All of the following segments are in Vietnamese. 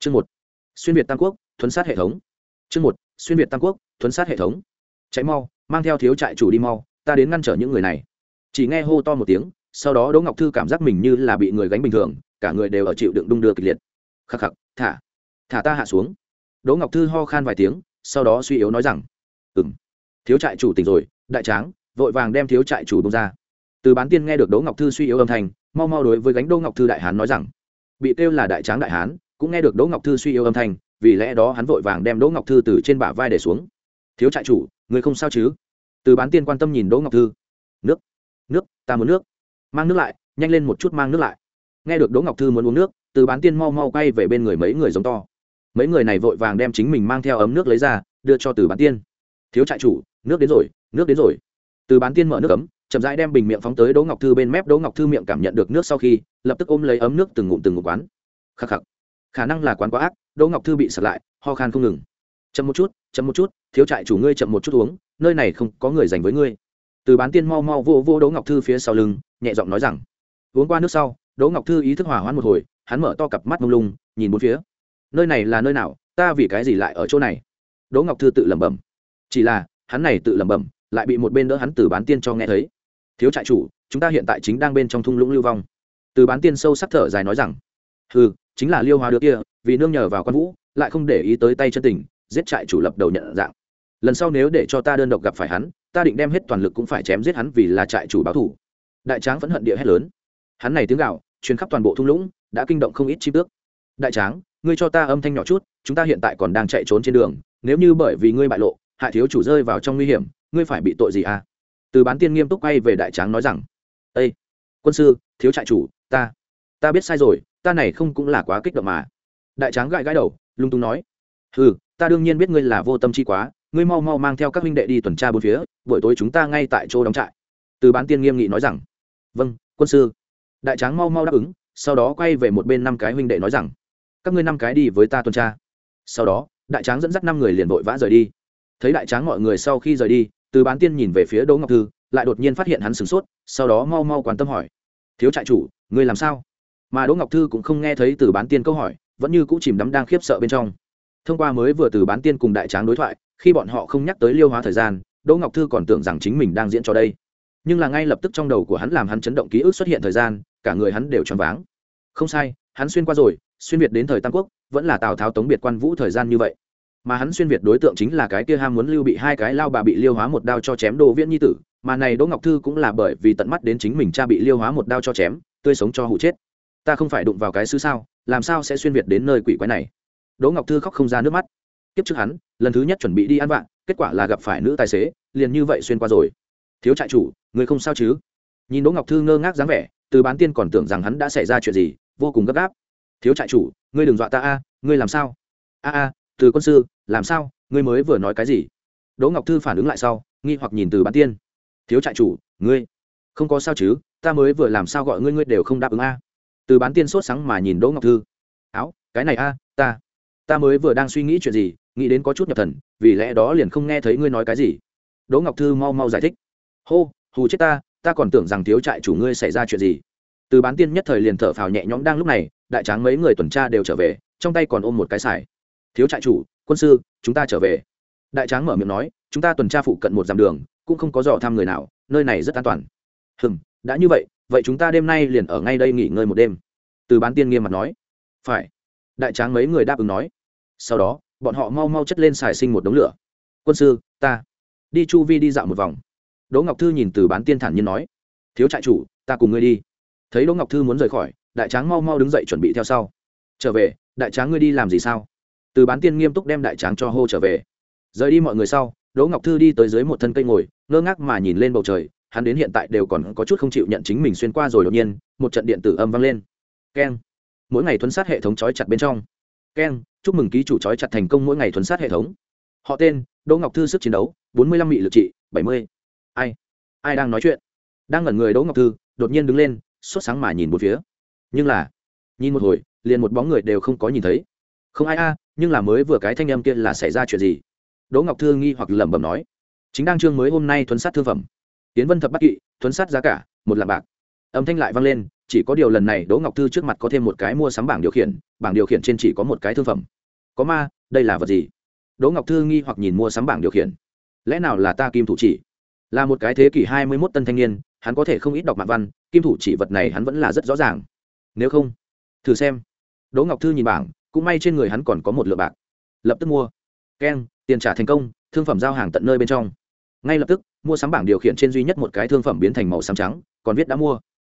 chương một. Xuyên việt tam quốc, thuấn sát hệ thống. Chương một. Xuyên việt tam quốc, thuấn sát hệ thống. Cháy mau, mang theo thiếu trại chủ đi mau, ta đến ngăn trở những người này. Chỉ nghe hô to một tiếng, sau đó đỗ ngọc thư cảm giác mình như là bị người gánh bình thường, cả người đều ở chịu đựng đung đưa kịch liệt. Khắc khắc, thả. Thả ta hạ xuống. Đỗ ngọc thư ho khan vài tiếng, sau đó suy yếu nói rằng ừ m thiếu trại chủ tỉnh rồi, đại tráng, vội vàng đem thiếu trại chủ bông ra. Từ bán tiên nghe được đỗ ngọc thư suy yếu âm thanh, mau mau đối với gánh đỗ ngọc thư đại hán nói rằng, bị kêu là đại tráng đại hán cũng nghe được đỗ ngọc thư suy yếu âm thanh, vì lẽ đó hắn vội vàng đem đỗ ngọc thư từ trên bả vai để xuống. Thiếu trại chủ, người không sao chứ? Từ bán tiên quan tâm nhìn đỗ ngọc thư. Nước nước, ta muốn nước. Mang nước lại, nhanh lên một chút mang nước lại. Nghe được đỗ ngọc thư muốn uống nước, từ bán tiên mau mau quay về bên người mấy người giống to. Mấy người này vội vàng đem chính mình mang theo ấm nước lấy ra, đưa cho từ bán tiên. Thiếu trại chủ, nước đến rồi, nước đến rồi. Từ bán tiên mở nước ấm, chậm rãi đem bình miệng phóng tới đỗ ngọc thư bên mép. Đỗ ngọc thư miệng cảm nhận được nước sau khi, lập tức ôm lấy ấm nước từng ngụm từng ngụm quán. Khắc khắc khả năng là quán quá ác, đỗ ngọc thư bị sạt lại, ho khan không ngừng. Chậm một chút, chậm một chút, thiếu trại chủ ngươi chậm một chút uống, nơi này không có người dành với ngươi. Từ bán tiên mau mau vô vô đỗ ngọc thư phía sau lưng, nhẹ giọng nói rằng, uống qua nước sau. Đỗ ngọc thư ý thức hỏa hoãn một hồi, hắn mở to cặp mắt mông lung, nhìn bốn phía. Nơi này là nơi nào? Ta vì cái gì lại ở chỗ này? Đỗ ngọc thư tự lẩm bẩm. Chỉ là, hắn này tự lẩm bẩm, lại bị một bên đỡ hắn từ bán tiên cho nghe thấy. Thiếu trại chủ, chúng ta hiện tại chính đang bên trong thung lũng lưu vong. Từ bán tiên sâu sắc thở dài nói rằng ừ chính là liêu hóa đứa kia, vì nương nhờ vào quan vũ, lại không để ý tới tay chân tình, giết trại chủ lập đầu nhận dạng. Lần sau nếu để cho ta đơn độc gặp phải hắn, ta định đem hết toàn lực cũng phải chém giết hắn vì là trại chủ báo thủ. Đại tráng vẫn hận địa hét lớn. Hắn này tiếng gạo chuyến khắp toàn bộ thung lũng, đã kinh động không ít chi tước. Đại tráng, ngươi cho ta âm thanh nhỏ chút, chúng ta hiện tại còn đang chạy trốn trên đường, nếu như bởi vì ngươi bại lộ, hại thiếu chủ rơi vào trong nguy hiểm, ngươi phải bị tội gì à? Từ bán tiên nghiêm túc quay về đại tráng nói rằng ây quân sư, thiếu trại chủ, ta ta biết sai rồi ta này không cũng là quá kích động mà. Đại tráng gãi gãi đầu, lung tung nói ừ ta đương nhiên biết ngươi là vô tâm chi quá, ngươi mau mau mang theo các huynh đệ đi tuần tra bốn phía, buổi tối chúng ta ngay tại chỗ đóng trại. Từ bán tiên nghiêm nghị nói rằng vâng quân sư. Đại tráng mau mau đáp ứng, sau đó quay về một bên năm cái huynh đệ nói rằng, các ngươi năm cái đi với ta tuần tra. Sau đó, đại tráng dẫn dắt năm người liền vội vã rời đi. Thấy đại tráng mọi người sau khi rời đi, từ bán tiên nhìn về phía đỗ ngọc thư, lại đột nhiên phát hiện hắn sửng sốt, sau đó mau mau quan tâm hỏi, thiếu trại chủ, ngươi làm sao? Mà đỗ ngọc thư cũng không nghe thấy từ bán tiên câu hỏi, vẫn như cũ chìm đắm đang khiếp sợ bên trong. Thông qua mới vừa từ bán tiên cùng đại tráng đối thoại, khi bọn họ không nhắc tới liêu hóa thời gian, đỗ ngọc thư còn tưởng rằng chính mình đang diễn cho đây. Nhưng là ngay lập tức trong đầu của hắn làm hắn chấn động ký ức xuất hiện thời gian, cả người hắn đều choáng váng. Không sai, hắn xuyên qua rồi, xuyên việt đến thời tam quốc, vẫn là tào tháo tống biệt quan vũ thời gian như vậy. Mà hắn xuyên việt đối tượng chính là cái kia ham muốn lưu bị hai cái lao bà bị liêu hóa một đao cho chém đồ viễn nhi tử, mà này đỗ ngọc thư cũng là bởi vì tận mắt đến chính mình cha bị liêu hóa một đao cho chém, tươi sống cho hụ chết ta không phải đụng vào cái xứ sao, làm sao sẽ xuyên việt đến nơi quỷ quái này? Đỗ ngọc thư khóc không ra nước mắt. Kiếp trước hắn, lần thứ nhất chuẩn bị đi ăn vạn kết quả là gặp phải nữ tài xế, liền như vậy xuyên qua rồi. Thiếu trại chủ, người không sao chứ? Nhìn đỗ ngọc thư ngơ ngác dáng vẻ, từ bán tiên còn tưởng rằng hắn đã xảy ra chuyện gì, vô cùng gấp gáp. Thiếu trại chủ, ngươi đừng dọa ta a, ngươi làm sao? A a, từ quân sư, làm sao, ngươi mới vừa nói cái gì? Đỗ ngọc thư phản ứng lại sau, nghi hoặc nhìn từ bán tiên. Thiếu trại chủ, ngươi, không có sao chứ, ta mới vừa làm sao gọi ngươi ngươi đều không đáp ứng a từ bán tiên sốt sáng mà nhìn đỗ ngọc thư. Áo, cái này a, ta ta mới vừa đang suy nghĩ chuyện gì, nghĩ đến có chút nhập thần, vì lẽ đó liền không nghe thấy ngươi nói cái gì. Đỗ ngọc thư mau mau giải thích. Hô, hù chết ta ta còn tưởng rằng thiếu trại chủ ngươi xảy ra chuyện gì. Từ bán tiên nhất thời liền thở phào nhẹ nhõm đang lúc này, đại tráng mấy người tuần tra đều trở về, trong tay còn ôm một cái sải. Thiếu trại chủ, quân sư, chúng ta trở về. Đại tráng mở miệng nói, chúng ta tuần tra phụ cận một dặm đường, cũng không có dò thăm người nào, nơi này rất an toàn. Hừm, đã như vậy vậy chúng ta đêm nay liền ở ngay đây nghỉ ngơi một đêm từ bán tiên nghiêm mặt nói phải đại tráng mấy người đáp ứng nói sau đó bọn họ mau mau chất lên xài sinh một đống lửa quân sư ta đi chu vi đi dạo một vòng đỗ ngọc thư nhìn từ bán tiên thản nhiên nói thiếu trại chủ ta cùng ngươi đi thấy đỗ ngọc thư muốn rời khỏi đại tráng mau mau đứng dậy chuẩn bị theo sau trở về đại tráng ngươi đi làm gì sao từ bán tiên nghiêm túc đem đại tráng cho hô trở về rời đi mọi người sau đỗ ngọc thư đi tới dưới một thân cây ngồi ngơ ngác mà nhìn lên bầu trời hắn đến hiện tại đều còn có chút không chịu nhận chính mình xuyên qua rồi đột nhiên, một trận điện tử âm vang lên. Keng. Mỗi ngày thuấn sát hệ thống trói chặt bên trong. Keng, chúc mừng ký chủ trói chặt thành công mỗi ngày thuấn sát hệ thống. Họ tên, đỗ ngọc thư sức chiến đấu, bốn mươi lăm mị lực trị, bảy mươi. Ai? Ai đang nói chuyện? Đang ngẩn người đỗ ngọc thư, đột nhiên đứng lên, sốt sáng mà nhìn một phía. Nhưng là, nhìn một hồi, liền một bóng người đều không có nhìn thấy. Không ai a, nhưng là mới vừa cái thanh âm kia là xảy ra chuyện gì? Đỗ ngọc thư nghi hoặc lẩm bẩm nói. Chính đang chương mới hôm nay thuấn sát thương phẩm tiến vân thập bắt kỵ, thuấn sát giá cả, một lạng bạc. Âm thanh lại vang lên, chỉ có điều lần này đỗ ngọc thư trước mặt có thêm một cái mua sắm bảng điều khiển, bảng điều khiển trên chỉ có một cái thương phẩm. Có ma, đây là vật gì? Đỗ ngọc thư nghi hoặc nhìn mua sắm bảng điều khiển. Lẽ nào là ta kim thủ chỉ? Là một cái thế kỷ hai mươi mốt tân thanh niên, hắn có thể không ít đọc mạng văn, kim thủ chỉ vật này hắn vẫn là rất rõ ràng. Nếu không, thử xem. Đỗ ngọc thư nhìn bảng, cũng may trên người hắn còn có một lượng bạc. Lập tức mua. Keng, tiền trả thành công, thương phẩm giao hàng tận nơi bên trong ngay lập tức, mua sắm bảng điều khiển trên duy nhất một cái thương phẩm biến thành màu xám trắng, còn viết đã mua.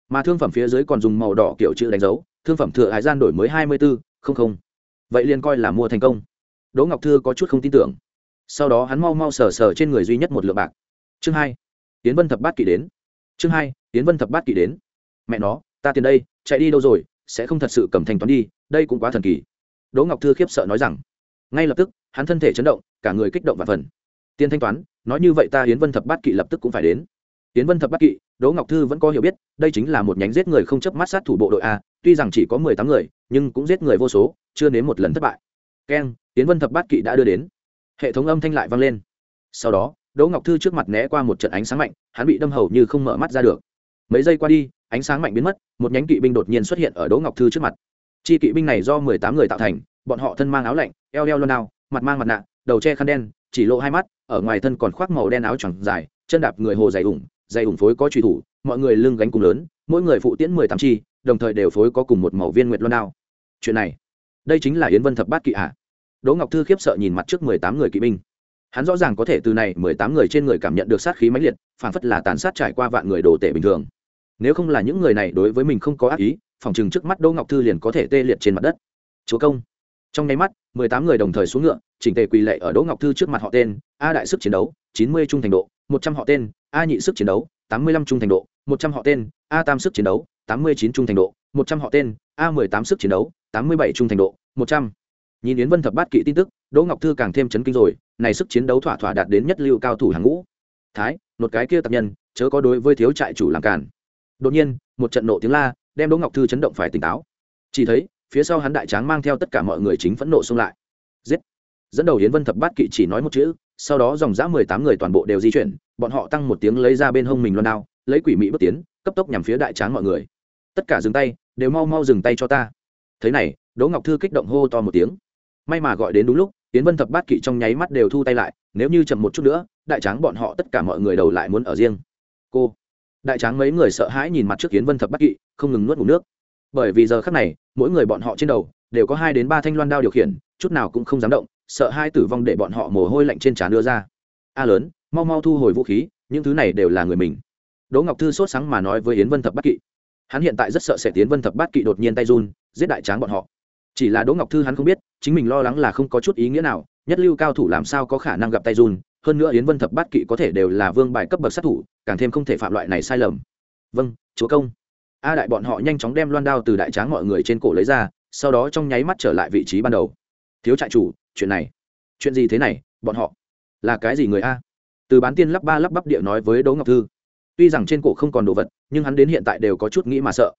Mà thương phẩm phía dưới còn dùng màu đỏ kiểu chữ đánh dấu, thương phẩm thừa hải gian đổi mới hai mươi bốn không không. Vậy liền coi là mua thành công. Đỗ ngọc thư có chút không tin tưởng. Sau đó hắn mau mau sờ sờ trên người duy nhất một lượng bạc. Chương hai. Tiến vân thập bát kỷ đến. Chương hai. Tiến vân thập bát kỷ đến. Mẹ nó, ta tiền đây, chạy đi đâu rồi, sẽ không thật sự cầm thanh toán đi, đây cũng quá thần kỳ. Đỗ ngọc thư khiếp sợ nói rằng. Ngay lập tức, hắn thân thể chấn động, cả người kích động và phần tiền thanh toán, nói như vậy ta hiến vân thập bát kỵ lập tức cũng phải đến. Hiến vân thập bát kỵ, đỗ ngọc thư vẫn có hiểu biết, đây chính là một nhánh giết người không chấp mắt sát thủ bộ đội a, tuy rằng chỉ có mười tám người, nhưng cũng giết người vô số, chưa đến một lần thất bại. Keng hiến vân thập bát kỵ đã đưa đến. Hệ thống âm thanh lại vang lên. Sau đó, đỗ ngọc thư trước mặt né qua một trận ánh sáng mạnh, hắn bị đâm hầu như không mở mắt ra được. Mấy giây qua đi, ánh sáng mạnh biến mất, một nhánh kỵ binh đột nhiên xuất hiện ở đỗ ngọc thư trước mặt. Chi kỵ binh này do mười tám người tạo thành, bọn họ thân mang áo lạnh, eo đeo lon nao mặt mang mặt nạ, đầu che khăn đen, chỉ lộ hai mắt ở ngoài thân còn khoác màu đen áo choàng dài, chân đạp người hồ dày ủng dày ủng phối có truy thủ, mọi người lưng gánh cùng lớn, mỗi người phụ tiễn mười tám chi, đồng thời đều phối có cùng một màu viên nguyệt loan đao. Chuyện này, đây chính là yến vân thập bát kỵ ạ đỗ ngọc thư khiếp sợ nhìn mặt trước mười tám người kỵ binh. Hắn rõ ràng có thể từ này mười tám người trên người cảm nhận được sát khí mãnh liệt, phản phất là tàn sát trải qua vạn người đồ tể bình thường. Nếu không là những người này đối với mình không có ác ý, phòng chừng trước mắt đỗ ngọc thư liền có thể tê liệt trên mặt đất. Chúa công. Trong nháy mắt, mười tám người đồng thời xuống ngựa chỉnh tề quỳ lệ ở đỗ ngọc thư trước mặt họ tên, a đại sức chiến đấu, chín mươi trung thành độ, một trăm họ tên, a nhị sức chiến đấu, tám mươi lăm trung thành độ, một trăm họ tên, a tam sức chiến đấu, tám mươi chín trung thành độ, một trăm họ tên, a mười tám sức chiến đấu, tám mươi bảy trung thành độ, một trăm. Nhìn yến vân thập bát kỵ tin tức, đỗ ngọc thư càng thêm chấn kinh rồi, này sức chiến đấu thỏa thỏa đạt đến nhất lưu cao thủ hàng ngũ. Thái, một cái kia tập nhân, chớ có đối với thiếu trại chủ làm cản đột nhiên, một trận nộ tiếng la, đem đỗ ngọc thư chấn động phải tỉnh táo. Chỉ thấy, phía sau hắn đại tráng mang theo tất cả mọi người chính phẫn nộ xông lại. Giết! Dẫn đầu hiến vân thập bát kỵ chỉ nói một chữ, sau đó dòng dã mười tám người toàn bộ đều di chuyển, bọn họ tăng một tiếng lấy ra bên hông mình loan đao, lấy quỷ mỹ bước tiến, cấp tốc nhằm phía đại tráng mọi người. Tất cả dừng tay, đều mau mau dừng tay cho ta. Thế này, đỗ ngọc thư kích động hô to một tiếng. May mà gọi đến đúng lúc tiến vân thập bát kỵ trong nháy mắt đều thu tay lại, nếu như chậm một chút nữa, đại tráng bọn họ tất cả mọi người đầu lại muốn ở riêng. Cô, đại tráng mấy người sợ hãi nhìn mặt trước kiến vân thập bát kỵ, không ngừng nuốt ngủ nước. Bởi vì giờ khắc này, mỗi người bọn họ trên đầu, đều có hai đến ba thanh loan đao điều khiển, chút nào cũng không dám động sợ hai tử vong để bọn họ mồ hôi lạnh trên trán đưa ra. A lớn, mau mau thu hồi vũ khí, những thứ này đều là người mình. Đỗ ngọc thư sốt sáng mà nói với yến vân thập bát kỵ. Hắn hiện tại rất sợ sẽ tiến vân thập bát kỵ đột nhiên tay run, giết đại tráng bọn họ. Chỉ là đỗ ngọc thư hắn không biết, chính mình lo lắng là không có chút ý nghĩa nào, nhất lưu cao thủ làm sao có khả năng gặp tay run, hơn nữa yến vân thập bát kỵ có thể đều là vương bài cấp bậc sát thủ, càng thêm không thể phạm loại này sai lầm. Vâng chúa công. A đại bọn họ nhanh chóng đem loan đao từ đại tráng mọi người trên cổ lấy ra, sau đó trong nháy mắt trở lại vị trí ban đầu. Thiếu trại chủ chuyện này. Chuyện gì thế này, bọn họ? Là cái gì người a? Từ bán tiên lắp ba lắp bắp địa nói với đỗ ngọc thư. Tuy rằng trên cổ không còn đồ vật, nhưng hắn đến hiện tại đều có chút nghĩ mà sợ.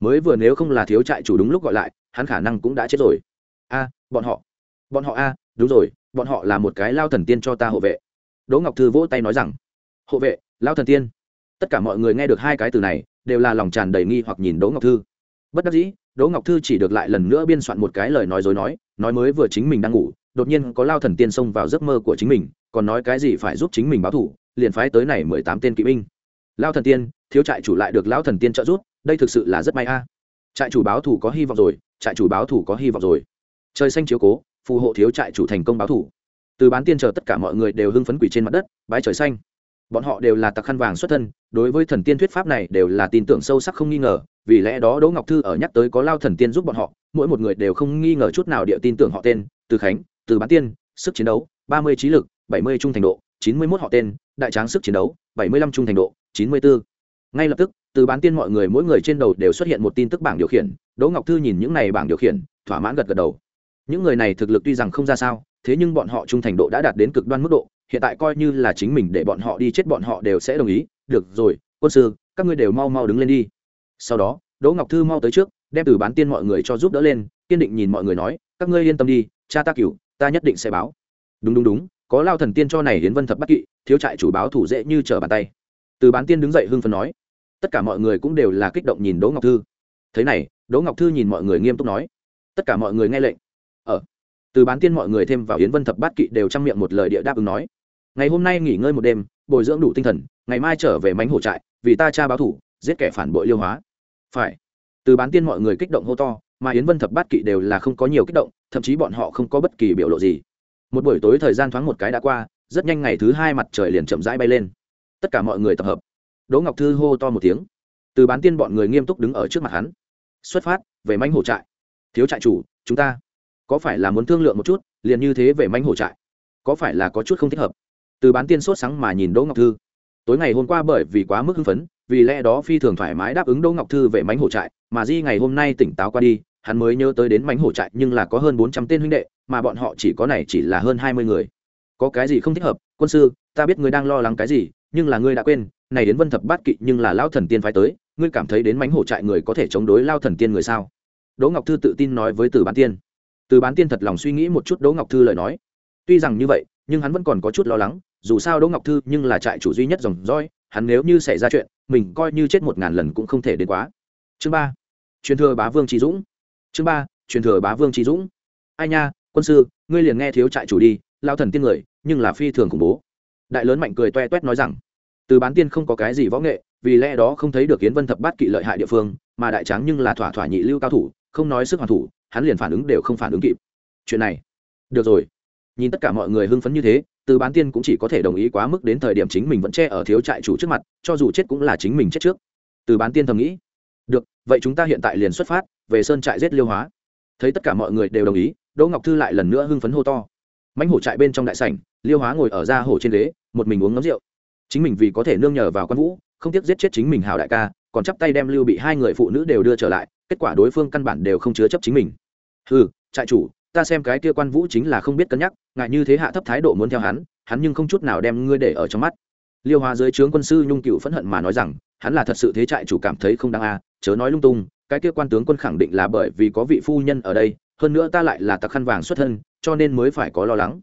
Mới vừa nếu không là thiếu trại chủ đúng lúc gọi lại, hắn khả năng cũng đã chết rồi. A, bọn họ. Bọn họ a, đúng rồi, bọn họ là một cái lao thần tiên cho ta hộ vệ. Đỗ ngọc thư vỗ tay nói rằng, hộ vệ, lao thần tiên. Tất cả mọi người nghe được hai cái từ này, đều là lòng tràn đầy nghi hoặc nhìn đỗ ngọc thư. Bất đắc dĩ đỗ ngọc thư chỉ được lại lần nữa biên soạn một cái lời nói dối nói nói mới vừa chính mình đang ngủ, đột nhiên có lao thần tiên xông vào giấc mơ của chính mình, còn nói cái gì phải giúp chính mình báo thủ, liền phái tới này mười tám tên kỵ binh. Lao thần tiên, thiếu trại chủ lại được lao thần tiên trợ giúp, đây thực sự là rất may a. Trại chủ báo thủ có hy vọng rồi, trại chủ báo thủ có hy vọng rồi. Trời xanh chiếu cố, phù hộ thiếu trại chủ thành công báo thủ. Từ bán tiên chờ tất cả mọi người đều hưng phấn quỷ trên mặt đất, bái trời xanh bọn họ đều là tặc khăn vàng xuất thân, đối với thần tiên thuyết pháp này đều là tin tưởng sâu sắc không nghi ngờ, vì lẽ đó đỗ ngọc thư ở nhắc tới có lao thần tiên giúp bọn họ, mỗi một người đều không nghi ngờ chút nào địa tin tưởng họ tên, từ khánh, từ bán tiên, sức chiến đấu, ba mươi trí lực, bảy mươi trung thành độ, chín mươi mốt họ tên, đại tráng sức chiến đấu, bảy mươi lăm trung thành độ, chín mươi bốn ngay lập tức, từ bán tiên mọi người mỗi người trên đầu đều xuất hiện một tin tức bảng điều khiển, đỗ ngọc thư nhìn những này bảng điều khiển, thỏa mãn gật gật đầu. Những người này thực lực tuy rằng không ra sao, thế nhưng bọn họ trung thành độ đã đạt đến cực đoan mức độ hiện tại coi như là chính mình để bọn họ đi chết bọn họ đều sẽ đồng ý. Được rồi, quân sư, các ngươi đều mau mau đứng lên đi. Sau đó, đỗ ngọc thư mau tới trước, đem từ bán tiên mọi người cho giúp đỡ lên, kiên định nhìn mọi người nói, các ngươi yên tâm đi, cha ta cửu, ta nhất định sẽ báo. Đúng đúng đúng, có lao thần tiên cho này hiến vân thập bắt kỵ, thiếu trại chủ báo thủ dễ như trở bàn tay. Từ bán tiên đứng dậy hưng phấn nói. Tất cả mọi người cũng đều là kích động nhìn đỗ ngọc thư. Thế này, đỗ ngọc thư nhìn mọi người nghiêm túc nói. Tất cả mọi người nghe lệnh. Ở từ bán tiên mọi người thêm vào yến vân thập bát kỵ đều trang miệng một lời địa đáp ứng nói ngày hôm nay nghỉ ngơi một đêm, bồi dưỡng đủ tinh thần, ngày mai trở về mánh hổ trại, vì ta cha báo thủ, giết kẻ phản bội liêu hóa. Phải. Từ bán tiên mọi người kích động hô to, mà yến vân thập bát kỵ đều là không có nhiều kích động, thậm chí bọn họ không có bất kỳ biểu lộ gì. Một buổi tối thời gian thoáng một cái đã qua, rất nhanh ngày thứ hai mặt trời liền chậm rãi bay lên. Tất cả mọi người tập hợp. Đỗ ngọc thư hô to một tiếng. Từ bán tiên bọn người nghiêm túc đứng ở trước mặt hắn. Xuất phát, về manh hổ trại. Thiếu trại chủ, chúng ta. Có phải là muốn thương lượng một chút, liền như thế về manh hổ trại? Có phải là có chút không thích hợp? Từ bán tiên sốt sáng mà nhìn đỗ ngọc thư. Tối ngày hôm qua bởi vì quá mức hưng phấn, vì lẽ đó phi thường thoải mái đáp ứng đỗ ngọc thư về mánh hổ trại, mà di ngày hôm nay tỉnh táo qua đi, hắn mới nhớ tới đến mánh hổ trại nhưng là có hơn bốn trăm tên huynh đệ, mà bọn họ chỉ có này chỉ là hơn hai mươi người. Có cái gì không thích hợp? Quân sư, ta biết ngươi đang lo lắng cái gì, nhưng là ngươi đã quên, này đến vân thập bát kỵ nhưng là lao thần tiên phái tới, ngươi cảm thấy đến mánh hổ trại người có thể chống đối lao thần tiên người sao? Đỗ ngọc thư tự tin nói với từ bán tiên. Từ bán tiên thật lòng suy nghĩ một chút đỗ ngọc thư lời nói. Tuy rằng như vậy, nhưng hắn vẫn còn có chút lo lắng dù sao đỗ ngọc thư nhưng là trại chủ duy nhất dòng roi hắn nếu như xảy ra chuyện, mình coi như chết một ngàn lần cũng không thể đến quá. Chương ba, truyền thừa bá vương trí dũng. Chương ba, truyền thừa bá vương trí dũng. Ai nha, quân sư, ngươi liền nghe thiếu trại chủ đi lao thần tiên người, nhưng là phi thường khủng bố. Đại lớn mạnh cười toe toét nói rằng, từ bán tiên không có cái gì võ nghệ, vì lẽ đó không thấy được kiến vân thập bát kỵ lợi hại địa phương, mà đại tráng nhưng là thỏa thỏa nhị lưu cao thủ, không nói sức hoàn thủ, hắn liền phản ứng đều không phản ứng kịp. Chuyện này, được rồi. Nhìn tất cả mọi người hưng phấn như thế từ bán tiên cũng chỉ có thể đồng ý quá mức đến thời điểm chính mình vẫn che ở thiếu trại chủ trước mặt, cho dù chết cũng là chính mình chết trước. Từ bán tiên thầm nghĩ. Được, vậy chúng ta hiện tại liền xuất phát, về sơn trại giết liêu hóa. Thấy tất cả mọi người đều đồng ý, đỗ ngọc thư lại lần nữa hưng phấn hô to. Mãnh hổ trại bên trong đại sảnh, liêu hóa ngồi ở ra hổ trên ghế, một mình uống ngấm rượu. Chính mình vì có thể nương nhờ vào quan vũ, không tiếc giết chết chính mình hào đại ca, còn chắp tay đem lưu bị hai người phụ nữ đều đưa trở lại, kết quả đối phương căn bản đều không chứa chấp chính mình. Ừ trại chủ ta xem cái kia quan vũ chính là không biết cân nhắc, ngại như thế hạ thấp thái độ muốn theo hắn hắn nhưng không chút nào đem ngươi để ở trong mắt. Liêu hóa dưới trướng quân sư nhung cựu phẫn hận mà nói rằng, hắn là thật sự thế trại chủ cảm thấy không đáng a, chớ nói lung tung, cái kia quan tướng quân khẳng định là bởi vì có vị phu nhân ở đây, hơn nữa ta lại là tặc khăn vàng xuất thân, cho nên mới phải có lo lắng.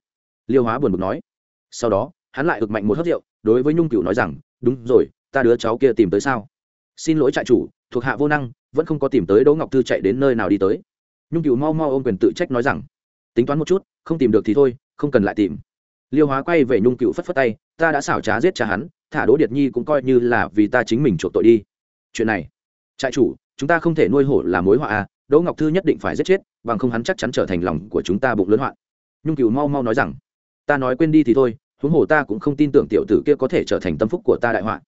Liêu hóa buồn bực nói. Sau đó, hắn lại ực mạnh một hớt rượu, đối với nhung cựu nói rằng, đúng rồi, ta đứa cháu kia tìm tới sao? Xin lỗi trại chủ, thuộc hạ vô năng, vẫn không có tìm tới đỗ ngọc thư chạy đến nơi nào đi tới nhung cựu mau mau ôm quyền tự trách nói rằng, tính toán một chút, không tìm được thì thôi, không cần lại tìm. Liêu hóa quay về nhung cựu phất phất tay, ta đã xảo trá giết cha hắn, thả đỗ điệt nhi cũng coi như là vì ta chính mình chuộc tội đi. Chuyện này, trại chủ, chúng ta không thể nuôi hổ là mối họa à đỗ ngọc thư nhất định phải giết chết, bằng không hắn chắc chắn trở thành lòng của chúng ta bụng lớn hoạn. Nhung cựu mau mau nói rằng, ta nói quên đi thì thôi, huống hồ ta cũng không tin tưởng tiểu tử kia có thể trở thành tâm phúc của ta đại họa.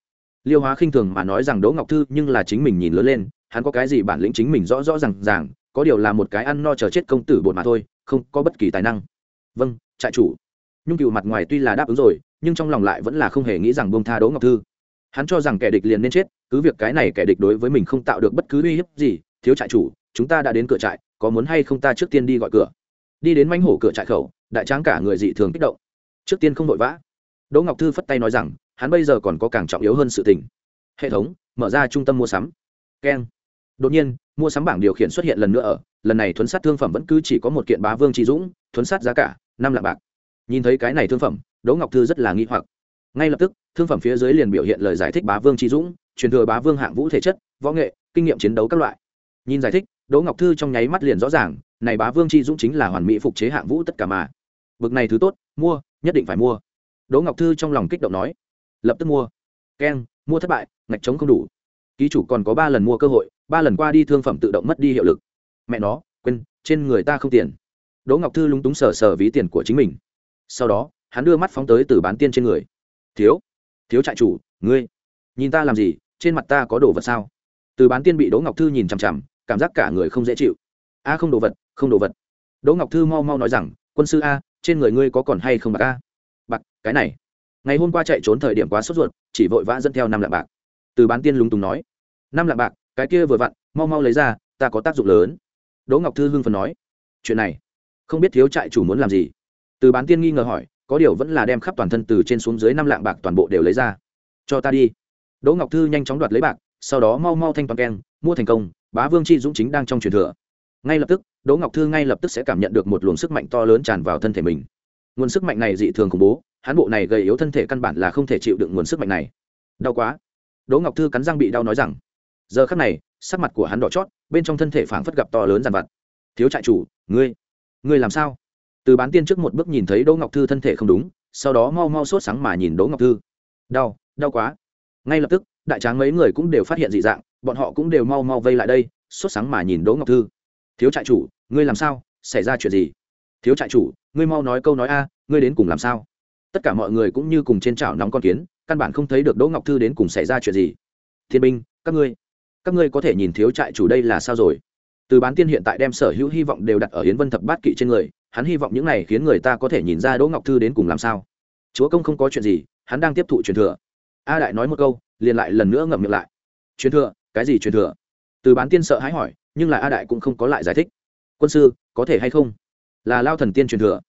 Liêu hóa khinh thường mà nói rằng, đỗ ngọc thư nhưng là chính mình nhìn lớn lên, hắn có cái gì bản lĩnh chính mình rõ rõ r à n g ràng có điều là một cái ăn no chờ chết công tử bột mà thôi, không có bất kỳ tài năng. Vâng trại chủ. Nhung cựu mặt ngoài tuy là đáp ứng rồi, nhưng trong lòng lại vẫn là không hề nghĩ rằng bông tha đỗ ngọc thư. Hắn cho rằng kẻ địch liền nên chết, cứ việc cái này kẻ địch đối với mình không tạo được bất cứ uy hiếp gì, thiếu trại chủ, chúng ta đã đến cửa trại, có muốn hay không ta trước tiên đi gọi cửa. Đi đến manh hổ cửa trại khẩu, đại tráng cả người dị thường kích động. Trước tiên không vội vã. Đỗ ngọc thư phất tay nói rằng, hắn bây giờ còn có càng trọng yếu hơn sự tình. Hệ thống, mở ra trung tâm mua sắm. Keng đột nhiên, mua sắm bảng điều khiển xuất hiện lần nữa ở, lần này thuấn sát thương phẩm vẫn cứ chỉ có một kiện bá vương trí dũng, thuấn sát giá cả, năm lạng bạc. Nhìn thấy cái này thương phẩm, đỗ ngọc thư rất là nghi hoặc. Ngay lập tức, thương phẩm phía dưới liền biểu hiện lời giải thích bá vương trí dũng, truyền thừa bá vương hạng vũ thể chất, võ nghệ, kinh nghiệm chiến đấu các loại. Nhìn giải thích, đỗ ngọc thư trong nháy mắt liền rõ ràng, này bá vương chi dũng chính là hoàn mỹ phục chế hạng vũ tất cả mà. Bực này thứ tốt, mua, nhất định phải mua. Đỗ ngọc thư trong lòng kích động nói. Lập tức mua. Keng, mua thất bại, ngạch trống không đủ ký chủ còn có ba lần mua cơ hội, ba lần qua đi thương phẩm tự động mất đi hiệu lực. Mẹ nó, quên, trên người ta không tiền. Đỗ ngọc thư lúng túng sờ sờ ví tiền của chính mình. Sau đó, hắn đưa mắt phóng tới từ bán tiên trên người. Thiếu thiếu trại chủ, ngươi, nhìn ta làm gì, trên mặt ta có đồ vật sao? Từ bán tiên bị đỗ ngọc thư nhìn chằm chằm, cảm giác cả người không dễ chịu. A, không đồ vật, không đồ vật. Đỗ ngọc thư mau mau nói rằng, quân sư a, trên người ngươi có còn hay không bạc a? Bạc, cái này. Ngày hôm qua chạy trốn thời điểm quá sốt ruột, chỉ vội vã dẫn theo năm lạng bạc từ bán tiên lúng túng nói, năm lạng bạc, cái kia vừa vặn, mau mau lấy ra, ta có tác dụng lớn. Đỗ ngọc thư hưng phần nói, chuyện này, không biết thiếu trại chủ muốn làm gì? Từ bán tiên nghi ngờ hỏi, có điều vẫn là đem khắp toàn thân từ trên xuống dưới năm lạng bạc toàn bộ đều lấy ra, cho ta đi. Đỗ ngọc thư nhanh chóng đoạt lấy bạc, sau đó mau mau thanh toàn keng, mua thành công, bá vương chi dũng chính đang trong truyền thừa. Ngay lập tức, đỗ ngọc thư ngay lập tức sẽ cảm nhận được một luồng sức mạnh to lớn tràn vào thân thể mình. Nguồn sức mạnh này dị thường khủng bố hãn bộ này gây yếu thân thể căn bản là không thể chịu đựng nguồn sức mạnh này. Đau quá đỗ ngọc thư cắn răng bị đau nói rằng, giờ khắc này, sắc mặt của hắn đỏ chót, bên trong thân thể phảng phất gặp to lớn dàn vặt. Thiếu trại chủ, ngươi ngươi làm sao? Từ bán tiên trước một bước nhìn thấy đỗ ngọc thư thân thể không đúng, sau đó mau mau sốt sáng mà nhìn đỗ ngọc thư. Đau đau quá. Ngay lập tức, đại tráng mấy người cũng đều phát hiện dị dạng, bọn họ cũng đều mau mau vây lại đây, sốt sáng mà nhìn đỗ ngọc thư. Thiếu trại chủ, ngươi làm sao? Xảy ra chuyện gì? Thiếu trại chủ, ngươi mau nói câu nói a, ngươi đến cùng làm sao? Tất cả mọi người cũng như cùng trên chảo nóng con kiến, căn bản không thấy được đỗ ngọc thư đến cùng xảy ra chuyện gì. Thiên binh, các ngươi các ngươi có thể nhìn thiếu trại chủ đây là sao rồi? Từ bán tiên hiện tại đem sở hữu hy vọng đều đặt ở hiến vân thập bát kỵ trên người, hắn hy vọng những này khiến người ta có thể nhìn ra đỗ ngọc thư đến cùng làm sao. Chúa công không có chuyện gì, hắn đang tiếp thụ truyền thừa. A đại nói một câu, liền lại lần nữa ngậm miệng lại. Truyền thừa? Cái gì truyền thừa? Từ bán tiên sợ hãi hỏi, nhưng là a đại cũng không có lại giải thích. Quân sư, có thể hay không? Là lao thần tiên truyền thừa.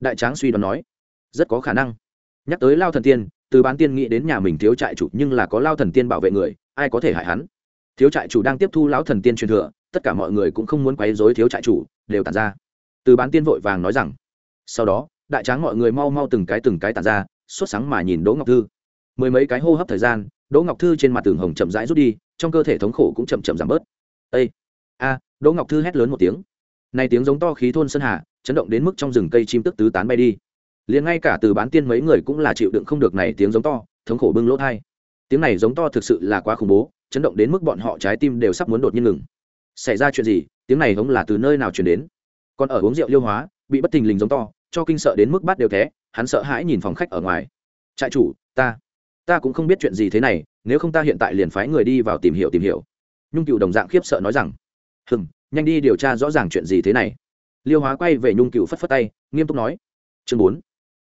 Đại tráng suy đoán nói rất có khả năng. Nhắc tới lao thần tiên, từ bán tiên nghĩ đến nhà mình thiếu trại chủ nhưng là có lao thần tiên bảo vệ người, ai có thể hại hắn? Thiếu trại chủ đang tiếp thu lão thần tiên truyền thừa, tất cả mọi người cũng không muốn quấy dối thiếu trại chủ, đều tàn ra. Từ bán tiên vội vàng nói rằng, sau đó, đại tráng mọi người mau mau từng cái từng cái tàn ra xuất sáng mà nhìn đỗ ngọc thư. Mười mấy cái hô hấp thời gian, đỗ ngọc thư trên mặt tường hồng chậm rãi rút đi, trong cơ thể thống khổ cũng chậm chậm giảm bớt. Ây a! Đỗ ngọc thư hét lớn một tiếng. Này tiếng giống to khí thôn sơn hà, chấn động đến mức trong rừng cây chim tức tứ tán bay đi liền ngay cả từ bán tiên mấy người cũng là chịu đựng không được này tiếng giống to, thống khổ bưng lỗ thai. Tiếng này giống to thực sự là quá khủng bố, chấn động đến mức bọn họ trái tim đều sắp muốn đột nhiên ngừng. Xảy ra chuyện gì? Tiếng này hống là từ nơi nào chuyển đến? Còn ở uống rượu liêu hóa, bị bất thình lình giống to, cho kinh sợ đến mức bát đều té, hắn sợ hãi nhìn phòng khách ở ngoài. Trại chủ, ta ta cũng không biết chuyện gì thế này, nếu không ta hiện tại liền phái người đi vào tìm hiểu tìm hiểu. Nhung cựu đồng dạng khiếp sợ nói rằng hừng nhanh đi điều tra rõ ràng chuyện gì thế này. Liêu hóa quay về nhung cựu phất phất tay, nghiêm túc nói, chương bốn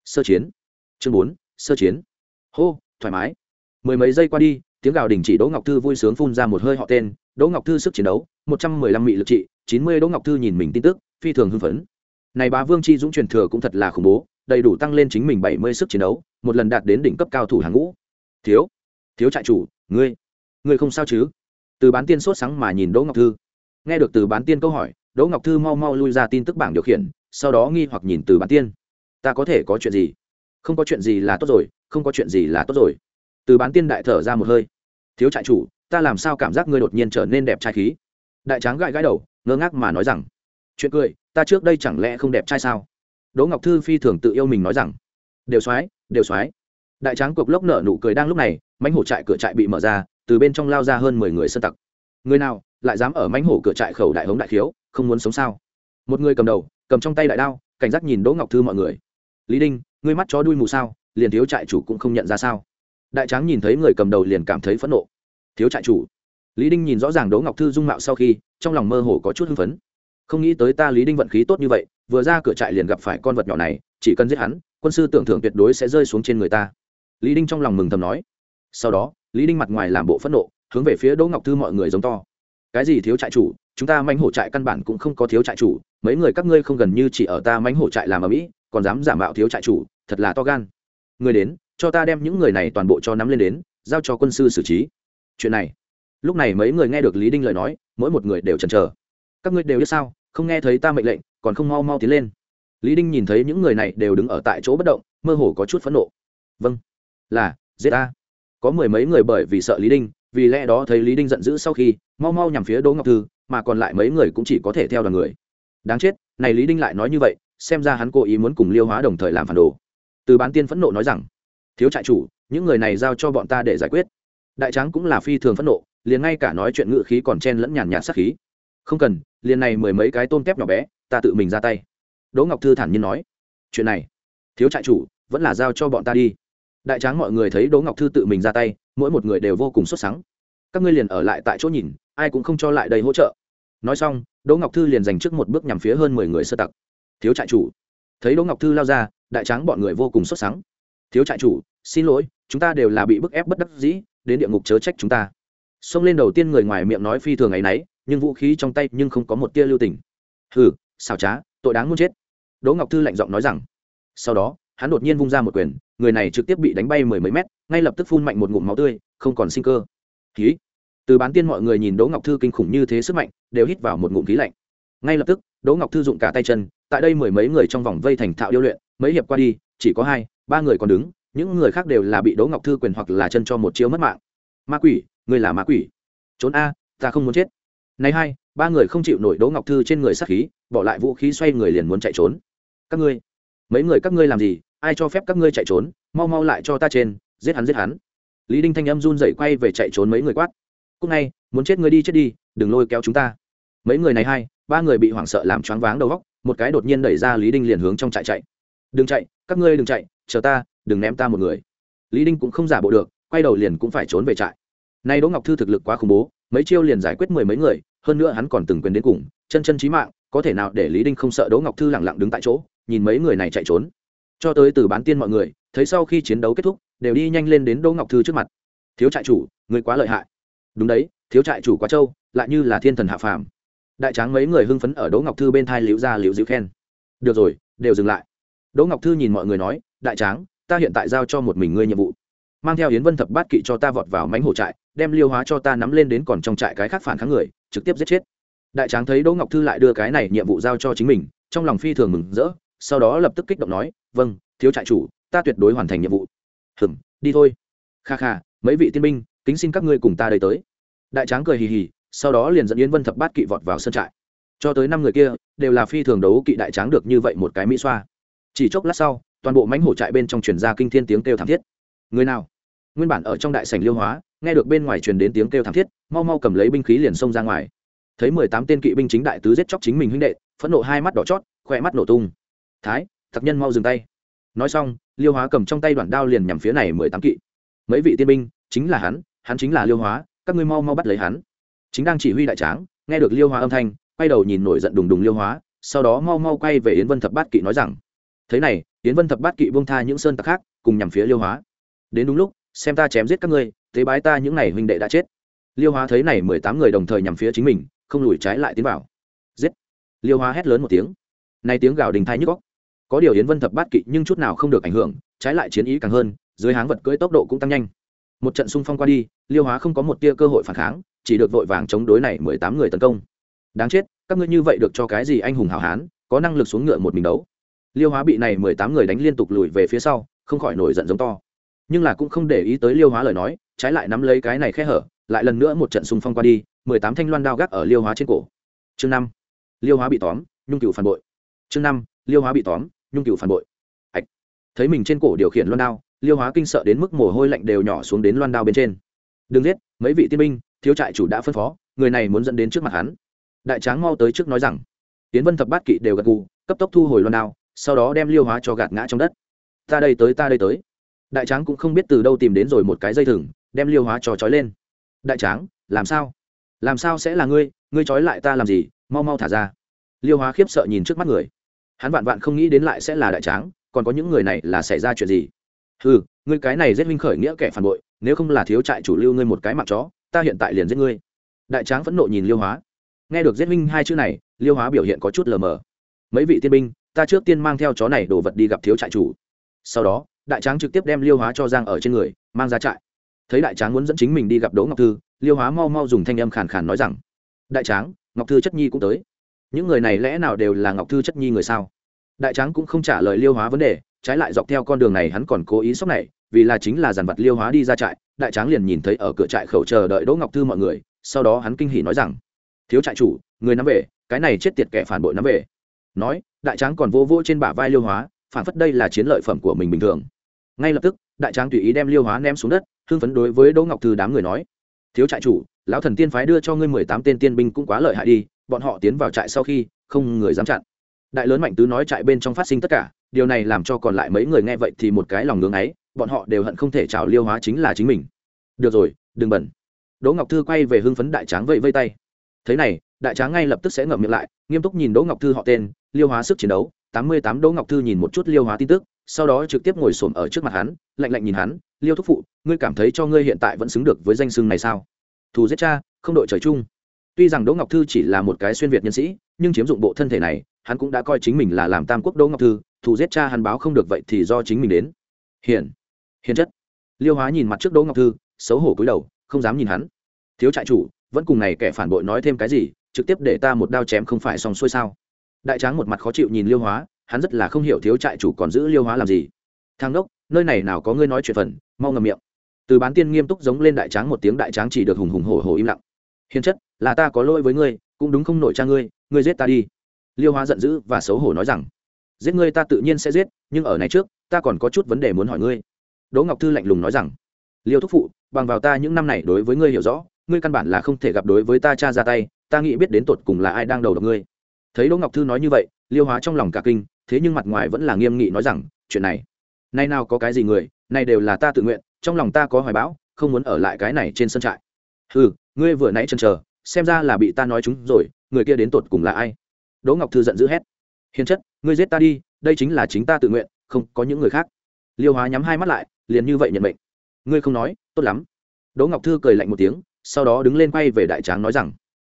sơ chiến. Chương bốn, sơ chiến. Hô, thoải mái. Mười mấy giây qua đi, tiếng gào đình chỉ đỗ ngọc thư vui sướng phun ra một hơi họ tên. Đỗ ngọc thư sức chiến đấu, một trăm mười lăm mị lực trị, chín mươi đỗ ngọc thư nhìn mình tin tức, phi thường hưng phấn. Này bá vương chi dũng truyền thừa cũng thật là khủng bố, đầy đủ tăng lên chính mình bảy mươi sức chiến đấu, một lần đạt đến đỉnh cấp cao thủ hàng ngũ. Thiếu thiếu trại chủ, ngươi ngươi không sao chứ? Từ bán tiên sốt sáng mà nhìn đỗ ngọc thư. Nghe được từ bán tiên câu hỏi, đỗ ngọc thư mau mau lui ra tin tức bảng điều khiển, sau đó nghi hoặc nhìn từ bán tiên ta có thể có chuyện gì? Không có chuyện gì là tốt rồi, không có chuyện gì là tốt rồi. Từ bán tiên đại thở ra một hơi. Thiếu trại chủ, ta làm sao cảm giác ngươi đột nhiên trở nên đẹp trai khí? Đại tráng gãi gãi đầu, ngơ ngác mà nói rằng, chuyện cười, ta trước đây chẳng lẽ không đẹp trai sao? Đỗ ngọc thư phi thường tự yêu mình nói rằng, đều soái đều soái. Đại tráng cục lốc nở nụ cười đang lúc này mánh hổ trại cửa trại bị mở ra, từ bên trong lao ra hơn mười người sơn tặc. Người nào lại dám ở mánh hổ cửa trại khẩu đại hống đại khiếu, không muốn sống sao? Một người cầm đầu, cầm trong tay đại đao, cảnh giác nhìn đỗ ngọc thư mọi người lý đinh, ngươi mắt chó đuôi mù sao, liền thiếu trại chủ cũng không nhận ra sao? Đại tráng nhìn thấy người cầm đầu liền cảm thấy phẫn nộ. Thiếu trại chủ? Lý đinh nhìn rõ ràng đỗ ngọc thư dung mạo sau khi, trong lòng mơ hồ có chút hưng phấn. Không nghĩ tới ta lý đinh vận khí tốt như vậy, vừa ra cửa trại liền gặp phải con vật nhỏ này, chỉ cần giết hắn, quân sư tưởng thưởng tuyệt đối sẽ rơi xuống trên người ta. Lý đinh trong lòng mừng thầm nói. Sau đó, lý đinh mặt ngoài làm bộ phẫn nộ, hướng về phía đỗ ngọc thư mọi người giống to. Cái gì thiếu trại chủ? Chúng ta mánh hổ trại căn bản cũng không có thiếu trại chủ, mấy người các ngươi không gần như chỉ ở ta mánh hổ trại làm ở mỹ còn dám giả mạo thiếu trại chủ, thật là to gan. Người đến, cho ta đem những người này toàn bộ cho nắm lên đến, giao cho quân sư xử trí. Chuyện này. Lúc này mấy người nghe được lý đinh lời nói, mỗi một người đều chần chờ. Các ngươi đều biết sao, không nghe thấy ta mệnh lệnh, còn không mau mau tiến lên. Lý đinh nhìn thấy những người này đều đứng ở tại chỗ bất động, mơ hồ có chút phẫn nộ. Vâng. Là, giết ta. Có mười mấy người bởi vì sợ lý đinh, vì lẽ đó thấy lý đinh giận dữ sau khi, mau mau nhằm phía đỗ ngọc thư, mà còn lại mấy người cũng chỉ có thể theo đoàn người. Đáng chết, này lý đinh lại nói như vậy xem ra hắn cố ý muốn cùng liêu hóa đồng thời làm phản đồ. Từ bán tiên phẫn nộ nói rằng, thiếu trại chủ, những người này giao cho bọn ta để giải quyết. Đại tráng cũng là phi thường phẫn nộ, liền ngay cả nói chuyện ngự khí còn chen lẫn nhàn nhạt sắc khí. Không cần, liền này mười mấy cái tôm tép nhỏ bé, ta tự mình ra tay. Đỗ ngọc thư thản nhiên nói, chuyện này, thiếu trại chủ, vẫn là giao cho bọn ta đi. Đại tráng mọi người thấy đỗ ngọc thư tự mình ra tay, mỗi một người đều vô cùng xuất sắc các ngươi liền ở lại tại chỗ nhìn, ai cũng không cho lại đây hỗ trợ. Nói xong, đỗ ngọc thư liền dành trước một bước nhằm phía hơn mười người sơ tặc thiếu trại chủ. Thấy đỗ ngọc thư lao ra, đại tráng bọn người vô cùng xuất sắc thiếu trại chủ, xin lỗi, chúng ta đều là bị bức ép bất đắc dĩ, đến địa ngục chớ trách chúng ta. Xông lên đầu tiên người ngoài miệng nói phi thường ấ y n ấ y nhưng vũ khí trong tay nhưng không có một tia lưu tình. Hừ, xảo trá, tội đáng muốn chết. Đỗ ngọc thư lạnh giọng nói rằng. Sau đó, hắn đột nhiên vung ra một quyền, người này trực tiếp bị đánh bay mười mấy mét, ngay lập tức phun mạnh một ngụm máu tươi, không còn sinh cơ. Khí từ bán tiên mọi người nhìn đỗ ngọc thư kinh khủng như thế sức mạnh, đều hít vào một ngụm khí lạnh. Ngay lập tức, đỗ ngọc thư dụng cả tay chân tại đây mười mấy người trong vòng vây thành thạo điêu luyện, mấy hiệp qua đi, chỉ có hai, ba người còn đứng, những người khác đều là bị đỗ ngọc thư quyền hoặc là chân cho một chiếu mất mạng. Ma quỷ ngươi là ma quỷ. Trốn a, ta không muốn chết. Này hai, ba người không chịu nổi đỗ ngọc thư trên người sát khí, bỏ lại vũ khí xoay người liền muốn chạy trốn. Các ngươi, mấy người các ngươi làm gì? Ai cho phép các ngươi chạy trốn? Mau mau lại cho ta trên, giết hắn giết hắn. Lý đinh thanh âm run dậy quay về chạy trốn mấy người quát. Cúc ngay, muốn chết ngươi đi, chết đi, đừng lôi kéo chúng ta. Mấy người này hai, ba người bị hoảng sợ làm choáng váng đầu góc một cái đột nhiên đẩy ra lý đinh liền hướng trong trại chạy. Đừng chạy, các ngươi đừng chạy, chờ ta, đừng ném ta một người. Lý đinh cũng không giả bộ được, quay đầu liền cũng phải trốn về trại. Nay đỗ ngọc thư thực lực quá khủng bố, mấy chiêu liền giải quyết mười mấy người, hơn nữa hắn còn từng quyền đến cùng, chân chân trí mạng, có thể nào để lý đinh không sợ đỗ ngọc thư lẳng lặng đứng tại chỗ, nhìn mấy người này chạy trốn. Cho tới từ bán tiên mọi người, thấy sau khi chiến đấu kết thúc, đều đi nhanh lên đến đỗ ngọc thư trước mặt. Thiếu trại chủ người quá lợi hại. Đúng đấy, thiếu trại chủ quá trâu, lại như là thiên thần hạ phàm đại tráng mấy người hưng phấn ở đỗ ngọc thư bên thai liễu ra liễu dịu khen. Được rồi, đều dừng lại. Đỗ ngọc thư nhìn mọi người nói, đại tráng, ta hiện tại giao cho một mình ngươi nhiệm vụ. Mang theo yến vân thập bát kỵ cho ta vọt vào mánh hổ trại, đem liêu hóa cho ta nắm lên đến còn trong trại cái khác phản kháng người, trực tiếp giết chết. Đại tráng thấy đỗ ngọc thư lại đưa cái này nhiệm vụ giao cho chính mình, trong lòng phi thường mừng rỡ, sau đó lập tức kích động nói vâng thiếu trại chủ, ta tuyệt đối hoàn thành nhiệm vụ. Hừng đi thôi. Kha kha, mấy vị tiên binh, kính xin các ngươi cùng ta đây tới. Đại tráng cười hì hì sau đó liền dẫn yến vân thập bát kỵ vọt vào sân trại. Cho tới năm người kia, đều là phi thường đấu kỵ đại tráng được như vậy một cái mỹ xoa. Chỉ chốc lát sau, toàn bộ mánh hổ trại bên trong truyền ra kinh thiên tiếng kêu thảm thiết. Người nào? Nguyên bản ở trong đại sảnh liêu hóa, nghe được bên ngoài truyền đến tiếng kêu thảm thiết, mau mau cầm lấy binh khí liền xông ra ngoài. Thấy mười tám tên kỵ binh chính đại tứ giết chóc chính mình huynh đệ, phẫn nộ hai mắt đỏ chót, khỏe mắt nổ tung. Thái, thập nhân mau dừng tay. Nói xong, liêu hóa cầm trong tay đoạn đao liền nhằm phía này mười tám kỵ. Mấy vị tiên binh, chính là hắn hắn chính là liêu hóa, các ngươi mau mau bắt lấy hắn chính đang chỉ huy đại tráng, nghe được liêu hóa âm thanh, quay đầu nhìn nổi giận đùng đùng liêu hóa, sau đó mau mau quay về yến vân thập bát kỵ nói rằng, thế này, yến vân thập bát kỵ buông tha những sơn tặc khác, cùng nhằm phía liêu hóa. Đến đúng lúc, xem ta chém giết các ngươi tế bái ta những n à y huynh đệ đã chết. Liêu hóa thấy này mười tám người đồng thời nhằm phía chính mình, không lùi trái lại tiến vào. Giết! Liêu hóa hét lớn một tiếng. Nay tiếng gào đình thai nhức góc có điều yến vân thập bát kỵ nhưng chút nào không được ảnh hưởng, trái lại chiến ý càng hơn, dưới háng vật cưỡi tốc độ cũng tăng nhanh. Một trận xung phong qua đi, liêu hóa không có một tia cơ hội phản kháng chỉ được vội vàng chống đối này mười tám người tấn công. Đáng chết, các ngươi như vậy được cho cái gì anh hùng hảo hán, có năng lực xuống ngựa một mình đấu. Liêu hóa bị này mười tám người đánh liên tục lùi về phía sau, không khỏi nổi giận giống to. Nhưng là cũng không để ý tới liêu hóa lời nói, trái lại nắm lấy cái này khe hở, lại lần nữa một trận xung phong qua đi, mười tám thanh loan đao gác ở liêu hóa trên cổ. Chương năm, liêu hóa bị tóm, nhung cựu phản bội. Chương năm, liêu hóa bị tóm, nhung cựu phản bội. Ạch thấy mình trên cổ điều khiển loan đao, liêu hóa kinh sợ đến mức mồ hôi lạnh đều nhỏ xuống đến loan đao bên trên. Đừng giết, mấy vị tiên binh thiếu trại chủ đã phân phó, người này muốn dẫn đến trước mặt hắn. Đại tráng mau tới trước nói rằng, tiến vân thập bát kỵ đều gật gù, cấp tốc thu hồi loan đao, sau đó đem liêu hóa cho gạt ngã trong đất. Ta đây tới, ta đây tới. Đại tráng cũng không biết từ đâu tìm đến rồi một cái dây thừng, đem liêu hóa cho trói lên. Đại tráng, làm sao? Làm sao sẽ là ngươi? Ngươi trói lại ta làm gì? Mau mau thả ra. Liêu hóa khiếp sợ nhìn trước mắt người. Hắn vạn vạn không nghĩ đến lại sẽ là đại tráng, còn có những người này là xảy ra chuyện gì? Ừ ngươi cái này giết huynh khởi nghĩa kẻ phản bội, nếu không là thiếu trại chủ lưu ngươi một cái mặt chó ta hiện tại liền giết ngươi. Đại tráng phẫn nộ nhìn liêu hóa. Nghe được giết minh hai chữ này, liêu hóa biểu hiện có chút lờ mờ. Mấy vị tiên binh, ta trước tiên mang theo chó này đồ vật đi gặp thiếu trại chủ. Sau đó, đại tráng trực tiếp đem liêu hóa cho giang ở trên người, mang ra trại. Thấy đại tráng muốn dẫn chính mình đi gặp đỗ ngọc thư, liêu hóa mau mau dùng thanh âm khàn khàn nói rằng, đại tráng, ngọc thư chất nhi cũng tới. Những người này lẽ nào đều là ngọc thư chất nhi người sao? Đại tráng cũng không trả lời liêu hóa vấn đề, trái lại dọc theo con đường này hắn còn cố ý sốc này vì là chính là dàn vật liêu hóa đi ra trại, đại tráng liền nhìn thấy ở cửa trại khẩu chờ đợi đỗ ngọc thư mọi người, sau đó hắn kinh hỉ nói rằng, thiếu trại chủ, người nắm về, cái này chết tiệt kẻ phản bội nắm về. Nói, đại tráng còn vô vô trên bả vai liêu hóa, phản phất đây là chiến lợi phẩm của mình bình thường. Ngay lập tức, đại tráng tùy ý đem liêu hóa ném xuống đất, hưng phấn đối với đỗ ngọc thư đám người nói, thiếu trại chủ, lão thần tiên phái đưa cho ngươi mười tám tên tiên binh cũng quá lợi hại đi, bọn họ tiến vào trại sau khi, không người dám chặn. Đại lớn mạnh tứ nói trại bên trong phát sinh tất cả, điều này làm cho còn lại mấy người nghe vậy thì một cái lòng ngưỡng ấy bọn họ đều hận không thể trào liêu hóa chính là chính mình. Được rồi, đừng bẩn đỗ ngọc thư quay về hưng phấn đại tráng vẫy vây tay. Thế này, đại tráng ngay lập tức sẽ ngậm miệng lại, nghiêm túc nhìn đỗ ngọc thư họ tên, liêu hóa sức chiến đấu. Tám mươi tám đỗ ngọc thư nhìn một chút liêu hóa tin tức, sau đó trực tiếp ngồi xổm ở trước mặt hắn, lạnh lạnh nhìn hắn, liêu thúc phụ, ngươi cảm thấy cho ngươi hiện tại vẫn xứng được với danh xưng này sao? Thù giết cha, không đội trời chung. Tuy rằng đỗ ngọc thư chỉ là một cái xuyên việt nhân sĩ, nhưng chiếm dụng bộ thân thể này, hắn cũng đã coi chính mình là làm tam quốc đỗ ngọc thư, thù giết cha hắn báo không được vậy thì do chính mình đến. Hiển hiền chất. Liêu hóa nhìn mặt trước đỗ ngọc thư, xấu hổ cúi đầu, không dám nhìn hắn. Thiếu trại chủ, vẫn cùng này kẻ phản bội nói thêm cái gì, trực tiếp để ta một đao chém không phải xong xuôi sao? Đại tráng một mặt khó chịu nhìn liêu hóa, hắn rất là không hiểu thiếu trại chủ còn giữ liêu hóa làm gì. Thang đốc nơi này nào có ngươi nói chuyện phần, mau ngầm miệng. Từ bán tiên nghiêm túc giống lên đại tráng một tiếng đại tráng chỉ được hùng hùng hổ hổ im lặng. Hiền chất, là ta có lỗi với ngươi, cũng đúng không nổi cha ngươi ngươi giết ta đi. Liêu hóa giận dữ và xấu hổ nói rằng, giết ngươi ta tự nhiên sẽ giết, nhưng ở này trước, ta còn có chút vấn đề muốn hỏi ngươi đỗ ngọc thư lạnh lùng nói rằng, liêu thúc phụ, bằng vào ta những năm này đối với ngươi hiểu rõ, ngươi căn bản là không thể gặp đối với ta cha ra tay, ta nghĩ biết đến tột cùng là ai đang đầu độc ngươi. Thấy đỗ ngọc thư nói như vậy, liêu hóa trong lòng cả kinh, thế nhưng mặt ngoài vẫn là nghiêm nghị nói rằng, chuyện này, nay nào có cái gì người, nay đều là ta tự nguyện, trong lòng ta có hoài bão, không muốn ở lại cái này trên sân trại. Ừ ngươi vừa nãy chần chờ, xem ra là bị ta nói chúng rồi, người kia đến tột cùng là ai? Đỗ ngọc thư giận dữ hét. Hiền chất, ngươi giết ta đi, đây chính là chính ta tự nguyện, không có những người khác. Liêu hóa nhắm hai mắt lại liền như vậy nhận mệnh. Ngươi không nói, tốt lắm. Đỗ ngọc thư cười lạnh một tiếng, sau đó đứng lên quay về đại tráng nói rằng,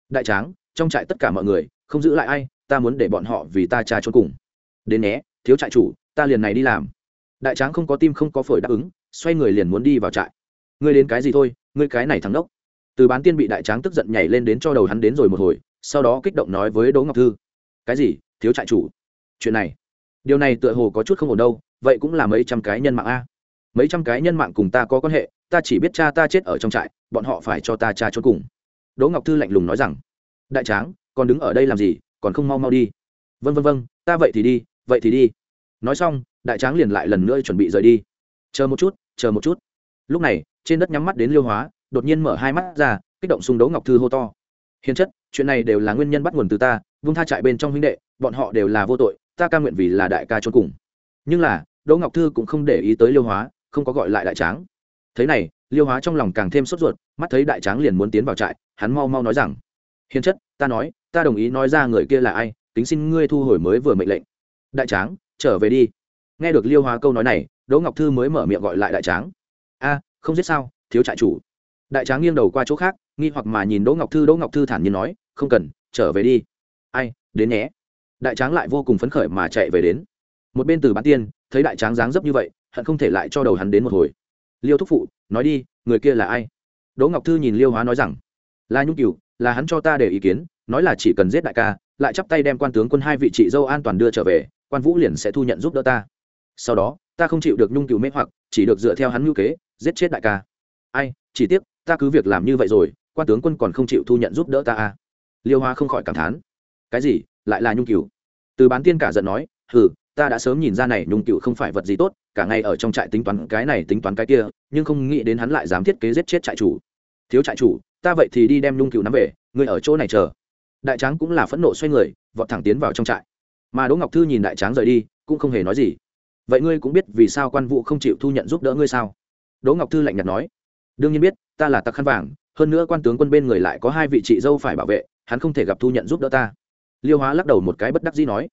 đại tráng, trong trại tất cả mọi người, không giữ lại ai, ta muốn để bọn họ vì ta cha trốn cùng. Đến nhé, thiếu trại chủ, ta liền này đi làm. Đại tráng không có tim không có phổi đáp ứng, xoay người liền muốn đi vào trại. Ngươi đến cái gì thôi, ngươi cái này thắng đốc. Từ bán tiên bị đại tráng tức giận nhảy lên đến cho đầu hắn đến rồi một hồi, sau đó kích động nói với đỗ ngọc thư, cái gì, thiếu trại chủ? Chuyện này, điều này tựa hồ có chút không ổn đâu, vậy cũng là mấy trăm cái nhân mạng a mấy trăm cái nhân mạng cùng ta có quan hệ, ta chỉ biết cha ta chết ở trong trại, bọn họ phải cho ta cha trốn cùng. Đỗ ngọc thư lạnh lùng nói rằng, đại tráng, còn đứng ở đây làm gì, còn không mau mau đi. Vân vân vân ta vậy thì đi, vậy thì đi. Nói xong, đại tráng liền lại lần nữa chuẩn bị rời đi. Chờ một chút, chờ một chút. Lúc này, trên đất nhắm mắt đến liêu hóa, đột nhiên mở hai mắt ra, kích động xung đấu ngọc thư hô to. Hiền chất, chuyện này đều là nguyên nhân bắt nguồn từ ta, vung tha trại bên trong huynh đệ, bọn họ đều là vô tội, ta ca nguyện vì là đại ca trốn cùng. Nhưng là, đỗ ngọc thư cũng không để ý tới liêu hóa không có gọi lại đại tráng. Thế này, liêu hóa trong lòng càng thêm sốt ruột, mắt thấy đại tráng liền muốn tiến vào trại, hắn mau mau nói rằng, hiền chất, ta nói, ta đồng ý nói ra người kia là ai tính xin ngươi thu hồi mới vừa mệnh lệnh. Đại tráng, trở về đi. Nghe được liêu hóa câu nói này, đỗ ngọc thư mới mở miệng gọi lại đại tráng. A, không giết sao, thiếu trại chủ. Đại tráng nghiêng đầu qua chỗ khác, nghi hoặc mà nhìn đỗ ngọc thư, đỗ ngọc thư thản nhiên nói, không cần, trở về đi. Ai, đến nhé. Đại tráng lại vô cùng phấn khởi mà chạy về đến. Một bên từ bán tiên, thấy đại tráng dáng dấp như vậy hận không thể lại cho đầu hắn đến một hồi. Liêu thúc phụ, nói đi, người kia là ai? Đỗ ngọc thư nhìn liêu hóa nói rằng, là nhung cựu là hắn cho ta để ý kiến, nói là chỉ cần giết đại ca, lại chắp tay đem quan tướng quân hai vị chị dâu an toàn đưa trở về, quan vũ liền sẽ thu nhận giúp đỡ ta. Sau đó, ta không chịu được nhung cựu mê hoặc, chỉ được dựa theo hắn ngữ kế, giết chết đại ca. Ai, chỉ tiếc, ta cứ việc làm như vậy rồi, quan tướng quân còn không chịu thu nhận giúp đỡ ta à? Liêu hoa không khỏi cảm thán. Cái gì, lại là nhung cựu từ bán tiên cả giận nói, hừ ta đã sớm nhìn ra này nhung cựu không phải vật gì tốt, cả ngày ở trong trại tính toán cái này, tính toán cái kia, nhưng không nghĩ đến hắn lại dám thiết kế giết chết trại chủ. Thiếu trại chủ, ta vậy thì đi đem nhung cựu nắm về, ngươi ở chỗ này chờ. Đại tráng cũng là phẫn nộ xoay người, vọt thẳng tiến vào trong trại. Mà đỗ ngọc thư nhìn đại tráng rời đi, cũng không hề nói gì. Vậy ngươi cũng biết vì sao quan vụ không chịu thu nhận giúp đỡ ngươi sao? Đỗ ngọc thư lạnh nhạt nói. Đương nhiên biết, ta là tặc khăn vàng, hơn nữa quan tướng quân bên người lại có hai vị chị dâu phải bảo vệ, hắn không thể gặp thu nhận giúp đỡ ta. Liêu hóa lắc đầu một cái bất đắc dĩ nói.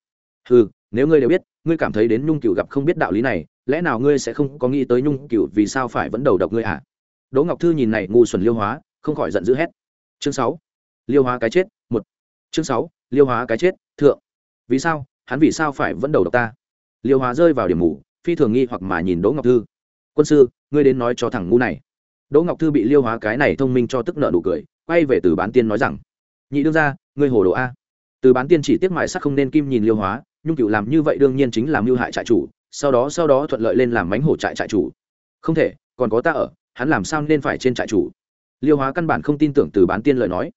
Ừ nếu ngươi đều biết, ngươi cảm thấy đến nhung cựu gặp không biết đạo lý này, lẽ nào ngươi sẽ không có nghĩ tới nhung cựu vì sao phải vẫn đầu độc ngươi à? Đỗ ngọc thư nhìn này ngu xuẩn liêu hóa, không khỏi giận dữ hét. Chương sáu. Liêu hóa cái chết, một. Chương sáu. Liêu hóa cái chết, thượng. Vì sao? Hắn vì sao phải vẫn đầu độc ta? Liêu hóa rơi vào điểm mù phi thường nghi hoặc mà nhìn đỗ ngọc thư. Quân sư, ngươi đến nói cho thằng ngu này. Đỗ ngọc thư bị liêu hóa cái này thông minh cho tức nợ nụ cười, quay về từ bán tiên nói rằng, nhị đương ra ngươi hồ đồ a. Từ bán tiên chỉ tiếc mại sắc không nên kim nhìn liêu hóa nhung cựu làm như vậy đương nhiên chính là mưu hại trại chủ, sau đó sau đó thuận lợi lên làm mánh hổ trại trại chủ. Không thể, còn có ta ở, hắn làm sao nên phải trên trại chủ? Liêu hóa căn bản không tin tưởng từ bán tiên lời nói.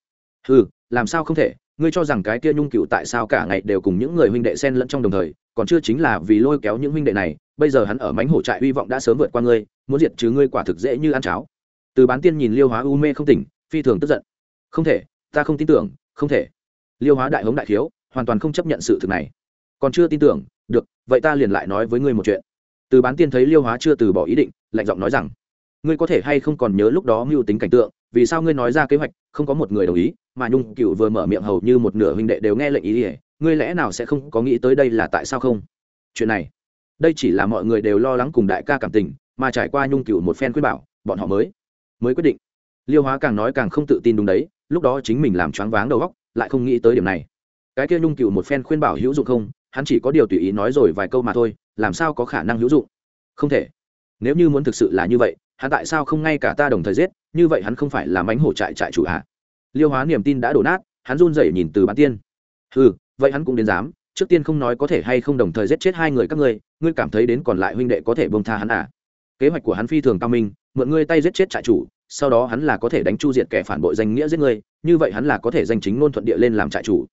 Ừ làm sao không thể, ngươi cho rằng cái kia nhung cựu tại sao cả ngày đều cùng những người huynh đệ xen lẫn trong đồng thời, còn chưa chính là vì lôi kéo những huynh đệ này, bây giờ hắn ở mánh hổ trại hy vọng đã sớm vượt qua ngươi, muốn diệt chứ ngươi quả thực dễ như ăn cháo. Từ bán tiên nhìn liêu hóa u mê không tỉnh, phi thường tức giận. Không thể, ta không tin tưởng, không thể. Liêu hóa đại hống đại thiếu, hoàn toàn không chấp nhận sự thực này còn chưa tin tưởng, được, vậy ta liền lại nói với ngươi một chuyện. Từ bán tiên thấy liêu hóa chưa từ bỏ ý định, lạnh giọng nói rằng, ngươi có thể hay không còn nhớ lúc đó mưu tính cảnh tượng, vì sao ngươi nói ra kế hoạch, không có một người đồng ý, mà nhung cựu vừa mở miệng hầu như một nửa huynh đệ đều nghe lệnh ý ỉa ngươi lẽ nào sẽ không có nghĩ tới đây là tại sao không? Chuyện này, đây chỉ là mọi người đều lo lắng cùng đại ca cảm tình, mà trải qua nhung cựu một phen quyết bảo, bọn họ mới mới quyết định. Liêu hóa càng nói càng không tự tin đúng đấy, lúc đó chính mình làm choáng váng đầu góc lại không nghĩ tới điểm này. Cái kia nhung cựu một phen khuyên bảo hữu dụng không hắn chỉ có điều tùy ý nói rồi vài câu mà thôi, làm sao có khả năng hữu dụng? Không thể. Nếu như muốn thực sự là như vậy, hắn tại sao không ngay cả ta đồng thời giết, như vậy hắn không phải là mánh hổ trại trại chủ hạ liêu hóa niềm tin đã đổ nát, hắn run rẩy nhìn từ bán tiên. Ừ vậy hắn cũng đến dám, trước tiên không nói có thể hay không đồng thời giết chết hai người các ngươi ngươi cảm thấy đến còn lại huynh đệ có thể bông tha hắn à? Kế hoạch của hắn phi thường cao minh, mượn ngươi tay giết chết trại chủ, sau đó hắn là có thể đánh chu diệt kẻ phản bội danh nghĩa giết ngươi, như vậy hắn là có thể danh chính ngôn thuận địa lên làm trại chủ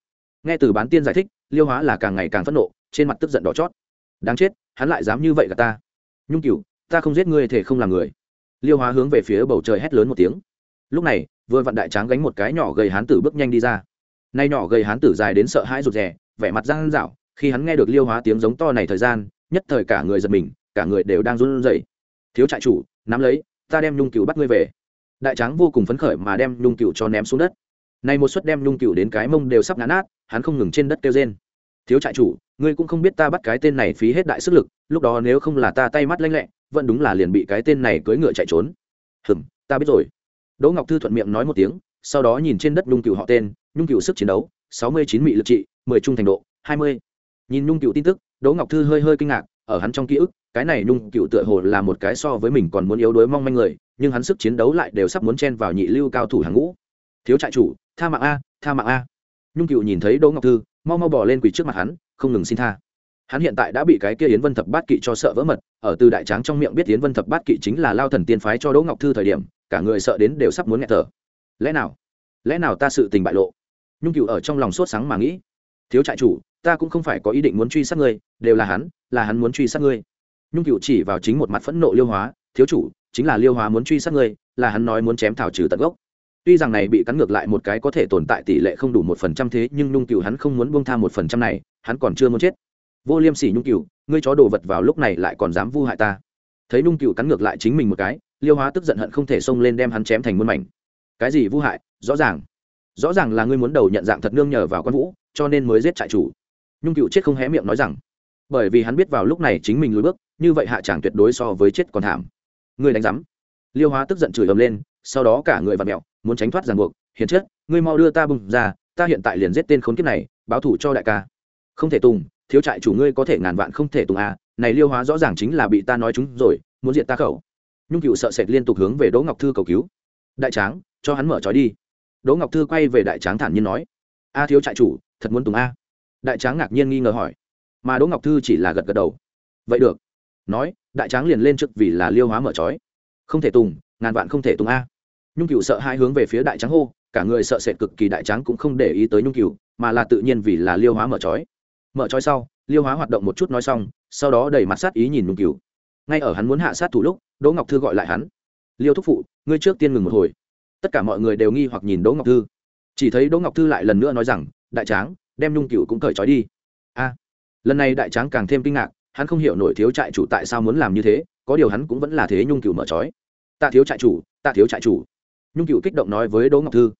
nghe từ bán tiên giải thích, liêu hóa là càng ngày càng phẫn nộ, trên mặt tức giận đỏ chót. Đáng chết, hắn lại dám như vậy cả ta. Nhung cựu ta không giết ngươi thể không làm người. Liêu hóa hướng về phía bầu trời hét lớn một tiếng. Lúc này, vừa vặn đại tráng gánh một cái nhỏ gầy hán tử bước nhanh đi ra. Nay nhỏ gầy hán tử dài đến sợ hãi rụt rè, vẻ mặt răng rảo khi hắn nghe được liêu hóa tiếng giống to này thời gian, nhất thời cả người giật mình, cả người đều đang run rẩy. Thiếu trại chủ, nắm lấy, ta đem nhung cựu bắt ngươi về. Đại tráng vô cùng phấn khởi mà đem nhung cựu cho ném xuống đất nay một suất đem nhung cựu đến cái mông đều sắp ngã nát, hắn không ngừng trên đất kêu rên. Thiếu trại chủ, ngươi cũng không biết ta bắt cái tên này phí hết đại sức lực, lúc đó nếu không là ta tay mắt lanh lẹ, vẫn đúng là liền bị cái tên này cưỡi ngựa chạy trốn. Hừm, ta biết rồi. Đỗ ngọc thư thuận miệng nói một tiếng, sau đó nhìn trên đất nhung cựu họ tên, nhung cựu sức chiến đấu, sáu mươi chín mị lực trị, mười trung thành độ, hai mươi. Nhìn nhung cựu tin tức, đỗ ngọc thư hơi hơi kinh ngạc, ở hắn trong ký ức, cái này nhung cựu tựa hồ là một cái so với mình còn muốn yếu đuối mong manh người, nhưng hắn sức chiến đấu lại đều sắp muốn chen vào nhị lưu cao thủ hàng ngũ thiếu trại chủ, tha mạng a, tha mạng a. Nhung cựu nhìn thấy đỗ ngọc thư, mau mau bỏ lên quỳ trước mặt hắn, không ngừng xin tha. Hắn hiện tại đã bị cái kia yến vân thập bát kỵ cho sợ vỡ mật, ở từ đại tráng trong miệng biết yến vân thập bát kỵ chính là lao thần tiên phái cho đỗ ngọc thư thời điểm, cả người sợ đến đều sắp muốn nghẹt thở. Lẽ nào? Lẽ nào ta sự tình bại lộ? Nhung cựu ở trong lòng sốt sáng mà nghĩ. Thiếu trại chủ, ta cũng không phải có ý định muốn truy sát ngươi, đều là hắn là hắn muốn truy sát ngươi. Nhung cựu chỉ vào chính một mặt phẫn nộ liêu hóa, thiếu chủ, chính là liêu hóa muốn truy sát ngươi, là hắn nói muốn chém thảo trừ tận gốc tuy rằng này bị cắn ngược lại một cái có thể tồn tại tỷ lệ không đủ một phần trăm thế, nhưng nhung cựu hắn không muốn buông tha một phần trăm này, hắn còn chưa muốn chết. Vô liêm sỉ nhung cựu ngươi chó đồ vật vào lúc này lại còn dám vu hại ta. Thấy nhung cựu cắn ngược lại chính mình một cái, liêu hóa tức giận hận không thể xông lên đem hắn chém thành muôn mảnh. Cái gì vu hại? Rõ ràng. Rõ ràng là ngươi muốn đầu nhận dạng thật nương nhờ vào quan vũ, cho nên mới giết trại chủ. Nhung cựu chết không hé miệng nói rằng. Bởi vì hắn biết vào lúc này chính mình lùi bước, như vậy hạ chẳng tuyệt đối so với chết còn thảm. Ngươi đánh rắm liêu hóa tức giận chửi ầm lên, sau đó cả người và mẹo muốn tránh thoát ràng buộc hiền chất ngươi mau đưa ta bùng ra, ta hiện tại liền giết tên khốn kiếp này, báo thủ cho đại ca. Không thể tùng, thiếu trại chủ ngươi có thể ngàn vạn không thể tùng à này liêu hóa rõ ràng chính là bị ta nói chúng rồi, muốn diện ta khẩu. Nhung cựu sợ sệt liên tục hướng về đỗ ngọc thư cầu cứu. Đại tráng, cho hắn mở trói đi. Đỗ ngọc thư quay về đại tráng thản nhiên nói, a thiếu trại chủ, thật muốn tùng a? Đại tráng ngạc nhiên nghi ngờ hỏi. Mà đỗ ngọc thư chỉ là gật gật đầu. Vậy được. Nói, đại tráng liền lên trước vì là liêu hóa mở trói. Không thể tùng, ngàn vạn không thể tùng a nhung cựu sợ hai hướng về phía đại tráng hô, cả người sợ sệt cực kỳ đại tráng cũng không để ý tới nhung cựu, mà là tự nhiên vì là liêu hóa mở trói. Mở trói sau, liêu hóa hoạt động một chút nói xong, sau đó đẩy mặt sát ý nhìn nhung cựu. Ngay ở hắn muốn hạ sát thủ lúc, đỗ ngọc thư gọi lại hắn. Liêu thúc phụ, ngươi trước tiên ngừng một hồi. Tất cả mọi người đều nghi hoặc nhìn đỗ ngọc thư. Chỉ thấy đỗ ngọc thư lại lần nữa nói rằng, đại tráng, đem nhung cựu cũng cởi trói đi. A, lần này đại tráng càng thêm kinh ngạc, hắn không hiểu nổi thiếu trại chủ tại sao muốn làm như thế, có điều hắn cũng vẫn là thế nhung cựu mở trói. Tạ thiếu trại chủ, tạ thiếu trại chủ nhung cựu kích động nói với đỗ ngọc thư,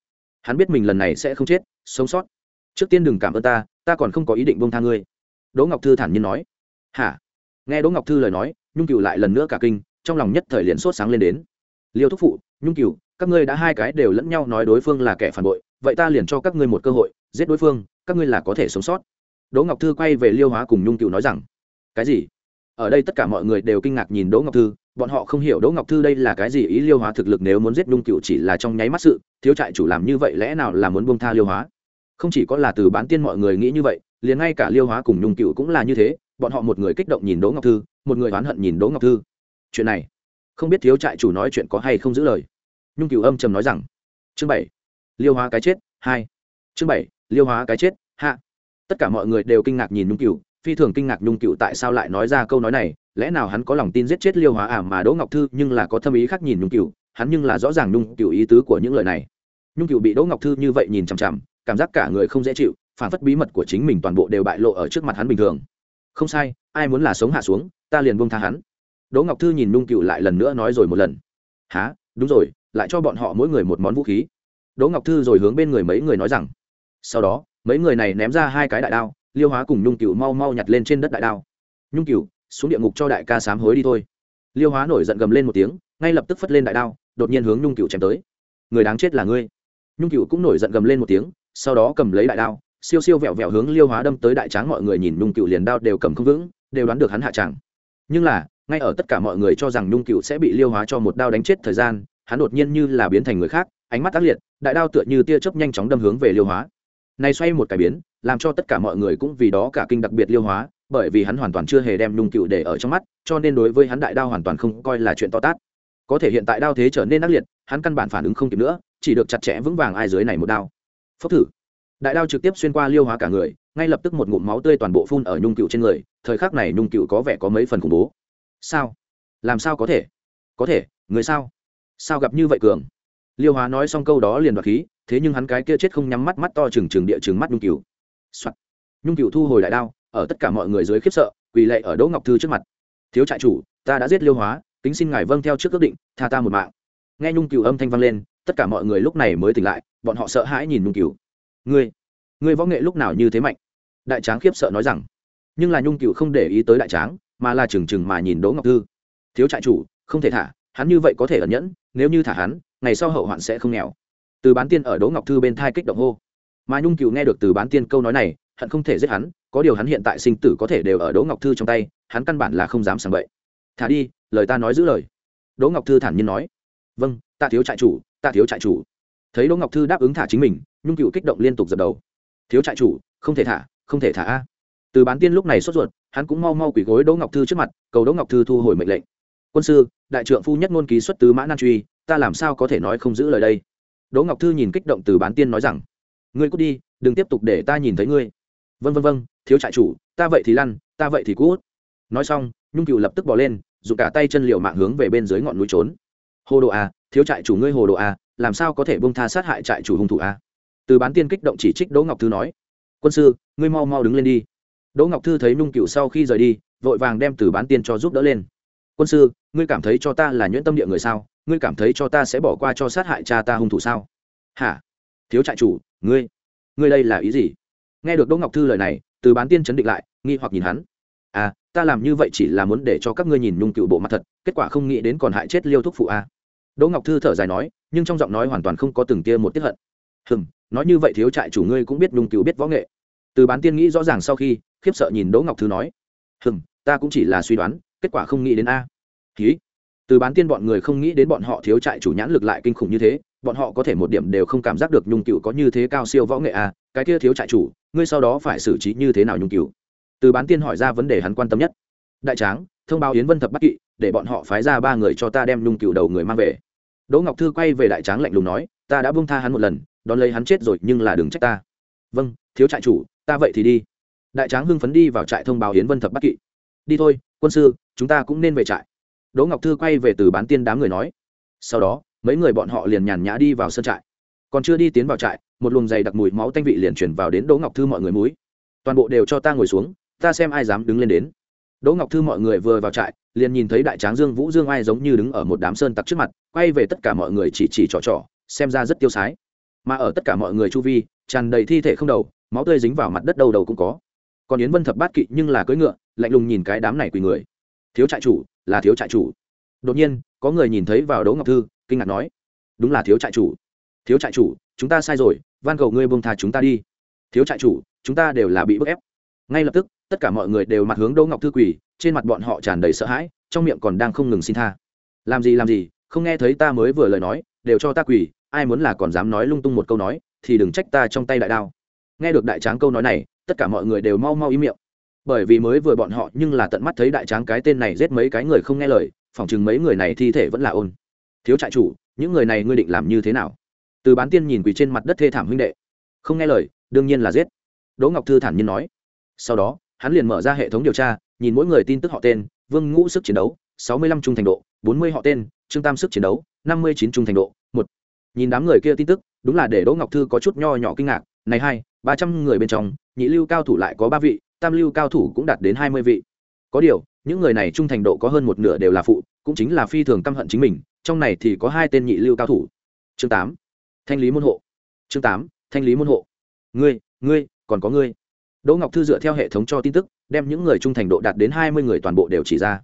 hắn biết mình lần này sẽ không chết, sống sót. Trước tiên đừng cảm ơn ta ta còn không có ý định bông tha ngươi. Đỗ ngọc thư thản nhiên nói, hả? Nghe đỗ ngọc thư lời nói, nhung cựu lại lần nữa cả kinh, trong lòng nhất thời liền sốt sáng lên đến. Liêu thúc phụ, nhung cựu, các ngươi đã hai cái đều lẫn nhau nói đối phương là kẻ phản bội, vậy ta liền cho các ngươi một cơ hội, giết đối phương, các ngươi là có thể sống sót. Đỗ ngọc thư quay về liêu hóa cùng nhung cựu nói rằng, cái gì? Ở đây tất cả mọi người đều kinh ngạc nhìn đỗ ngọc thư bọn họ không hiểu đỗ ngọc thư đây là cái gì, ý liêu hóa thực lực nếu muốn giết nhung cựu chỉ là trong nháy mắt sự, thiếu trại chủ làm như vậy lẽ nào là muốn buông tha liêu hóa? Không chỉ có là từ bán tiên mọi người nghĩ như vậy, liền ngay cả liêu hóa cùng nhung cựu cũng là như thế, bọn họ một người kích động nhìn đỗ ngọc thư, một người oán hận nhìn đỗ ngọc thư. Chuyện này, không biết thiếu trại chủ nói chuyện có hay không giữ lời. Nhung cựu âm trầm nói rằng, chương bảy, liêu hóa cái chết, hai. Chương bảy, liêu hóa cái chết, hạ. Tất cả mọi người đều kinh ngạc nhìn nhung cựu phi thường kinh ngạc nhung cựu tại sao lại nói ra câu nói này lẽ nào hắn có lòng tin giết chết liêu hóa à mà đỗ ngọc thư nhưng là có thâm ý khác nhìn nhung cựu hắn nhưng là rõ ràng nhung cựu ý tứ của những lời này. Nhung cựu bị đỗ ngọc thư như vậy nhìn chằm chằm, cảm giác cả người không dễ chịu, phản phất bí mật của chính mình toàn bộ đều bại lộ ở trước mặt hắn bình thường. Không sai, ai muốn là sống hạ xuống, ta liền buông tha hắn. Đỗ ngọc thư nhìn nhung cựu lại lần nữa nói rồi một lần. Há đúng rồi, lại cho bọn họ mỗi người một món vũ khí. Đỗ ngọc thư rồi hướng bên người mấy người nói rằng. Sau đó, mấy người này ném ra hai cái đại đao, liêu hóa cùng nhung cựu mau mau nhặt lên trên đất đại đao. Nhung cựu xuống địa ngục cho đại ca sám hối đi thôi. Liêu hóa nổi giận gầm lên một tiếng, ngay lập tức phất lên đại đao, đột nhiên hướng nhung cựu chém tới. Người đáng chết là ngươi. Nhung cựu cũng nổi giận gầm lên một tiếng, sau đó cầm lấy đại đao, siêu siêu vẹo vẹo hướng liêu hóa đâm tới đại tráng mọi người nhìn nhung cựu liền đao đều cầm không vững, đều đoán được hắn hạ tràng nhưng là, ngay ở tất cả mọi người cho rằng nhung cựu sẽ bị liêu hóa cho một đao đánh chết thời gian, hắn đột nhiên như là biến thành người khác, ánh mắt tác liệt, đại đao tựa như tia chớp nhanh chóng đâm hướng về liêu hóa. Này xoay một cái biến, làm cho tất cả mọi người cũng vì đó cả kinh đặc biệt liêu hóa bởi vì hắn hoàn toàn chưa hề đem nhung cựu để ở trong mắt, cho nên đối với hắn đại đao hoàn toàn không coi là chuyện to tát. Có thể hiện tại đao thế trở nên ác liệt, hắn căn bản phản ứng không kịp nữa, chỉ được chặt chẽ vững vàng ai dưới này một đao. Phốc thử. Đại đao trực tiếp xuyên qua liêu hóa cả người, ngay lập tức một ngụm máu tươi toàn bộ phun ở nhung cựu trên người, thời khắc này nhung cựu có vẻ có mấy phần khủng bố. Sao? Làm sao có thể? Có thể, người sao? Sao gặp như vậy cường? Liêu hóa nói xong câu đó liền đoạt khí, thế nhưng hắn cái kia chết không nhắm mắt mắt to trừng trừng địa trừng mắt nhung cựu、Soạn. nhung cựu thu hồi đại đao ở tất cả mọi người dưới khiếp sợ, quỳ lệ ở đỗ ngọc thư trước mặt. Thiếu trại chủ, ta đã giết liêu hóa, kính xin ngài vâng theo trước ước định, tha ta một mạng. Nghe nhung cựu âm thanh vang lên, tất cả mọi người lúc này mới tỉnh lại, bọn họ sợ hãi nhìn nhung cựu ngươi ngươi võ nghệ lúc nào như thế mạnh? Đại tráng khiếp sợ nói rằng. Nhưng là nhung cựu không để ý tới đại tráng, mà là trừng trừng mà nhìn đỗ ngọc thư. Thiếu trại chủ, không thể thả, hắn như vậy có thể ẩn nhẫn, nếu như thả hắn, ngày sau hậu hoạn sẽ không nghèo. Từ bán tiên ở đỗ ngọc thư bên thai kích động hô. Mà nhung cựu nghe được từ bán tiên câu nói này, hận không thể giết hắn có điều hắn hiện tại sinh tử có thể đều ở đỗ ngọc thư trong tay, hắn căn bản là không dám sàng bậy. Thả đi, lời ta nói giữ lời. Đỗ ngọc thư thản nhiên nói. Vâng ta thiếu trại chủ, ta thiếu trại chủ. Thấy đỗ ngọc thư đáp ứng thả chính mình, nhung cựu kích động liên tục dập đầu. Thiếu trại chủ, không thể thả, không thể thả a. Từ bán tiên lúc này sốt ruột, hắn cũng mau mau quỳ gối đỗ ngọc thư trước mặt, cầu đỗ ngọc thư thu hồi mệnh lệnh. Quân sư, đại trượng phu nhất ngôn ký xuất tứ mã nan truy, ta làm sao có thể nói không giữ lời đây? Đỗ ngọc thư nhìn kích động từ bán tiên nói rằng, ngươi cút đi, đừng tiếp tục để ta nhìn thấy ngươi. Vân vân vân thiếu trại chủ, ta vậy thì lăn, ta vậy thì cút. Nói xong, nhung cựu lập tức bỏ lên, dùng cả tay chân liều mạng hướng về bên dưới ngọn núi trốn. Hồ đồ a thiếu trại chủ ngươi hồ đồ a làm sao có thể bông tha sát hại trại chủ hung thủ a từ bán tiên kích động chỉ trích đỗ ngọc thư nói, quân sư, ngươi mau mau đứng lên đi. Đỗ ngọc thư thấy nhung cựu sau khi rời đi, vội vàng đem từ bán tiên cho giúp đỡ lên. Quân sư, ngươi cảm thấy cho ta là nhuyễn tâm địa người sao? Ngươi cảm thấy cho ta sẽ bỏ qua cho sát hại cha ta hung thủ sao? Hả? Thiếu trại chủ, ngươi ngươi đây là ý gì? Nghe được đỗ ngọc thư lời này từ bán tiên chấn định lại, nghi hoặc nhìn hắn. À ta làm như vậy chỉ là muốn để cho các ngươi nhìn nhung cựu bộ mặt thật, kết quả không nghĩ đến còn hại chết liêu thúc phụ a. À. đỗ ngọc thư thở dài nói, nhưng trong giọng nói hoàn toàn không có từng tia một tiết hận. Hừm, nói như vậy thiếu trại chủ ngươi cũng biết nhung cựu biết võ nghệ. Từ bán tiên nghĩ rõ ràng sau khi, khiếp sợ nhìn đỗ ngọc thư nói, hừm, ta cũng chỉ là suy đoán, kết quả không nghĩ đến a. Ký từ bán tiên bọn người không nghĩ đến bọn họ thiếu trại chủ nhãn lực lại kinh khủng như thế bọn họ có thể một điểm đều không cảm giác được nhung cựu có như thế cao siêu võ nghệ à cái kia thiếu trại chủ, ngươi sau đó phải xử trí như thế nào nhung cựu? Từ bán tiên hỏi ra vấn đề hắn quan tâm nhất. Đại tráng, thông báo yến vân thập bắc kỵ, để bọn họ phái ra ba người cho ta đem nhung cựu đầu người mang về. Đỗ ngọc thư quay về đại tráng lạnh lùng nói, ta đã buông tha hắn một lần, đón lấy hắn chết rồi nhưng là đừng trách ta. Vâng thiếu trại chủ, ta vậy thì đi. Đại tráng hưng phấn đi vào trại thông báo yến vân thập bắc kỵ. Đi thôi, quân sư, chúng ta cũng nên về trại. Đỗ ngọc thư quay về từ bán tiên đám người nói. Sau đó mấy người bọn họ liền nhàn nhã đi vào sân trại. Còn chưa đi tiến vào trại, một luồng dày đặc mùi máu tanh vị liền chuyển vào đến đỗ ngọc thư mọi người múi toàn bộ đều cho ta ngồi xuống, ta xem ai dám đứng lên đến. Đỗ ngọc thư mọi người vừa vào trại, liền nhìn thấy đại tráng dương vũ dương ai giống như đứng ở một đám sơn tặc trước mặt, quay về tất cả mọi người chỉ chỉ trò trò, xem ra rất tiêu sái. Mà ở tất cả mọi người chu vi, tràn đầy thi thể không đầu, máu tươi dính vào mặt đất đầu đầu cũng có. Còn yến vân thập bát kỵ nhưng là cưỡi ngựa, lạnh lùng nhìn cái đám này quỳ người. Thiếu trại chủ, là thiếu trại chủ đột nhiên, có người nhìn thấy vào đỗ ngọc thư, kinh ngạc nói, đúng là thiếu trại chủ. Thiếu trại chủ, chúng ta sai rồi, van cầu ngươi buông tha chúng ta đi. Thiếu trại chủ, chúng ta đều là bị bức ép. Ngay lập tức, tất cả mọi người đều mặt hướng đỗ ngọc thư quỳ, trên mặt bọn họ tràn đầy sợ hãi, trong miệng còn đang không ngừng xin tha. Làm gì làm gì, không nghe thấy ta mới vừa lời nói, đều cho ta quỳ, ai muốn là còn dám nói lung tung một câu nói, thì đừng trách ta trong tay đại đao. Nghe được đại tráng câu nói này, tất cả mọi người đều mau mau im miệng. Bởi vì mới vừa bọn họ nhưng là tận mắt thấy đại tráng cái tên này giết mấy cái người không nghe lời phòng chừng mấy người này thi thể vẫn là ôn. Thiếu trại chủ, những người này ngươi định làm như thế nào? Từ bán tiên nhìn quỳ trên mặt đất thê thảm huynh đệ. Không nghe lời, đương nhiên là giết. Đỗ ngọc thư thản nhiên nói. Sau đó, hắn liền mở ra hệ thống điều tra, nhìn mỗi người tin tức họ tên, vương ngũ sức chiến đấu, sáu mươi lăm trung thành độ, bốn mươi họ tên, trương tam sức chiến đấu, năm mươi chín trung thành độ, một. Nhìn đám người kia tin tức, đúng là để đỗ ngọc thư có chút nho nhỏ kinh ngạc. Này hai, ba trăm người bên trong, nhị lưu cao thủ lại có ba vị, tam lưu cao thủ cũng đạt đến hai mươi vị có điều, những người này trung thành độ có hơn một nửa đều là phụ, cũng chính là phi thường căm hận chính mình, trong này thì có hai tên nhị lưu cao thủ. Chương tám, thanh lý môn hộ. Chương tám, thanh lý môn hộ. Ngươi ngươi, còn có ngươi. Đỗ ngọc thư dựa theo hệ thống cho tin tức, đem những người trung thành độ đạt đến hai mươi người toàn bộ đều chỉ ra.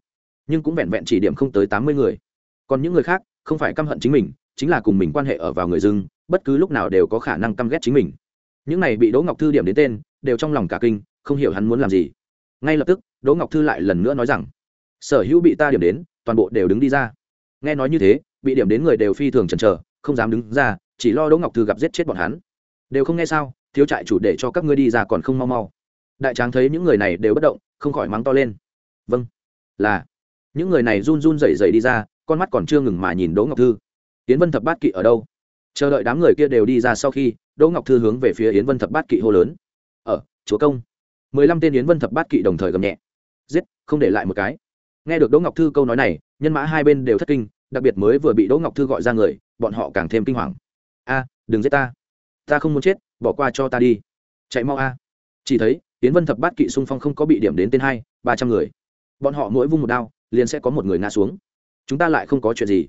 Nhưng cũng vẹn vẹn chỉ điểm không tới tám mươi người. Còn những người khác, không phải căm hận chính mình, chính là cùng mình quan hệ ở vào người dưng, bất cứ lúc nào đều có khả năng căm ghét chính mình. Những này bị đỗ ngọc thư điểm đến tên, đều trong lòng cả kinh, không hiểu hắn muốn làm gì ngay lập tức, đỗ ngọc thư lại lần nữa nói rằng, sở hữu bị ta điểm đến, toàn bộ đều đứng đi ra. Nghe nói như thế, bị điểm đến người đều phi thường chần chờ, không dám đứng ra, chỉ lo đỗ ngọc thư gặp giết chết bọn hắn. Đều không nghe sao, thiếu trại chủ để cho các ngươi đi ra còn không mau mau. Đại tráng thấy những người này đều bất động, không khỏi mắng to lên. Vâng. Là. Những người này run run rẩy rẩy đi ra, con mắt còn chưa ngừng mà nhìn đỗ ngọc thư. Yến vân thập bát kỵ ở đâu? Chờ đợi đám người kia đều đi ra sau khi, đỗ ngọc thư hướng về phía yến vân thập bát kỵ hô lớn. Ở, chúa công mười lăm tên yến vân thập bát kỵ đồng thời gầm nhẹ. Giết, không để lại một cái. Nghe được đỗ ngọc thư câu nói này, nhân mã hai bên đều thất kinh, đặc biệt mới vừa bị đỗ ngọc thư gọi ra người, bọn họ càng thêm kinh hoàng. A, đừng giết ta. Ta không muốn chết, bỏ qua cho ta đi. Chạy mau a. Chỉ thấy, Yến vân thập bát kỵ xung phong không có bị điểm đến tên hai, ba trăm người. Bọn họ mỗi vung một đao, liền sẽ có một người ngã xuống. Chúng ta lại không có chuyện gì.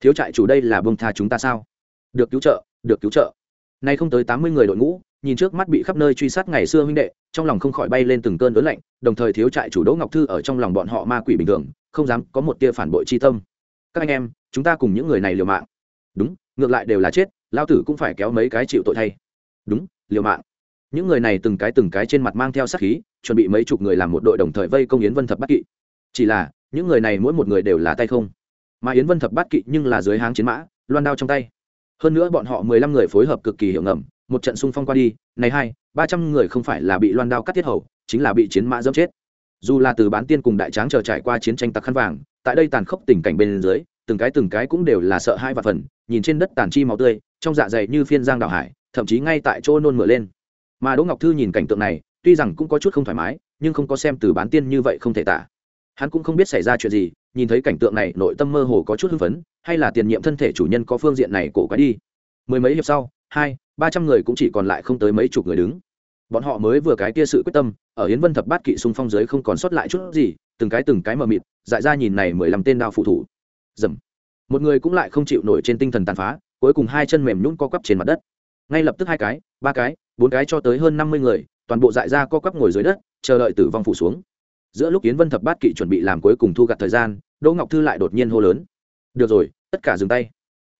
Thiếu trại chủ đây là bông tha chúng ta sao? Được cứu trợ, được cứu trợ. Nay không tới tám mươi người đội ngũ nhìn trước mắt bị khắp nơi truy sát ngày xưa huynh đệ, trong lòng không khỏi bay lên từng cơn lớn lạnh, đồng thời thiếu trại chủ đỗ ngọc thư ở trong lòng bọn họ ma quỷ bình thường, không dám có một tia phản bội chi tâm. Các anh em, chúng ta cùng những người này liều mạng. Đúng, ngược lại đều là chết lao tử cũng phải kéo mấy cái chịu tội thay. Đúng, liều mạng. Những người này từng cái từng cái trên mặt mang theo sát khí, chuẩn bị mấy chục người làm một đội đồng thời vây công yến vân thập bát kỵ. Chỉ là, những người này mỗi một người đều là tay không. Mà yến vân thập bát kỵ nhưng là dưới háng chiến mã, loan đao trong tay. Hơn nữa bọn họ mười lăm người phối hợp cực kỳ hiệu ngầm một trận xung phong qua đi, này hai, ba trăm người không phải là bị loan đao cắt tiết hầu, chính là bị chiến mã dẫm chết. Dù là từ bán tiên cùng đại tráng chờ trải qua chiến tranh tặc khăn vàng, tại đây tàn khốc tình cảnh bên dưới, từng cái từng cái cũng đều là sợ hai và phần, nhìn trên đất tàn chi máu tươi, trong dạ dày như phiên giang đảo hải, thậm chí ngay tại chỗ nôn mửa lên. Mà đỗ ngọc thư nhìn cảnh tượng này, tuy rằng cũng có chút không thoải mái, nhưng không có xem từ bán tiên như vậy không thể tả. Hắn cũng không biết xảy ra chuyện gì, nhìn thấy cảnh tượng này, nội tâm mơ hồ có chút hưng phấn, hay là tiền nhiệm thân thể chủ nhân có phương diện này cổ quái đi. Mười mấy hiệp sau hai, ba trăm người cũng chỉ còn lại không tới mấy chục người đứng. Bọn họ mới vừa cái kia sự quyết tâm, ở hiến vân thập bát kỵ xung phong giới không còn sót lại chút gì, từng cái từng cái mờ mịt, dại ra nhìn này mười lăm tên đao phụ thủ. Dầm. Một người cũng lại không chịu nổi trên tinh thần tàn phá, cuối cùng hai chân mềm nhún co quắp trên mặt đất. Ngay lập tức hai cái, ba cái, bốn cái cho tới hơn năm mươi người, toàn bộ dại ra co quắp ngồi dưới đất, chờ đợi tử vong phủ xuống. Giữa lúc yến vân thập bát kỵ chuẩn bị làm cuối cùng thu gặt thời gian, đỗ ngọc thư lại đột nhiên hô lớn. Được rồi, tất cả dừng tay.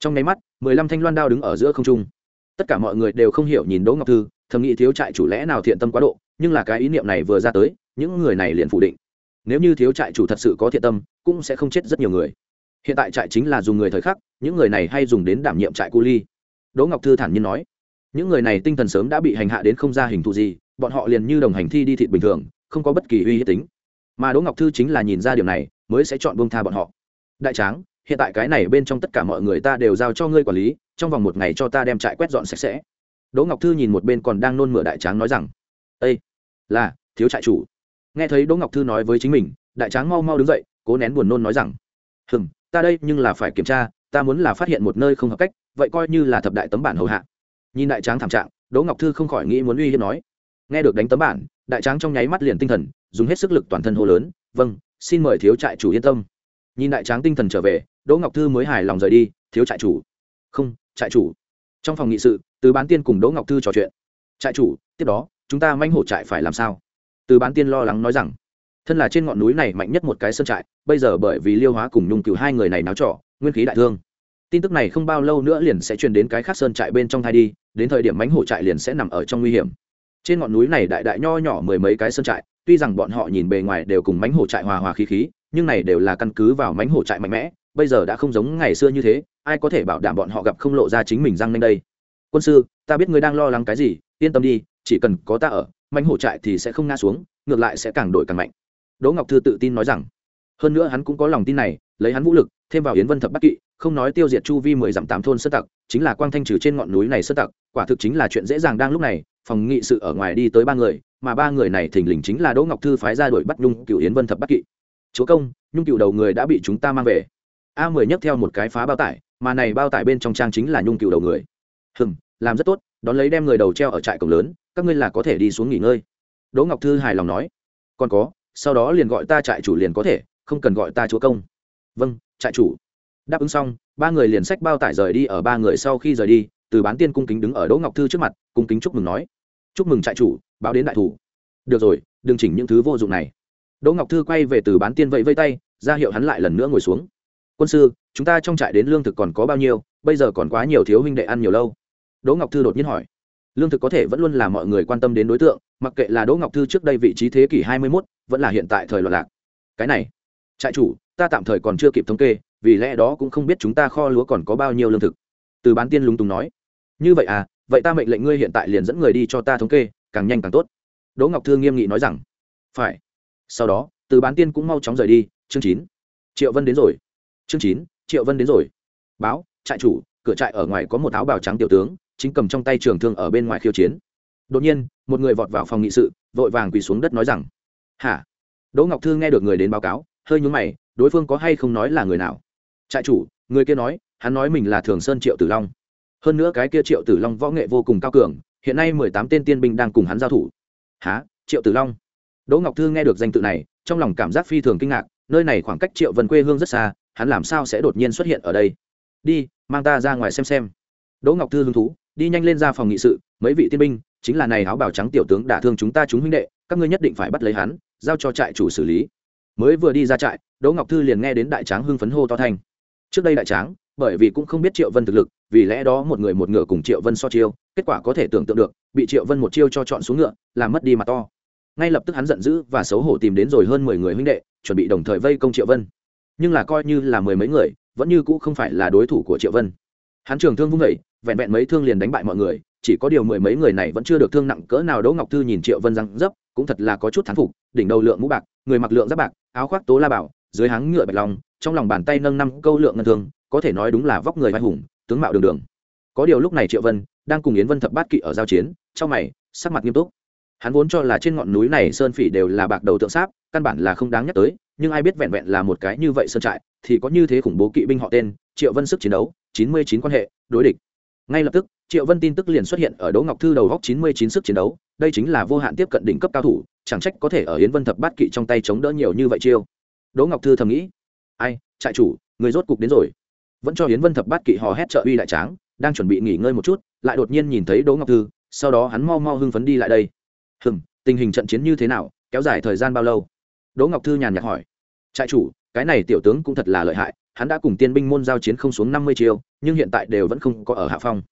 Trong nháy mắt, mười lăm thanh loan đao đứng ở giữa không trung tất cả mọi người đều không hiểu nhìn đỗ ngọc thư, thầm nghĩ thiếu trại chủ lẽ nào thiện tâm quá độ, nhưng là cái ý niệm này vừa ra tới, những người này liền phủ định. Nếu như thiếu trại chủ thật sự có thiện tâm, cũng sẽ không chết rất nhiều người. Hiện tại trại chính là dùng người thời khắc, những người này hay dùng đến đảm nhiệm trại cu ly. Đỗ ngọc thư thản nhiên nói, những người này tinh thần sớm đã bị hành hạ đến không ra hình thù gì, bọn họ liền như đồng hành thi đi thịt bình thường, không có bất kỳ uy hiếp tính. Mà đỗ ngọc thư chính là nhìn ra điều này, mới sẽ chọn bông tha bọn họ. Đại tráng, hiện tại cái này bên trong tất cả mọi người ta đều giao cho ngươi quản lý trong vòng một ngày cho ta đem trại quét dọn sạch sẽ. Đỗ ngọc thư nhìn một bên còn đang nôn mửa đại tráng nói rằng ây là, thiếu trại chủ. Nghe thấy đỗ ngọc thư nói với chính mình, đại tráng mau mau đứng dậy, cố nén buồn nôn nói rằng hừng ta đây nhưng là phải kiểm tra, ta muốn là phát hiện một nơi không hợp cách, vậy coi như là thập đại tấm bản hầu hạ. Nhìn đại tráng thảm trạng, đỗ ngọc thư không khỏi nghĩ muốn uy hiếp nói, nghe được đánh tấm bản, đại tráng trong nháy mắt liền tinh thần, dùng hết sức lực toàn thân hô lớn vâng xin mời thiếu trại chủ yên tâm. Nhìn đại tráng tinh thần trở về, đỗ ngọc thư mới hài lòng rời đi, thiếu trại chủ. Không trại chủ. Trong phòng nghị sự, từ bán tiên cùng đỗ ngọc thư trò chuyện. Trại chủ, tiếp đó, chúng ta manh hổ trại phải làm sao? Từ bán tiên lo lắng nói rằng, thân là trên ngọn núi này mạnh nhất một cái sơn trại, bây giờ bởi vì liêu hóa cùng nhung cửu hai người này náo trọ, nguyên khí đại thương. Tin tức này không bao lâu nữa liền sẽ truyền đến cái khác sơn trại bên trong thai đi, đến thời điểm mánh hổ trại liền sẽ nằm ở trong nguy hiểm. Trên ngọn núi này đại đại nho nhỏ mười mấy cái sơn trại, tuy rằng bọn họ nhìn bề ngoài đều cùng mánh hổ trại hòa hòa khí khí, nhưng này đều là căn cứ vào mánh hổ trại mạnh mẽ bây giờ đã không giống ngày xưa như thế, ai có thể bảo đảm bọn họ gặp không lộ ra chính mình răng lên đây? Quân sư, ta biết ngươi đang lo lắng cái gì, yên tâm đi, chỉ cần có ta ở manh hổ trại thì sẽ không ngã xuống, ngược lại sẽ càng đổi càng mạnh. Đỗ ngọc thư tự tin nói rằng. Hơn nữa hắn cũng có lòng tin này, lấy hắn vũ lực, thêm vào yến vân thập bắc kỵ, không nói tiêu diệt chu vi mười dặm tám thôn sơ tặc, chính là quang thanh trừ trên ngọn núi này sơ tặc, quả thực chính là chuyện dễ dàng đang lúc này, phòng nghị sự ở ngoài đi tới ba người, mà ba người này thình lình chính là đỗ ngọc thư phái ra đuổi bắt nhung cựu yến vân thập bắc kỵ. Chúa công, nhung cựu đầu người đã bị chúng ta mang về a mười nhấc theo một cái phá bao tải, mà này bao tải bên trong trang chính là nhung cựu đầu người. Hừm, làm rất tốt, đón lấy đem người đầu treo ở trại cổng lớn, các ngươi là có thể đi xuống nghỉ ngơi. Đỗ ngọc thư hài lòng nói. Còn có, sau đó liền gọi ta trại chủ liền có thể, không cần gọi ta chúa công. Vâng trại chủ. Đáp ứng xong, ba người liền sách bao tải rời đi ở ba người sau khi rời đi, từ bán tiên cung kính đứng ở đỗ ngọc thư trước mặt, cung kính chúc mừng nói. Chúc mừng trại chủ, báo đến đại thủ. Được rồi, đừng chỉnh những thứ vô dụng này. Đỗ ngọc thư quay về từ bán tiên vẫy vây tay, ra hiệu hắn lại lần nữa ngồi xuống quân sư chúng ta trong trại đến lương thực còn có bao nhiêu bây giờ còn quá nhiều thiếu huynh đệ ăn nhiều lâu. Đỗ ngọc thư đột nhiên hỏi. Lương thực có thể vẫn luôn là mọi người quan tâm đến đối tượng mặc kệ là đỗ ngọc thư trước đây vị trí thế kỷ hai mươi 21, vẫn là hiện tại thời loạn lạc. Cái này trại chủ ta tạm thời còn chưa kịp thống kê vì lẽ đó cũng không biết chúng ta kho lúa còn có bao nhiêu lương thực. Từ bán tiên lúng túng nói. Như vậy à vậy ta mệnh lệnh ngươi hiện tại liền dẫn người đi cho ta thống kê càng nhanh càng tốt. Đỗ ngọc thư nghiêm nghị nói rằng. Phải. Sau đó từ bán tiên cũng mau chóng rời đi chương chín. Triệu vân đến rồi chương chín, triệu vân đến rồi. Báo, trại chủ, cửa trại ở ngoài có một áo bào trắng tiểu tướng, chính cầm trong tay trường thương ở bên ngoài khiêu chiến. Đột nhiên, một người vọt vào phòng nghị sự, vội vàng quỳ xuống đất nói rằng, hả? Đỗ ngọc thư nghe được người đến báo cáo, hơi nhúng mày, đối phương có hay không nói là người nào? Trại chủ, người kia nói, hắn nói mình là thường sơn triệu tử long. Hơn nữa cái kia triệu tử long võ nghệ vô cùng cao cường, hiện nay mười tám tên tiên binh đang cùng hắn giao thủ. Há triệu tử long? Đỗ ngọc thư nghe được danh tự này, trong lòng cảm giác phi thường kinh ngạc nơi này khoảng cách triệu vân quê hương rất xa, hắn làm sao sẽ đột nhiên xuất hiện ở đây? Đi, mang ta ra ngoài xem xem. Đỗ ngọc thư hứng thú, đi nhanh lên ra phòng nghị sự, mấy vị tiên binh, chính là này áo bào trắng tiểu tướng đả thương chúng ta chúng huynh đệ, các ngươi nhất định phải bắt lấy hắn, giao cho trại chủ xử lý. Mới vừa đi ra trại, đỗ ngọc thư liền nghe đến đại tráng hưng phấn hô to thanh. Trước đây đại tráng, bởi vì cũng không biết triệu vân thực lực, vì lẽ đó một người một ngựa cùng triệu vân so chiêu, kết quả có thể tưởng tượng được, bị triệu vân một chiêu cho chọn xuống ngựa làm mất đi mặt to ngay lập tức hắn giận dữ và xấu hổ tìm đến rồi hơn mười người huynh đệ, chuẩn bị đồng thời vây công triệu vân. Nhưng là coi như là mười mấy người, vẫn như cũ không phải là đối thủ của triệu vân. Hắn trường thương vung vẩy vẹn vẹn mấy thương liền đánh bại mọi người, chỉ có điều mười mấy người này vẫn chưa được thương nặng cỡ nào. Đỗ ngọc thư nhìn triệu vân răng dấp, cũng thật là có chút thán phục, đỉnh đầu lượng mũ bạc, người mặc lượng giáp bạc, áo khoác tố la bảo, dưới háng ngựa bạch long, trong lòng bàn tay nâng năm câu lượng ngân thương, có thể nói đúng là vóc người vai hùng, tướng mạo đường đường. Có điều lúc này triệu vân đang cùng yến vân thập bát kỵ ở giao chiến, trong mày, sắc mặt nghiêm túc hắn vốn cho là trên ngọn núi này sơn phỉ đều là bạc đầu tượng sáp, căn bản là không đáng nhắc tới, nhưng ai biết vẹn vẹn là một cái như vậy sơn trại, thì có như thế khủng bố kỵ binh họ tên, triệu vân sức chiến đấu, chín mươi chín quan hệ, đối địch. Ngay lập tức, triệu vân tin tức liền xuất hiện ở đỗ ngọc thư đầu góc chín mươi chín sức chiến đấu, đây chính là vô hạn tiếp cận đỉnh cấp cao thủ, chẳng trách có thể ở yến vân thập bát kỵ trong tay chống đỡ nhiều như vậy chiêu. Đỗ ngọc thư thầm nghĩ, ai, trại chủ, người rốt cục đến rồi. Vẫn cho yến vân thập bát kỵ hò hét trợ uy đại tráng, đang chuẩn bị nghỉ ngơi một chút, lại đột nhiên nhìn thấy đỗ ngọc thư, sau đó hắn mau mau hưng phấn đi lại đây hừm, tình hình trận chiến như thế nào, kéo dài thời gian bao lâu? Đỗ ngọc thư nhàn nhạt hỏi. Trại chủ, cái này tiểu tướng cũng thật là lợi hại, hắn đã cùng tiên binh môn giao chiến không xuống năm mươi chiêu, nhưng hiện tại đều vẫn không có ở hạ phong.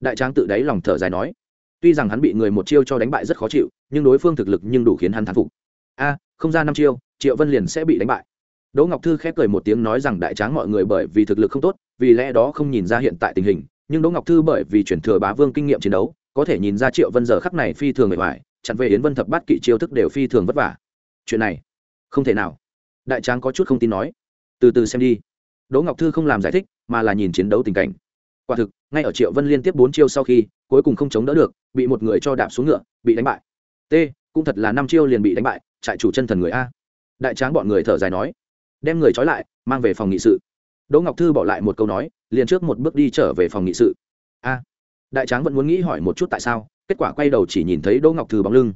Đại tráng tự đáy lòng thở dài nói. Tuy rằng hắn bị người một chiêu cho đánh bại rất khó chịu, nhưng đối phương thực lực nhưng đủ khiến hắn thán phục. A, không ra năm chiêu, triệu vân liền sẽ bị đánh bại. Đỗ ngọc thư khép cười một tiếng nói rằng đại tráng mọi người bởi vì thực lực không tốt, vì lẽ đó không nhìn ra hiện tại tình hình, nhưng đỗ ngọc thư bởi vì chuyển thừa bá vương kinh nghiệm chiến đấu, có thể nhìn ra triệu vân giờ khắc này phi thường bề ngoài chặn về yến vân thập bát kỵ chiêu thức đều phi thường vất vả. Chuyện này, không thể nào. Đại tráng có chút không tin nói. Từ từ xem đi. Đỗ ngọc thư không làm giải thích, mà là nhìn chiến đấu tình cảnh. Quả thực, ngay ở triệu vân liên tiếp bốn chiêu sau khi, cuối cùng không chống đỡ được, bị một người cho đạp xuống ngựa, bị đánh bại. T, cũng thật là năm chiêu liền bị đánh bại, trại chủ chân thần người a. Đại tráng bọn người thở dài nói, đem người trói lại, mang về phòng nghị sự. Đỗ ngọc thư bỏ lại một câu nói, liền trước một bước đi trở về phòng nghị sự. A. Đại tráng vẫn muốn nghĩ hỏi một chút tại sao kết quả quay đầu chỉ nhìn thấy đỗ ngọc thư bóng lưng.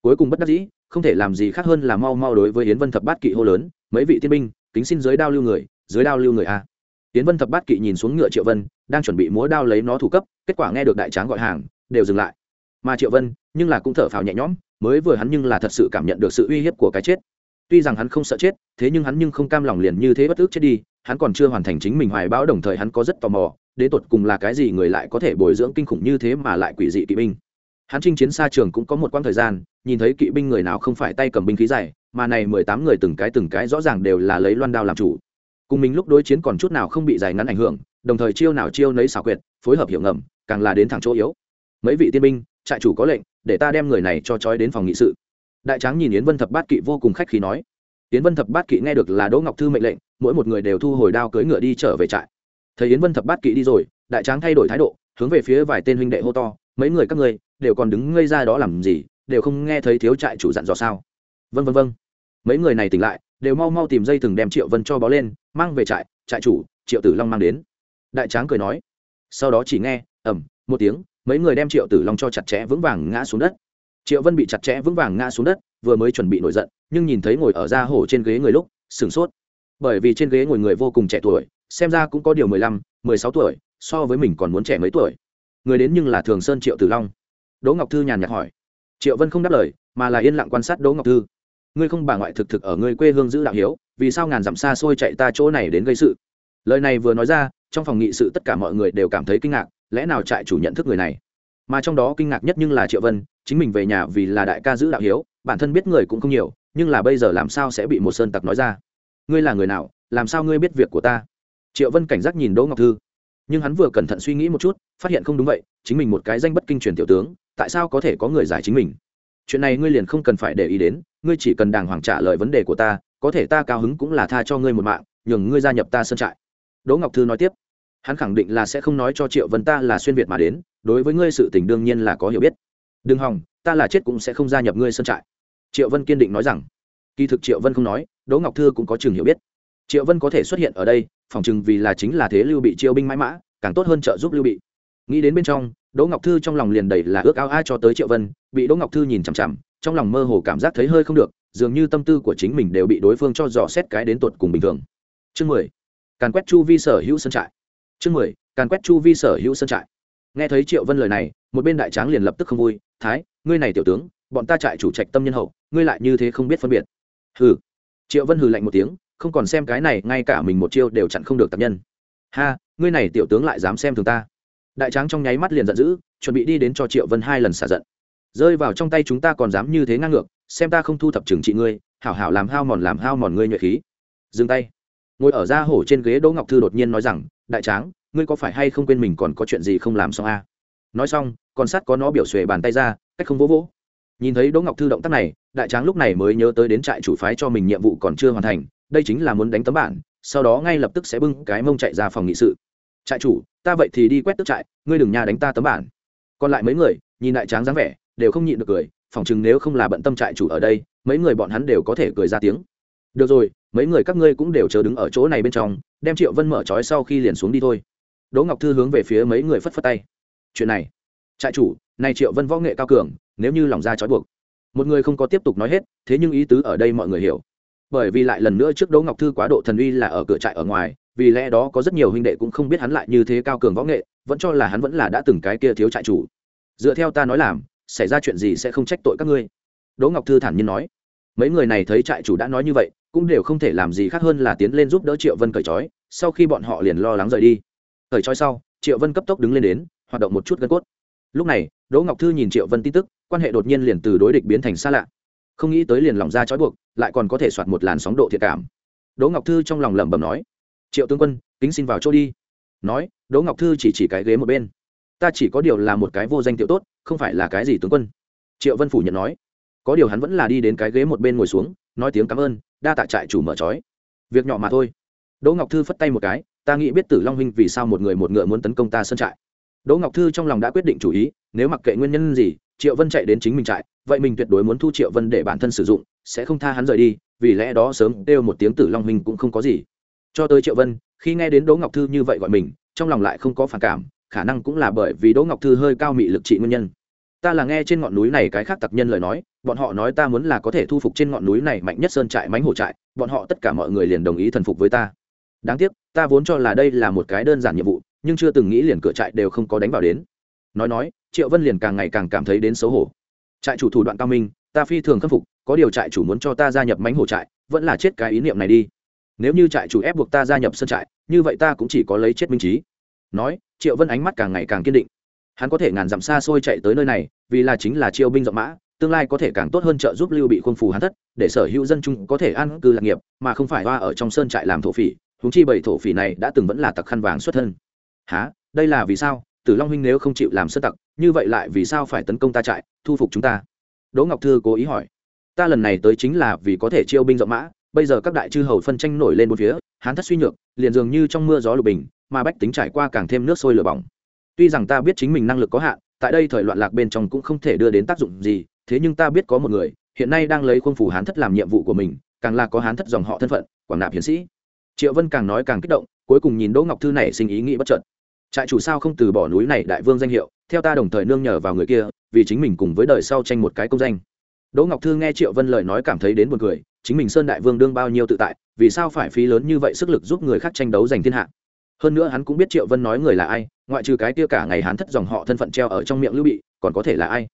Cuối cùng bất đắc dĩ, không thể làm gì khác hơn là mau mau đối với yến vân thập bát kỵ hô lớn, mấy vị tiên binh, kính xin dưới đao lưu người, dưới đao lưu người a. Yến vân thập bát kỵ nhìn xuống ngựa triệu vân, đang chuẩn bị múa đao lấy nó thủ cấp, kết quả nghe được đại tráng gọi hàng, đều dừng lại. Mà triệu vân, nhưng là cũng thở phào nhẹ nhõm, mới vừa hắn nhưng là thật sự cảm nhận được sự uy hiếp của cái chết. Tuy rằng hắn không sợ chết, thế nhưng hắn nhưng không cam lòng liền như thế bất ước chết đi, hắn còn chưa hoàn thành chính mình hoài bão đồng thời hắn có rất tò mò, đến tột cùng là cái gì người lại có thể bồi dưỡng kinh khủng như thế mà lại quỷ dị kỵ binh hắn chinh chiến xa trường cũng có một quãng thời gian, nhìn thấy kỵ binh người nào không phải tay cầm binh khí dài, mà này mười tám người từng cái từng cái rõ ràng đều là lấy loan đao làm chủ. Cùng mình lúc đối chiến còn chút nào không bị dài ngắn ảnh hưởng, đồng thời chiêu nào chiêu nấy xảo quyệt, phối hợp hiệu ngầm, càng là đến thẳng chỗ yếu. Mấy vị tiên binh, trại chủ có lệnh, để ta đem người này cho trói đến phòng nghị sự. Đại tráng nhìn yến vân thập bát kỵ vô cùng khách khí nói. Yến vân thập bát kỵ nghe được là đỗ ngọc thư mệnh lệnh, mỗi một người đều thu hồi đao cưỡi ngựa đi trở về trại. Thấy yến vân thập bát kỵ đi rồi, đại tráng thay đổi thái độ, hướng về phía vài tên huynh đệ hô to, mấy người các ngươi đều còn đứng ngây ra đó làm gì, đều không nghe thấy thiếu trại chủ dặn dò sao? Vân vân vân mấy người này tỉnh lại, đều mau mau tìm dây thừng đem triệu vân cho bó lên, mang về trại trại chủ, triệu tử long mang đến. Đại tráng cười nói. Sau đó chỉ nghe ẩm một tiếng, mấy người đem triệu tử long cho chặt chẽ vững vàng ngã xuống đất. Triệu vân bị chặt chẽ vững vàng ngã xuống đất, vừa mới chuẩn bị nổi giận, nhưng nhìn thấy ngồi ở ra hổ trên ghế người lúc, sửng sốt. Bởi vì trên ghế ngồi người vô cùng trẻ tuổi, xem ra cũng có điều mười lăm, mười sáu tuổi, so với mình còn muốn trẻ mấy tuổi. Người đến nhưng là thường sơn triệu tử long đỗ ngọc thư nhàn nhạt hỏi. Triệu vân không đáp lời, mà là yên lặng quan sát đỗ ngọc thư. Ngươi không bà ngoại thực thực ở ngươi quê hương giữ đạo hiếu, vì sao ngàn dặm xa xôi chạy ta chỗ này đến gây sự? Lời này vừa nói ra, trong phòng nghị sự tất cả mọi người đều cảm thấy kinh ngạc, lẽ nào trại chủ nhận thức người này? Mà trong đó kinh ngạc nhất nhưng là triệu vân, chính mình về nhà vì là đại ca giữ đạo hiếu, bản thân biết người cũng không nhiều, nhưng là bây giờ làm sao sẽ bị một sơn tặc nói ra? Ngươi là người nào, làm sao ngươi biết việc của ta? Triệu vân cảnh giác nhìn đỗ ngọc thư. Nhưng hắn vừa cẩn thận suy nghĩ một chút, phát hiện không đúng vậy, chính mình một cái danh bất kinh truyền tiểu tướng tại sao có thể có người giải chính mình? Chuyện này ngươi liền không cần phải để ý đến, ngươi chỉ cần đàng hoàng trả lời vấn đề của ta, có thể ta cao hứng cũng là tha cho ngươi một mạng, nhường ngươi gia nhập ta sân trại. Đỗ ngọc thư nói tiếp. Hắn khẳng định là sẽ không nói cho triệu vân ta là xuyên việt mà đến, đối với ngươi sự tình đương nhiên là có hiểu biết. Đừng hòng, ta là chết cũng sẽ không gia nhập ngươi sân trại. Triệu vân kiên định nói rằng. Kỳ thực triệu vân không nói, đỗ ngọc thư cũng có chừng hiểu biết. Triệu vân có thể xuất hiện ở đây, phòng chừng vì là chính là thế lưu bị chiêu binh mãi mã, càng tốt hơn trợ giúp lưu bị nghĩ đến bên trong, đỗ ngọc thư trong lòng liền đầy là ước ao ai cho tới triệu vân, bị đỗ ngọc thư nhìn chằm chằm, trong lòng mơ hồ cảm giác thấy hơi không được, dường như tâm tư của chính mình đều bị đối phương cho dò xét cái đến tột cùng bình thường. Chương mười, càn quét chu vi sở hữu sân trại. Chương mười, càn quét chu vi sở hữu sân trại. Nghe thấy triệu vân lời này, một bên đại tráng liền lập tức không vui, thái, ngươi này tiểu tướng, bọn ta trại chủ trạch tâm nhân hậu, ngươi lại như thế không biết phân biệt. Hừ. Triệu vân hừ lạnh một tiếng, không còn xem cái này, ngay cả mình một chiêu đều chặn không được tập nhân. Ha, ngươi này tiểu tướng lại dám xem thường ta đại tráng trong nháy mắt liền giận dữ, chuẩn bị đi đến cho triệu vân hai lần xả giận. Rơi vào trong tay chúng ta còn dám như thế ngang ngược, xem ta không thu thập trừng trị ngươi, hảo hảo làm hao mòn làm hao mòn ngươi nhuệ khí. Dừng tay. Ngồi ở ra hổ trên ghế đỗ ngọc thư đột nhiên nói rằng, đại tráng, ngươi có phải hay không quên mình còn có chuyện gì không làm xong a à? nói xong, con sắt có nó biểu xuề bàn tay ra, cách không vỗ vỗ. Nhìn thấy đỗ ngọc thư động tác này, đại tráng lúc này mới nhớ tới đến trại chủ phái cho mình nhiệm vụ còn chưa hoàn thành, đây chính là muốn đánh tấm bản, sau đó ngay lập tức sẽ bưng cái mông chạy ra phòng nghị sự. Trại chủ ta vậy thì đi quét tức trại, ngươi đừng nhà đánh ta tấm bản. Còn lại mấy người, nhìn đại tráng dáng vẻ, đều không nhịn được cười, phỏng chừng nếu không là bận tâm trại chủ ở đây, mấy người bọn hắn đều có thể cười ra tiếng. Được rồi, mấy người các ngươi cũng đều chờ đứng ở chỗ này bên trong, đem triệu vân mở trói sau khi liền xuống đi thôi. Đỗ ngọc thư hướng về phía mấy người phất phất tay. Chuyện này, trại chủ, này triệu vân võ nghệ cao cường, nếu như lòng ra trói buộc. Một người không có tiếp tục nói hết, thế nhưng ý tứ ở đây mọi người hiểu. Bởi vì lại lần nữa trước đỗ ngọc thư quá độ thần uy là ở cửa trại ở ngoài vì lẽ đó có rất nhiều huynh đệ cũng không biết hắn lại như thế cao cường võ nghệ, vẫn cho là hắn vẫn là đã từng cái kia thiếu trại chủ. Dựa theo ta nói làm, xảy ra chuyện gì sẽ không trách tội các ngươi. Đỗ ngọc thư thản nhiên nói. Mấy người này thấy trại chủ đã nói như vậy, cũng đều không thể làm gì khác hơn là tiến lên giúp đỡ triệu vân cởi trói, sau khi bọn họ liền lo lắng rời đi. Cởi trói sau, triệu vân cấp tốc đứng lên đến, hoạt động một chút gân cốt. Lúc này, đỗ ngọc thư nhìn triệu vân tin tức, quan hệ đột nhiên liền từ đối địch biến thành xa lạ. Không nghĩ tới liền lòng ra trói buộc, lại còn có thể soạt một làn sóng độ thiệt cảm. Đỗ ngọc thư trong lòng lẩm bẩm nói triệu tướng quân, kính xin vào chỗ đi. Nói, đỗ ngọc thư chỉ chỉ cái ghế một bên. Ta chỉ có điều là một cái vô danh tiểu tốt, không phải là cái gì tướng quân. Triệu vân phủ nhận nói. Có điều hắn vẫn là đi đến cái ghế một bên ngồi xuống, nói tiếng cảm ơn, đa tạ trại chủ mở trói. Việc nhỏ mà thôi. Đỗ ngọc thư phất tay một cái, ta nghĩ biết tử long huynh vì sao một người một ngựa muốn tấn công ta sân trại. Đỗ ngọc thư trong lòng đã quyết định chủ ý, nếu mặc kệ nguyên nhân gì, triệu vân chạy đến chính mình trại, vậy mình tuyệt đối muốn thu triệu vân để bản thân sử dụng, sẽ không tha hắn rời đi, vì lẽ đó sớm kêu một tiếng tử long huynh cũng không có gì cho tới triệu vân, khi nghe đến đỗ ngọc thư như vậy gọi mình, trong lòng lại không có phản cảm, khả năng cũng là bởi vì đỗ ngọc thư hơi cao mị lực trị nguyên nhân. Ta là nghe trên ngọn núi này cái khác tặc nhân lời nói, bọn họ nói ta muốn là có thể thu phục trên ngọn núi này mạnh nhất sơn trại mánh hổ trại, bọn họ tất cả mọi người liền đồng ý thần phục với ta. Đáng tiếc, ta vốn cho là đây là một cái đơn giản nhiệm vụ, nhưng chưa từng nghĩ liền cửa trại đều không có đánh vào đến. Nói nói, triệu vân liền càng ngày càng cảm thấy đến xấu hổ. Trại chủ thủ đoạn cao minh, ta phi thường khâm phục, có điều trại chủ muốn cho ta gia nhập mánh hổ trại, vẫn là chết cái ý niệm này đi nếu như trại chủ ép buộc ta gia nhập sân trại, như vậy ta cũng chỉ có lấy chết minh trí nói, triệu vân ánh mắt càng ngày càng kiên định. Hắn có thể ngàn dặm xa xôi chạy tới nơi này, vì là chính là chiêu binh rộng mã, tương lai có thể càng tốt hơn trợ giúp lưu bị khuôn phù hắn thất, để sở hữu dân chúng có thể an cư lạc nghiệp, mà không phải hoa ở trong sơn trại làm thổ phỉ húng chi bảy thổ phỉ này đã từng vẫn là tặc khăn vàng xuất thân. Há đây là vì sao? Tử long huynh nếu không chịu làm sơ tặc, như vậy lại vì sao phải tấn công ta trại, thu phục chúng ta? Đỗ ngọc thư cố ý hỏi. Ta lần này tới chính là vì có thể chiêu binh rộng mã bây giờ các đại chư hầu phân tranh nổi lên một phía, hán thất suy nhược, liền dường như trong mưa gió lục bình, mà bách tính trải qua càng thêm nước sôi lửa bỏng. Tuy rằng ta biết chính mình năng lực có hạn, tại đây thời loạn lạc bên trong cũng không thể đưa đến tác dụng gì, thế nhưng ta biết có một người, hiện nay đang lấy khuôn phủ hán thất làm nhiệm vụ của mình, càng là có hán thất dòng họ thân phận, quảng nạp hiến sĩ. Triệu vân càng nói càng kích động, cuối cùng nhìn đỗ ngọc thư này sinh ý nghĩ bất trợt trại chủ sao không từ bỏ núi này đại vương danh hiệu, theo ta đồng thời nương nhờ vào người kia, vì chính mình cùng với đời sau tranh một cái công danh. Đỗ ngọc thư nghe triệu vân lời nói cảm thấy đến buồn cười chính mình sơn đại vương đương bao nhiêu tự tại, vì sao phải phí lớn như vậy sức lực giúp người khác tranh đấu giành thiên hạ? Hơn nữa hắn cũng biết triệu vân nói người là ai, ngoại trừ cái kia cả ngày hắn thất dòng họ thân phận treo ở trong miệng lưu bị, còn có thể là ai?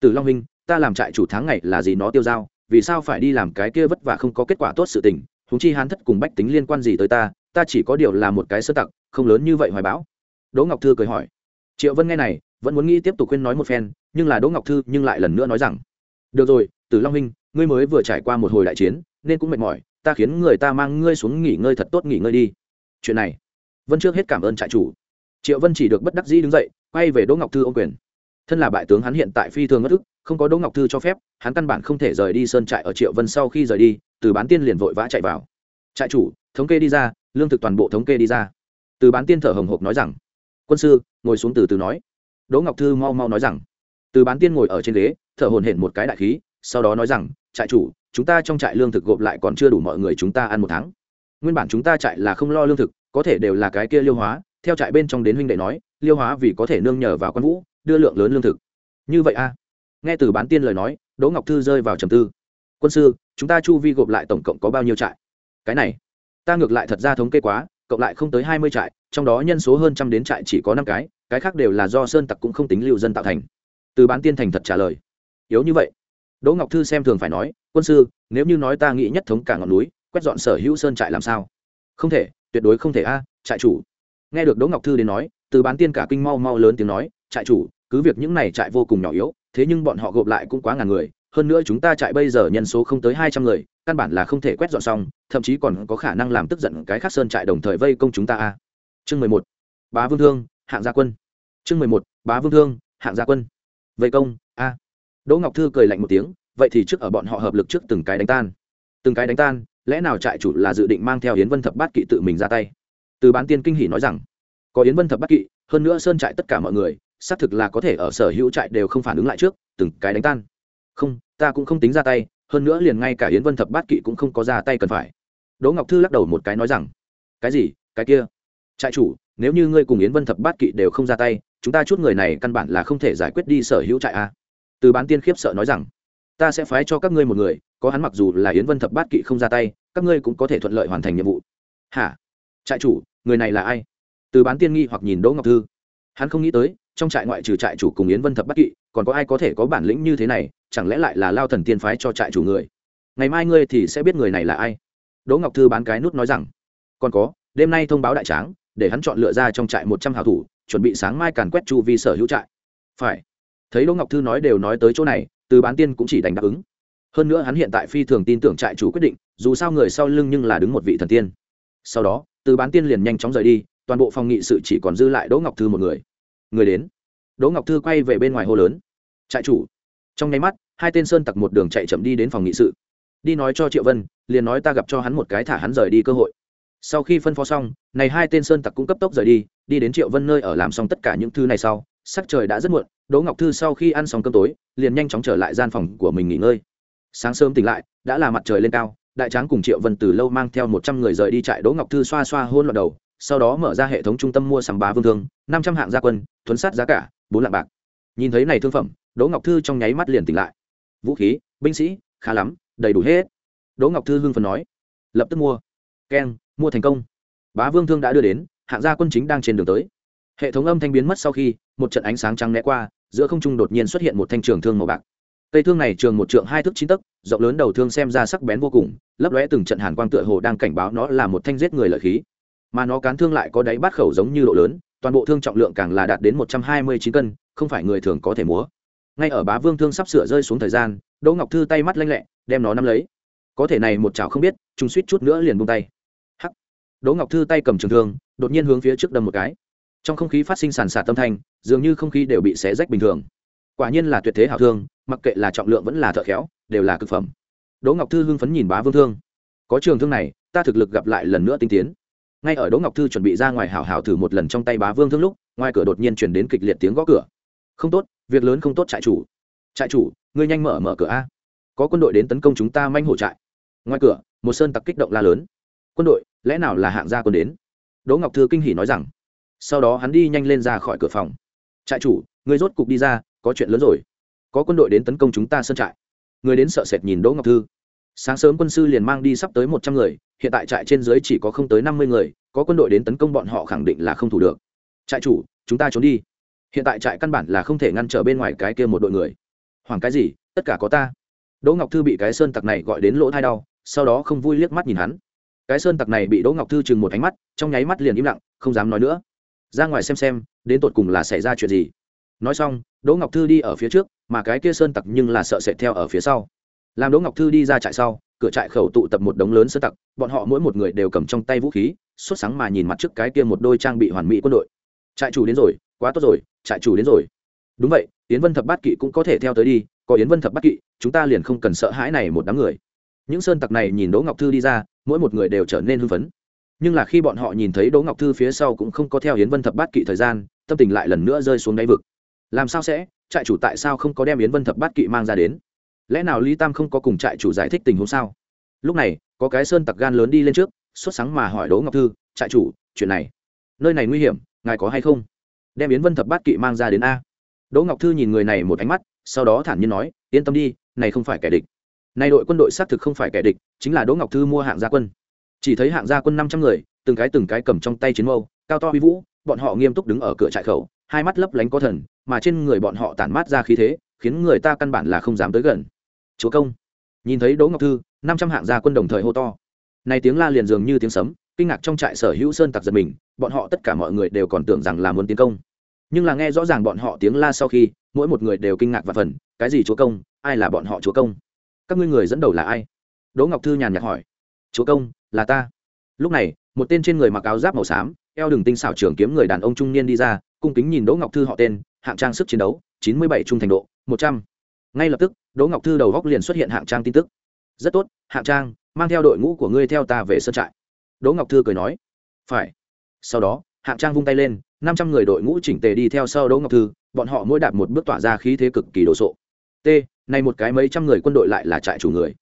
Từ long minh, ta làm trại chủ tháng ngày là gì nó tiêu dao vì sao phải đi làm cái kia vất vả không có kết quả tốt sự tình? Húng chi hắn thất cùng bách tính liên quan gì tới ta ta chỉ có điều là một cái sơ tặc, không lớn như vậy hoài bão. Đỗ ngọc thư cười hỏi. Triệu vân nghe này, vẫn muốn nghĩ tiếp tục khuyên nói một phen, nhưng là đỗ ngọc thư nhưng lại lần nữa nói rằng, được rồi từ long minh ngươi mới vừa trải qua một hồi đại chiến, nên cũng mệt mỏi, ta khiến người ta mang ngươi xuống nghỉ ngơi thật tốt nghỉ ngơi đi. Chuyện này, vân trước hết cảm ơn trại chủ. Triệu vân chỉ được bất đắc dĩ đứng dậy, quay về đỗ ngọc thư ô quyền. Thân là bại tướng hắn hiện tại phi thường ngất ức, không có đỗ ngọc thư cho phép, hắn căn bản không thể rời đi sơn trại ở triệu vân sau khi rời đi, từ bán tiên liền vội vã chạy vào. Trại chủ, thống kê đi ra, lương thực toàn bộ thống kê đi ra. Từ bán tiên thở hồng hộc nói rằng. Quân sư, ngồi xuống từ từ nói. Đỗ ngọc thư mau mau nói rằng. Từ bán tiên ngồi ở trên ghế, thở hồn hển một cái đại khí sau đó nói rằng, trại chủ, chúng ta trong trại lương thực gộp lại còn chưa đủ mọi người chúng ta ăn một tháng. Nguyên bản chúng ta trại là không lo lương thực, có thể đều là cái kia liêu hóa. Theo trại bên trong đến huynh đệ nói, liêu hóa vì có thể nương nhờ vào quan vũ, đưa lượng lớn lương thực. Như vậy a nghe từ bán tiên lời nói, đỗ ngọc thư rơi vào trầm tư. Quân sư, chúng ta chu vi gộp lại tổng cộng có bao nhiêu trại? Cái này, ta ngược lại thật ra thống kê quá, cộng lại không tới hai mươi trại, trong đó nhân số hơn trăm đến trại chỉ có năm cái cái khác đều là do sơn tặc cũng không tính lưu dân tạo thành. Từ bán tiên thành thật trả lời. Yếu như vậy đỗ ngọc thư xem thường phải nói, quân sư, nếu như nói ta nghĩ nhất thống cả ngọn núi, quét dọn sở hữu sơn trại làm sao? Không thể, tuyệt đối không thể a, trại chủ. Nghe được đỗ ngọc thư đến nói, từ bán tiên cả kinh mau mau lớn tiếng nói, trại chủ, cứ việc những này trại vô cùng nhỏ yếu, thế nhưng bọn họ gộp lại cũng quá ngàn người, hơn nữa chúng ta trại bây giờ nhân số không tới hai trăm người, căn bản là không thể quét dọn xong, thậm chí còn có khả năng làm tức giận cái khác sơn trại đồng thời vây công chúng ta a. Chương mười một, bá vương thương, hạng gia quân. Chương mười một, bá vương thương, hạng gia quân. Vây công đỗ ngọc thư cười lạnh một tiếng, vậy thì trước ở bọn họ hợp lực trước từng cái đánh tan. Từng cái đánh tan, lẽ nào trại chủ là dự định mang theo yến vân thập bát kỵ tự mình ra tay? Từ bán tiên kinh hỉ nói rằng, có yến vân thập bát kỵ, hơn nữa sơn trại tất cả mọi người, xác thực là có thể ở sở hữu trại đều không phản ứng lại trước, từng cái đánh tan. Không, ta cũng không tính ra tay, hơn nữa liền ngay cả yến vân thập bát kỵ cũng không có ra tay cần phải. Đỗ ngọc thư lắc đầu một cái nói rằng, cái gì, cái kia? Trại chủ, nếu như ngươi cùng yến vân thập bát kỵ đều không ra tay, chúng ta chút người này căn bản là không thể giải quyết đi sở hữu trại a từ bán tiên khiếp sợ nói rằng, ta sẽ phái cho các ngươi một người, có hắn mặc dù là yến vân thập bát kỵ không ra tay, các ngươi cũng có thể thuận lợi hoàn thành nhiệm vụ. Hả? Trại chủ, người này là ai? Từ bán tiên nghi hoặc nhìn đỗ ngọc thư. Hắn không nghĩ tới, trong trại ngoại trừ trại chủ cùng yến vân thập bát kỵ, còn có ai có thể có bản lĩnh như thế này, chẳng lẽ lại là lao thần tiên phái cho trại chủ người? Ngày mai ngươi thì sẽ biết người này là ai. Đỗ ngọc thư bán cái nút nói rằng, còn có, đêm nay thông báo đại tráng, để hắn chọn lựa ra trong trại một trăm hào thủ, chuẩn bị sáng mai càn quét chu vi sở hữu trại. Phải thấy đỗ ngọc thư nói đều nói tới chỗ này, từ bán tiên cũng chỉ đành đáp ứng. Hơn nữa hắn hiện tại phi thường tin tưởng trại chủ quyết định, dù sao người sau lưng nhưng là đứng một vị thần tiên. Sau đó, từ bán tiên liền nhanh chóng rời đi, toàn bộ phòng nghị sự chỉ còn dư lại đỗ ngọc thư một người. Người đến. Đỗ ngọc thư quay về bên ngoài hô lớn. Trại chủ. Trong nháy mắt, hai tên sơn tặc một đường chạy chậm đi đến phòng nghị sự. Đi nói cho triệu vân, liền nói ta gặp cho hắn một cái thả hắn rời đi cơ hội sau khi phân phó xong, này hai tên sơn tặc cũng cấp tốc rời đi đi đến triệu vân nơi ở làm xong tất cả những thứ này sau, sắc trời đã rất muộn, đỗ ngọc thư sau khi ăn xong cơm tối, liền nhanh chóng trở lại gian phòng của mình nghỉ ngơi. Sáng sớm tỉnh lại, đã là mặt trời lên cao, đại tráng cùng triệu vân từ lâu mang theo một trăm người rời đi trại đỗ ngọc thư xoa xoa hôn loạt đầu, sau đó mở ra hệ thống trung tâm mua sắm bá vương thương, năm trăm hạng gia quân, thuấn sát giá cả, bốn lạng bạc. Nhìn thấy này thương phẩm, đỗ ngọc thư trong nháy mắt liền tỉnh lại. Vũ khí, binh sĩ, khá lắm, đầy đủ hết. Đỗ ngọc thư hưng phần nói, lập tức mua. Keng mua thành công. Bá vương thương đã đưa đến, hạng gia quân chính đang trên đường tới. Hệ thống âm thanh biến mất sau khi, một trận ánh sáng trắng né qua, giữa không trung đột nhiên xuất hiện một thanh trường thương màu bạc. Cây thương này trường một trượng hai thước chín tấc, rộng lớn đầu thương xem ra sắc bén vô cùng, lấp lóe từng trận hàn quang tựa hồ đang cảnh báo nó là một thanh giết người lợi khí. Mà nó cán thương lại có đáy bát khẩu giống như độ lớn, toàn bộ thương trọng lượng càng là đạt đến một trăm hai mươi chín cân, không phải người thường có thể múa. Ngay ở bá vương thương sắp sửa rơi xuống thời gian, đỗ ngọc thư tay mắt lanh lẹ, đem nó nắm lấy. Có thể này một chảo không biết chúng suýt chút nữa liền buông tay đỗ ngọc thư tay cầm trường thương, đột nhiên hướng phía trước đâm một cái. Trong không khí phát sinh sàn sạt tâm thanh, dường như không khí đều bị xé rách bình thường. Quả nhiên là tuyệt thế hảo thương, mặc kệ là trọng lượng vẫn là thợ khéo, đều là cực phẩm. Đỗ ngọc thư hưng phấn nhìn bá vương thương. Có trường thương này, ta thực lực gặp lại lần nữa tinh tiến. Ngay ở đỗ ngọc thư chuẩn bị ra ngoài hảo hảo thử một lần trong tay bá vương thương lúc, ngoài cửa đột nhiên chuyển đến kịch liệt tiếng gõ cửa. Không tốt, việc lớn không tốt trại chủ. Trại chủ, ngươi nhanh mở mở cửa a. Có quân đội đến tấn công chúng ta manh hổ trại. Ngoài cửa, một sơn tặc kích động la lớn quân đội, lẽ nào là hạng gia quân đến? Đỗ ngọc thư kinh hỉ nói rằng. Sau đó hắn đi nhanh lên ra khỏi cửa phòng. Trại chủ, người rốt cục đi ra, có chuyện lớn rồi. Có quân đội đến tấn công chúng ta sơn trại. Người đến sợ sệt nhìn đỗ ngọc thư. Sáng sớm quân sư liền mang đi sắp tới một trăm người, hiện tại trại trên dưới chỉ có không tới năm mươi người, có quân đội đến tấn công bọn họ khẳng định là không thủ được. Trại chủ, chúng ta trốn đi. Hiện tại trại căn bản là không thể ngăn trở bên ngoài cái kia một đội người. Hoảng cái gì, tất cả có ta. Đỗ ngọc thư bị cái sơn tặc này gọi đến lỗ thai đau, sau đó không vui liếc mắt nhìn hắn cái sơn tặc này bị đỗ ngọc thư chừng một ánh mắt, trong nháy mắt liền im lặng, không dám nói nữa. Ra ngoài xem xem, đến tột cùng là xảy ra chuyện gì. Nói xong, đỗ ngọc thư đi ở phía trước, mà cái kia sơn tặc nhưng là sợ sệt theo ở phía sau. Làm đỗ ngọc thư đi ra trại sau, cửa trại khẩu tụ tập một đống lớn sơn tặc, bọn họ mỗi một người đều cầm trong tay vũ khí xuất sáng mà nhìn mặt trước cái kia một đôi trang bị hoàn mỹ quân đội. Trại chủ đến rồi, quá tốt rồi, trại chủ đến rồi. Đúng vậy, yến vân thập bát kỵ cũng có thể theo tới đi, có yến vân thập bát kỵ, chúng ta liền không cần sợ hãi này một đám người những sơn tặc này nhìn đỗ ngọc thư đi ra, mỗi một người đều trở nên hưng phấn. Nhưng là khi bọn họ nhìn thấy đỗ ngọc thư phía sau cũng không có theo yến vân thập bát kỵ thời gian, tâm tình lại lần nữa rơi xuống đáy vực. Làm sao sẽ? Trại chủ tại sao không có đem yến vân thập bát kỵ mang ra đến? Lẽ nào lý tam không có cùng trại chủ giải thích tình huống sao? Lúc này, có cái sơn tặc gan lớn đi lên trước xuất sáng mà hỏi đỗ ngọc thư, trại chủ, chuyện này, nơi này nguy hiểm, ngài có hay không? Đem yến vân thập bát kỵ mang ra đến a? Đỗ ngọc thư nhìn người này một ánh mắt, sau đó thản nhiên nói, yên tâm đi, này không phải kẻ địch nay đội quân đội xác thực không phải kẻ địch, chính là đỗ ngọc thư mua hạng gia quân. Chỉ thấy hạng gia quân năm trăm người, từng cái từng cái cầm trong tay chiến mâu, cao to huy vũ, bọn họ nghiêm túc đứng ở cửa trại khẩu, hai mắt lấp lánh có thần, mà trên người bọn họ tản mát ra khí thế, khiến người ta căn bản là không dám tới gần. Chúa công. Nhìn thấy đỗ ngọc thư, năm trăm hạng gia quân đồng thời hô to. Nay tiếng la liền dường như tiếng sấm, kinh ngạc trong trại sở hữu sơn tặc giật mình, bọn họ tất cả mọi người đều còn tưởng rằng là muốn tiến công. Nhưng là nghe rõ ràng bọn họ tiếng la sau khi, mỗi một người đều kinh ngạc và phần cái gì chúa công, ai là bọn họ chúa công? Các ngươi người dẫn đầu là ai? Đỗ ngọc thư nhàn nhạt hỏi. Chúa công, là ta. Lúc này, một tên trên người mặc áo giáp màu xám, eo đường tinh xảo trường kiếm người đàn ông trung niên đi ra, cung kính nhìn đỗ ngọc thư họ tên, hạng trang sức chiến đấu, chín mươi bảy trung thành độ, một trăm. Ngay lập tức, đỗ ngọc thư đầu góc liền xuất hiện hạng trang tin tức. Rất tốt, hạng trang, mang theo đội ngũ của ngươi theo ta về sân trại. Đỗ ngọc thư cười nói. Phải. Sau đó, hạng trang vung tay lên, năm trăm người đội ngũ chỉnh tề đi theo sau đỗ ngọc thư, bọn họ mỗi đạp một bước tỏa ra khí thế cực kỳ đồ sộ. T này một cái mấy trăm người quân đội lại là trại chủ người.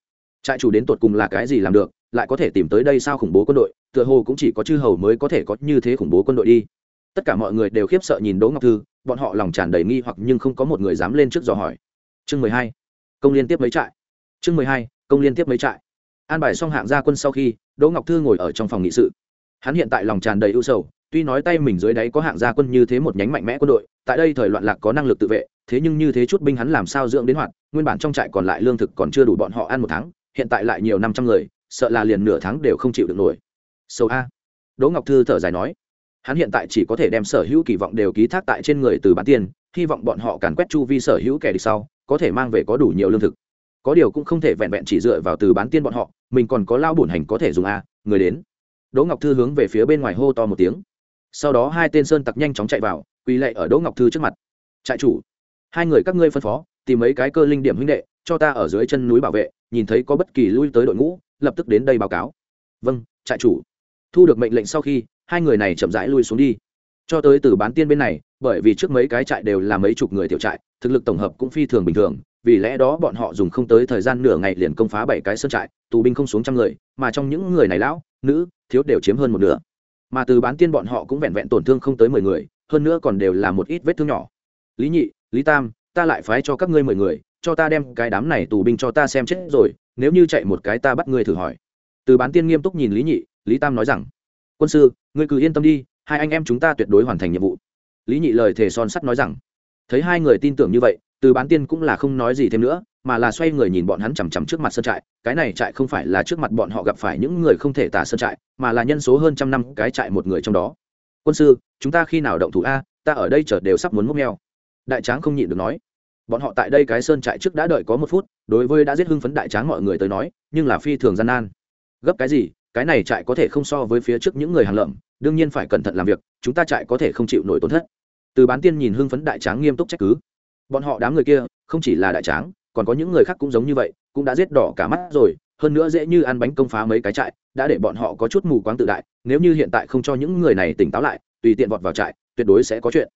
Trại chủ đến tột cùng là cái gì làm được, lại có thể tìm tới đây sao khủng bố quân đội, tựa hồ cũng chỉ có chư hầu mới có thể có như thế khủng bố quân đội đi. Tất cả mọi người đều khiếp sợ nhìn đỗ ngọc thư, bọn họ lòng tràn đầy nghi hoặc nhưng không có một người dám lên trước dò hỏi. Chương mười hai, công liên tiếp mấy trại. Chương mười hai, công liên tiếp mấy trại. An bài xong hạng gia quân sau khi, đỗ ngọc thư ngồi ở trong phòng nghị sự. Hắn hiện tại lòng tràn đầy ưu sầu, tuy nói tay mình dưới đáy có hạng gia quân như thế một nhánh mạnh mẽ quân đội, tại đây thời loạn lạc có năng lực tự vệ, thế nhưng như thế chút binh hắn làm sao dưỡng đến hoạt nguyên bản trong trại còn lại lương thực còn chưa đủ bọn họ ăn một tháng, hiện tại lại nhiều năm trăm người, sợ là liền nửa tháng đều không chịu được nổi. Sâu a. Đỗ ngọc thư thở dài nói, hắn hiện tại chỉ có thể đem sở hữu kỳ vọng đều ký thác tại trên người từ bán tiền, hy vọng bọn họ càn quét chu vi sở hữu kẻ địch sau, có thể mang về có đủ nhiều lương thực. Có điều cũng không thể vẹn vẹn chỉ dựa vào từ bán tiên bọn họ, mình còn có lao bổn hành có thể dùng a, người đến. Đỗ ngọc thư hướng về phía bên ngoài hô to một tiếng. Sau đó hai tên sơn tặc nhanh chóng chạy vào, quỳ lệ ở đỗ ngọc thư trước mặt. Trại chủ, hai người các ngươi phân phó tìm mấy cái cơ linh điểm huynh đệ, cho ta ở dưới chân núi bảo vệ, nhìn thấy có bất kỳ lui tới đội ngũ, lập tức đến đây báo cáo. Vâng trại chủ. Thu được mệnh lệnh sau khi, hai người này chậm rãi lui xuống đi. Cho tới từ bán tiên bên này, bởi vì trước mấy cái trại đều là mấy chục người tiểu trại, thực lực tổng hợp cũng phi thường bình thường, vì lẽ đó bọn họ dùng không tới thời gian nửa ngày liền công phá bảy cái sơn trại, tù binh không xuống trăm người, mà trong những người này lão, nữ, thiếu đều chiếm hơn một nửa. Mà từ bán tiên bọn họ cũng vẹn vẹn tổn thương không tới mười người, hơn nữa còn đều là một ít vết thương nhỏ. Lý nhị, lý tam ta lại phái cho các ngươi mười người, cho ta đem cái đám này tù binh cho ta xem chết rồi, nếu như chạy một cái ta bắt ngươi thử hỏi. Từ bán tiên nghiêm túc nhìn lý nhị, lý tam nói rằng, quân sư, ngươi cứ yên tâm đi, hai anh em chúng ta tuyệt đối hoàn thành nhiệm vụ. Lý nhị lời thề son sắt nói rằng, thấy hai người tin tưởng như vậy, từ bán tiên cũng là không nói gì thêm nữa, mà là xoay người nhìn bọn hắn chằm chằm trước mặt sơn trại, cái này trại không phải là trước mặt bọn họ gặp phải những người không thể tả sơn trại, mà là nhân số hơn trăm năm, cái trại một người trong đó. Quân sư, chúng ta khi nào động thủ a? Ta ở đây chợt đều sắp muốn múc neo đại tráng không nhịn được nói bọn họ tại đây cái sơn trại trước đã đợi có một phút, đối với đã giết hưng phấn đại tráng mọi người tới nói, nhưng là phi thường gian nan. Gấp cái gì, cái này trại có thể không so với phía trước những người hàng lợm, đương nhiên phải cẩn thận làm việc, chúng ta trại có thể không chịu nổi tổn thất. Từ bán tiên nhìn hưng phấn đại tráng nghiêm túc trách cứ. Bọn họ đám người kia, không chỉ là đại tráng, còn có những người khác cũng giống như vậy, cũng đã giết đỏ cả mắt rồi, hơn nữa dễ như ăn bánh công phá mấy cái trại, đã để bọn họ có chút mù quáng tự đại, nếu như hiện tại không cho những người này tỉnh táo lại, tùy tiện vọt vào trại, tuyệt đối sẽ có chuyện.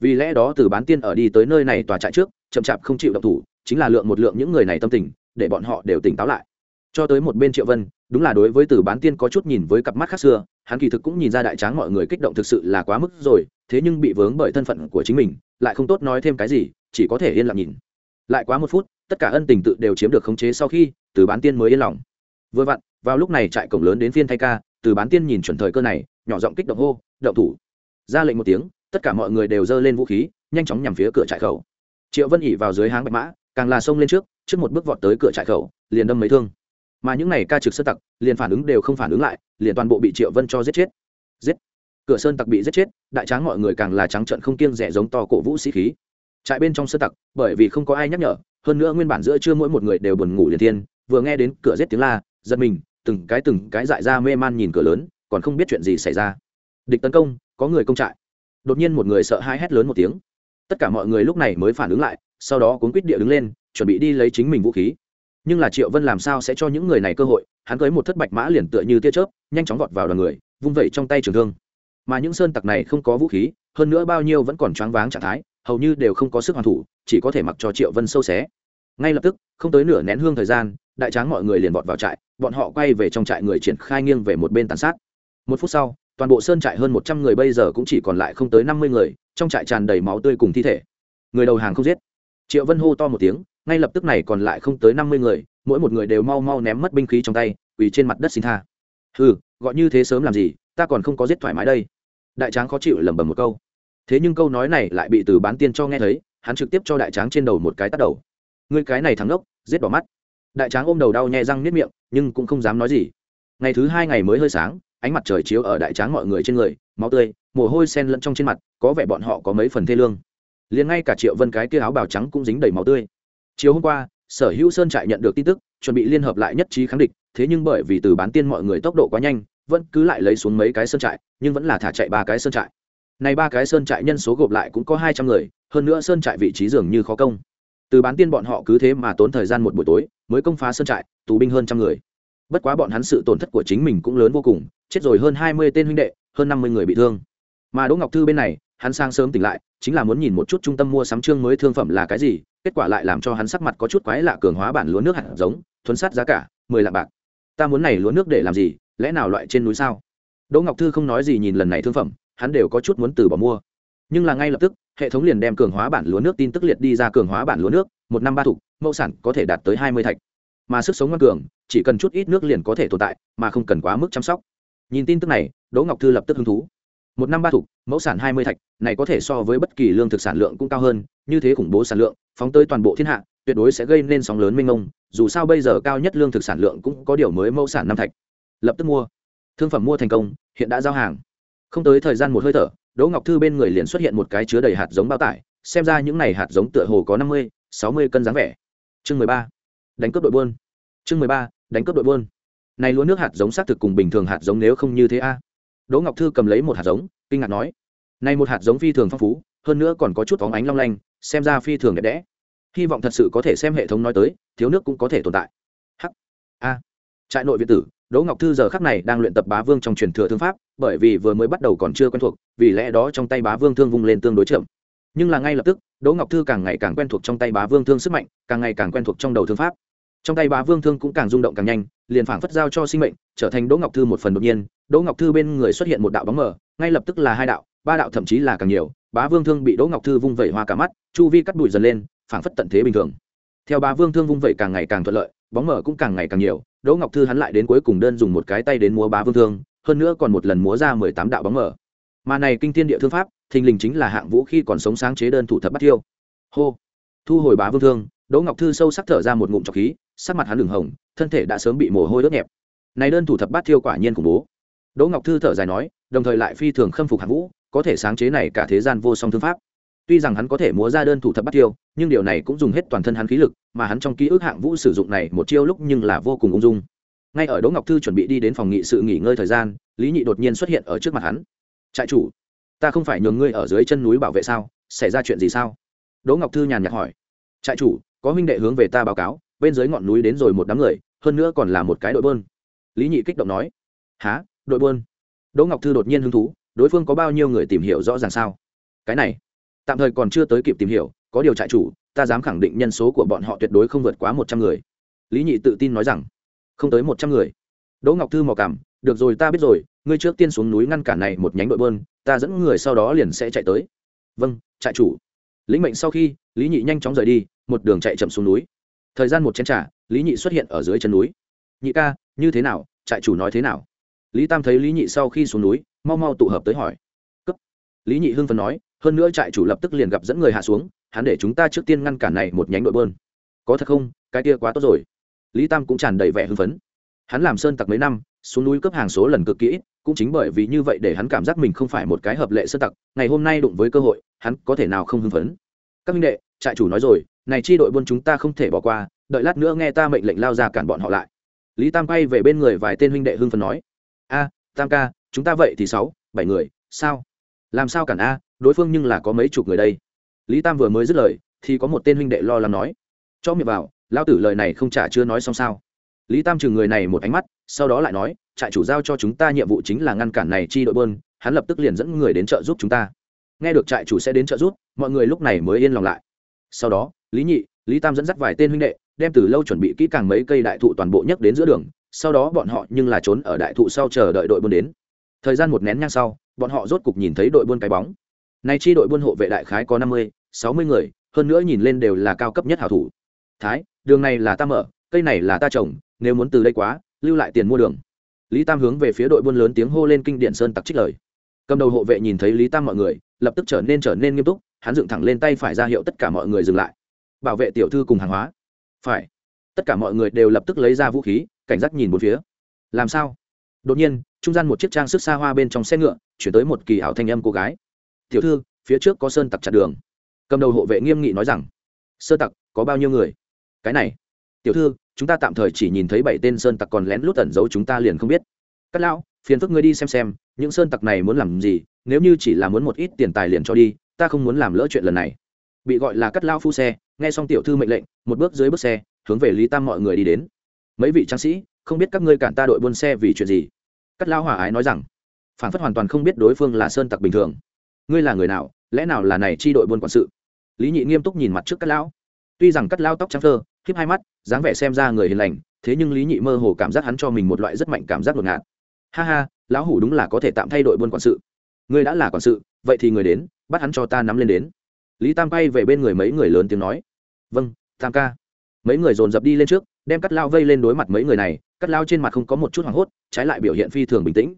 Vì lẽ đó từ bán tiên ở đi tới nơi này tòa trại trước chậm chạp không chịu động thủ, chính là lượng một lượng những người này tâm tình, để bọn họ đều tỉnh táo lại. Cho tới một bên triệu vân, đúng là đối với từ bán tiên có chút nhìn với cặp mắt khác xưa, hắn kỳ thực cũng nhìn ra đại tráng mọi người kích động thực sự là quá mức rồi, thế nhưng bị vướng bởi thân phận của chính mình, lại không tốt nói thêm cái gì, chỉ có thể yên lặng nhìn. Lại quá một phút, tất cả ân tình tự đều chiếm được khống chế sau khi, từ bán tiên mới yên lòng. Vừa vặn, vào lúc này trại cổng lớn đến phiên thay ca, từ bán tiên nhìn chuẩn thời cơ này, nhỏ giọng kích động hô, động thủ. Ra lệnh một tiếng, tất cả mọi người đều giơ lên vũ khí, nhanh chóng nhằm phía cửa trại khẩu triệu vân ỉ vào dưới háng bạch mã càng là xông lên trước trước một bước vọt tới cửa trại khẩu liền đâm mấy thương mà những này ca trực sơ tặc liền phản ứng đều không phản ứng lại liền toàn bộ bị triệu vân cho giết chết giết cửa sơn tặc bị giết chết đại tráng mọi người càng là trắng trận không kiêng rẻ giống to cổ vũ sĩ khí trại bên trong sơ tặc bởi vì không có ai nhắc nhở hơn nữa nguyên bản giữa trưa mỗi một người đều buồn ngủ liền thiên vừa nghe đến cửa giết tiếng la giật mình từng cái từng cái dại ra mê man nhìn cửa lớn còn không biết chuyện gì xảy ra địch tấn công có người công trại đột nhiên một người sợ hai hét lớn một tiếng tất cả mọi người lúc này mới phản ứng lại, sau đó cuốn quýt địa đứng lên, chuẩn bị đi lấy chính mình vũ khí. Nhưng là triệu vân làm sao sẽ cho những người này cơ hội, hắn cưới một thất bạch mã liền tựa như tia chớp, nhanh chóng vọt vào đoàn người, vung vẩy trong tay trường thương. Mà những sơn tặc này không có vũ khí, hơn nữa bao nhiêu vẫn còn choáng váng trạng thái, hầu như đều không có sức hoàn thủ, chỉ có thể mặc cho triệu vân sâu xé. Ngay lập tức, không tới nửa nén hương thời gian, đại tráng mọi người liền vọt vào trại, bọn họ quay về trong trại người triển khai nghiêng về một bên tàn sát. Một phút sau, toàn bộ sơn trại hơn một trăm người bây giờ cũng chỉ còn lại không tới năm mươi người trong trại tràn đầy máu tươi cùng thi thể. Người đầu hàng không giết. Triệu vân hô to một tiếng, ngay lập tức này còn lại không tới năm mươi người, mỗi một người đều mau mau ném mất binh khí trong tay, quỳ trên mặt đất xin tha. Ừ gọi như thế sớm làm gì, ta còn không có giết thoải mái đây. Đại tráng khó chịu lẩm bẩm một câu. Thế nhưng câu nói này lại bị từ bán tiên cho nghe thấy, hắn trực tiếp cho đại tráng trên đầu một cái tắt đầu. Ngươi cái này thắng ốc giết bỏ mắt. Đại tráng ôm đầu đau nhẹ răng nếp miệng, nhưng cũng không dám nói gì. Ngày thứ hai ngày mới hơi sáng ánh mặt trời chiếu ở đại tráng mọi người trên người, máu tươi, mồ hôi sen lẫn trong trên mặt, có vẻ bọn họ có mấy phần thê lương. Liền ngay cả triệu vân cái kia áo bào trắng cũng dính đầy máu tươi. Chiều hôm qua, sở hữu sơn trại nhận được tin tức, chuẩn bị liên hợp lại nhất trí kháng địch, thế nhưng bởi vì từ bán tiên mọi người tốc độ quá nhanh, vẫn cứ lại lấy xuống mấy cái sơn trại, nhưng vẫn là thả chạy ba cái sơn trại. Này ba cái sơn trại nhân số gộp lại cũng có hai trăm người, hơn nữa sơn trại vị trí dường như khó công. Từ bán tiên bọn họ cứ thế mà tốn thời gian một buổi tối, mới công phá sơn trại, tù binh hơn trăm người bất quá bọn hắn sự tổn thất của chính mình cũng lớn vô cùng, chết rồi hơn hai mươi tên huynh đệ, hơn năm mươi người bị thương. Mà đỗ ngọc thư bên này, hắn sang sớm tỉnh lại, chính là muốn nhìn một chút trung tâm mua sắm chương mới thương phẩm là cái gì, kết quả lại làm cho hắn sắc mặt có chút quái lạ cường hóa bản lúa nước hạt giống thuấn sát giá cả, mười lạng bạc. Ta muốn này lúa nước để làm gì, lẽ nào loại trên núi sao? Đỗ ngọc thư không nói gì nhìn lần này thương phẩm, hắn đều có chút muốn từ bỏ mua. Nhưng là ngay lập tức, hệ thống liền đem cường hóa bản lúa nước tin tức liệt đi ra cường hóa bản lúa nước, một năm ba thục, mẫu sản có thể đạt tới hai mươi thạch. Mà sức sống ngoan cường chỉ cần chút ít nước liền có thể tồn tại, mà không cần quá mức chăm sóc. Nhìn tin tức này, đỗ ngọc thư lập tức hứng thú. Một năm ba thục, mẫu sản hai mươi thạch, này có thể so với bất kỳ lương thực sản lượng cũng cao hơn, như thế khủng bố sản lượng, phóng tới toàn bộ thiên hạ, tuyệt đối sẽ gây nên sóng lớn mênh mông, dù sao bây giờ cao nhất lương thực sản lượng cũng có điều mới mẫu sản năm thạch. Lập tức mua. Thương phẩm mua thành công, hiện đã giao hàng. Không tới thời gian một hơi thở, đỗ ngọc thư bên người liền xuất hiện một cái chứa đầy hạt giống bao tải, xem ra những này hạt giống tựa hồ có năm mươi, sáu mươi cân dáng vẻ. Chương mười ba. Đánh cướp đội buôn. Chương mười ba đánh cướp đội buôn. Này lúa nước hạt giống xác thực cùng bình thường hạt giống nếu không như thế a. Đỗ ngọc thư cầm lấy một hạt giống, kinh ngạc nói, này một hạt giống phi thường phong phú, hơn nữa còn có chút phóng ánh long lanh, xem ra phi thường đẹp đẽ. Hy vọng thật sự có thể xem hệ thống nói tới, thiếu nước cũng có thể tồn tại. H a. Trại nội viện tử, đỗ ngọc thư giờ khắc này đang luyện tập bá vương trong truyền thừa thương pháp, bởi vì vừa mới bắt đầu còn chưa quen thuộc, vì lẽ đó trong tay bá vương thương vung lên tương đối chậm. Nhưng là ngay lập tức, đỗ ngọc thư càng ngày càng quen thuộc trong tay bá vương thương sức mạnh, càng ngày càng quen thuộc trong đầu thương pháp trong tay bá vương thương cũng càng rung động càng nhanh, liền phảng phất giao cho sinh mệnh, trở thành đỗ ngọc thư một phần đột nhiên. Đỗ ngọc thư bên người xuất hiện một đạo bóng mờ, ngay lập tức là hai đạo, ba đạo thậm chí là càng nhiều. Bá vương thương bị đỗ ngọc thư vung vẩy hoa cả mắt, chu vi cắt bụi dần lên, phảng phất tận thế bình thường. Theo bá vương thương vung vẩy càng ngày càng thuận lợi, bóng mờ cũng càng ngày càng nhiều. Đỗ ngọc thư hắn lại đến cuối cùng đơn dùng một cái tay đến múa bá vương thương, hơn nữa còn một lần múa ra mười tám đạo bóng mờ. Mà này kinh thiên địa thương pháp, thình lình chính là hạng vũ khi còn sống sáng chế đơn thủ thập bắt thiêu. Hô! Thu hồi bá vương thương, đỗ ngọc thư sâu sắc thở ra một ngụm trọc khí sắc mặt hắn đường hồng, thân thể đã sớm bị mồ hôi đốt nhẹp. Này đơn thủ thập bát thiêu quả nhiên khủng bố. Đỗ ngọc thư thở dài nói, đồng thời lại phi thường khâm phục hạng vũ, có thể sáng chế này cả thế gian vô song thương pháp. Tuy rằng hắn có thể múa ra đơn thủ thập bát thiêu, nhưng điều này cũng dùng hết toàn thân hắn khí lực, mà hắn trong ký ức hạng vũ sử dụng này một chiêu lúc nhưng là vô cùng ung dung. Ngay ở đỗ ngọc thư chuẩn bị đi đến phòng nghị sự nghỉ ngơi thời gian, lý nhị đột nhiên xuất hiện ở trước mặt hắn. Trại chủ, ta không phải nhường ngươi ở dưới chân núi bảo vệ sao? Xảy ra chuyện gì sao? Đỗ ngọc thư nhàn nhạt hỏi. Trại chủ, có huynh đệ hướng về ta báo cáo bên dưới ngọn núi đến rồi một đám người, hơn nữa còn là một cái đội bơn. Lý nhị kích động nói há đội bơn? Đỗ ngọc thư đột nhiên hứng thú, đối phương có bao nhiêu người tìm hiểu rõ ràng sao? Cái này, tạm thời còn chưa tới kịp tìm hiểu, có điều trại chủ, ta dám khẳng định nhân số của bọn họ tuyệt đối không vượt quá một trăm người. Lý nhị tự tin nói rằng, không tới một trăm người. Đỗ ngọc thư mò cảm, được rồi, ta biết rồi, ngươi trước tiên xuống núi ngăn cản này một nhánh đội bơn, ta dẫn người sau đó liền sẽ chạy tới. Vâng trại chủ. Lĩnh mệnh sau khi, lý nhị nhanh chóng rời đi, một đường chạy chậm xuống núi thời gian một chén t r à lý nhị xuất hiện ở dưới chân núi. Nhị ca, như thế nào? Trại chủ nói thế nào? Lý tam thấy lý nhị sau khi xuống núi, mau mau tụ hợp tới hỏi. Cấp. Lý nhị hưng phần nói, hơn nữa trại chủ lập tức liền gặp dẫn người hạ xuống, hắn để chúng ta trước tiên ngăn cản này một nhánh đội bơn. Có thật không? Cái kia quá tốt rồi. Lý tam cũng tràn đầy vẻ hưng phấn. Hắn làm sơn tặc mấy năm, xuống núi cấp hàng số lần cực kỹ, cũng chính bởi vì như vậy để hắn cảm giác mình không phải một cái hợp lệ sơn tặc, ngày hôm nay đụng với cơ hội, hắn có thể nào không hưng phấn? Các minh đệ, trại chủ nói rồi này chi đội buôn chúng ta không thể bỏ qua, đợi lát nữa nghe ta mệnh lệnh lao ra cản bọn họ lại. Lý tam quay về bên người vài tên huynh đệ hưng phấn nói. A, tam ca, chúng ta vậy thì sáu, bảy người, sao? Làm sao cản a, đối phương nhưng là có mấy chục người đây? Lý tam vừa mới dứt lời, thì có một tên huynh đệ lo lắng nói. Cho miệng vào lao tử lời này không trả chưa nói xong sao? Lý tam chừng người này một ánh mắt, sau đó lại nói, trại chủ giao cho chúng ta nhiệm vụ chính là ngăn cản này chi đội bơn hắn lập tức liền dẫn người đến trợ giúp chúng ta. Nghe được trại chủ sẽ đến trợ giúp, mọi người lúc này mới yên lòng lại sau đó, lý nhị, lý tam dẫn dắt vài tên huynh đệ, đem từ lâu chuẩn bị kỹ càng mấy cây đại thụ toàn bộ nhấc đến giữa đường, sau đó bọn họ nhưng là trốn ở đại thụ sau chờ đợi đội buôn đến. Thời gian một nén nhang sau, bọn họ rốt cục nhìn thấy đội buôn cái bóng. Nay chi đội buôn hộ vệ đại khái có năm mươi, sáu mươi người, hơn nữa nhìn lên đều là cao cấp nhất hảo thủ. Thái, đường này là ta mở, cây này là ta trồng, nếu muốn từ đây quá, lưu lại tiền mua đường. Lý tam hướng về phía đội buôn lớn tiếng hô lên kinh điển sơn tặc trích lời. Cầm đầu hộ vệ nhìn thấy lý tam mọi người, lập tức trở nên trở nên nghiêm túc hắn dựng thẳng lên tay phải ra hiệu tất cả mọi người dừng lại. Bảo vệ tiểu thư cùng hàng hóa. Phải. Tất cả mọi người đều lập tức lấy ra vũ khí, cảnh giác nhìn một phía. Làm sao? Đột nhiên, trung gian một chiếc trang sức xa hoa bên trong xe ngựa, chuyển tới một kỳ ảo thanh âm cô gái. Tiểu thư, phía trước có sơn tặc chặt đường. Cầm đầu hộ vệ nghiêm nghị nói rằng Sơ tặc, có bao nhiêu người? Cái này. Tiểu thư, chúng ta tạm thời chỉ nhìn thấy bảy tên sơn tặc còn lén lút tẩn giấu chúng ta liền không biết. Cắt lão, phiền phức ngươi đi xem xem, những sơn tặc này muốn làm gì, nếu như chỉ là muốn một ít tiền tài liền cho đi ta không muốn làm lỡ chuyện lần này. Bị gọi là cắt lao phu xe, nghe xong tiểu thư mệnh lệnh, một bước dưới bước xe, hướng về lý tam mọi người đi đến. Mấy vị tráng sĩ, không biết các ngươi cản ta đội buôn xe vì chuyện gì? Cắt lao hòa ái nói rằng, phản phất hoàn toàn không biết đối phương là sơn tặc bình thường. Ngươi là người nào, lẽ nào là này chi đội buôn quản sự? Lý nhị nghiêm túc nhìn mặt trước cắt lão tuy rằng cắt lao tóc trắng thơ khiếp hai mắt, dáng vẻ xem ra người hiền lành, thế nhưng lý nhị mơ hồ cảm giác hắn cho mình một loại rất mạnh cảm giác ngột. Ngạt ha ha, lão hủ đúng là có thể tạm thay đội buôn quản sự. Ngươi đã là quản sự vậy thì người đến, bắt hắn cho ta nắm lên đến. Lý tam bay về bên người mấy người lớn tiếng nói. Vâng tam ca. Mấy người dồn dập đi lên trước, đem cắt lao vây lên đối mặt mấy người này, cắt lao trên mặt không có một chút hoảng hốt, trái lại biểu hiện phi thường bình tĩnh.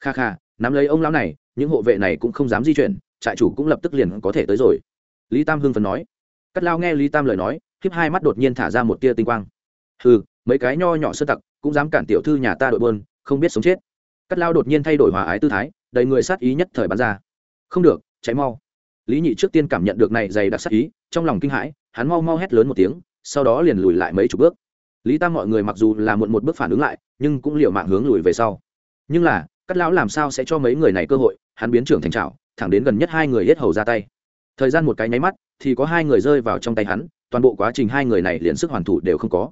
Kha kha, nắm lấy ông lão này, những hộ vệ này cũng không dám di chuyển, trại chủ cũng lập tức liền có thể tới rồi. Lý tam hưng phần nói. Cắt lao nghe lý tam lời nói, khiếp hai mắt đột nhiên thả ra một tia tinh quang. Hừ, mấy cái nho nhỏ sơ tặc, cũng dám cản tiểu thư nhà ta đội bơn không biết sống chết. Cắt lao đột nhiên thay đổi hòa ái tư thái, đầy người sát ý nhất thời bắn ra không được, cháy mau. Lý nhị trước tiên cảm nhận được này dày đặc sắc ý, trong lòng kinh hãi, hắn mau mau hét lớn một tiếng, sau đó liền lùi lại mấy chục bước. Lý tam mọi người mặc dù là muộn một bước phản ứng lại, nhưng cũng liều mạng hướng lùi về sau. Nhưng là cắt lão làm sao sẽ cho mấy người này cơ hội, hắn biến trưởng thành trào thẳng đến gần nhất hai người hết hầu ra tay. Thời gian một cái nháy mắt, thì có hai người rơi vào trong tay hắn, toàn bộ quá trình hai người này liền sức hoàn thủ đều không có.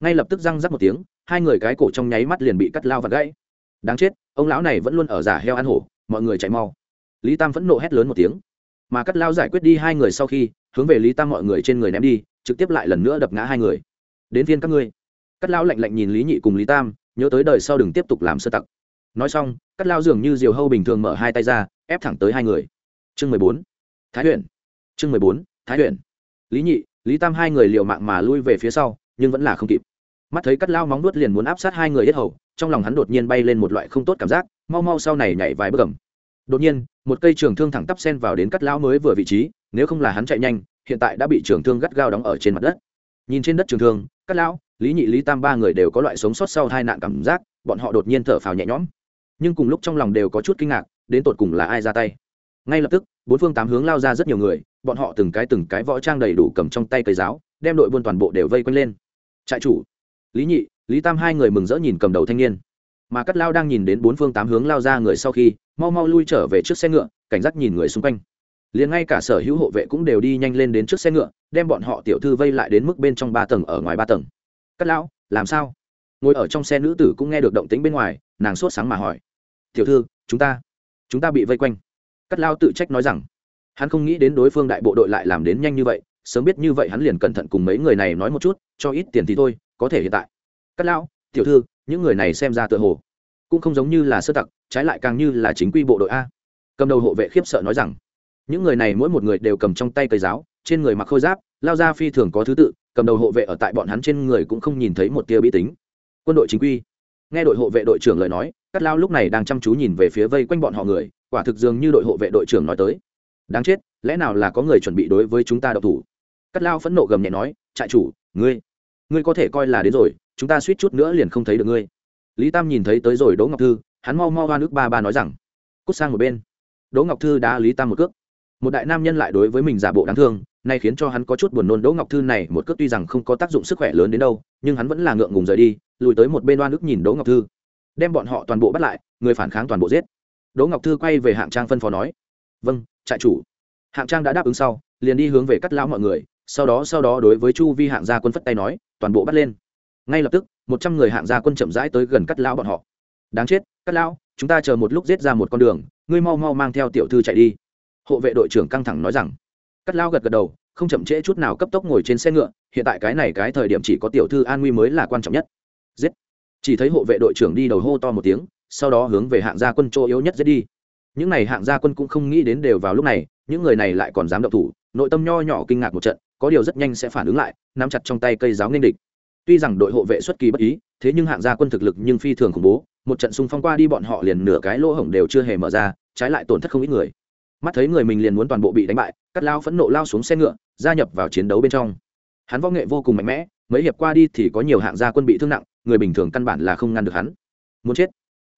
Ngay lập tức răng rắc một tiếng, hai người cái cổ trong nháy mắt liền bị cắt lao và gãy. Đáng chết, ông lão này vẫn luôn ở giả heo ăn hổ, mọi người chạy mau lý tam phẫn nộ hét lớn một tiếng. Mà cắt lao giải quyết đi hai người sau khi hướng về lý tam mọi người trên người ném đi trực tiếp lại lần nữa đập ngã hai người. Đến phiên các ngươi. Cắt lao lạnh lạnh nhìn lý nhị cùng lý tam nhớ tới đời sau đừng tiếp tục làm sơ tặc. Nói xong cắt lao dường như diều hâu bình thường mở hai tay ra ép thẳng tới hai người. Chương mười bốn. Thái Huyền, chương mười bốn. Thái Huyền. lý nhị lý tam hai người liều mạng mà lui về phía sau nhưng vẫn là không kịp. Mắt thấy cắt lao móng nuốt liền muốn áp sát hai người yết hầu trong lòng hắn đột nhiên bay lên một loại không tốt cảm giác mau mau sau này nhảy vài bước cầm đột nhiên, một cây trường thương thẳng tắp sen vào đến cắt lão mới vừa vị trí, nếu không là hắn chạy nhanh, hiện tại đã bị trường thương gắt gao đóng ở trên mặt đất. Nhìn trên đất trường thương, cắt lão, lý nhị, lý tam ba người đều có loại sống sót sau hai nạn cảm giác, bọn họ đột nhiên thở phào nhẹ nhõm. Nhưng cùng lúc trong lòng đều có chút kinh ngạc, đến tột cùng là ai ra tay. Ngay lập tức, bốn phương tám hướng lao ra rất nhiều người, bọn họ từng cái từng cái võ trang đầy đủ cầm trong tay cây giáo, đem đội buôn toàn bộ đều vây quanh lên. Trại chủ, lý nhị, lý tam hai người mừng rỡ nhìn cầm đầu thanh niên. Mà cắt lao đang nhìn đến bốn phương tám hướng lao ra người sau khi mau mau lui trở về trước xe ngựa, cảnh giác nhìn người xung quanh. Liền ngay cả sở hữu hộ vệ cũng đều đi nhanh lên đến trước xe ngựa, đem bọn họ tiểu thư vây lại đến mức bên trong ba tầng ở ngoài ba tầng. Cắt lão, làm sao? Ngồi ở trong xe nữ tử cũng nghe được động tính bên ngoài, nàng sốt sáng mà hỏi. Tiểu thư, chúng ta chúng ta bị vây quanh. Cắt lao tự trách nói rằng, hắn không nghĩ đến đối phương đại bộ đội lại làm đến nhanh như vậy, sớm biết như vậy hắn liền cẩn thận cùng mấy người này nói một chút, cho ít tiền thì thôi, có thể hiện tại. Cắt lão, tiểu thư, những người này xem ra tựa hồ cũng không giống như là sơ tặc trái lại càng như là chính quy bộ đội a. Cầm đầu hộ vệ khiếp sợ nói rằng, những người này mỗi một người đều cầm trong tay cây giáo, trên người mặc khôi giáp, lao ra phi thường có thứ tự, cầm đầu hộ vệ ở tại bọn hắn trên người cũng không nhìn thấy một tia bí tính. Quân đội chính quy. Nghe đội hộ vệ đội trưởng lời nói cắt lao lúc này đang chăm chú nhìn về phía vây quanh bọn họ người, quả thực dường như đội hộ vệ đội trưởng nói tới. Đáng chết, lẽ nào là có người chuẩn bị đối với chúng ta độc thủ? Cắt lao phẫn nộ gầm nhẹ nói, trại chủ, ngươi ngươi có thể coi là đến rồi, chúng ta suýt chút nữa liền không thấy được ngươi. Lý tam nhìn thấy tới rồi đỗ ngọc thư hắn mau mau hoa nước ba ba nói rằng, cút sang một bên. Đỗ ngọc thư đã lý tam một cước. Một đại nam nhân lại đối với mình giả bộ đáng thương, nay khiến cho hắn có chút buồn nôn. Đỗ ngọc thư này một cước tuy rằng không có tác dụng sức khỏe lớn đến đâu, nhưng hắn vẫn là ngượng ngùng rời đi, lùi tới một bên oan ức nhìn đỗ ngọc thư. Đem bọn họ toàn bộ bắt lại, người phản kháng toàn bộ giết. Đỗ ngọc thư quay về hạng trang phân phó nói vâng trại chủ. Hạng trang đã đáp ứng sau, liền đi hướng về cắt lão mọi người, sau đó sau đó đối với chu vi hạng gia quân phất tay nói, toàn bộ bắt lên. Ngay lập tức, một trăm người hạng gia quân chậm rãi tới gần cắt lão bọn họ đáng chết cắt lão, chúng ta chờ một lúc giết ra một con đường, ngươi mau mau mang theo tiểu thư chạy đi. Hộ vệ đội trưởng căng thẳng nói rằng. Cắt lão gật gật đầu, không chậm trễ chút nào cấp tốc ngồi trên xe ngựa, hiện tại cái này cái thời điểm chỉ có tiểu thư an nguy mới là quan trọng nhất. Giết. Chỉ thấy hộ vệ đội trưởng đi đầu hô to một tiếng, sau đó hướng về hạng gia quân chỗ yếu nhất giết đi. Những này hạng gia quân cũng không nghĩ đến đều vào lúc này, những người này lại còn dám động thủ, nội tâm nho nhỏ kinh ngạc một trận, có điều rất nhanh sẽ phản ứng lại, nắm chặt trong tay cây giáo nên địch. Tuy rằng đội hộ vệ xuất kỳ bất ý, thế nhưng hạng gia quân thực lực nhưng phi thường khủng bố một trận xung phong qua đi bọn họ liền nửa cái lỗ hổng đều chưa hề mở ra, trái lại tổn thất không ít người. Mắt thấy người mình liền muốn toàn bộ bị đánh bại, cắt lao phẫn nộ lao xuống xe ngựa, gia nhập vào chiến đấu bên trong. Hắn võ nghệ vô cùng mạnh mẽ, mấy hiệp qua đi thì có nhiều hạng gia quân bị thương nặng, người bình thường căn bản là không ngăn được hắn. Muốn chết.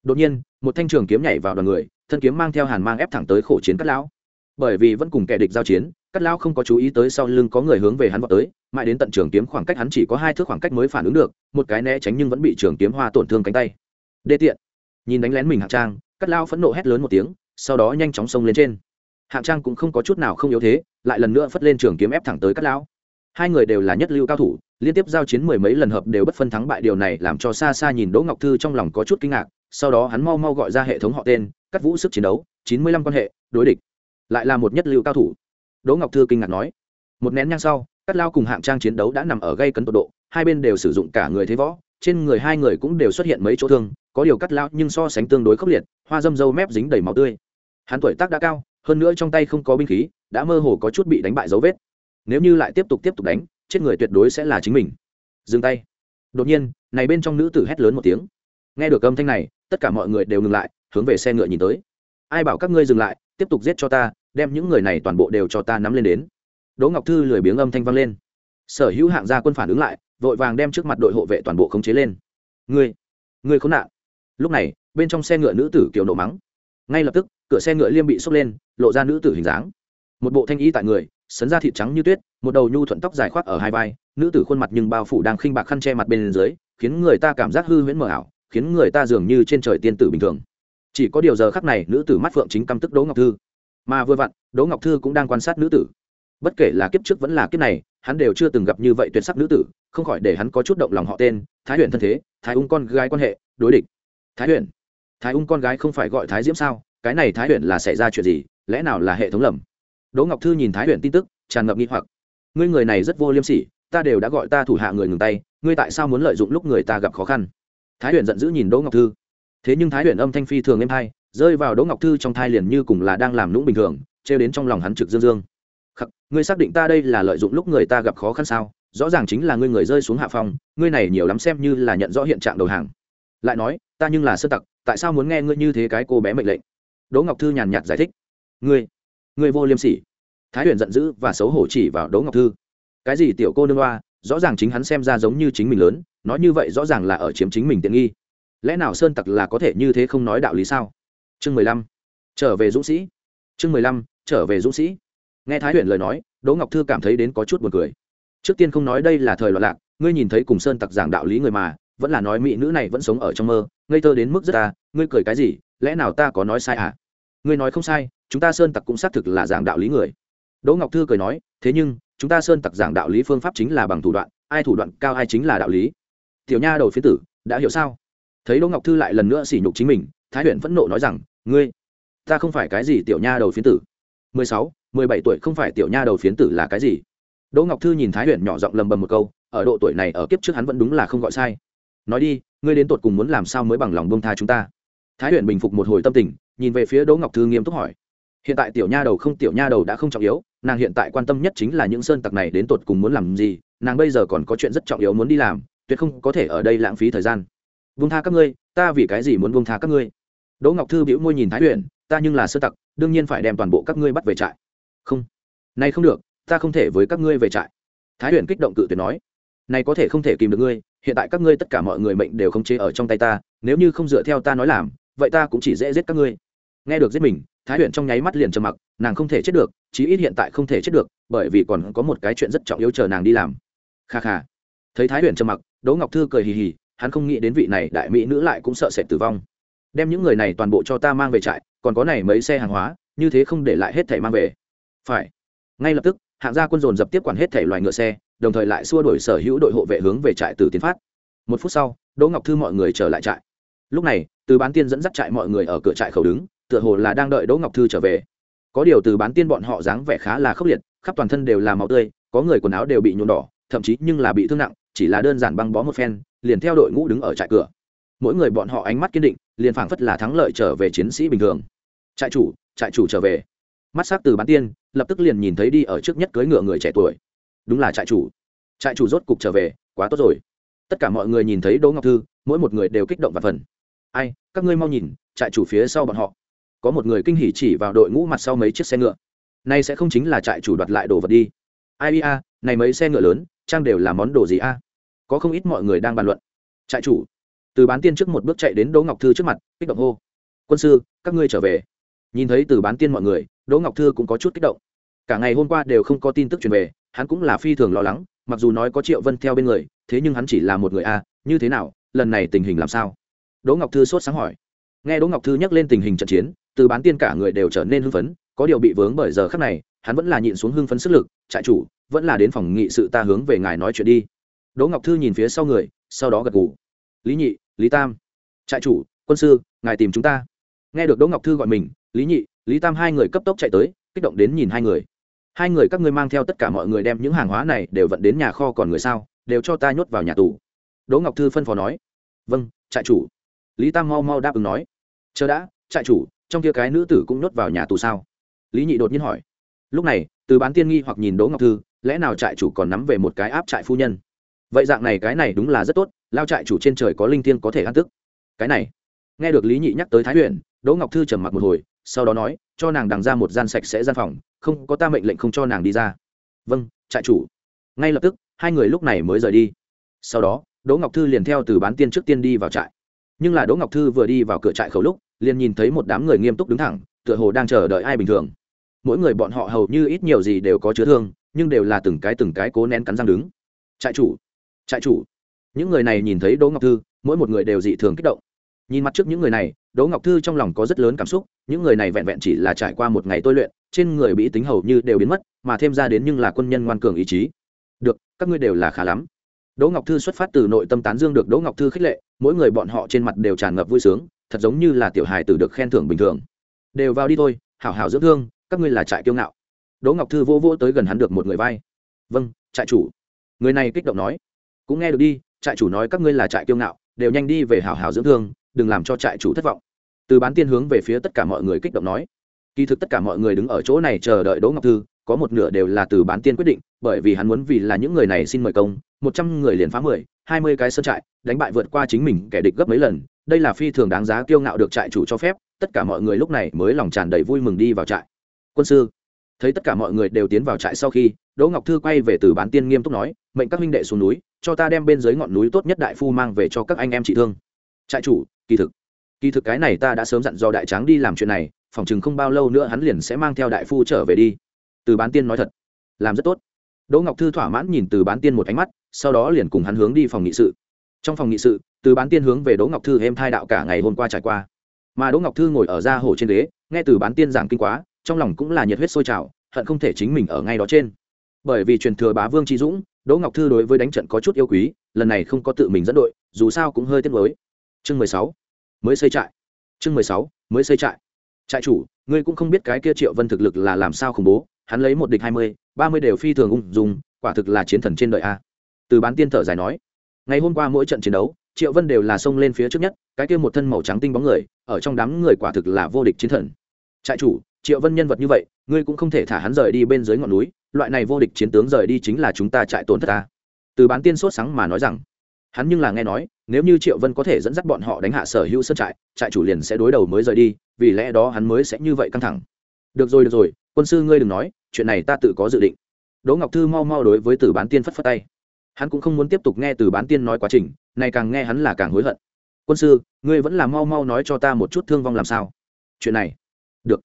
Đột nhiên, một thanh trường kiếm nhảy vào đoàn người, thân kiếm mang theo hàn mang ép thẳng tới khổ chiến cắt lão bởi vì vẫn cùng kẻ địch giao chiến, cắt lão không có chú ý tới sau lưng có người hướng về hắn vào tới, mãi đến tận trường kiếm khoảng cách hắn chỉ có hai thước khoảng cách mới phản ứng được, một cái né tránh nhưng vẫn bị trường kiếm hoa tổn thương cánh tay đê tiện. Nhìn đánh lén mình hạng trang, cắt lao phẫn nộ hét lớn một tiếng, sau đó nhanh chóng xông lên trên. Hạng trang cũng không có chút nào không yếu thế, lại lần nữa phất lên trường kiếm ép thẳng tới cắt lão hai người đều là nhất lưu cao thủ, liên tiếp giao chiến mười mấy lần hợp đều bất phân thắng bại, điều này làm cho xa xa nhìn đỗ ngọc thư trong lòng có chút kinh ngạc, sau đó hắn mau mau gọi ra hệ thống họ tên, cắt vũ sức chiến đấu, chín mươi lăm quan hệ, đối địch. Lại là một nhất lưu cao thủ. Đỗ ngọc thư kinh ngạc nói. Một nén nhang sau, cắt lao cùng hạng trang chiến đấu đã nằm ở gây cấn tột độ, hai bên đều sử dụng cả người thế võ, trên người hai người cũng đều xuất hiện mấy chỗ thương có điều cắt lão nhưng so sánh tương đối khốc liệt, hoa dâm dâu mép dính đầy máu tươi. Hắn tuổi tác đã cao, hơn nữa trong tay không có binh khí, đã mơ hồ có chút bị đánh bại dấu vết. Nếu như lại tiếp tục tiếp tục đánh, chết người tuyệt đối sẽ là chính mình. Dừng tay. Đột nhiên, này bên trong nữ tử hét lớn một tiếng. Nghe được âm thanh này, tất cả mọi người đều ngừng lại, hướng về xe ngựa nhìn tới. Ai bảo các ngươi dừng lại, tiếp tục giết cho ta, đem những người này toàn bộ đều cho ta nắm lên đến. Đỗ ngọc thư lười biếng âm thanh vang lên. Sở hữu hạng gia quân phản ứng lại, vội vàng đem trước mặt đội hộ vệ toàn bộ khống chế lên. Ngươi ngươi khốn nạn lúc này, bên trong xe ngựa nữ tử kiều nổ mắng. Ngay lập tức, cửa xe ngựa liêm bị xốc lên, lộ ra nữ tử hình dáng. Một bộ thanh y tại người, sấn ra thịt trắng như tuyết, một đầu nhu thuận tóc dài khoác ở hai vai, nữ tử khuôn mặt nhưng bao phủ đang khinh bạc khăn che mặt bên dưới, khiến người ta cảm giác hư huyễn mờ ảo, khiến người ta dường như trên trời tiên tử bình thường. Chỉ có điều giờ khắc này, nữ tử mắt phượng chính căm tức đỗ ngọc thư. Mà vừa vặn, đỗ ngọc thư cũng đang quan sát nữ tử. Bất kể là kiếp trước vẫn là kiếp này, hắn đều chưa từng gặp như vậy tuyệt sắc nữ tử, không khỏi để hắn có chút động lòng họ tên, thái huyền thân thế, thái ung con gái quan hệ, đối địch thái huyền. Thái ung con gái không phải gọi thái diễm sao? Cái này thái huyền là xảy ra chuyện gì? Lẽ nào là hệ thống lầm? Đỗ ngọc thư nhìn thái huyền tin tức, tràn ngập nghi hoặc. Ngươi người này rất vô liêm sỉ, ta đều đã gọi ta thủ hạ người ngừng tay, ngươi tại sao muốn lợi dụng lúc người ta gặp khó khăn? Thái huyền giận dữ nhìn đỗ ngọc thư. Thế nhưng thái huyền âm thanh phi thường êm thai rơi vào đỗ ngọc thư trong thai liền như cùng là đang làm lũng bình thường, trêu đến trong lòng hắn trực dương dương. Khắc, ngươi xác định ta đây là lợi dụng lúc người ta gặp khó khăn sao? Rõ ràng chính là ngươi người rơi xuống hạ phòng, ngươi này nhiều lắm xem như là nhận rõ hiện trạng đầu hàng lại nói, ta nhưng là sơ tặc, tại sao muốn nghe ngươi như thế cái cô bé mệnh lệnh? Đỗ ngọc thư nhàn nhạt giải thích, ngươi ngươi vô liêm sỉ. Thái huyền giận dữ và xấu hổ chỉ vào đỗ ngọc thư. Cái gì tiểu cô nương hoa rõ ràng chính hắn xem ra giống như chính mình lớn, nói như vậy rõ ràng là ở chiếm chính mình tiện nghi. Lẽ nào sơn tặc là có thể như thế không nói đạo lý sao? Chương mười lăm, trở về dũng sĩ. Chương mười lăm, trở về dũng sĩ. Nghe thái huyền lời nói, đỗ ngọc thư cảm thấy đến có chút buồn cười. Trước tiên không nói đây là thời loạn lạc, ngươi nhìn thấy cùng sơn tặc giảng đạo lý người mà vẫn là nói mỹ nữ này vẫn sống ở trong mơ, ngây thơ đến mức rất ta ngươi cười cái gì, lẽ nào ta có nói sai à? Ngươi nói không sai, chúng ta sơn tặc cũng xác thực là giảng đạo lý người. Đỗ ngọc thư cười nói, thế nhưng, chúng ta sơn tặc giảng đạo lý phương pháp chính là bằng thủ đoạn, ai thủ đoạn cao ai chính là đạo lý. Tiểu nha đầu phía tử, đã hiểu sao? Thấy đỗ ngọc thư lại lần nữa sỉ nhục chính mình, thái huyện phẫn nộ nói rằng, ngươi, ta không phải cái gì tiểu nha đầu phiến tử. Mười sáu, mười bảy tuổi không phải tiểu nha đầu phiến tử là cái gì? Đỗ ngọc thư nhìn thái huyện nhỏ giọng lầm bầm một câu, ở độ tuổi này ở kiếp trước hắn vẫn đúng là không gọi sai nói đi, ngươi đến tột cùng muốn làm sao mới bằng lòng bông tha chúng ta? Thái huyền bình phục một hồi tâm tình, nhìn về phía đỗ ngọc thư nghiêm túc hỏi. Hiện tại tiểu nha đầu không, tiểu nha đầu đã không trọng yếu, nàng hiện tại quan tâm nhất chính là những sơn tặc này đến tột cùng muốn làm gì, nàng bây giờ còn có chuyện rất trọng yếu muốn đi làm, tuyệt không có thể ở đây lãng phí thời gian. Vung tha các ngươi, ta vì cái gì muốn vung tha các ngươi? Đỗ ngọc thư bĩu môi nhìn thái huyền, ta nhưng là sơ tặc, đương nhiên phải đem toàn bộ các ngươi bắt về trại. Không. Này không được, ta không thể với các ngươi về trại. Thái huyền kích động cự tuyệt nói. Này có thể không thể kìm được ngươi hiện tại các ngươi tất cả mọi người mệnh đều không chế ở trong tay ta, nếu như không dựa theo ta nói làm, vậy ta cũng chỉ dễ giết các ngươi. Nghe được giết mình, thái huyền trong nháy mắt liền trầm mặc, nàng không thể chết được, chí ít hiện tại không thể chết được, bởi vì còn có một cái chuyện rất trọng yếu chờ nàng đi làm. Kha kha. Thấy thái huyền trầm mặc, đỗ ngọc thư cười hì hì, hắn không nghĩ đến vị này đại mỹ nữ lại cũng sợ sệt tử vong. Đem những người này toàn bộ cho ta mang về trại, còn có này mấy xe hàng hóa, như thế không để lại hết thảy mang về. Phải. Ngay lập tức, hạng gia quân dồn dập tiếp quản hết thảy loài ngựa xe đồng thời lại xua đuổi sở hữu đội hộ vệ hướng về trại từ tiến phát. Một phút sau, đỗ ngọc thư mọi người trở lại trại. Lúc này, từ bán tiên dẫn dắt trại mọi người ở cửa trại khẩu đứng, tựa hồ là đang đợi đỗ ngọc thư trở về. Có điều từ bán tiên bọn họ dáng vẻ khá là khốc liệt, khắp toàn thân đều là máu tươi, có người quần áo đều bị nhuộm đỏ, thậm chí nhưng là bị thương nặng, chỉ là đơn giản băng bó một phen, liền theo đội ngũ đứng ở trại cửa. Mỗi người bọn họ ánh mắt kiên định, liền phảng phất là thắng lợi trở về chiến sĩ bình thường. Trại chủ trại chủ trở về. Mắt s á c từ bán tiên, lập tức liền nhìn thấy đi ở trước nhất cưới ngựa người trẻ tuổi đúng là trại chủ. Trại chủ rốt cục trở về, quá tốt rồi. Tất cả mọi người nhìn thấy đỗ ngọc thư, mỗi một người đều kích động và phần. Ai, các ngươi mau nhìn, trại chủ phía sau bọn họ. Có một người kinh hỉ chỉ vào đội ngũ mặt sau mấy chiếc xe ngựa. Nay sẽ không chính là trại chủ đoạt lại đồ vật đi. Ai a, này mấy xe ngựa lớn, trang đều là món đồ gì a? Có không ít mọi người đang bàn luận. Trại chủ. Từ bán tiên trước một bước chạy đến đỗ ngọc thư trước mặt, kích động hô. Quân sư, các ngươi trở về. Nhìn thấy từ bán tiên mọi người, đỗ ngọc thư cũng có chút kích động. Cả ngày hôm qua đều không có tin tức truyền về hắn cũng là phi thường lo lắng, mặc dù nói có triệu vân theo bên người, thế nhưng hắn chỉ là một người a, như thế nào, lần này tình hình làm sao? Đỗ ngọc thư sốt sáng hỏi. Nghe đỗ ngọc thư nhắc lên tình hình trận chiến, từ bán tiên cả người đều trở nên hưng phấn, có điều bị vướng bởi giờ khắc này, hắn vẫn là nhịn xuống hưng phấn sức lực, trại chủ, vẫn là đến phòng nghị sự ta hướng về ngài nói chuyện đi. Đỗ ngọc thư nhìn phía sau người, sau đó gật gù. Lý nhị, lý tam. Trại chủ, quân sư, ngài tìm chúng ta. Nghe được đỗ ngọc thư gọi mình, lý nhị, lý tam hai người cấp tốc chạy tới, kích động đến nhìn hai người hai người các ngươi mang theo tất cả mọi người đem những hàng hóa này đều vận đến nhà kho còn người sao, đều cho ta nhốt vào nhà tù. Đỗ ngọc thư phân phó nói. Vâng trại chủ. Lý tam mau mau đáp ứng nói. Chờ đã, trại chủ, trong kia cái nữ tử cũng nhốt vào nhà tù sao? Lý nhị đột nhiên hỏi. Lúc này, từ bán tiên nghi hoặc nhìn đỗ ngọc thư, lẽ nào trại chủ còn nắm về một cái áp trại phu nhân? Vậy dạng này cái này đúng là rất tốt, lao trại chủ trên trời có linh thiêng có thể ăn tức. Cái này, nghe được lý nhị nhắc tới thái Huyền, đỗ ngọc thư trầm mặc một hồi sau đó nói, cho nàng đằng ra một gian sạch sẽ gian phòng, không có ta mệnh lệnh không cho nàng đi ra. Vâng trại chủ. Ngay lập tức, hai người lúc này mới rời đi. Sau đó, đỗ ngọc thư liền theo từ bán tiên trước tiên đi vào trại. Nhưng là đỗ ngọc thư vừa đi vào cửa trại khẩu lúc, liền nhìn thấy một đám người nghiêm túc đứng thẳng, tựa hồ đang chờ đợi ai bình thường. Mỗi người bọn họ hầu như ít nhiều gì đều có chứa thương, nhưng đều là từng cái từng cái cố nén cắn răng đứng. Trại chủ trại chủ. Những người này nhìn thấy đỗ ngọc thư, mỗi một người đều dị thường kích động nhìn mặt trước những người này, đỗ ngọc thư trong lòng có rất lớn cảm xúc, những người này vẹn vẹn chỉ là trải qua một ngày tôi luyện, trên người bị tính hầu như đều biến mất, mà thêm ra đến nhưng là quân nhân ngoan cường ý chí. Được, các ngươi đều là khá lắm. Đỗ ngọc thư xuất phát từ nội tâm tán dương được đỗ ngọc thư khích lệ, mỗi người bọn họ trên mặt đều tràn ngập vui sướng, thật giống như là tiểu hài tử được khen thưởng bình thường. Đều vào đi thôi, hảo hảo dưỡng thương, các ngươi là trại kiêu ngạo. Đỗ ngọc thư vô vô tới gần hắn được một người vai. Vâng trại chủ. Người này kích động nói. Cũng nghe được đi, trại chủ nói các ngươi là trại kiêu ngạo, đều nhanh đi về hảo hảo dưỡng thương đừng làm cho trại chủ thất vọng. Từ bán tiên hướng về phía tất cả mọi người kích động nói. Kỳ thực tất cả mọi người đứng ở chỗ này chờ đợi đỗ ngọc thư, có một nửa đều là từ bán tiên quyết định, bởi vì hắn muốn vì là những người này xin mời công, một trăm người liền phá mười, hai mươi cái sân trại, đánh bại vượt qua chính mình kẻ địch gấp mấy lần, đây là phi thường đáng giá kiêu ngạo được trại chủ cho phép, tất cả mọi người lúc này mới lòng tràn đầy vui mừng đi vào trại. Quân sư, thấy tất cả mọi người đều tiến vào trại sau khi, đỗ ngọc thư quay về từ bán tiên nghiêm túc nói, mệnh các huynh đệ xuống núi, cho ta đem bên dưới ngọn núi tốt nhất đại phu mang về cho các anh em trị thương. Trại chủ kỳ thực kỳ thực cái này ta đã sớm dặn do đại tráng đi làm chuyện này, phòng chừng không bao lâu nữa hắn liền sẽ mang theo đại phu trở về đi. Từ bán tiên nói thật, làm rất tốt. Đỗ ngọc thư thỏa mãn nhìn từ bán tiên một ánh mắt, sau đó liền cùng hắn hướng đi phòng nghị sự. Trong phòng nghị sự, từ bán tiên hướng về đỗ ngọc thư êm thai đạo cả ngày hôm qua trải qua. Mà đỗ ngọc thư ngồi ở ra hồ trên ghế, nghe từ bán tiên giảng kinh quá, trong lòng cũng là nhiệt huyết sôi trào, hận không thể chính mình ở ngay đó trên. Bởi vì truyền thừa bá vương tri dũng, đỗ ngọc thư đối với đánh trận có chút yêu quý, lần này không có tự mình dẫn đội, dù sao cũng hơi tiếc nuối chương mười sáu, mới xây trại. Chương mười sáu, mới xây trại. Trại chủ, ngươi cũng không biết cái kia triệu vân thực lực là làm sao khủng bố, hắn lấy một địch hai mươi, ba mươi đều phi thường ung dùng quả thực là chiến thần trên đời a. Từ bán tiên thở dài nói, ngày hôm qua mỗi trận chiến đấu, triệu vân đều là xông lên phía trước nhất, cái kia một thân màu trắng tinh bóng người, ở trong đám người quả thực là vô địch chiến thần. Trại chủ, triệu vân nhân vật như vậy, ngươi cũng không thể thả hắn rời đi bên dưới ngọn núi, loại này vô địch chiến tướng rời đi chính là chúng ta trại tổn thất ta từ bán tiên sốt sáng mà nói rằng hắn nhưng là nghe nói, nếu như triệu vân có thể dẫn dắt bọn họ đánh hạ sở hữu sơn trại trại chủ liền sẽ đối đầu mới rời đi, vì lẽ đó hắn mới sẽ như vậy căng thẳng. Được rồi được rồi, quân sư ngươi đừng nói, chuyện này ta tự có dự định. Đỗ ngọc thư mau mau đối với từ bán tiên phất phất tay. Hắn cũng không muốn tiếp tục nghe từ bán tiên nói quá trình này càng nghe hắn là càng hối hận. Quân sư, ngươi vẫn là mau mau nói cho ta một chút thương vong làm sao? Chuyện này. Được.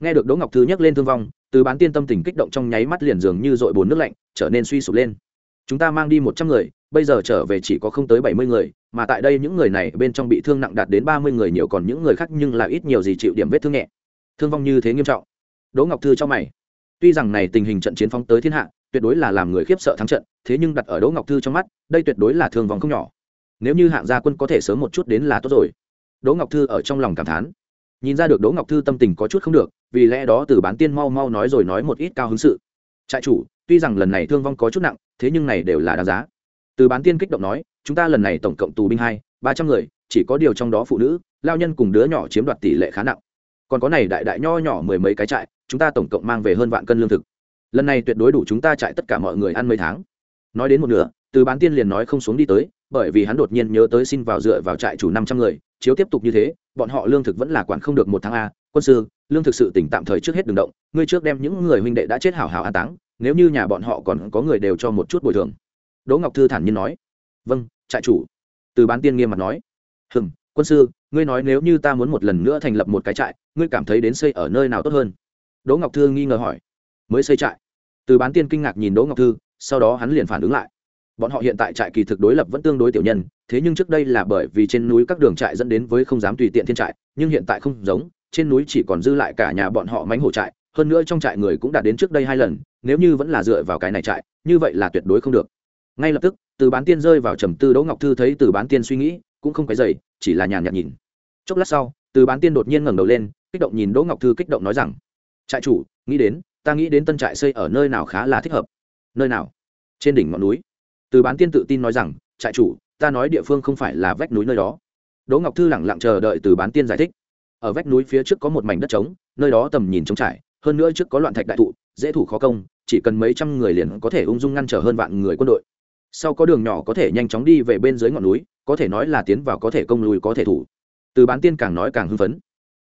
Nghe được đỗ ngọc thư nhắc lên thương vong, từ bán tiên tâm tình kích động trong nháy mắt liền dường như dội bồn nước lạnh, trở nên suy sụp lên. Chúng ta mang đi một trăm người bây giờ trở về chỉ có không tới bảy mươi người, mà tại đây những người này bên trong bị thương nặng đạt đến ba mươi người nhiều còn những người khác nhưng là ít nhiều gì chịu điểm vết thương nhẹ. Thương vong như thế nghiêm trọng. Đỗ ngọc thư cho mày. Tuy rằng này tình hình trận chiến phóng tới thiên hạ, tuyệt đối là làm người khiếp sợ thắng trận, thế nhưng đặt ở đỗ ngọc thư trong mắt, đây tuyệt đối là thương vong không nhỏ. Nếu như hạng gia quân có thể sớm một chút đến là tốt rồi. Đỗ ngọc thư ở trong lòng cảm thán. Nhìn ra được đỗ ngọc thư tâm tình có chút không được, vì lẽ đó từ bán tiên mau mau nói rồi nói một ít cao hứng sự. Trại chủ, tuy rằng lần này thương vong có chút nặng, thế nhưng này đều là đáng giá từ bán tiên kích động nói, chúng ta lần này tổng cộng tù binh hai, ba trăm người, chỉ có điều trong đó phụ nữ, lao nhân cùng đứa nhỏ chiếm đoạt tỷ lệ khá nặng. Còn có này đại đại nho nhỏ mười mấy cái trại, chúng ta tổng cộng mang về hơn vạn cân lương thực. Lần này tuyệt đối đủ chúng ta trại tất cả mọi người ăn mấy tháng. Nói đến một nửa, từ bán tiên liền nói không xuống đi tới, bởi vì hắn đột nhiên nhớ tới xin vào dựa vào trại chủ năm trăm người, chiếu tiếp tục như thế, bọn họ lương thực vẫn là quản không được một tháng a. Quân sư, lương thực sự tỉnh tạm thời trước hết đường động, ngươi trước đem những người huynh đệ đã chết hảo hảo an táng, nếu như nhà bọn họ còn có người đều cho một chút bồi thường đỗ ngọc thư thản nhiên nói. Vâng trại chủ. Từ bán tiên nghiêm mặt nói. Hừng quân sư, ngươi nói nếu như ta muốn một lần nữa thành lập một cái trại, ngươi cảm thấy đến xây ở nơi nào tốt hơn? Đỗ ngọc thư nghi ngờ hỏi. Mới xây trại. Từ bán tiên kinh ngạc nhìn đỗ ngọc thư, sau đó hắn liền phản ứng lại. Bọn họ hiện tại trại kỳ thực đối lập vẫn tương đối tiểu nhân, thế nhưng trước đây là bởi vì trên núi các đường trại dẫn đến với không dám tùy tiện thiên trại, nhưng hiện tại không giống, trên núi chỉ còn dư lại cả nhà bọn họ mánh hổ trại, hơn nữa trong trại người cũng đã đến trước đây hai lần, nếu như vẫn là dựa vào cái này trại, như vậy là tuyệt đối không được ngay lập tức, từ bán tiên rơi vào trầm tư đỗ ngọc thư thấy từ bán tiên suy nghĩ cũng không cái dày chỉ là nhàn nhạt nhìn. Chốc lát sau, từ bán tiên đột nhiên ngẩng đầu lên, kích động nhìn đỗ ngọc thư kích động nói rằng, trại chủ, nghĩ đến, ta nghĩ đến tân trại xây ở nơi nào khá là thích hợp. Nơi nào? Trên đỉnh ngọn núi. Từ bán tiên tự tin nói rằng, trại chủ, ta nói địa phương không phải là vách núi nơi đó. Đỗ ngọc thư lẳng lặng chờ đợi từ bán tiên giải thích. Ở vách núi phía trước có một mảnh đất trống, nơi đó tầm nhìn trống trải, hơn nữa trước có loạn thạch đại thụ, dễ thủ khó công, chỉ cần mấy trăm người liền có thể ung dung ngăn trở hơn vạn người quân đội sau có đường nhỏ có thể nhanh chóng đi về bên dưới ngọn núi, có thể nói là tiến vào có thể công lùi có thể thủ. Từ bán tiên càng nói càng hưng phấn.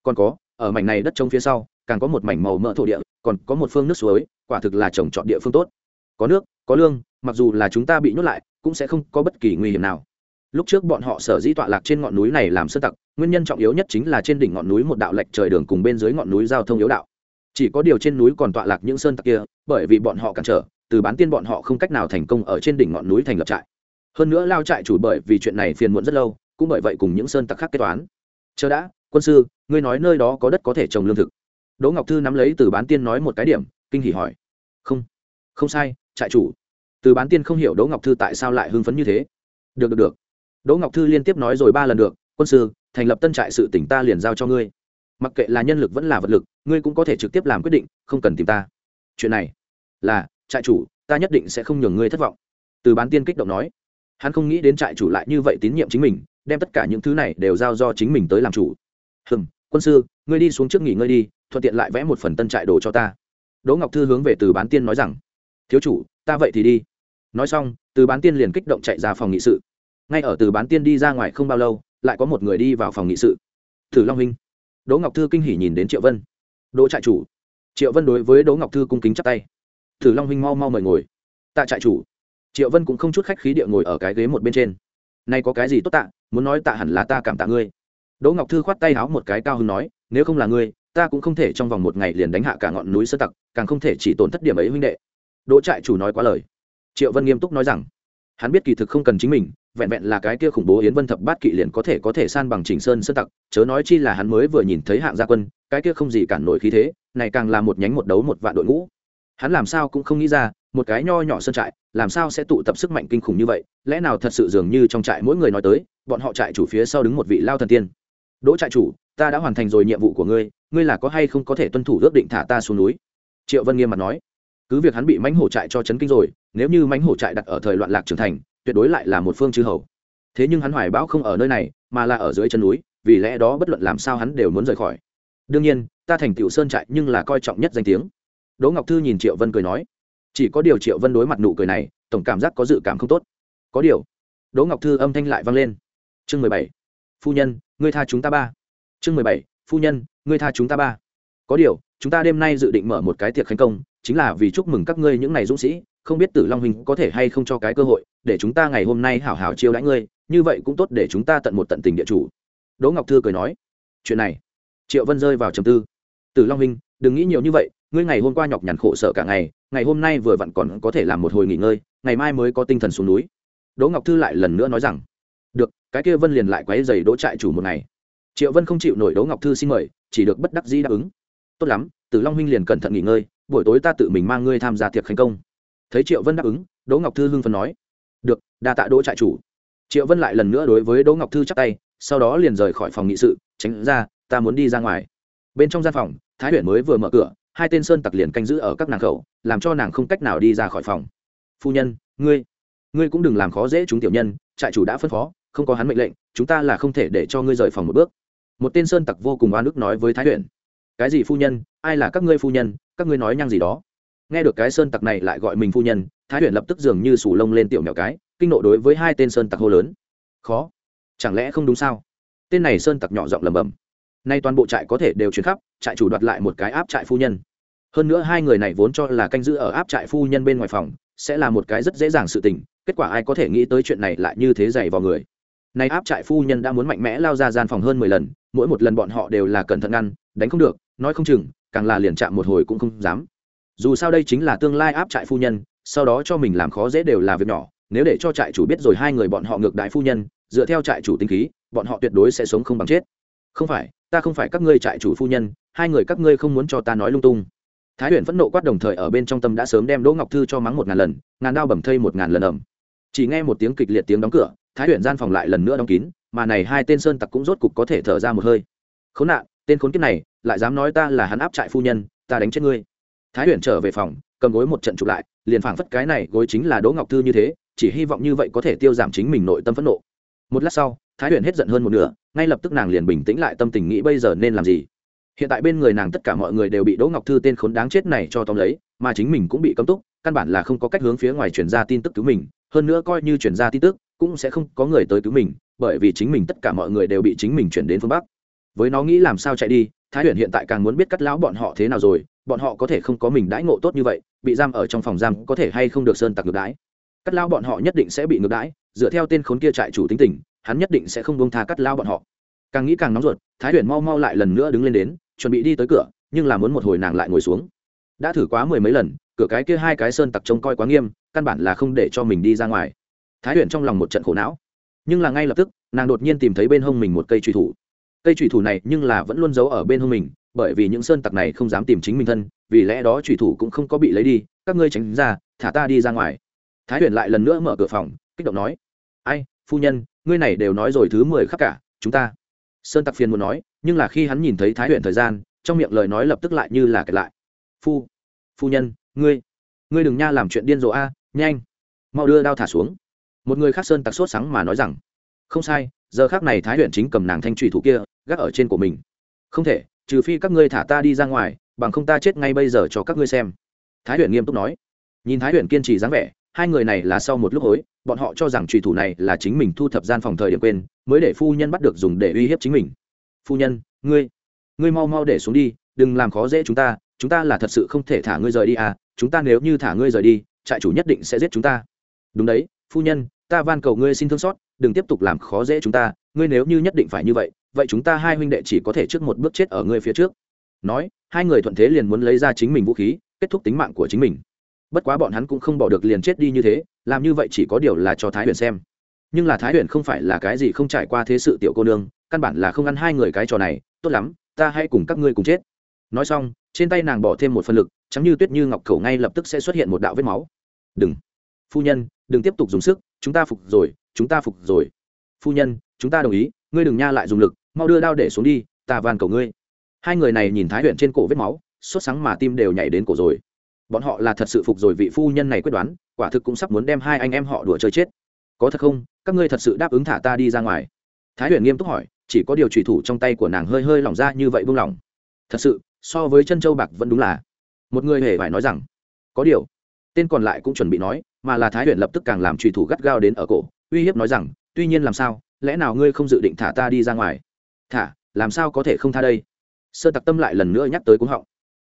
Còn có, ở mảnh này đất trống phía sau, càng có một mảnh màu mỡ thổ địa, còn có một phương nước suối, quả thực là trồng trọt địa phương tốt. Có nước, có lương, mặc dù là chúng ta bị nhốt lại, cũng sẽ không có bất kỳ nguy hiểm nào. Lúc trước bọn họ sở dĩ tọa lạc trên ngọn núi này làm sơ tặc, nguyên nhân trọng yếu nhất chính là trên đỉnh ngọn núi một đạo lệch trời đường cùng bên dưới ngọn núi giao thông yếu đạo. Chỉ có điều trên núi còn tọa lạc những sơn tặc kia, bởi vì bọn họ cản trở từ bán tiên bọn họ không cách nào thành công ở trên đỉnh ngọn núi thành lập trại. Hơn nữa lao trại chủ bởi vì chuyện này phiền muộn rất lâu, cũng bởi vậy cùng những sơn tặc khác kết toán. Chờ đã, quân sư, ngươi nói nơi đó có đất có thể trồng lương thực. Đỗ ngọc thư nắm lấy từ bán tiên nói một cái điểm, kinh hỉ hỏi. Không không sai, trại chủ. Từ bán tiên không hiểu đỗ ngọc thư tại sao lại hưng phấn như thế. Được được được. Đỗ ngọc thư liên tiếp nói rồi ba lần được, quân sư, thành lập tân trại sự tỉnh ta liền giao cho ngươi. Mặc kệ là nhân lực vẫn là vật lực, ngươi cũng có thể trực tiếp làm quyết định, không cần tìm ta. Chuyện này là trại chủ, ta nhất định sẽ không nhường ngươi thất vọng. Từ bán tiên kích động nói. Hắn không nghĩ đến trại chủ lại như vậy tín nhiệm chính mình, đem tất cả những thứ này đều giao do chính mình tới làm chủ. Hừng quân sư, ngươi đi xuống trước nghỉ ngơi đi, thuận tiện lại vẽ một phần tân trại đồ cho ta. Đỗ ngọc thư hướng về từ bán tiên nói rằng. Thiếu chủ, ta vậy thì đi. Nói xong, từ bán tiên liền kích động chạy ra phòng nghị sự. Ngay ở từ bán tiên đi ra ngoài không bao lâu, lại có một người đi vào phòng nghị sự. Thử long huynh. Đỗ ngọc thư kinh hỉ nhìn đến triệu vân. Đỗ trại chủ. Triệu vân đối với đỗ ngọc thư cung kính chắp tay thử long huynh mau mau mời ngồi. Tạ trại chủ. Triệu vân cũng không chút khách khí địa ngồi ở cái ghế một bên trên. Nay có cái gì tốt tạ? Muốn nói tạ hẳn là ta cảm tạ ngươi. Đỗ ngọc thư khoát tay háo một cái cao hứng nói, nếu không là ngươi, ta cũng không thể trong vòng một ngày liền đánh hạ cả ngọn núi sơ tặc, càng không thể chỉ tổn thất điểm ấy huynh đệ. Đỗ trại chủ nói quá lời. Triệu vân nghiêm túc nói rằng, hắn biết kỳ thực không cần chính mình, vẹn vẹn là cái kia khủng bố yến vân thập bát kỵ liền có thể có thể san bằng trình sơn sơ tặc, chớ nói chi là hắn mới vừa nhìn thấy hạng gia quân, cái kia không gì cản nổi khí thế, này càng là một nhánh một đấu một vạn đội ngũ hắn làm sao cũng không nghĩ ra, một cái nho nhỏ sơn trại, làm sao sẽ tụ tập sức mạnh kinh khủng như vậy, lẽ nào thật sự dường như trong trại mỗi người nói tới, bọn họ trại chủ phía sau đứng một vị lao thần tiên. Đỗ trại chủ, ta đã hoàn thành rồi nhiệm vụ của ngươi ngươi là có hay không có thể tuân thủ ước định thả ta xuống núi? Triệu vân nghiêm mặt nói. Cứ việc hắn bị mãnh hổ trại cho chấn kinh rồi, nếu như mãnh hổ trại đặt ở thời loạn lạc trưởng thành, tuyệt đối lại là một phương chư hầu. Thế nhưng hắn hoài bão không ở nơi này, mà là ở dưới chân núi, vì lẽ đó bất luận làm sao hắn đều muốn rời khỏi. Đương nhiên, ta thành tiểu sơn trại nhưng là coi trọng nhất danh tiếng đỗ ngọc thư nhìn triệu vân cười nói, chỉ có điều triệu vân đối mặt nụ cười này, tổng cảm giác có dự cảm không tốt. Có điều, đỗ ngọc thư âm thanh lại vang lên. Chương mười bảy, phu nhân, ngươi tha chúng ta ba. Chương mười bảy, phu nhân, ngươi tha chúng ta ba. Có điều, chúng ta đêm nay dự định mở một cái tiệc khánh công, chính là vì chúc mừng các ngươi những ngày dũng sĩ, không biết tử long huynh có thể hay không cho cái cơ hội, để chúng ta ngày hôm nay hảo hảo chiêu đãi ngươi, như vậy cũng tốt để chúng ta tận một tận tình địa chủ. Đỗ ngọc thư cười nói, chuyện này, triệu vân rơi vào trầm tư. Tử long huynh, đừng nghĩ nhiều như vậy ngươi ngày hôm qua nhọc nhằn khổ sở cả ngày ngày hôm nay vừa vặn còn có thể làm một hồi nghỉ ngơi, ngày mai mới có tinh thần xuống núi. Đỗ ngọc thư lại lần nữa nói rằng, được, cái kia vân liền lại quấy dày đỗ trại chủ một ngày. Triệu vân không chịu nổi đỗ ngọc thư xin mời, chỉ được bất đắc dĩ đáp ứng. Tốt lắm, tử long huynh liền cẩn thận nghỉ ngơi, buổi tối ta tự mình mang ngươi tham gia tiệc khánh công. Thấy triệu vân đáp ứng, đỗ ngọc thư hưng phần nói, được, đa tạ đỗ trại chủ. Triệu vân lại lần nữa đối với đỗ ngọc thư chắc tay, sau đó liền rời khỏi phòng nghị sự, tránh ra, ta muốn đi ra ngoài. Bên trong gian phòng, thái huyền mới vừa mở cửa hai tên sơn tặc liền canh giữ ở các nàng khẩu, làm cho nàng không cách nào đi ra khỏi phòng. Phu nhân, ngươi ngươi cũng đừng làm khó dễ chúng tiểu nhân, trại chủ đã phân phó, không có hắn mệnh lệnh, chúng ta là không thể để cho ngươi rời phòng một bước. Một tên sơn tặc vô cùng oan ức nói với thái huyền. Cái gì phu nhân, ai là các ngươi phu nhân, các ngươi nói nhăng gì đó. Nghe được cái sơn tặc này lại gọi mình phu nhân, thái huyền lập tức dường như sủ lông lên tiểu mèo cái, kinh nộ đối với hai tên sơn tặc hô lớn. Khó, chẳng lẽ không đúng sao? Tên này sơn tặc nhỏ giọng lầm bầm nay toàn bộ trại có thể đều chuyển khắp, trại chủ đoạt lại một cái áp trại phu nhân. Hơn nữa hai người này vốn cho là canh giữ ở áp trại phu nhân bên ngoài phòng, sẽ là một cái rất dễ dàng sự tình, kết quả ai có thể nghĩ tới chuyện này lại như thế dày vào người. Nay áp trại phu nhân đã muốn mạnh mẽ lao ra gian phòng hơn mười lần, mỗi một lần bọn họ đều là cẩn thận ngăn, đánh không được, nói không chừng, càng là liền chạm một hồi cũng không dám. Dù sao đây chính là tương lai áp trại phu nhân, sau đó cho mình làm khó dễ đều là việc nhỏ, nếu để cho trại chủ biết rồi hai người bọn họ ngược đại phu nhân, dựa theo trại chủ tinh khí, bọn họ tuyệt đối sẽ sống không bằng chết. Không phải ta không phải các ngươi trại chủ phu nhân, hai người các ngươi không muốn cho ta nói lung tung. Thái huyền phẫn nộ quát đồng thời ở bên trong tâm đã sớm đem đỗ ngọc thư cho mắng một ngàn lần, ngàn đao bầm thây một ngàn lần ẩm chỉ nghe một tiếng kịch liệt tiếng đóng cửa, thái huyền gian phòng lại lần nữa đóng kín, mà này hai tên sơn tặc cũng rốt cục có thể thở ra một hơi. Khốn nạn, tên khốn kiếp này, lại dám nói ta là hắn áp trại phu nhân, ta đánh chết ngươi. Thái huyền trở về phòng, cầm gối một trận chụp lại, liền phảng phất cái này gối chính là đỗ ngọc thư như thế, chỉ hy vọng như vậy có thể tiêu giảm chính mình nội tâm phẫn nộ một lát sau, thái huyền hết giận hơn một nửa, ngay lập tức nàng liền bình tĩnh lại tâm tình nghĩ bây giờ nên làm gì. Hiện tại bên người nàng tất cả mọi người đều bị đỗ ngọc thư tên khốn đáng chết này cho tóm lấy, mà chính mình cũng bị cấm túc, căn bản là không có cách hướng phía ngoài chuyển ra tin tức cứu mình, hơn nữa coi như chuyển ra tin tức, cũng sẽ không có người tới cứu mình, bởi vì chính mình tất cả mọi người đều bị chính mình chuyển đến phương bắc. Với nó nghĩ làm sao chạy đi, thái huyền hiện tại càng muốn biết cắt lão bọn họ thế nào rồi, bọn họ có thể không có mình đãi ngộ tốt như vậy, bị giam ở trong phòng giam có thể hay không được sơn tặc ngược đãi cắt lao bọn họ nhất định sẽ bị ngược đãi, dựa theo tên khốn kia trại chủ tính tình, hắn nhất định sẽ không buông tha cắt lao bọn họ. Càng nghĩ càng nóng ruột, thái huyền mau mau lại lần nữa đứng lên đến, chuẩn bị đi tới cửa, nhưng là muốn một hồi nàng lại ngồi xuống. Đã thử quá mười mấy lần, cửa cái kia hai cái sơn tặc trông coi quá nghiêm, căn bản là không để cho mình đi ra ngoài. Thái huyền trong lòng một trận khổ não. Nhưng là ngay lập tức, nàng đột nhiên tìm thấy bên hông mình một cây truy thủ. Cây truy thủ này nhưng là vẫn luôn giấu ở bên hông mình, bởi vì những sơn tặc này không dám tìm chính mình thân, vì lẽ đó truy thủ cũng không có bị lấy đi, các ngươi tránh ra, thả ta đi ra ngoài thái huyền lại lần nữa mở cửa phòng, kích động nói, ai, phu nhân, ngươi này đều nói rồi thứ mười khắc cả, chúng ta. Sơn tặc phiền muốn nói, nhưng là khi hắn nhìn thấy thái huyền thời gian, trong miệng lời nói lập tức lại như là kẹt lại. Phu phu nhân, ngươi ngươi đừng nha làm chuyện điên rồ a, nhanh, mau đưa đao thả xuống. Một người khác sơn tặc sốt sáng mà nói rằng, không sai, giờ khác này thái huyền chính cầm nàng thanh trùy thủ kia, gác ở trên của mình. Không thể, trừ phi các ngươi thả ta đi ra ngoài, bằng không ta chết ngay bây giờ cho các ngươi xem. Thái huyền nghiêm túc nói. Nhìn thái huyền kiên trì dáng vẻ hai người này là sau một lúc hối, bọn họ cho rằng trùy thủ này là chính mình thu thập gian phòng thời điểm quên, mới để phu nhân bắt được dùng để uy hiếp chính mình. Phu nhân, ngươi ngươi mau mau để xuống đi, đừng làm khó dễ chúng ta chúng ta là thật sự không thể thả ngươi rời đi à chúng ta nếu như thả ngươi rời đi, trại chủ nhất định sẽ giết chúng ta. Đúng đấy, phu nhân, ta van cầu ngươi xin thương xót, đừng tiếp tục làm khó dễ chúng ta, ngươi nếu như nhất định phải như vậy vậy chúng ta hai huynh đệ chỉ có thể trước một bước chết ở ngươi phía trước. Nói, hai người thuận thế liền muốn lấy ra chính mình vũ khí, kết thúc tính mạng của chính mình bất quá bọn hắn cũng không bỏ được liền chết đi như thế, làm như vậy chỉ có điều là cho thái huyền xem. Nhưng là thái huyền không phải là cái gì không trải qua thế sự tiểu cô nương, căn bản là không ăn hai người cái trò này, tốt lắm, ta hãy cùng các ngươi cùng chết. Nói xong, trên tay nàng bỏ thêm một phân lực chẳng như tuyết như ngọc khẩu ngay lập tức sẽ xuất hiện một đạo vết máu. Đừng. Phu nhân, đừng tiếp tục dùng sức, chúng ta phục rồi, chúng ta phục rồi. Phu nhân, chúng ta đồng ý, ngươi đừng nha lại dùng lực, mau đưa đao để xuống đi, ta van cầu ngươi. Hai người này nhìn thái Huyền trên cổ vết máu, sốt sáng mà tim đều nhảy đến cổ rồi bọn họ là thật sự phục rồi vị phu nhân này quyết đoán, quả thực cũng sắp muốn đem hai anh em họ đùa chơi chết. Có thật không? Các ngươi thật sự đáp ứng thả ta đi ra ngoài? Thái huyền nghiêm túc hỏi, chỉ có điều trùy thủ trong tay của nàng hơi hơi lỏng ra như vậy buông lỏng. Thật sự, so với chân châu bạc vẫn đúng là. Một người hề phải nói rằng, có điều, tên còn lại cũng chuẩn bị nói, mà là thái huyền lập tức càng làm trùy thủ gắt gao đến ở cổ, uy hiếp nói rằng, tuy nhiên làm sao, lẽ nào ngươi không dự định thả ta đi ra ngoài? Thả, làm sao có thể không tha đây? Sơ tặc tâm lại lần nữa nhắc tới cúng họng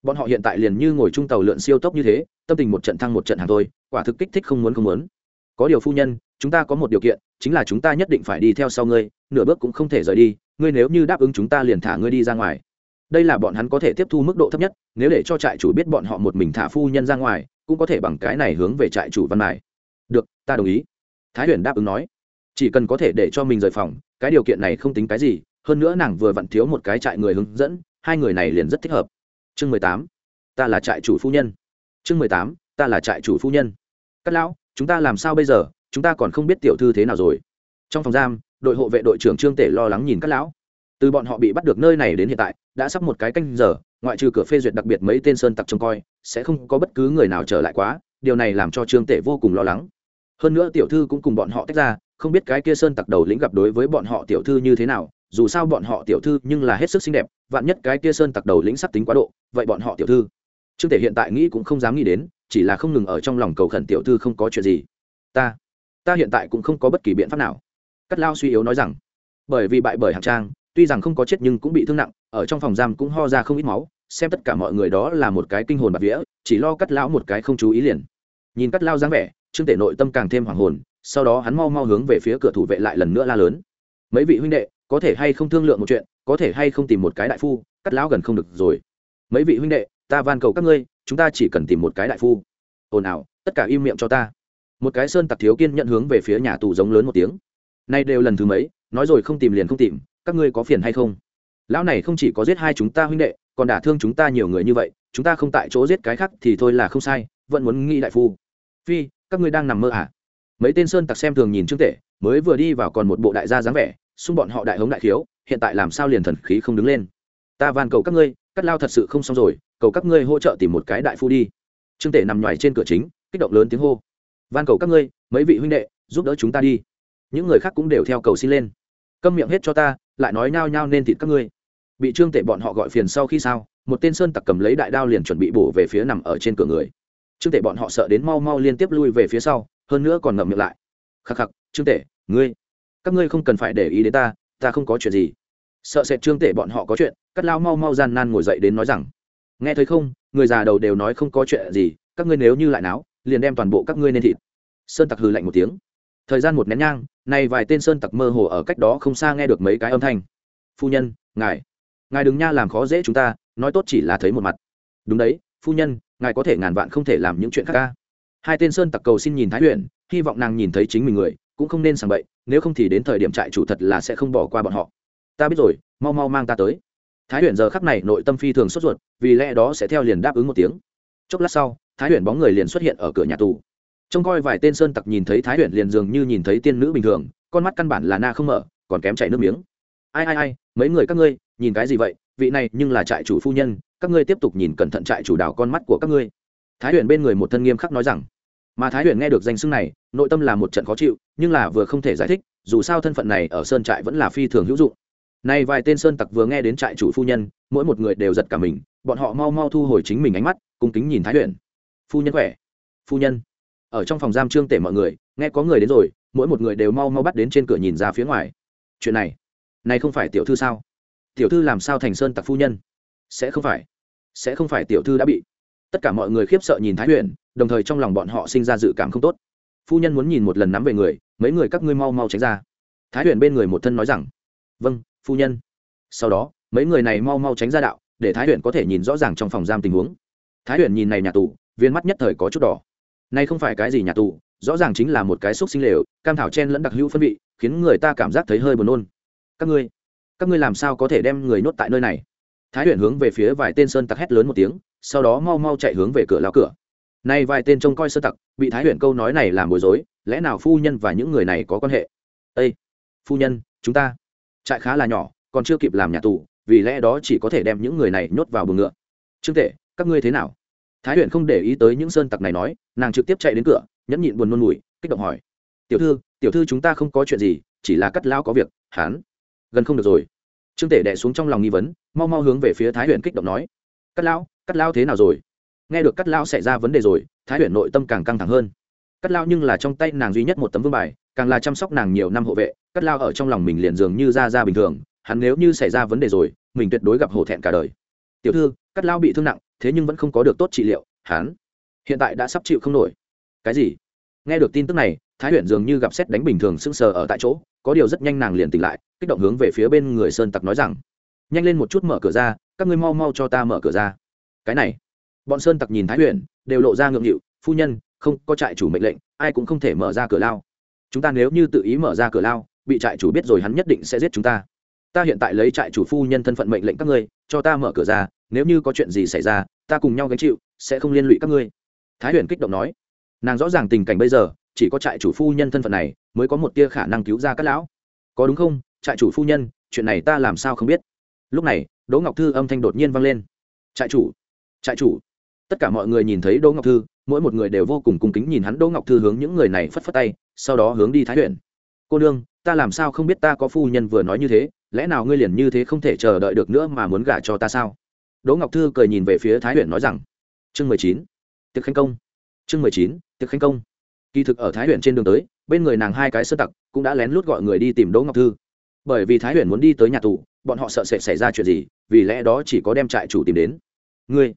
bọn họ hiện tại liền như ngồi chung tàu lượn siêu tốc như thế, tâm tình một trận thăng một trận hàng thôi, quả thực kích thích không muốn không muốn. Có điều phu nhân, chúng ta có một điều kiện, chính là chúng ta nhất định phải đi theo sau ngươi, nửa bước cũng không thể rời đi, ngươi nếu như đáp ứng chúng ta liền thả ngươi đi ra ngoài. Đây là bọn hắn có thể tiếp thu mức độ thấp nhất, nếu để cho trại chủ biết bọn họ một mình thả phu nhân ra ngoài, cũng có thể bằng cái này hướng về trại chủ văn mài. Được, ta đồng ý. Thái huyền đáp ứng nói. Chỉ cần có thể để cho mình rời phòng, cái điều kiện này không tính cái gì, hơn nữa nàng vừa vặn thiếu một cái trại người hướng dẫn, hai người này liền rất thích hợp chương mười tám, ta là trại chủ phu nhân. Chương mười tám, ta là trại chủ phu nhân. Cắt lão, chúng ta làm sao bây giờ? Chúng ta còn không biết tiểu thư thế nào rồi. Trong phòng giam, đội hộ vệ đội trưởng trương tể lo lắng nhìn các lão. Từ bọn họ bị bắt được nơi này đến hiện tại, đã sắp một cái canh giờ, ngoại trừ cửa phê duyệt đặc biệt mấy tên sơn tặc trông coi, sẽ không có bất cứ người nào trở lại quá, điều này làm cho trương tể vô cùng lo lắng. Hơn nữa tiểu thư cũng cùng bọn họ tách ra, không biết cái kia sơn tặc đầu lĩnh gặp đối với bọn họ tiểu thư như thế nào dù sao bọn họ tiểu thư nhưng là hết sức xinh đẹp, vạn nhất cái kia sơn tặc đầu lĩnh sắp tính quá độ, vậy bọn họ tiểu thư. Trương tể hiện tại nghĩ cũng không dám nghĩ đến, chỉ là không ngừng ở trong lòng cầu khẩn tiểu thư không có chuyện gì. Ta ta hiện tại cũng không có bất kỳ biện pháp nào. Cắt lao suy yếu nói rằng, bởi vì bại bởi hạng trang, tuy rằng không có chết nhưng cũng bị thương nặng, ở trong phòng giam cũng ho ra không ít máu, xem tất cả mọi người đó là một cái kinh hồn bạc vía, chỉ lo cắt lão một cái không chú ý liền. Nhìn cắt lao dáng vẻ, trương tể nội tâm càng thêm hoảng hồn, sau đó hắn mau mau hướng về phía cửa thủ vệ lại lần nữa la lớn. Mấy vị huynh đệ có thể hay không thương lượng một chuyện, có thể hay không tìm một cái đại phu, cắt lão gần không được rồi. Mấy vị huynh đệ, ta van cầu các ngươi, chúng ta chỉ cần tìm một cái đại phu. Ồn ào, tất cả im miệng cho ta. Một cái sơn tặc thiếu kiên nhận hướng về phía nhà tù giống lớn một tiếng. Nay đều lần thứ mấy, nói rồi không tìm liền không tìm, các ngươi có phiền hay không? Lão này không chỉ có giết hai chúng ta huynh đệ, còn đả thương chúng ta nhiều người như vậy, chúng ta không tại chỗ giết cái khác thì thôi là không sai, vẫn muốn nghĩ đại phu. Phi, các ngươi đang nằm mơ à? Mấy tên sơn tặc xem thường nhìn trương tể, mới vừa đi vào còn một bộ đại gia dáng vẻ xung bọn họ đại hống đại khiếu, hiện tại làm sao liền thần khí không đứng lên. Ta van cầu các ngươi, cắt lao thật sự không xong rồi, cầu các ngươi hỗ trợ tìm một cái đại phu đi. Trương tể nằm ngoài trên cửa chính, kích động lớn tiếng hô. Van cầu các ngươi, mấy vị huynh đệ, giúp đỡ chúng ta đi. Những người khác cũng đều theo cầu xin lên. Câm miệng hết cho ta, lại nói nhao nhao nên thịt các ngươi. Bị trương tể bọn họ gọi phiền sau khi sao, một tên sơn tặc cầm lấy đại đao liền chuẩn bị bổ về phía nằm ở trên cửa người. Trương tể bọn họ sợ đến mau mau liên tiếp lui về phía sau, hơn nữa còn ngậm miệng lại. Khắc khắc, trương tể, ngươi các ngươi không cần phải để ý đến ta ta không có chuyện gì. Sợ sệt trương tể bọn họ có chuyện, cắt lao mau mau gian nan ngồi dậy đến nói rằng, nghe thấy không, người già đầu đều nói không có chuyện gì, các ngươi nếu như lại náo, liền đem toàn bộ các ngươi nên thịt. Sơn tặc hừ lạnh một tiếng. Thời gian một nén nhang, nay vài tên sơn tặc mơ hồ ở cách đó không xa nghe được mấy cái âm thanh. Phu nhân, ngài ngài đừng nha làm khó dễ chúng ta, nói tốt chỉ là thấy một mặt. Đúng đấy, phu nhân, ngài có thể ngàn vạn không thể làm những chuyện khác ca. Hai tên sơn tặc cầu xin nhìn thái huyện hy vọng nàng nhìn thấy chính mình người cũng không nên sàng bậy, nếu không thì đến thời điểm trại chủ thật là sẽ không bỏ qua bọn họ. Ta biết rồi, mau mau mang ta tới. Thái huyền giờ khắc này nội tâm phi thường sốt ruột, vì lẽ đó sẽ theo liền đáp ứng một tiếng. Chốc lát sau, thái huyền bóng người liền xuất hiện ở cửa nhà tù. Trông coi vài tên sơn tặc nhìn thấy thái huyền liền dường như nhìn thấy tiên nữ bình thường, con mắt căn bản là na không mở, còn kém chảy nước miếng. Ai ai ai, mấy người các ngươi, nhìn cái gì vậy? Vị này nhưng là trại chủ phu nhân, các ngươi tiếp tục nhìn cẩn thận trại chủ đào con mắt của các ngươi. Thái huyền bên người một thân nghiêm khắc nói rằng mà thái huyền nghe được danh xưng này, nội tâm là một trận khó chịu, nhưng là vừa không thể giải thích, dù sao thân phận này ở sơn trại vẫn là phi thường hữu dụng. Nay vài tên sơn tặc vừa nghe đến trại chủ phu nhân, mỗi một người đều giật cả mình, bọn họ mau mau thu hồi chính mình ánh mắt, cung kính nhìn thái huyền. Phu nhân khỏe. Phu nhân. Ở trong phòng giam trương tể mọi người, nghe có người đến rồi, mỗi một người đều mau mau bắt đến trên cửa nhìn ra phía ngoài. Chuyện này này không phải tiểu thư sao? Tiểu thư làm sao thành sơn tặc phu nhân? Sẽ không phải. Sẽ không phải tiểu thư đã bị. Tất cả mọi người khiếp sợ nhìn thái huyền đồng thời trong lòng bọn họ sinh ra dự cảm không tốt. Phu nhân muốn nhìn một lần nắm về người, mấy người các ngươi mau mau tránh ra. Thái huyền bên người một thân nói rằng vâng phu nhân. Sau đó, mấy người này mau mau tránh ra đạo, để thái huyền có thể nhìn rõ ràng trong phòng giam tình huống. Thái huyền nhìn này nhà tù, viên mắt nhất thời có chút đỏ. Nay không phải cái gì nhà tù, rõ ràng chính là một cái xúc sinh lều, cam thảo chen lẫn đặc hữu phân vị, khiến người ta cảm giác thấy hơi buồn nôn. Các ngươi các ngươi làm sao có thể đem người nhốt tại nơi này? Thái huyền hướng về phía vài tên sơn tặc hét lớn một tiếng, sau đó mau mau chạy hướng về cửa lao cửa nay vài tên trông coi sơ tặc, bị thái huyện câu nói này làm bối rối, lẽ nào phu nhân và những người này có quan hệ? Â phu nhân, chúng ta. Trại khá là nhỏ, còn chưa kịp làm nhà tù, vì lẽ đó chỉ có thể đem những người này nhốt vào buồng ngựa. Trương tệ các ngươi thế nào? Thái huyền không để ý tới những sơn tặc này nói, nàng trực tiếp chạy đến cửa, nhẫn nhịn buồn nôn mùi, kích động hỏi. Tiểu thư tiểu thư chúng ta không có chuyện gì, chỉ là cắt lao có việc, hán. Gần không được rồi. Trương tể đẻ xuống trong lòng nghi vấn, mau mau hướng về phía thái huyền kích động nói. Cắt lao cắt lao thế nào rồi? Nghe được cắt lao xảy ra vấn đề rồi, thái huyền nội tâm càng căng thẳng hơn. Cắt lao nhưng là trong tay nàng duy nhất một tấm vương bài, càng là chăm sóc nàng nhiều năm hộ vệ, cắt lao ở trong lòng mình liền dường như ra ra bình thường, hắn nếu như xảy ra vấn đề rồi, mình tuyệt đối gặp hổ thẹn cả đời. Tiểu thư, cắt lao bị thương nặng, thế nhưng vẫn không có được tốt trị liệu, hắn hiện tại đã sắp chịu không nổi. Cái gì? Nghe được tin tức này, thái huyền dường như gặp xét đánh bình thường sững sờ ở tại chỗ, có điều rất nhanh nàng liền tỉnh lại, kích động hướng về phía bên người sơn tặc nói rằng, nhanh lên một chút mở cửa ra, các ngươi mau mau cho ta mở cửa ra. Cái này bọn sơn tặc nhìn thái huyền, đều lộ ra ngượng nghịu, phu nhân, không có trại chủ mệnh lệnh, ai cũng không thể mở ra cửa lao. Chúng ta nếu như tự ý mở ra cửa lao, bị trại chủ biết rồi hắn nhất định sẽ giết chúng ta. Ta hiện tại lấy trại chủ phu nhân thân phận mệnh lệnh các ngươi, cho ta mở cửa ra, nếu như có chuyện gì xảy ra, ta cùng nhau gánh chịu, sẽ không liên lụy các ngươi. Thái huyền kích động nói. Nàng rõ ràng tình cảnh bây giờ, chỉ có trại chủ phu nhân thân phận này mới có một tia khả năng cứu ra các lão. Có đúng không, trại chủ phu nhân, chuyện này ta làm sao không biết? Lúc này, đỗ ngọc thư âm thanh đột nhiên vang lên. Trại chủ trại chủ tất cả mọi người nhìn thấy đỗ ngọc thư, mỗi một người đều vô cùng cung kính nhìn hắn đỗ ngọc thư hướng những người này phất phất tay, sau đó hướng đi thái huyện cô nương, ta làm sao không biết ta có phu nhân vừa nói như thế? Lẽ nào ngươi liền như thế không thể chờ đợi được nữa mà muốn gả cho ta sao? Đỗ ngọc thư cười nhìn về phía thái huyện nói rằng, chương mười chín, tiệc khánh công. Chương mười chín, tiệc khánh công. Kỳ thực ở thái huyện trên đường tới, bên người nàng hai cái sơ tặc cũng đã lén lút gọi người đi tìm đỗ ngọc thư. Bởi vì thái huyện muốn đi tới nhà tù, bọn họ sợ sẽ xảy ra chuyện gì, vì lẽ đó chỉ có đem trại chủ tìm đến. Ngươi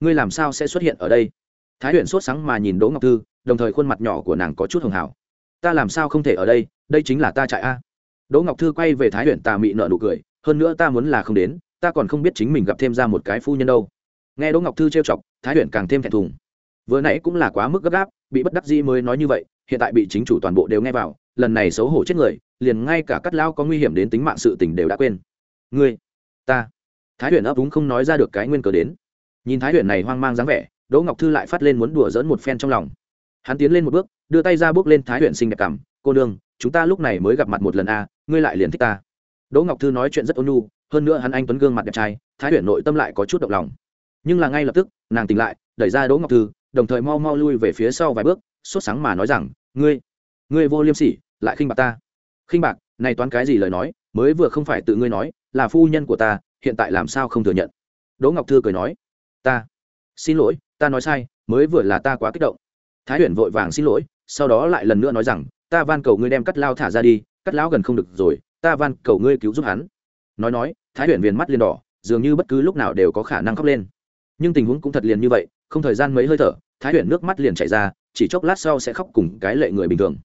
ngươi làm sao sẽ xuất hiện ở đây? Thái huyền sốt sáng mà nhìn đỗ ngọc thư, đồng thời khuôn mặt nhỏ của nàng có chút hường hảo ta làm sao không thể ở đây? Đây chính là ta trại a. Đỗ ngọc thư quay về thái huyền tà mị nợ nụ cười, hơn nữa ta muốn là không đến, ta còn không biết chính mình gặp thêm ra một cái phu nhân đâu. Nghe đỗ ngọc thư trêu chọc, thái huyền càng thêm thẹn thùng. Vừa nãy cũng là quá mức gấp gáp, bị bất đắc dĩ mới nói như vậy, hiện tại bị chính chủ toàn bộ đều nghe vào, lần này xấu hổ chết người, liền ngay cả cắt lao có nguy hiểm đến tính mạng sự tình đều đã quên. Ngươi, ta. Thái huyền ấp úng không nói ra được cái nguyên cớ đến nhìn thái huyện này hoang mang dáng vẻ, đỗ ngọc thư lại phát lên muốn đùa dỡn một phen trong lòng. Hắn tiến lên một bước, đưa tay ra bước lên thái huyện xinh đẹp cảm, cô nương, chúng ta lúc này mới gặp mặt một lần a à, ngươi lại liền thích ta. Đỗ ngọc thư nói chuyện rất ôn nhu, hơn nữa hắn anh tuấn gương mặt đẹp trai, thái huyện nội tâm lại có chút động lòng. Nhưng là ngay lập tức, nàng tỉnh lại, đẩy ra đỗ ngọc thư, đồng thời mau mau lui về phía sau vài bước, sốt sáng mà nói rằng, ngươi ngươi vô liêm sỉ, lại khinh bạc ta. Khinh bạc? Này toán cái gì lời nói? Mới vừa không phải tự ngươi nói, là phu nhân của ta, hiện tại làm sao không thừa nhận? Đỗ ngọc thư cười nói ta. Xin lỗi, ta nói sai, mới vừa là ta quá kích động. Thái huyền vội vàng xin lỗi, sau đó lại lần nữa nói rằng, ta van cầu ngươi đem cắt lao thả ra đi, cắt lão gần không được rồi, ta van cầu ngươi cứu giúp hắn. Nói nói, thái huyền viền mắt liền đỏ, dường như bất cứ lúc nào đều có khả năng khóc lên. Nhưng tình huống cũng thật liền như vậy, không thời gian mấy hơi thở, thái huyền nước mắt liền chảy ra, chỉ chốc lát sau sẽ khóc cùng cái lệ người bình thường.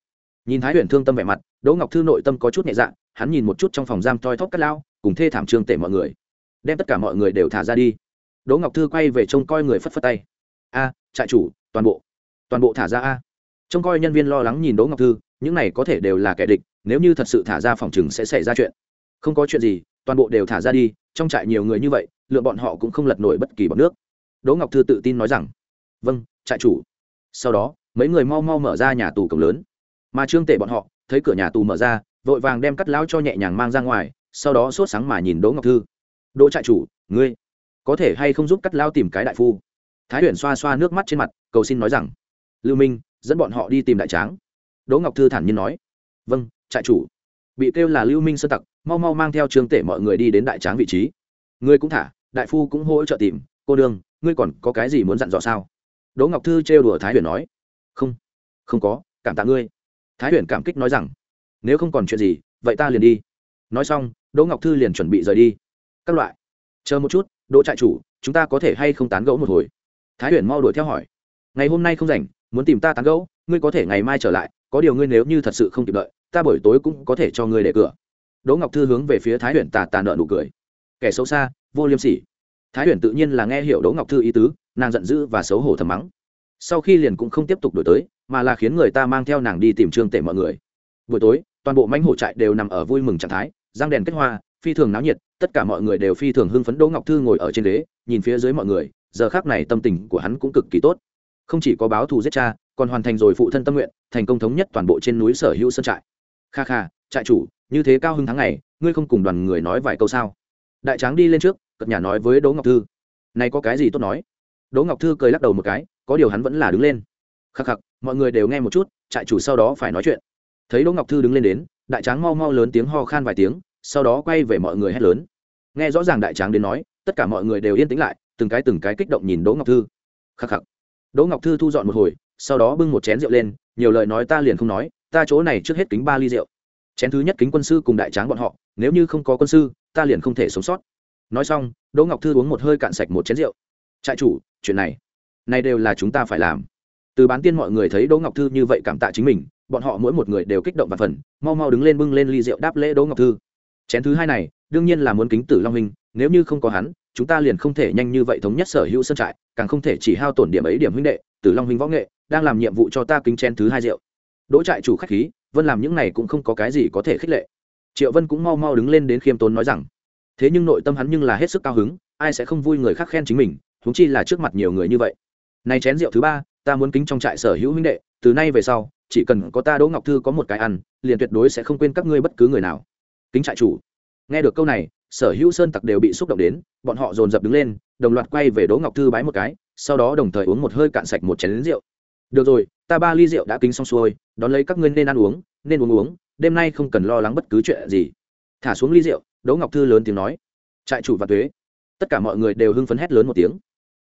Nhìn thái huyền thương tâm vẻ mặt, đỗ ngọc thư nội tâm có chút nhẹ dạ hắn nhìn một chút trong phòng giam toi thóp cắt lao, cùng thê thảm trương tể mọi người. Đem tất cả mọi người đều thả ra đi đỗ ngọc thư quay về trông coi người phất phất tay. A, trại chủ, toàn bộ toàn bộ thả ra a. Trông coi nhân viên lo lắng nhìn đỗ ngọc thư, những này có thể đều là kẻ địch, nếu như thật sự thả ra phòng chừng sẽ xảy ra chuyện. Không có chuyện gì, toàn bộ đều thả ra đi, trong trại nhiều người như vậy lượng bọn họ cũng không lật nổi bất kỳ bọn nước. Đỗ ngọc thư tự tin nói rằng vâng trại chủ. Sau đó, mấy người mau mau mở ra nhà tù cổng lớn. Mà trương tể bọn họ, thấy cửa nhà tù mở ra, vội vàng đem cắt lão cho nhẹ nhàng mang ra ngoài, sau đó sốt sáng mà nhìn đỗ ngọc thư. Đỗ trại chủ, ngươi có thể hay không giúp cắt lao tìm cái đại phu? Thái huyền xoa xoa nước mắt trên mặt, cầu xin nói rằng, lưu minh, dẫn bọn họ đi tìm đại tráng. Đỗ ngọc thư thản nhiên nói vâng trại chủ. Bị kêu là lưu minh sơ tặc, mau mau mang theo trương tể mọi người đi đến đại tráng vị trí. Ngươi cũng thả, đại phu cũng hỗ trợ tìm. Cô đương ngươi còn có cái gì muốn dặn dò sao? Đỗ ngọc thư trêu đùa thái huyền nói, không không có, cảm tạ ngươi. Thái huyền cảm kích nói rằng, nếu không còn chuyện gì, vậy ta liền đi. Nói xong, đỗ ngọc thư liền chuẩn bị rời đi. Các loại, chờ một chút đỗ trại chủ, chúng ta có thể hay không tán gẫu một hồi? Thái huyền mau đuổi theo hỏi. Ngày hôm nay không rảnh, muốn tìm ta tán gẫu, ngươi có thể ngày mai trở lại, có điều ngươi nếu như thật sự không kịp đợi, ta buổi tối cũng có thể cho ngươi để cửa. Đỗ ngọc thư hướng về phía thái huyền tà tà nợ nụ cười. Kẻ xấu xa, vô liêm sỉ. Thái huyền tự nhiên là nghe hiểu đỗ ngọc thư ý tứ, nàng giận dữ và xấu hổ thầm mắng. Sau khi liền cũng không tiếp tục đổi tới, mà là khiến người ta mang theo nàng đi tìm trương tể mọi người. Buổi tối, toàn bộ manh hổ trại đều nằm ở vui mừng trạng thái, răng đèn kết hoa phi thường náo nhiệt tất cả mọi người đều phi thường hưng phấn. Đỗ ngọc thư ngồi ở trên đế, nhìn phía dưới mọi người giờ khác này tâm tình của hắn cũng cực kỳ tốt. Không chỉ có báo thù giết cha còn hoàn thành rồi phụ thân tâm nguyện thành công thống nhất toàn bộ trên núi sở hữu sơn trại. Kha kha trại chủ như thế cao hưng tháng ngày ngươi không cùng đoàn người nói vài câu sao? Đại tráng đi lên trước cập nhà nói với đỗ ngọc thư. Này có cái gì tốt nói? Đỗ ngọc thư cười lắc đầu một cái có điều hắn vẫn là đứng lên. Khắc khắc mọi người đều nghe một chút trại chủ sau đó phải nói chuyện. Thấy đỗ ngọc thư đứng lên đến đại tráng mau mau lớn tiếng ho khan vài tiếng sau đó quay về mọi người hét lớn. Nghe rõ ràng đại tráng đến nói, tất cả mọi người đều yên tĩnh lại, từng cái từng cái kích động nhìn đỗ ngọc thư. Khắc khắc. Đỗ ngọc thư thu dọn một hồi, sau đó bưng một chén rượu lên, nhiều lời nói ta liền không nói, ta chỗ này trước hết kính ba ly rượu. Chén thứ nhất kính quân sư cùng đại tráng bọn họ, nếu như không có quân sư, ta liền không thể sống sót. Nói xong, đỗ ngọc thư uống một hơi cạn sạch một chén rượu. Trại chủ, chuyện này này đều là chúng ta phải làm. Từ bán tiên mọi người thấy đỗ ngọc thư như vậy cảm tạ chính mình, bọn họ mỗi một người đều kích động và phần, mau mau đứng lên bưng lên ly rượu đáp lễ đỗ ngọc thư chén thứ hai này, đương nhiên là muốn kính tử long huynh, nếu như không có hắn, chúng ta liền không thể nhanh như vậy thống nhất sở hữu sân trại, càng không thể chỉ hao tổn điểm ấy điểm huynh đệ, tử long huynh võ nghệ, đang làm nhiệm vụ cho ta kính chén thứ hai rượu. Đỗ trại chủ khách khí, vân làm những này cũng không có cái gì có thể khích lệ. Triệu vân cũng mau mau đứng lên đến khiêm tốn nói rằng, thế nhưng nội tâm hắn nhưng là hết sức cao hứng, ai sẽ không vui người khác khen chính mình thúng chi là trước mặt nhiều người như vậy. Này chén rượu thứ ba, ta muốn kính trong trại sở hữu huynh đệ, từ nay về sau, chỉ cần có ta đỗ ngọc thư có một cái ăn, liền tuyệt đối sẽ không quên các ngươi bất cứ người nào kính trại chủ. Nghe được câu này, sở hữu sơn tặc đều bị xúc động đến, bọn họ dồn dập đứng lên, đồng loạt quay về đỗ ngọc thư bái một cái, sau đó đồng thời uống một hơi cạn sạch một chén lính rượu. Được rồi, ta ba ly rượu đã kính xong xuôi, đón lấy các ngươi nên ăn uống, nên uống uống, đêm nay không cần lo lắng bất cứ chuyện gì. Thả xuống ly rượu, đỗ ngọc thư lớn tiếng nói. Trại chủ và thuế. Tất cả mọi người đều hưng phấn hét lớn một tiếng.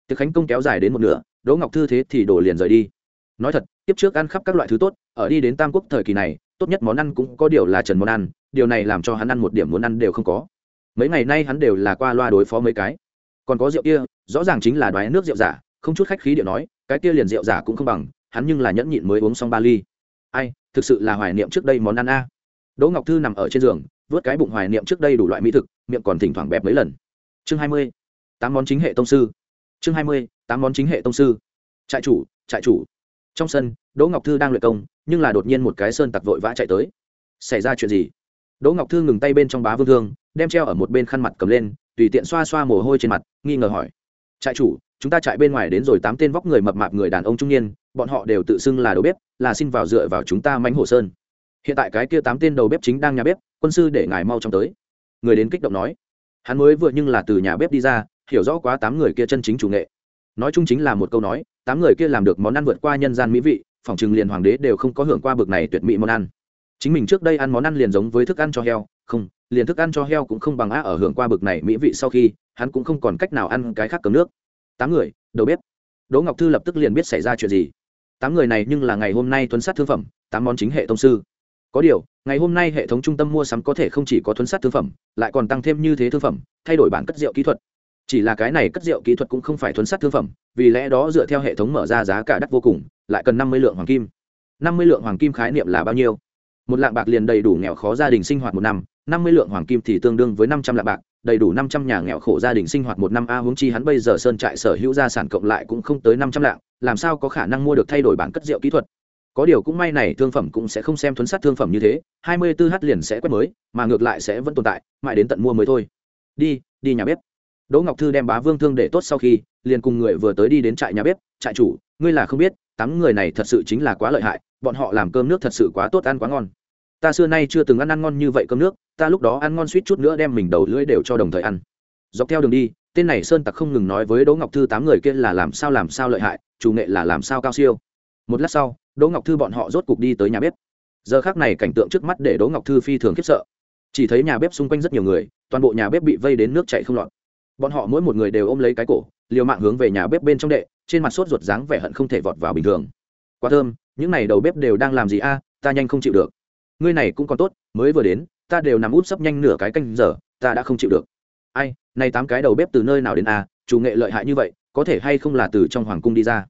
Tiệc khánh công kéo dài đến một nửa, đỗ ngọc thư thế thì đổ liền rời đi. Nói thật tiếp trước ăn khắp các loại thứ tốt, ở đi đến tam quốc thời kỳ này tốt nhất món ăn cũng có điều là trần món ăn, điều này làm cho hắn ăn một điểm muốn ăn đều không có. Mấy ngày nay hắn đều là qua loa đối phó mấy cái. Còn có rượu kia, rõ ràng chính là đoái nước rượu giả, không chút khách khí điệu nói, cái kia liền rượu giả cũng không bằng, hắn nhưng là nhẫn nhịn mới uống xong ba ly. Ai, thực sự là hoài niệm trước đây món ăn a. Đỗ ngọc thư nằm ở trên giường, vớt cái bụng hoài niệm trước đây đủ loại mỹ thực, miệng còn thỉnh thoảng bẹp mấy lần. Chương hai mươi, tám món chính hệ tông sư. Chương hai mươi, tám món chính hệ tông sư. Trại chủ trại chủ. Trong sân, đỗ ngọc thư đang luyện công nhưng là đột nhiên một cái sơn tặc vội vã chạy tới. Xảy ra chuyện gì? Đỗ ngọc thư ngừng tay bên trong bá vương thương, đem treo ở một bên khăn mặt cầm lên, tùy tiện xoa xoa mồ hôi trên mặt, nghi ngờ hỏi. Trại chủ, chúng ta chạy bên ngoài đến rồi tám tên vóc người mập mạp người đàn ông trung niên, bọn họ đều tự xưng là đầu bếp, là xin vào dựa vào chúng ta mánh hồ sơn. Hiện tại cái kia tám tên đầu bếp chính đang nhà bếp, quân sư để ngài mau trong tới. Người đến kích động nói. Hắn mới vừa nhưng là từ nhà bếp đi ra, hiểu rõ quá tám người kia chân chính chủ nghệ. Nói chung chính là một câu nói, tám người kia làm được món ăn vượt qua nhân gian mỹ vị phòng trừng liền hoàng đế đều không có hưởng qua bực này tuyệt mỹ món ăn. Chính mình trước đây ăn món ăn liền giống với thức ăn cho heo. Không, liền thức ăn cho heo cũng không bằng á ở hưởng qua bực này mỹ vị sau khi, hắn cũng không còn cách nào ăn cái khác cấm nước. Tám người, đầu bếp. Đỗ ngọc thư lập tức liền biết xảy ra chuyện gì. Tám người này nhưng là ngày hôm nay tuấn sát thương phẩm, tám món chính hệ tông sư. Có điều, ngày hôm nay hệ thống trung tâm mua sắm có thể không chỉ có thuấn sát thương phẩm, lại còn tăng thêm như thế thương phẩm, thay đổi bản cất rượu kỹ thuật. Chỉ là cái này cất rượu kỹ thuật cũng không phải thuấn sát thương phẩm, vì lẽ đó dựa theo hệ thống mở ra giá cả đắt vô cùng lại cần năm mươi lượng hoàng kim. năm mươi lượng hoàng kim khái niệm là bao nhiêu? Một lạng bạc liền đầy đủ nghèo khó gia đình sinh hoạt một năm năm mươi lượng hoàng kim thì tương đương với năm trăm lạng bạc, đầy đủ năm trăm nhà nghèo khổ gia đình sinh hoạt một năm. A huống chi hắn bây giờ sơn trại sở hữu gia sản cộng lại cũng không tới năm trăm lạng, làm sao có khả năng mua được thay đổi bản cất rượu kỹ thuật? Có điều cũng may này thương phẩm cũng sẽ không xem thuấn sát thương phẩm như thế, hai mươi 24 h liền sẽ quét mới, mà ngược lại sẽ vẫn tồn tại, mãi đến tận mua mới thôi. Đi đi nhà bếp. Đỗ ngọc thư đem bá vương thương để tốt sau khi, liền cùng người vừa tới đi đến trại nhà bếp. Trại chủ, ngươi là không biết tám người này thật sự chính là quá lợi hại, bọn họ làm cơm nước thật sự quá tốt, ăn quá ngon. Ta xưa nay chưa từng ăn ăn ngon như vậy cơm nước, ta lúc đó ăn ngon suýt chút nữa đem mình đầu lưỡi đều cho đồng thời ăn. Dọc theo đường đi, tên này sơn tặc không ngừng nói với đỗ ngọc thư tám người kia là làm sao làm sao lợi hại, chủ nghệ là làm sao cao siêu. Một lát sau, đỗ ngọc thư bọn họ rốt cục đi tới nhà bếp. Giờ khác này cảnh tượng trước mắt để đỗ ngọc thư phi thường khiếp sợ. Chỉ thấy nhà bếp xung quanh rất nhiều người, toàn bộ nhà bếp bị vây đến nước chạy không lọt. Bọn họ mỗi một người đều ôm lấy cái cổ, liều mạng hướng về nhà bếp bên trong đệ trên mặt sốt ruột dáng vẻ hận không thể vọt vào bình thường. Quá thơm, những n à y đầu bếp đều đang làm gì a, ta nhanh không chịu được. Ngươi này cũng còn tốt, mới vừa đến, ta đều nằm út sấp nhanh nửa cái canh giờ, ta đã không chịu được. Ai nay tám cái đầu bếp từ nơi nào đến a, chủ nghệ lợi hại như vậy, có thể hay không là từ trong hoàng cung đi ra?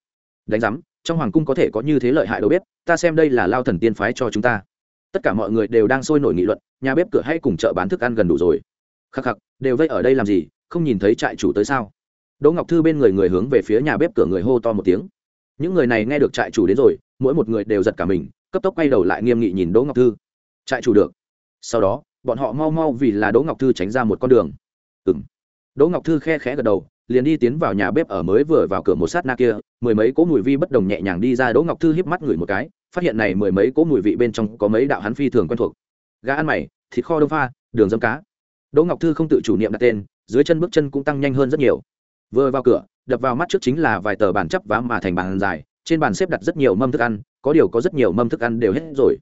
Đánh giám, trong hoàng cung có thể có như thế lợi hại đầu bếp, ta xem đây là lao thần tiên phái cho chúng ta. Tất cả mọi người đều đang sôi nổi nghị luận, nhà bếp cửa hay cùng chợ bán thức ăn gần đủ rồi. Khắc khắc, đều vây ở đây làm gì, không nhìn thấy trại chủ tới sao? Đỗ ngọc thư bên người người hướng về phía nhà bếp cửa người hô to một tiếng. Những người này nghe được trại chủ đến rồi, mỗi một người đều giật cả mình, cấp tốc quay đầu lại nghiêm nghị nhìn đỗ ngọc thư. Trại chủ được. Sau đó, bọn họ mau mau vì là đỗ ngọc thư tránh ra một con đường. Ừ m đỗ ngọc thư khe khẽ gật đầu, liền đi tiến vào nhà bếp ở mới vừa vào cửa một sát na kia, mười mấy cỗ mùi vi bất đồng nhẹ nhàng đi ra đỗ ngọc thư híp mắt ngửi một cái, phát hiện này mười mấy cỗ mùi vị bên trong có mấy đạo hắn phi thường quen thuộc. Gà ăn mày, thịt kho đông pha, đường dâm cá. Đỗ ngọc thư không tự chủ niệm đặt tên, dưới chân bước chân cũng tăng nhanh hơn rất nhiều vừa vào cửa, đập vào mắt trước chính là vài tờ bàn chắp vá mà thành bàn dài, trên bàn xếp đặt rất nhiều mâm thức ăn, có điều có rất nhiều mâm thức ăn đều hết rồi.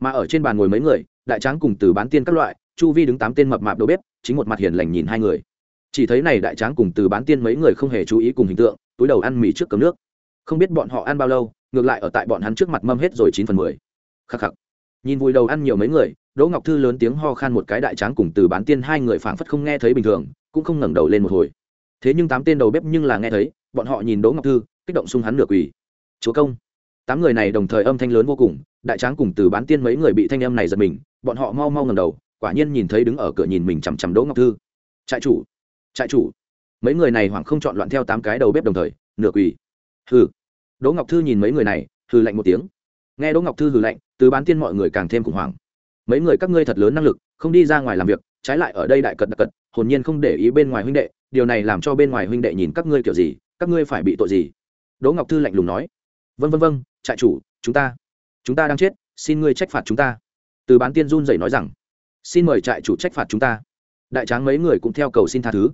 Mà ở trên bàn ngồi mấy người, đại tráng cùng từ bán tiên các loại, chu vi đứng tám tên mập mạp đầu bếp, chính một mặt hiền lành nhìn hai người. Chỉ thấy này đại tráng cùng từ bán tiên mấy người không hề chú ý cùng hình tượng, túi đầu ăn mì trước cấm nước. Không biết bọn họ ăn bao lâu, ngược lại ở tại bọn hắn trước mặt mâm hết rồi chín phần mười. Khắc khắc. Nhìn vùi đầu ăn nhiều mấy người, đỗ ngọc thư lớn tiếng ho khan một cái đại tráng cùng từ bán tiên hai người phảng phất không nghe thấy bình thường, cũng không ngẩng đầu lên một hồi thế nhưng tám tên đầu bếp nhưng là nghe thấy, bọn họ nhìn đỗ ngọc thư, kích động sung hắn nửa quỳ. Chúa công. Tám người này đồng thời âm thanh lớn vô cùng, đại tráng cùng từ bán tiên mấy người bị thanh âm này giật mình, bọn họ mau mau ngẩng đầu, quả nhiên nhìn thấy đứng ở cửa nhìn mình chằm chằm đỗ ngọc thư. Trại chủ trại chủ. Mấy người này hoảng không chọn loạn theo tám cái đầu bếp đồng thời, nửa quỳ. Hừ. Đỗ ngọc thư nhìn mấy người này, hừ lạnh một tiếng. Nghe đỗ ngọc thư hừ lạnh, từ bán tiên mọi người càng thêm khủng hoảng. Mấy người các ngươi thật lớn năng lực, không đi ra ngoài làm việc trái lại ở đây đại cật đặc cật, hồn nhiên không để ý bên ngoài huynh đệ, điều này làm cho bên ngoài huynh đệ nhìn các ngươi kiểu gì, các ngươi phải bị tội gì? Đỗ ngọc thư lạnh lùng nói. Vân vân vân trại chủ, chúng ta chúng ta đang chết, xin ngươi trách phạt chúng ta. Từ bán tiên run dậy nói rằng. Xin mời trại chủ trách phạt chúng ta. Đại tráng mấy người cũng theo cầu xin tha thứ.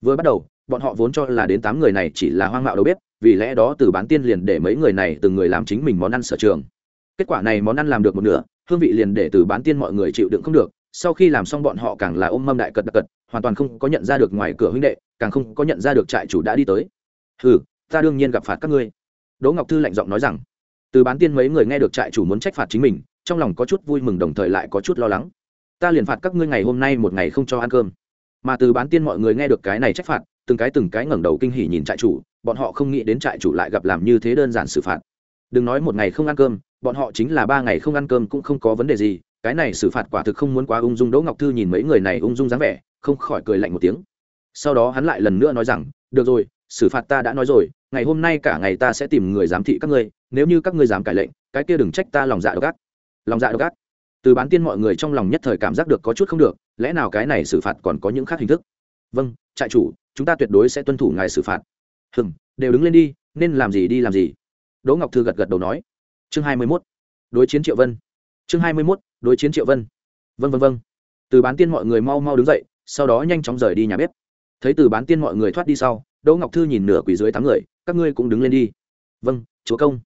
Vừa bắt đầu, bọn họ vốn cho là đến tám người này chỉ là hoang mạo đầu bếp, vì lẽ đó từ bán tiên liền để mấy người này từng người làm chính mình món ăn sở trường. Kết quả này món ăn làm được một nửa, hương vị liền để từ bán tiên mọi người chịu đựng không được sau khi làm xong bọn họ càng là ôm mâm đại cật đặc cật, hoàn toàn không có nhận ra được ngoài cửa huynh đệ, càng không có nhận ra được trại chủ đã đi tới. Ừ ta đương nhiên gặp phạt các ngươi. Đỗ ngọc thư lạnh giọng nói rằng. Từ bán tiên mấy người nghe được trại chủ muốn trách phạt chính mình, trong lòng có chút vui mừng đồng thời lại có chút lo lắng. Ta liền phạt các ngươi ngày hôm nay một ngày không cho ăn cơm. Mà từ bán tiên mọi người nghe được cái này trách phạt, từng cái từng cái ngẩng đầu kinh hỉ nhìn trại chủ, bọn họ không nghĩ đến trại chủ lại gặp làm như thế đơn giản xử phạt. Đừng nói một ngày không ăn cơm, bọn họ chính là ba ngày không ăn cơm cũng không có vấn đề gì cái này xử phạt quả thực không muốn quá ung dung. Đỗ ngọc thư nhìn mấy người này ung dung dáng vẻ, không khỏi cười lạnh một tiếng. Sau đó hắn lại lần nữa nói rằng, được rồi, xử phạt ta đã nói rồi, ngày hôm nay cả ngày ta sẽ tìm người giám thị các ngươi, nếu như các ngươi dám cải lệnh, cái kia đừng trách ta lòng dạ độc ác. Lòng dạ độc ác. Từ bán tiên mọi người trong lòng nhất thời cảm giác được có chút không được, lẽ nào cái này xử phạt còn có những khác hình thức? Vâng trại chủ, chúng ta tuyệt đối sẽ tuân thủ ngài xử phạt. Hừm, đều đứng lên đi, nên làm gì đi làm gì. Đỗ ngọc thư gật gật đầu nói. Chương hai mươi mốt. Đối chiến triệu vân chương hai mươi mốt, đối chiến triệu vân. Vân vân vân từ bán tiên mọi người mau mau đứng dậy, sau đó nhanh chóng rời đi nhà bếp. Thấy từ bán tiên mọi người thoát đi sau, đỗ ngọc thư nhìn nửa quỷ dưới tám người, các ngươi cũng đứng lên đi. Vâng chúa công.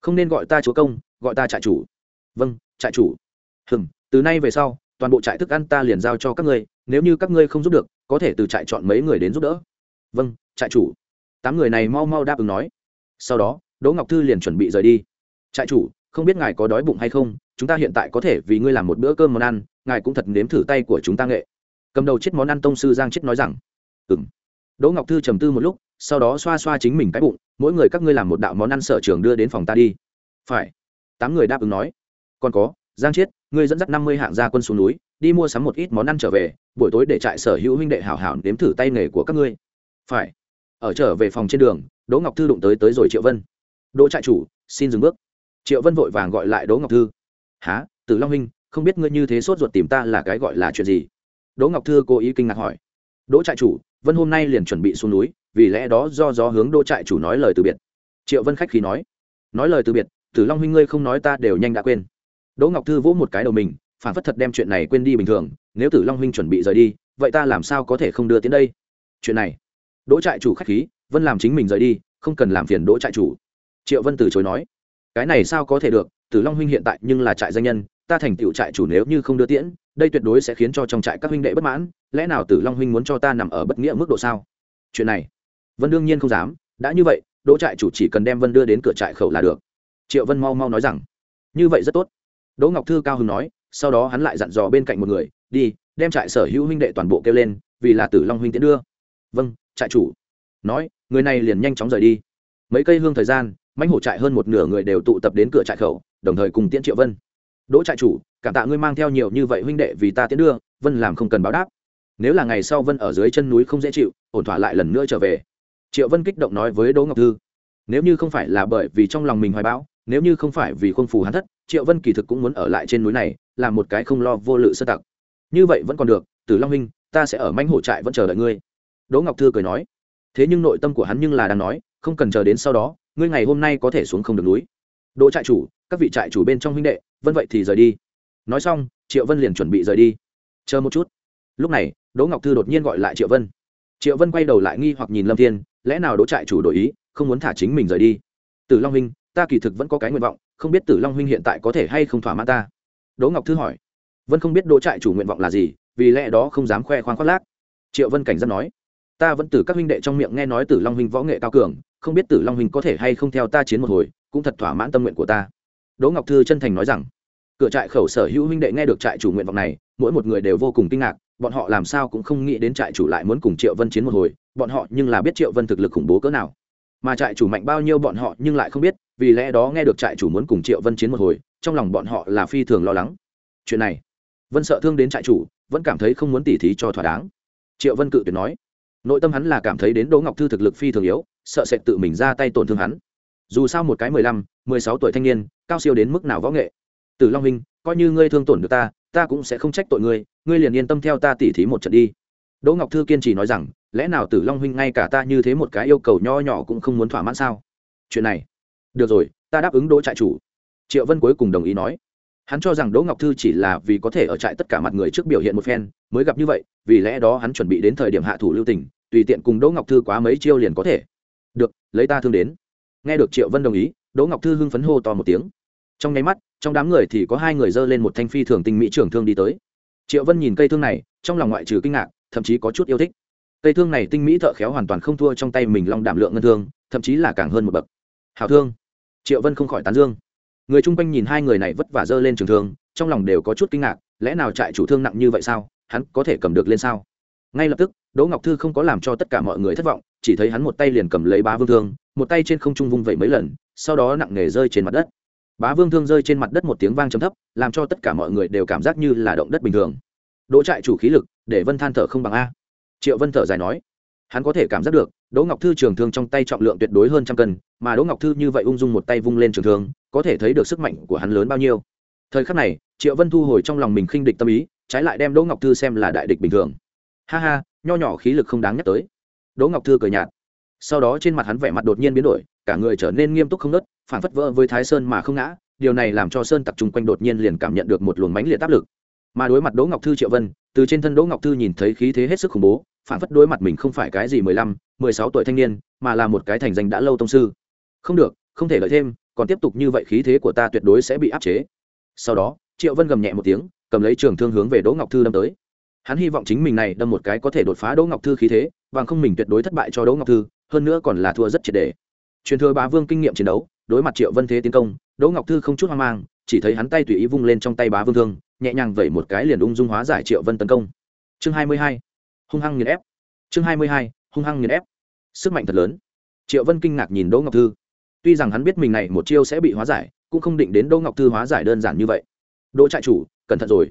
Không nên gọi ta chúa công, gọi ta trại chủ. Vâng trại chủ. Hừng từ nay về sau, toàn bộ trại thức ăn ta liền giao cho các ngươi, nếu như các ngươi không giúp được, có thể từ trại chọn mấy người đến giúp đỡ. Vâng trại chủ. Tám người này mau mau đáp ứng nói. Sau đó, đỗ ngọc thư liền chuẩn bị rời đi. Trại chủ không biết ngài có đói bụng hay không, chúng ta hiện tại có thể vì ngươi làm một bữa cơm món ăn, ngài cũng thật nếm thử tay của chúng ta nghệ. Cầm đầu chết món ăn tông sư giang chết nói rằng ừ m đỗ ngọc thư trầm tư một lúc, sau đó xoa xoa chính mình cái bụng, mỗi người các ngươi làm một đạo món ăn sở trường đưa đến phòng ta đi. Phải. Tám người đáp ứng nói. Còn có, giang chiết ngươi dẫn dắt năm mươi hạng gia quân xuống núi, đi mua sắm một ít món ăn trở về, buổi tối để trại sở hữu huynh đệ hảo hảo nếm thử tay nghề của các ngươi. Phải. Ở trở về phòng trên đường, đỗ ngọc thư đụng tới tới rồi triệu vân. Đỗ trại chủ, xin dừng bước triệu vân vội vàng gọi lại đỗ ngọc thư. Há tử long huynh, không biết ngươi như thế sốt ruột tìm ta là cái gọi là chuyện gì? Đỗ ngọc thư cố ý kinh ngạc hỏi. Đỗ trại chủ, vân hôm nay liền chuẩn bị xuống núi, vì lẽ đó do gió hướng đỗ trại chủ nói lời từ biệt. Triệu vân khách khí nói. Nói lời từ biệt, tử long huynh ngươi không nói ta đều nhanh đã quên. Đỗ ngọc thư vỗ một cái đầu mình, phản phất thật đem chuyện này quên đi bình thường, nếu tử long huynh chuẩn bị rời đi, vậy ta làm sao có thể không đưa tiến đây? Chuyện này, đỗ trại chủ khách khí, vân làm chính mình rời đi, không cần làm phiền đỗ trại chủ. Triệu vân từ chối nói cái này sao có thể được, tử long huynh hiện tại nhưng là trại danh nhân, ta thành tựu trại chủ nếu như không đưa tiễn, đây tuyệt đối sẽ khiến cho trong trại các huynh đệ bất mãn, lẽ nào tử long huynh muốn cho ta nằm ở bất nghĩa mức độ sao? Chuyện này, vân đương nhiên không dám, đã như vậy, đỗ trại chủ chỉ cần đem vân đưa đến cửa trại khẩu là được. Triệu vân mau mau nói rằng, như vậy rất tốt. Đỗ ngọc thư cao hứng nói, sau đó hắn lại dặn dò bên cạnh một người, đi, đem trại sở hữu huynh đệ toàn bộ kêu lên, vì là tử long huynh tiễn đưa. Vâng trại chủ. Nói, người này liền nhanh chóng rời đi. Mấy cây hương thời gian mãnh hổ trại hơn một nửa người đều tụ tập đến cửa trại khẩu, đồng thời cùng tiễn triệu vân. Đỗ trại chủ, cảm tạ ngươi mang theo nhiều như vậy huynh đệ vì ta tiễn đưa, vân làm không cần báo đáp. Nếu là ngày sau vân ở dưới chân núi không dễ chịu, ổn thỏa lại lần nữa trở về. Triệu vân kích động nói với đỗ ngọc thư. Nếu như không phải là bởi vì trong lòng mình hoài bão, nếu như không phải vì khuôn phù hắn thất, triệu vân kỳ thực cũng muốn ở lại trên núi này, làm một cái không lo vô lự sơ tặc. Như vậy vẫn còn được từ long huynh, ta sẽ ở manh hổ trại vẫn chờ đợi ngươi. Đỗ ngọc thư cười nói. Thế nhưng nội tâm của hắn nhưng là đang nói, không cần chờ đến sau đó ngươi ngày hôm nay có thể xuống không được núi. Đỗ trại chủ, các vị trại chủ bên trong huynh đệ, vân vậy thì rời đi. Nói xong, triệu vân liền chuẩn bị rời đi. Chờ một chút. Lúc này, đỗ ngọc thư đột nhiên gọi lại triệu vân. Triệu vân quay đầu lại nghi hoặc nhìn lâm thiên, lẽ nào đỗ trại chủ đổi ý, không muốn thả chính mình rời đi? Tử long huynh, ta kỳ thực vẫn có cái nguyện vọng, không biết tử long huynh hiện tại có thể hay không thỏa mãn ta? Đỗ ngọc thư hỏi. Vân không biết đỗ trại chủ nguyện vọng là gì, vì lẽ đó không dám khoe khoang khoác lác. Triệu vân cảnh giác nói ta vẫn từ các huynh đệ trong miệng nghe nói tử long huynh võ nghệ cao cường, không biết tử long huynh có thể hay không theo ta chiến một hồi, cũng thật thỏa mãn tâm nguyện của ta. Đỗ ngọc thư chân thành nói rằng. Cửa trại khẩu sở hữu huynh đệ nghe được trại chủ nguyện vọng này, mỗi một người đều vô cùng kinh ngạc, bọn họ làm sao cũng không nghĩ đến trại chủ lại muốn cùng triệu vân chiến một hồi, bọn họ nhưng là biết triệu vân thực lực khủng bố cỡ nào. Mà trại chủ mạnh bao nhiêu bọn họ nhưng lại không biết, vì lẽ đó nghe được trại chủ muốn cùng triệu vân chiến một hồi, trong lòng bọn họ là phi thường lo lắng. Chuyện này, vân sợ thương đến trại chủ, vẫn cảm thấy không muốn tỉ thí cho thỏa đáng. Triệu vân cự tuyệt nói nội tâm hắn là cảm thấy đến đỗ ngọc thư thực lực phi thường yếu, sợ sẽ tự mình ra tay tổn thương hắn. Dù sao một cái mười lăm, mười sáu tuổi thanh niên, cao siêu đến mức nào võ nghệ. Tử long huynh, coi như ngươi thương tổn được ta ta cũng sẽ không trách tội ngươi ngươi liền yên tâm theo ta tỉ thí một trận đi. Đỗ ngọc thư kiên trì nói rằng, lẽ nào tử long huynh ngay cả ta như thế một cái yêu cầu nho nhỏ cũng không muốn thỏa mãn sao? Chuyện này. Được rồi, ta đáp ứng đỗ trại chủ. Triệu vân cuối cùng đồng ý nói hắn cho rằng đỗ ngọc thư chỉ là vì có thể ở trại tất cả mặt người trước biểu hiện một phen, mới gặp như vậy, vì lẽ đó hắn chuẩn bị đến thời điểm hạ thủ lưu tình, tùy tiện cùng đỗ ngọc thư quá mấy chiêu liền có thể. Được, lấy ta thương đến. Nghe được triệu vân đồng ý, đỗ ngọc thư hưng phấn hô to một tiếng. Trong nháy mắt, trong đám người thì có hai người dơ lên một thanh phi thường tinh mỹ trưởng thương đi tới. Triệu vân nhìn cây thương này, trong lòng ngoại trừ kinh ngạc, thậm chí có chút yêu thích. Cây thương này tinh mỹ thợ khéo hoàn toàn không thua trong tay mình long đảm lượng ngân thương, thậm chí là càng hơn một bậc. Hào thương. Triệu vân không khỏi tán dương người chung quanh nhìn hai người này vất vả dơ lên trường thương, trong lòng đều có chút kinh ngạc, lẽ nào trại chủ thương nặng như vậy sao? Hắn có thể cầm được lên sao? Ngay lập tức, đỗ ngọc thư không có làm cho tất cả mọi người thất vọng, chỉ thấy hắn một tay liền cầm lấy bá vương thương, một tay trên không trung vung vẩy mấy lần, sau đó nặng nề rơi trên mặt đất. Bá vương thương rơi trên mặt đất một tiếng vang trầm thấp, làm cho tất cả mọi người đều cảm giác như là động đất bình thường. Đỗ trại chủ khí lực, để vân than thở không bằng a. Triệu vân thở dài nói, hắn có thể cảm giác được đỗ ngọc thư trường thương trong tay trọng lượng tuyệt đối hơn trăm cân, mà đỗ ngọc thư như vậy ung dung một tay vung lên trường thương, có thể thấy được sức mạnh của hắn lớn bao nhiêu. Thời khắc này, triệu vân thu hồi trong lòng mình khinh địch tâm ý, trái lại đem đỗ ngọc thư xem là đại địch bình thường. Ha ha, nho nhỏ khí lực không đáng nhắc tới. Đỗ ngọc thư cười nhạt. Sau đó trên mặt hắn vẻ mặt đột nhiên biến đổi, cả người trở nên nghiêm túc không nớt phản phất vỡ với thái sơn mà không ngã, điều này làm cho sơn tập trung quanh đột nhiên liền cảm nhận được một luồng mãnh liệt áp lực. Mà đối mặt đỗ ngọc thư triệu vân, từ trên thân đỗ ngọc thư nhìn thấy khí thế hết sức khủng bố phản phất đối mặt mình không phải cái gì mười lăm, mười sáu tuổi thanh niên, mà là một cái thành danh đã lâu tông sư. Không được, không thể lợi thêm, còn tiếp tục như vậy khí thế của ta tuyệt đối sẽ bị áp chế. Sau đó, triệu vân gầm nhẹ một tiếng, cầm lấy trường thương hướng về đỗ ngọc thư đâm tới. Hắn hy vọng chính mình này đâm một cái có thể đột phá đỗ ngọc thư khí thế và không mình tuyệt đối thất bại cho đỗ ngọc thư, hơn nữa còn là thua rất triệt đề. Truyền thừa bá vương kinh nghiệm chiến đấu, đối mặt triệu vân thế tiến công, đỗ ngọc thư không chút hoang mang, chỉ thấy hắn tay tùy ý vung lên trong tay bá vương thương, nhẹ nhàng vẩy một cái liền ung dung hóa giải triệu vân tấn công. Chương hai mươi hai hung hăng nghiền ép. Chương hai mươi hai, hung hăng nghiền ép. Sức mạnh thật lớn. Triệu vân kinh ngạc nhìn đỗ ngọc thư. Tuy rằng hắn biết mình này một chiêu sẽ bị hóa giải, cũng không định đến đỗ ngọc thư hóa giải đơn giản như vậy. Đỗ trại chủ, cẩn thận rồi.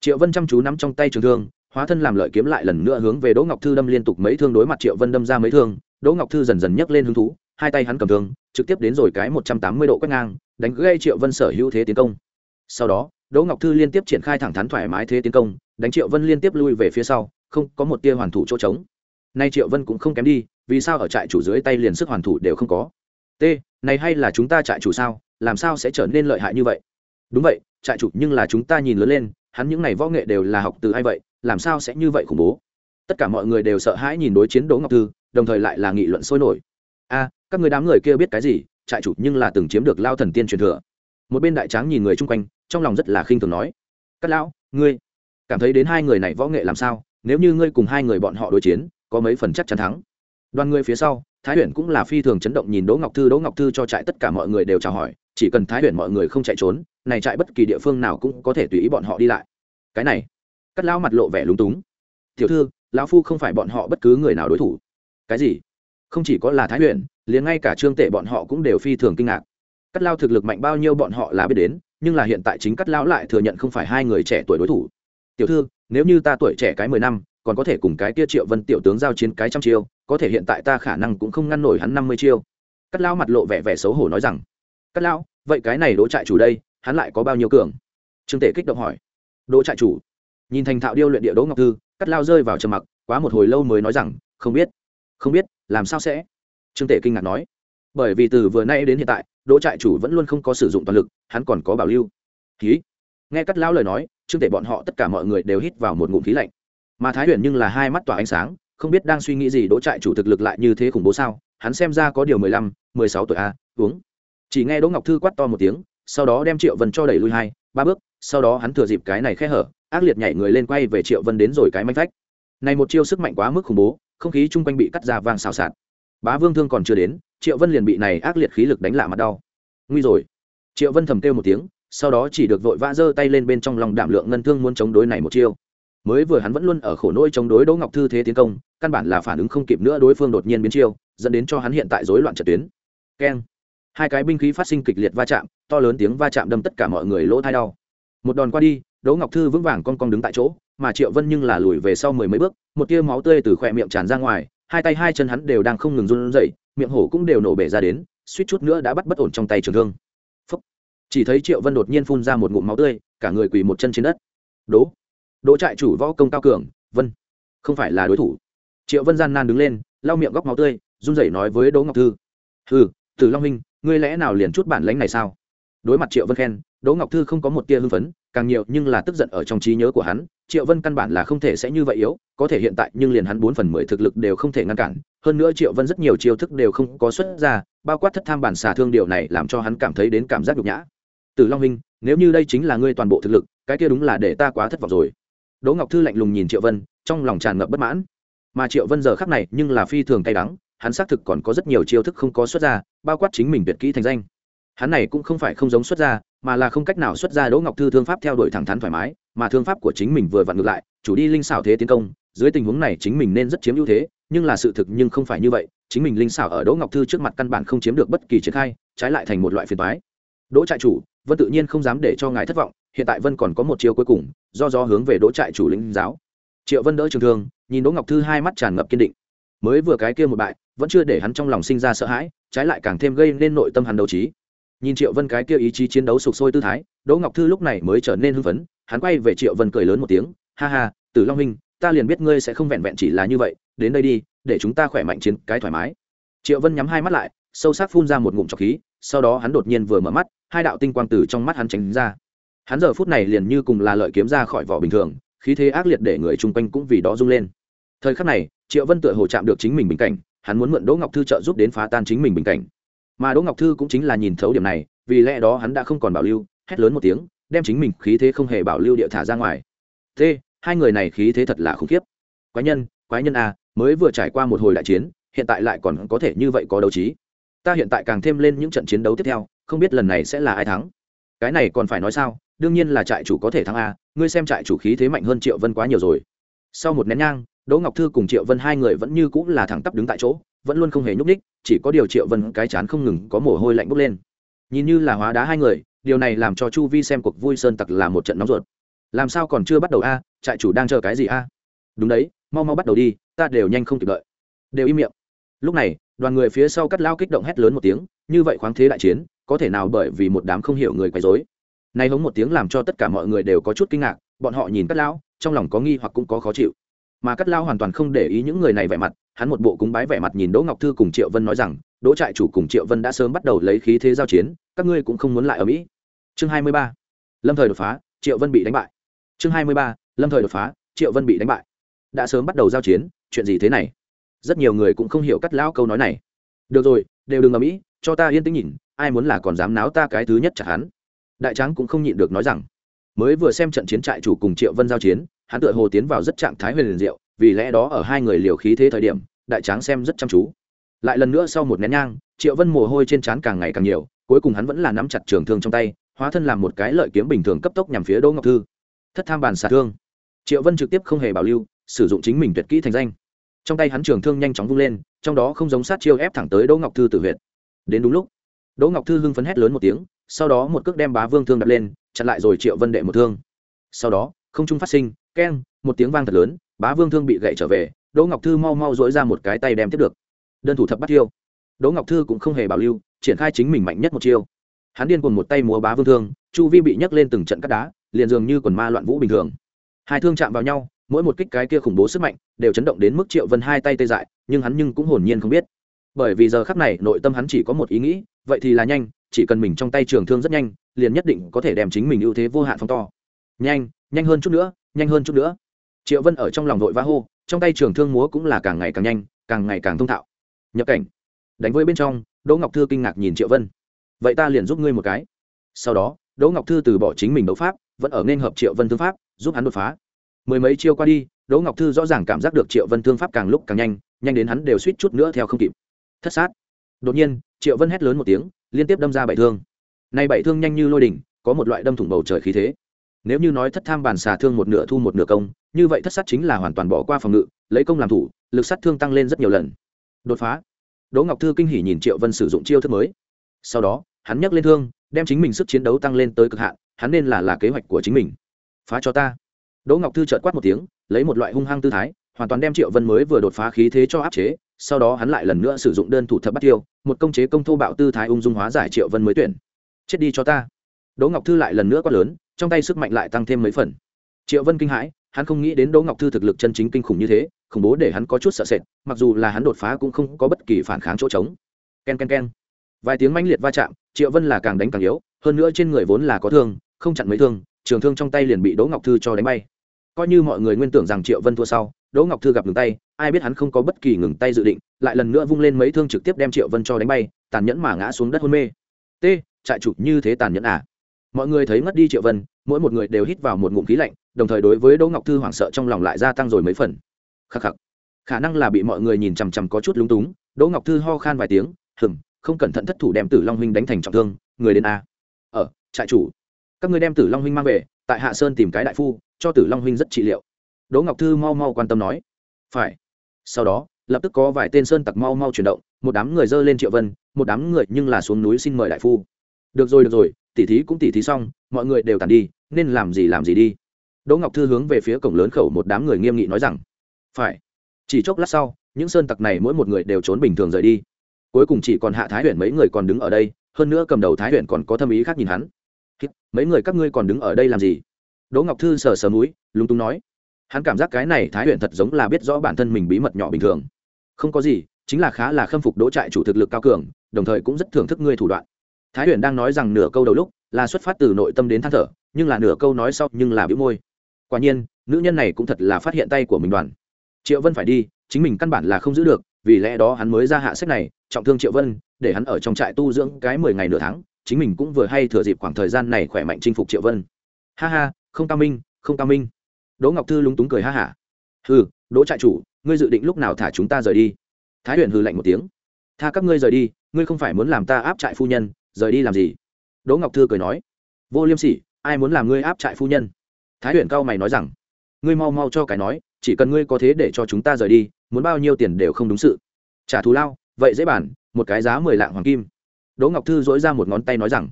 Triệu vân chăm chú nắm trong tay trường thương, hóa thân làm lợi kiếm lại lần nữa hướng về đỗ ngọc thư đâm liên tục mấy thương đối mặt triệu vân đâm ra mấy thương, đỗ ngọc thư dần dần nhấc lên hứng thú, hai tay hắn cầm thương, trực tiếp đến rồi cái một trăm tám mươi độ quét ngang, đánh gây triệu vân sở hữu thế tiến công. Sau đó, đỗ ngọc thư liên tiếp triển khai thẳng thắn thoải mái thế tiến công, đánh triệu vân liên tiếp lui về phía sau không có một tia hoàn thủ chỗ trống. Nay triệu vân cũng không kém đi, vì sao ở trại chủ dưới tay liền sức hoàn thủ đều không có? T, này hay là chúng ta trại chủ sao? Làm sao sẽ trở nên lợi hại như vậy? Đúng vậy, trại chủ nhưng là chúng ta nhìn lớn lên, hắn những này võ nghệ đều là học từ ai vậy? Làm sao sẽ như vậy khủng bố? Tất cả mọi người đều sợ hãi nhìn đối chiến đỗ ngọc thư, đồng thời lại là nghị luận sôi nổi. A, các người đám người kia biết cái gì? Trại chủ nhưng là từng chiếm được lao thần tiên truyền thừa. Một bên đại tráng nhìn người chung quanh, trong lòng rất là khinh thường nói, các lão, ngươi cảm thấy đến hai người này võ nghệ làm sao? Nếu như ngươi cùng hai người bọn họ đối chiến, có mấy phần chắc chắn thắng. Đoàn người phía sau, thái huyền cũng là phi thường chấn động nhìn đỗ ngọc thư, đỗ ngọc thư cho trại tất cả mọi người đều chào hỏi, chỉ cần thái huyền mọi người không chạy trốn, này trại bất kỳ địa phương nào cũng có thể tùy ý bọn họ đi lại. Cái này, cắt lão mặt lộ vẻ lúng túng. Tiểu thư, lão phu không phải bọn họ bất cứ người nào đối thủ. Cái gì? Không chỉ có là thái huyền, liền ngay cả trương tể bọn họ cũng đều phi thường kinh ngạc. Cắt lao thực lực mạnh bao nhiêu bọn họ là biết đến, nhưng là hiện tại chính cắt lão lại thừa nhận không phải hai người trẻ tuổi đối thủ. Tiểu thư nếu như ta tuổi trẻ cái mười năm, còn có thể cùng cái kia triệu vân tiểu tướng giao chiến cái trăm chiêu, có thể hiện tại ta khả năng cũng không ngăn nổi hắn năm mươi chiêu. Cắt lão mặt lộ vẻ vẻ xấu hổ nói rằng, cắt lão, vậy cái này đỗ trại chủ đây, hắn lại có bao nhiêu cường? Trương tể kích động hỏi. Đỗ trại chủ. Nhìn thành thạo điêu luyện địa đỗ ngọc thư, cắt lao rơi vào trầm mặc, quá một hồi lâu mới nói rằng, không biết không biết, làm sao sẽ? Trương tể kinh ngạc nói. Bởi vì từ vừa nay đến hiện tại, đỗ trại chủ vẫn luôn không có sử dụng toàn lực, hắn còn có bảo lưu. Khí nghe cắt lão lời nói trương tể bọn họ tất cả mọi người đều hít vào một ngụm khí lạnh. Mà thái huyền nhưng là hai mắt tỏa ánh sáng, không biết đang suy nghĩ gì đỗ trại chủ thực lực lại như thế khủng bố sao? Hắn xem ra có điều mười lăm, mười sáu tuổi a, uống. Chỉ nghe đỗ ngọc thư quát to một tiếng, sau đó đem triệu vân cho đẩy lui hai, ba bước, sau đó hắn thừa dịp cái này khe hở, ác liệt nhảy người lên quay về triệu vân đến rồi cái manh phách. Này một chiêu sức mạnh quá mức khủng bố, không khí chung quanh bị cắt ra vang xào xạc. Bá vương thương còn chưa đến, triệu vân liền bị này ác liệt khí lực đánh lạ mặt đau. Nguy rồi. Triệu vân thầm kêu một tiếng sau đó chỉ được vội vã giơ tay lên bên trong lòng đảm lượng ngân thương muốn chống đối này một chiêu. Mới vừa hắn vẫn luôn ở khổ nỗi chống đối đỗ ngọc thư thế tiến công, căn bản là phản ứng không kịp nữa đối phương đột nhiên biến chiêu, dẫn đến cho hắn hiện tại rối loạn trận tuyến. Keng. Hai cái binh khí phát sinh kịch liệt va chạm, to lớn tiếng va chạm đâm tất cả mọi người lỗ thai đau. Một đòn qua đi, đỗ ngọc thư vững vàng con con đứng tại chỗ, mà triệu vân nhưng là lùi về sau mười mấy bước, một tia máu tươi từ khỏe miệng tràn ra ngoài, hai tay hai chân hắn đều đang không ngừng run rẩy, miệng hổ cũng đều nổ bể ra đến, suýt chút nữa đã bắt bất ổn trong tay trường thương chỉ thấy triệu vân đột nhiên phun ra một ngụm máu tươi, cả người quỳ một chân trên đất. Đỗ đỗ trại chủ võ công cao cường, vân, không phải là đối thủ. Triệu vân gian nan đứng lên, lau miệng góc máu tươi, run rẩy nói với đỗ ngọc thư. Ừ từ long minh ngươi lẽ nào liền chút bản lãnh này sao? Đối mặt triệu vân khen, đỗ ngọc thư không có một tia hưng phấn, càng nhiều nhưng là tức giận ở trong trí nhớ của hắn, triệu vân căn bản là không thể sẽ như vậy yếu, có thể hiện tại nhưng liền hắn bốn phần mười thực lực đều không thể ngăn cản, hơn nữa triệu vân rất nhiều chiêu thức đều không có xuất ra, bao quát thất tham bản xà thương điều này làm cho hắn cảm thấy đến cảm giác nhục nhã. Tử long minh nếu như đây chính là ngươi toàn bộ thực lực, cái kia đúng là để ta quá thất vọng rồi. Đỗ ngọc thư lạnh lùng nhìn triệu vân, trong lòng tràn ngập bất mãn. Mà triệu vân giờ khắc này nhưng là phi thường cay đắng, hắn xác thực còn có rất nhiều chiêu thức không có xuất ra, bao quát chính mình tuyệt kỹ thành danh. Hắn này cũng không phải không giống xuất ra, mà là không cách nào xuất ra đỗ ngọc thư thương pháp theo đuổi thẳng thắn thoải mái, mà thương pháp của chính mình vừa vặn ngược lại, chủ đi linh xảo thế tiến công, dưới tình huống này chính mình nên rất chiếm ưu thế, nhưng là sự thực nhưng không phải như vậy, chính mình linh xảo ở đỗ ngọc thư trước mặt căn bản không chiếm được bất kỳ triển khai, trái lại thành một loại phiền toái đỗ trại chủ, vân tự nhiên không dám để cho ngài thất vọng, hiện tại vân còn có một chiêu cuối cùng, do do hướng về đỗ trại chủ linh giáo. Triệu vân đỡ trường thương, nhìn đỗ ngọc thư hai mắt tràn ngập kiên định. Mới vừa cái kia một bại, vẫn chưa để hắn trong lòng sinh ra sợ hãi, trái lại càng thêm gây nên nội tâm hắn đấu trí. Nhìn triệu vân cái kia ý chí chiến đấu sục sôi tư thái, đỗ ngọc thư lúc này mới trở nên hưng phấn, hắn quay về triệu vân cười lớn một tiếng, ha ha, tử long huynh, ta liền biết ngươi sẽ không vẹn vẹn chỉ là như vậy, đến đây đi, để chúng ta khỏe mạnh chiến cái thoải mái. Triệu vân nhắm hai mắt lại, sâu sắc phun ra một ngụm trọc khí sau đó hắn đột nhiên vừa mở mắt, hai đạo tinh quang từ trong mắt hắn tránh ra. Hắn giờ phút này liền như cùng là lợi kiếm ra khỏi vỏ bình thường, khí thế ác liệt để người chung quanh cũng vì đó rung lên. Thời khắc này, triệu vân tựa hồ chạm được chính mình bình cảnh, hắn muốn mượn đỗ ngọc thư trợ giúp đến phá tan chính mình bình cảnh. Mà đỗ ngọc thư cũng chính là nhìn thấu điểm này, vì lẽ đó hắn đã không còn bảo lưu, hét lớn một tiếng, đem chính mình khí thế không hề bảo lưu địa thả ra ngoài. T hai người này khí thế thật là khủng khiếp. Quái nhân quái nhân a mới vừa trải qua một hồi đại chiến, hiện tại lại còn có thể như vậy có đấu trí ta hiện tại càng thêm lên những trận chiến đấu tiếp theo, không biết lần này sẽ là ai thắng. Cái này còn phải nói sao? Đương nhiên là trại chủ có thể thắng a, ngươi xem trại chủ khí thế mạnh hơn triệu vân quá nhiều rồi. Sau một nén nhang, đỗ ngọc thư cùng triệu vân hai người vẫn như cũng là thẳng tắp đứng tại chỗ, vẫn luôn không hề nhúc ních chỉ có điều triệu vân cái chán không ngừng có mồ hôi lạnh bốc lên. Nhìn như là hóa đá hai người, điều này làm cho chu vi xem cuộc vui sơn tặc là một trận nóng ruột. Làm sao còn chưa bắt đầu a? Trại chủ đang chờ cái gì a? Đúng đấy, mau mau bắt đầu đi, ta đều nhanh không kịp đợi. Đều im miệng. Lúc này đoàn người phía sau cắt lao kích động hét lớn một tiếng, như vậy khoáng thế đại chiến, có thể nào bởi vì một đám không hiểu người quấy dối nay hống một tiếng làm cho tất cả mọi người đều có chút kinh ngạc, bọn họ nhìn cắt lão trong lòng có nghi hoặc cũng có khó chịu. Mà cắt lao hoàn toàn không để ý những người này vẻ mặt, hắn một bộ cúng bái vẻ mặt nhìn đỗ ngọc thư cùng triệu vân nói rằng, đỗ trại chủ cùng triệu vân đã sớm bắt đầu lấy khí thế giao chiến, các ngươi cũng không muốn lại ở mỹ. Chương hai mươi ba, lâm thời đột phá, triệu vân bị đánh bại. Chương hai mươi ba, lâm thời đột phá, triệu vân bị đánh bại. Đã sớm bắt đầu giao chiến, chuyện gì thế này? Rất nhiều người cũng không hiểu cắt lão câu nói này. Được rồi, đều đừng ở mỹ cho ta yên tĩnh nhìn, ai muốn là còn dám náo ta cái thứ nhất chả hắn. Đại tráng cũng không nhịn được nói rằng, mới vừa xem trận chiến trại chủ cùng triệu vân giao chiến, hắn tựa hồ tiến vào rất trạng thái huyền liền diệu, vì lẽ đó ở hai người liều khí thế thời điểm, đại tráng xem rất chăm chú. Lại lần nữa sau một nén nhang, triệu vân mồ hôi trên trán càng ngày càng nhiều, cuối cùng hắn vẫn là nắm chặt trường thương trong tay, hóa thân làm một cái lợi kiếm bình thường cấp tốc nhằm phía đỗ ngọc thư. Thất tham bàn xả thương. Triệu vân trực tiếp không hề bảo lưu, sử dụng chính mình tuyệt kỹ thành danh trong tay hắn trường thương nhanh chóng vung lên trong đó không giống sát chiêu ép thẳng tới đỗ ngọc thư tử huyệt. Đến đúng lúc đỗ ngọc thư hưng phấn hét lớn một tiếng sau đó một cước đem bá vương thương đặt lên chặn lại rồi triệu vân đệ một thương. Sau đó không trung phát sinh keng một tiếng vang thật lớn bá vương thương bị gậy trở về đỗ ngọc thư mau mau dỗi ra một cái tay đem tiếp được. Đơn thủ thập bắt chiêu, đỗ ngọc thư cũng không hề bảo lưu triển khai chính mình mạnh nhất một chiêu. Hắn điên cùng một tay múa bá vương thương chu vi bị nhấc lên từng trận cắt đá liền dường như quần ma loạn vũ bình thường. Hai thương chạm vào nhau mỗi một kích cái kia khủng bố sức mạnh đều chấn động đến mức triệu vân hai tay tê dại, nhưng hắn nhưng cũng hồn nhiên không biết. Bởi vì giờ khắc này, nội tâm hắn chỉ có một ý nghĩ, vậy thì là nhanh, chỉ cần mình trong tay trường thương rất nhanh, liền nhất định có thể đem chính mình ưu thế vô hạn phong to. Nhanh nhanh hơn chút nữa, nhanh hơn chút nữa. Triệu vân ở trong lòng nội vã hô, trong tay trường thương múa cũng là càng ngày càng nhanh, càng ngày càng thông thạo. Nhập cảnh. Đánh với bên trong, đỗ ngọc thư kinh ngạc nhìn triệu vân. Vậy ta liền giúp ngươi một cái. Sau đó, đỗ ngọc thư từ bỏ chính mình đấu pháp, vẫn ở nên hợp triệu vân thương pháp, giúp hắn đột phá mười mấy chiêu qua đi, đỗ ngọc thư rõ ràng cảm giác được triệu vân thương pháp càng lúc càng nhanh nhanh đến hắn đều suýt chút nữa theo không kịp. Thất sát. Đột nhiên, triệu vân hét lớn một tiếng, liên tiếp đâm ra bảy thương. Nay bảy thương nhanh như lôi đỉnh, có một loại đâm thủng bầu trời khí thế. Nếu như nói thất tham bàn xà thương một nửa thu một nửa công, như vậy thất sát chính là hoàn toàn bỏ qua phòng ngự, lấy công làm thủ, lực sát thương tăng lên rất nhiều lần. Đột phá. Đỗ ngọc thư kinh hỉ nhìn triệu vân sử dụng chiêu thức mới. Sau đó, hắn nhắc lên thương, đem chính mình sức chiến đấu tăng lên tới cực hạn, hắn nên là là kế hoạch của chính mình. Phá cho ta đỗ ngọc thư chợt quát một tiếng, lấy một loại hung hăng tư thái, hoàn toàn đem triệu vân mới vừa đột phá khí thế cho áp chế, sau đó hắn lại lần nữa sử dụng đơn thủ thập bắt tiêu, một công chế công thô bạo tư thái ung dung hóa giải triệu vân mới tuyển. Chết đi cho ta. Đỗ ngọc thư lại lần nữa quát lớn, trong tay sức mạnh lại tăng thêm mấy phần. Triệu vân kinh hãi, hắn không nghĩ đến đỗ ngọc thư thực lực chân chính kinh khủng như thế, khủng bố để hắn có chút sợ sệt, mặc dù là hắn đột phá cũng không có bất kỳ phản kháng chỗ trống. K e n k e n k e n vài tiếng mãnh liệt va chạm, triệu vân là càng đánh càng yếu, hơn nữa trên người vốn là có thương, không chặn mấy thương trường thương trong tay liền bị đỗ ngọc thư cho đánh bay. Coi như mọi người nguyên tưởng rằng triệu vân thua sau, đỗ ngọc thư gặp ngừng tay, ai biết hắn không có bất kỳ ngừng tay dự định, lại lần nữa vung lên mấy thương trực tiếp đem triệu vân cho đánh bay, tàn nhẫn mà ngã xuống đất hôn mê. T, trại chủ như thế tàn nhẫn à? Mọi người thấy ngất đi triệu vân, mỗi một người đều hít vào một ngụm khí lạnh, đồng thời đối với đỗ ngọc thư hoảng sợ trong lòng lại gia tăng rồi mấy phần. Khắc khắc. Khả năng là bị mọi người nhìn chằm chằm có chút lúng túng, đỗ ngọc thư ho khan vài tiếng hừng không cẩn thận thất thủ đem tử long huynh đánh thành trọng thương, người đến a ở, trại chủ các người đem tử long huynh mang về, tại hạ sơn tìm cái đại phu, cho tử long huynh rất trị liệu. Đỗ ngọc thư mau mau quan tâm nói. Phải. Sau đó, lập tức có vài tên sơn tặc mau mau chuyển động, một đám người dơ lên triệu vân, một đám người nhưng là xuống núi xin mời đại phu. Được rồi được rồi, tỉ thí cũng tỉ thí xong, mọi người đều tàn đi, nên làm gì làm gì đi. Đỗ ngọc thư hướng về phía cổng lớn khẩu một đám người nghiêm nghị nói rằng. Phải. Chỉ chốc lát sau, những sơn tặc này mỗi một người đều trốn bình thường rời đi. Cuối cùng chỉ còn hạ thái huyền mấy người còn đứng ở đây, hơn nữa cầm đầu thái huyền còn có tâm ý khác nhìn hắn mấy người các ngươi còn đứng ở đây làm gì? Đỗ ngọc thư sờ sờ múi lúng túng nói. Hắn cảm giác cái này thái huyền thật giống là biết rõ bản thân mình bí mật nhỏ bình thường. Không có gì, chính là khá là khâm phục đỗ trại chủ thực lực cao cường, đồng thời cũng rất thưởng thức ngươi thủ đoạn. Thái huyền đang nói rằng nửa câu đầu lúc, là xuất phát từ nội tâm đến than thở, nhưng là nửa câu nói sau nhưng là bĩu môi. Quả nhiên, nữ nhân này cũng thật là phát hiện tay của mình đoàn. Triệu vân phải đi, chính mình căn bản là không giữ được, vì lẽ đó hắn mới ra hạ sách này, trọng thương triệu vân, để hắn ở trong trại tu dưỡng cái mười ngày nửa tháng chính mình cũng vừa hay thừa dịp khoảng thời gian này khỏe mạnh chinh phục triệu vân. Ha ha, không cao minh, không cao minh. Đỗ ngọc thư lúng túng cười ha hả. Hừ, đỗ trại chủ, ngươi dự định lúc nào thả chúng ta rời đi? Thái huyền hừ lạnh một tiếng. Tha các ngươi rời đi, ngươi không phải muốn làm ta áp trại phu nhân, rời đi làm gì? Đỗ ngọc thư cười nói. Vô liêm sỉ, ai muốn làm ngươi áp trại phu nhân? Thái huyền cao mày nói rằng. Ngươi mau mau cho cái nói, chỉ cần ngươi có thế để cho chúng ta rời đi, muốn bao nhiêu tiền đều không đúng sự. Trả thù lao, vậy dễ bản một cái giá mười lạng hoàng kim đỗ ngọc thư dỗi ra một ngón tay nói rằng,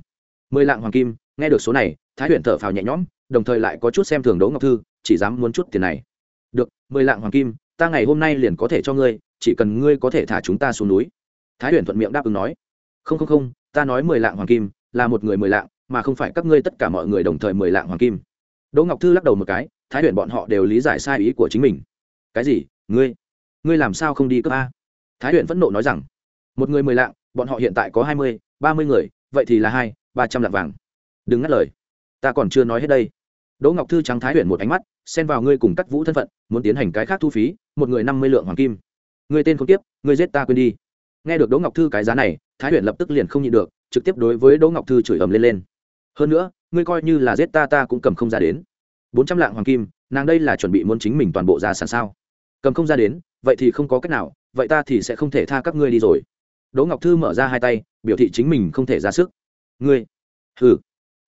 mười lạng hoàng kim, nghe được số này, thái huyền thở phào nhẹ nhõm, đồng thời lại có chút xem thường đỗ ngọc thư, chỉ dám muốn chút tiền này. Được, mười lạng hoàng kim, ta ngày hôm nay liền có thể cho ngươi, chỉ cần ngươi có thể thả chúng ta xuống núi. Thái huyền thuận miệng đáp ứng nói, không không không, ta nói mười lạng hoàng kim, là một người mười lạng, mà không phải các ngươi tất cả mọi người đồng thời mười lạng hoàng kim. Đỗ ngọc thư lắc đầu một cái, thái huyền bọn họ đều lý giải sai ý của chính mình. Cái gì? Ngươi? Ngươi làm sao không đi cướp a? Thái huyền phẫn nộ nói rằng, một người mười lạng bọn họ hiện tại có hai mươi, ba mươi người, vậy thì là hai, ba trăm lạng vàng. Đừng ngắt lời. Ta còn chưa nói hết đây. Đỗ ngọc thư trắng thái huyền một ánh mắt, xen vào ngươi cùng cắt vũ thân phận, muốn tiến hành cái khác thu phí, một người năm mươi lượng hoàng kim. Người tên không tiếp ngươi giết ta quên đi. Nghe được đỗ ngọc thư cái giá này, thái huyền lập tức liền không nhịn được, trực tiếp đối với đỗ ngọc thư chửi ầm lên lên. Hơn nữa, ngươi coi như là giết ta ta cũng cầm không ra đến. Bốn trăm lạng hoàng kim, nàng đây là chuẩn bị muốn chính mình toàn bộ ra sàn sao? Cầm không ra đến, vậy thì không có cách nào, vậy ta thì sẽ không thể tha các ngươi đi rồi đỗ ngọc thư mở ra hai tay, biểu thị chính mình không thể ra sức. Ngươi? Hừ.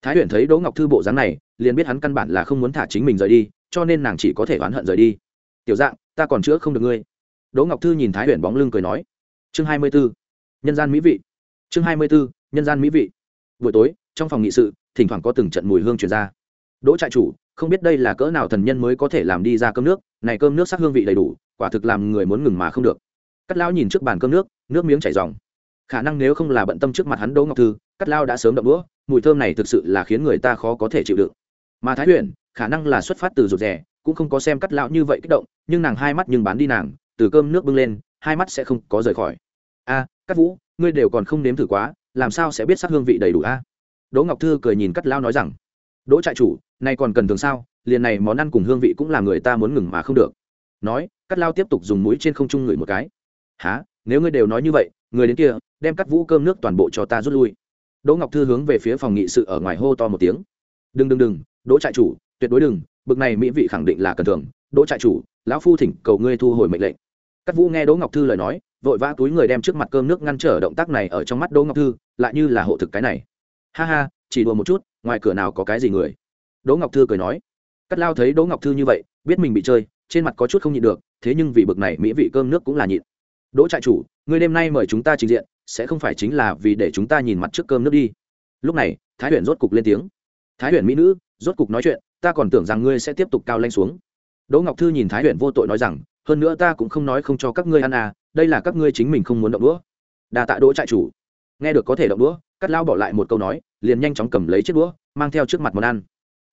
Thái huyền thấy đỗ ngọc thư bộ dáng này, liền biết hắn căn bản là không muốn thả chính mình rời đi, cho nên nàng chỉ có thể oán hận rời đi. Tiểu dạng, ta còn chữa không được ngươi. Đỗ ngọc thư nhìn thái huyền bóng lưng cười nói. Chương hai mươi b ố nhân gian mỹ vị. Chương hai mươi b ố nhân gian mỹ vị. Buổi tối, trong phòng nghị sự, thỉnh thoảng có từng trận mùi hương truyền ra. Đỗ trại chủ, không biết đây là cỡ nào thần nhân mới có thể làm đi ra cơm nước, này cơm nước sắc hương vị đầy đủ, quả thực làm người muốn ngừng mà không được cắt lão nhìn trước bàn cơm nước nước miếng chảy ròng. Khả năng nếu không là bận tâm trước mặt hắn đỗ ngọc thư, cắt lao đã sớm đậm đũa, mùi thơm này thực sự là khiến người ta khó có thể chịu đựng. Mà thái huyền, khả năng là xuất phát từ rụt rè, cũng không có xem cắt lão như vậy kích động, nhưng nàng hai mắt nhưng bán đi nàng, từ cơm nước bưng lên, hai mắt sẽ không có rời khỏi. A, cắt vũ, ngươi đều còn không nếm thử quá, làm sao sẽ biết sắc hương vị đầy đủ a? Đỗ ngọc thư cười nhìn cắt lao nói rằng, đỗ trại chủ, nay còn cần thường sao, liền này món ăn cùng hương vị cũng là người ta muốn ngừng mà không được. Nói, cắt lao tiếp tục dùng mũi trên không trung ngửi một cái há, nếu ngươi đều nói như vậy, người đến kia, đem cắt vũ cơm nước toàn bộ cho ta rút lui. Đỗ ngọc thư hướng về phía phòng nghị sự ở ngoài hô to một tiếng. Đừng đừng đừng, đỗ trại chủ, tuyệt đối đừng, bực này mỹ vị khẳng định là cần thường đỗ trại chủ, lão phu thỉnh cầu ngươi thu hồi mệnh lệnh. Cắt vũ nghe đỗ ngọc thư lời nói, vội vã túi người đem trước mặt cơm nước ngăn trở động tác này ở trong mắt đỗ ngọc thư, lại như là hộ thực cái này. Ha ha, chỉ đùa một chút, ngoài cửa nào có cái gì người? Đỗ ngọc thư cười nói. Cắt lao thấy đỗ ngọc thư như vậy, biết mình bị chơi, trên mặt có chút không nhịn được, thế nhưng vì bực này mỹ vị cơm nước cũng là nhịn đỗ trại chủ, ngươi đêm nay mời chúng ta trình diện, sẽ không phải chính là vì để chúng ta nhìn mặt trước cơm nước đi. Lúc này, thái huyền rốt cục lên tiếng. Thái huyền mỹ nữ, rốt cục nói chuyện, ta còn tưởng rằng ngươi sẽ tiếp tục cao lanh xuống. Đỗ ngọc thư nhìn thái huyền vô tội nói rằng, hơn nữa ta cũng không nói không cho các ngươi ăn à đây là các ngươi chính mình không muốn động đũa. Đà tạ đỗ trại chủ. Nghe được có thể động đũa cắt lao bỏ lại một câu nói, liền nhanh chóng cầm lấy chiếc đũa, mang theo trước mặt món ăn.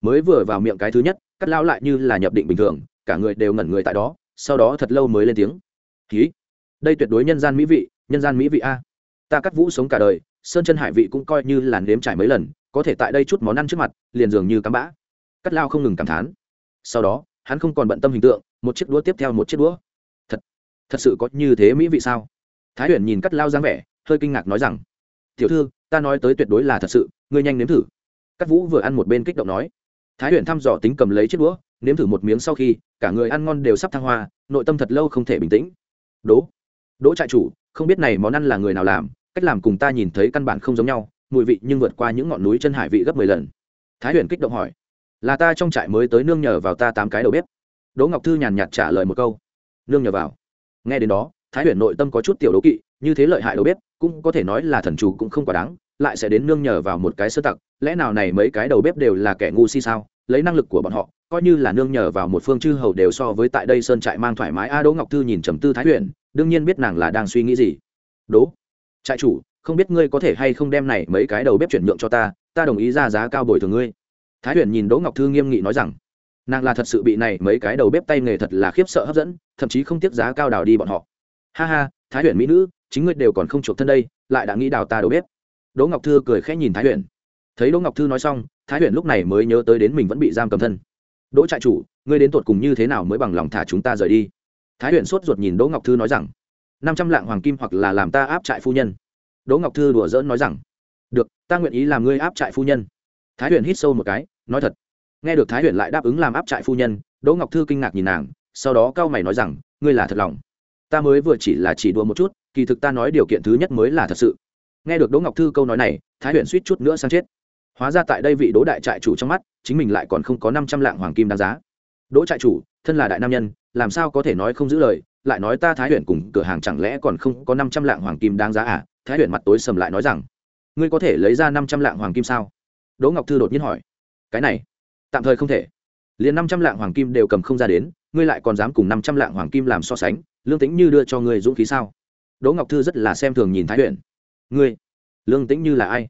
Mới vừa vào miệng cái thứ nhất cắt lao lại như là nhập định bình thường, cả người đều ngẩn người tại đó, sau đó thật lâu mới lên tiếng. Ký đây tuyệt đối nhân gian mỹ vị, nhân gian mỹ vị a. Ta cắt vũ sống cả đời, sơn chân hải vị cũng coi như là nếm trải mấy lần, có thể tại đây chút món ăn trước mặt, liền dường như cắm bã. Cắt lao không ngừng cảm thán. Sau đó, hắn không còn bận tâm hình tượng, một chiếc đũa tiếp theo một chiếc đũa. Thật thật sự có như thế mỹ vị sao? Thái huyền nhìn cắt lao dáng vẻ, hơi kinh ngạc nói rằng, tiểu thư, ta nói tới tuyệt đối là thật sự, ngươi nhanh nếm thử. Cắt vũ vừa ăn một bên kích động nói. Thái huyền thăm dò tính cầm lấy chiếc đũa, nếm thử một miếng sau khi, cả người ăn ngon đều sắp thăng hoa, nội tâm thật lâu không thể bình tĩnh. Đố đỗ trại chủ, không biết này món ăn là người nào làm, cách làm cùng ta nhìn thấy căn bản không giống nhau, mùi vị nhưng vượt qua những ngọn núi chân hải vị gấp mười lần. Thái huyền kích động hỏi. Là ta trong trại mới tới nương nhờ vào ta tám cái đầu bếp. Đỗ ngọc thư nhàn nhạt trả lời một câu. Nương nhờ vào. Nghe đến đó, thái huyền nội tâm có chút tiểu đố kỵ, như thế lợi hại đầu bếp, cũng có thể nói là thần chủ cũng không quá đáng, lại sẽ đến nương nhờ vào một cái sơ tặc, lẽ nào này mấy cái đầu bếp đều là kẻ ngu si sao? Lấy năng lực của bọn họ, coi như là nương nhờ vào một phương chư hầu đều so với tại đây sơn trại mang thoải mái. A, đỗ ngọc thư nhìn trầm tư thái huyền đương nhiên biết nàng là đang suy nghĩ gì. Đỗ trại chủ, không biết ngươi có thể hay không đem này mấy cái đầu bếp chuyển nhượng cho ta ta đồng ý ra giá cao bồi thường ngươi. Thái huyền nhìn đỗ ngọc thư nghiêm nghị nói rằng, nàng là thật sự bị này mấy cái đầu bếp tay nghề thật là khiếp sợ hấp dẫn, thậm chí không tiếc giá cao đào đi bọn họ. Ha ha, thái huyền mỹ nữ, chính ngươi đều còn không chuộc thân đây, lại đã nghĩ đào ta đầu bếp. Đỗ ngọc thư cười khẽ nhìn thái huyền. Thấy đỗ ngọc thư nói xong, thái huyền lúc này mới nhớ tới đến mình vẫn bị giam cầm thân. Đỗ trại chủ, ngươi đến tột cùng như thế nào mới bằng lòng thả chúng ta rời đi? Thái huyền sốt ruột nhìn đỗ ngọc thư nói rằng, năm trăm lạng hoàng kim hoặc là làm ta áp trại phu nhân. Đỗ ngọc thư đùa dỡn nói rằng, được, ta nguyện ý làm ngươi áp trại phu nhân. Thái huyền hít sâu một cái, nói thật. Nghe được thái huyền lại đáp ứng làm áp trại phu nhân, đỗ ngọc thư kinh ngạc nhìn nàng, sau đó cao mày nói rằng, ngươi là thật lòng. Ta mới vừa chỉ là chỉ đùa một chút, kỳ thực ta nói điều kiện thứ nhất mới là thật sự. Nghe được đỗ ngọc thư câu nói này, thái huyền suýt chút nữa sang chết. Hóa ra tại đây vị đỗ đại trại chủ trong mắt, chính mình lại còn không có năm trăm lạng hoàng kim đáng giá. Đỗ trại chủ, thân là đại nam nhân làm sao có thể nói không giữ lời, lại nói ta thái huyền cùng cửa hàng chẳng lẽ còn không có năm trăm lạng hoàng kim đáng giá à? Thái huyền mặt tối sầm lại nói rằng, ngươi có thể lấy ra năm trăm lạng hoàng kim sao? Đỗ ngọc thư đột nhiên hỏi, cái này, tạm thời không thể. Liền năm trăm lạng hoàng kim đều cầm không ra đến, ngươi lại còn dám cùng năm trăm lạng hoàng kim làm so sánh, lương tĩnh như đưa cho ngươi dũng khí sao? Đỗ ngọc thư rất là xem thường nhìn thái huyền. Ngươi, lương tĩnh như là ai?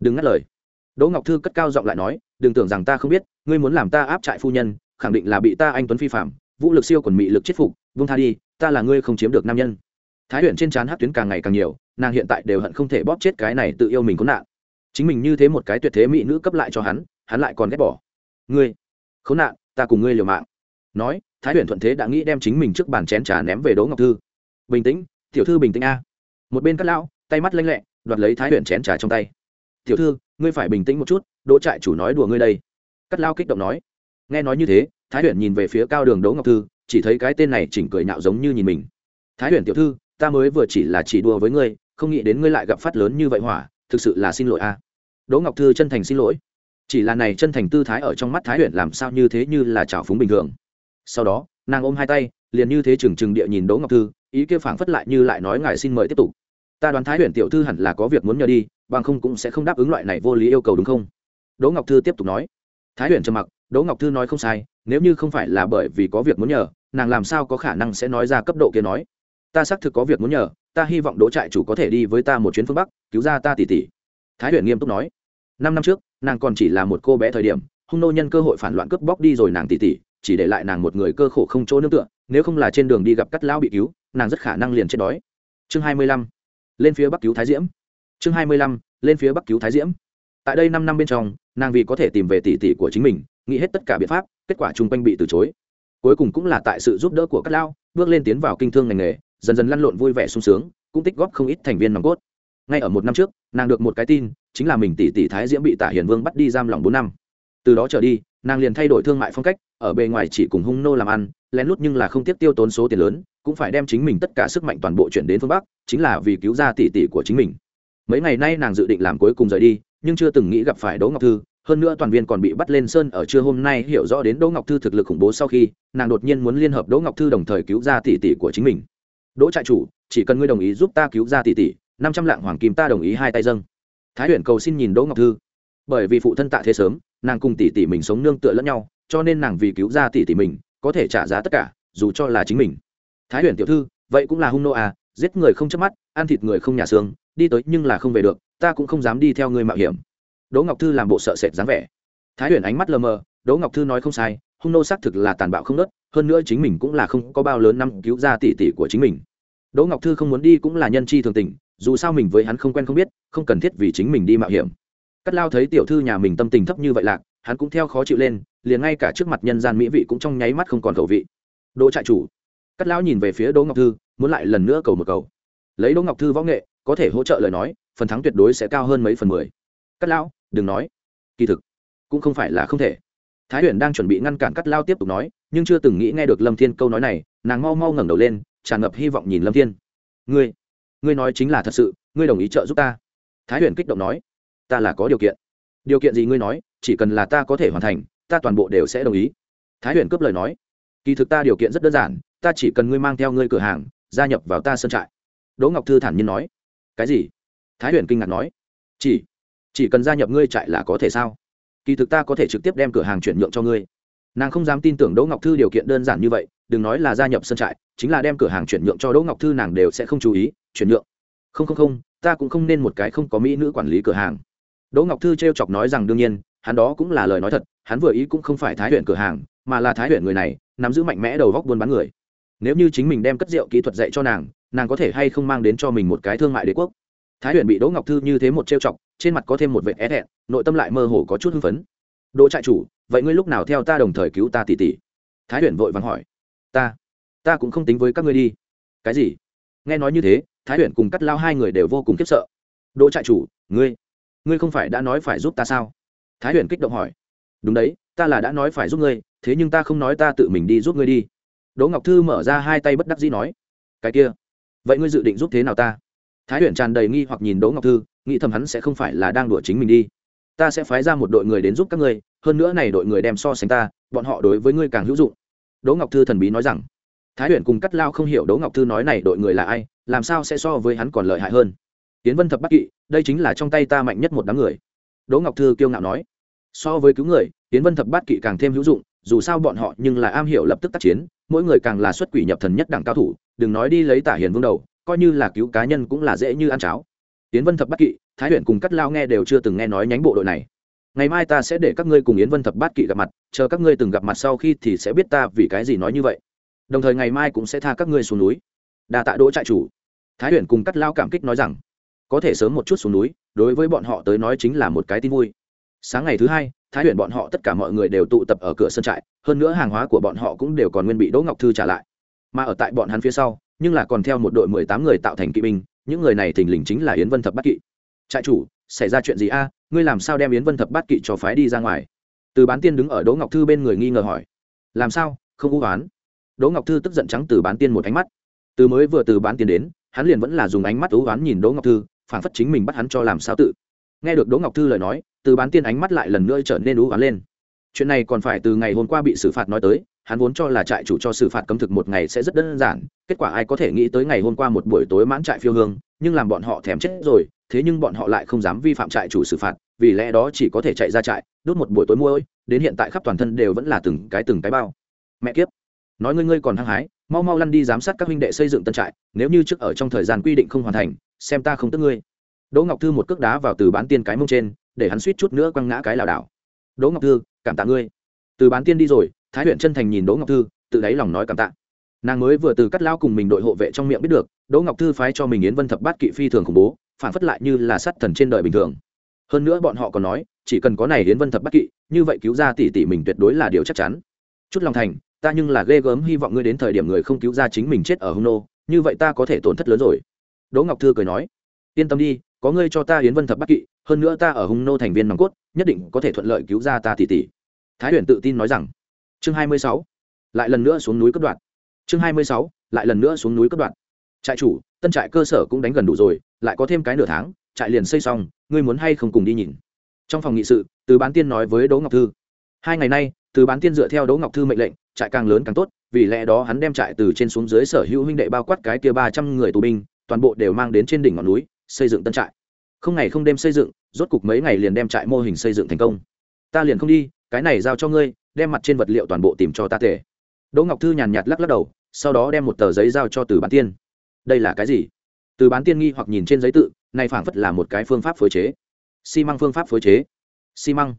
Đừng ngắt lời. Đỗ ngọc thư cất cao giọng lại nói, đừng tưởng rằng ta không biết, ngươi muốn làm ta áp trại phu nhân, khẳng định là bị ta anh tuấn phi phạm vũ lực siêu còn mị lực chết phục, vung tha đi, ta là ngươi không chiếm được nam nhân. Thái huyền trên trán hát tuyến càng ngày càng nhiều, nàng hiện tại đều hận không thể bóp chết cái này tự yêu mình có nạn. Chính mình như thế một cái tuyệt thế mỹ nữ cấp lại cho hắn hắn lại còn ghét bỏ. Ngươi, khốn nạn, ta cùng ngươi liều mạng. Nói, thái huyền thuận thế đã nghĩ đem chính mình trước bàn chén trà ném về đỗ ngọc thư. Bình tĩnh, tiểu thư bình tĩnh a. Một bên cắt lão, tay mắt lanh lẹ, đoạt lấy thái huyền chén trà trong tay. Tiểu thư, ngươi phải bình tĩnh một chút, đỗ trại chủ nói đùa ngươi đây. Cắt lao kích động nói. Nghe nói như thế thái huyền nhìn về phía cao đường đỗ ngọc thư, chỉ thấy cái tên này chỉnh cười nhạo giống như nhìn mình. Thái huyền tiểu thư, ta mới vừa chỉ là chỉ đùa với ngươi, không nghĩ đến ngươi lại gặp phát lớn như vậy hỏa, thực sự là xin lỗi a. Đỗ ngọc thư chân thành xin lỗi. Chỉ là này chân thành tư thái ở trong mắt thái huyền làm sao như thế như là trào phúng bình thường. Sau đó, nàng ôm hai tay, liền như thế trừng trừng địa nhìn đỗ ngọc thư, ý kia phảng phất lại như lại nói ngài xin mời tiếp tục. Ta đoán thái huyền tiểu thư hẳn là có việc muốn nhờ đi, bằng không cũng sẽ không đáp ứng loại này vô lý yêu cầu đúng không? Đỗ ngọc thư tiếp tục nói. Thái huyền trầm mặc đỗ ngọc thư nói không sai, nếu như không phải là bởi vì có việc muốn nhờ, nàng làm sao có khả năng sẽ nói ra cấp độ kia nói? Ta xác thực có việc muốn nhờ, ta hy vọng đỗ trại chủ có thể đi với ta một chuyến phương bắc, cứu ra ta tỷ tỷ. Thái huyền nghiêm túc nói. Năm năm trước, nàng còn chỉ là một cô bé thời điểm, hung nô nhân cơ hội phản loạn cướp bóc đi rồi nàng tỷ tỷ, chỉ để lại nàng một người cơ khổ không chỗ nương tựa, nếu không là trên đường đi gặp cắt lão bị cứu, nàng rất khả năng liền chết đói. Chương hai mươi lăm, lên phía bắc cứu thái diễm. Chương hai mươi lăm, lên phía bắc cứu thái diễm. Tại đây năm năm bên trong, nàng vì có thể tìm về tỷ tỷ của chính mình nghĩ hết tất cả biện pháp, kết quả chung quanh bị từ chối. Cuối cùng cũng là tại sự giúp đỡ của các lao bước lên tiến vào kinh thương ngành nghề, dần dần lăn lộn vui vẻ sung sướng, cũng tích góp không ít thành viên nòng cốt. Ngay ở một năm trước, nàng được một cái tin, chính là mình tỷ tỷ thái diễm bị tả hiền vương bắt đi giam lòng bốn năm. Từ đó trở đi, nàng liền thay đổi thương mại phong cách, ở bề ngoài chỉ cùng hung nô làm ăn, lén lút nhưng là không tiếc tiêu tốn số tiền lớn, cũng phải đem chính mình tất cả sức mạnh toàn bộ chuyển đến phương bắc, chính là vì cứu ra tỷ tỷ của chính mình. Mấy ngày nay nàng dự định làm cuối cùng rời đi, nhưng chưa từng nghĩ gặp phải đỗ ngọc thư hơn nữa toàn viên còn bị bắt lên sơn ở trưa hôm nay, hiểu rõ đến đỗ ngọc thư thực lực khủng bố sau khi, nàng đột nhiên muốn liên hợp đỗ ngọc thư đồng thời cứu ra tỷ tỷ của chính mình. Đỗ trại chủ, chỉ cần ngươi đồng ý giúp ta cứu ra tỷ tỷ, năm trăm lạng hoàng kim ta đồng ý hai tay dâng. Thái huyền cầu xin nhìn đỗ ngọc thư. Bởi vì phụ thân tạ thế sớm, nàng cùng tỷ tỷ mình sống nương tựa lẫn nhau, cho nên nàng vì cứu ra tỷ tỷ mình, có thể trả giá tất cả, dù cho là chính mình. Thái huyền tiểu thư, vậy cũng là hung nô à giết người không chớp mắt, ăn thịt người không nhà xương, đi tới nhưng là không về được, ta cũng không dám đi theo ngươi mạo hiểm đỗ ngọc thư làm bộ sợ sệt dáng vẻ. Thái huyền ánh mắt lờ mờ, đỗ ngọc thư nói không sai, hung nô xác thực là tàn bạo không nớt hơn nữa chính mình cũng là không có bao lớn năm cứu ra tỷ tỷ của chính mình. Đỗ ngọc thư không muốn đi cũng là nhân chi thường tình, dù sao mình với hắn không quen không biết, không cần thiết vì chính mình đi mạo hiểm. Cắt lao thấy tiểu thư nhà mình tâm tình thấp như vậy lạc, hắn cũng theo khó chịu lên, liền ngay cả trước mặt nhân gian mỹ vị cũng trong nháy mắt không còn khẩu vị. Đỗ trại chủ. Cắt lão nhìn về phía đỗ ngọc thư, muốn lại lần nữa cầu một cầu. Lấy đỗ ngọc thư võ nghệ, có thể hỗ trợ lời nói, phần thắng tuyệt đối sẽ cao hơn mấy phần mười cắt lão, đừng nói. Kỳ thực, cũng không phải là không thể. Thái huyền đang chuẩn bị ngăn cản cắt lao tiếp tục nói, nhưng chưa từng nghĩ nghe được lâm thiên câu nói này, nàng mau mau ngẩng đầu lên, tràn ngập hy vọng nhìn lâm thiên. Ngươi ngươi nói chính là thật sự, ngươi đồng ý trợ giúp ta? Thái huyền kích động nói. Ta là có điều kiện. Điều kiện gì ngươi nói, chỉ cần là ta có thể hoàn thành, ta toàn bộ đều sẽ đồng ý. Thái huyền cướp lời nói. Kỳ thực ta điều kiện rất đơn giản, ta chỉ cần ngươi mang theo ngươi cửa hàng, gia nhập vào ta sân trại. Đỗ ngọc thư thản nhiên nói. Cái gì? Thái huyền kinh ngạc nói. Chỉ chỉ cần gia nhập ngươi trại là có thể sao? Kỳ thực ta có thể trực tiếp đem cửa hàng chuyển nhượng cho ngươi. Nàng không dám tin tưởng đỗ ngọc thư điều kiện đơn giản như vậy, đừng nói là gia nhập sân trại, chính là đem cửa hàng chuyển nhượng cho đỗ ngọc thư nàng đều sẽ không chú ý, chuyển nhượng. Không không không, ta cũng không nên một cái không có mỹ nữ quản lý cửa hàng. Đỗ ngọc thư t r e o chọc nói rằng đương nhiên, hắn đó cũng là lời nói thật, hắn vừa ý cũng không phải thái huyện cửa hàng, mà là thái huyện người này, nắm giữ mạnh mẽ đầu góc buôn bán người. Nếu như chính mình đem cất rượu kỹ thuật dạy cho nàng nàng có thể hay không mang đến cho mình một cái thương mại đế quốc? Thái huyện bị đỗ ngọc thư như thế một trêu chọc trên mặt có thêm một vệ é thẹn, nội tâm lại mơ hồ có chút hưng phấn. Đỗ trại chủ, vậy ngươi lúc nào theo ta đồng thời cứu ta tỉ tỉ thái huyền vội vàng hỏi. Ta ta cũng không tính với các ngươi đi. Cái gì? Nghe nói như thế, thái huyền cùng cắt lao hai người đều vô cùng khiếp sợ. Đỗ trại chủ, ngươi ngươi không phải đã nói phải giúp ta sao? Thái huyền kích động hỏi. Đúng đấy, ta là đã nói phải giúp ngươi, thế nhưng ta không nói ta tự mình đi giúp ngươi đi. Đỗ ngọc thư mở ra hai tay bất đắc dĩ nói. Cái kia, vậy ngươi dự định giúp thế nào ta? Thái huyền tràn đầy nghi hoặc nhìn đỗ ngọc thư, nghĩ thầm hắn sẽ không phải là đang đùa chính mình đi. Ta sẽ phái ra một đội người đến giúp các ngươi, hơn nữa này đội người đem so sánh ta, bọn họ đối với ngươi càng hữu dụng. Đỗ ngọc thư thần bí nói rằng. Thái huyền cùng cắt lao không hiểu đỗ ngọc thư nói này đội người là ai, làm sao sẽ so với hắn còn lợi hại hơn. Tiến vân thập bắc kỵ, đây chính là trong tay ta mạnh nhất một đám người. Đỗ ngọc thư kiêu ngạo nói. So với cứu người tiến vân thập bát kỵ càng thêm hữu dụng, dù sao bọn họ nhưng là am hiểu lập tức tác chiến, mỗi người càng là xuất quỷ nhập thần nhất đẳng cao thủ, đừng nói đi lấy tả hiền vương đầu coi như là cứu cá nhân cũng là dễ như ăn cháo. Yến vân thập bát kỵ, thái huyền cùng cắt lao nghe đều chưa từng nghe nói nhánh bộ đội này. Ngày mai ta sẽ để các ngươi cùng yến vân thập bát kỵ gặp mặt, chờ các ngươi từng gặp mặt sau khi thì sẽ biết ta vì cái gì nói như vậy. Đồng thời ngày mai cũng sẽ tha các ngươi xuống núi. Đà tạ đỗ trại chủ. Thái huyền cùng cắt lao cảm kích nói rằng, có thể sớm một chút xuống núi, đối với bọn họ tới nói chính là một cái tin vui. Sáng ngày thứ hai, thái huyền bọn họ tất cả mọi người đều tụ tập ở cửa sân trại, hơn nữa hàng hóa của bọn họ cũng đều còn nguyên bị đỗ ngọc thư trả lại. Mà ở tại bọn hắn phía sau nhưng là còn theo một đội mười tám người tạo thành kỵ binh, những người này thình lình chính là yến vân thập bát kỵ. Trại chủ, xảy ra chuyện gì a? Ngươi làm sao đem yến vân thập bát kỵ cho phái đi ra ngoài? Từ bán tiên đứng ở đỗ ngọc thư bên người nghi ngờ hỏi. Làm sao? Không u oán. Đỗ ngọc thư tức giận trắng từ bán tiên một ánh mắt. Từ mới vừa từ bán tiên đến, hắn liền vẫn là dùng ánh mắt u oán nhìn đỗ ngọc thư, phản phất chính mình bắt hắn cho làm sao tự. Nghe được đỗ ngọc thư lời nói, từ bán tiên ánh mắt lại lần nữa trở nên u oán lên. Chuyện này còn phải từ ngày hôm qua bị xử phạt nói tới hắn vốn cho là trại chủ cho xử phạt cấm thực một ngày sẽ rất đơn giản, kết quả ai có thể nghĩ tới ngày hôm qua một buổi tối mãn trại phiêu hương, nhưng làm bọn họ thèm chết rồi, thế nhưng bọn họ lại không dám vi phạm trại chủ xử phạt, vì lẽ đó chỉ có thể chạy ra trại, đốt một buổi tối mua ơi đến hiện tại khắp toàn thân đều vẫn là từng cái từng cái bao. Mẹ kiếp! Nói ngươi ngươi còn hăng hái, mau mau lăn đi giám sát các huynh đệ xây dựng tân trại, nếu như trước ở trong thời gian quy định không hoàn thành, xem ta không tức ngươi. Đỗ ngọc thư một cước đá vào từ bán tiên cái mông trên, để hắn suýt chút nữa quăng ngã cái lảo đảo. Đỗ ngọc thư, cảm tạ ngươi từ bán tiên đi rồi, thái huyện chân thành nhìn đỗ ngọc thư, tự đáy lòng nói cảm tạ. Nàng mới vừa từ cắt lao cùng mình đội hộ vệ trong miệng biết được, đỗ ngọc thư phái cho mình yến vân thập bát kỵ phi thường khủng bố, phản phất lại như là sát thần trên đời bình thường. Hơn nữa bọn họ còn nói, chỉ cần có này yến vân thập bát kỵ, như vậy cứu ra tỷ tỷ mình tuyệt đối là điều chắc chắn. Chút lòng thành, ta nhưng là ghê gớm hy vọng ngươi đến thời điểm người không cứu ra chính mình chết ở hung nô, như vậy ta có thể tổn thất lớn rồi. Đỗ ngọc thư cười nói, yên tâm đi, có ngươi cho ta yến vân thập bát kỵ, hơn nữa ta ở hung nô thành viên nòng cốt, nhất định có thể thuận lợi cứu ra ta tỷ tỷ thái huyền tự tin nói rằng, chương hai mươi sáu, lại lần nữa xuống núi cấp đoạn chương hai mươi sáu, lại lần nữa xuống núi cấp đoạn trại chủ, tân trại cơ sở cũng đánh gần đủ rồi, lại có thêm cái nửa tháng, trại liền xây xong, ngươi muốn hay không cùng đi nhìn? Trong phòng nghị sự, từ bán tiên nói với đỗ ngọc thư, hai ngày nay, từ bán tiên dựa theo đỗ ngọc thư mệnh lệnh, trại càng lớn càng tốt, vì lẽ đó hắn đem trại từ trên xuống dưới sở hữu huynh đệ bao quát cái kia ba trăm người tù binh, toàn bộ đều mang đến trên đỉnh ngọn núi, xây dựng tân trại. Không ngày không đêm xây dựng, rốt cục mấy ngày liền đem trại mô hình xây dựng thành công. Ta liền không đi cái này giao cho ngươi, đem mặt trên vật liệu toàn bộ tìm cho ta tể. Đỗ ngọc thư nhàn nhạt lắc lắc đầu, sau đó đem một tờ giấy giao cho từ bán tiên. Đây là cái gì? Từ bán tiên nghi hoặc nhìn trên giấy tự, này phảng phất là một cái phương pháp phối chế. Xi măng phương pháp phối chế. Xi măng.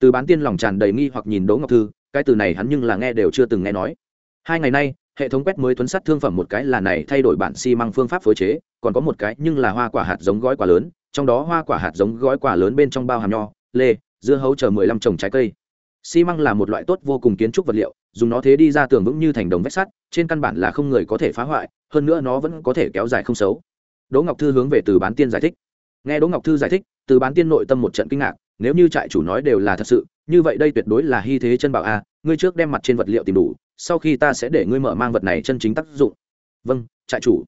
Từ bán tiên lòng tràn đầy nghi hoặc nhìn đỗ ngọc thư, cái từ này hắn nhưng là nghe đều chưa từng nghe nói. Hai ngày nay, hệ thống quét mới tuấn sắt thương phẩm một cái là này thay đổi bản xi măng phương pháp phối chế, còn có một cái nhưng là hoa quả hạt giống gói quả lớn, trong đó hoa quả hạt giống gói quả lớn bên trong bao hàm nho, lê, dưa hấu chờ mười lăm trồng trái cây xi măng là một loại tốt vô cùng kiến trúc vật liệu, dùng nó thế đi ra tường vững như thành đồng vách sắt, trên căn bản là không người có thể phá hoại, hơn nữa nó vẫn có thể kéo dài không xấu. Đỗ ngọc thư hướng về từ bán tiên giải thích. Nghe đỗ ngọc thư giải thích, từ bán tiên nội tâm một trận kinh ngạc, nếu như trại chủ nói đều là thật sự, như vậy đây tuyệt đối là hy thế chân bảo a, ngươi trước đem mặt trên vật liệu tìm đủ, sau khi ta sẽ để ngươi mở mang vật này chân chính tác dụng. Vâng trại chủ.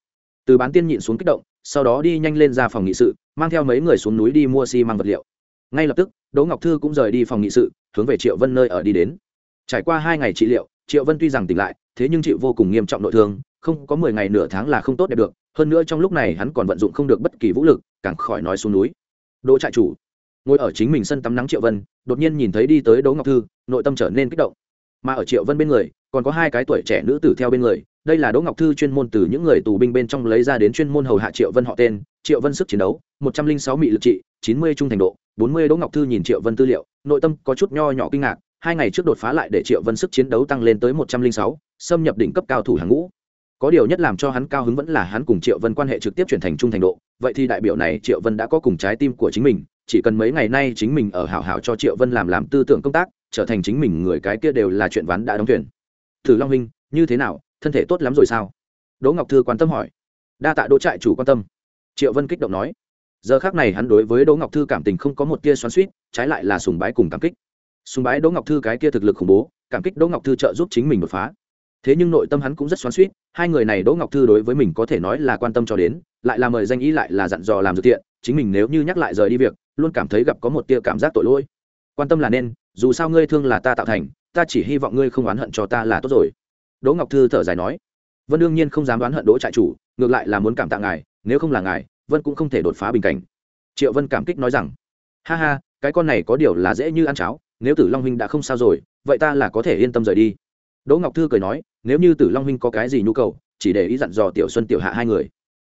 Từ bán tiên nhịn xuống kích động, sau đó đi nhanh lên ra phòng nghị sự, mang theo mấy người xuống núi đi mua xi、si、măng vật liệu. Ngay lập tức, đỗ ngọc thư cũng rời đi phòng nghị sự hướng về triệu vân nơi ở đi đến. Trải qua hai ngày trị liệu, triệu vân tuy rằng tỉnh lại, thế nhưng chịu vô cùng nghiêm trọng nội thương, không có mười ngày nửa tháng là không tốt đẹp được, hơn nữa trong lúc này hắn còn vận dụng không được bất kỳ vũ lực, càng khỏi nói xuống núi. Đỗ trại chủ, ngồi ở chính mình sân tắm nắng triệu vân, đột nhiên nhìn thấy đi tới đỗ ngọc thư, nội tâm trở nên kích động. Mà ở triệu vân bên người, còn có hai cái tuổi trẻ nữ tử theo bên người, đây là đỗ ngọc thư chuyên môn từ những người tù binh bên trong lấy ra đến chuyên môn hầu hạ triệu vân họ tên, triệu vân sức chiến đấu, một trăm linh sáu mị lực trị, chín mươi trung thành độ bốn mươi đỗ ngọc thư nhìn triệu vân tư liệu, nội tâm có chút nho nhỏ kinh ngạc, hai ngày trước đột phá lại để triệu vân sức chiến đấu tăng lên tới một trăm linh sáu, xâm nhập đỉnh cấp cao thủ hàng ngũ. Có điều nhất làm cho hắn cao hứng vẫn là hắn cùng triệu vân quan hệ trực tiếp chuyển thành trung thành độ, vậy thì đại biểu này triệu vân đã có cùng trái tim của chính mình, chỉ cần mấy ngày nay chính mình ở hảo hảo cho triệu vân làm làm tư tưởng công tác, trở thành chính mình người cái kia đều là chuyện ván đã đóng thuyền. Thử long huynh, như thế nào, thân thể tốt lắm rồi sao? Đỗ ngọc thư quan tâm hỏi. Đa tạ đỗ trại chủ quan tâm. Triệu vân kích động nói giờ khác này hắn đối với đỗ ngọc thư cảm tình không có một tia xoắn suýt trái lại là sùng bái cùng cảm kích. Sùng bái đỗ ngọc thư cái kia thực lực khủng bố, cảm kích đỗ ngọc thư trợ giúp chính mình đột phá. Thế nhưng nội tâm hắn cũng rất xoắn suýt hai người này đỗ ngọc thư đối với mình có thể nói là quan tâm cho đến, lại là mời danh ý lại là dặn dò làm dự tiện, chính mình nếu như nhắc lại rời đi việc, luôn cảm thấy gặp có một tia cảm giác tội lỗi. Quan tâm là nên, dù sao ngươi thương là ta tạo thành, ta chỉ hy vọng ngươi không oán hận cho ta là tốt rồi. Đỗ ngọc thư thở dài nói, vân đương nhiên không dám oán hận đỗ trại chủ, ngược lại là muốn cảm tạ ngài, nếu không là ngài vân cũng không thể đột phá bình cảnh triệu vân cảm kích nói rằng ha ha cái con này có điều là dễ như ăn cháo nếu tử long huynh đã không sao rồi vậy ta là có thể yên tâm rời đi đỗ ngọc thư cười nói nếu như tử long huynh có cái gì nhu cầu chỉ để ý dặn dò tiểu xuân tiểu hạ hai người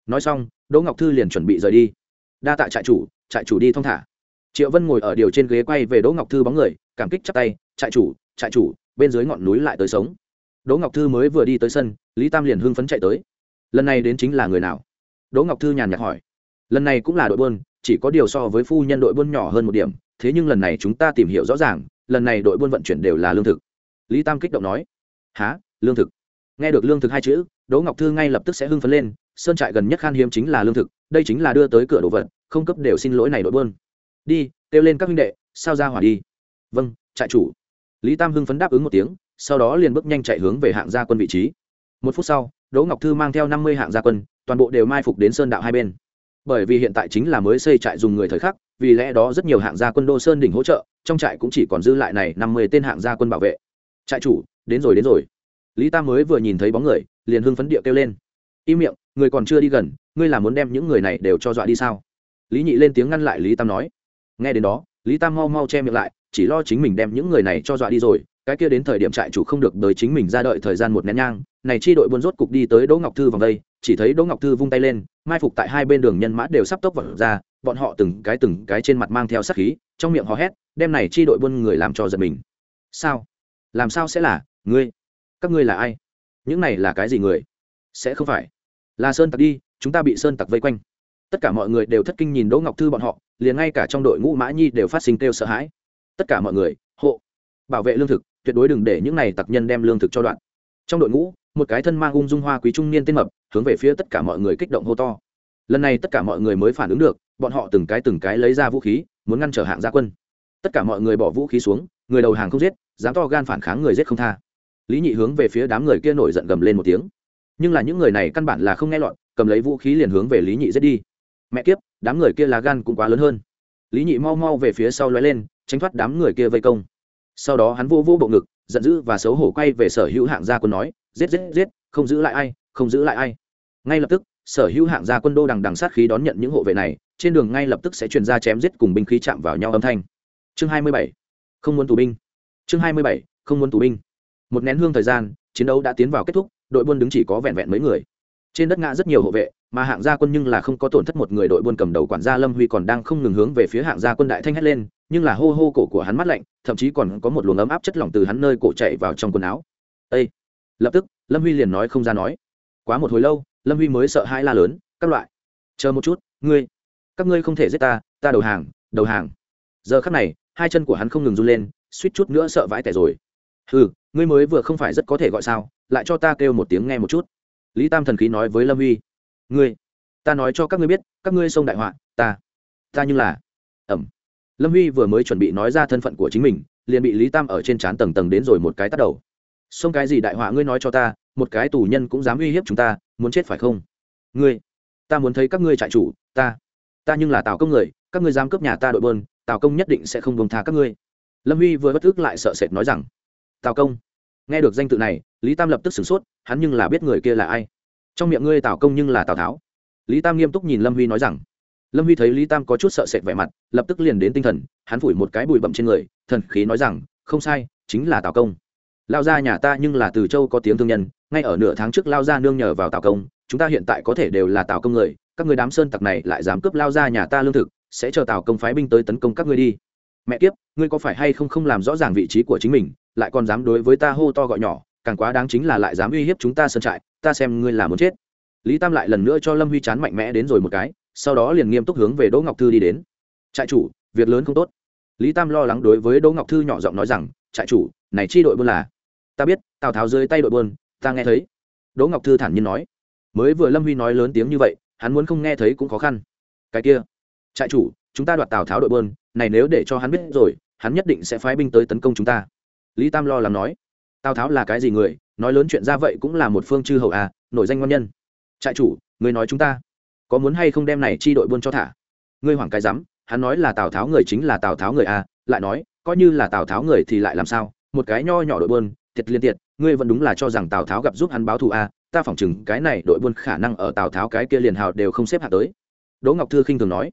nói xong đỗ ngọc thư liền chuẩn bị rời đi đa tạ trại chủ trại chủ đi thong thả triệu vân ngồi ở điều trên ghế quay về đỗ ngọc thư bóng người cảm kích chắp tay trại chủ trại chủ bên dưới ngọn núi lại tới sống đỗ ngọc thư mới vừa đi tới sân lý tam liền hưng phấn chạy tới lần này đến chính là người nào đỗ ngọc thư nhàn nhạt hỏi, lần này cũng là đội buôn, chỉ có điều so với phu nhân đội buôn nhỏ hơn một điểm, thế nhưng lần này chúng ta tìm hiểu rõ ràng, lần này đội buôn vận chuyển đều là lương thực. Lý tam kích động nói há lương thực? Nghe được lương thực hai chữ, đỗ ngọc thư ngay lập tức sẽ hưng phấn lên, sơn trại gần nhất khan hiếm chính là lương thực, đây chính là đưa tới cửa đồ vật, không cấp đều xin lỗi này đội buôn. Đi, kêu lên các huynh đệ, sao ra hỏa đi? Vâng trại chủ. Lý tam hưng phấn đáp ứng một tiếng, sau đó liền bước nhanh chạy hướng về hạng gia quân vị trí. Một phút sau, đỗ ngọc thư mang theo năm mươi hạng gia quân toàn bộ đều mai phục đến sơn đạo hai bên. Bởi vì hiện tại chính là mới xây trại dùng người thời khắc, vì lẽ đó rất nhiều hạng gia quân đô sơn đỉnh hỗ trợ, trong trại cũng chỉ còn dư lại này năm mươi tên hạng gia quân bảo vệ. Trại chủ, đến rồi đến rồi. Lý tam mới vừa nhìn thấy bóng người, liền hưng phấn địa kêu lên. Im miệng, người còn chưa đi gần, ngươi là muốn đem những người này đều cho dọa đi sao? Lý nhị lên tiếng ngăn lại lý tam nói. Nghe đến đó, lý tam mau mau che miệng lại, chỉ lo chính mình đem những người này cho dọa đi rồi, cái kia đến thời điểm trại chủ không được đợi chính mình ra đợi thời gian một nén nhang, này chi đội buôn rốt cục đi tới đỗ ngọc thư vòng đây chỉ thấy đỗ ngọc thư vung tay lên, mai phục tại hai bên đường nhân mã đều sắp tốc vật ra, bọn họ từng cái từng cái trên mặt mang theo sát khí, trong miệng hò hét đem này chi đội buôn người làm cho giật mình. Sao? Làm sao sẽ là? Ngươi? Các ngươi là ai? Những này là cái gì người? Sẽ không phải. Là sơn tặc đi, chúng ta bị sơn tặc vây quanh. Tất cả mọi người đều thất kinh nhìn đỗ ngọc thư bọn họ, liền ngay cả trong đội ngũ mã nhi đều phát sinh kêu sợ hãi. Tất cả mọi người, hộ, bảo vệ lương thực, tuyệt đối đừng để những này tặc nhân đem lương thực cho đoạn. Trong đội ngũ, một cái thân mang ung dung hoa quý trung niên tên mập hướng về phía tất cả mọi người kích động hô to. Lần này tất cả mọi người mới phản ứng được, bọn họ từng cái từng cái lấy ra vũ khí, muốn ngăn trở hạng gia quân. Tất cả mọi người bỏ vũ khí xuống, người đầu hàng không giết, dám to gan phản kháng người giết không tha. Lý nhị hướng về phía đám người kia nổi giận gầm lên một tiếng. Nhưng là những người này căn bản là không nghe lọt, cầm lấy vũ khí liền hướng về lý nhị giết đi. Mẹ kiếp, đám người kia lá gan cũng quá lớn hơn. Lý nhị mau mau về phía sau lóe lên, tránh thoát đám người kia vây công. Sau đó hắn vô vô bộ ngực, giận dữ và xấu hổ quay về sở hữu hạng gia quân nói, giết giết giết, không giữ lại ai, không giữ lại ai ngay lập tức sở hữu hạng gia quân đô đằng đằng sát khí đón nhận những hộ vệ này trên đường ngay lập tức sẽ truyền ra chém giết cùng binh khí chạm vào nhau âm thanh. Chương hai mươi bảy không muốn tù binh. Chương hai mươi bảy không muốn tù binh. Một nén hương thời gian chiến đấu đã tiến vào kết thúc đội buôn đứng chỉ có vẹn vẹn mấy người. Trên đất ngã rất nhiều hộ vệ mà hạng gia quân nhưng là không có tổn thất một người đội buôn cầm đầu quản gia lâm huy còn đang không ngừng hướng về phía hạng gia quân đại thanh hét lên nhưng là hô hô cổ của hắn mắt lạnh thậm chí còn có một luồng ấm áp chất lỏng từ hắn nơi cổ chạy vào trong quần áo. Ê, lập tức lâm huy liền nói không ra nói. Quá một hồi lâu lâm huy mới sợ hãi la lớn, các loại, chờ một chút, ngươi, các ngươi không thể giết ta ta đầu hàng đầu hàng. Giờ khắc này, hai chân của hắn không ngừng run lên, suýt chút nữa sợ vãi tẻ rồi. Ừ ngươi mới vừa không phải rất có thể gọi sao, lại cho ta kêu một tiếng nghe một chút. Lý tam thần khí nói với lâm huy, ngươi, ta nói cho các ngươi biết, các ngươi xông đại họa, ta ta như là, ẩm. Lâm huy vừa mới chuẩn bị nói ra thân phận của chính mình, liền bị lý tam ở trên trán tầng tầng đến rồi một cái tắt đầu. Xông cái gì đại họa ngươi nói cho ta, một cái tù nhân cũng dám uy hiếp chúng ta muốn chết phải không? Ngươi, ta muốn thấy các ngươi trại chủ, ta ta nhưng là tào công người, các ngươi dám cướp nhà ta đội bơn tào công nhất định sẽ không bông tha các ngươi. Lâm huy vừa bất ức lại sợ sệt nói rằng, tào công, nghe được danh tự này, lý tam lập tức sửng sốt, hắn nhưng là biết người kia là ai. Trong miệng ngươi tào công nhưng là tào tháo. Lý tam nghiêm túc nhìn lâm huy nói rằng, lâm huy thấy lý tam có chút sợ sệt vẻ mặt, lập tức liền đến tinh thần, hắn phủi một cái bụi bậm trên người, thần khí nói rằng, không sai, chính là tào công lao gia nhà ta nhưng là từ châu có tiếng thương nhân, ngay ở nửa tháng trước lao gia nương nhờ vào tào công, chúng ta hiện tại có thể đều là tào công người, các người đám sơn tặc này lại dám cướp lao gia nhà ta lương thực, sẽ chờ tào công phái binh tới tấn công các ngươi đi. Mẹ kiếp, ngươi có phải hay không không làm rõ ràng vị trí của chính mình, lại còn dám đối với ta hô to gọi nhỏ, càng quá đáng chính là lại dám uy hiếp chúng ta sơn trại, ta xem ngươi là muốn chết. Lý tam lại lần nữa cho lâm huy chán mạnh mẽ đến rồi một cái, sau đó liền nghiêm túc hướng về đỗ ngọc thư đi đến. Trại chủ, việc lớn không tốt. Lý tam lo lắng đối với đỗ ngọc thư nhỏ giọng nói rằng, trại chủ, này chi đội buôn là? Ta biết, tào tháo dưới tay đội bơn ta nghe thấy. Đỗ ngọc thư thản nhiên nói. Mới vừa lâm huy nói lớn tiếng như vậy, hắn muốn không nghe thấy cũng khó khăn. Cái kia, trại chủ, chúng ta đoạt tào tháo đội bơn này nếu để cho hắn biết rồi, hắn nhất định sẽ phái binh tới tấn công chúng ta. Lý tam lo lắng nói. Tào tháo là cái gì người, nói lớn chuyện ra vậy cũng là một phương chư hầu à nổi danh ngon nhân. Trại chủ, người nói chúng ta, có muốn hay không đem này chi đội buôn cho thả? Ngươi hoảng cái rắm, hắn nói là tào tháo người chính là tào tháo người à lại nói, coi như là tào tháo người thì lại làm sao? Một cái nho nhỏ đội buôn thiệt liên tiệt ngươi vẫn đúng là cho rằng tào tháo gặp giúp hắn báo thù a, ta phỏng chừng cái này đội buôn khả năng ở tào tháo cái kia liền hào đều không xếp hạ tới. Đỗ ngọc thư khinh thường nói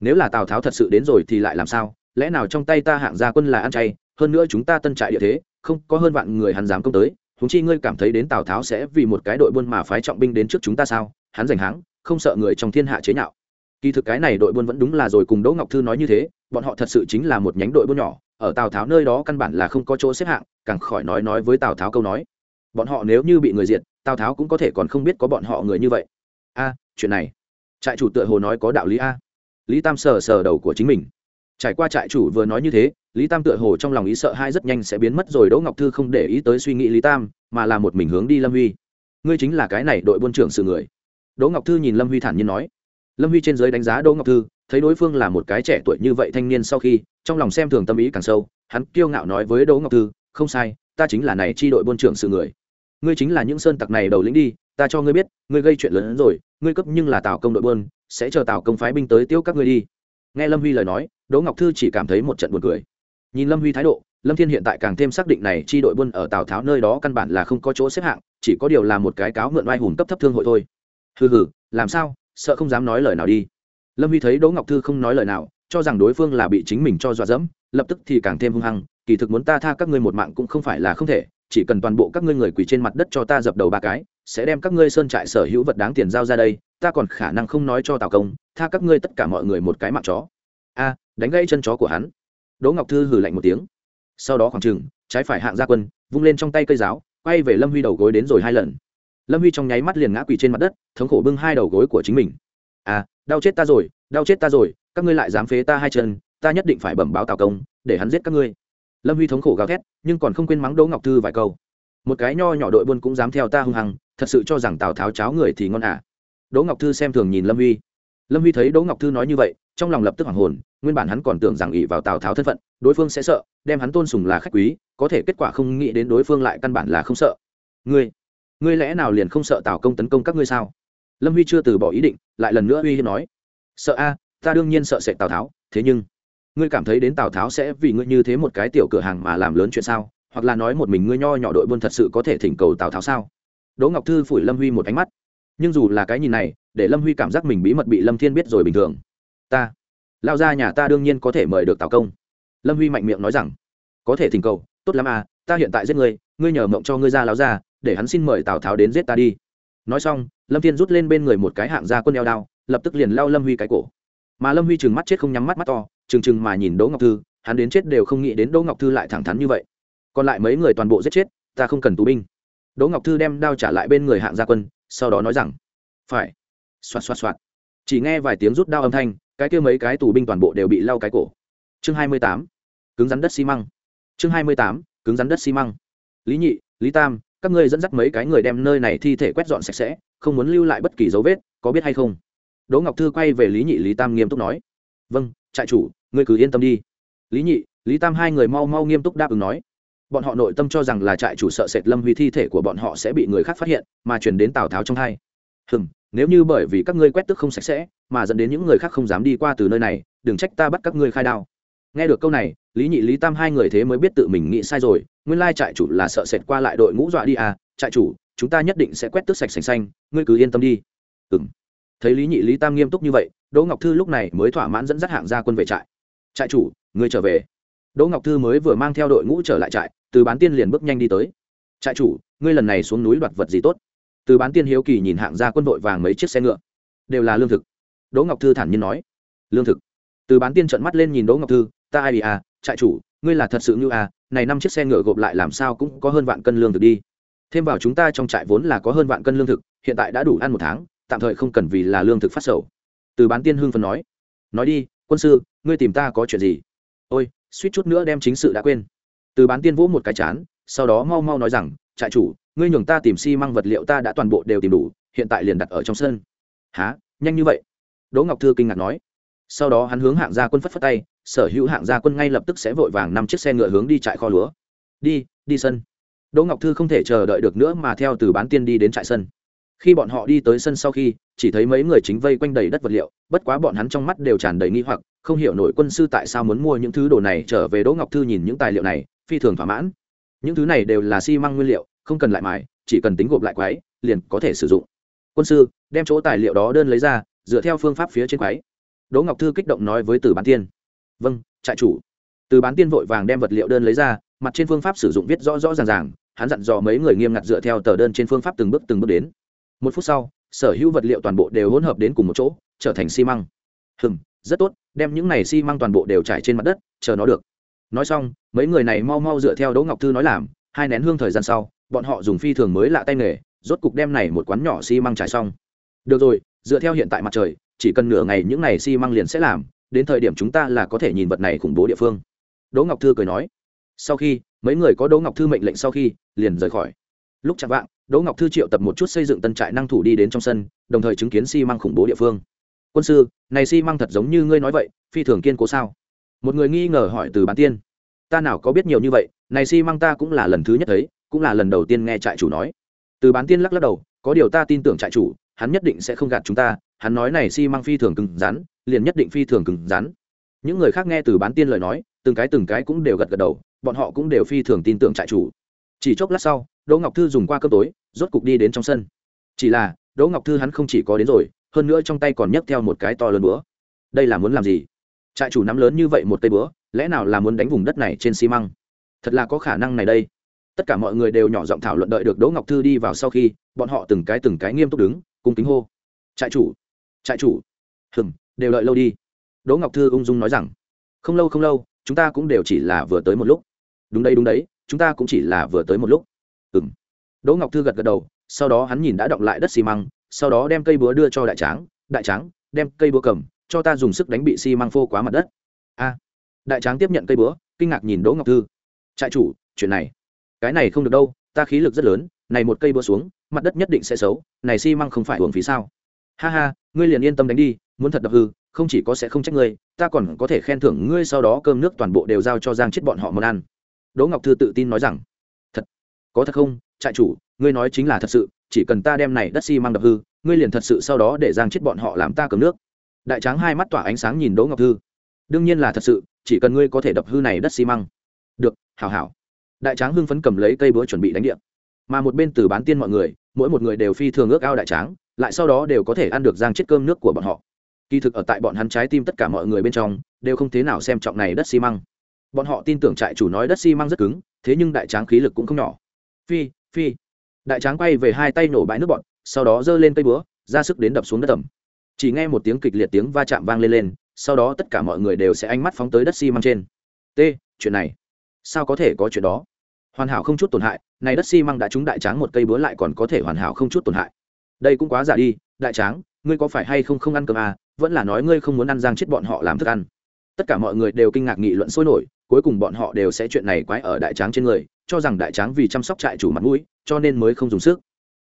nếu là tào tháo thật sự đến rồi thì lại làm sao lẽ nào trong tay ta hạng gia quân là ăn chay hơn nữa chúng ta tân trại địa thế không có hơn vạn người hắn dám công tới thúng chi ngươi cảm thấy đến tào tháo sẽ vì một cái đội buôn mà phái trọng binh đến trước chúng ta sao hắn giành háng không sợ người trong thiên hạ chế nhạo. Kỳ thực cái này đội buôn vẫn đúng là rồi cùng đỗ ngọc thư nói như thế bọn họ thật sự chính là một nhánh đội buôn nhỏ ở tào tháo nơi đó căn bản là không có chỗ xếp hạng, càng khỏi nói nói với tào tháo câu nói, bọn họ nếu như bị người diệt, tào tháo cũng có thể còn không biết có bọn họ người như vậy. A, chuyện này, trại chủ tựa hồ nói có đạo lý a. Lý tam sờ sờ đầu của chính mình. Trải qua trại chủ vừa nói như thế, lý tam tựa hồ trong lòng ý sợ hai rất nhanh sẽ biến mất rồi, đỗ ngọc thư không để ý tới suy nghĩ lý tam, mà là một mình hướng đi lâm huy. Ngươi chính là cái này đội buôn trưởng sự người. Đỗ ngọc thư nhìn lâm huy thản nhiên nói. Lâm huy trên giới đánh giá đỗ ngọc thư thấy đối phương là một cái trẻ tuổi như vậy thanh niên sau khi, trong lòng xem thường tâm ý càng sâu, hắn kiêu ngạo nói với đỗ ngọc thư, không sai, ta chính là này chi đội buôn trưởng sự người. Ngươi chính là những sơn tặc này đầu lĩnh đi, ta cho ngươi biết, ngươi gây chuyện lớn hơn rồi, ngươi cấp nhưng là tào công đội buôn, sẽ chờ tào công phái binh tới tiêu các ngươi đi. Nghe lâm huy lời nói, đỗ ngọc thư chỉ cảm thấy một trận buồn cười. Nhìn lâm huy thái độ, lâm thiên hiện tại càng thêm xác định này chi đội buôn ở tào tháo nơi đó căn bản là không có chỗ xếp hạng, chỉ có điều là một cái cáo mượn oai hùng cấp thấp thương hội thôi. Hừ hừ, làm sao? Sợ không dám nói lời nào đi lâm huy thấy đỗ ngọc thư không nói lời nào, cho rằng đối phương là bị chính mình cho dọa dẫm, lập tức thì càng thêm hung hăng, kỳ thực muốn ta tha các ngươi một mạng cũng không phải là không thể, chỉ cần toàn bộ các ngươi người quỳ trên mặt đất cho ta dập đầu ba cái, sẽ đem các ngươi sơn trại sở hữu vật đáng tiền giao ra đây, ta còn khả năng không nói cho tào công, tha các ngươi tất cả mọi người một cái mạng chó. A, đánh gãy chân chó của hắn. Đỗ ngọc thư hử lạnh một tiếng. Sau đó khoảng chừng, trái phải hạng gia quân, vung lên trong tay cây giáo, quay về lâm huy đầu gối đến rồi hai lần. Lâm huy trong nháy mắt liền ngã quỳ trên mặt đất, thống khổ bưng hai đầu gối của chính mình à đau chết ta rồi, đau chết ta rồi, các ngươi lại dám phế ta hai chân, ta nhất định phải bẩm báo tào công, để hắn giết các ngươi. Lâm huy thống khổ gào thét, nhưng còn không quên mắng đỗ ngọc thư vài câu. Một cái nho nhỏ đội buôn cũng dám theo ta hung hăng, thật sự cho rằng tào tháo cháo người thì ngon à. Đỗ ngọc thư xem thường nhìn lâm huy. Lâm huy thấy đỗ ngọc thư nói như vậy, trong lòng lập tức hoảng hồn, nguyên bản hắn còn tưởng rằng ỷ vào tào tháo thân phận, đối phương sẽ sợ, đem hắn tôn sùng là khách quý, có thể kết quả không nghĩ đến đối phương lại căn bản là không sợ. Ngươi ngươi lẽ nào liền không sợ tào công tấn công các ngươi sao? Lâm huy chưa từ bỏ ý định, lại lần nữa uy hiếp nói. Sợ a, ta đương nhiên sợ sệt tào tháo, thế nhưng, ngươi cảm thấy đến tào tháo sẽ vì ngươi như thế một cái tiểu cửa hàng mà làm lớn chuyện sao? Hoặc là nói một mình ngươi nho nhỏ đội buôn thật sự có thể thỉnh cầu tào tháo sao? Đỗ ngọc thư phủi lâm huy một ánh mắt. Nhưng dù là cái nhìn này, để lâm huy cảm giác mình bí mật bị lâm thiên biết rồi bình thường. Ta lao ra nhà ta đương nhiên có thể mời được tào công. Lâm huy mạnh miệng nói rằng. Có thể thỉnh cầu, tốt lắm à ta hiện tại giết ngươi ngươi nhờ mộng cho ngươi ra lao ra để hắn xin mời tào tháo đến giết ta đi nói xong, lâm thiên rút lên bên người một cái hạng gia quân eo đao, lập tức liền lao lâm huy cái cổ. Mà lâm huy chừng mắt chết không nhắm mắt mắt to chừng chừng mà nhìn đỗ ngọc thư, hắn đến chết đều không nghĩ đến đỗ ngọc thư lại thẳng thắn như vậy. Còn lại mấy người toàn bộ giết chết, ta không cần tù binh. Đỗ ngọc thư đem đao trả lại bên người hạng gia quân, sau đó nói rằng, phải. Xoạt xoạt xoạt. Chỉ nghe vài tiếng rút đao âm thanh, cái kia mấy cái tù binh toàn bộ đều bị lau cái cổ. Chương hai mươi tám, cứng rắn đất xi măng. Chương hai mươi tám, cứng rắn đất xi măng. Lý nhị, lý tam các ngươi dẫn dắt mấy cái người đem nơi này thi thể quét dọn sạch sẽ, không muốn lưu lại bất kỳ dấu vết, có biết hay không? Đỗ ngọc thư quay về lý nhị lý tam nghiêm túc nói. Vâng trại chủ, ngươi cứ yên tâm đi. Lý nhị, lý tam hai người mau mau nghiêm túc đáp ứng nói. Bọn họ nội tâm cho rằng là trại chủ sợ sệt lâm huy thi thể của bọn họ sẽ bị người khác phát hiện, mà chuyển đến tào tháo trong hai. Hừm, nếu như bởi vì các ngươi quét tức không sạch sẽ, mà dẫn đến những người khác không dám đi qua từ nơi này, đừng trách ta bắt các ngươi khai đao. Nghe được câu này lý nhị, lý tam hai người thế mới biết tự mình nghĩ sai rồi, nguyên lai trại chủ là sợ sệt qua lại đội ngũ dọa đi à trại chủ, chúng ta nhất định sẽ quét tước sạch sành xanh, ngươi cứ yên tâm đi. Ừ m thấy lý nhị, lý tam nghiêm túc như vậy, đỗ ngọc thư lúc này mới thỏa mãn dẫn dắt hạng gia quân về trại. Trại chủ, ngươi trở về. Đỗ ngọc thư mới vừa mang theo đội ngũ trở lại trại, từ bán tiên liền bước nhanh đi tới. Trại chủ, ngươi lần này xuống núi đoạt vật gì tốt? Từ bán tiên hiếu kỳ nhìn hạng gia quân đội vàng mấy chiếc xe ngựa. Đều là lương thực. Đỗ ngọc thư thản nhiên nói. Lương thực. Từ bán tiên trận mắt lên nhìn đỗ ngọc thư, ta ai bị à trại chủ, ngươi là thật sự như à này năm chiếc xe ngựa gộp lại làm sao cũng có hơn vạn cân lương thực đi. Thêm vào chúng ta trong trại vốn là có hơn vạn cân lương thực, hiện tại đã đủ ăn một tháng, tạm thời không cần vì là lương thực phát sầu. Từ bán tiên hưng phần nói. Nói đi, quân sư, ngươi tìm ta có chuyện gì? Ôi, suýt chút nữa đem chính sự đã quên. Từ bán tiên vỗ một cái chán, sau đó mau mau nói rằng, trại chủ, ngươi nhường ta tìm xi、si、măng vật liệu ta đã toàn bộ đều tìm đủ, hiện tại liền đặt ở trong sân. Há nhanh như vậy? Đỗ ngọc thư kinh ngạc nói. Sau đó hắn hướng hạng gia quân phất phất tay sở hữu hạng gia quân ngay lập tức sẽ vội vàng năm chiếc xe ngựa hướng đi trại kho lúa. Đi đi sân. Đỗ ngọc thư không thể chờ đợi được nữa mà theo từ bán tiên đi đến trại sân. Khi bọn họ đi tới sân sau khi, chỉ thấy mấy người chính vây quanh đầy đất vật liệu, bất quá bọn hắn trong mắt đều tràn đầy nghi hoặc, không hiểu nổi quân sư tại sao muốn mua những thứ đồ này trở về đỗ ngọc thư nhìn những tài liệu này, phi thường thỏa mãn. Những thứ này đều là xi măng nguyên liệu, không cần lại mài, chỉ cần tính gộp lại quái, liền có thể sử dụng. Quân sư, đem chỗ tài liệu đó đơn lấy ra, dựa theo phương pháp phía trên quái. Đỗ ngọc thư kích động nói với từ bán tiên vâng trại chủ. Từ bán tiên vội vàng đem vật liệu đơn lấy ra, mặt trên phương pháp sử dụng viết rõ rõ ràng ràng, hắn dặn dò mấy người nghiêm ngặt dựa theo tờ đơn trên phương pháp từng bước từng bước đến. Một phút sau, sở hữu vật liệu toàn bộ đều hỗn hợp đến cùng một chỗ, trở thành xi măng. Hừng rất tốt, đem những này xi măng toàn bộ đều trải trên mặt đất, chờ nó được. Nói xong, mấy người này mau mau dựa theo đỗ ngọc thư nói làm, hai nén hương thời gian sau, bọn họ dùng phi thường mới lạ tay nghề, rốt cục đem này một quán nhỏ xi măng trải xong. Được rồi, dựa theo hiện tại mặt trời, chỉ cần nửa ngày những này xi măng liền sẽ làm đến thời điểm chúng ta là có thể nhìn vật này khủng bố địa phương. Đỗ ngọc thư cười nói. Sau khi, mấy người có đỗ ngọc thư mệnh lệnh sau khi, liền rời khỏi. Lúc chạm vạng, đỗ ngọc thư triệu tập một chút xây dựng tân trại năng thủ đi đến trong sân, đồng thời chứng kiến xi、si、măng khủng bố địa phương. Quân sư, này xi、si、măng thật giống như ngươi nói vậy, phi thường kiên cố sao? Một người nghi ngờ hỏi từ bán tiên. Ta nào có biết nhiều như vậy, này xi、si、măng ta cũng là lần thứ nhất thấy, cũng là lần đầu tiên nghe trại chủ nói. Từ bán tiên lắc lắc đầu, có điều ta tin tưởng trại chủ hắn nhất định sẽ không gạt chúng ta, hắn nói này xi、si、măng phi thường cứng rắn, liền nhất định phi thường cứng rắn. Những người khác nghe từ bán tiên lời nói, từng cái từng cái cũng đều gật gật đầu, bọn họ cũng đều phi thường tin tưởng trại chủ. Chỉ chốc lát sau, đỗ ngọc thư dùng qua cơm tối, rốt cục đi đến trong sân. Chỉ là, đỗ ngọc thư hắn không chỉ có đến rồi, hơn nữa trong tay còn nhấc theo một cái to lớn búa. Đây là muốn làm gì? Trại chủ nắm lớn như vậy một cây búa, lẽ nào là muốn đánh vùng đất này trên xi măng? Thật là có khả năng này đây. Tất cả mọi người đều nhỏ giọng thảo luận đợi được đỗ ngọc thư đi vào sau khi, bọn họ từng cái từng cái nghiêm túc đứng cung kính hô. Trại chủ trại chủ. Hừng đều đợi lâu đi. Đỗ ngọc thư ung dung nói rằng, không lâu không lâu, chúng ta cũng đều chỉ là vừa tới một lúc. Đúng đấy đúng đấy, chúng ta cũng chỉ là vừa tới một lúc. Ừng đỗ ngọc thư gật gật đầu, sau đó hắn nhìn đã động lại đất xi măng, sau đó đem cây búa đưa cho đại tráng đại tráng, đem cây búa cầm, cho ta dùng sức đánh bị xi măng phô quá mặt đất. A. Đại tráng tiếp nhận cây búa, kinh ngạc nhìn đỗ ngọc thư. Trại chủ, chuyện này, cái này không được đâu, ta khí lực rất lớn này một cây búa xuống, mặt đất nhất định sẽ xấu, này xi măng không phải uổng phí sao? Ha ha, ngươi liền yên tâm đánh đi, muốn thật đập hư, không chỉ có sẽ không trách ngươi, ta còn có thể khen thưởng ngươi sau đó cơm nước toàn bộ đều giao cho giang chết bọn họ món ăn. Đỗ ngọc thư tự tin nói rằng, thật? Có thật không? Trại chủ, ngươi nói chính là thật sự, chỉ cần ta đem này đất xi măng đập hư, ngươi liền thật sự sau đó để giang chết bọn họ làm ta cơm nước. Đại tráng hai mắt tỏa ánh sáng nhìn đỗ ngọc thư. Đương nhiên là thật sự, chỉ cần ngươi có thể đập hư này đất xi măng. Được, hảo hảo. Đại tráng hưng phấn cầm lấy cây búa chuẩn bị đánh điện mà một bên từ bán tiên mọi người, mỗi một người đều phi thường ước ao đại tráng, lại sau đó đều có thể ăn được giang chết cơm nước của bọn họ. Kỳ thực ở tại bọn hắn trái tim tất cả mọi người bên trong, đều không thế nào xem trọng này đất xi măng. Bọn họ tin tưởng trại chủ nói đất xi măng rất cứng, thế nhưng đại tráng khí lực cũng không nhỏ. Phi phi. Đại tráng quay về hai tay nổ bãi nước bọn, sau đó giơ lên cây búa, ra sức đến đập xuống đất tầm. Chỉ nghe một tiếng kịch liệt tiếng va chạm vang lên lên, sau đó tất cả mọi người đều sẽ ánh mắt phóng tới đất xi măng trên. T, chuyện này. Sao có thể có chuyện đó? Hoàn hảo không chút tổn hại, này đất xi măng đã trúng đại tráng một cây búa lại còn có thể hoàn hảo không chút tổn hại. Đây cũng quá giả đi, đại tráng, ngươi có phải hay không không ăn cơm à vẫn là nói ngươi không muốn ăn giang chết bọn họ làm thức ăn. Tất cả mọi người đều kinh ngạc nghị luận sôi nổi, cuối cùng bọn họ đều sẽ chuyện này quái ở đại tráng trên người, cho rằng đại tráng vì chăm sóc trại chủ mặt mũi, cho nên mới không dùng sức.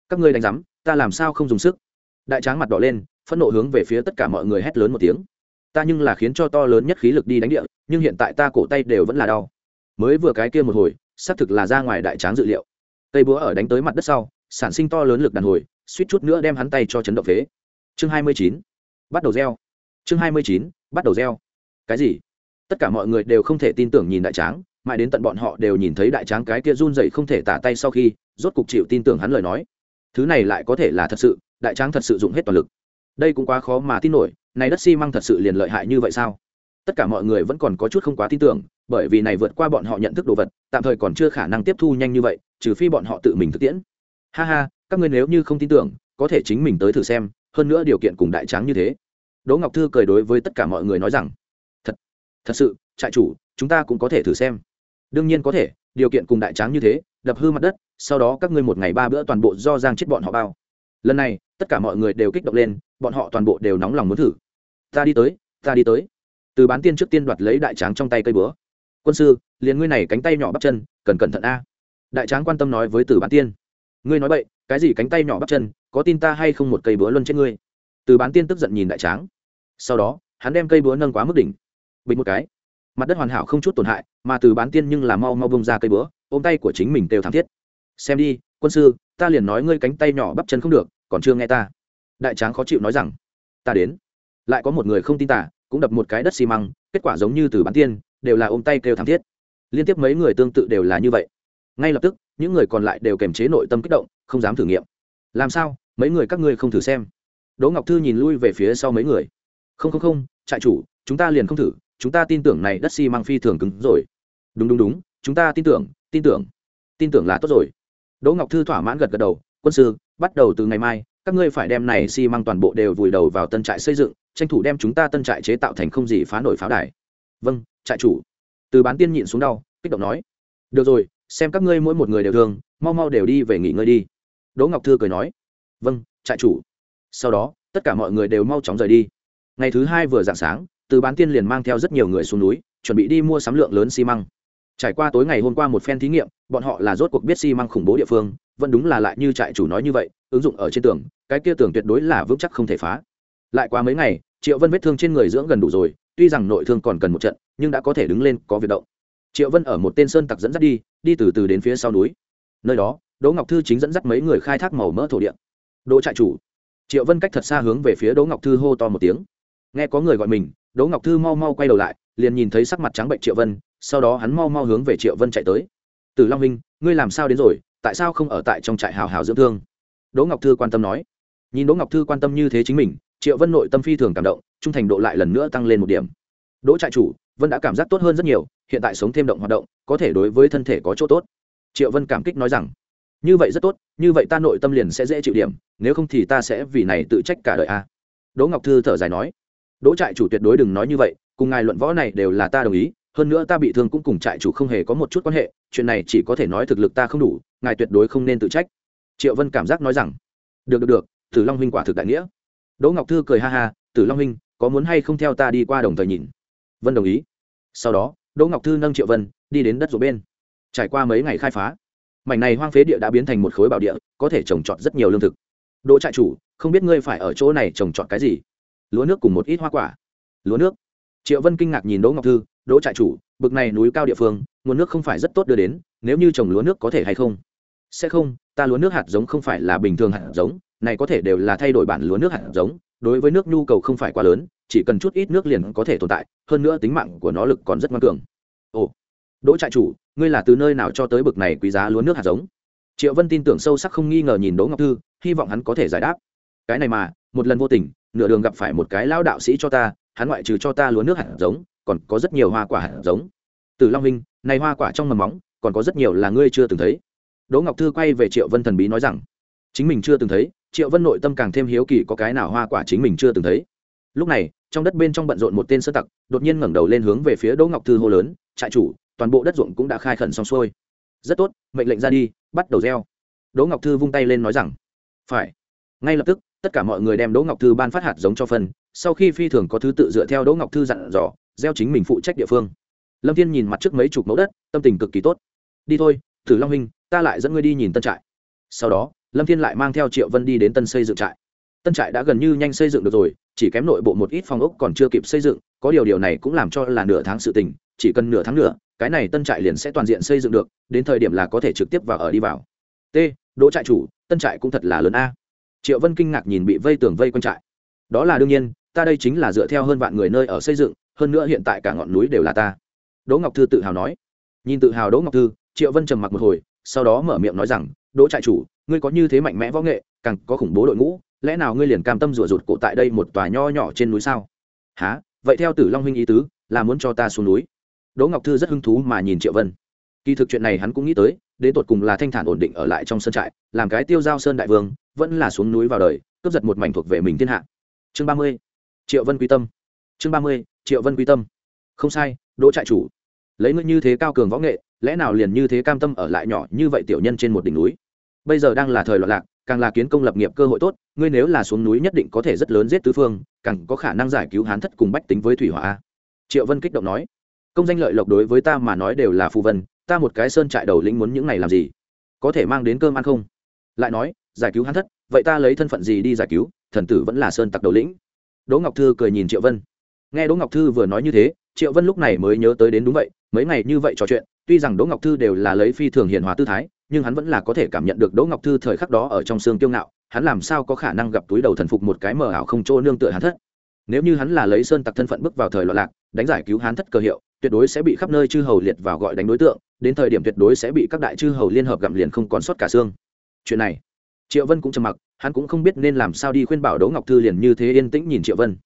Các ngươi đánh giám, ta làm sao không dùng sức? Đại tráng mặt đỏ lên, phẫn nộ hướng về phía tất cả mọi người hét lớn một tiếng. Ta nhưng là khiến cho to lớn nhất khí lực đi đánh địa, nhưng hiện tại ta cổ tay đều vẫn là đau. Mới vừa cái kia một hồi xác thực là ra ngoài đại tráng dự liệu. Cây búa ở đánh tới mặt đất sau, sản sinh to lớn lực đàn hồi, suýt chút nữa đem hắn tay cho chấn động phế. Chương hai mươi chín, bắt đầu gieo. Chương hai mươi chín, bắt đầu gieo. Cái gì? Tất cả mọi người đều không thể tin tưởng nhìn đại tráng, mãi đến tận bọn họ đều nhìn thấy đại tráng cái kia run dậy không thể tả tay sau khi, rốt cục chịu tin tưởng hắn lời nói. Thứ này lại có thể là thật sự, đại tráng thật sự dụng hết toàn lực. Đây cũng quá khó mà tin nổi, này đất xi măng thật sự liền lợi hại như vậy sao? Tất cả mọi người vẫn còn có chút không quá tin tưởng, bởi vì này vượt qua bọn họ nhận thức đồ vật, tạm thời còn chưa khả năng tiếp thu nhanh như vậy, trừ phi bọn họ tự mình thực tiễn. Ha ha, các ngươi nếu như không tin tưởng, có thể chính mình tới thử xem, hơn nữa điều kiện cùng đại tráng như thế. Đỗ ngọc thư cười đối với tất cả mọi người nói rằng, thật thật sự, trại chủ, chúng ta cũng có thể thử xem. Đương nhiên có thể, điều kiện cùng đại tráng như thế, đập hư mặt đất, sau đó các ngươi một ngày ba bữa toàn bộ do giang chết bọn họ bao. Lần này, tất cả mọi người đều kích động lên, bọn họ toàn bộ đều nóng lòng muốn thử. Ta đi tới, ta đi tới từ bán tiên trước tiên đoạt lấy đại tráng trong tay cây búa. Quân sư, liền ngươi này cánh tay nhỏ bắp chân, cần cẩn thận a. Đại tráng quan tâm nói với từ bán tiên. Ngươi nói vậy cái gì cánh tay nhỏ bắp chân, có tin ta hay không một cây búa luân trên ngươi? Từ bán tiên tức giận nhìn đại tráng. Sau đó, hắn đem cây búa nâng quá mức đỉnh. Bình một cái. Mặt đất hoàn hảo không chút tổn hại, mà từ bán tiên nhưng là mau mau bông ra cây búa, ôm tay của chính mình đều thảm thiết. Xem đi, quân sư, ta liền nói ngươi cánh tay nhỏ bắp chân không được, còn chưa nghe ta. Đại tráng khó chịu nói rằng, ta đến. Lại có một người không tin tả cũng đập một cái đất xi măng, kết quả giống như từ bán tiên, đều là ôm tay kêu thảm thiết. Liên tiếp mấy người tương tự đều là như vậy. Ngay lập tức, những người còn lại đều kềm chế nội tâm kích động, không dám thử nghiệm. Làm sao? Mấy người các ngươi không thử xem. Đỗ ngọc thư nhìn lui về phía sau mấy người. Không không không, trại chủ, chúng ta liền không thử, chúng ta tin tưởng này đất xi măng phi thường cứng rồi. Đúng đúng đúng, chúng ta tin tưởng tin tưởng. Tin tưởng là tốt rồi. Đỗ ngọc thư thỏa mãn gật gật đầu, quân sư, bắt đầu từ ngày mai, các ngươi phải đem này xi măng toàn bộ đều vùi đầu vào tân trại xây dựng tranh thủ đem chúng ta tân trại chế tạo thành không gì phá nổi pháo đài. Vâng trại chủ. Từ bán tiên nhịn xuống đau, kích động nói. Được rồi, xem các ngươi mỗi một người đều thương, mau mau đều đi về nghỉ ngơi đi. Đỗ ngọc thư cười nói. Vâng trại chủ. Sau đó, tất cả mọi người đều mau chóng rời đi. Ngày thứ hai vừa dạng sáng, từ bán tiên liền mang theo rất nhiều người xuống núi, chuẩn bị đi mua sắm lượng lớn xi măng. Trải qua tối ngày hôm qua một phen thí nghiệm, bọn họ là rốt cuộc biết xi măng khủng bố địa phương, vẫn đúng là lại như trại chủ nói như vậy, ứng dụng ở trên tường, cái kia tường tuyệt đối là vững chắc không thể phá lại qua mấy ngày, triệu vân vết thương trên người dưỡng gần đủ rồi, tuy rằng nội thương còn cần một trận, nhưng đã có thể đứng lên, có việc động. Triệu vân ở một tên sơn tặc dẫn dắt đi đi từ từ đến phía sau núi. Nơi đó, đỗ ngọc thư chính dẫn dắt mấy người khai thác màu mỡ thổ địa. Đỗ trại chủ. Triệu vân cách thật xa hướng về phía đỗ ngọc thư hô to một tiếng. Nghe có người gọi mình, đỗ ngọc thư mau mau quay đầu lại, liền nhìn thấy sắc mặt trắng bệnh triệu vân, sau đó hắn mau mau hướng về triệu vân chạy tới. Từ long minh ngươi làm sao đến rồi? Tại sao không ở tại trong trại hào hào dưỡng thương? Đỗ ngọc thư quan tâm nói. Nhìn đỗ ngọc thư quan tâm như thế chính mình triệu vân nội tâm phi thường cảm động, trung thành độ lại lần nữa tăng lên một điểm. Đỗ trại chủ, vân đã cảm giác tốt hơn rất nhiều, hiện tại sống thêm động hoạt động, có thể đối với thân thể có chỗ tốt. Triệu vân cảm kích nói rằng, như vậy rất tốt, như vậy ta nội tâm liền sẽ dễ chịu điểm, nếu không thì ta sẽ vì này tự trách cả đời a. Đỗ ngọc thư thở dài nói, đỗ trại chủ tuyệt đối đừng nói như vậy, cùng ngài luận võ này đều là ta đồng ý, hơn nữa ta bị thương cũng cùng trại chủ không hề có một chút quan hệ, chuyện này chỉ có thể nói thực lực ta không đủ, ngài tuyệt đối không nên tự trách. Triệu vân cảm giác nói rằng, được được được, tử long huynh quả thực đại nghĩa đỗ ngọc thư cười ha ha, tử long huynh, có muốn hay không theo ta đi qua đồng thời nhìn? Vân đồng ý. Sau đó, đỗ ngọc thư nâng triệu vân, đi đến đất ruộng bên. Trải qua mấy ngày khai phá, mảnh này hoang phế địa đã biến thành một khối bảo địa, có thể trồng trọt rất nhiều lương thực. Đỗ trại chủ, không biết ngươi phải ở chỗ này trồng trọt cái gì? Lúa nước cùng một ít hoa quả. Lúa nước? Triệu vân kinh ngạc nhìn đỗ ngọc thư, đỗ trại chủ, bực này núi cao địa phương, nguồn nước không phải rất tốt đưa đến, nếu như trồng lúa nước có thể hay không? Sẽ không, ta lúa nước hạt giống không phải là bình thường hạt giống này có thể đều là thay đổi bản lúa nước hạt giống, đối với nước nhu cầu không phải quá lớn, chỉ cần chút ít nước liền có thể tồn tại, hơn nữa tính mạng của nó lực còn rất ngoan cường. Ồ, đỗ trại chủ, ngươi là từ nơi nào cho tới bực này quý giá lúa nước hạt giống? Triệu vân tin tưởng sâu sắc không nghi ngờ nhìn đỗ ngọc thư, hy vọng hắn có thể giải đáp. Cái này mà, một lần vô tình, nửa đường gặp phải một cái lao đạo sĩ cho ta, hắn ngoại trừ cho ta lúa nước hạt giống, còn có rất nhiều hoa quả hạt giống. Từ long minh này hoa quả trong mầm móng, còn có rất nhiều là ngươi chưa từng thấy. Đỗ ngọc thư quay về triệu vân thần bí nói rằng, chính mình chưa từng thấy triệu vân nội tâm càng thêm hiếu kỳ có cái nào hoa quả chính mình chưa từng thấy. Lúc này, trong đất bên trong bận rộn một tên sơ tặc, đột nhiên ngẩng đầu lên hướng về phía đỗ ngọc thư hô lớn, trại chủ, toàn bộ đất ruộng cũng đã khai khẩn xong xuôi. Rất tốt, mệnh lệnh ra đi, bắt đầu gieo. Đỗ ngọc thư vung tay lên nói rằng, phải. Ngay lập tức, tất cả mọi người đem đỗ ngọc thư ban phát hạt giống cho phân, sau khi phi thường có thứ tự dựa theo đỗ ngọc thư dặn dò, gieo chính mình phụ trách địa phương. Lâm thiên nhìn mặt trước mấy chục mẫu đất, tâm tình cực kỳ tốt. Đi thôi, thử long huynh, ta lại dẫn ngươi đi nhìn tân trại. Sau đó lâm thiên lại mang theo triệu vân đi đến tân xây dựng trại. Tân trại đã gần như nhanh xây dựng được rồi, chỉ kém nội bộ một ít phòng ốc còn chưa kịp xây dựng, có điều điều này cũng làm cho là nửa tháng sự tình, chỉ cần nửa tháng nữa, cái này tân trại liền sẽ toàn diện xây dựng được, đến thời điểm là có thể trực tiếp vào ở đi vào. T, đỗ trại chủ, tân trại cũng thật là lớn a. Triệu vân kinh ngạc nhìn bị vây tường vây quanh trại. Đó là đương nhiên, ta đây chính là dựa theo hơn vạn người nơi ở xây dựng, hơn nữa hiện tại cả ngọn núi đều là ta. Đỗ ngọc thư tự hào nói. Nhìn tự hào đỗ ngọc thư, triệu vân trầm mặc một hồi, sau đó mở miệng nói rằng, đỗ trại chủ ngươi có như thế mạnh mẽ võ nghệ, càng có khủng bố đội ngũ, lẽ nào ngươi liền cam tâm rủa rụt cổ tại đây một tòa nho nhỏ trên núi sao? Há vậy theo tử long huynh ý tứ, là muốn cho ta xuống núi. Đỗ ngọc thư rất hứng thú mà nhìn triệu vân. Kỳ thực chuyện này hắn cũng nghĩ tới, đến tột cùng là thanh thản ổn định ở lại trong sân trại, làm cái tiêu giao sơn đại vương, vẫn là xuống núi vào đời, cướp giật một mảnh thuộc về mình thiên hạ. Chương ba mươi, triệu vân quy tâm. Chương ba mươi, triệu vân quy tâm. Không sai, đỗ trại chủ. Lấy ngươi như thế cao cường võ nghệ, lẽ nào liền như thế cam tâm ở lại nhỏ như vậy tiểu nhân trên một đỉnh núi? Bây giờ đang là thời loạn lạc, càng là kiến công lập nghiệp cơ hội tốt, ngươi nếu là xuống núi nhất định có thể rất lớn giết tứ phương, càng có khả năng giải cứu hán thất cùng bách tính với thủy hỏa. Triệu vân kích động nói, công danh lợi lộc đối với ta mà nói đều là phù vân, ta một cái sơn trại đầu lĩnh muốn những này làm gì? Có thể mang đến cơm ăn không? Lại nói, giải cứu hán thất, vậy ta lấy thân phận gì đi giải cứu, thần tử vẫn là sơn tặc đầu lĩnh. Đỗ ngọc thư cười nhìn triệu vân. Nghe đỗ ngọc thư vừa nói như thế, triệu vân lúc này mới nhớ tới đến đúng vậy, mấy ngày như vậy trò chuyện, tuy rằng đỗ ngọc thư đều là lấy phi thường hiền hòa tư thái nhưng hắn vẫn là có thể cảm nhận được đỗ ngọc thư thời khắc đó ở trong xương kiêu ngạo, hắn làm sao có khả năng gặp túi đầu thần phục một cái mờ ảo không chỗ nương tựa hắn thất? Nếu như hắn là lấy sơn tặc thân phận bước vào thời loạn lạc, đánh giải cứu hắn thất cơ hiệu, tuyệt đối sẽ bị khắp nơi chư hầu liệt vào gọi đánh đối tượng, đến thời điểm tuyệt đối sẽ bị các đại chư hầu liên hợp gặm liền không còn sót cả xương. Chuyện này, triệu vân cũng trầm mặc, hắn cũng không biết nên làm sao đi khuyên bảo đỗ ngọc thư liền như thế yên tĩnh nhìn triệu vân.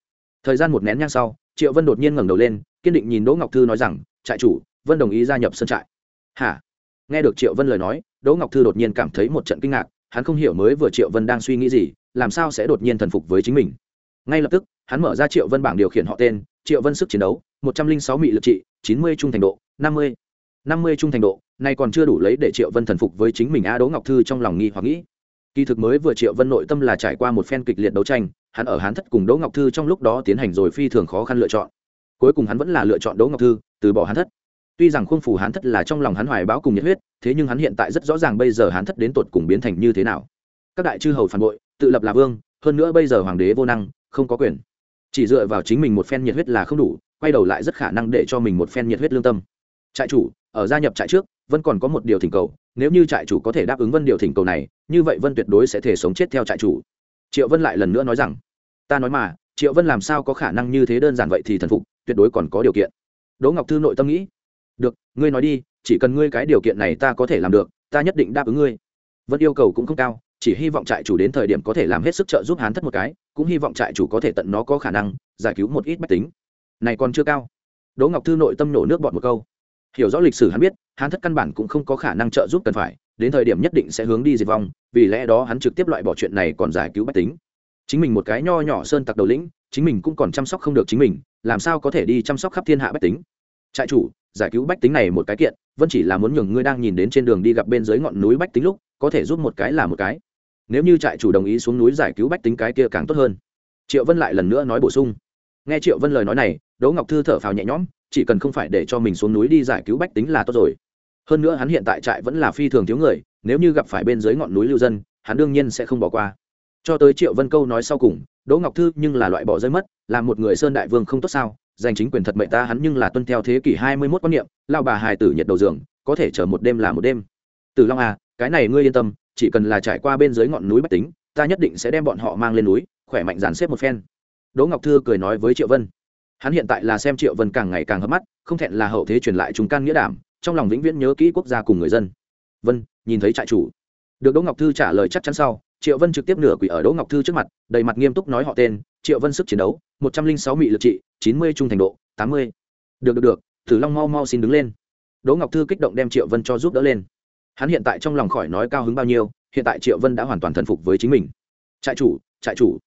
Thời gian một nén nhang sau, triệu vân đột nhiên ngẩng đầu lên, kiên định nhìn đỗ ngọc thư nói rằng, trại chủ, vân đồng ý gia nhập sân trại. Hả? Nghe được triệu vân lời nói đỗ ngọc thư đột nhiên cảm thấy một trận kinh ngạc, hắn không hiểu mới vừa triệu vân đang suy nghĩ gì, làm sao sẽ đột nhiên thần phục với chính mình. Ngay lập tức, hắn mở ra triệu vân bảng điều khiển họ tên, triệu vân sức chiến đấu, một trăm linh sáu mị lực trị, chín mươi trung thành độ, năm mươi năm mươi trung thành độ, nay còn chưa đủ lấy để triệu vân thần phục với chính mình. A đỗ ngọc thư trong lòng nghi hoặc nghĩ. Kỳ thực mới vừa triệu vân nội tâm là trải qua một phen kịch liệt đấu tranh, hắn ở hán thất cùng đỗ ngọc thư trong lúc đó tiến hành rồi phi thường khó khăn lựa chọn. Cuối cùng hắn vẫn là lựa chọn đỗ ngọc thư, từ bỏ hán thất tuy rằng khuôn phủ hán thất là trong lòng hắn hoài báo cùng nhiệt huyết, thế nhưng hắn hiện tại rất rõ ràng bây giờ hán thất đến tột cùng biến thành như thế nào. Các đại chư hầu phản bội, tự lập là vương, hơn nữa bây giờ hoàng đế vô năng, không có quyền. Chỉ dựa vào chính mình một phen nhiệt huyết là không đủ, quay đầu lại rất khả năng để cho mình một phen nhiệt huyết lương tâm. Trại chủ, ở gia nhập trại trước vân còn có một điều thỉnh cầu, nếu như trại chủ có thể đáp ứng vân điều thỉnh cầu này, như vậy vân tuyệt đối sẽ thể sống chết theo trại chủ. Triệu vân lại lần nữa nói rằng, ta nói mà, triệu vân làm sao có khả năng như thế đơn giản vậy thì thần phục, tuyệt đối còn có điều kiện. Đỗ ngọc thư nội tâm nghĩ được, ngươi nói đi, chỉ cần ngươi cái điều kiện này ta có thể làm được, ta nhất định đáp ứng ngươi. Vẫn yêu cầu cũng không cao, chỉ hy vọng trại chủ đến thời điểm có thể làm hết sức trợ giúp hán thất một cái, cũng hy vọng trại chủ có thể tận nó có khả năng, giải cứu một ít bách tính. Này còn chưa cao. Đỗ ngọc thư nội tâm nổ nước bọt một câu. Hiểu rõ lịch sử hắn biết, hán thất căn bản cũng không có khả năng trợ giúp cần phải, đến thời điểm nhất định sẽ hướng đi diệt vong, vì lẽ đó hắn trực tiếp loại bỏ chuyện này còn giải cứu bách tính. Chính mình một cái nho nhỏ sơn tặc đầu lĩnh, chính mình cũng còn chăm sóc không được chính mình, làm sao có thể đi chăm sóc khắp thiên hạ bách tính? Trại chủ giải cứu bách tính này một cái kiện vẫn chỉ là muốn nhường ngươi đang nhìn đến trên đường đi gặp bên dưới ngọn núi bách tính lúc, có thể giúp một cái là một cái. Nếu như trại chủ đồng ý xuống núi giải cứu bách tính cái kia càng tốt hơn. Triệu vân lại lần nữa nói bổ sung. Nghe triệu vân lời nói này, đỗ ngọc thư thở phào nhẹ nhõm, chỉ cần không phải để cho mình xuống núi đi giải cứu bách tính là tốt rồi. Hơn nữa hắn hiện tại trại vẫn là phi thường thiếu người, nếu như gặp phải bên dưới ngọn núi lưu dân, hắn đương nhiên sẽ không bỏ qua. Cho tới triệu vân câu nói sau cùng, đỗ ngọc thư nhưng là loại bỏ rơi mất, là một người sơn đại vương không tốt sao? Giành chính quyền thật mệnh ta hắn nhưng là tuân theo thế kỷ hai mươi 21 quan niệm, lão bà hài tử nhiệt đầu giường, có thể chờ một đêm là một đêm. Từ long à cái này ngươi yên tâm, chỉ cần là trải qua bên dưới ngọn núi bách tính, ta nhất định sẽ đem bọn họ mang lên núi, khỏe mạnh dàn xếp một phen. Đỗ ngọc thư cười nói với triệu vân. Hắn hiện tại là xem triệu vân càng ngày càng hấp mắt, không thẹn là hậu thế truyền lại chúng can nghĩa đảm, trong lòng vĩnh viễn nhớ kỹ quốc gia cùng người dân. Vân, nhìn thấy trại chủ. Được đỗ ngọc thư trả lời chắc chắn sau triệu vân trực tiếp nửa quỷ ở đỗ ngọc thư trước mặt, đầy mặt nghiêm túc nói họ tên, triệu vân sức chiến đấu, một trăm linh sáu mị lực trị, chín mươi trung thành độ, tám mươi. Được được được, thử long mau mau xin đứng lên. Đỗ ngọc thư kích động đem triệu vân cho giúp đỡ lên. Hắn hiện tại trong lòng khỏi nói cao hứng bao nhiêu, hiện tại triệu vân đã hoàn toàn thần phục với chính mình. Trại chủ trại chủ.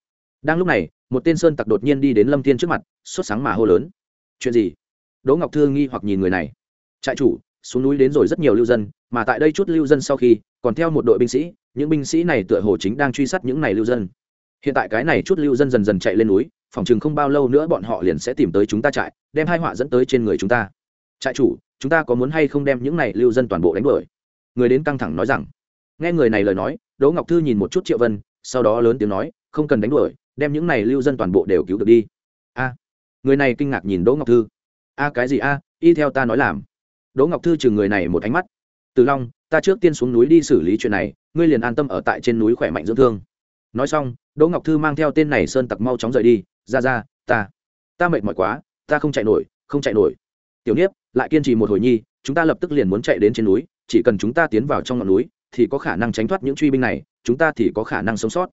Đang lúc này, một tên sơn tặc đột nhiên đi đến lâm thiên trước mặt, sốt sáng mà hô lớn. Chuyện gì? Đỗ ngọc thư nghi hoặc nhìn người này. Trại chủ, xuống núi đến rồi rất nhiều lưu dân, mà tại đây chút lưu dân sau khi, còn theo một đội binh sĩ những binh sĩ này tựa hồ chính đang truy sát những này lưu dân. Hiện tại cái này chút lưu dân dần dần chạy lên núi, phòng chừng không bao lâu nữa bọn họ liền sẽ tìm tới chúng ta trại, đem hai họa dẫn tới trên người chúng ta. Trại chủ, chúng ta có muốn hay không đem những này lưu dân toàn bộ đánh đuổi? Người đến căng thẳng nói rằng. Nghe người này lời nói, đỗ ngọc thư nhìn một chút triệu vân, sau đó lớn tiếng nói, không cần đánh đuổi, đem những này lưu dân toàn bộ đều cứu được đi. A. Người này kinh ngạc nhìn đỗ ngọc thư. A, cái gì a? Y theo ta nói làm. Đỗ ngọc thư chừng người này một ánh mắt. Từ long ta trước tiên xuống núi đi xử lý chuyện này, ngươi liền an tâm ở tại trên núi khỏe mạnh dưỡng thương. Nói xong, đỗ ngọc thư mang theo tên này sơn tặc mau chóng rời đi, ra ra, ta ta mệt mỏi quá, ta không chạy nổi, không chạy nổi. Tiểu niếp, lại kiên trì một hồi nhi, chúng ta lập tức liền muốn chạy đến trên núi, chỉ cần chúng ta tiến vào trong ngọn núi, thì có khả năng tránh thoát những truy binh này, chúng ta thì có khả năng sống sót.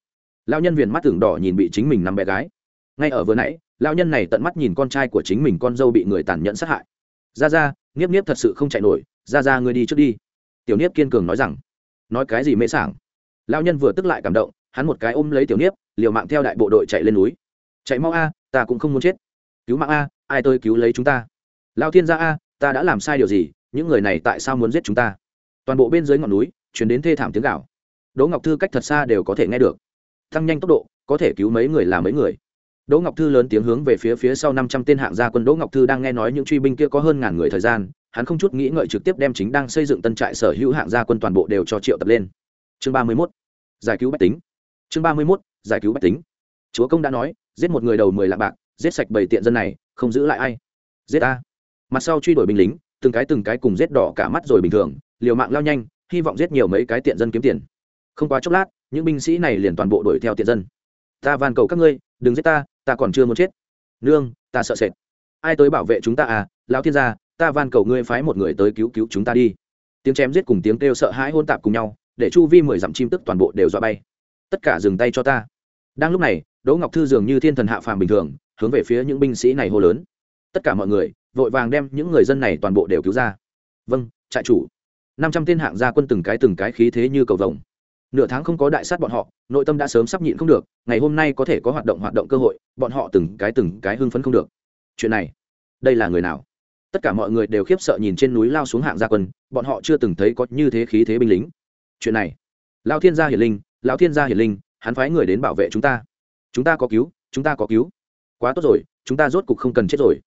Lao nhân viền mắt tưởng đỏ nhìn bị chính mình nằm bé gái. Ngay ở vừa nãy lao nhân này tận mắt nhìn con trai của chính mình con dâu bị người tàn nhẫn sát hại. Ra ra nghiếp nghiếp thật sự không chạy nổi, ra ra, ngươi đi trước đi tiểu niếp kiên cường nói rằng, nói cái gì mễ sảng? Lao nhân vừa tức lại cảm động, hắn một cái ôm lấy tiểu niếp, liều mạng theo đại bộ đội chạy lên núi. Chạy mau a, ta cũng không muốn chết. Cứu mạng a, ai tôi cứu lấy chúng ta? Lao thiên gia a, ta đã làm sai điều gì? Những người này tại sao muốn giết chúng ta? Toàn bộ bên dưới ngọn núi chuyển đến thê thảm tiếng gạo đỗ ngọc thư cách thật xa đều có thể nghe được. Tăng nhanh tốc độ, có thể cứu mấy người là mấy người. Đỗ ngọc thư lớn tiếng hướng về phía phía sau năm trăm tên hạng gia quân. Đỗ ngọc thư đang nghe nói những truy binh kia có hơn ngàn người thời gian hắn không chút nghĩ ngợi trực tiếp đem chính đang xây dựng tân trại sở hữu hạng gia quân toàn bộ đều cho triệu tập lên. Chương ba mươi mốt, giải cứu bách tính. Chương ba mươi mốt, giải cứu bách tính. Chúa công đã nói, giết một người đầu mười lạng bạc, giết sạch bảy tiện dân này, không giữ lại ai. Giết a. Mặt sau truy đuổi binh lính, từng cái từng cái cùng giết đỏ cả mắt rồi bình thường, liều mạng lao nhanh, hy vọng giết nhiều mấy cái tiện dân kiếm tiền. Không quá chốc lát, những binh sĩ này liền toàn bộ đuổi theo tiện dân. Ta van cầu các ngươi, đừng giết ta ta còn chưa muốn chết. Nương, ta sợ sệt. Ai tới bảo vệ chúng ta à lão thiên gia ta van cầu ngươi phái một người tới cứu cứu chúng ta đi. Tiếng chém giết cùng tiếng kêu sợ hãi hôn tạp cùng nhau, để chu vi mười dặm chim tức toàn bộ đều dọa bay. Tất cả dừng tay cho ta. Đang lúc này, đỗ ngọc thư dường như thiên thần hạ phàm bình thường, hướng về phía những binh sĩ này hô lớn. Tất cả mọi người, vội vàng đem những người dân này toàn bộ đều cứu ra. Vâng trại chủ. Năm trăm tên hạng gia quân từng cái từng cái khí thế như cầu vồng. Nửa tháng không có đại sát bọn họ, nội tâm đã sớm sắp nhịn không được, ngày hôm nay có thể có hoạt động hoạt động cơ hội, bọn họ từng cái từng cái hưng phấn không được. Chuyện này, đây là người nào? Tất cả mọi người đều khiếp sợ nhìn trên núi lao xuống hạng gia quân, bọn họ chưa từng thấy có như thế khí thế binh lính. Chuyện này lao thiên gia hiển linh, lão thiên gia hiển linh, hắn phái người đến bảo vệ chúng ta. Chúng ta có cứu, chúng ta có cứu. Quá tốt rồi, chúng ta rốt cục không cần chết rồi.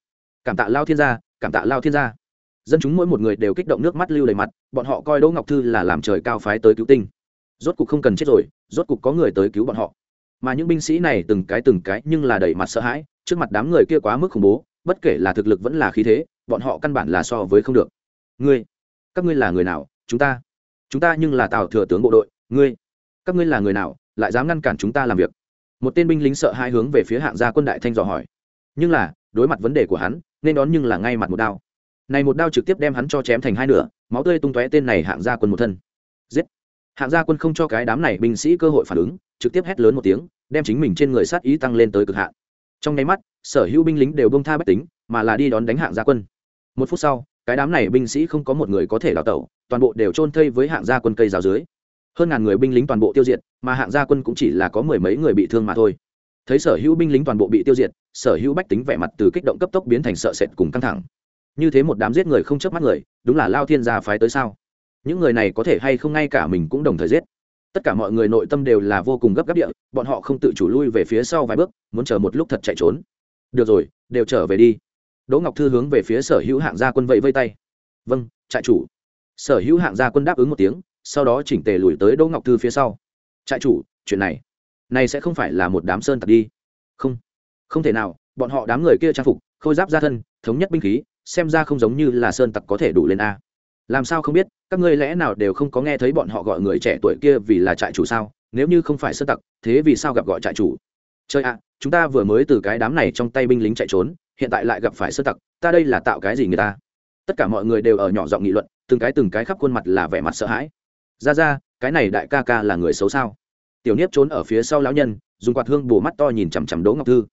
Cảm tạ lao thiên gia, cảm tạ lao thiên gia. Dân chúng mỗi một người đều kích động nước mắt lưu đầy mặt, bọn họ coi đỗ ngọc thư là làm trời cao phái tới cứu tinh. Rốt cục không cần chết rồi, rốt cục có người tới cứu bọn họ. Mà những binh sĩ này từng cái từng cái nhưng là đầy mặt sợ hãi, trước mặt đám người kia quá mức khủng bố, bất kể là thực lực vẫn là khí thế bọn họ căn bản là so với không được. Ngươi, các ngươi là người nào? Chúng ta. Chúng ta nhưng là tào thừa tướng bộ đội. Ngươi, các ngươi là người nào? Lại dám ngăn cản chúng ta làm việc. Một tên binh lính sợ hai hướng về phía hạng gia quân đại thanh dò hỏi. Nhưng là, đối mặt vấn đề của hắn, nên đón nhưng là ngay mặt một đao. Này một đao trực tiếp đem hắn cho chém thành hai nửa, máu tươi tung tóe tên này hạng gia quân một thân. Giết. Hạng gia quân không cho cái đám này binh sĩ cơ hội phản ứng, trực tiếp hét lớn một tiếng, đem chính mình trên người sát ý tăng lên tới cực hạn. Trong nháy mắt sở hữu binh lính đều bông tha bách tính, mà là đi đón đánh hạng gia quân. Một phút sau, cái đám này binh sĩ không có một người có thể đào tẩu, toàn bộ đều trôn thây với hạng gia quân cây rào dưới. Hơn ngàn người binh lính toàn bộ tiêu diệt, mà hạng gia quân cũng chỉ là có mười mấy người bị thương mà thôi. Thấy sở hữu binh lính toàn bộ bị tiêu diệt, sở hữu bách tính vẻ mặt từ kích động cấp tốc biến thành sợ sệt cùng căng thẳng. Như thế một đám giết người không chớp mắt người, đúng là lao thiên gia phái tới sao? Những người này có thể hay không ngay cả mình cũng đồng thời giết. Tất cả mọi người nội tâm đều là vô cùng gấp gáp địa, bọn họ không tự chủ lui về phía sau vài bước, muốn chờ một lúc thật chạy trốn được rồi, đều trở về đi. Đỗ ngọc thư hướng về phía sở hữu hạng gia quân vẫy vây tay. Vâng trại chủ. Sở hữu hạng gia quân đáp ứng một tiếng, sau đó chỉnh tề lùi tới đỗ ngọc thư phía sau. Trại chủ, chuyện này này sẽ không phải là một đám sơn tặc đi. Không không thể nào, bọn họ đám người kia trang phục, khôi giáp gia thân, thống nhất binh khí, xem ra không giống như là sơn tặc có thể đủ lên a. Làm sao không biết, các ngươi lẽ nào đều không có nghe thấy bọn họ gọi người trẻ tuổi kia vì là trại chủ sao? Nếu như không phải sơn tặc, thế vì sao gặp gọi trại chủ? Chơi ạ chúng ta vừa mới từ cái đám này trong tay binh lính chạy trốn, hiện tại lại gặp phải sơ tặc, ta đây là tạo cái gì người ta? Tất cả mọi người đều ở nhỏ giọng nghị luận, từng cái từng cái khắp khuôn mặt là vẻ mặt sợ hãi. Ra ra, cái này đại ca ca là người xấu sao? Tiểu niếp trốn ở phía sau lão nhân, dùng quạt hương bù mắt to nhìn chằm chằm đỗ ngọc thư.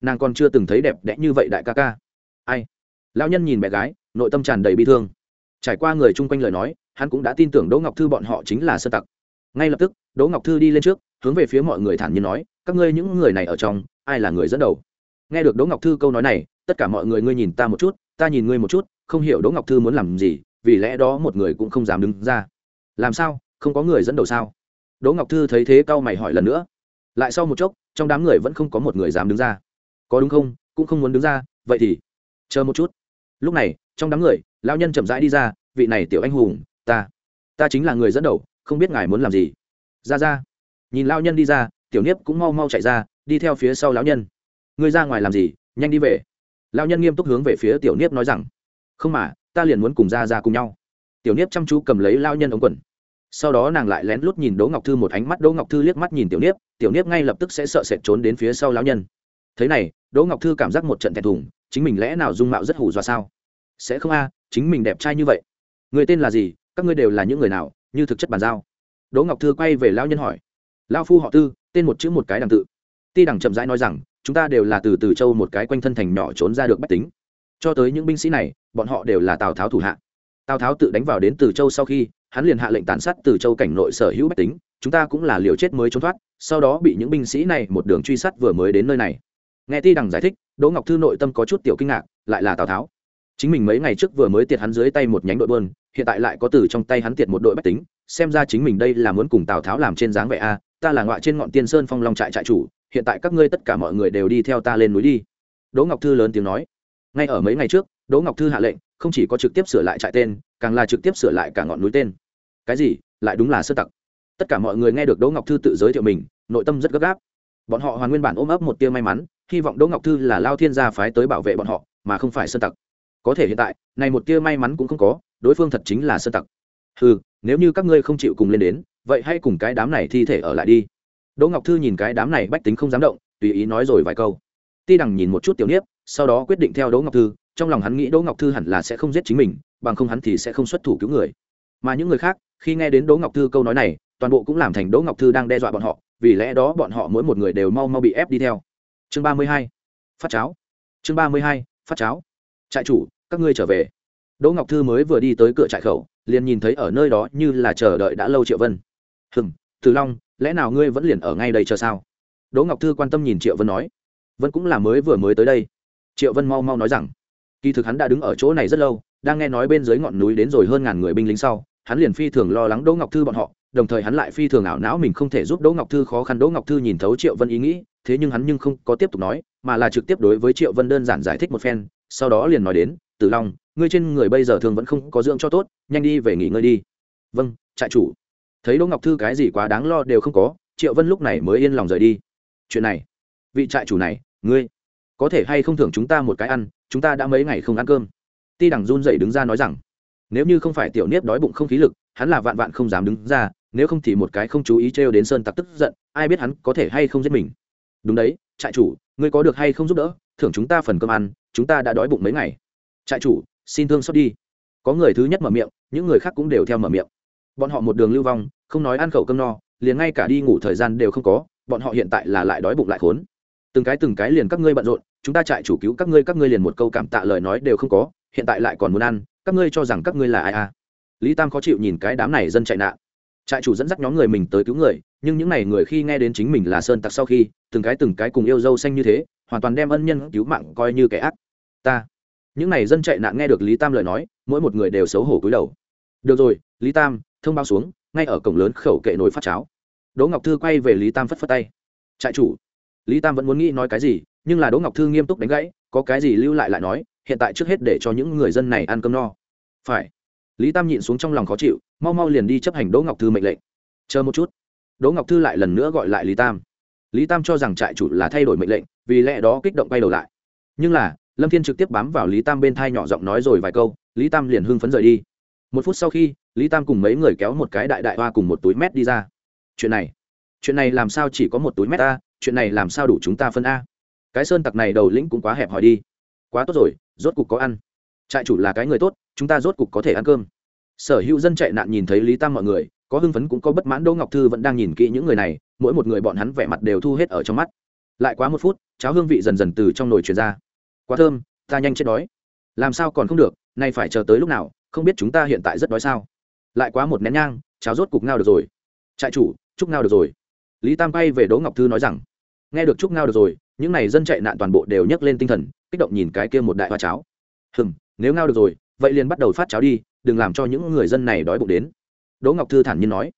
Nàng còn chưa từng thấy đẹp đẽ như vậy đại ca ca. Ai? Lão nhân nhìn bé gái, nội tâm tràn đầy bi thương. Trải qua người chung quanh lời nói, hắn cũng đã tin tưởng đỗ ngọc thư bọn họ chính là sơ tặc. Ngay lập tức, đỗ ngọc thư đi lên trước, hướng về phía mọi người thản nhiên nói các ngươi những người này ở trong, ai là người dẫn đầu? Nghe được đỗ ngọc thư câu nói này, tất cả mọi người ngươi nhìn ta một chút, ta nhìn ngươi một chút, không hiểu đỗ ngọc thư muốn làm gì, vì lẽ đó một người cũng không dám đứng ra. Làm sao? Không có người dẫn đầu sao? Đỗ ngọc thư thấy thế cau mày hỏi lần nữa. Lại sau một chốc, trong đám người vẫn không có một người dám đứng ra. Có đúng không? Cũng không muốn đứng ra, vậy thì chờ một chút. Lúc này, trong đám người lao nhân chậm rãi đi ra, vị này tiểu anh hùng, ta. Ta chính là người dẫn đầu, không biết ngài muốn làm gì. Ra ra. Nhìn lao nhân đi ra tiểu niếp cũng mau mau chạy ra, đi theo phía sau lão nhân. Ngươi ra ngoài làm gì? Nhanh đi về. Lão nhân nghiêm túc hướng về phía tiểu niếp nói rằng, không mà, ta liền muốn cùng ra ra cùng nhau. Tiểu niếp chăm chú cầm lấy lao nhân ống quần. Sau đó nàng lại lén lút nhìn đỗ ngọc thư một ánh mắt, đỗ ngọc thư liếc mắt nhìn tiểu niếp tiểu niếp ngay lập tức sẽ sợ sệt trốn đến phía sau lão nhân. Thế này, đỗ ngọc thư cảm giác một trận thẹn thùng, chính mình lẽ nào dung mạo rất hủ do sao? Sẽ không a, chính mình đẹp trai như vậy. Người tên là gì? Các ngươi đều là những người nào? Như thực chất bàn giao. Đỗ ngọc thư quay về lão nhân hỏi. Lão phu họ tư tên một chữ một cái đằng tự. Ti đằng chậm rãi nói rằng, chúng ta đều là từ từ châu một cái quanh thân thành nhỏ trốn ra được bách tính. Cho tới những binh sĩ này, bọn họ đều là tào tháo thủ hạ. Tào tháo tự đánh vào đến từ châu sau khi, hắn liền hạ lệnh tàn sát từ châu cảnh nội sở hữu bách tính. Chúng ta cũng là liều chết mới trốn thoát, sau đó bị những binh sĩ này một đường truy sát vừa mới đến nơi này. Nghe ti đằng giải thích, đỗ ngọc thư nội tâm có chút tiểu kinh ngạc, lại là tào tháo. Chính mình mấy ngày trước vừa mới tiệt hắn dưới tay một nhánh đội bơn hiện tại lại có từ trong tay hắn tiệt một đội bách tính, xem ra chính mình đây là muốn cùng tào tháo làm trên dáng vẻ a ta là ngoại trên ngọn tiên sơn phong long trại trại chủ, hiện tại các ngươi tất cả mọi người đều đi theo ta lên núi đi. Đỗ ngọc thư lớn tiếng nói. Ngay ở mấy ngày trước, đỗ ngọc thư hạ lệnh, không chỉ có trực tiếp sửa lại trại tên, càng là trực tiếp sửa lại cả ngọn núi tên. Cái gì? Lại đúng là sơ tặc. Tất cả mọi người nghe được đỗ ngọc thư tự giới thiệu mình, nội tâm rất gấp gáp. Bọn họ hoàn nguyên bản ôm ấp một tia may mắn, hy vọng đỗ ngọc thư là lao thiên gia phái tới bảo vệ bọn họ, mà không phải sơ tặc. Có thể hiện tại, này một tia may mắn cũng không có, đối phương thật chính là sơ tặc. Ừ nếu như các ngươi không chịu cùng lên đến vậy hãy cùng cái đám này thi thể ở lại đi. Đỗ ngọc thư nhìn cái đám này bách tính không dám động, tùy ý nói rồi vài câu. Ti đằng nhìn một chút tiểu niếp, sau đó quyết định theo đỗ ngọc thư, trong lòng hắn nghĩ đỗ ngọc thư hẳn là sẽ không giết chính mình, bằng không hắn thì sẽ không xuất thủ cứu người. Mà những người khác, khi nghe đến đỗ ngọc thư câu nói này, toàn bộ cũng làm thành đỗ ngọc thư đang đe dọa bọn họ, vì lẽ đó bọn họ mỗi một người đều mau mau bị ép đi theo. Chương ba mươi hai, phát cháo. Chương ba mươi hai, phát cháo. Trại chủ, các ngươi trở về. Đỗ ngọc thư mới vừa đi tới cửa trại khẩu, liền nhìn thấy ở nơi đó như là chờ đợi đã lâu triệu vân hừng từ long, lẽ nào ngươi vẫn liền ở ngay đây chờ sao? Đỗ ngọc thư quan tâm nhìn triệu vân nói. Vân cũng là mới vừa mới tới đây. Triệu vân mau mau nói rằng, kỳ thực hắn đã đứng ở chỗ này rất lâu, đang nghe nói bên dưới ngọn núi đến rồi hơn ngàn người binh lính sau, hắn liền phi thường lo lắng đỗ ngọc thư bọn họ, đồng thời hắn lại phi thường ảo não mình không thể giúp đỗ ngọc thư khó khăn. Đỗ ngọc thư nhìn thấu triệu vân ý nghĩ, thế nhưng hắn nhưng không có tiếp tục nói, mà là trực tiếp đối với triệu vân đơn giản giải thích một phen, sau đó liền nói đến, tử long, ngươi trên người bây giờ thường vẫn không có dưỡng cho tốt, nhanh đi về nghỉ ngơi đi. Vâng trại chủ thấy đỗ ngọc thư cái gì quá đáng lo đều không có, triệu vân lúc này mới yên lòng rời đi. Chuyện này, vị trại chủ này, ngươi, có thể hay không thưởng chúng ta một cái ăn, chúng ta đã mấy ngày không ăn cơm. Ti đằng run dậy đứng ra nói rằng, nếu như không phải tiểu niếp đói bụng không khí lực, hắn là vạn vạn không dám đứng ra, nếu không thì một cái không chú ý trêu đến sơn tặc tức giận, ai biết hắn có thể hay không giết mình. Đúng đấy, trại chủ, ngươi có được hay không giúp đỡ, thưởng chúng ta phần cơm ăn, chúng ta đã đói bụng mấy ngày. Trại chủ, xin thương xót đi. Có người thứ nhất mở miệng, những người khác cũng đều theo mở miệng bọn họ một đường lưu vong, không nói ăn khẩu cơm no, liền ngay cả đi ngủ thời gian đều không có, bọn họ hiện tại là lại đói bụng lại khốn. Từng cái từng cái liền các ngươi bận rộn, chúng ta chạy chủ cứu các ngươi các ngươi liền một câu cảm tạ lời nói đều không có, hiện tại lại còn muốn ăn, các ngươi cho rằng các ngươi là ai à? Lý tam khó chịu nhìn cái đám này dân chạy nạn. Trại chủ dẫn dắt nhóm người mình tới cứu người, nhưng những n à y người khi nghe đến chính mình là sơn tặc sau khi, từng cái từng cái cùng yêu dâu xanh như thế, hoàn toàn đem ân nhân cứu mạng coi như kẻ ác. Ta. Những n à y dân chạy nạn nghe được lý tam lời nói, mỗi một người đều xấu hổ cúi đầu. Được rồi, lý tam thông báo xuống, ngay ở cổng lớn khẩu kệ nồi phát cháo. Đỗ ngọc thư quay về lý tam phất phất tay. Trại chủ. Lý tam vẫn muốn nghĩ nói cái gì, nhưng là đỗ ngọc thư nghiêm túc đánh gãy, có cái gì lưu lại lại nói, hiện tại trước hết để cho những người dân này ăn cơm no. Phải. Lý tam nhịn xuống trong lòng khó chịu, mau mau liền đi chấp hành đỗ ngọc thư mệnh lệnh. Chờ một chút. Đỗ ngọc thư lại lần nữa gọi lại lý tam. Lý tam cho rằng trại chủ là thay đổi mệnh lệnh, vì lẽ đó kích động bay đầu lại. Nhưng là, lâm thiên trực tiếp bám vào lý tam bên thai nhỏ giọng nói rồi vài câu, lý tam liền hưng phấn rời đi. Một phút sau khi lý tam cùng mấy người kéo một cái đại đại hoa cùng một túi mét đi ra. Chuyện này chuyện này làm sao chỉ có một túi mét a chuyện này làm sao đủ chúng ta phân a? Cái sơn tặc này đầu lĩnh cũng quá hẹp hòi đi. Quá tốt rồi, rốt cục có ăn. Trại chủ là cái người tốt, chúng ta rốt cục có thể ăn cơm. Sở hữu dân chạy nạn nhìn thấy lý tam mọi người, có hưng phấn cũng có bất mãn đỗ ngọc thư vẫn đang nhìn kỹ những người này, mỗi một người bọn hắn vẻ mặt đều thu hết ở trong mắt. Lại quá một phút, cháo hương vị dần dần từ trong nồi truyền ra. Quá thơm, ta nhanh chết đói. Làm sao còn không được, nay phải chờ tới lúc nào, không biết chúng ta hiện tại rất đói sao? Lại quá một nén nhang, cháo rốt cục ngao được rồi. Trại chủ, chúc ngao được rồi. Lý tam bay về đỗ ngọc thư nói rằng, nghe được chúc ngao được rồi, những n à y dân chạy nạn toàn bộ đều nhấc lên tinh thần, kích động nhìn cái kia một đại hoa cháo. Hừng nếu ngao được rồi, vậy liền bắt đầu phát cháo đi, đừng làm cho những người dân này đói bụng đến. Đỗ ngọc thư thản nhiên nói.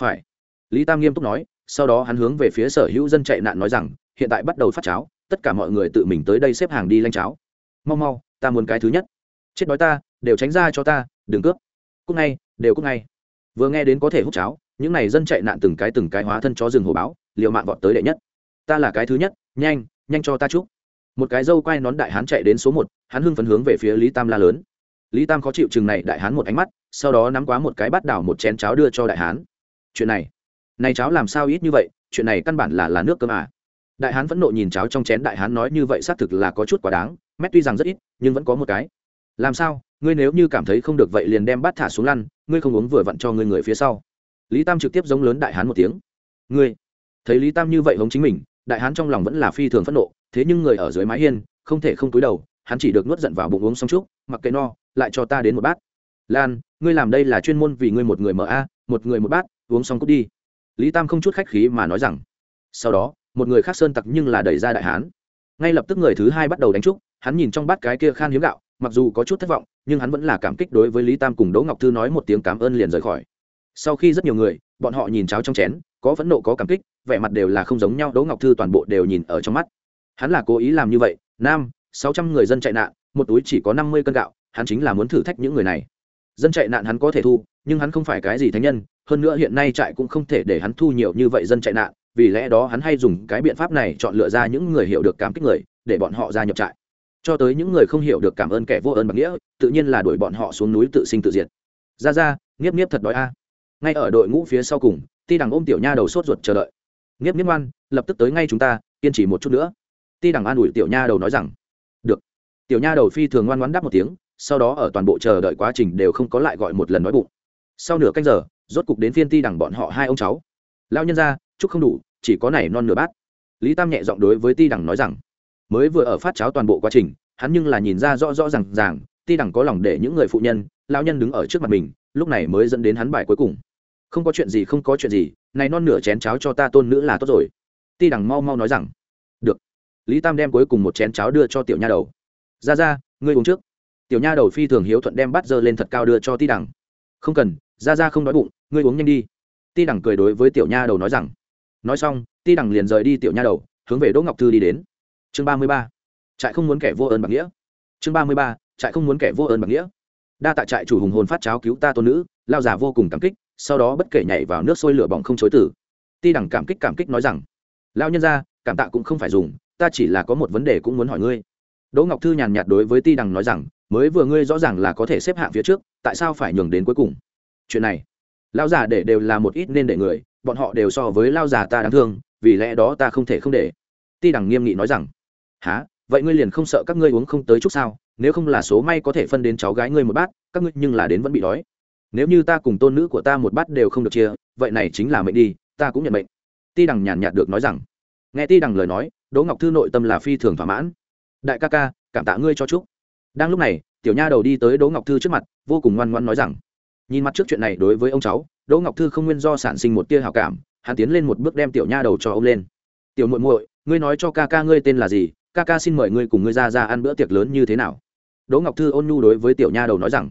Phải. Lý tam nghiêm túc nói, sau đó hắn hướng về phía sở hữu dân chạy nạn nói rằng, hiện tại bắt đầu phát cháo, tất cả mọi người tự mình tới đây xếp hàng đi lanh cháo. Mau mau, ta muốn cái thứ nhất. Chết đói ta, đều tránh ra cho ta, đừng cướp cúc ngay, đều cúc ngay. Vừa nghe đến có thể hút cháo, những n à y dân chạy nạn từng cái từng cái hóa thân chó rừng hồ báo liệu mạng vọt tới đệ nhất. Ta là cái thứ nhất, nhanh nhanh cho ta chúc một cái dâu quai nón đại hán chạy đến số một, hắn hưng phấn hướng về phía lý tam la lớn. Lý tam khó chịu chừng này đại hán một ánh mắt, sau đó nắm quá một cái bát đảo một chén cháo đưa cho đại hán. Chuyện này này cháo làm sao ít như vậy, chuyện này căn bản là là nước cơm à. Đại hán vẫn nộ nhìn cháo trong chén đại hán nói như vậy xác thực là có chút quá đáng, mét tuy rằng rất ít, nhưng vẫn có một cái làm sao? Ngươi nếu như cảm thấy không được vậy liền đem bát thả xuống lăn, ngươi không uống vừa vặn cho ngươi người phía sau. Lý tam trực tiếp giống lớn đại hán một tiếng. Ngươi? Thấy lý tam như vậy hống chính mình, đại hán trong lòng vẫn là phi thường phẫn nộ, thế nhưng người ở dưới mái hiên, không thể không túi đầu, hắn chỉ được nuốt giận vào bụng uống xong chút mặc kệ no, lại cho ta đến một bát. Lan, ngươi làm đây là chuyên môn vì ngươi một người mở a, một người một bát, uống xong cút đi. Lý tam không chút khách khí mà nói rằng. Sau đó, một người khác sơn tặc nhưng là đẩy ra đại hán. Ngay lập tức người thứ hai bắt đầu đánh trúc hắn nhìn trong bát cái kia khan hiếm gạo mặc dù có chút thất vọng, nhưng hắn vẫn là cảm kích đối với lý tam cùng đỗ ngọc thư nói một tiếng cảm ơn liền rời khỏi. Sau khi rất nhiều người, bọn họ nhìn cháo trong chén, có phẫn nộ, có cảm kích, vẻ mặt đều là không giống nhau, đỗ ngọc thư toàn bộ đều nhìn ở trong mắt. Hắn là cố ý làm như vậy, nam, sáu trăm người dân chạy nạn, một túi chỉ có năm mươi cân gạo, hắn chính là muốn thử thách những người này. Dân chạy nạn hắn có thể thu, nhưng hắn không phải cái gì thánh nhân, hơn nữa hiện nay trại cũng không thể để hắn thu nhiều như vậy dân chạy nạn, vì lẽ đó hắn hay dùng cái biện pháp này chọn lựa ra những người hiểu được cảm kích người, để bọn họ ra nhập trại cho tới những người không hiểu được cảm ơn kẻ vô ơn bằng nghĩa, tự nhiên là đuổi bọn họ xuống núi tự sinh tự diệt. Ra ra, nghiếp nghiếp thật đói a. À. Ngay ở đội ngũ phía sau cùng, ti đằng ôm tiểu nha đầu sốt ruột chờ đợi. Nghiếp nghiếp ngoan, lập tức tới ngay chúng ta, kiên trì một chút nữa. Ti đằng an ủi tiểu nha đầu nói rằng, được. Tiểu nha đầu phi thường ngoan ngoãn đáp một tiếng, sau đó ở toàn bộ chờ đợi quá trình đều không có lại gọi một lần nói bụng. Sau nửa canh giờ, rốt cục đến phiên ti đằng bọn họ hai ông cháu. Lao nhân ra chúc không đủ, chỉ có này non nửa bát. Lý tam nhẹ giọng đối với ti đằng nói rằng mới vừa ở phát cháo toàn bộ quá trình, hắn nhưng là nhìn ra rõ rõ r à n g ràng ti đằng có lòng để những người phụ nhân lao nhân đứng ở trước mặt mình, lúc này mới dẫn đến hắn bài cuối cùng. Không có chuyện gì, không có chuyện gì, này non nửa chén cháo cho ta tôn nữ là tốt rồi. Ti đằng mau mau nói rằng, được. Lý tam đem cuối cùng một chén cháo đưa cho tiểu nha đầu. Ra ra, ngươi uống trước. Tiểu nha đầu phi thường hiếu thuận đem bát dơ lên thật cao đưa cho ti đằng. Không cần, ra ra không đói bụng, ngươi uống nhanh đi. Ti đằng cười đối với tiểu nha đầu nói rằng. Nói xong, ti đằng liền rời đi tiểu nha đầu, hướng về đỗ ngọc thư đi đến chương ba mươi ba. Trại không muốn kẻ vô ơn bạc nghĩa. Chương ba mươi ba. Trại không muốn kẻ vô ơn bạc nghĩa. Đa tại trại chủ hùng hồn phát cháo cứu ta tôn nữ, lao già vô cùng cảm kích, sau đó bất kể nhảy vào nước sôi lửa bỏng không chối tử ti đằng cảm kích cảm kích nói rằng lao nhân ra cảm tạ cũng không phải dùng, ta chỉ là có một vấn đề cũng muốn hỏi ngươi. Đỗ ngọc thư nhàn nhạt đối với ti đằng nói rằng, mới vừa ngươi rõ ràng là có thể xếp hạng phía trước, tại sao phải nhường đến cuối cùng? Chuyện này lao già để đều là một ít nên để người, bọn họ đều so với lao già ta đáng thương, vì lẽ đó ta không thể không để. Ti đằng nghiêm nghị nói rằng há vậy ngươi liền không sợ các ngươi uống không tới chút sao? Nếu không là số may có thể phân đến cháu gái ngươi một bát, các ngươi nhưng là đến vẫn bị đói. Nếu như ta cùng tôn nữ của ta một bát đều không được chia, vậy này chính là mệnh đi, ta cũng nhận mệnh. Ti đằng nhàn nhạt được nói rằng. Nghe ti đằng lời nói, đỗ ngọc thư nội tâm là phi thường thỏa mãn. Đại ca ca, cảm tạ ngươi cho chúc. Đang lúc này, tiểu nha đầu đi tới đỗ ngọc thư trước mặt, vô cùng ngoan ngoan nói rằng, nhìn mặt trước chuyện này đối với ông cháu, đỗ ngọc thư không nguyên do sản sinh một tia hào cảm, hắn tiến lên một bước đem tiểu nha đầu cho ông lên. Tiểu muội muội, ngươi nói cho ca ca ngươi tên là gì ca ca xin mời ngươi cùng ngươi ra ra ăn bữa tiệc lớn như thế nào? Đỗ ngọc thư ôn nhu đối với tiểu nha đầu nói rằng,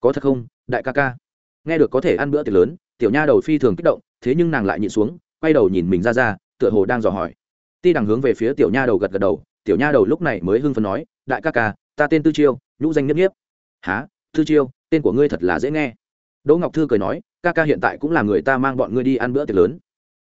có thật không, đại ca ca? Nghe được có thể ăn bữa tiệc lớn, tiểu nha đầu phi thường kích động, thế nhưng nàng lại nhịn xuống, quay đầu nhìn mình ra ra, tựa hồ đang dò hỏi. Ti đằng hướng về phía tiểu nha đầu gật gật đầu, tiểu nha đầu lúc này mới hưng phấn nói, đại ca ca, ta tên tư chiêu, nhũ danh nhất nhiếp há tư chiêu, tên của ngươi thật là dễ nghe. Đỗ ngọc thư cười nói, ca ca hiện tại cũng là người ta mang bọn ngươi đi ăn bữa tiệc lớn.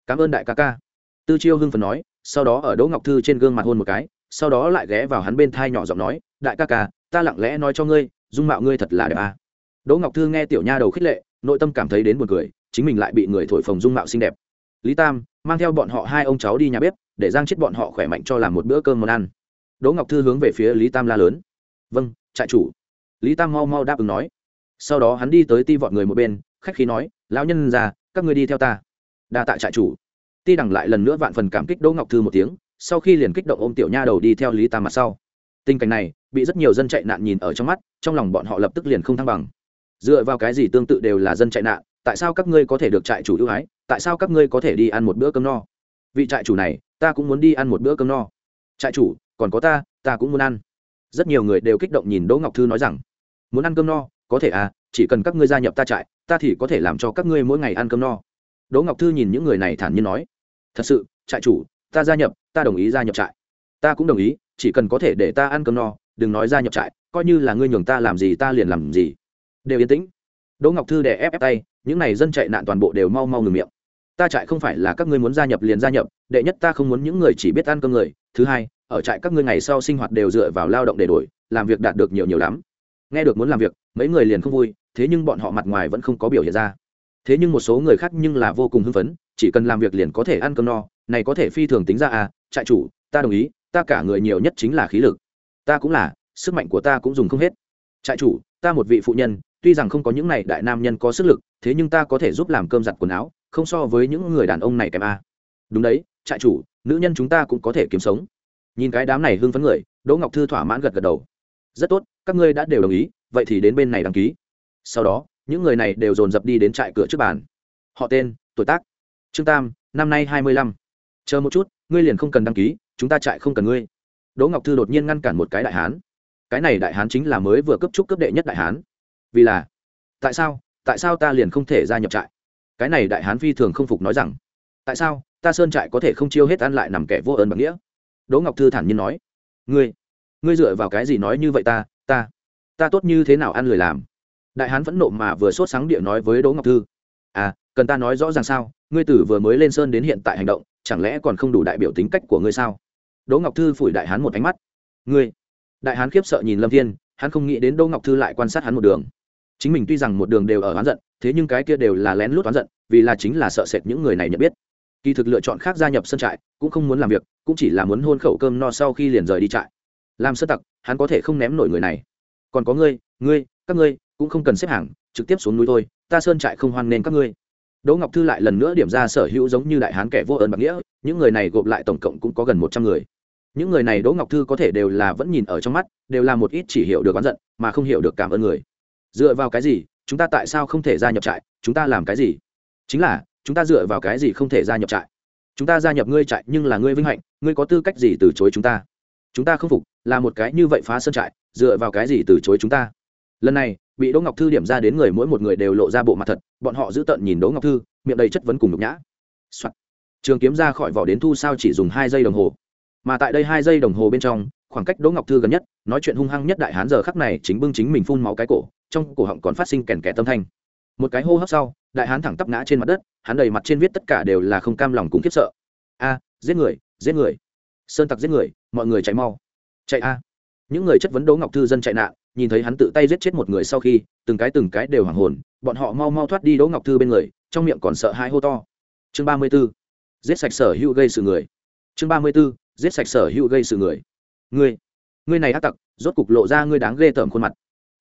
Cảm ơn đại ca ca. Tư chiêu hưng phấn nói, sau đó ở đỗ ngọc thư trên gương mặt hôn một cái sau đó lại ghé vào hắn bên thai nhỏ giọng nói, đại ca ca, ta lặng lẽ nói cho ngươi, dung mạo ngươi thật là đẹp à. đỗ ngọc thư nghe tiểu nha đầu khích lệ, nội tâm cảm thấy đến buồn cười, chính mình lại bị người thổi phồng dung mạo xinh đẹp. Lý tam, mang theo bọn họ hai ông cháu đi nhà bếp, để giang chết bọn họ khỏe mạnh cho làm một bữa cơm món ăn. Đỗ ngọc thư hướng về phía lý tam la lớn. Vâng trại chủ. Lý tam mau mau đáp ứng nói. Sau đó hắn đi tới ti vọt người một bên, khách khí nói, lão nhân già, các người đi theo ta. Đa tạ trại chủ. Ti đằng lại lần nữa vạn phần cảm kích đỗ ngọc thư một tiếng sau khi liền kích động ôm tiểu nha đầu đi theo lý tam mặt sau. Tình cảnh này, bị rất nhiều dân chạy nạn nhìn ở trong mắt, trong lòng bọn họ lập tức liền không thăng bằng. Dựa vào cái gì tương tự đều là dân chạy nạn, tại sao các ngươi có thể được trại chủ ưu ái, tại sao các ngươi có thể đi ăn một bữa cơm no? Vị trại chủ này, ta cũng muốn đi ăn một bữa cơm no. Trại chủ, còn có ta ta cũng muốn ăn. Rất nhiều người đều kích động nhìn đỗ ngọc thư nói rằng, muốn ăn cơm no, có thể à chỉ cần các ngươi gia nhập ta trại, ta thì có thể làm cho các ngươi mỗi ngày ăn cơm no. Đỗ ngọc thư nhìn những người này thản nhiên nói, thật sự, trại chủ, ta gia nhập ta đồng ý gia nhập trại. Ta cũng đồng ý, chỉ cần có thể để ta ăn cơm no, đừng nói gia nhập trại, coi như là ngươi nhường ta làm gì ta liền làm gì. Đều yên tĩnh. Đỗ ngọc thư đè ép ép tay, những n à y dân chạy nạn toàn bộ đều mau mau ngừng miệng. Ta trại không phải là các ngươi muốn gia nhập liền gia nhập, đệ nhất ta không muốn những người chỉ biết ăn cơm người, thứ hai, ở trại các ngươi ngày sau sinh hoạt đều dựa vào lao động để đổi, làm việc đạt được nhiều nhiều lắm. Nghe được muốn làm việc, mấy người liền không vui, thế nhưng bọn họ mặt ngoài vẫn không có biểu hiện ra thế nhưng một số người khác nhưng là vô cùng hưng phấn, chỉ cần làm việc liền có thể ăn cơm no, này có thể phi thường tính ra à trại chủ, ta đồng ý, ta cả người nhiều nhất chính là khí lực. Ta cũng là, sức mạnh của ta cũng dùng không hết. Trại chủ, ta một vị phụ nhân, tuy rằng không có những này đại nam nhân có sức lực, thế nhưng ta có thể giúp làm cơm giặt quần áo, không so với những người đàn ông này kèm a à. đúng đấy, trại chủ, nữ nhân chúng ta cũng có thể kiếm sống. Nhìn cái đám này hưng phấn người, đỗ ngọc thư thỏa mãn gật gật đầu. Rất tốt, các ngươi đã đều đồng ý, vậy thì đến bên này đăng ký. Sau đó những người này đều dồn dập đi đến trại cửa trước bàn. Họ tên, tuổi tác. Trương tam, năm nay hai mươi lăm. Chờ một chút, ngươi liền không cần đăng ký, chúng ta trại không cần ngươi. Đỗ ngọc thư đột nhiên ngăn cản một cái đại hán. Cái này đại hán chính là mới vừa cấp trúc cấp đệ nhất đại hán. Vì là, tại sao tại sao ta liền không thể gia nhập trại? Cái này đại hán phi thường không phục nói rằng, tại sao, ta sơn trại có thể không chiêu hết ăn lại nằm kẻ vô ơn bằng nghĩa? Đỗ ngọc thư thản nhiên nói, ngươi ngươi dựa vào cái gì nói như vậy ta ta ta tốt như thế nào ăn lười làm? Đại hán phẫn nộ mà vừa sốt sáng địa nói với đỗ ngọc thư à cần ta nói rõ ràng sao? Ngươi tử vừa mới lên sơn đến hiện tại hành động, chẳng lẽ còn không đủ đại biểu tính cách của ngươi sao? Đỗ ngọc thư phủi đại hán một ánh mắt, ngươi? Đại hán khiếp sợ nhìn lâm thiên, hắn không nghĩ đến đỗ ngọc thư lại quan sát hắn một đường. Chính mình tuy rằng một đường đều ở oán giận, thế nhưng cái kia đều là lén lút oán giận, vì là chính là sợ sệt những người này nhận biết. Kỳ thực lựa chọn khác gia nhập sân trại, cũng không muốn làm việc, cũng chỉ là muốn hôn khẩu cơm no sau khi liền rời đi trại. Làm sơ tặc, hắn có thể không ném nổi người này. Còn có ngươi ngươi, các ngươi cũng không cần xếp hàng, trực tiếp xuống núi thôi, ta sơn trại không hoan nên các ngươi. Đỗ ngọc thư lại lần nữa điểm ra sở hữu giống như đại hán kẻ vô ơn bạc nghĩa, những người này gộp lại tổng cộng cũng có gần một trăm người. Những người này đỗ ngọc thư có thể đều là vẫn nhìn ở trong mắt, đều là một ít chỉ hiểu được oán giận, mà không hiểu được cảm ơn người. Dựa vào cái gì? Chúng ta tại sao không thể gia nhập trại? Chúng ta làm cái gì? Chính là, chúng ta dựa vào cái gì không thể gia nhập trại? Chúng ta gia nhập ngươi trại nhưng là ngươi vinh hạnh, ngươi có tư cách gì từ chối chúng ta? Chúng ta không phục, là một cái như vậy phá sân trại, dựa vào cái gì từ chối chúng ta? Lần này bị đỗ ngọc thư điểm ra đến người mỗi một người đều lộ ra bộ mặt thật, bọn họ giữ tận nhìn đỗ ngọc thư, miệng đầy chất vấn cùng nhục nhã、Soạn. trường kiếm ra khỏi vỏ đến thu sao chỉ dùng hai giây đồng hồ. Mà tại đây hai giây đồng hồ bên trong, khoảng cách đỗ ngọc thư gần nhất, nói chuyện hung hăng nhất đại hán giờ khắc này chính bưng chính mình phun máu cái cổ, trong cổ họng còn phát sinh kèn kẻ tâm thanh. Một cái hô hấp sau, đại hán thẳng tắp ngã trên mặt đất, hắn đầy mặt trên viết tất cả đều là không cam lòng cũng khiếp sợ. A, giết người giết người. Sơn tặc giết người, mọi người chạy mau. Chạy a những người chất vấn đỗ ngọc thư dân chạy nạn, nhìn thấy hắn tự tay giết chết một người sau khi, từng cái từng cái đều hoảng hồn, bọn họ mau mau thoát đi đỗ ngọc thư bên người, trong miệng còn sợ hai hô to. Chương ba mươi b ố giết sạch sở hữu gây sự người. Chương ba mươi b ố giết sạch sở hữu gây sự người. Ngươi ngươi này ác tặc, rốt cục lộ ra ngươi đáng ghê tởm khuôn mặt.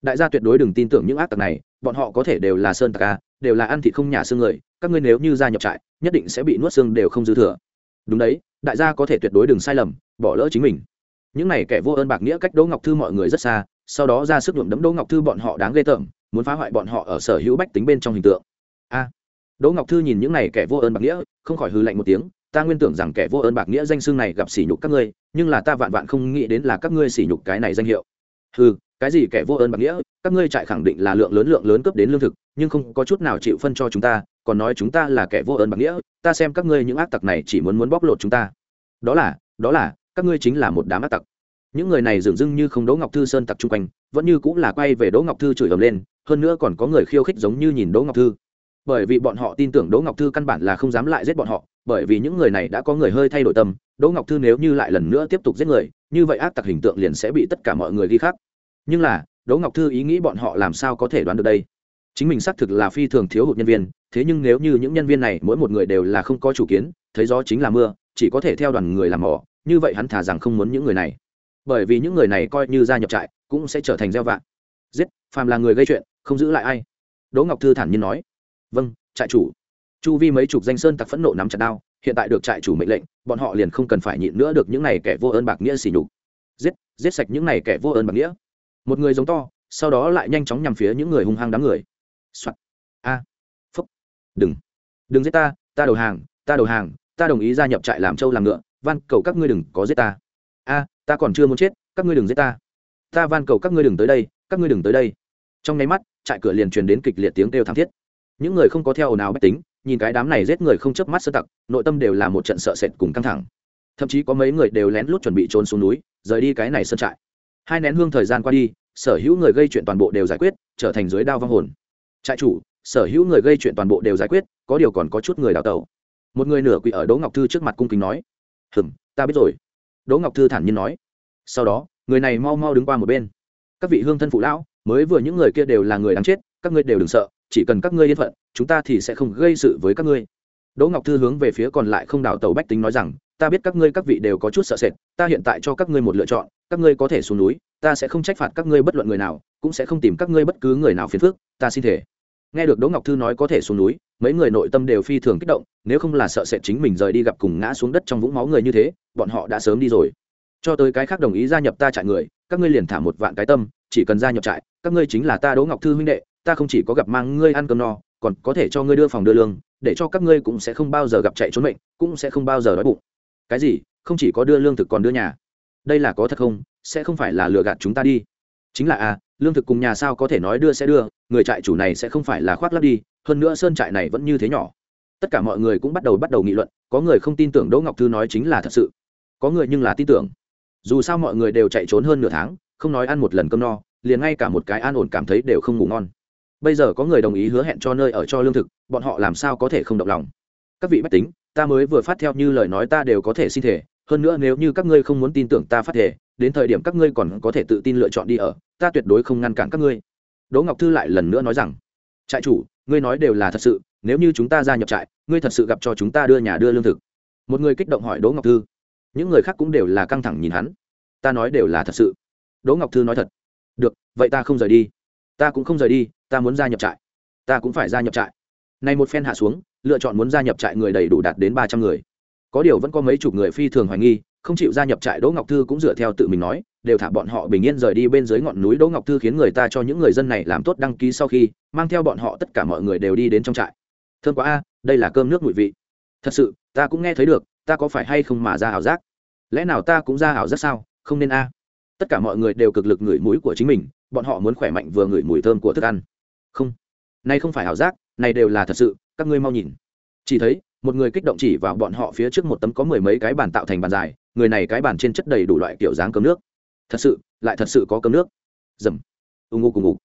Đại gia tuyệt đối đừng tin tưởng những ác tặc này, bọn họ có thể đều là sơn tặc a đều là ăn thịt không nhà xương người, các ngươi nếu như gia nhập trại, nhất định sẽ bị nuốt xương đều không dư thừa. Đúng đấy, đại gia có thể tuyệt đối đừng sai lầm, bỏ lỡ chính mình những này kẻ vô ơn bạc nghĩa cách đỗ ngọc thư mọi người rất xa, sau đó ra sức nhuộm đấm đỗ ngọc thư bọn họ đáng ghê tởm, muốn phá hoại bọn họ ở sở hữu bách tính bên trong hình tượng. A! Đỗ ngọc thư nhìn những này kẻ vô ơn bạc nghĩa, không khỏi hư lạnh một tiếng, ta nguyên tưởng rằng kẻ vô ơn bạc nghĩa danh xưng này gặp sỉ nhục các ngươi, nhưng là ta vạn vạn không nghĩ đến là các ngươi sỉ nhục cái này danh hiệu. Ừ cái gì kẻ vô ơn bạc nghĩa? Các ngươi trại khẳng định là lượng lớn lượng lớn cấp đến lương thực, nhưng không có chút nào chịu phân cho chúng ta, còn nói chúng ta là kẻ vô ơn bạc nghĩa, ta xem các ngươi những ác tặc này chỉ muốn muốn bóc lột chúng ta. Đó là đó là các ngươi chính là một đám ác tặc. Những người này dường dưng như không đỗ ngọc thư sơn tặc chung quanh, vẫn như cũng là quay về đỗ ngọc thư chửi ầm lên, hơn nữa còn có người khiêu khích giống như nhìn đỗ ngọc thư. Bởi vì bọn họ tin tưởng đỗ ngọc thư căn bản là không dám lại giết bọn họ, bởi vì những người này đã có người hơi thay đổi tâm, đỗ ngọc thư nếu như lại lần nữa tiếp tục giết người, như vậy ác tặc hình tượng liền sẽ bị tất cả mọi người ghi khắc. Nhưng là, đỗ ngọc thư ý nghĩ bọn họ làm sao có thể đoán được đây? Chính mình xác thực là phi thường thiếu hụt nhân viên, thế nhưng nếu như những nhân viên này mỗi một người đều là không có chủ kiến, thấy gió chính là mưa, chỉ có thể theo đoàn người làm mỏ như vậy hắn thả rằng không muốn những người này. Bởi vì những người này coi như gia nhập trại, cũng sẽ trở thành gieo vạn giết, phàm là người gây chuyện, không giữ lại ai. Đỗ ngọc thư thản nhiên nói. Vâng trại chủ. Chu vi mấy chục danh sơn tặc phẫn nộ nắm chặt đao, hiện tại được trại chủ mệnh lệnh, bọn họ liền không cần phải nhịn nữa được những này kẻ vô ơn bạc nghĩa xỉ nhục. Giết giết sạch những này kẻ vô ơn bạc nghĩa. Một người giống to, sau đó lại nhanh chóng nhằm phía những người hung hăng đám người. Soạt. A. Phúc. Đừng. Đừng giết ta ta đầu hàng, ta đầu hàng, ta đồng ý gia nhập trại làm trâu làm ngựa van, cầu các ngươi đừng có giết ta. A, ta còn chưa muốn chết, các ngươi đừng giết ta. Ta van, cầu các ngươi đừng tới đây, các ngươi đừng tới đây. Trong nháy mắt, trại cửa liền truyền đến kịch liệt tiếng kêu thảm thiết. Những người không có theo ồn ào bách tính, nhìn cái đám này giết người không chớp mắt sơ tặc, nội tâm đều là một trận sợ sệt cùng căng thẳng. Thậm chí có mấy người đều lén lút chuẩn bị trốn xuống núi, rời đi cái này sơn trại. Hai nén hương thời gian qua đi, sở hữu người gây chuyện toàn bộ đều giải quyết, trở thành dưới đao vong hồn. Trại chủ, sở hữu người gây chuyện toàn bộ đều giải quyết, có điều còn có chút người đào tẩu. Một người nửa quỷ ở đỗ ngọc thư trước mặt cung kính nói hừm, ta biết rồi. Đỗ ngọc thư thản nhiên nói. Sau đó, người này mau mau đứng qua một bên. Các vị hương thân phụ lão, mới vừa những người kia đều là người đáng chết, các ngươi đều đừng sợ, chỉ cần các ngươi yên phận, chúng ta thì sẽ không gây sự với các ngươi. Đỗ ngọc thư hướng về phía còn lại không đảo tàu bách tính nói rằng, ta biết các ngươi các vị đều có chút sợ sệt, ta hiện tại cho các ngươi một lựa chọn, các ngươi có thể xuống núi, ta sẽ không trách phạt các ngươi bất luận người nào, cũng sẽ không tìm các ngươi bất cứ người nào phiền phức, ta xin thể nghe được đỗ ngọc thư nói có thể xuống núi mấy người nội tâm đều phi thường kích động nếu không là sợ sệt chính mình rời đi gặp cùng ngã xuống đất trong vũng máu người như thế bọn họ đã sớm đi rồi. Cho tới cái khác đồng ý gia nhập ta trại người các ngươi liền thả một vạn cái tâm chỉ cần gia nhập trại các ngươi chính là ta đỗ ngọc thư huynh đệ ta không chỉ có gặp mang ngươi ăn cơm no còn có thể cho ngươi đưa phòng đưa lương để cho các ngươi cũng sẽ không bao giờ gặp chạy trốn mệnh cũng sẽ không bao giờ đói bụng. Cái gì? Không chỉ có đưa lương thực còn đưa nhà. Đây là có thật không? Sẽ không phải là lừa gạt chúng ta đi. Chính là a à, lương thực cùng nhà sao có thể nói đưa sẽ đưa người trại chủ này sẽ không phải là khoác lắp đi hơn nữa sơn trại này vẫn như thế nhỏ. Tất cả mọi người cũng bắt đầu bắt đầu nghị luận, có người không tin tưởng đỗ ngọc thư nói chính là thật sự. Có người nhưng là tin tưởng. Dù sao mọi người đều chạy trốn hơn nửa tháng, không nói ăn một lần cơm no, liền ngay cả một cái an ổn cảm thấy đều không ngủ ngon. Bây giờ có người đồng ý hứa hẹn cho nơi ở cho lương thực, bọn họ làm sao có thể không động lòng? Các vị bách tính, ta mới vừa phát theo như lời nói ta đều có thể xin thể hơn nữa nếu như các ngươi không muốn tin tưởng ta phát thể đến thời điểm các ngươi còn có thể tự tin lựa chọn đi ở, ta tuyệt đối không ngăn cản các ngươi. Đỗ ngọc thư lại lần nữa nói rằng, trại chủ ngươi nói đều là thật sự, nếu như chúng ta gia nhập trại, ngươi thật sự gặp cho chúng ta đưa nhà đưa lương thực. Một người kích động hỏi đỗ ngọc thư. Những người khác cũng đều là căng thẳng nhìn hắn. Ta nói đều là thật sự. Đỗ ngọc thư nói thật. Được, vậy ta không rời đi. Ta cũng không rời đi, ta muốn gia nhập trại. Ta cũng phải gia nhập trại. Này một phen hạ xuống, lựa chọn muốn gia nhập trại người đầy đủ đạt đến ba trăm người. Có điều vẫn có mấy chục người phi thường hoài nghi không chịu gia nhập trại đỗ ngọc thư cũng dựa theo tự mình nói, đều thả bọn họ bình yên rời đi bên dưới ngọn núi đỗ ngọc thư khiến người ta cho những người dân này làm tốt đăng ký sau khi, mang theo bọn họ tất cả mọi người đều đi đến trong trại. Thơm quá a, đây là cơm nước mùi vị. Thật sự, ta cũng nghe thấy được, ta có phải hay không mà ra ảo giác? Lẽ nào ta cũng ra ảo giác sao? Không nên a. Tất cả mọi người đều cực lực ngửi mũi của chính mình, bọn họ muốn khỏe mạnh vừa ngửi mùi thơm của thức ăn. Không. Nay không phải ảo giác, này đều là thật sự, các ngươi mau nhìn. Chỉ thấy, một người kích động chỉ vào bọn họ phía trước một tấm có mười mấy cái bàn tạo thành bàn dài người này cái bàn trên chất đầy đủ loại kiểu dáng cơm nước. Thật sự, lại thật sự có cơm nước. Dầm. Ù ngụ cùng ngụ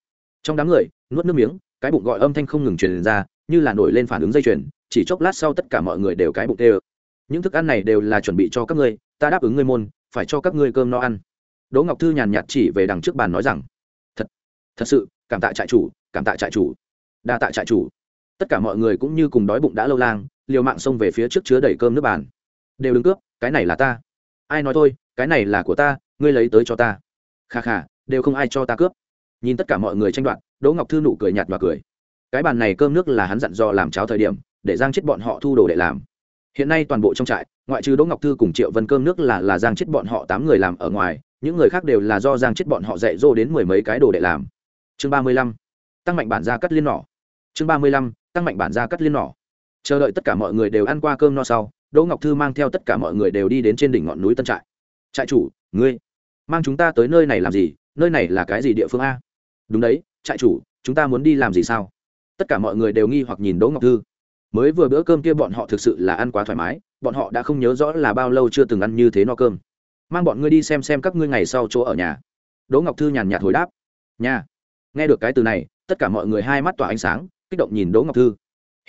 trong đám người, nuốt nước miếng, cái bụng gọi âm thanh không ngừng truyền ra, như là nổi lên phản ứng dây chuyền, chỉ chốc lát sau tất cả mọi người đều cái bụng tê ơ. Những thức ăn này đều là chuẩn bị cho các ngươi, ta đáp ứng ngươi môn, phải cho các ngươi cơm no ăn. Đỗ ngọc thư nhàn nhạt chỉ về đằng trước bàn nói rằng, thật thật sự, cảm tạ trại chủ, cảm tạ trại chủ. Đa tạ trại chủ. Tất cả mọi người cũng như cùng đói bụng đã lâu lang, liều mạng xông về phía trước chứa đầy cơm nước bàn. Đều đứng cướp, cái này là ta ai nói thôi, cái này là của ta, ngươi lấy tới cho ta. Kha kha, đều không ai cho ta cướp. Nhìn tất cả mọi người tranh đoạt, đỗ ngọc thư nụ cười nhạt và cười. Cái bàn này cơm nước là hắn dặn dò làm cháo thời điểm, để giang chết bọn họ thu đồ để làm. Hiện nay toàn bộ trong trại, ngoại trừ đỗ ngọc thư cùng triệu vân cơm nước là là giang chết bọn họ tám người làm ở ngoài, những người khác đều là do giang chết bọn họ dạy dỗ đến mười mấy cái đồ để làm. Chương ba mươi lăm, tăng mạnh bản ra cắt liên nỏ. Chương ba mươi lăm, tăng mạnh bản ra cắt liên nỏ. Chờ đợi tất cả mọi người đều ăn qua cơm no sau đỗ ngọc thư mang theo tất cả mọi người đều đi đến trên đỉnh ngọn núi tân trại. Trại chủ, ngươi mang chúng ta tới nơi này làm gì? Nơi này là cái gì địa phương a? Đúng đấy, trại chủ, chúng ta muốn đi làm gì sao? Tất cả mọi người đều nghi hoặc nhìn đỗ ngọc thư. Mới vừa bữa cơm kia bọn họ thực sự là ăn quá thoải mái, bọn họ đã không nhớ rõ là bao lâu chưa từng ăn như thế no cơm. Mang bọn ngươi đi xem xem các ngươi ngày sau chỗ ở nhà. Đỗ ngọc thư nhàn nhạt hồi đáp. Nhà. Nghe được cái từ này, tất cả mọi người hai mắt tỏa ánh sáng, kích động nhìn đỗ ngọc thư.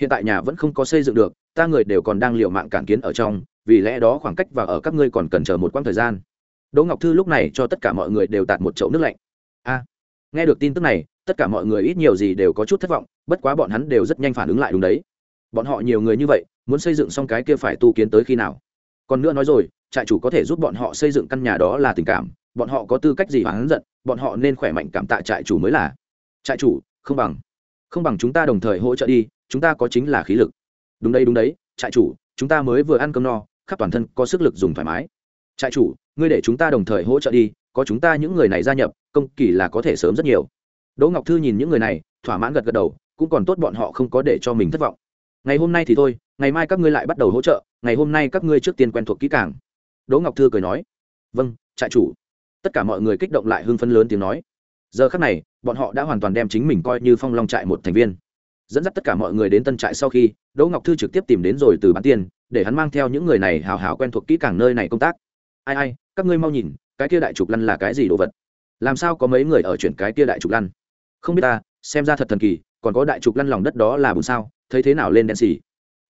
Hiện tại nhà vẫn không có xây dựng được ta người đều còn đang liệu mạng cản kiến ở trong, vì lẽ đó khoảng cách và ở các ngươi còn cần chờ một quãng thời gian. Đỗ ngọc thư lúc này cho tất cả mọi người đều tạt một chậu nước lạnh. A, nghe được tin tức này, tất cả mọi người ít nhiều gì đều có chút thất vọng, bất quá bọn hắn đều rất nhanh phản ứng lại đúng đấy. Bọn họ nhiều người như vậy, muốn xây dựng xong cái kia phải tu kiến tới khi nào? Còn nữa nói rồi, trại chủ có thể giúp bọn họ xây dựng căn nhà đó là tình cảm, bọn họ có tư cách gì hắn giận, bọn họ nên khỏe mạnh cảm tạ trại chủ mới là. Trại chủ, không bằng. Không bằng chúng ta đồng thời hỗ trợ đi, chúng ta có chính là khí lực đúng đấy đúng đấy, trại chủ, chúng ta mới vừa ăn cơm no, khắp toàn thân có sức lực dùng thoải mái. Trại chủ, ngươi để chúng ta đồng thời hỗ trợ đi, có chúng ta những người này gia nhập, công kỳ là có thể sớm rất nhiều. Đỗ ngọc thư nhìn những người này, thỏa mãn gật gật đầu, cũng còn tốt bọn họ không có để cho mình thất vọng. Ngày hôm nay thì thôi, ngày mai các ngươi lại bắt đầu hỗ trợ, ngày hôm nay các ngươi trước tiên quen thuộc kỹ càng. Đỗ ngọc thư cười nói vâng trại chủ. Tất cả mọi người kích động lại hưng phấn lớn tiếng nói. Giờ khác này, bọn họ đã hoàn toàn đem chính mình coi như phong long trại một thành viên dẫn dắt tất cả mọi người đến tân trại sau khi, đỗ ngọc thư trực tiếp tìm đến rồi từ bán tiền, để hắn mang theo những người này hào hào quen thuộc kỹ càng nơi này công tác. Ai ai, các ngươi mau nhìn, cái kia đại trục lăn là cái gì đồ vật? Làm sao có mấy người ở chuyển cái kia đại trục lăn? Không biết ta, xem ra thật thần kỳ, còn có đại trục lăn lòng đất đó là bùn sao, thấy thế nào lên đen xì?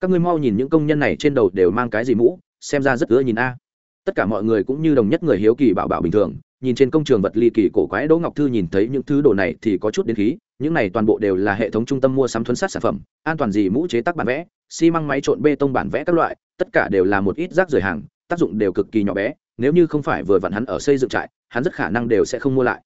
Các ngươi mau nhìn những công nhân này trên đầu đều mang cái gì mũ, xem ra rất ưa nhìn a. Tất cả mọi người cũng như đồng nhất người hiếu kỳ bảo bảo bình thường, nhìn trên công trường vật ly kỳ cổ quái đỗ ngọc thư nhìn thấy những thứ đồ này thì có chút đến khí những này toàn bộ đều là hệ thống trung tâm mua sắm thuấn sát sản phẩm, an toàn gì mũ chế tác bản vẽ, xi măng máy trộn bê tông bản vẽ các loại, tất cả đều là một ít rác rời hàng, tác dụng đều cực kỳ nhỏ bé, nếu như không phải vừa vặn hắn ở xây dựng trại, hắn rất khả năng đều sẽ không mua lại.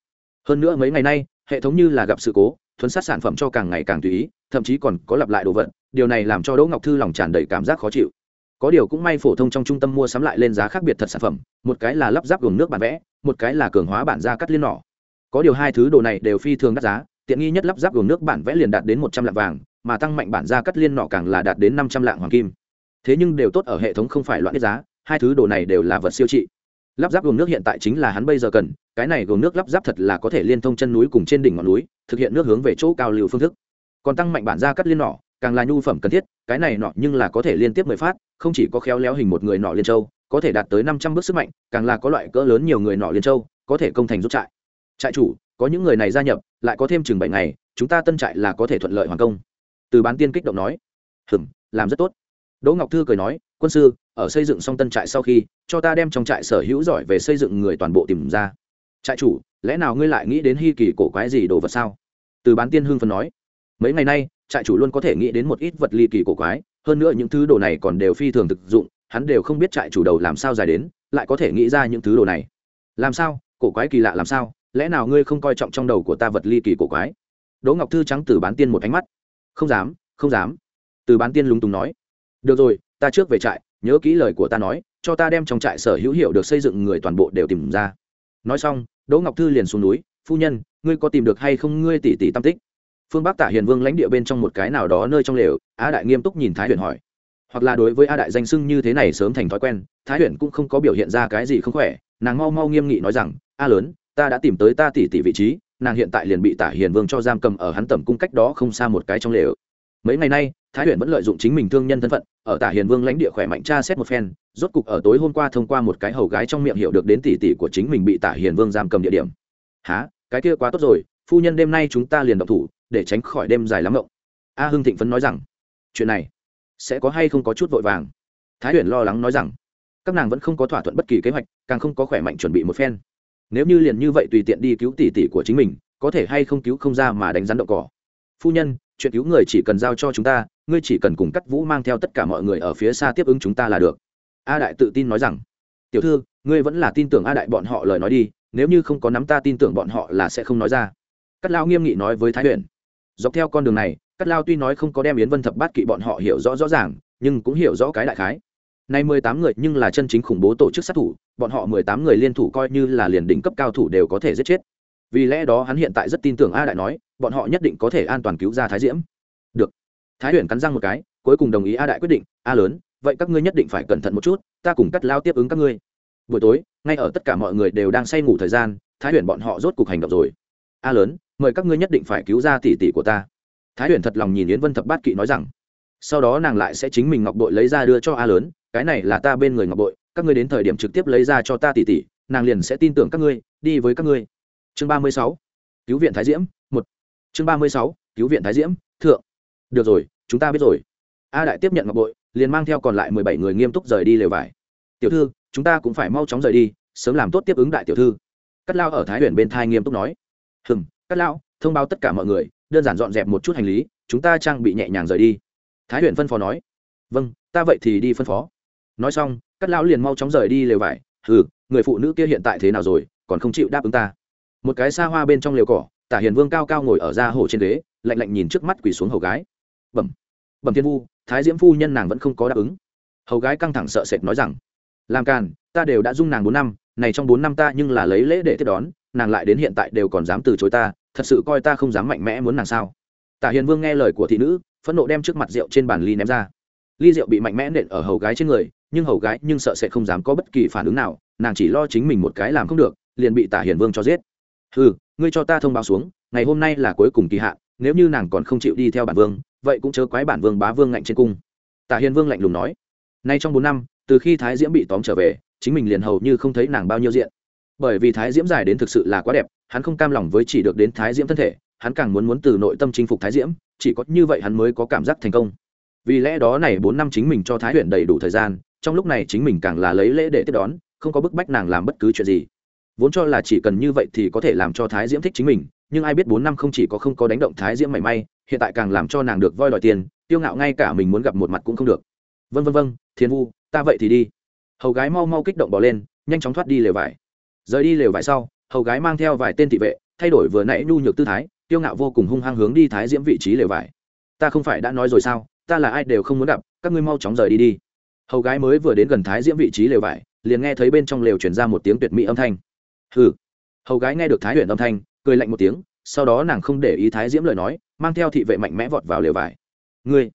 Hơn nữa mấy ngày nay, hệ thống như là gặp sự cố, thuấn sát sản phẩm cho càng ngày càng tùy ý, thậm chí còn có lặp lại đồ vật, điều này làm cho đỗ ngọc thư lòng tràn đầy cảm giác khó chịu. Có điều cũng may phổ thông trong trung tâm mua sắm lại lên giá khác biệt thật sản phẩm, một cái là lắp ráp gồm nước bản vẽ, một cái là cường hóa bản da cắt liên nỏ. Có điều hai thứ đồ này đều phi thường đắt giá tiện nghi nhất lắp ráp gồm nước bản vẽ liền đạt đến một trăm lạng vàng, mà tăng mạnh bản gia cắt liên nọ càng là đạt đến năm trăm lạng hoàng kim. Thế nhưng đều tốt ở hệ thống không phải loạn giá, hai thứ đồ này đều là vật siêu trị. Lắp ráp gồm nước hiện tại chính là hắn bây giờ cần, cái này gồm nước lắp ráp thật là có thể liên thông chân núi cùng trên đỉnh ngọn núi, thực hiện nước hướng về chỗ cao lưu phương thức. Còn tăng mạnh bản gia cắt liên nọ, càng là nhu phẩm cần thiết, cái này nọ nhưng là có thể liên tiếp mười phát, không chỉ có khéo léo hình một người nọ liên châu, có thể đạt tới năm trăm bước sức mạnh, càng là có loại cỡ lớn nhiều người nọ liên châu, có thể công thành rút trại. Trại chủ có những người này gia nhập, lại có thêm chừng bảy ngày, chúng ta tân trại là có thể thuận lợi hoàn công. Từ bán tiên kích động nói. Hừm, làm rất tốt. Đỗ ngọc thư cười nói, quân sư, ở xây dựng xong tân trại sau khi, cho ta đem trong trại sở hữu giỏi về xây dựng người toàn bộ tìm ra. Trại chủ, lẽ nào ngươi lại nghĩ đến hy kỳ cổ quái gì đồ vật sao? Từ bán tiên hưng phần nói. Mấy ngày nay, trại chủ luôn có thể nghĩ đến một ít vật ly kỳ cổ quái, hơn nữa những thứ đồ này còn đều phi thường thực dụng, hắn đều không biết trại chủ đầu làm sao dài đến, lại có thể nghĩ ra những thứ đồ này. Làm sao? Cổ quái kỳ lạ làm sao? Lẽ nào ngươi không coi trọng trong đầu của ta vật ly kỳ cổ quái? Đỗ ngọc thư trắng từ bán tiên một ánh mắt. Không dám không dám. Từ bán tiên lúng túng nói. Được rồi, ta trước về trại, nhớ kỹ lời của ta nói, cho ta đem trong trại sở hữu hiệu được xây dựng người toàn bộ đều tìm ra. Nói xong, đỗ ngọc thư liền xuống núi, phu nhân, ngươi có tìm được hay không ngươi tỷ tỷ tam tích? Phương bắc tả hiền vương lãnh địa bên trong một cái nào đó nơi trong lều a đại nghiêm túc nhìn thái huyền hỏi. Hoặc là đối với a đại danh sưng như thế này sớm thành thói quen, thái huyền cũng không có biểu hiện ra cái gì không khỏe, nàng mau mau nghiêm nghị nói rằng, a lớn ta đã tìm tới ta tỷ tỷ vị trí, nàng hiện tại liền bị tả hiền vương cho giam cầm ở hắn tầm cung cách đó không xa một cái trong lều. Mấy ngày nay, thái huyền vẫn lợi dụng chính mình thương nhân thân phận, ở tả hiền vương lãnh địa khỏe mạnh tra xét một phen, rốt cục ở tối hôm qua thông qua một cái hầu gái trong miệng hiểu được đến tỷ tỷ của chính mình bị tả hiền vương giam cầm địa điểm. Há cái kia quá tốt rồi, phu nhân đêm nay chúng ta liền động thủ, để tránh khỏi đêm dài lắm mộng. A hưng thịnh phấn nói rằng. Chuyện này sẽ có hay không có chút vội vàng? Thái huyền lo lắng nói rằng. Các nàng vẫn không có thỏa thuận bất kỳ kế hoạch, càng không có khỏe mạnh chuẩn bị một phen nếu như liền như vậy tùy tiện đi cứu tỷ tỷ của chính mình, có thể hay không cứu không ra mà đánh rắn đậu cỏ. Phu nhân, chuyện cứu người chỉ cần giao cho chúng ta, ngươi chỉ cần cùng cắt vũ mang theo tất cả mọi người ở phía xa tiếp ứng chúng ta là được. A đại tự tin nói rằng, tiểu thư, ngươi vẫn là tin tưởng a đại bọn họ lời nói đi, nếu như không có nắm ta tin tưởng bọn họ là sẽ không nói ra. Cắt lao nghiêm nghị nói với thái huyền, dọc theo con đường này, cắt lao tuy nói không có đem yến vân thập bát kỵ bọn họ hiểu rõ rõ ràng, nhưng cũng hiểu rõ cái đại khái nay mười tám người nhưng là chân chính khủng bố tổ chức sát thủ, bọn họ mười tám người liên thủ coi như là liền đỉnh cấp cao thủ đều có thể giết chết. Vì lẽ đó hắn hiện tại rất tin tưởng a đại nói, bọn họ nhất định có thể an toàn cứu ra thái diễm. Được. Thái huyền cắn răng một cái, cuối cùng đồng ý a đại quyết định, a lớn, vậy các ngươi nhất định phải cẩn thận một chút, ta cùng cắt lao tiếp ứng các ngươi. Buổi tối, ngay ở tất cả mọi người đều đang say ngủ thời gian, thái huyền bọn họ rốt cuộc hành động rồi. A lớn, mời các ngươi nhất định phải cứu ra tỷ tỷ của ta. Thái huyền thật lòng nhìn yến vân thập bát kỵ nói rằng. Sau đó nàng lại sẽ chính mình ngọc bội lấy ra đưa cho a lớn cái này là ta bên người ngọc bội, các ngươi đến thời điểm trực tiếp lấy ra cho ta tỷ tỷ nàng liền sẽ tin tưởng các ngươi, đi với các ngươi. Chương ba mươi sáu. Cứu viện thái diễm, một. Chương ba mươi sáu. Cứu viện thái diễm, thượng. Được rồi, chúng ta biết rồi. A đại tiếp nhận ngọc bội, liền mang theo còn lại mười bảy người nghiêm túc rời đi lều vải. Tiểu thư, chúng ta cũng phải mau chóng rời đi, sớm làm tốt tiếp ứng đại tiểu thư. Cắt lao ở thái huyền bên thai nghiêm túc nói. Hừng cắt lao, thông báo tất cả mọi người, đơn giản dọn dẹp một chút hành lý, chúng ta trang bị nhẹ nhàng rời đi. Thái huyền phân phó nói. Vâng ta vậy thì đi phân phó nói xong cắt lão liền mau chóng rời đi lều vải. Ừ người phụ nữ kia hiện tại thế nào rồi? Còn không chịu đáp ứng ta? Một cái xa hoa bên trong lều cỏ, tả hiền vương cao cao ngồi ở ra hồ trên ghế, lạnh lạnh nhìn trước mắt quỳ xuống hầu gái. Bẩm bẩm thiên vu, thái diễm phu nhân nàng vẫn không có đáp ứng. Hầu gái căng thẳng sợ sệt nói rằng, làm càn, ta đều đã dung nàng bốn năm, này trong bốn năm ta nhưng là lấy lễ để tiếp đón, nàng lại đến hiện tại đều còn dám từ chối ta, thật sự coi ta không dám mạnh mẽ muốn nàng sao? Tả hiền vương nghe lời của thị nữ, phẫn nộ đem trước mặt rượu trên bàn ly ném ra. Ly rượu bị mạnh mẽ nện ở hầu gái trên người nhưng hầu gái nhưng sợ sẽ không dám có bất kỳ phản ứng nào, nàng chỉ lo chính mình một cái làm không được, liền bị tả hiền vương cho giết. Ừ ngươi cho ta thông báo xuống, ngày hôm nay là cuối cùng kỳ hạn, nếu như nàng còn không chịu đi theo bản vương, vậy cũng chớ quái bản vương bá vương ngạnh trên cung. Tả hiền vương lạnh lùng nói. Nay trong bốn năm, từ khi thái diễm bị tóm trở về, chính mình liền hầu như không thấy nàng bao nhiêu diện. Bởi vì thái diễm dài đến thực sự là quá đẹp, hắn không cam lòng với chỉ được đến thái diễm thân thể, hắn càng muốn muốn từ nội tâm chinh phục thái diễm, chỉ có như vậy hắn mới có cảm giác thành công. Vì lẽ đó này bốn năm chính mình cho thái huyền đầy đủ thời gian trong lúc này chính mình càng là lấy lễ để tiếp đón, không có bức bách nàng làm bất cứ chuyện gì. Vốn cho là chỉ cần như vậy thì có thể làm cho thái diễm thích chính mình, nhưng ai biết bốn năm không chỉ có không có đánh động thái diễm mảy may, hiện tại càng làm cho nàng được voi đòi tiền, tiêu ngạo ngay cả mình muốn gặp một mặt cũng không được. Vân vân vân thiên vu, ta vậy thì đi. Hầu gái mau mau kích động bỏ lên, nhanh chóng thoát đi lều vải. Rời đi lều vải sau, hầu gái mang theo vài tên thị vệ, thay đổi vừa nãy nhu nhược tư thái, tiêu ngạo vô cùng hung hăng hướng đi thái diễm vị trí lều vải. Ta không phải đã nói rồi sao, ta là ai đều không muốn gặp, các ngươi mau chóng rời đi đi hầu gái mới vừa đến gần thái diễm vị trí lều vải, liền nghe thấy bên trong lều chuyển ra một tiếng tuyệt mỹ âm thanh. Hừ. Hầu gái nghe được thái huyền âm thanh, cười lạnh một tiếng, sau đó nàng không để ý thái diễm lời nói, mang theo thị vệ mạnh mẽ vọt vào lều vải. Ngươi,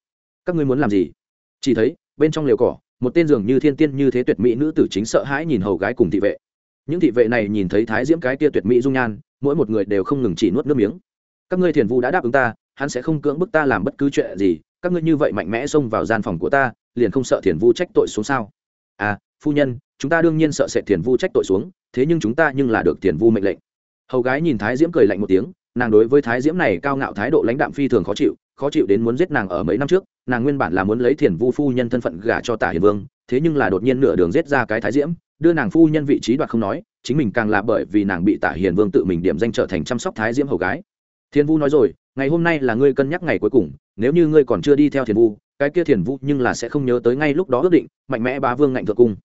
các ngươi muốn làm gì? Chỉ thấy, bên trong lều cỏ, một tên giường như thiên tiên như thế tuyệt mỹ nữ tử chính sợ hãi nhìn hầu gái cùng thị vệ. Những thị vệ này nhìn thấy thái diễm cái kia tuyệt mỹ dung nhan, mỗi một người đều không ngừng chỉ nuốt nước miếng. Các ngươi thiền vu đã đáp ứng ta, hắn sẽ không cưỡng bức ta làm bất cứ chuyện gì, các ngươi như vậy mạnh mẽ xông vào gian phòng của ta liền không sợ thiền vu trách tội xuống sao? À phu nhân, chúng ta đương nhiên sợ sẽ thiền vu trách tội xuống, thế nhưng chúng ta nhưng là được thiền vu mệnh lệnh. Hầu gái nhìn thái diễm cười lạnh một tiếng, nàng đối với thái diễm này cao ngạo thái độ lãnh đạm phi thường khó chịu khó chịu đến muốn giết nàng ở mấy năm trước, nàng nguyên bản là muốn lấy thiền vu phu nhân thân phận gả cho tả hiền vương, thế nhưng là đột nhiên nửa đường giết ra cái thái diễm, đưa nàng phu nhân vị trí đoạt không nói, chính mình càng là bởi vì nàng bị tả hiền vương tự mình điểm danh trở thành chăm sóc thái diễm hầu gái. Thiên vu nói rồi, ngày hôm nay là ngươi cân nhắc ngày cuối cùng, nếu như ngươi còn chưa đi theo thiền vu cái kia thiền vũ nhưng là sẽ không nhớ tới ngay lúc đó ước định, mạnh mẽ bá vương ngạnh thượng cung.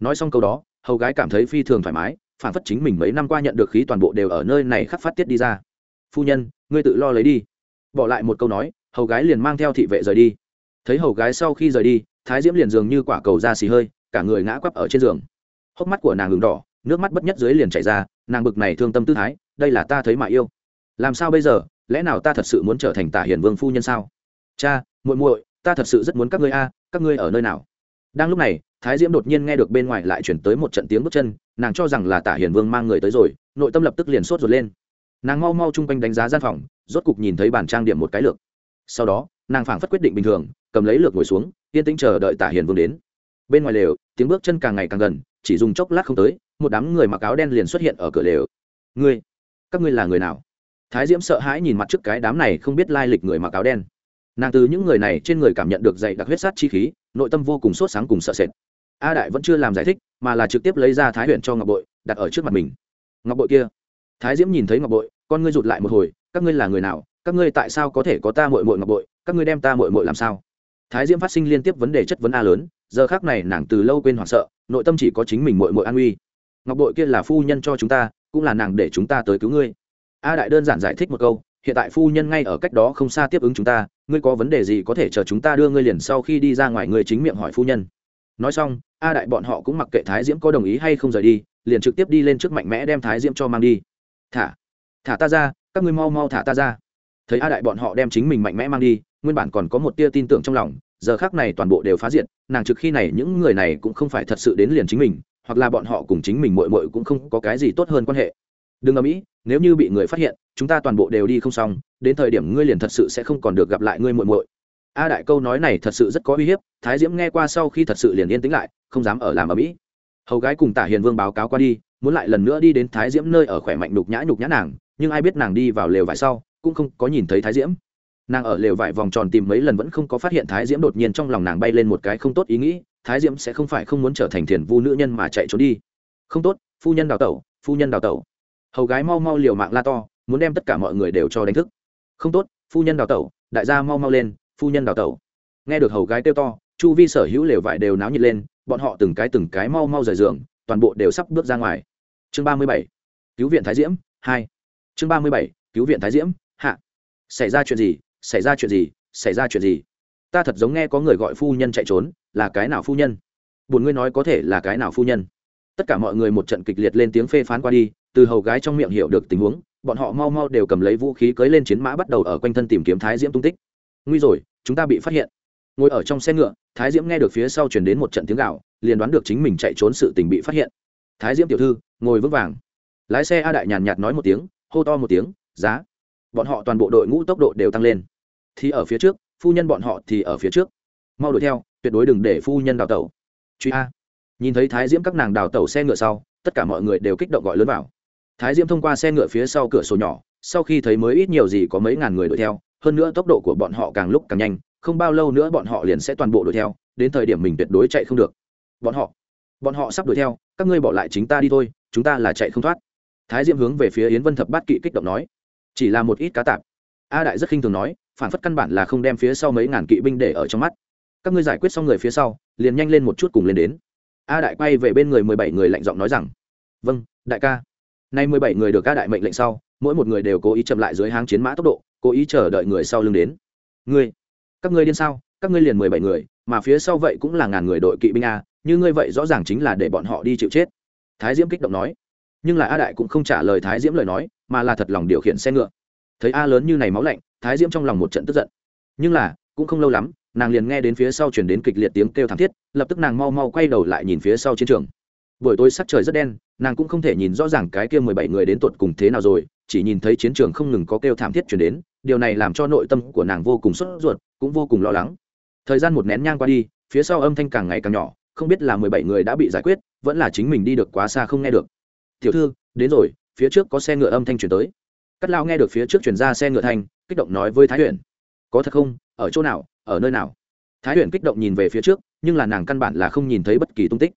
Nói xong câu đó, hầu gái cảm thấy phi thường thoải mái, phản phất chính mình mấy năm qua nhận được khí toàn bộ đều ở nơi này khắc phát tiết đi ra. Phu nhân, ngươi tự lo lấy đi. Bỏ lại một câu nói, hầu gái liền mang theo thị vệ rời đi. Thấy hầu gái sau khi rời đi, thái diễm liền dường như quả cầu ra xì hơi, cả người ngã quắp ở trên giường. Hốc mắt của nàng ngừng đỏ, nước mắt bất nhất dưới liền chảy ra, nàng bực này thương tâm tư thái, đây là ta thấy mà yêu. Làm sao bây giờ? Lẽ nào ta thật sự muốn trở thành tả hiền vương phu nhân sao? Cha, muội muội ta thật sự rất muốn các ngươi a, các ngươi ở nơi nào? Đang lúc này, thái diễm đột nhiên nghe được bên ngoài lại chuyển tới một trận tiếng bước chân, nàng cho rằng là tả hiền vương mang người tới rồi, nội tâm lập tức liền sốt ruột lên. Nàng mau mau chung quanh đánh giá gian phòng, rốt cục nhìn thấy bàn trang điểm một cái lược. Sau đó, nàng phảng phất quyết định bình thường, cầm lấy lược ngồi xuống, yên tĩnh chờ đợi tả hiền vương đến. Bên ngoài lều, tiếng bước chân càng ngày càng gần, chỉ dùng chốc lát không tới, một đám người mặc áo đen liền xuất hiện ở cửa lều. Ngươi, các ngươi là người nào? Thái diễm sợ hãi nhìn mặt trước cái đám này không biết lai lịch người mặc áo đen nàng từ những người này trên người cảm nhận được dày đặc huyết sát chi khí, nội tâm vô cùng sốt sáng cùng sợ sệt. A đại vẫn chưa làm giải thích, mà là trực tiếp lấy ra thái huyện cho ngọc bội, đặt ở trước mặt mình. Ngọc bội kia, thái diễm nhìn thấy ngọc bội, con ngươi rụt lại một hồi, các ngươi là người nào? Các ngươi tại sao có thể có ta mội mội ngọc bội? Các ngươi đem ta mội mội làm sao? Thái diễm phát sinh liên tiếp vấn đề chất vấn a lớn, giờ khác này nàng từ lâu quên hoảng sợ, nội tâm chỉ có chính mình mội mội an uy. Ngọc bội kia là phu nhân cho chúng ta, cũng là nàng để chúng ta tới cứu ngươi. A đại đơn giản giải thích một câu, hiện tại phu nhân ngay ở cách đó không xa tiếp ứng chúng ta ngươi có vấn đề gì có thể chờ chúng ta đưa ngươi liền sau khi đi ra ngoài ngươi chính miệng hỏi phu nhân. Nói xong, a đại bọn họ cũng mặc kệ thái diễm có đồng ý hay không rời đi, liền trực tiếp đi lên trước mạnh mẽ đem thái diễm cho mang đi. Thả thả ta ra, các ngươi mau mau thả ta ra. Thấy a đại bọn họ đem chính mình mạnh mẽ mang đi, nguyên bản còn có một tia tin tưởng trong lòng, giờ khác này toàn bộ đều phá diện nàng trực khi này những người này cũng không phải thật sự đến liền chính mình, hoặc là bọn họ cùng chính mình mội mội cũng không có cái gì tốt hơn quan hệ đừng ầm mỹ nếu như bị người phát hiện, chúng ta toàn bộ đều đi không xong, đến thời điểm ngươi liền thật sự sẽ không còn được gặp lại ngươi muội muội. A đại câu nói này thật sự rất có uy hiếp, thái diễm nghe qua sau khi thật sự liền yên tĩnh lại, không dám ở làm ở mỹ hầu gái cùng tả hiền vương báo cáo qua đi, muốn lại lần nữa đi đến thái diễm nơi ở khỏe mạnh nhục nhã nhục nhã nàng, nhưng ai biết nàng đi vào lều vải sau, cũng không có nhìn thấy thái diễm. Nàng ở lều vải vòng tròn tìm mấy lần vẫn không có phát hiện thái diễm đột nhiên trong lòng nàng bay lên một cái không tốt ý nghĩ, thái diễm sẽ không phải không muốn trở thành thiền vu nữ nhân mà chạy trốn đi. Không tốt, phu nhân đào tẩu, phu nhân đào tẩu hầu gái mau mau liều mạng la to, muốn đem tất cả mọi người đều cho đánh thức. Không tốt, phu nhân đào tẩu, đại gia mau mau lên, phu nhân đào tẩu. Nghe được hầu gái kêu to, chu vi sở hữu lều vải đều náo nhiệt lên, bọn họ từng cái từng cái mau mau rời giường, toàn bộ đều sắp bước ra ngoài. Chương ba mươi bảy, cứu viện thái diễm, hai. Chương ba mươi bảy, cứu viện thái diễm, hạ. Xảy ra chuyện gì, xảy ra chuyện gì, xảy ra chuyện gì? Ta thật giống nghe có người gọi phu nhân chạy trốn, là cái nào phu nhân? Buồn ngươi nói có thể là cái nào phu nhân? Tất cả mọi người một trận kịch liệt lên tiếng phê phán qua đi, từ hầu gái trong miệng hiểu được tình huống, bọn họ mau mau đều cầm lấy vũ khí cưới lên chiến mã bắt đầu ở quanh thân tìm kiếm thái diễm tung tích. Nguy rồi, chúng ta bị phát hiện. Ngồi ở trong xe ngựa, thái diễm nghe được phía sau chuyển đến một trận tiếng gạo liền đoán được chính mình chạy trốn sự tình bị phát hiện. Thái diễm tiểu thư, ngồi vững vàng. Lái xe a đại nhàn nhạt nói một tiếng, hô to một tiếng, giá. Bọn họ toàn bộ đội ngũ tốc độ đều tăng lên. Thì ở phía trước, phu nhân bọn họ thì ở phía trước. Mau đuổi theo, tuyệt đối đừng để phu nhân đào tẩu. Truy a nhìn thấy thái diễm các nàng đào tẩu xe ngựa sau, tất cả mọi người đều kích động gọi lớn vào. Thái diễm thông qua xe ngựa phía sau cửa sổ nhỏ, sau khi thấy mới ít nhiều gì có mấy ngàn người đuổi theo, hơn nữa tốc độ của bọn họ càng lúc càng nhanh, không bao lâu nữa bọn họ liền sẽ toàn bộ đuổi theo, đến thời điểm mình tuyệt đối chạy không được. Bọn họ bọn họ sắp đuổi theo, các ngươi bỏ lại chính ta đi thôi, chúng ta là chạy không thoát. Thái diễm hướng về phía yến vân thập bát kỵ kích động nói. Chỉ là một ít cá tạp. A đại rất khinh thường nói, phản phất căn bản là không đem phía sau mấy ngàn kỵ binh để ở trong mắt. Các ngươi giải quyết xong người phía sau, liền nhanh lên một chút cùng lên đến a đại quay về bên người mười bảy người lạnh giọng nói rằng vâng đại ca. Nay mười bảy người được a đại mệnh lệnh sau, mỗi một người đều cố ý chậm lại dưới háng chiến mã tốc độ, cố ý chờ đợi người sau lưng đến. Ngươi, các ngươi điên sao? Các ngươi liền mười bảy người, mà phía sau vậy cũng là ngàn người đội kỵ binh a, như ngươi vậy rõ ràng chính là để bọn họ đi chịu chết. Thái diễm kích động nói. Nhưng là a đại cũng không trả lời thái diễm lời nói, mà là thật lòng điều khiển xe ngựa. Thấy a lớn như này máu lạnh, thái diễm trong lòng một trận tức giận. Nhưng là cũng không lâu lắm, nàng liền nghe đến phía sau chuyển đến kịch liệt tiếng kêu thảm thiết, lập tức nàng mau mau quay đầu lại nhìn phía sau chiến trường. Buổi tối sắc trời rất đen, nàng cũng không thể nhìn rõ ràng cái kia mười bảy người đến tột cùng thế nào rồi, chỉ nhìn thấy chiến trường không ngừng có kêu thảm thiết chuyển đến, điều này làm cho nội tâm của nàng vô cùng sốt ruột, cũng vô cùng lo lắng. Thời gian một nén nhang qua đi, phía sau âm thanh càng ngày càng nhỏ, không biết là mười bảy người đã bị giải quyết, vẫn là chính mình đi được quá xa không nghe được. Tiểu thư, đến rồi, phía trước có xe ngựa âm thanh chuyển tới. Cắt lao nghe được phía trước chuyển ra xe ngựa thanh, kích động nói với thái huyền có thật không, ở chỗ nào, ở nơi nào. Thái huyền kích động nhìn về phía trước, nhưng là nàng căn bản là không nhìn thấy bất kỳ tung tích.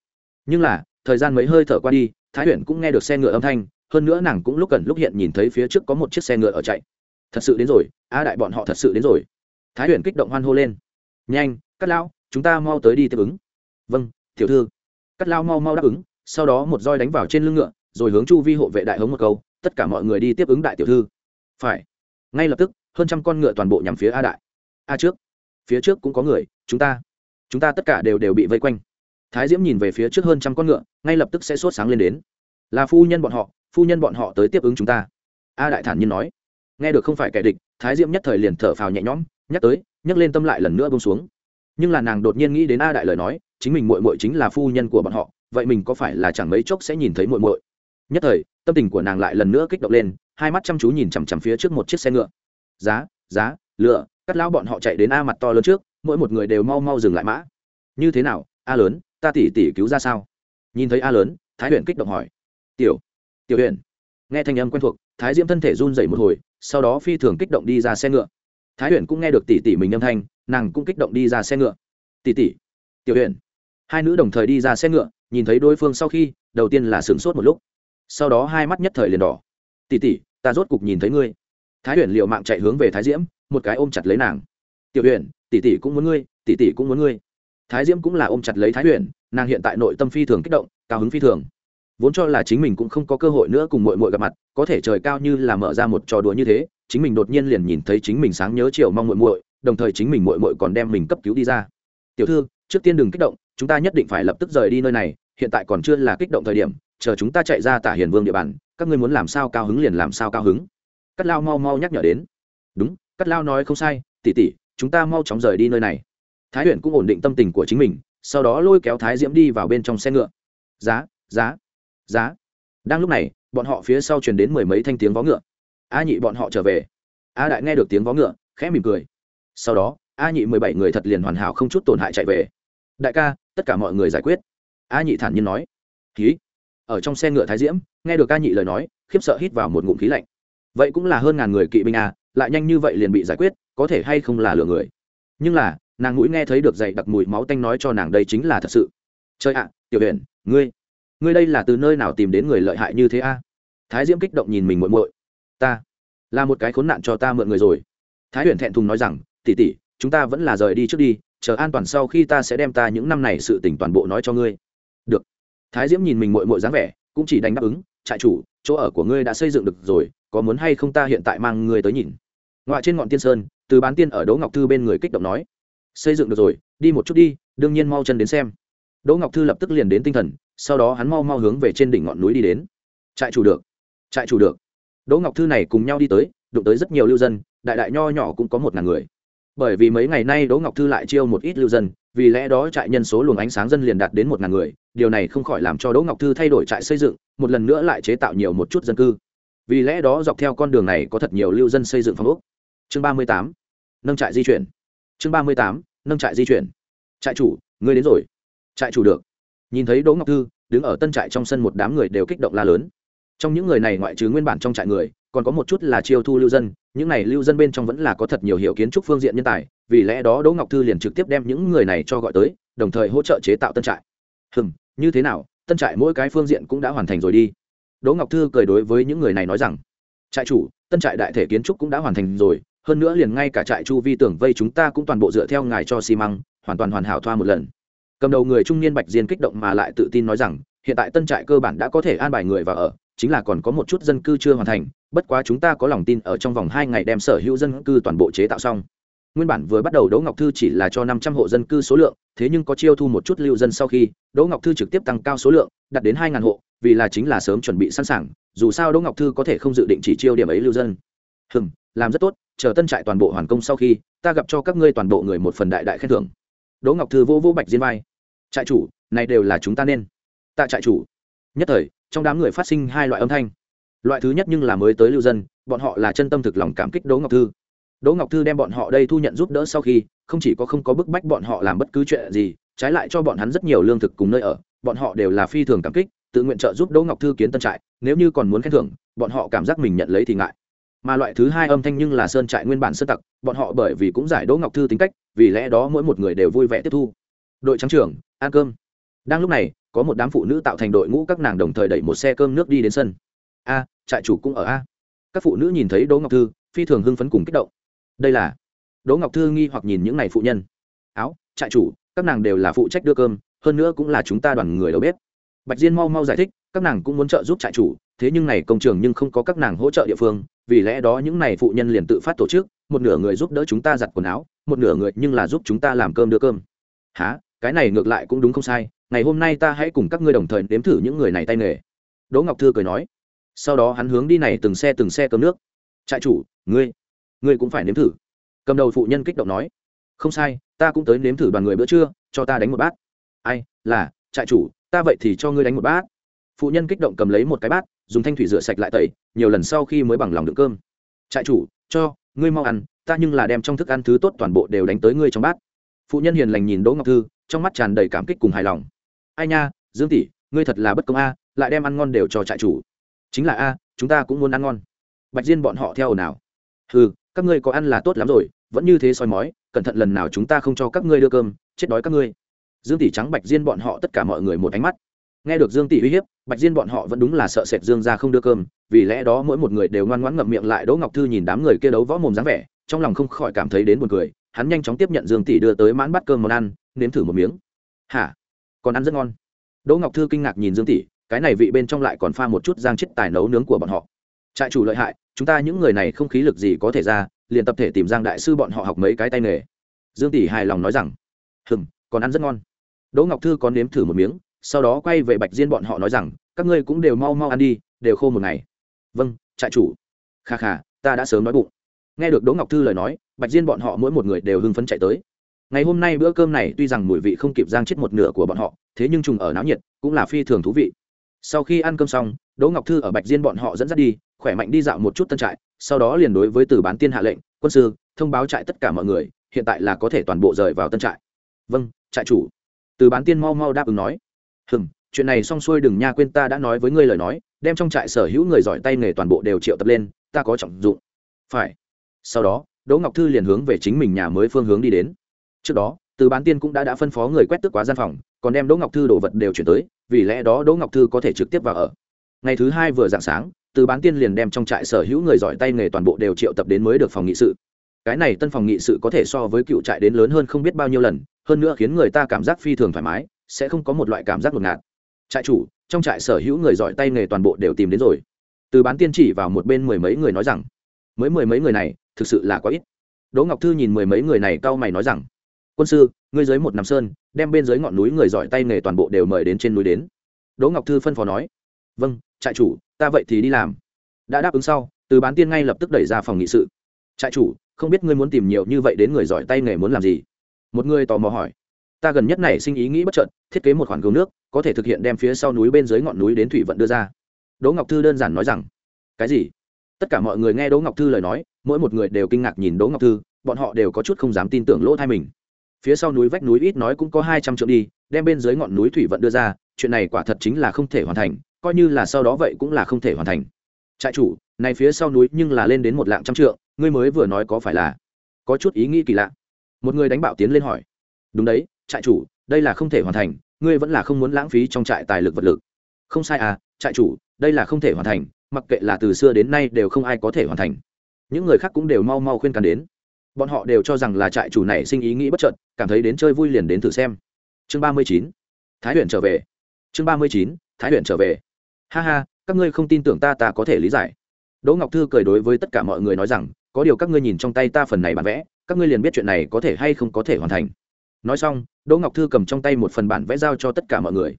Nhưng là, thời gian mấy hơi thở qua đi, thái huyền cũng nghe được xe ngựa âm thanh, hơn nữa nàng cũng lúc cần lúc hiện nhìn thấy phía trước có một chiếc xe ngựa ở chạy. Thật sự đến rồi, a đại bọn họ thật sự đến rồi. Thái huyền kích động hoan hô lên. Nhanh cắt lao chúng ta mau tới đi tiếp ứng. Vâng tiểu thư. Cắt lao mau mau đáp ứng, sau đó một roi đánh vào trên lưng ngựa, rồi hướng chu vi hộ vệ đại hống một câu, tất cả mọi người đi tiếp ứng đại tiểu thư. Phải. Ngay lập tức hơn trăm con ngựa toàn bộ nhằm phía a đại. A trước. Phía trước cũng có người, chúng ta. Chúng ta tất cả đều đều bị vây quanh. Thái diễm nhìn về phía trước hơn trăm con ngựa, ngay lập tức sẽ sốt sáng lên đến. Là phu nhân bọn họ, phu nhân bọn họ tới tiếp ứng chúng ta. A đại thản nhiên nói. Nghe được không phải kẻ địch, thái diễm nhất thời liền thở phào nhẹ nhõm, nhắc tới, nhắc lên tâm lại lần nữa bông xuống. Nhưng là nàng đột nhiên nghĩ đến a đại lời nói, chính mình mội mội chính là phu nhân của bọn họ, vậy mình có phải là chẳng mấy chốc sẽ nhìn thấy mội mội nhất thời, tâm tình của nàng lại lần nữa kích động lên, hai mắt chăm chú nhìn chằm chằm phía trước một chiếc xe ngựa giá giá, lựa, cắt lão bọn họ chạy đến a mặt to lớn trước, mỗi một người đều mau mau dừng lại mã. Như thế nào, a lớn, ta tỉ tỉ cứu ra sao? Nhìn thấy a lớn, thái huyền kích động hỏi. Tiểu tiểu huyền. Nghe thanh âm quen thuộc, thái diễm thân thể run dậy một hồi, sau đó phi thường kích động đi ra xe ngựa. Thái huyền cũng nghe được tỉ tỉ mình âm thanh, nàng cũng kích động đi ra xe ngựa. Tỉ tỉ, tiểu huyền. Hai nữ đồng thời đi ra xe ngựa, nhìn thấy đối phương sau khi, đầu tiên là sửng sốt một lúc. Sau đó hai mắt nhất thời liền đỏ. Tỉ tỉ, ta rốt cục nhìn thấy ngươi thái huyền liệu mạng chạy hướng về thái diễm, một cái ôm chặt lấy nàng. Tiểu huyền, tỷ tỷ cũng muốn ngươi, tỷ tỷ cũng muốn ngươi. Thái diễm cũng là ôm chặt lấy thái huyền, nàng hiện tại nội tâm phi thường kích động, cao hứng phi thường. Vốn cho là chính mình cũng không có cơ hội nữa cùng mội mội gặp mặt, có thể trời cao như là mở ra một trò đùa như thế, chính mình đột nhiên liền nhìn thấy chính mình sáng nhớ chiều mong mội mội đồng thời chính mình mội mội còn đem mình cấp cứu đi ra. Tiểu thư, trước tiên đừng kích động, chúng ta nhất định phải lập tức rời đi nơi này, hiện tại còn chưa là kích động thời điểm, chờ chúng ta chạy ra tả hiền vương địa bàn, các ngươi muốn làm sao cao hứng liền làm sao cao hứng cắt lao mau mau nhắc nhở đến. Đúng, cắt lao nói không sai, tỉ tỉ, chúng ta mau chóng rời đi nơi này. Thái huyền cũng ổn định tâm tình của chính mình, sau đó lôi kéo thái diễm đi vào bên trong xe ngựa. Giá giá giá. Đang lúc này, bọn họ phía sau truyền đến mười mấy thanh tiếng vó ngựa. A nhị bọn họ trở về. A đại nghe được tiếng vó ngựa, khẽ mỉm cười. Sau đó, a nhị mười bảy người thật liền hoàn hảo không chút tổn hại chạy về. Đại ca, tất cả mọi người giải quyết. A nhị thản nhiên nói. Ký ở trong xe ngựa thái diễm, nghe được a nhị lời nói, khiếp sợ hít vào một ngụm khí lạnh vậy cũng là hơn ngàn người kỵ binh à, lại nhanh như vậy liền bị giải quyết có thể hay không là lừa người. Nhưng là nàng mũi nghe thấy được dày đặc mùi máu tanh nói cho nàng đây chính là thật sự. Chơi ạ tiểu huyền ngươi ngươi đây là từ nơi nào tìm đến người lợi hại như thế a? Thái diễm kích động nhìn mình muội muội. Ta là một cái khốn nạn cho ta mượn người rồi. Thái huyền thẹn thùng nói rằng tỉ tỉ chúng ta vẫn là rời đi trước đi chờ an toàn sau khi ta sẽ đem ta những năm này sự tỉnh toàn bộ nói cho ngươi. Được. Thái diễm nhìn mình muội muội dáng vẻ cũng chỉ đánh đáp ứng trại chủ chỗ ở của ngươi đã xây dựng được rồi có muốn hay không ta hiện tại mang người tới nhìn? Ngoại trên ngọn tiên sơn, từ bán tiên ở đỗ ngọc thư bên người kích động nói. Xây dựng được rồi, đi một chút đi, đương nhiên mau chân đến xem. Đỗ ngọc thư lập tức liền đến tinh thần, sau đó hắn mau mau hướng về trên đỉnh ngọn núi đi đến. Trại chủ được. Trại chủ được. Đỗ ngọc thư này cùng nhau đi tới, đụng tới rất nhiều lưu dân, đại đại nho nhỏ cũng có một ngàn người. Bởi vì mấy ngày nay đỗ ngọc thư lại chiêu một ít lưu dân, vì lẽ đó trại nhân số luồng ánh sáng dân liền đạt đến một ngàn người, điều này không khỏi làm cho đỗ ngọc thư thay đổi trại xây dựng, một lần nữa lại chế tạo nhiều một chút dân cư vì lẽ đó dọc theo con đường này có thật nhiều lưu dân xây dựng phong ốc. Chương ba mươi tám, nâng trại di chuyển. Chương ba mươi tám, nâng trại di chuyển. Trại chủ, ngươi đến rồi. Trại chủ được. Nhìn thấy đỗ ngọc thư, đứng ở tân trại trong sân một đám người đều kích động la lớn. Trong những người này ngoại trừ nguyên bản trong trại người, còn có một chút là chiêu thu lưu dân, những này lưu dân bên trong vẫn là có thật nhiều hiểu kiến trúc phương diện nhân tài, vì lẽ đó đỗ ngọc thư liền trực tiếp đem những người này cho gọi tới, đồng thời hỗ trợ chế tạo tân trại. Hừng như thế nào, tân trại mỗi cái phương diện cũng đã hoàn thành rồi đi đỗ ngọc thư cười đối với những người này nói rằng, trại chủ, tân trại đại thể kiến trúc cũng đã hoàn thành rồi, hơn nữa liền ngay cả trại chu vi tưởng vây chúng ta cũng toàn bộ dựa theo ngài cho xi măng, hoàn toàn hoàn hảo thoa một lần. Cầm đầu người trung niên bạch diên kích động mà lại tự tin nói rằng, hiện tại tân trại cơ bản đã có thể an bài người vào ở, chính là còn có một chút dân cư chưa hoàn thành, bất quá chúng ta có lòng tin ở trong vòng hai ngày đem sở hữu dân cư toàn bộ chế tạo xong nguyên bản vừa bắt đầu đỗ ngọc thư chỉ là cho năm trăm hộ dân cư số lượng, thế nhưng có chiêu thu một chút lưu dân sau khi, đỗ ngọc thư trực tiếp tăng cao số lượng, đạt đến hai ngàn hộ, vì là chính là sớm chuẩn bị sẵn sàng, dù sao đỗ ngọc thư có thể không dự định chỉ chiêu điểm ấy lưu dân. Hừm, làm rất tốt, chờ tân trại toàn bộ hoàn công sau khi, ta gặp cho các ngươi toàn bộ người một phần đại đại khen thưởng. Đỗ ngọc thư vô vô bạch diên vai. Trại chủ, này đều là chúng ta nên. Tạ trại chủ. Nhất thời, trong đám người phát sinh hai loại âm thanh. Loại thứ nhất nhưng là mới tới lưu dân, bọn họ là chân tâm thực lòng cảm kích đỗ ngọc thư đỗ ngọc thư đem bọn họ đây thu nhận giúp đỡ sau khi, không chỉ có không có bức bách bọn họ làm bất cứ chuyện gì, trái lại cho bọn hắn rất nhiều lương thực cùng nơi ở, bọn họ đều là phi thường cảm kích, tự nguyện trợ giúp đỗ ngọc thư kiến tân trại, nếu như còn muốn khen thưởng, bọn họ cảm giác mình nhận lấy thì ngại. Mà loại thứ hai âm thanh nhưng là sơn trại nguyên bản sơn tặc, bọn họ bởi vì cũng giải đỗ ngọc thư tính cách, vì lẽ đó mỗi một người đều vui vẻ tiếp thu. Đội trắng trưởng, ăn cơm. Đang lúc này, có một đám phụ nữ tạo thành đội ngũ các nàng đồng thời đẩy một xe cơm nước đi đến sân. A, trại chủ cũng ở a. Các phụ nữ nhìn thấy đỗ ngọc thư, phi thường hưng phấn cùng kích động đây là đỗ ngọc thư nghi hoặc nhìn những n à y phụ nhân. Áo, trại chủ, các nàng đều là phụ trách đưa cơm, hơn nữa cũng là chúng ta đoàn người đầu bếp. Bạch diên mau mau giải thích, các nàng cũng muốn trợ giúp trại chủ, thế nhưng này công trường nhưng không có các nàng hỗ trợ địa phương, vì lẽ đó những này phụ nhân liền tự phát tổ chức, một nửa người giúp đỡ chúng ta giặt quần áo, một nửa người nhưng là giúp chúng ta làm cơm đưa cơm. Há cái này ngược lại cũng đúng không sai, ngày hôm nay ta hãy cùng các ngươi đồng thời nếm thử những người này tay nghề. Đỗ ngọc thư cười nói. Sau đó hắn hướng đi này từng xe từng xe cơm nước. Trại chủ, ngươi ngươi cũng phải nếm thử. Cầm đầu phụ nhân kích động nói. Không sai, ta cũng tới nếm thử đoàn người bữa trưa, cho ta đánh một bát. Ai, là, trại chủ, ta vậy thì cho ngươi đánh một bát. Phụ nhân kích động cầm lấy một cái bát, dùng thanh thủy rửa sạch lại tẩy, nhiều lần sau khi mới bằng lòng đựng cơm. Trại chủ, cho, ngươi mau ăn, ta nhưng là đem trong thức ăn thứ tốt toàn bộ đều đánh tới ngươi trong bát. Phụ nhân hiền lành nhìn đỗ ngọc thư, trong mắt tràn đầy cảm kích cùng hài lòng. Ai nha, dương tỷ, ngươi thật là bất công a, lại đem ăn ngon đều cho trại chủ. Chính là a, chúng ta cũng muốn ăn ngon. Bạch diên bọn họ theo nào ừ các ngươi có ăn là tốt lắm rồi, vẫn như thế soi mói, cẩn thận lần nào chúng ta không cho các ngươi đưa cơm, chết đói các ngươi. Dương tỷ trắng bạch diên bọn họ tất cả mọi người một ánh mắt. Nghe được dương tỷ uy hiếp, bạch diên bọn họ vẫn đúng là sợ sệt dương ra không đưa cơm, vì lẽ đó mỗi một người đều ngoan ngoãn ngậm miệng lại đỗ ngọc thư nhìn đám người kia đấu võ mồm dáng vẻ, trong lòng không khỏi cảm thấy đến buồn cười, hắn nhanh chóng tiếp nhận dương tỷ đưa tới mãn bát cơm món ăn, nếm thử một miếng. Hả? Còn ăn rất ngon. Đỗ ngọc thư kinh ngạc nhìn dương tỷ, cái này vị bên trong lại còn pha một chút giang chết tài nấu nướng của bọn họ trại chủ lợi hại, chúng ta những người này không khí lực gì có thể ra, liền tập thể tìm giang đại sư bọn họ học mấy cái tay nghề. Dương tỷ hài lòng nói rằng hừng còn ăn rất ngon. Đỗ ngọc thư còn nếm thử một miếng, sau đó quay về bạch diên bọn họ nói rằng, các ngươi cũng đều mau mau ăn đi, đều khô một ngày. Vâng trại chủ. Kha kha, ta đã sớm nói bụng. Nghe được đỗ ngọc thư lời nói, bạch diên bọn họ mỗi một người đều hưng phấn chạy tới. Ngày hôm nay bữa cơm này tuy rằng mùi vị không kịp giang chết một nửa của bọn họ, thế nhưng trùng ở náo nhiệt cũng là phi thường thú vị. Sau khi ăn cơm xong, đỗ ngọc thư ở bạch diên bọn họ dẫn dắt đi khỏe mạnh đi dạo một chút tân trại, sau đó liền đối với từ bán tiên hạ lệnh, quân sư, thông báo trại tất cả mọi người, hiện tại là có thể toàn bộ rời vào tân trại. Vâng trại chủ. Từ bán tiên mau mau đáp ứng nói. Hừm, chuyện này xong xuôi đừng nha quên ta đã nói với ngươi lời nói, đem trong trại sở hữu người giỏi tay nghề toàn bộ đều triệu tập lên, ta có trọng dụng. Phải. Sau đó, đỗ ngọc thư liền hướng về chính mình nhà mới phương hướng đi đến. Trước đó, từ bán tiên cũng đã đã phân phó người quét tước quá gian phòng, còn đem đỗ ngọc thư đồ vật đều chuyển tới, vì lẽ đó đỗ ngọc thư có thể trực tiếp vào ở. Ngày thứ hai vừa dạng sáng từ bán tiên liền đem trong trại sở hữu người giỏi tay nghề toàn bộ đều triệu tập đến mới được phòng nghị sự. Cái này tân phòng nghị sự có thể so với cựu trại đến lớn hơn không biết bao nhiêu lần, hơn nữa khiến người ta cảm giác phi thường thoải mái, sẽ không có một loại cảm giác ngột ngạt. Trại chủ, trong trại sở hữu người giỏi tay nghề toàn bộ đều tìm đến rồi. Từ bán tiên chỉ vào một bên mười mấy người nói rằng, mới mười mấy người này, thực sự là quá ít. Đỗ ngọc thư nhìn mười mấy người này cau mày nói rằng, quân sư, ngươi dưới một nằm sơn, đem bên dưới ngọn núi người giỏi tay nghề toàn bộ đều mời đến trên núi đến. Đỗ ngọc thư phân phó nói vâng trại chủ ta vậy thì đi làm. Đã đáp ứng sau, từ bán tiên ngay lập tức đẩy ra phòng nghị sự. Trại chủ, không biết ngươi muốn tìm nhiều như vậy đến người giỏi tay nghề muốn làm gì? Một người tò mò hỏi. Ta gần nhất này sinh ý nghĩ bất trợn thiết kế một khoản cầu nước, có thể thực hiện đem phía sau núi bên dưới ngọn núi đến thủy vận đưa ra. Đỗ ngọc thư đơn giản nói rằng. Cái gì? Tất cả mọi người nghe đỗ ngọc thư lời nói, mỗi một người đều kinh ngạc nhìn đỗ ngọc thư, bọn họ đều có chút không dám tin tưởng lỗ thai mình. Phía sau núi vách núi ít nói cũng có hai trăm triệu đi, đem bên dưới ngọn núi thủy vận đưa ra, chuyện này quả thật chính là không thể hoàn thành coi như là sau đó vậy cũng là không thể hoàn thành. Trại chủ, này phía sau núi nhưng là lên đến một lạng trăm trượng, ngươi mới vừa nói có phải là có chút ý nghĩ kỳ lạ. Một người đánh bạo tiến lên hỏi. Đúng đấy, trại chủ, đây là không thể hoàn thành, ngươi vẫn là không muốn lãng phí trong trại tài lực vật lực. Không sai à trại chủ, đây là không thể hoàn thành, mặc kệ là từ xưa đến nay đều không ai có thể hoàn thành. Những người khác cũng đều mau mau khuyên can đến. Bọn họ đều cho rằng là trại chủ này sinh ý nghĩ bất chợt, cảm thấy đến chơi vui liền đến thử xem. Chương ba mươi chín, thái Huyền trở về. Chương ba mươi chín, thái Huyền trở về ha ha, các ngươi không tin tưởng ta ta có thể lý giải. Đỗ ngọc thư cười đối với tất cả mọi người nói rằng, có điều các ngươi nhìn trong tay ta phần này bản vẽ, các ngươi liền biết chuyện này có thể hay không có thể hoàn thành. Nói xong, đỗ ngọc thư cầm trong tay một phần bản vẽ giao cho tất cả mọi người.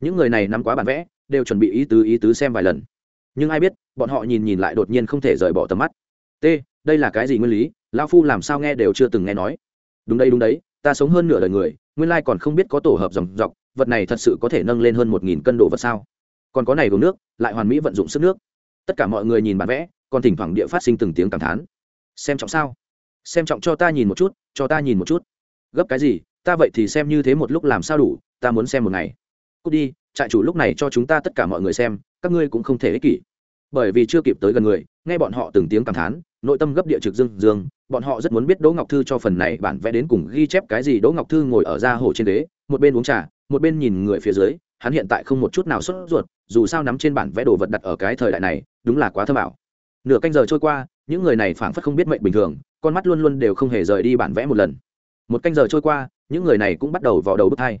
Những người này nắm quá bản vẽ, đều chuẩn bị ý tứ ý tứ xem vài lần. Nhưng ai biết, bọn họ nhìn nhìn lại đột nhiên không thể rời bỏ tầm mắt. T, đây là cái gì nguyên lý? Lao phu làm sao nghe đều chưa từng nghe nói. Đúng đây đúng đấy, ta sống hơn nửa đời người, nguyên lai còn không biết có tổ hợp dòng dọc, vật này thật sự có thể nâng lên hơn một nghìn cân đồ vật sao? Còn có này gồm nước, lại hoàn mỹ vận dụng sức nước. Tất cả mọi người nhìn bản vẽ, còn thỉnh thoảng địa phát sinh từng tiếng cảm thán. Xem trọng sao? Xem trọng cho ta nhìn một chút, cho ta nhìn một chút. Gấp cái gì, ta vậy thì xem như thế một lúc làm sao đủ, ta muốn xem một ngày. Cút đi, trại chủ lúc này cho chúng ta tất cả mọi người xem, các ngươi cũng không thể ích kỷ. Bởi vì chưa kịp tới gần người, nghe bọn họ từng tiếng cảm thán, nội tâm gấp địa trực dương dương, bọn họ rất muốn biết đỗ ngọc thư cho phần này bản vẽ đến cùng ghi chép cái gì. Đỗ ngọc thư ngồi ở ra hồ trên đế một bên uống trà, một bên nhìn người phía dưới hắn hiện tại không một chút nào sốt ruột, dù sao nắm trên bản vẽ đồ vật đặt ở cái thời đại này, đúng là quá thơ bảo nửa canh giờ trôi qua, những người này phảng phất không biết mệnh bình thường, con mắt luôn luôn đều không hề rời đi bản vẽ một lần. Một canh giờ trôi qua, những người này cũng bắt đầu vào đầu bước tai.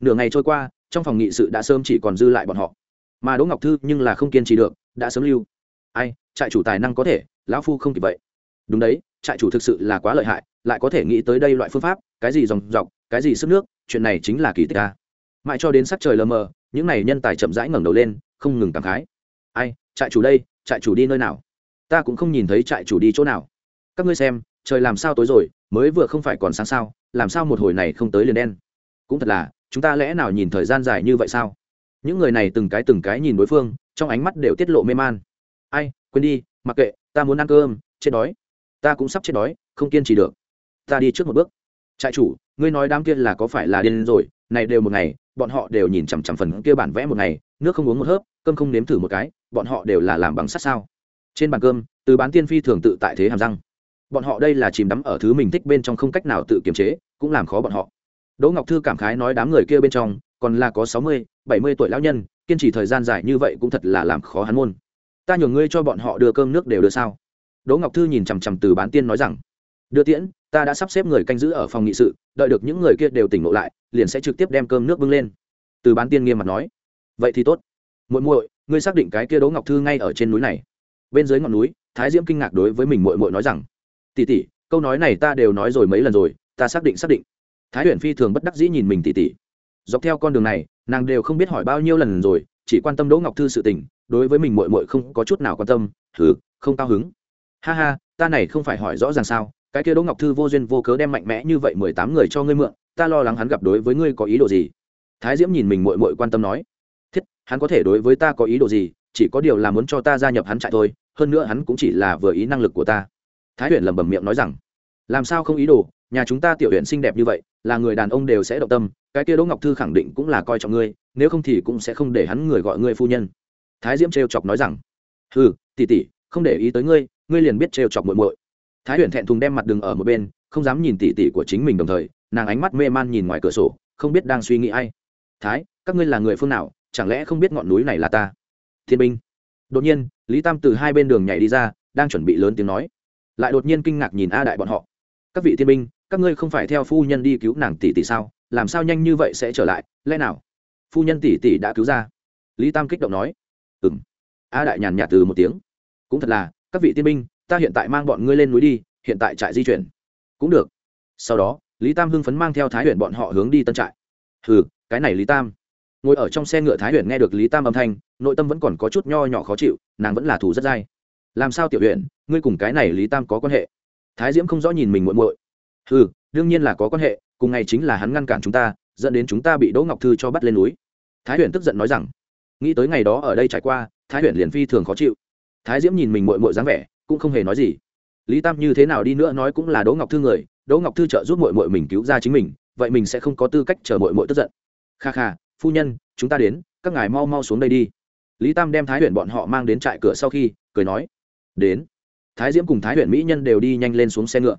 nửa ngày trôi qua, trong phòng nghị sự đã sớm chỉ còn dư lại bọn họ. Mà đỗ ngọc thư nhưng là không kiên trì được, đã sớm lưu. Ai, trại chủ tài năng có thể, lão phu không kịp vậy. Đúng đấy, trại chủ thực sự là quá lợi hại, lại có thể nghĩ tới đây loại phương pháp, cái gì dòng dọc, cái gì sức nước, chuyện này chính là kỳ tích ta mãi cho đến sắc trời lờ mờ, những này nhân tài chậm rãi ngẩng đầu lên, không ngừng cảm khái. Ai, trại chủ đây, trại chủ đi nơi nào? Ta cũng không nhìn thấy trại chủ đi chỗ nào. Các ngươi xem, trời làm sao tối rồi, mới vừa không phải còn sáng sao, làm sao một hồi này không tới liền đen? Cũng thật là, chúng ta lẽ nào nhìn thời gian dài như vậy sao? Những người này từng cái từng cái nhìn đối phương, trong ánh mắt đều tiết lộ mê man. Ai, quên đi, mặc kệ, ta muốn ăn cơm, chết đói. Ta cũng sắp chết đói, không kiên trì được. Ta đi trước một bước. Trại chủ, ngươi nói đám kia là có phải là điên rồi, này đều một ngày bọn họ đều nhìn chằm chằm phần kia bản vẽ một ngày, nước không uống một hớp, cơm không nếm thử một cái, bọn họ đều là làm bằng sắt sao. Trên bàn cơm, từ bán tiên phi thường tự tại thế hàm răng. Bọn họ đây là chìm đắm ở thứ mình thích bên trong không cách nào tự kiềm chế, cũng làm khó bọn họ. Đỗ ngọc thư cảm khái nói đám người kia bên trong, còn là có sáu mươi, bảy mươi tuổi lão nhân, kiên trì thời gian dài như vậy cũng thật là làm khó hắn môn. Ta nhường ngươi cho bọn họ đưa cơm nước đều đưa sao? Đỗ ngọc thư nhìn chằm chằm từ bán tiên nói rằng, đưa tiễn, ta đã sắp xếp người canh giữ ở phòng nghị sự, đợi được những người kia đều tỉnh ngộ lại liền sẽ trực tiếp đem cơm nước bưng lên. Từ bán tiên nghiêm mặt nói, vậy thì tốt. Muội muội, ngươi xác định cái kia đỗ ngọc thư ngay ở trên núi này. Bên dưới ngọn núi, thái diễm kinh ngạc đối với mình muội muội nói rằng, tỷ tỷ, câu nói này ta đều nói rồi mấy lần rồi, ta xác định xác định. Thái huyền phi thường bất đắc dĩ nhìn mình tỷ tỷ. Dọc theo con đường này, nàng đều không biết hỏi bao nhiêu lần rồi, chỉ quan tâm đỗ ngọc thư sự tình, đối với mình muội muội không có chút nào quan tâm thứ không cao hứng. Ha ha, ta này không phải hỏi rõ ràng sao, cái kia đỗ ngọc thư vô duyên vô cớ đem mạnh mẽ như vậy mười tám người cho ngươi mượn ta lo lắng hắn gặp đối với ngươi có ý đồ gì. Thái diễm nhìn mình muội muội quan tâm nói, thiết, hắn có thể đối với ta có ý đồ gì, chỉ có điều là muốn cho ta gia nhập hắn trại thôi, hơn nữa hắn cũng chỉ là vừa ý năng lực của ta. Thái huyền lẩm bẩm miệng nói rằng, làm sao không ý đồ, nhà chúng ta tiểu huyện xinh đẹp như vậy, là người đàn ông đều sẽ động tâm, cái kia đỗ ngọc thư khẳng định cũng là coi trọng ngươi, nếu không thì cũng sẽ không để hắn người gọi ngươi phu nhân. Thái diễm trêu chọc nói rằng ừ tỉ tỉ không để ý tới ngươi ngươi liền biết trêu chọc muội muội. Thái huyền thẹn thùng đem mặt đường ở một bên không dám nhìn tỉ tỉ của chính mình đồng thời, nàng ánh mắt mê man nhìn ngoài cửa sổ, không biết đang suy nghĩ ai. Thái, các ngươi là người phương nào? Chẳng lẽ không biết ngọn núi này là ta? Thiên binh. Đột nhiên, lý tam từ hai bên đường nhảy đi ra, đang chuẩn bị lớn tiếng nói. Lại đột nhiên kinh ngạc nhìn a đại bọn họ. Các vị thiên binh, các ngươi không phải theo phu nhân đi cứu nàng tỷ tỷ sao? Làm sao nhanh như vậy sẽ trở lại? Lẽ nào? Phu nhân tỷ tỷ đã cứu ra. Lý tam kích động nói. Ừ m a đại nhàn nhạt từ một tiếng. Cũng thật là, các vị tiên binh, ta hiện tại mang bọn ngươi lên núi đi, hiện tại trại di chuyển cũng được. Sau đó, lý tam hưng phấn mang theo thái huyền bọn họ hướng đi tân trại. Hừ, cái này lý tam. Ngồi ở trong xe ngựa thái huyền nghe được lý tam âm thanh, nội tâm vẫn còn có chút nho nhỏ khó chịu, nàng vẫn là thù rất dai. Làm sao tiểu huyện ngươi cùng cái này lý tam có quan hệ? Thái diễm không rõ nhìn mình muội muội. Hừ, đương nhiên là có quan hệ, cùng ngày chính là hắn ngăn cản chúng ta, dẫn đến chúng ta bị đỗ ngọc thư cho bắt lên núi. Thái huyền tức giận nói rằng, nghĩ tới ngày đó ở đây trải qua, thái huyền liền phi thường khó chịu. Thái diễm nhìn mình muội muội dáng vẻ, cũng không hề nói gì lý tam như thế nào đi nữa nói cũng là đỗ ngọc thư người, đỗ ngọc thư trợ giúp mội mội mình cứu ra chính mình, vậy mình sẽ không có tư cách chờ mội mội tức giận. Kha kha, phu nhân, chúng ta đến, các ngài mau mau xuống đây đi. Lý tam đem thái huyền bọn họ mang đến trại cửa sau khi, cười nói, đến. Thái diễm cùng thái huyền mỹ nhân đều đi nhanh lên xuống xe ngựa.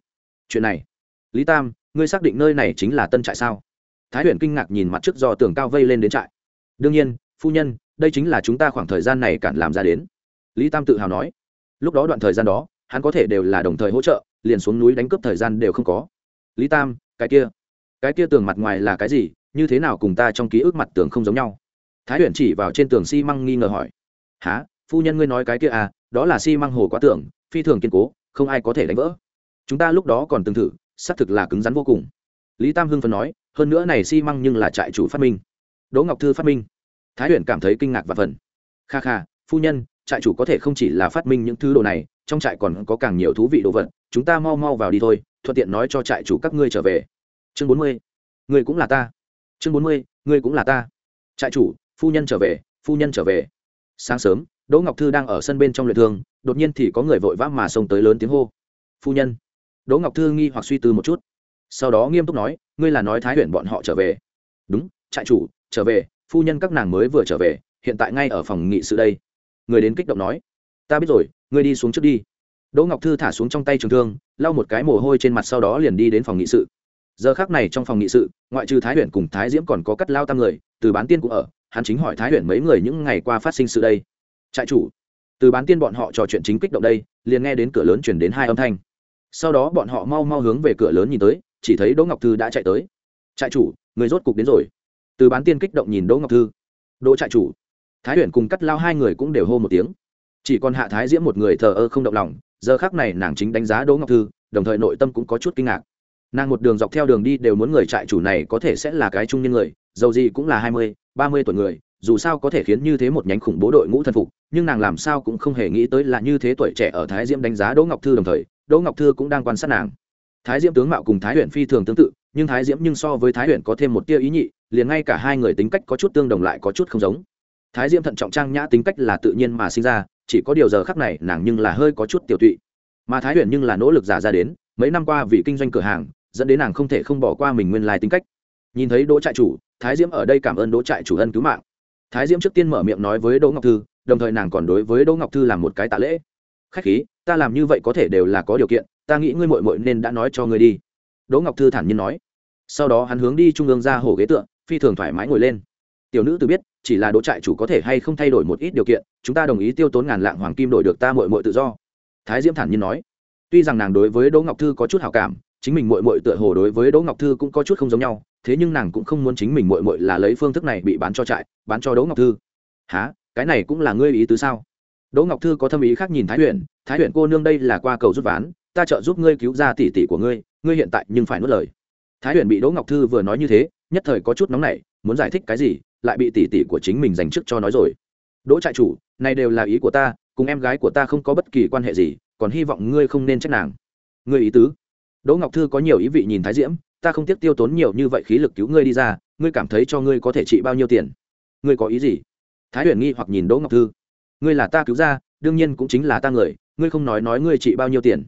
Chuyện này, lý tam, ngươi xác định nơi này chính là tân trại sao? Thái huyền kinh ngạc nhìn mặt trước do tường cao vây lên đến trại. Đương nhiên, phu nhân, đây chính là chúng ta khoảng thời gian này cản làm ra đến. Lý tam tự hào nói. Lúc đó đoạn thời gian đó hắn có thể đều là đồng thời hỗ trợ, liền xuống núi đánh cướp thời gian đều không có. Lý tam, cái kia cái kia tường mặt ngoài là cái gì, như thế nào cùng ta trong ký ức mặt tường không giống nhau? Thái huyền chỉ vào trên tường xi、si、măng nghi ngờ hỏi. Há phu nhân ngươi nói cái kia à đó là xi、si、măng hồ quá tưởng phi thường kiên cố, không ai có thể đánh vỡ. Chúng ta lúc đó còn từng thử, xác thực là cứng rắn vô cùng. Lý tam hưng phần nói, hơn nữa này xi、si、măng nhưng là trại chủ phát minh. Đỗ ngọc thư phát minh. Thái huyền cảm thấy kinh ngạc và phần kha kha, phu nhân, trại chủ có thể không chỉ là phát minh những thứ đồ này trong trại còn có càng nhiều thú vị đồ vật, chúng ta mau mau vào đi thôi, thuận tiện nói cho trại chủ các ngươi trở về. Chương bốn mươi, người cũng là ta. Chương bốn mươi, người cũng là ta. Trại chủ, phu nhân trở về, phu nhân trở về. Sáng sớm, đỗ ngọc thư đang ở sân bên trong luyện thương, đột nhiên thì có người vội vã mà xông tới lớn tiếng hô. Phu nhân. Đỗ ngọc thư nghi hoặc suy tư một chút. Sau đó nghiêm túc nói, ngươi là nói thái huyền bọn họ trở về. Đúng, trại chủ, trở về, phu nhân các nàng mới vừa trở về, hiện tại ngay ở phòng nghị sự đây. Người đến kích động nói, ta biết rồi ngươi đi xuống trước đi. Đỗ ngọc thư thả xuống trong tay trường thương, lau một cái mồ hôi trên mặt sau đó liền đi đến phòng nghị sự. Giờ khác này trong phòng nghị sự, ngoại trừ thái huyền cùng thái diễm còn có cắt lao tam người, từ bán tiên cũng ở, hắn chính hỏi thái huyền mấy người những ngày qua phát sinh sự đây. Trại chủ, từ bán tiên bọn họ trò chuyện chính kích động đây, liền nghe đến cửa lớn chuyển đến hai âm thanh. Sau đó bọn họ mau mau hướng về cửa lớn nhìn tới, chỉ thấy đỗ ngọc thư đã chạy tới. Trại chủ, người rốt cục đến rồi. Từ bán tiên kích động nhìn đỗ ngọc thư. Đỗ trại chủ, thái huyền cùng cắt lao hai người cũng đều hô một tiếng chỉ còn hạ thái diễm một người thờ ơ không động lòng, giờ khác này nàng chính đánh giá đỗ ngọc thư, đồng thời nội tâm cũng có chút kinh ngạc. Nàng một đường dọc theo đường đi đều muốn người trại chủ này có thể sẽ là cái trung niên người dầu gì cũng là hai mươi, ba mươi tuổi người, dù sao có thể khiến như thế một nhánh khủng bố đội ngũ thân phục, nhưng nàng làm sao cũng không hề nghĩ tới là như thế tuổi trẻ ở thái diễm đánh giá đỗ ngọc thư đồng thời, đỗ ngọc thư cũng đang quan sát nàng. Thái diễm tướng mạo cùng thái huyện phi thường tương tự, nhưng thái diễm nhưng so với thái huyện có thêm một tia ý nhị, liền ngay cả hai người tính cách có chút tương đồng lại có chút không giống. Thái diễm thận trọng trang nhã tính cách là tự nhiên mà sinh ra chỉ có điều giờ khắc này nàng nhưng là hơi có chút tiểu tụy. Mà thái huyền nhưng là nỗ lực giả ra đến, mấy năm qua vì kinh doanh cửa hàng, dẫn đến nàng không thể không bỏ qua mình nguyên lai tính cách. Nhìn thấy đỗ trại chủ, thái diễm ở đây cảm ơn đỗ trại chủ ân cứu mạng. Thái diễm trước tiên mở miệng nói với đỗ ngọc thư, đồng thời nàng còn đối với đỗ ngọc thư làm một cái tạ lễ. Khách khí, ta làm như vậy có thể đều là có điều kiện, ta nghĩ ngươi mội mội nên đã nói cho ngươi đi. Đỗ ngọc thư thản nhiên nói. Sau đó hắn hướng đi trung ương ra hồ ghế tựa, phi thường thoải mái ngồi lên tiểu nữ tự biết chỉ là đỗ trại chủ có thể hay không thay đổi một ít điều kiện chúng ta đồng ý tiêu tốn ngàn lạng hoàng kim đổi được ta mội mội tự do. Thái diễm thản nhiên nói. Tuy rằng nàng đối với đỗ ngọc thư có chút hào cảm chính mình mội mội tựa hồ đối với đỗ ngọc thư cũng có chút không giống nhau thế nhưng nàng cũng không muốn chính mình mội mội là lấy phương thức này bị bán cho trại bán cho đỗ ngọc thư. Há cái này cũng là ngươi ý tứ sao? Đỗ ngọc thư có thâm ý khác nhìn thái Huyền, thái Huyền cô nương đây là qua cầu rút ván ta trợ giúp ngươi cứu ra tỷ tỷ của ngươi ngươi hiện tại nhưng phải nuốt lời. Thái Huyền bị đỗ ngọc thư vừa nói như thế nhất thời có chút nóng nảy, muốn giải thích cái gì, lại bị tỷ tỷ của chính mình dành trước cho nói rồi. Đỗ trại chủ, này đều là ý của ta, cùng em gái của ta không có bất kỳ quan hệ gì, còn hy vọng ngươi không nên trách nàng. Ngươi ý tứ? Đỗ ngọc thư có nhiều ý vị nhìn thái diễm, ta không tiếc tiêu tốn nhiều như vậy khí lực cứu ngươi đi ra, ngươi cảm thấy cho ngươi có thể trị bao nhiêu tiền? Ngươi có ý gì? Thái huyền nghi hoặc nhìn đỗ ngọc thư. Ngươi là ta cứu ra, đương nhiên cũng chính là ta người, ngươi không nói nói ngươi trị bao nhiêu tiền.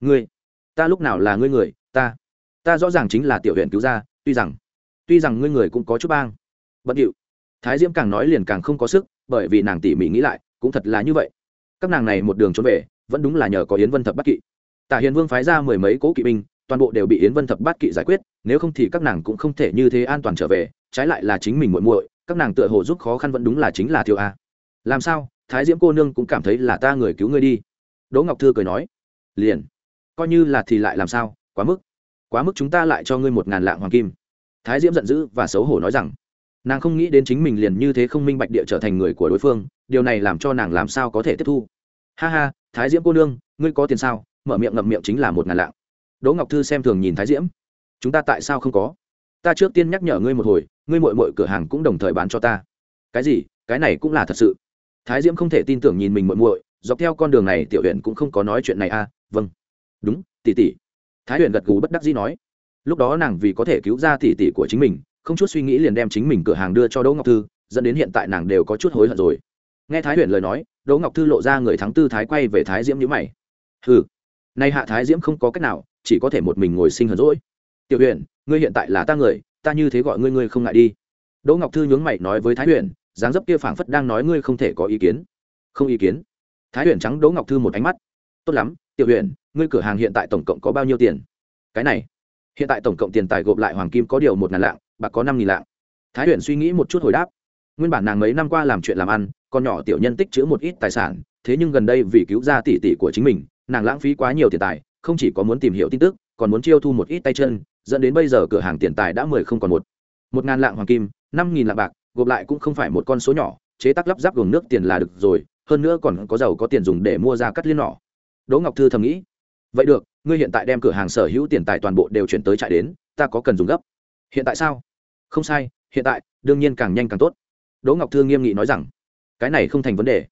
Ngươi, ta lúc nào là ngươi người, ta ta rõ ràng chính là tiểu huyện cứu ra, tuy rằng tuy rằng ngươi người cũng có chút bang, bận điệu. Thái diễm càng nói liền càng không có sức, bởi vì nàng tỉ mỉ nghĩ lại, cũng thật là như vậy. Các nàng này một đường trốn về, vẫn đúng là nhờ có yến vân thập bắt kỵ. Tả hiền vương phái ra mười mấy cố kỵ binh, toàn bộ đều bị yến vân thập bát kỵ giải quyết, nếu không thì các nàng cũng không thể như thế an toàn trở về, trái lại là chính mình muội muội, các nàng tựa hồ giúp khó khăn vẫn đúng là chính là thiếu a. Làm sao? Thái diễm cô nương cũng cảm thấy là ta người cứu ngươi đi. Đỗ ngọc thư cười nói, liền, coi như là thì lại làm sao? Quá mức quá mức chúng ta lại cho ngươi một ngàn lạng hoàng kim thái diễm giận dữ và xấu hổ nói rằng, nàng không nghĩ đến chính mình liền như thế không minh bạch địa trở thành người của đối phương, điều này làm cho nàng làm sao có thể tiếp thu. Ha ha, thái diễm cô nương, ngươi có tiền sao? Mở miệng ngậm miệng chính là một ngàn lạng. Đỗ ngọc thư xem thường nhìn thái diễm. Chúng ta tại sao không có? Ta trước tiên nhắc nhở ngươi một hồi, ngươi mội mội cửa hàng cũng đồng thời bán cho ta. Cái gì? Cái này cũng là thật sự. Thái diễm không thể tin tưởng nhìn mình mội mội dọc theo con đường này tiểu huyện cũng không có nói chuyện này à? Vâng. Đúng, tỷ tỷ. Thái huyện gật gù bất đắc dĩ nói lúc đó nàng vì có thể cứu ra tỷ tỷ của chính mình không chút suy nghĩ liền đem chính mình cửa hàng đưa cho đỗ ngọc thư dẫn đến hiện tại nàng đều có chút hối hận rồi. Nghe thái Huyền lời nói đỗ ngọc thư lộ ra người thắng tư thái quay về thái diễm nhữ mày. Ừ nay hạ thái diễm không có cách nào chỉ có thể một mình ngồi sinh hờn rỗi tiểu Huyền, ngươi hiện tại là ta người ta như thế gọi ngươi ngươi không ngại đi. Đỗ ngọc thư nhướng mày nói với thái Huyền, dáng dấp kia phảng phất đang nói ngươi không thể có ý kiến. Không ý kiến. Thái Huyền trắng đỗ ngọc thư một ánh mắt. Tốt lắm tiểu Huyền, ngươi cửa hàng hiện tại tổng cộng có bao nhiêu tiền? Cái này hiện tại tổng cộng tiền tài gộp lại hoàng kim có điều một ngàn lạng, bạc có năm nghìn lạng. Thái huyền suy nghĩ một chút hồi đáp. Nguyên bản nàng mấy năm qua làm chuyện làm ăn con nhỏ tiểu nhân tích chữ một ít tài sản, thế nhưng gần đây vì cứu ra tỷ tỷ của chính mình, nàng lãng phí quá nhiều tiền tài, không chỉ có muốn tìm hiểu tin tức, còn muốn chiêu thu một ít tay chân, dẫn đến bây giờ cửa hàng tiền tài đã mười không còn một. Một ngàn lạng hoàng kim, năm nghìn lạng bạc, gộp lại cũng không phải một con số nhỏ, chế tác lắp ráp gồm nước tiền là được rồi, hơn nữa còn có giàu có tiền dùng để mua ra cắt liên nỏ. Đỗ ngọc thư thầm nghĩ. Vậy được ngươi hiện tại đem cửa hàng sở hữu tiền tài toàn bộ đều chuyển tới trại đến, ta có cần dùng gấp. Hiện tại sao? Không sai, hiện tại, đương nhiên càng nhanh càng tốt. Đỗ ngọc thương nghiêm nghị nói rằng, cái này không thành vấn đề.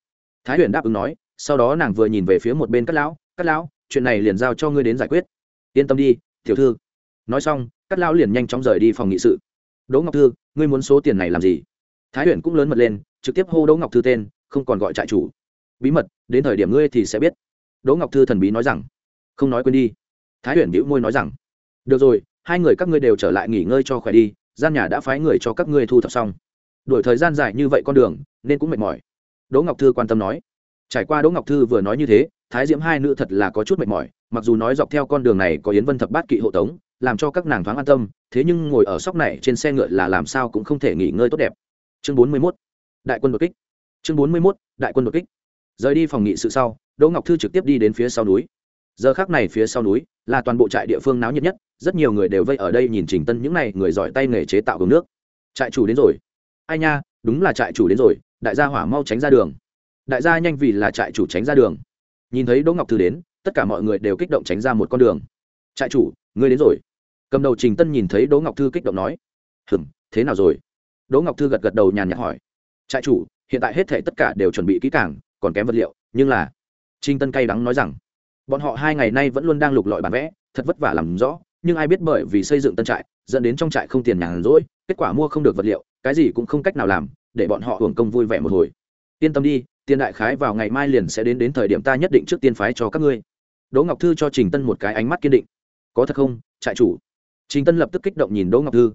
Thái huyền đáp ứng nói, sau đó nàng vừa nhìn về phía một bên các lão các lão, chuyện này liền giao cho ngươi đến giải quyết. Yên tâm đi, tiểu thư. Nói xong các lão liền nhanh chóng rời đi phòng nghị sự. Đỗ ngọc thư, ngươi muốn số tiền này làm gì? Thái huyền cũng lớn mật lên, trực tiếp hô đỗ ngọc thư tên, không còn gọi trại chủ. Bí mật, đến thời điểm ngươi thì sẽ biết. Đỗ ngọc thư thần bí nói rằng không nói quên đi. Thái huyền bĩu môi nói rằng, được rồi, hai người các ngươi đều trở lại nghỉ ngơi cho khỏe đi, gian nhà đã phái người cho các ngươi thu thập xong. Đổi thời gian dài như vậy con đường, nên cũng mệt mỏi. Đỗ ngọc thư quan tâm nói. Trải qua đỗ ngọc thư vừa nói như thế, thái diễm hai nữ thật là có chút mệt mỏi, mặc dù nói dọc theo con đường này có yến vân thập bát kỵ hộ tống, làm cho các nàng thoáng an tâm, thế nhưng ngồi ở sóc này trên xe ngựa là làm sao cũng không thể nghỉ ngơi tốt đẹp. Chương bốn mươi 41. đại quân đột kích. Chương bốn mươi 41. đại quân đột kích. Rời đi phòng nghị sự sau, đỗ ngọc thư trực tiếp đi đến phía sau núi giờ khác này phía sau núi là toàn bộ trại địa phương náo nhiệt nhất, rất nhiều người đều vây ở đây nhìn trình tân những n à y người giỏi tay nghề chế tạo gồm nước. Trại chủ đến rồi. Ai nha, đúng là trại chủ đến rồi, đại gia hỏa mau tránh ra đường. Đại gia nhanh vì là trại chủ tránh ra đường. Nhìn thấy đỗ ngọc thư đến, tất cả mọi người đều kích động tránh ra một con đường. Trại chủ, ngươi đến rồi. Cầm đầu trình tân nhìn thấy đỗ ngọc thư kích động nói. Hừm, thế nào rồi? Đỗ ngọc thư gật gật đầu nhàn nhạt hỏi. Trại chủ, hiện tại hết thể tất cả đều chuẩn bị kỹ càng, còn kém vật liệu, nhưng là trình tân cay đắng nói rằng bọn họ hai ngày nay vẫn luôn đang lục lọi bản vẽ, thật vất vả làm rõ, nhưng ai biết bởi vì xây dựng tân trại, dẫn đến trong trại không tiền nhàn rỗi, kết quả mua không được vật liệu, cái gì cũng không cách nào làm, để bọn họ hưởng công vui vẻ một hồi. Yên tâm đi tiền đại khái vào ngày mai liền sẽ đến đến thời điểm ta nhất định trước tiên phái cho các ngươi. Đỗ ngọc thư cho trình tân một cái ánh mắt kiên định. Có thật không, trại chủ? Trình tân lập tức kích động nhìn đỗ ngọc thư.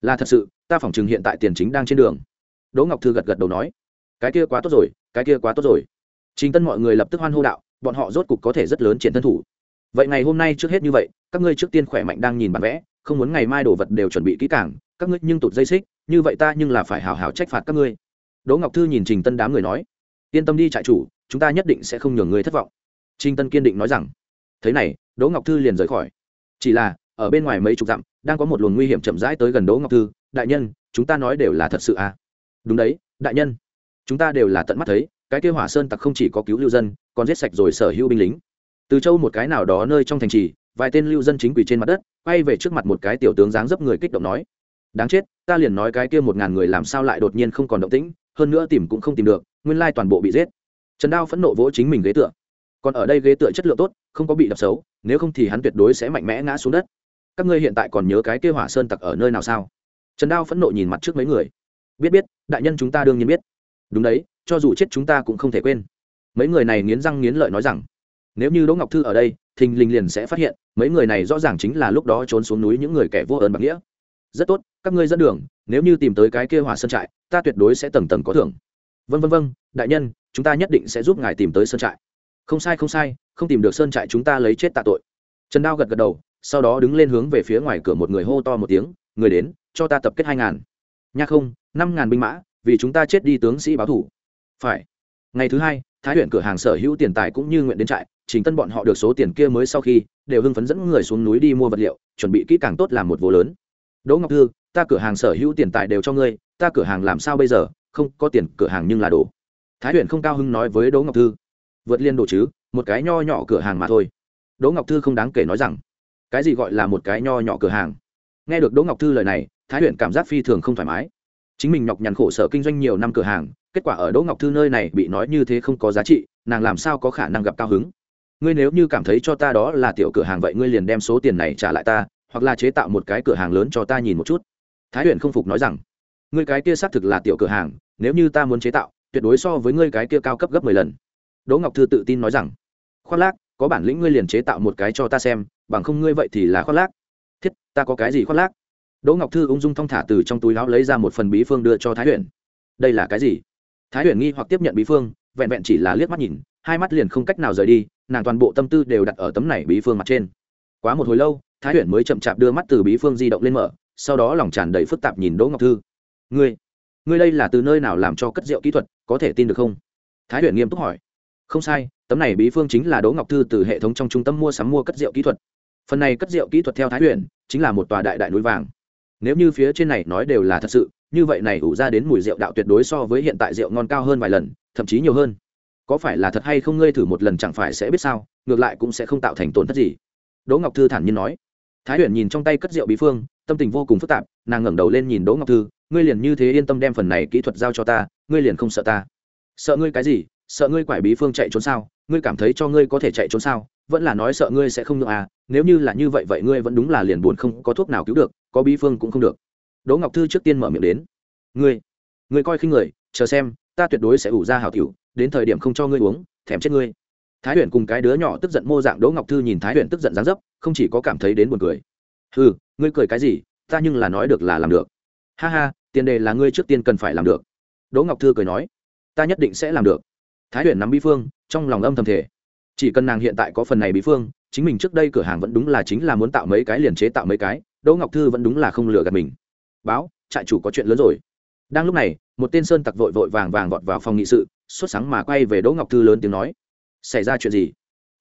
Là thật sự, ta phỏng chừng hiện tại tiền chính đang trên đường. Đỗ ngọc thư gật gật đầu nói. Cái kia quá tốt rồi, cái kia quá tốt rồi. Trình tân mọi người lập tức hoan hô đạo bọn họ rốt cục có thể rất lớn triển thân thủ. Vậy ngày hôm nay trước hết như vậy, các ngươi trước tiên khỏe mạnh đang nhìn bản vẽ, không muốn ngày mai đồ vật đều chuẩn bị kỹ càng, các ngươi nhưng tụt dây xích, như vậy ta nhưng là phải hào hào trách phạt các ngươi. Đỗ ngọc thư nhìn trình tân đám người nói, yên tâm đi trại chủ, chúng ta nhất định sẽ không nhường người thất vọng. Trình tân kiên định nói rằng, thế này, đỗ ngọc thư liền rời khỏi. Chỉ là, ở bên ngoài mấy chục dặm, đang có một luồng nguy hiểm chậm rãi tới gần đỗ ngọc thư, đại nhân, chúng ta nói đều là thật sự à? Đúng đấy, đại nhân, chúng ta đều là tận mắt thấy, cái kêu hỏa sơn tặc không chỉ có cứu lưu dân còn giết sạch rồi sở hữu binh lính. Từ châu một cái nào đó nơi trong thành trì, vài tên lưu dân chính quỷ trên mặt đất, quay về trước mặt một cái tiểu tướng dáng dấp người kích động nói, đáng chết, ta liền nói cái kia một ngàn người làm sao lại đột nhiên không còn động tĩnh, hơn nữa tìm cũng không tìm được, nguyên lai toàn bộ bị giết. Trần đao phẫn nộ vỗ chính mình ghế tựa. Còn ở đây ghế tựa chất lượng tốt, không có bị đập xấu, nếu không thì hắn tuyệt đối sẽ mạnh mẽ ngã xuống đất. Các ngươi hiện tại còn nhớ cái kia hỏa sơn tặc ở nơi nào sao? Trần đao phẫn nộ nhìn mặt trước mấy người. Biết biết, đại nhân chúng ta đương nhiên biết. Đúng đấy, cho dù chết chúng ta cũng không thể quên mấy người này nghiến răng nghiến lợi nói rằng, nếu như đỗ ngọc thư ở đây, thình lình liền sẽ phát hiện, mấy người này rõ ràng chính là lúc đó trốn xuống núi những người kẻ vô ơn bạc nghĩa. Rất tốt, các ngươi dẫn đường, nếu như tìm tới cái kia hỏa sơn trại, ta tuyệt đối sẽ tầng tầng có thưởng. Vân vân vân đại nhân, chúng ta nhất định sẽ giúp ngài tìm tới sơn trại. Không sai không sai, không tìm được sơn trại chúng ta lấy chết tạ tội. Trần đao gật gật đầu, sau đó đứng lên hướng về phía ngoài cửa một người hô to một tiếng, người đến, cho ta tập kết hai ngàn. Nha không, năm ngàn binh mã, vì chúng ta chết đi tướng sĩ báo thủ. Phải ngày thứ hai, thái huyện cửa hàng sở hữu tiền tài cũng như nguyện đến trại chính tân bọn họ được số tiền kia mới sau khi, đều hưng phấn dẫn người xuống núi đi mua vật liệu, chuẩn bị kỹ càng tốt làm một vô lớn. Đỗ ngọc thư, ta cửa hàng sở hữu tiền tài đều cho ngươi, ta cửa hàng làm sao bây giờ, không có tiền, cửa hàng nhưng là đồ. Thái huyện không cao hưng nói với đỗ ngọc thư, vượt liên đồ chứ, một cái nho nhỏ cửa hàng mà thôi. Đỗ ngọc thư không đáng kể nói rằng, cái gì gọi là một cái nho nhỏ cửa hàng? Nghe được đỗ ngọc thư lời này, thái huyện cảm giác phi thường không thoải mái chính mình nhọc nhằn khổ sở kinh doanh nhiều năm cửa hàng, kết quả ở đỗ ngọc thư nơi này bị nói như thế không có giá trị, nàng làm sao có khả năng gặp cao hứng? Ngươi nếu như cảm thấy cho ta đó là tiểu cửa hàng vậy ngươi liền đem số tiền này trả lại ta, hoặc là chế tạo một cái cửa hàng lớn cho ta nhìn một chút. Thái huyền không phục nói rằng, ngươi cái kia xác thực là tiểu cửa hàng, nếu như ta muốn chế tạo, tuyệt đối so với ngươi cái kia cao cấp gấp mười lần. Đỗ ngọc thư tự tin nói rằng, khoác lác, có bản lĩnh ngươi liền chế tạo một cái cho ta xem, bằng không ngươi vậy thì là khoác lác. Thiết, ta có cái gì khoác lác? Đỗ ngọc thư ung dung thong thả từ trong túi áo lấy ra một phần bí phương đưa cho thái huyền. Đây là cái gì? Thái huyền nghi hoặc tiếp nhận bí phương, vẹn vẹn chỉ là liếc mắt nhìn, hai mắt liền không cách nào rời đi, nàng toàn bộ tâm tư đều đặt ở tấm này bí phương mặt trên. Quá một hồi lâu, thái huyền mới chậm chạp đưa mắt từ bí phương di động lên mở, sau đó lòng tràn đầy phức tạp nhìn đỗ ngọc thư. Ngươi ngươi đây là từ nơi nào làm cho cất rượu kỹ thuật, có thể tin được không? Thái huyền nghiêm túc hỏi. Không sai, tấm này bí phương chính là đỗ ngọc thư từ hệ thống trong trung tâm mua sắm mua cất rượu kỹ thuật. Phần này cất rượu kỹ thuật theo thái huyền, chính là một tòa đại đại núi vàng nếu như phía trên này nói đều là thật sự, như vậy này ủ ra đến mùi rượu đạo tuyệt đối so với hiện tại rượu ngon cao hơn vài lần, thậm chí nhiều hơn. Có phải là thật hay không ngươi thử một lần chẳng phải sẽ biết sao, ngược lại cũng sẽ không tạo thành tổn thất gì. Đỗ ngọc thư thản nhiên nói. Thái huyền nhìn trong tay cất rượu bí phương, tâm tình vô cùng phức tạp, nàng ngẩng đầu lên nhìn đỗ ngọc thư, ngươi liền như thế yên tâm đem phần này kỹ thuật giao cho ta, ngươi liền không sợ ta. Sợ ngươi cái gì? Sợ ngươi quải bí phương chạy trốn sao? Ngươi cảm thấy cho ngươi có thể chạy trốn sao? Vẫn là nói sợ ngươi sẽ không được à nếu như là như vậy vậy ngươi vẫn đúng là liền buồn không có thuốc nào cứu được, có bí phương cũng không được. Đỗ ngọc thư trước tiên mở miệng đến. Ngươi ngươi coi khinh người, chờ xem, ta tuyệt đối sẽ ủ ra hảo tiểu, đến thời điểm không cho ngươi uống, thèm chết ngươi. Thái huyền cùng cái đứa nhỏ tức giận mô dạng đỗ ngọc thư nhìn thái huyền tức giận dáng dấp, không chỉ có cảm thấy đến buồn cười. Ừ ngươi cười cái gì, ta nhưng là nói được là làm được. Ha ha, tiền đề là ngươi trước tiên cần phải làm được. Đỗ ngọc thư cười nói, ta nhất định sẽ làm được. Thái huyền nắm bi phương, trong lòng âm thầm thể chỉ cần nàng hiện tại có phần này bí phương, chính mình trước đây cửa hàng vẫn đúng là chính là muốn tạo mấy cái liền chế tạo mấy cái, đỗ ngọc thư vẫn đúng là không lừa gạt mình. Báo, trại chủ có chuyện lớn rồi. Đang lúc này, một tên sơn tặc vội vội vàng vàng vọt vào phòng nghị sự xuất sáng mà quay về đỗ ngọc thư lớn tiếng nói. Xảy ra chuyện gì?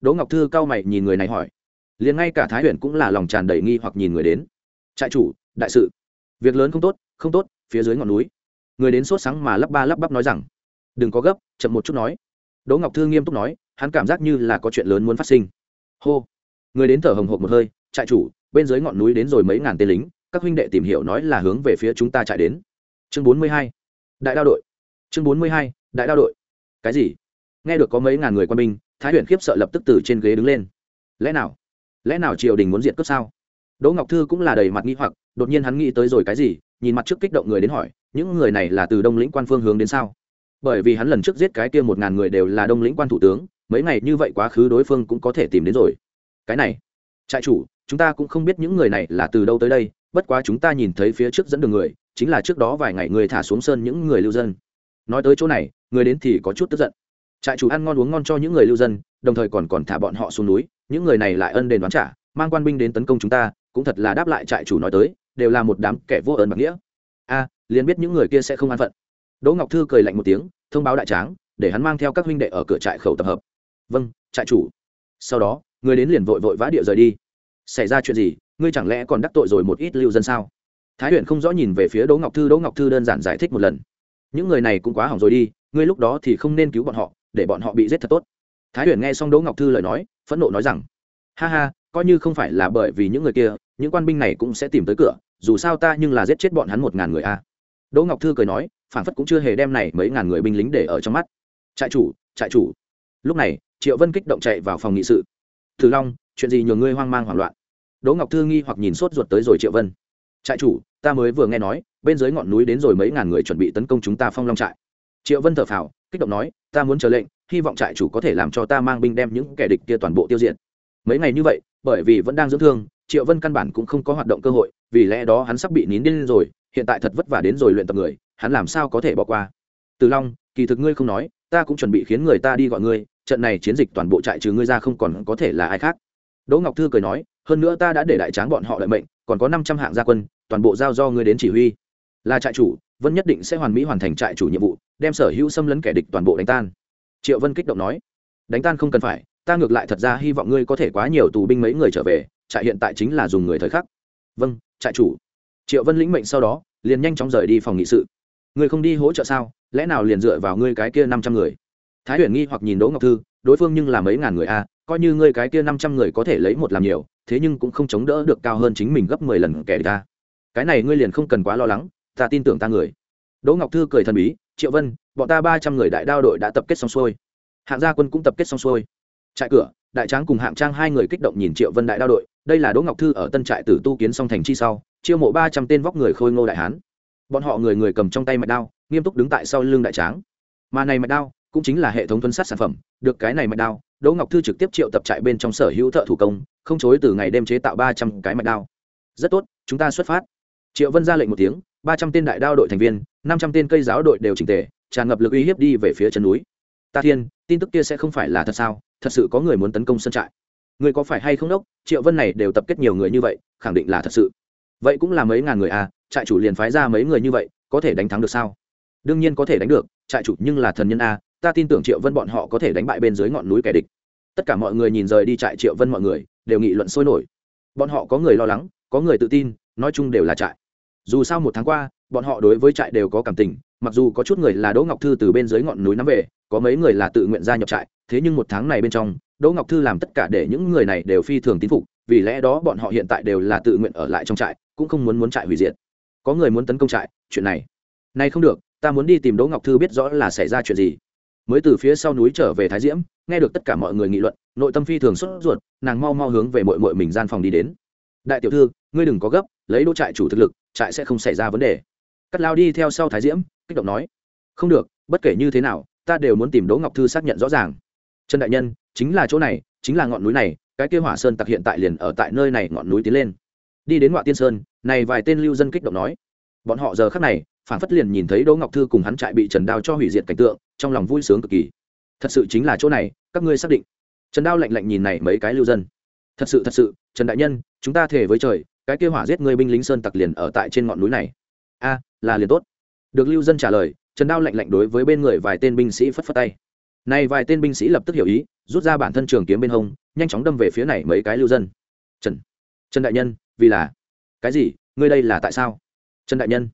Đỗ ngọc thư cau mày nhìn người này hỏi. Liền ngay cả thái huyền cũng là lòng tràn đầy nghi hoặc nhìn người đến. Trại chủ, đại sự. Việc lớn không tốt không tốt, phía dưới ngọn núi. Người đến sốt sáng mà lắp ba lắp bắp nói rằng. Đừng có gấp, chậm một chút nói. Đỗ ngọc thư nghiêm túc nói hắn cảm giác như là có chuyện lớn muốn phát sinh. Hô. Người đến thở hồng hộc một hơi, trại chủ, bên dưới ngọn núi đến rồi mấy ngàn tên lính, các huynh đệ tìm hiểu nói là hướng về phía chúng ta chạy đến. Chương bốn mươi hai. Đại đao đội. Chương bốn mươi hai, đại đao đội. Cái gì? Nghe được có mấy ngàn người quân binh, thái huyền khiếp sợ lập tức từ trên ghế đứng lên. Lẽ nào? Lẽ nào triều đình muốn diệt cướp sao? Đỗ ngọc thư cũng là đầy mặt nghi hoặc, đột nhiên hắn nghĩ tới rồi cái gì, nhìn mặt trước kích động người đến hỏi, những người này là từ đông lĩnh quan phương hướng đến sao? Bởi vì hắn lần trước giết cái kia một ngàn người đều là đông lĩnh quan thủ tướng mấy ngày như vậy quá khứ đối phương cũng có thể tìm đến rồi. Cái này, trại chủ, chúng ta cũng không biết những người này là từ đâu tới đây, bất quá chúng ta nhìn thấy phía trước dẫn đường người, chính là trước đó vài ngày người thả xuống sơn những người lưu dân. Nói tới chỗ này, người đến thì có chút tức giận. Trại chủ ăn ngon uống ngon cho những người lưu dân, đồng thời còn còn thả bọn họ xuống núi, những người này lại ân đền đoán trả, mang quan binh đến tấn công chúng ta, cũng thật là đáp lại trại chủ nói tới, đều là một đám kẻ vô ơn bạc nghĩa. A, liền biết những người kia sẽ không an phận. Đỗ ngọc thư cười lạnh một tiếng, thông báo đại tráng, để hắn mang theo các huynh đệ ở cửa trại khẩu tập hợp vâng trại chủ. Sau đó, người đến liền vội vội vã địa rời đi. Xảy ra chuyện gì? Ngươi chẳng lẽ còn đắc tội rồi một ít lưu dân sao? Thái huyền không rõ nhìn về phía đỗ ngọc thư, đỗ ngọc thư đơn giản giải thích một lần. Những người này cũng quá hỏng rồi đi, ngươi lúc đó thì không nên cứu bọn họ, để bọn họ bị giết thật tốt. Thái huyền nghe xong đỗ ngọc thư lời nói, phẫn nộ nói rằng, ha ha, coi như không phải là bởi vì những người kia, những quan binh này cũng sẽ tìm tới cửa, dù sao ta nhưng là giết chết bọn hắn một ngàn người a. Đỗ ngọc thư cười nói phản phất cũng chưa hề đem này mấy ngàn người binh lính để ở trong mắt. Trại chủ trại chủ. Lúc này triệu vân kích động chạy vào phòng nghị sự. Thử long, chuyện gì nhường ngươi hoang mang hoảng loạn? Đỗ ngọc thư nghi hoặc nhìn sốt ruột tới rồi triệu vân. Trại chủ, ta mới vừa nghe nói, bên dưới ngọn núi đến rồi mấy ngàn người chuẩn bị tấn công chúng ta phong long trại. Triệu vân thở phào, kích động nói, ta muốn chờ lệnh, hy vọng trại chủ có thể làm cho ta mang binh đem những kẻ địch kia toàn bộ tiêu diệt. Mấy ngày như vậy, bởi vì vẫn đang dưỡng thương, triệu vân căn bản cũng không có hoạt động cơ hội, vì lẽ đó hắn sắp bị nín điên rồi, hiện tại thật vất vả đến rồi luyện tập người, hắn làm sao có thể bỏ qua? Từ long, kỳ thực ngươi không nói, ta cũng chuẩn bị khiến người ta đi gọi ngươi trận này chiến dịch toàn bộ trại trừ ngươi ra không còn có thể là ai khác. Đỗ ngọc thư cười nói, hơn nữa ta đã để đại tráng bọn họ lợi mệnh, còn có năm trăm hạng gia quân, toàn bộ giao do ngươi đến chỉ huy. Là trại chủ, vân nhất định sẽ hoàn mỹ hoàn thành trại chủ nhiệm vụ, đem sở hữu xâm lấn kẻ địch toàn bộ đánh tan. Triệu vân kích động nói, đánh tan không cần phải, ta ngược lại thật ra hy vọng ngươi có thể quá nhiều tù binh mấy người trở về, trại hiện tại chính là dùng người thời khắc. Vâng trại chủ. Triệu vân lĩnh mệnh sau đó, liền nhanh chóng rời đi phòng nghị sự. Ngươi không đi hỗ trợ sao? Lẽ nào liền dựa vào ngươi cái kia năm trăm người? Thái huyền nghi hoặc nhìn đỗ ngọc thư, đối phương nhưng là mấy ngàn người a, coi như ngươi cái kia năm trăm người có thể lấy một làm nhiều, thế nhưng cũng không chống đỡ được cao hơn chính mình gấp mười lần kẻ ta. Cái này ngươi liền không cần quá lo lắng, ta tin tưởng ta người. Đỗ ngọc thư cười thần bí, triệu vân, bọn ta ba trăm người đại đao đội đã tập kết xong xuôi. Hạng gia quân cũng tập kết xong xuôi. Trại cửa, đại tráng cùng hạng trang hai người kích động nhìn triệu vân đại đao đội, đây là đỗ ngọc thư ở tân trại tử tu kiến song thành chi sau, chiêu mộ ba trăm tên vóc người khôi ngô đại hán. Bọn họ người người cầm trong tay mạch đao, nghiêm túc đứng tại sau lưng đại tráng. Mà này mạch đao cũng chính là hệ thống tuân sát sản phẩm, được cái này mạch đao, đỗ ngọc thư trực tiếp triệu tập trại bên trong sở hữu thợ thủ công, không chối từ ngày đêm chế tạo ba trăm cái mạch đao. Rất tốt, chúng ta xuất phát. Triệu vân ra lệnh một tiếng, ba trăm tên đại đao đội thành viên, năm trăm tên cây giáo đội đều trình tề, tràn ngập lực uy hiếp đi về phía chân núi. Ta thiên, tin tức kia sẽ không phải là thật sao? Thật sự có người muốn tấn công sân trại. Người có phải hay không đốc? Triệu vân này đều tập kết nhiều người như vậy, khẳng định là thật sự. Vậy cũng là mấy ngàn người à trại chủ liền phái ra mấy người như vậy, có thể đánh thắng được sao? Đương nhiên có thể đánh được, trại chủ nhưng là thần nhân a ta tin tưởng triệu vân bọn họ có thể đánh bại bên dưới ngọn núi kẻ địch. Tất cả mọi người nhìn rời đi trại triệu vân mọi người, đều nghị luận sôi nổi. Bọn họ có người lo lắng, có người tự tin, nói chung đều là trại. Dù sao một tháng qua, bọn họ đối với trại đều có cảm tình, mặc dù có chút người là đỗ ngọc thư từ bên dưới ngọn núi nắm về, có mấy người là tự nguyện gia nhập trại, thế nhưng một tháng này bên trong, đỗ ngọc thư làm tất cả để những người này đều phi thường tín phục, vì lẽ đó bọn họ hiện tại đều là tự nguyện ở lại trong trại, cũng không muốn muốn trại hủy diệt. Có người muốn tấn công trại, chuyện này này không được, ta muốn đi tìm đỗ ngọc thư biết rõ là xảy ra chuyện gì mới từ phía sau núi trở về thái diễm, nghe được tất cả mọi người nghị luận, nội tâm phi thường xuất ruột, nàng mau mau hướng về mội mội mình gian phòng đi đến. Đại tiểu thư, ngươi đừng có gấp, lấy đỗ trại chủ thực lực, trại sẽ không xảy ra vấn đề. Cắt lao đi theo sau thái diễm, kích động nói, không được, bất kể như thế nào, ta đều muốn tìm đỗ ngọc thư xác nhận rõ ràng. Trần đại nhân, chính là chỗ này, chính là ngọn núi này, cái kêu hỏa sơn tặc hiện tại liền ở tại nơi này ngọn núi tiến lên. Đi đến ngoại tiên sơn, này vài tên lưu dân kích động nói, bọn họ giờ khác này, phản phất liền nhìn thấy đỗ ngọc thư cùng hắn trại bị trần đao cho hủy diệt cảnh tượng trong lòng vui sướng cực kỳ. Thật sự chính là chỗ này, các ngươi xác định. Trần đao lạnh lạnh nhìn này mấy cái lưu dân. Thật sự thật sự, trần đại nhân, chúng ta thể với trời, cái kêu hỏa giết người binh lính sơn tặc liền ở tại trên ngọn núi này. A, là liền tốt. Được lưu dân trả lời, trần đao lạnh lạnh đối với bên người vài tên binh sĩ phất phất tay. Này vài tên binh sĩ lập tức hiểu ý, rút ra bản thân trường kiếm bên hông, nhanh chóng đâm về phía này mấy cái lưu dân. Trần trần đại nhân, vì là? Cái gì? Ngươi đây là tại sao? Trần đại nhân,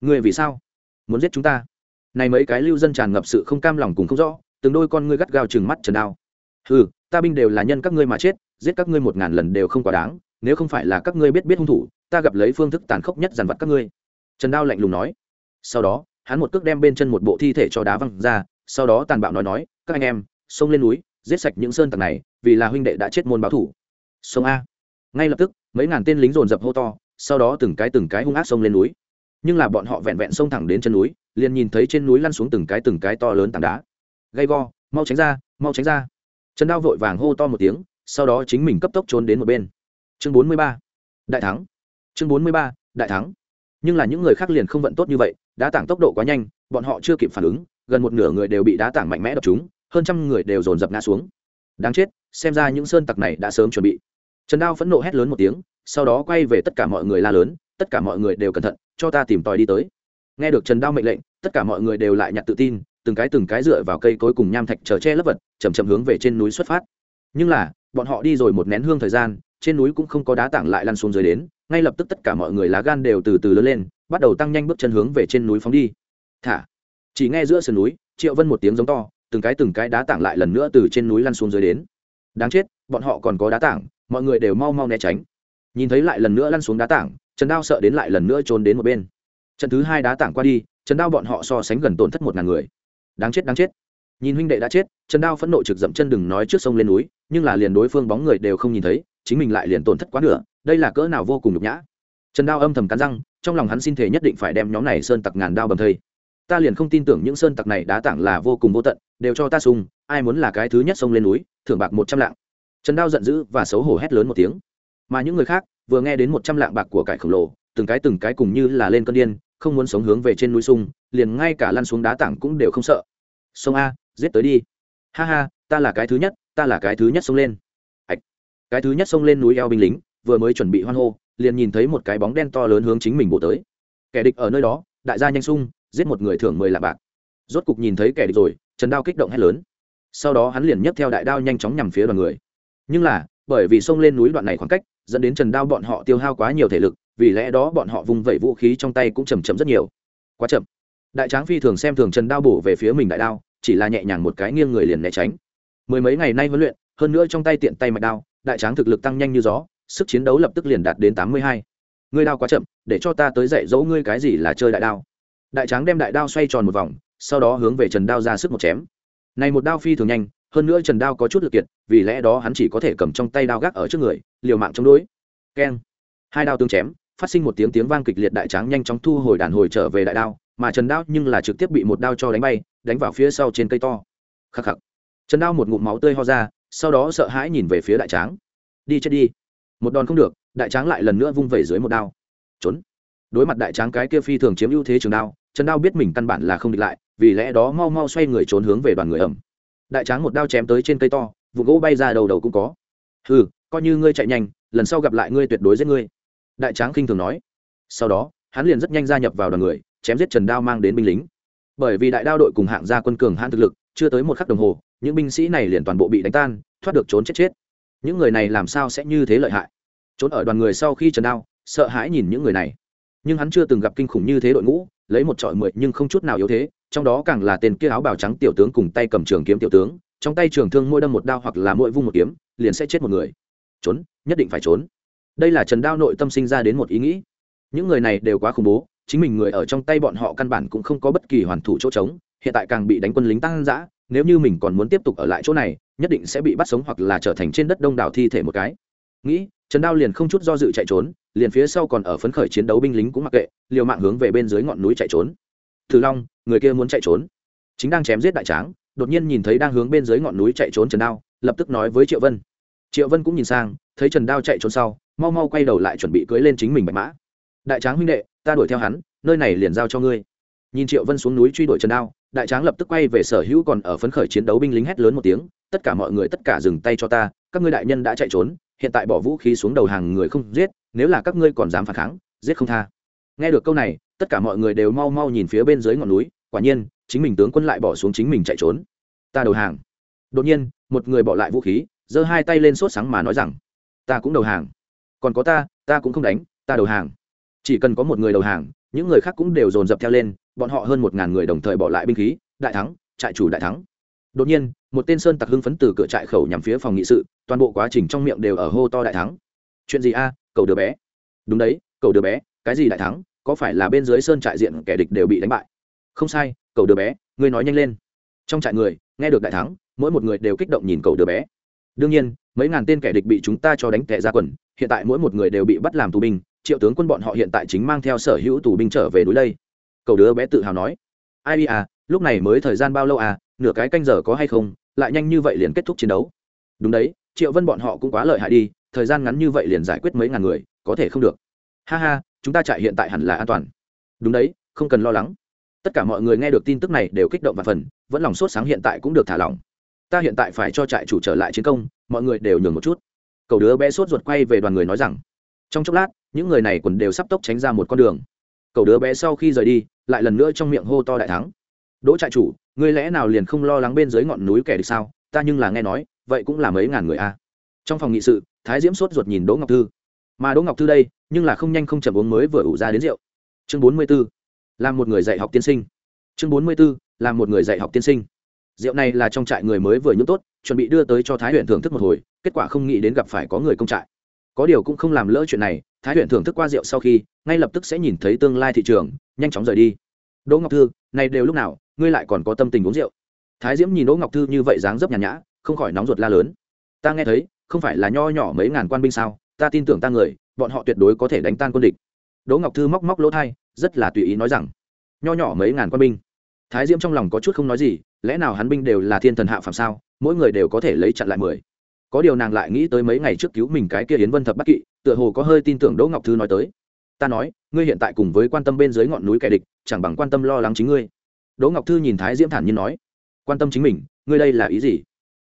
ngươi vì sao muốn giết chúng ta? Này mấy cái lưu dân tràn ngập sự không cam lòng cùng không rõ, từng đôi con ngươi gắt gao chừng mắt trần đao. Ừ ta binh đều là nhân các ngươi mà chết, giết các ngươi một ngàn lần đều không quá đáng, nếu không phải là các ngươi biết biết hung thủ, ta gặp lấy phương thức tàn khốc nhất dằn vặt các ngươi. Trần đao lạnh lùng nói. Sau đó, hắn một cước đem bên chân một bộ thi thể cho đá văng ra, sau đó tàn bạo nói nói, các anh em, xông lên núi, giết sạch những sơn tặc này, vì là huynh đệ đã chết môn báo thủ. Sông a. Ngay lập tức, mấy ngàn tên lính dồn dập hô to, sau đó từng cái từng cái hung ác xông lên núi nhưng là bọn họ vẹn vẹn xông thẳng đến chân núi, liền nhìn thấy trên núi lăn xuống từng cái từng cái to lớn tảng đá. Gay go, mau tránh ra, mau tránh ra. Trần đao vội vàng hô to một tiếng, sau đó chính mình cấp tốc trốn đến một bên. Chương bốn mươi ba, đại thắng. Chương bốn mươi ba, đại thắng. Nhưng là những người khác liền không vận tốt như vậy, đá tảng tốc độ quá nhanh, bọn họ chưa kịp phản ứng, gần một nửa người đều bị đá tảng mạnh mẽ đập chúng hơn trăm người đều dồn dập ngã xuống. Đáng chết, xem ra những sơn tặc này đã sớm chuẩn bị. Trần đao phẫn nộ hét lớn một tiếng, sau đó quay về tất cả mọi người la lớn, tất cả mọi người đều cẩn thận cho ta tìm tòi đi tới. Nghe được trần đao mệnh lệnh, tất cả mọi người đều lại nhặt tự tin, từng cái từng cái dựa vào cây cối cùng nham thạch chờ che lấp vật chầm chậm hướng về trên núi xuất phát. Nhưng là, bọn họ đi rồi một nén hương thời gian, trên núi cũng không có đá tảng lại lăn xuống dưới đến, ngay lập tức tất cả mọi người lá gan đều từ từ lớn lên, bắt đầu tăng nhanh bước chân hướng về trên núi phóng đi. Thả. Chỉ nghe giữa sườn núi, triệu vân một tiếng giống to, từng cái từng cái đá tảng lại lần nữa từ trên núi lăn xuống dưới đến. Đáng chết, bọn họ còn có đá tảng, mọi người đều mau mau né tránh. Nhìn thấy lại lần nữa lăn xuống đá tảng trần đao sợ đến lại lần nữa trốn đến một bên. Trận thứ hai đá tảng qua đi, trần đao bọn họ so sánh gần tổn thất một ngàn người. Đáng chết đáng chết. Nhìn huynh đệ đã chết, trần đao phẫn nộ trực dậm chân đừng nói trước sông lên núi, nhưng là liền đối phương bóng người đều không nhìn thấy, chính mình lại liền tổn thất quá nửa, đây là cỡ nào vô cùng nhục nhã. Trần đao âm thầm cắn răng, trong lòng hắn xin thể nhất định phải đem nhóm này sơn tặc ngàn đao bầm thây. Ta liền không tin tưởng những sơn tặc này đá tảng là vô cùng vô tận, đều cho ta sung, ai muốn là cái thứ nhất sông lên núi, thưởng bạc một trăm lạng. Trần đao giận dữ và xấu hổ hét lớn một tiếng. Mà những người khác vừa nghe đến một trăm lạng bạc của cải khổng lồ, từng cái từng cái cùng như là lên cơn điên, không muốn sống hướng về trên núi sung, liền ngay cả lăn xuống đá tảng cũng đều không sợ. Sông a, giết tới đi. Ha ha, ta là cái thứ nhất, ta là cái thứ nhất xông lên. Ạch. Cái thứ nhất xông lên núi eo binh lính, vừa mới chuẩn bị hoan hô, liền nhìn thấy một cái bóng đen to lớn hướng chính mình bổ tới. Kẻ địch ở nơi đó, đại gia nhanh sung, giết một người thưởng mười lạng bạc. Rốt cục nhìn thấy kẻ địch rồi, trần đao kích động hét lớn. Sau đó hắn liền nhấc theo đại đao nhanh chóng nhằm phía đoàn người. Nhưng là, bởi vì xông lên núi đoạn này khoảng cách dẫn đến trần đao bọn họ tiêu hao quá nhiều thể lực, vì lẽ đó bọn họ vung vẩy vũ khí trong tay cũng chầm chậm rất nhiều. Quá chậm. Đại tráng phi thường xem thường trần đao bổ về phía mình đại đao, chỉ là nhẹ nhàng một cái nghiêng người liền né tránh. Mười mấy ngày nay huấn luyện, hơn nữa trong tay tiện tay mạch đao, đại tráng thực lực tăng nhanh như gió, sức chiến đấu lập tức liền đạt đến tám mươi hai. Ngươi đao quá chậm, để cho ta tới dạy dỗ ngươi cái gì là chơi đại đao. Đại tráng đem đại đao xoay tròn một vòng, sau đó hướng về trần đao ra sức một chém. Này một đao phi thường nhanh hơn nữa trần đao có chút lực kiệt, vì lẽ đó hắn chỉ có thể cầm trong tay đao gác ở trước người, liều mạng chống đối. Keng. Hai đao tương chém, phát sinh một tiếng tiếng vang kịch liệt đại tráng nhanh chóng thu hồi đàn hồi trở về đại đao, mà trần đao nhưng là trực tiếp bị một đao cho đánh bay, đánh vào phía sau trên cây to. Khắc khắc. Trần đao một ngụm máu tươi ho ra, sau đó sợ hãi nhìn về phía đại tráng. Đi chết đi. Một đòn không được, đại tráng lại lần nữa vung vẩy dưới một đao. Trốn. Đối mặt đại tráng cái kia phi thường chiếm ưu thế trường đao, trần đao biết mình căn bản là không địch lại, vì lẽ đó mau mau xoay người trốn hướng về đoàn người ẩm đại tráng một đao chém tới trên cây to, vụ gỗ bay ra đầu đầu cũng có. Ừ coi như ngươi chạy nhanh, lần sau gặp lại ngươi tuyệt đối giết ngươi. Đại tráng khinh thường nói. Sau đó, hắn liền rất nhanh gia nhập vào đoàn người, chém giết trần đao mang đến binh lính. Bởi vì đại đao đội cùng hạng gia quân cường hãn thực lực, chưa tới một khắc đồng hồ, những binh sĩ này liền toàn bộ bị đánh tan, thoát được trốn chết chết. Những người này làm sao sẽ như thế lợi hại? Trốn ở đoàn người sau khi trần đao, sợ hãi nhìn những người này. Nhưng hắn chưa từng gặp kinh khủng như thế đội ngũ, lấy một trọi mười nhưng không chút nào yếu thế trong đó càng là tên kia áo bào trắng tiểu tướng cùng tay cầm trường kiếm tiểu tướng, trong tay trường thương mỗi đâm một đao hoặc là mỗi vung một kiếm, liền sẽ chết một người. Trốn, nhất định phải trốn. Đây là trần đao nội tâm sinh ra đến một ý nghĩ. Những người này đều quá khủng bố, chính mình người ở trong tay bọn họ căn bản cũng không có bất kỳ hoàn thủ chỗ trống, hiện tại càng bị đánh quân lính tăng giã nếu như mình còn muốn tiếp tục ở lại chỗ này, nhất định sẽ bị bắt sống hoặc là trở thành trên đất đông đảo thi thể một cái. Nghĩ, trần đao liền không chút do dự chạy trốn, liền phía sau còn ở phấn khởi chiến đấu binh lính cũng mặc kệ, liều mạng hướng về bên dưới ngọn núi chạy trốn thử long, người kia muốn chạy trốn. Chính đang chém giết đại tráng, đột nhiên nhìn thấy đang hướng bên dưới ngọn núi chạy trốn trần đao, lập tức nói với triệu vân. Triệu vân cũng nhìn sang, thấy trần đao chạy trốn sau, mau mau quay đầu lại chuẩn bị cưới lên chính mình bạch mã. Đại tráng huynh đệ, ta đuổi theo hắn, nơi này liền giao cho ngươi. Nhìn triệu vân xuống núi truy đuổi trần đao, đại tráng lập tức quay về sở hữu còn ở phấn khởi chiến đấu binh lính hét lớn một tiếng, tất cả mọi người tất cả dừng tay cho ta, các ngươi đại nhân đã chạy trốn, hiện tại bỏ vũ khí xuống đầu hàng người không giết, nếu là các ngươi còn dám phản kháng, giết không tha. Nghe được câu này tất cả mọi người đều mau mau nhìn phía bên dưới ngọn núi, quả nhiên, chính mình tướng quân lại bỏ xuống chính mình chạy trốn. Ta đầu hàng. Đột nhiên, một người bỏ lại vũ khí, giơ hai tay lên sốt sáng mà nói rằng, ta cũng đầu hàng. Còn có ta ta cũng không đánh, ta đầu hàng. Chỉ cần có một người đầu hàng, những người khác cũng đều dồn dập theo lên, bọn họ hơn một ngàn người đồng thời bỏ lại binh khí, đại thắng, trại chủ đại thắng. Đột nhiên, một tên sơn tặc hưng phấn từ cửa trại khẩu nhằm phía phòng nghị sự, toàn bộ quá trình trong miệng đều ở hô to đại thắng. Chuyện gì a? Cầu đứa bé. Đúng đấy, cầu đứa bé, cái gì đại thắng? Có phải là bên dưới sơn trại diện kẻ địch đều bị đánh bại? Không sai cậu đứa bé, ngươi nói nhanh lên. Trong trại người, nghe được đại thắng, mỗi một người đều kích động nhìn cậu đứa bé. Đương nhiên, mấy ngàn tên kẻ địch bị chúng ta cho đánh tệ ra quần, hiện tại mỗi một người đều bị bắt làm tù binh, triệu tướng quân bọn họ hiện tại chính mang theo sở hữu tù binh trở về núi đây. Cậu đứa bé tự hào nói. Ai à lúc này mới thời gian bao lâu à nửa cái canh giờ có hay không, lại nhanh như vậy liền kết thúc chiến đấu. Đúng đấy, triệu vân bọn họ cũng quá lợi hại đi, thời gian ngắn như vậy liền giải quyết mấy ngàn người, có thể không được. Ha ha chúng ta trại hiện tại hẳn là an toàn. Đúng đấy, không cần lo lắng. Tất cả mọi người nghe được tin tức này đều kích động và phần, vẫn lòng sốt sáng hiện tại cũng được thả lỏng. Ta hiện tại phải cho trại chủ trở lại chiến công, mọi người đều nhường một chút. Cậu đứa bé sốt ruột quay về đoàn người nói rằng, trong chốc lát, những người này quần đều sắp tốc tránh ra một con đường. Cậu đứa bé sau khi rời đi, lại lần nữa trong miệng hô to đại thắng. Đỗ trại chủ, ngươi lẽ nào liền không lo lắng bên dưới ngọn núi kẻ địch sao? Ta nhưng là nghe nói, vậy cũng là mấy ngàn người a. Trong phòng nghị sự, thái diễm sốt ruột nhìn đỗ ngọc thư. Mà đỗ ngọc thư đây nhưng là không nhanh không chậm uống mới vừa ủ ra đến rượu. Chương bốn mươi b ố làm một người dạy học tiên sinh. Chương bốn mươi b ố làm một người dạy học tiên sinh. Rượu này là trong trại người mới vừa nhúng tốt, chuẩn bị đưa tới cho thái huyện thưởng thức một hồi, kết quả không nghĩ đến gặp phải có người công trại. Có điều cũng không làm lỡ chuyện này, thái huyện thưởng thức qua rượu sau khi, ngay lập tức sẽ nhìn thấy tương lai thị trường, nhanh chóng rời đi. Đỗ ngọc thư, này đều lúc nào, ngươi lại còn có tâm tình uống rượu? Thái diễm nhìn đỗ ngọc thư như vậy dáng dấp nhàn nhã, không khỏi nóng ruột la lớn. Ta nghe thấy, không phải là nho nhỏ mấy ngàn quan binh sao, ta tin tưởng ta người bọn họ tuyệt đối có thể đánh tan quân địch. Đỗ ngọc thư móc móc lỗ thai, rất là tùy ý nói rằng, nho nhỏ mấy ngàn quân binh. Thái diễm trong lòng có chút không nói gì, lẽ nào hắn binh đều là thiên thần hạ phạm sao? Mỗi người đều có thể lấy chặn lại mười. Có điều nàng lại nghĩ tới mấy ngày trước cứu mình cái kia yến vân thập bắc kỵ, tựa hồ có hơi tin tưởng đỗ ngọc thư nói tới. Ta nói, ngươi hiện tại cùng với quan tâm bên dưới ngọn núi kẻ địch, chẳng bằng quan tâm lo lắng chính ngươi. Đỗ ngọc thư nhìn thái diễm thản nhiên nói, quan tâm chính mình, ngươi đây là ý gì?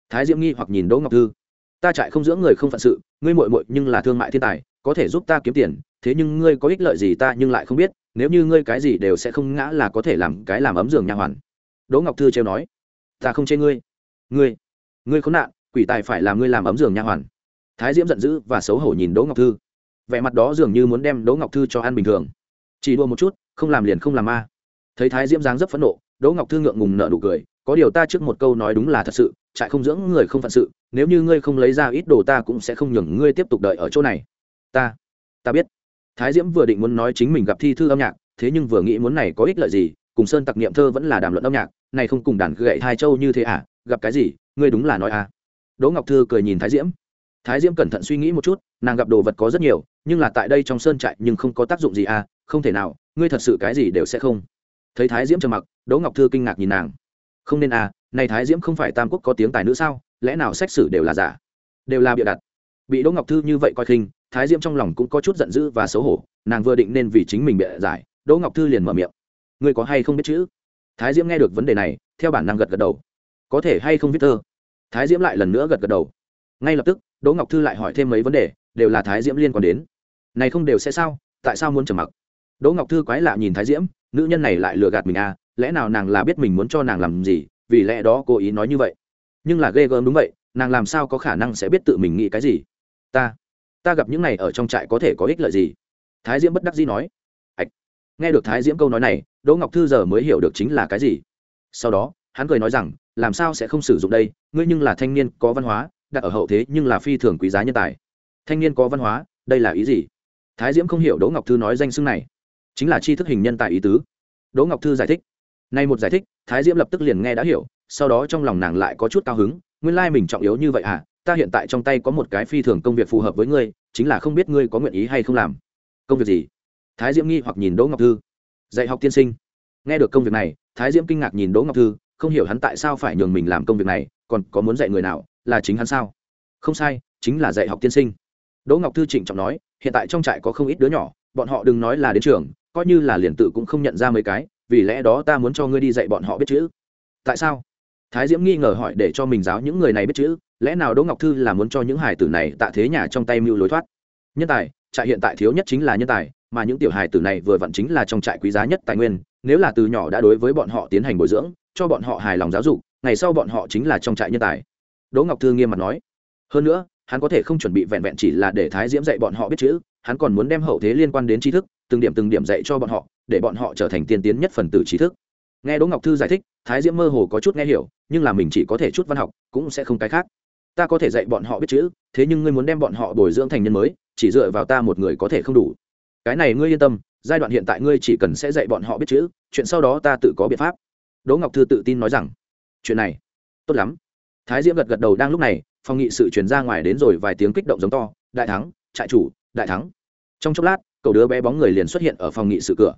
Thái diễm nghi hoặc nhìn đỗ ngọc thư, ta trại không dưỡng người không phận sự, ngươi muội muội nhưng là thương mại thiên tài có thể giúp ta kiếm tiền, thế nhưng ngươi có ích lợi gì ta nhưng lại không biết, nếu như ngươi cái gì đều sẽ không ngã là có thể làm cái làm ấm giường nha hoàn. Đỗ ngọc thư trêu nói. Ta không chê ngươi. Ngươi ngươi khốn nạn, quỷ tài phải làm ngươi làm ấm giường nha hoàn. Thái diễm giận dữ và xấu hổ nhìn đỗ ngọc thư. Vẻ mặt đó dường như muốn đem đỗ ngọc thư cho ăn bình thường. Chỉ đua một chút, không làm liền không làm ma thấy thái diễm giáng rất phẫn nộ, đỗ ngọc thư ngượng ngùng nợ nụ cười. Có điều ta trước một câu nói đúng là thật sự, trại không dưỡng người không phận sự, nếu như ngươi không lấy ra ít đồ ta cũng sẽ không nhường ngươi tiếp tục đợi ở chỗ này ta ta biết. Thái diễm vừa định muốn nói chính mình gặp thi thư âm nhạc, thế nhưng vừa nghĩ muốn này có ích lợi gì, cùng sơn tặc niệm thơ vẫn là đàm luận âm nhạc, này không cùng đàn gậy hai châu như thế à gặp cái gì, ngươi đúng là nói à. Đỗ ngọc thư cười nhìn thái diễm. Thái diễm cẩn thận suy nghĩ một chút, nàng gặp đồ vật có rất nhiều, nhưng là tại đây trong sơn trại nhưng không có tác dụng gì à không thể nào, ngươi thật sự cái gì đều sẽ không. Thấy thái diễm trầm mặc, đỗ ngọc thư kinh ngạc nhìn nàng. Không nên à này thái diễm không phải tam quốc có tiếng tài nữ sao, lẽ nào sách sử đều là giả? Đều là bịa đặt. Bị đỗ ngọc thư như vậy coi khinh thái diễm trong lòng cũng có chút giận dữ và xấu hổ, nàng vừa định nên vì chính mình bịa giải, đỗ ngọc thư liền mở miệng. Ngươi có hay không biết chữ? Thái diễm nghe được vấn đề này, theo bản năng gật gật đầu. Có thể hay không viết thơ? Thái diễm lại lần nữa gật gật đầu. Ngay lập tức, đỗ ngọc thư lại hỏi thêm mấy vấn đề, đều là thái diễm liên quan đến. Này không đều sẽ sao? Tại sao muốn trầm mặc? Đỗ ngọc thư quái lạ nhìn thái diễm, nữ nhân này lại lừa gạt mình à lẽ nào nàng là biết mình muốn cho nàng làm gì, vì lẽ đó cố ý nói như vậy? Nhưng là ghê gớm đúng vậy, nàng làm sao có khả năng sẽ biết tự mình nghĩ cái gì? Ta ta gặp những này ở trong trại có thể có ích lợi gì? Thái diễm bất đắc dĩ nói. Ạch, nghe được thái diễm câu nói này, đỗ ngọc thư giờ mới hiểu được chính là cái gì. Sau đó, hắn cười nói rằng, làm sao sẽ không sử dụng đây, ngươi nhưng là thanh niên có văn hóa, đặt ở hậu thế nhưng là phi thường quý giá nhân tài. Thanh niên có văn hóa, đây là ý gì? Thái diễm không hiểu đỗ ngọc thư nói danh xưng này. Chính là tri thức hình nhân tài ý tứ. Đỗ ngọc thư giải thích. Nay một giải thích, thái diễm lập tức liền nghe đã hiểu, sau đó trong lòng nàng lại có chút cao hứng, nguyên lai mình trọng yếu như vậy à? Ta hiện tại trong tay có một cái phi thường công việc phù hợp với ngươi, chính là không biết ngươi có nguyện ý hay không làm. Công việc gì? Thái diễm nghi hoặc nhìn đỗ ngọc thư. Dạy học tiên sinh. Nghe được công việc này, thái diễm kinh ngạc nhìn đỗ ngọc thư, không hiểu hắn tại sao phải nhường mình làm công việc này, còn có muốn dạy người nào, là chính hắn sao? Không sai, chính là dạy học tiên sinh. Đỗ ngọc thư trịnh trọng nói, hiện tại trong trại có không ít đứa nhỏ, bọn họ đừng nói là đến trường, coi như là liền tự cũng không nhận ra mấy cái, vì lẽ đó ta muốn cho ngươi đi dạy bọn họ biết chữ. Tại sao? Thái diễm nghi ngờ hỏi để cho mình giáo những người này biết chữ lẽ nào đỗ ngọc thư là muốn cho những hải tử này tạ thế nhà trong tay mưu lối thoát? Nhân tài, trại hiện tại thiếu nhất chính là nhân tài, mà những tiểu hải tử này vừa vặn chính là trong trại quý giá nhất tài nguyên, nếu là từ nhỏ đã đối với bọn họ tiến hành bồi dưỡng, cho bọn họ hài lòng giáo dục, ngày sau bọn họ chính là trong trại nhân tài. Đỗ ngọc thư nghiêm mặt nói. Hơn nữa, hắn có thể không chuẩn bị vẹn vẹn chỉ là để thái diễm dạy bọn họ biết chữ, hắn còn muốn đem hậu thế liên quan đến tri thức, từng điểm từng điểm dạy cho bọn họ, để bọn họ trở thành tiên tiến nhất phần tử trí thức. Nghe đỗ ngọc thư giải thích, thái diễm mơ hồ có chút nghe hiểu, nhưng là mình chỉ có thể chút văn học, cũng sẽ không cái khác ta có thể dạy bọn họ biết chữ, thế nhưng ngươi muốn đem bọn họ bồi dưỡng thành nhân mới, chỉ dựa vào ta một người có thể không đủ. Cái này ngươi yên tâm, giai đoạn hiện tại ngươi chỉ cần sẽ dạy bọn họ biết chữ, chuyện sau đó ta tự có biện pháp. Đỗ ngọc thư tự tin nói rằng, chuyện này, tốt lắm. Thái diễm gật gật đầu đang lúc này, phòng nghị sự chuyển ra ngoài đến rồi vài tiếng kích động giống to, đại thắng, trại chủ, đại thắng. Trong chốc lát, cậu đứa bé bóng người liền xuất hiện ở phòng nghị sự cửa.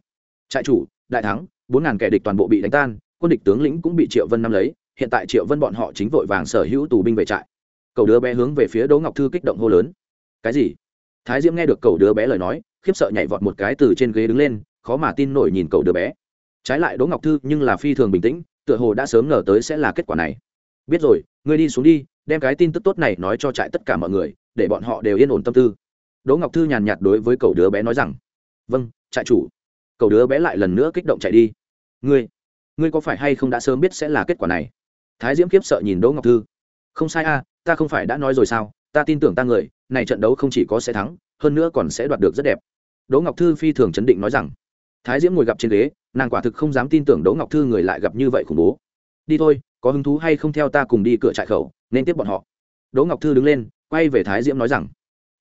Trại chủ, đại thắng, bốn ngàn kẻ địch toàn bộ bị đánh tan, quân địch tướng lĩnh cũng bị triệu vân nắm lấy, hiện tại triệu vân bọn họ chính vội vàng sở hữu tù binh về trại cậu đứa bé hướng về phía đỗ ngọc thư kích động hô lớn. Cái gì? Thái diễm nghe được cậu đứa bé lời nói, khiếp sợ nhảy vọt một cái từ trên ghế đứng lên, khó mà tin nổi nhìn cậu đứa bé. Trái lại đỗ ngọc thư nhưng là phi thường bình tĩnh, tựa hồ đã sớm ngờ tới sẽ là kết quả này. Biết rồi, ngươi đi xuống đi, đem cái tin tức tốt này nói cho trại tất cả mọi người, để bọn họ đều yên ổn tâm tư. Đỗ ngọc thư nhàn nhạt đối với cậu đứa bé nói rằng vâng trại chủ. Cậu đứa bé lại lần nữa kích động chạy đi. Ngươi ngươi có phải hay không đã sớm biết sẽ là kết quả này? Thái diễm kiếp sợ nhìn đỗ ngọc thư. Không sai a ta không phải đã nói rồi sao, ta tin tưởng ta người, này trận đấu không chỉ có sẽ thắng, hơn nữa còn sẽ đoạt được rất đẹp. Đỗ ngọc thư phi thường chấn định nói rằng, thái diễm ngồi gặp trên ghế, nàng quả thực không dám tin tưởng đỗ ngọc thư người lại gặp như vậy khủng bố. Đi thôi, có hứng thú hay không theo ta cùng đi cửa trại khẩu, nên tiếp bọn họ. Đỗ ngọc thư đứng lên, quay về thái diễm nói rằng,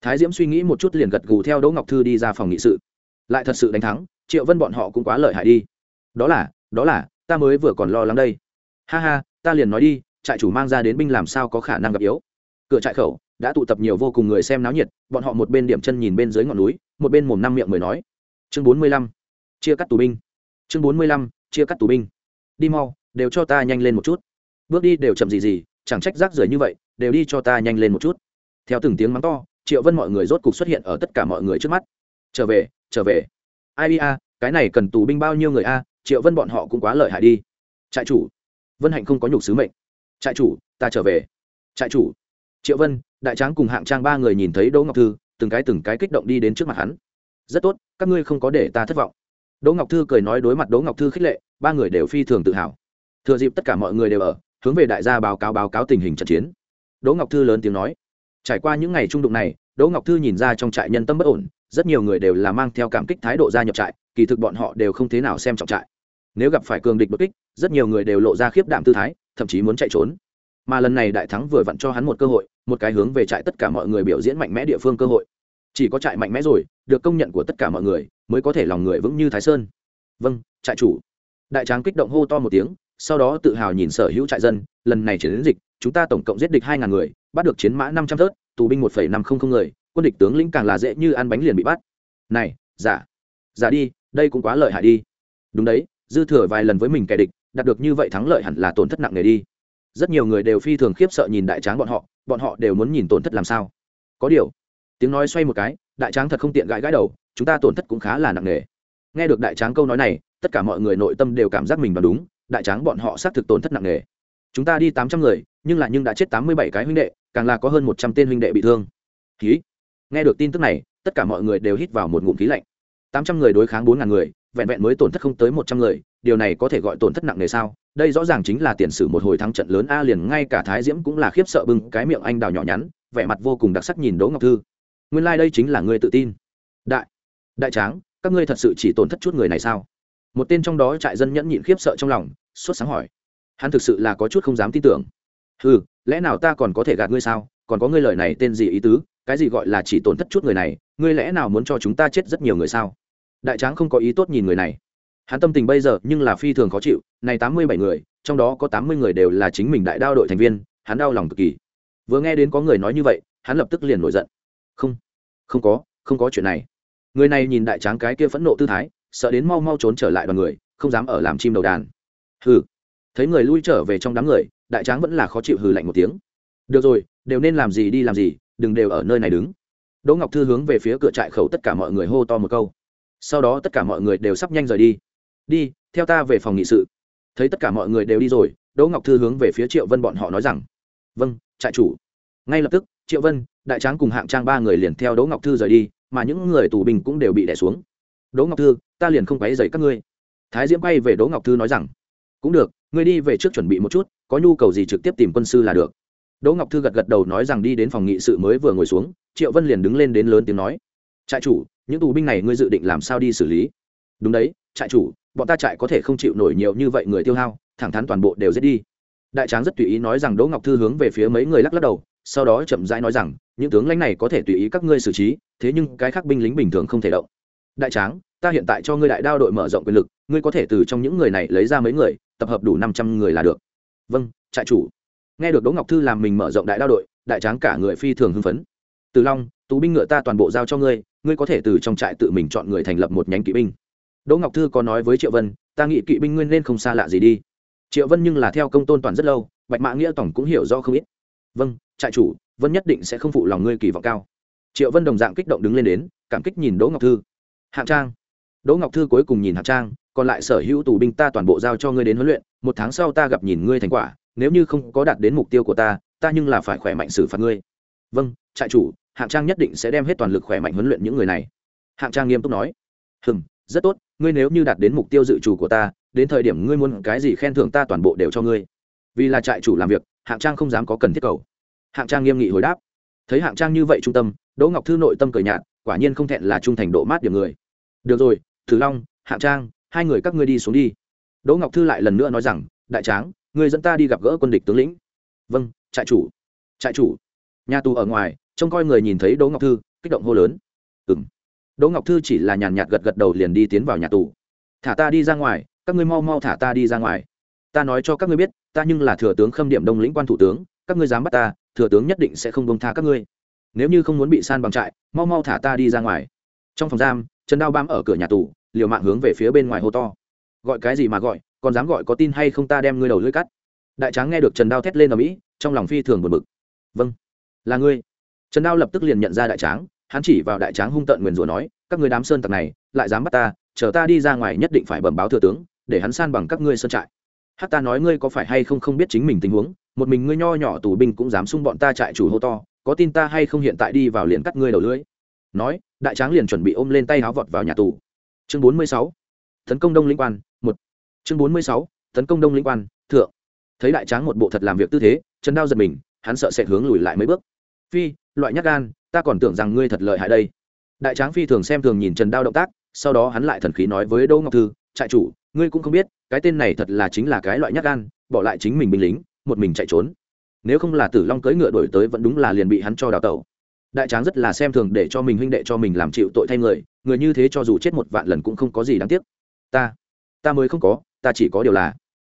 thái diễm suy nghĩ một chút liền gật gù theo đỗ ngọc thư đi ra phòng nghị sự. Lại thật sự đánh thắng, triệu vân bọn họ cũng quá lợi hại đi. Đó là đó là, ta mới vừa còn lo lắng đây. Ha ha, ta liền nói đi trại chủ mang ra đến binh làm sao có khả năng gặp yếu. Cửa trại khẩu đã tụ tập nhiều vô cùng người xem náo nhiệt, bọn họ một bên điểm chân nhìn bên dưới ngọn núi, một bên mồm năm miệng mới nói. Chương bốn mươi lăm, chia cắt tù binh. Chương bốn mươi lăm, chia cắt tù binh. Đi mau, đều cho ta nhanh lên một chút. Bước đi đều chậm gì gì, chẳng trách rác rưởi như vậy, đều đi cho ta nhanh lên một chút. Theo từng tiếng mắng to, triệu vân mọi người rốt cục xuất hiện ở tất cả mọi người trước mắt. Trở về trở về. Ai a, cái này cần tù binh bao nhiêu người a, triệu vân bọn họ cũng quá lợi hại đi. Trại chủ, vân hạnh không có nhục sứ mệnh trại chủ, ta trở về. Trại chủ. Triệu vân, đại tráng cùng hạng trang ba người nhìn thấy đỗ ngọc thư, từng cái từng cái kích động đi đến trước mặt hắn. Rất tốt, các ngươi không có để ta thất vọng. Đỗ ngọc thư cười nói đối mặt đỗ ngọc thư khích lệ, ba người đều phi thường tự hào. Thừa dịp tất cả mọi người đều ở, hướng về đại gia báo cáo báo cáo tình hình trận chiến. Đỗ ngọc thư lớn tiếng nói. Trải qua những ngày trung đụng này, đỗ ngọc thư nhìn ra trong trại nhân tâm bất ổn, rất nhiều người đều là mang theo cảm kích thái độ gia nhập trại, kỳ thực bọn họ đều không thế nào xem trọng trại. Nếu gặp phải cường địch bất kích, rất nhiều người đều lộ ra khiếp đảm tư thái thậm chí muốn chạy trốn. Mà lần này đại thắng vừa vặn cho hắn một cơ hội, một cái hướng về trại tất cả mọi người biểu diễn mạnh mẽ địa phương cơ hội. Chỉ có trại mạnh mẽ rồi, được công nhận của tất cả mọi người, mới có thể lòng người vững như thái sơn. Vâng trại chủ. Đại tráng kích động hô to một tiếng, sau đó tự hào nhìn sở hữu trại dân, lần này chiến dịch, chúng ta tổng cộng giết địch hai ngàn người, bắt được chiến mã năm trăm thớt, tù binh một phẩy năm không không người, quân địch tướng lĩnh càng là dễ như ăn bánh liền bị bắt. Này, giả. Giả đi, đây cũng quá lợi hại đi. Đúng đấy, dư thừa vài lần với mình kẻ địch đạt được như vậy thắng lợi hẳn là tổn thất nặng nề đi. Rất nhiều người đều phi thường khiếp sợ nhìn đại tráng bọn họ bọn họ đều muốn nhìn tổn thất làm sao. Có điều, tiếng nói xoay một cái, đại tráng thật không tiện gãi gãi đầu, chúng ta tổn thất cũng khá là nặng nề. Nghe được đại tráng câu nói này, tất cả mọi người nội tâm đều cảm giác mình là đúng, đại tráng bọn họ xác thực tổn thất nặng nề. Chúng ta đi tám trăm người, nhưng là nhưng đã chết tám mươi bảy cái huynh đệ, càng là có hơn một trăm tên huynh đệ bị thương. Khí nghe được tin tức này, tất cả mọi người đều hít vào một ngụm khí lạnh. Tám trăm người đối kháng bốn ngàn người vẹn vẹn mới tổn thất không tới một trăm người, điều này có thể gọi tổn thất nặng nề sao? Đây rõ ràng chính là tiền sử một hồi thắng trận lớn a liền ngay cả thái diễm cũng là khiếp sợ bưng cái miệng anh đào nhỏ nhắn, vẻ mặt vô cùng đặc sắc nhìn đỗ ngọc thư. Nguyên lai、like、đây chính là người tự tin. Đại đại tráng, các ngươi thật sự chỉ tổn thất chút người này sao? Một tên trong đó trại dân nhẫn nhịn khiếp sợ trong lòng suốt sáng hỏi. Hắn thực sự là có chút không dám tin tưởng. Ừ lẽ nào ta còn có thể gạt ngươi sao? Còn có ngươi lời này tên gì ý tứ? Cái gì gọi là chỉ tổn thất chút người này? Ngươi lẽ nào muốn cho chúng ta chết rất nhiều người sao? Đại tráng không có ý tốt nhìn người này. Hắn tâm tình bây giờ nhưng là phi thường khó chịu, này tám mươi bảy người, trong đó có tám mươi người đều là chính mình đại đao đội thành viên, hắn đau lòng cực kỳ. Vừa nghe đến có người nói như vậy, hắn lập tức liền nổi giận. Không không có không có chuyện này. Người này nhìn đại tráng cái kia phẫn nộ tư thái, sợ đến mau mau trốn trở lại đoàn người, không dám ở làm chim đầu đàn. Hừ. Thấy người lui trở về trong đám người, đại tráng vẫn là khó chịu hừ lạnh một tiếng. Được rồi, đều nên làm gì đi làm gì, đừng đều ở nơi này đứng. Đỗ ngọc thư hướng về phía cửa trại khẩu tất cả mọi người hô to một câu sau đó tất cả mọi người đều sắp nhanh rời đi. Đi, theo ta về phòng nghị sự. Thấy tất cả mọi người đều đi rồi, đỗ ngọc thư hướng về phía triệu vân bọn họ nói rằng vâng trại chủ. Ngay lập tức, triệu vân, đại tráng cùng hạng trang ba người liền theo đỗ ngọc thư rời đi, mà những người tù binh cũng đều bị đẻ xuống. Đỗ ngọc thư, ta liền không quấy dày các ngươi. Thái diễm quay về đỗ ngọc thư nói rằng, cũng được, ngươi đi về trước chuẩn bị một chút, có nhu cầu gì trực tiếp tìm quân sư là được. Đỗ ngọc thư gật gật đầu nói rằng đi đến phòng nghị sự mới vừa ngồi xuống, triệu vân liền đứng lên đến lớn tiếng nói, trại chủ những tù binh này ngươi dự định làm sao đi xử lý? Đúng đấy, trại chủ, bọn ta trại có thể không chịu nổi nhiều như vậy người tiêu hao, thẳng thắn toàn bộ đều giết đi. Đại tráng rất tùy ý nói rằng đỗ ngọc thư hướng về phía mấy người lắc lắc đầu, sau đó chậm rãi nói rằng, những tướng lãnh này có thể tùy ý các ngươi xử trí, thế nhưng cái khác binh lính bình thường không thể động. Đại tráng, ta hiện tại cho ngươi đại đao đội mở rộng quyền lực, ngươi có thể từ trong những người này lấy ra mấy người, tập hợp đủ năm trăm người là được. Vâng trại chủ. Nghe được đỗ ngọc thư làm mình mở rộng đại đao đội, đại tráng cả người phi thường hưng phấn từ long tú binh ngựa ta toàn bộ giao cho ngươi ngươi có thể từ trong trại tự mình chọn người thành lập một nhánh kỵ binh. Đỗ ngọc thư có nói với triệu vân, ta nghĩ kỵ binh nguyên nên không xa lạ gì đi. Triệu vân nhưng là theo công tôn toàn rất lâu, bạch mã nghĩa tổng cũng hiểu do không ít. Vâng trại chủ, vân nhất định sẽ không phụ lòng ngươi kỳ vọng cao. Triệu vân đồng dạng kích động đứng lên đến, cảm kích nhìn đỗ ngọc thư. Hạng trang. Đỗ ngọc thư cuối cùng nhìn hạng trang, còn lại sở hữu tù binh ta toàn bộ giao cho ngươi đến huấn luyện, một tháng sau ta gặp nhìn ngươi thành quả, nếu như không có đạt đến mục tiêu của ta ta nhưng là phải khỏe mạnh xử phạt ngươi. Vâng trại chủ hạng trang nhất định sẽ đem hết toàn lực khỏe mạnh huấn luyện những người này. Hạng trang nghiêm túc nói, hừm, rất tốt, ngươi nếu như đạt đến mục tiêu dự trù của ta, đến thời điểm ngươi muốn cái gì khen thưởng ta toàn bộ đều cho ngươi. Vì là trại chủ làm việc, hạng trang không dám có cần thiết cầu. Hạng trang nghiêm nghị hồi đáp, thấy hạng trang như vậy trung tâm, đỗ ngọc thư nội tâm cười nhạt, quả nhiên không thẹn là trung thành độ mát điểm người. Được rồi, thử long, hạng trang, hai người các ngươi đi xuống đi. Đỗ ngọc thư lại lần nữa nói rằng, đại tráng người dẫn ta đi gặp gỡ quân địch tướng lĩnh. Vâng trại chủ. Trại chủ? Nhà tù ở ngoài trông coi người nhìn thấy đỗ ngọc thư, kích động hô lớn. Ừ m đỗ ngọc thư chỉ là nhàn nhạt gật gật đầu liền đi tiến vào nhà tù. Thả ta đi ra ngoài, các ngươi mau mau thả ta đi ra ngoài. Ta nói cho các ngươi biết, ta nhưng là thừa tướng khâm điểm đông lĩnh quan thủ tướng, các ngươi dám bắt ta, thừa tướng nhất định sẽ không bông tha các ngươi. Nếu như không muốn bị san bằng trại, mau mau thả ta đi ra ngoài. Trong phòng giam, trần đao bám ở cửa nhà tù, liều mạng hướng về phía bên ngoài hô to. Gọi cái gì mà gọi, còn dám gọi có tin hay không ta đem ngươi đầu lưỡi cắt. Đại tráng nghe được trần đao thét lên ở mỹ, trong lòng phi thường buồn bực. Vâng là ngươi trần đao lập tức liền nhận ra đại tráng, hắn chỉ vào đại tráng hung tợn nguyền rủa nói, các ngươi đám sơn tặc này, lại dám bắt ta, chờ ta đi ra ngoài nhất định phải bẩm báo thừa tướng, để hắn san bằng các ngươi sơn trại. Hát ta nói ngươi có phải hay không không biết chính mình tình huống, một mình ngươi nho nhỏ tù binh cũng dám xung bọn ta trại chủ hô to, có tin ta hay không hiện tại đi vào liền cắt ngươi đầu lưỡi. Nói, đại tráng liền chuẩn bị ôm lên tay háo vọt vào nhà tù. Chương bốn mươi sáu, tấn công đông linh quan, một. Chương bốn mươi sáu, tấn công đông linh quan, thượng. Thấy đại tráng một bộ thật làm việc tư thế chân đao giật mình, hắn sợ sẽ hướng lùi lại mấy bước phi, loại nhát gan, ta còn tưởng rằng ngươi thật lợi hại đây. Đại tráng phi thường xem thường nhìn trần đao động tác, sau đó hắn lại thần khí nói với đỗ ngọc thư, trại chủ, ngươi cũng không biết, cái tên này thật là chính là cái loại nhát gan, bỏ lại chính mình binh lính, một mình chạy trốn. Nếu không là tử long cưỡi ngựa đổi tới vẫn đúng là liền bị hắn cho đào tẩu. Đại tráng rất là xem thường để cho mình huynh đệ cho mình làm chịu tội thay người người như thế cho dù chết một vạn lần cũng không có gì đáng tiếc. Ta ta mới không có, ta chỉ có điều là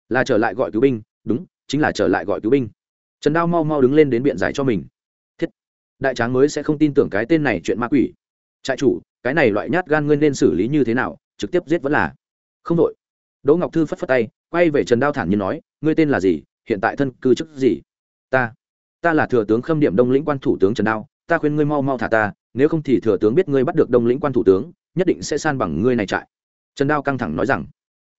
là trở lại gọi cứu binh, đúng, chính là trở lại gọi cứu binh. Trần đao mau mau đứng lên đến biện giải cho mình đại tráng mới sẽ không tin tưởng cái tên này chuyện ma quỷ. Trại chủ, cái này loại nhát gan ngươi nên xử lý như thế nào? Trực tiếp giết vẫn là. Không đội đỗ ngọc thư phất phất tay, quay về trần đao thản nhiên nói, ngươi tên là gì? Hiện tại thân cư chức gì? Ta. Ta là thừa tướng khâm điểm đông lĩnh quan thủ tướng trần đao, ta khuyên ngươi mau mau thả ta, nếu không thì thừa tướng biết ngươi bắt được đông lĩnh quan thủ tướng, nhất định sẽ san bằng ngươi này trại. Trần đao căng thẳng nói rằng,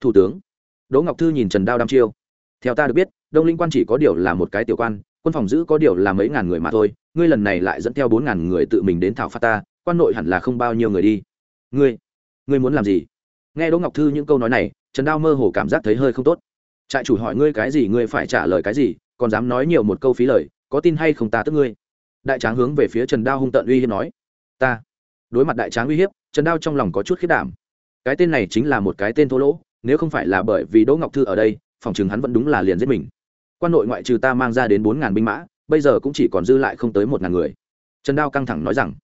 thủ tướng. Đỗ ngọc thư nhìn trần đao đăm chiêu. Theo ta được biết, đông lĩnh quan chỉ có điều là một cái tiểu quan, quân phòng giữ có điều là mấy ngàn người mà thôi ngươi lần này lại dẫn theo bốn ngàn người tự mình đến thảo phạt ta, quan nội hẳn là không bao nhiêu người đi. Ngươi ngươi muốn làm gì? Nghe đỗ ngọc thư những câu nói này, trần đao mơ hồ cảm giác thấy hơi không tốt. Trại chủ hỏi ngươi cái gì, ngươi phải trả lời cái gì, còn dám nói nhiều một câu phí lời, có tin hay không ta tức ngươi? Đại tráng hướng về phía trần đao hung tận uy hiếp nói. Ta. Đối mặt đại tráng uy hiếp, trần đao trong lòng có chút khiết đảm. Cái tên này chính là một cái tên thô lỗ, nếu không phải là bởi vì đỗ ngọc thư ở đây, phòng chừng hắn vẫn đúng là liền giết mình. Quan nội ngoại trừ ta mang ra đến bốn ngàn binh mã bây giờ cũng chỉ còn dư lại không tới một ngàn người. Trần đao căng thẳng nói rằng,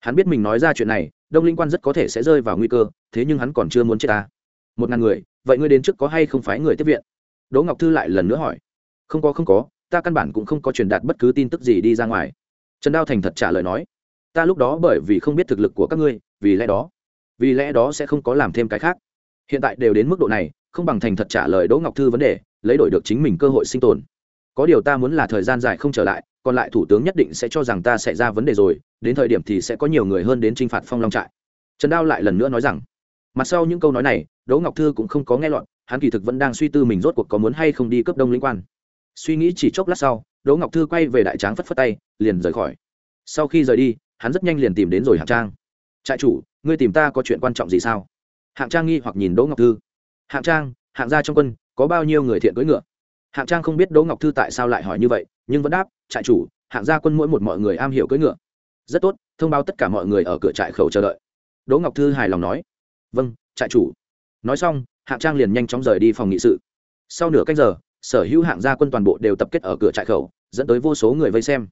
hắn biết mình nói ra chuyện này, đông linh quan rất có thể sẽ rơi vào nguy cơ, thế nhưng hắn còn chưa muốn chết ta. Một ngàn người, vậy ngươi đến trước có hay không phải người tiếp viện? Đỗ ngọc thư lại lần nữa hỏi. Không có không có, ta căn bản cũng không có truyền đạt bất cứ tin tức gì đi ra ngoài. Trần đao thành thật trả lời nói, ta lúc đó bởi vì không biết thực lực của các ngươi, vì lẽ đó, vì lẽ đó sẽ không có làm thêm cái khác. Hiện tại đều đến mức độ này, không bằng thành thật trả lời đỗ ngọc thư vấn đề, lấy đổi được chính mình cơ hội sinh tồn có điều ta muốn là thời gian dài không trở lại, còn lại thủ tướng nhất định sẽ cho rằng ta sẽ ra vấn đề rồi, đến thời điểm thì sẽ có nhiều người hơn đến t r i n h phạt phong long trại. Trần đao lại lần nữa nói rằng, mặt sau những câu nói này, đỗ ngọc thư cũng không có nghe lọt, hắn kỳ thực vẫn đang suy tư mình rốt cuộc có muốn hay không đi cấp đông linh quan. Suy nghĩ chỉ chốc lát sau, đỗ ngọc thư quay về đại tráng phất phất tay, liền rời khỏi. Sau khi rời đi, hắn rất nhanh liền tìm đến rồi hạng trang. Trại chủ, ngươi tìm ta có chuyện quan trọng gì sao? Hạng trang nghi hoặc nhìn đỗ ngọc thư. Hạng trang, hạng gia trong quân, có bao nhiêu người thiện cưỡi ngựa? Hạng trang không biết đỗ ngọc thư tại sao lại hỏi như vậy, nhưng vẫn đáp, trại chủ, hạng gia quân mỗi một mọi người am hiểu cưỡi ngựa. Rất tốt, thông báo tất cả mọi người ở cửa trại khẩu chờ đợi. Đỗ ngọc thư hài lòng nói. Vâng trại chủ. Nói xong, hạng trang liền nhanh chóng rời đi phòng nghị sự. Sau nửa cách giờ, sở hữu hạng gia quân toàn bộ đều tập kết ở cửa trại khẩu, dẫn tới vô số người vây xem.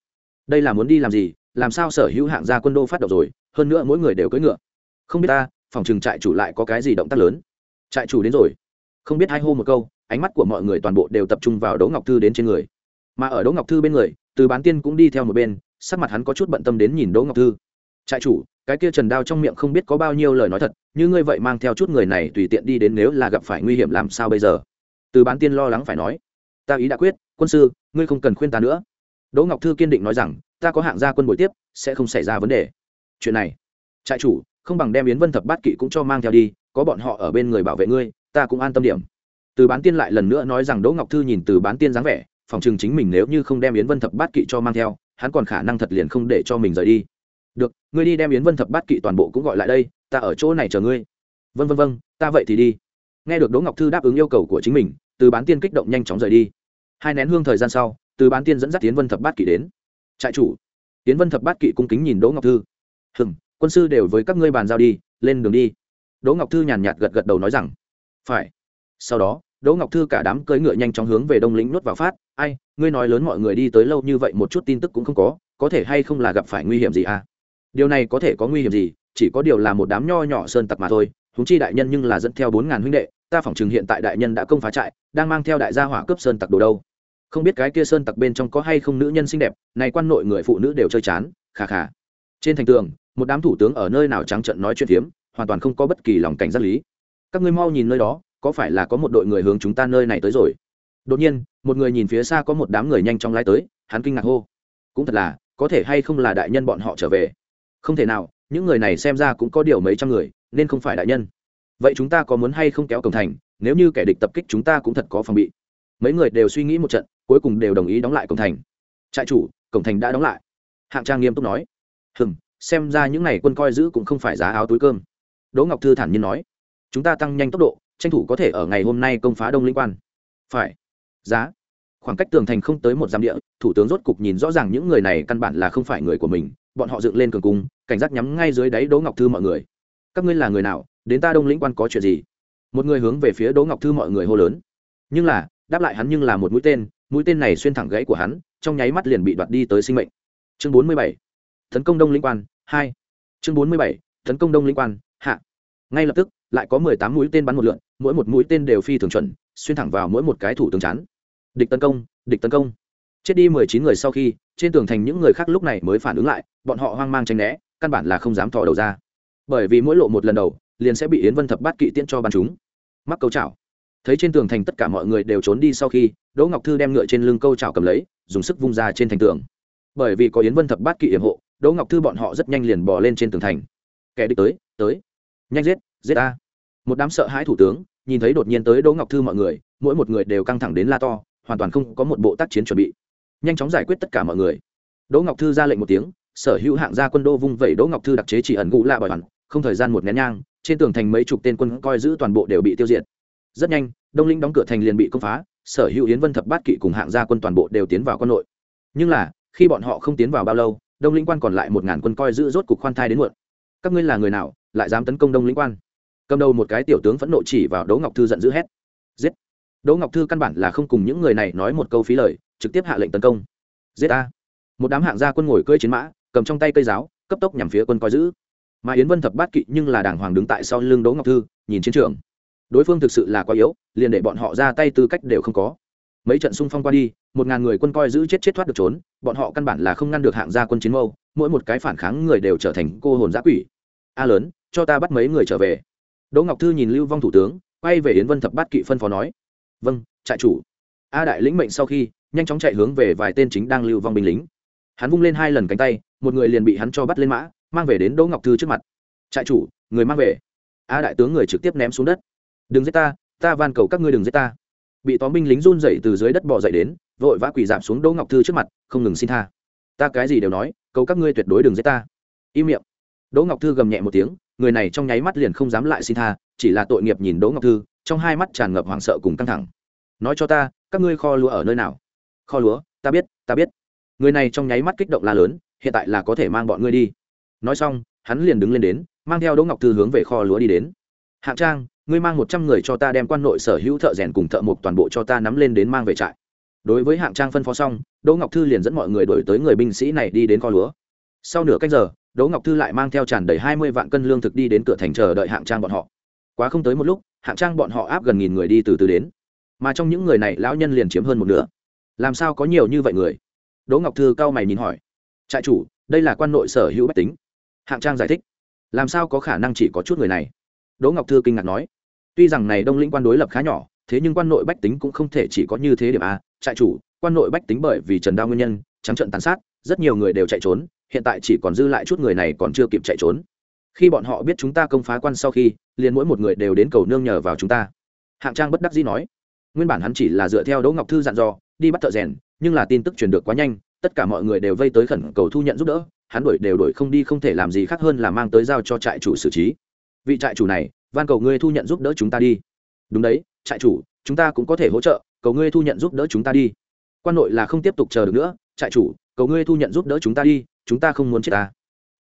Đây là muốn đi làm gì, làm sao sở hữu hạng gia quân đô phát động rồi, hơn nữa mỗi người đều cưỡi ngựa? Không biết ta, phòng trừng trại chủ lại có cái gì động tác lớn? Trại chủ đến rồi. Không biết hai hô một câu ánh mắt của mọi người toàn bộ đều tập trung vào đỗ ngọc thư đến trên người. Mà ở đỗ ngọc thư bên người, từ bán tiên cũng đi theo một bên, sắc mặt hắn có chút bận tâm đến nhìn đỗ ngọc thư. Trại chủ, cái kia trần đao trong miệng không biết có bao nhiêu lời nói thật, như ngươi vậy mang theo chút người này tùy tiện đi đến nếu là gặp phải nguy hiểm làm sao bây giờ? Từ bán tiên lo lắng phải nói. Ta ý đã quyết, quân sư, ngươi không cần khuyên ta nữa. Đỗ ngọc thư kiên định nói rằng, ta có hạng gia quân buổi tiếp, sẽ không xảy ra vấn đề. Chuyện này, trại chủ, không bằng đem yến vân thập bát kỵ cũng cho mang theo đi, có bọn họ ở bên người bảo vệ ngươi, ta cũng an tâm điểm từ bán tiên lại lần nữa nói rằng đỗ ngọc thư nhìn từ bán tiên dáng vẻ, phòng chừng chính mình nếu như không đem yến vân thập bát kỵ cho mang theo, hắn còn khả năng thật liền không để cho mình rời đi. Được, ngươi đi đem yến vân thập bát kỵ toàn bộ cũng gọi lại đây, ta ở chỗ này chờ ngươi. Vân vân vân ta vậy thì đi. Nghe được đỗ ngọc thư đáp ứng yêu cầu của chính mình, từ bán tiên kích động nhanh chóng rời đi. Hai nén hương thời gian sau, từ bán tiên dẫn dắt tiến vân thập bát kỵ đến. Trại chủ tiến vân thập bát kỵ cung kính nhìn đỗ ngọc thư. Hừng quân sư đều với các ngươi bàn giao đi, lên đường đi. Đỗ ngọc thư nhàn nhạt gật gật đầu nói rằng, phải sau đó, đỗ ngọc thư cả đám cưỡi ngựa nhanh chóng hướng về đông lĩnh nuốt vào phát. Ai, ngươi nói lớn mọi người đi tới lâu như vậy một chút tin tức cũng không có có thể hay không là gặp phải nguy hiểm gì à? Điều này có thể có nguy hiểm gì, chỉ có điều là một đám nho nhỏ sơn tặc mà thôi. Thúng chi đại nhân nhưng là dẫn theo bốn ngàn huynh đệ, ta phỏng chừng hiện tại đại nhân đã công phá trại, đang mang theo đại gia hỏa cướp sơn tặc đồ đâu. Không biết cái kia sơn tặc bên trong có hay không nữ nhân xinh đẹp, này quan nội người phụ nữ đều chơi chán, khà khà. Trên thành tường, một đám thủ tướng ở nơi nào trắng trận nói chuyện phiếm, hoàn toàn không có bất kỳ lòng cảnh giác lý. Các ngươi mau nhìn nơi đó có phải là có một đội người hướng chúng ta nơi này tới rồi? Đột nhiên, một người nhìn phía xa có một đám người nhanh chóng lái tới, hắn kinh ngạc hô. Cũng thật là, có thể hay không là đại nhân bọn họ trở về? Không thể nào, những người này xem ra cũng có điều mấy trăm người, nên không phải đại nhân. Vậy chúng ta có muốn hay không kéo cổng thành? Nếu như kẻ địch tập kích chúng ta cũng thật có phòng bị. Mấy người đều suy nghĩ một trận, cuối cùng đều đồng ý đóng lại cổng thành. Trại chủ, cổng thành đã đóng lại. Hạng trang nghiêm túc nói. Hừng xem ra những n à y quân coi giữ cũng không phải giá áo túi cơm. Đỗ ngọc thư thản nhiên nói. Chúng ta tăng nhanh tốc độ tranh thủ có thể ở ngày hôm nay công phá đông linh quan. Phải. Giá. Khoảng cách tường thành không tới một giam địa, thủ tướng rốt cục nhìn rõ ràng những người này căn bản là không phải người của mình, bọn họ dựng lên cường cung, cảnh giác nhắm ngay dưới đáy đỗ ngọc thư mọi người. Các ngươi là người nào? Đến ta đông lĩnh quan có chuyện gì? Một người hướng về phía đỗ ngọc thư mọi người hô lớn. Nhưng là, đáp lại hắn nhưng là một mũi tên mũi tên này xuyên thẳng gãy của hắn, trong nháy mắt liền bị đoạt đi tới sinh mệnh. Chương bốn mươi bảy. Tấn công đông lĩnh quan, hai. Chương bốn mươi bảy. Tấn công đông lĩnh quan, hạ. Ngay lập tức lại có mười tám mũi tên bắn một lượn, mỗi một mũi tên đều phi thường chuẩn, xuyên thẳng vào mỗi một cái thủ tướng chắn địch tấn công, địch tấn công. Chết đi mười chín người sau khi, trên tường thành những người khác lúc này mới phản ứng lại, bọn họ hoang mang tranh né, căn bản là không dám thò đầu ra. Bởi vì mỗi lộ một lần đầu, liền sẽ bị yến vân thập bát kỵ tiễn cho bắn chúng mắc câu chảo. Thấy trên tường thành tất cả mọi người đều trốn đi sau khi, đỗ ngọc thư đem ngựa trên lưng câu chảo cầm lấy, dùng sức vung ra trên thành tường. Bởi vì có yến vân thập bát kỵ yểm hộ, đỗ ngọc thư bọn họ rất nhanh liền bỏ lên trên tường thành. Kẻ địch tới tới. Nhanh giết giết ta một đám sợ hãi thủ tướng, nhìn thấy đột nhiên tới đỗ ngọc thư mọi người, mỗi một người đều căng thẳng đến la to, hoàn toàn không có một bộ tác chiến chuẩn bị. Nhanh chóng giải quyết tất cả mọi người. Đỗ ngọc thư ra lệnh một tiếng, sở hữu hạng gia quân đô vung vẩy đỗ ngọc thư đặc chế chỉ ẩn gũ lạ bỏi hoàn không thời gian một nén nhang, trên tường thành mấy chục tên quân coi giữ toàn bộ đều bị tiêu diệt. Rất nhanh, đông linh đóng cửa thành liền bị công phá, sở hữu yến vân thập bát kỵ cùng hạng gia quân toàn bộ đều tiến vào quân nội. Nhưng là, khi bọn họ không tiến vào bao lâu, đông linh quan còn lại một ngàn quân coi giữ rốt cục khoan thai đến muộn. Các ngươi là người nào, lại dám tấn công đông linh quan? Cầm đầu một cái tiểu tướng phẫn nộ chỉ vào đỗ ngọc thư giận dữ hét. Giết! Đỗ ngọc thư căn bản là không cùng những người này nói một câu phí lời, trực tiếp hạ lệnh tấn công. Giết a một đám hạng gia quân ngồi cưỡi chiến mã, cầm trong tay cây giáo, cấp tốc nhằm phía quân coi giữ. Mà yến vân thập bát kỵ nhưng là đàng hoàng đứng tại sau lưng đỗ ngọc thư, nhìn chiến trường. Đối phương thực sự là quá yếu, liền để bọn họ ra tay tư cách đều không có. Mấy trận xung phong qua đi, một ngàn người quân coi giữ chết chết thoát được trốn, bọn họ căn bản là không ngăn được hạng gia quân chiến mâu, mỗi một cái phản kháng người đều trở thành cô hồn giã quỷ. A lớn, cho ta bắt mấy người trở về đỗ ngọc thư nhìn lưu vong thủ tướng, quay về yến vân thập bát kỵ phân phó nói. Vâng trại chủ. A đại lĩnh mệnh sau khi, nhanh chóng chạy hướng về vài tên chính đang lưu vong binh lính. Hắn vung lên hai lần cánh tay, một người liền bị hắn cho bắt lên mã, mang về đến đỗ ngọc thư trước mặt. Trại chủ, người mang về. A đại tướng người trực tiếp ném xuống đất. Đừng giết ta ta van cầu các ngươi đừng giết ta. Bị tóm binh lính run dậy từ dưới đất bò dậy đến, vội vã quỳ giảm xuống đỗ ngọc thư trước mặt, không ngừng xin tha. Ta cái gì đều nói, cầu các ngươi tuyệt đối đừng giết ta. Im miệng. Đỗ ngọc thư gầm nhẹ một tiếng người này trong nháy mắt liền không dám lại xin tha, chỉ là tội nghiệp nhìn đỗ ngọc thư, trong hai mắt tràn ngập hoảng sợ cùng căng thẳng. Nói cho ta, các ngươi kho lúa ở nơi nào? Kho lúa, ta biết ta biết. Người này trong nháy mắt kích động la lớn, hiện tại là có thể mang bọn ngươi đi. Nói xong, hắn liền đứng lên đến, mang theo đỗ ngọc thư hướng về kho lúa đi đến. Hạng trang, ngươi mang một trăm người cho ta đem quan nội sở hữu thợ rèn cùng thợ mộc toàn bộ cho ta nắm lên đến mang về trại. Đối với hạng trang phân phó xong, đỗ ngọc thư liền dẫn mọi người đổi tới người binh sĩ này đi đến kho lúa sau nửa cách giờ, đỗ ngọc thư lại mang theo tràn đầy hai mươi vạn cân lương thực đi đến cửa thành chờ đợi hạng trang bọn họ. Quá không tới một lúc, hạng trang bọn họ áp gần nghìn người đi từ từ đến. Mà trong những người này, lão nhân liền chiếm hơn một nửa. Làm sao có nhiều như vậy người? Đỗ ngọc thư cao mày nhìn hỏi. Trại chủ, đây là quan nội sở hữu bách tính. Hạng trang giải thích. Làm sao có khả năng chỉ có chút người này? Đỗ ngọc thư kinh ngạc nói. Tuy rằng này đông lĩnh quan đối lập khá nhỏ, thế nhưng quan nội bách tính cũng không thể chỉ có như thế điểm a. Trại chủ, quan nội bách tính bởi vì trần đao nguyên nhân, trắng trận tàn sát, rất nhiều người đều chạy trốn hiện tại chỉ còn dư lại chút người này còn chưa kịp chạy trốn. Khi bọn họ biết chúng ta công phá quan sau khi, liền mỗi một người đều đến cầu nương nhờ vào chúng ta. Hạng trang bất đắc dĩ nói, nguyên bản hắn chỉ là dựa theo đỗ ngọc thư dặn dò, đi bắt thợ rèn, nhưng là tin tức truyền được quá nhanh, tất cả mọi người đều vây tới khẩn cầu thu nhận giúp đỡ, hắn đuổi đều đuổi không đi không thể làm gì khác hơn là mang tới giao cho trại chủ xử trí. Vị trại chủ này, van cầu ngươi thu nhận giúp đỡ chúng ta đi. Đúng đấy, trại chủ, chúng ta cũng có thể hỗ trợ, cầu ngươi thu nhận giúp đỡ chúng ta đi. Quan nội là không tiếp tục chờ được nữa, trại chủ, cầu ngươi thu nhận giúp đỡ chúng ta đi chúng ta không muốn chết ta.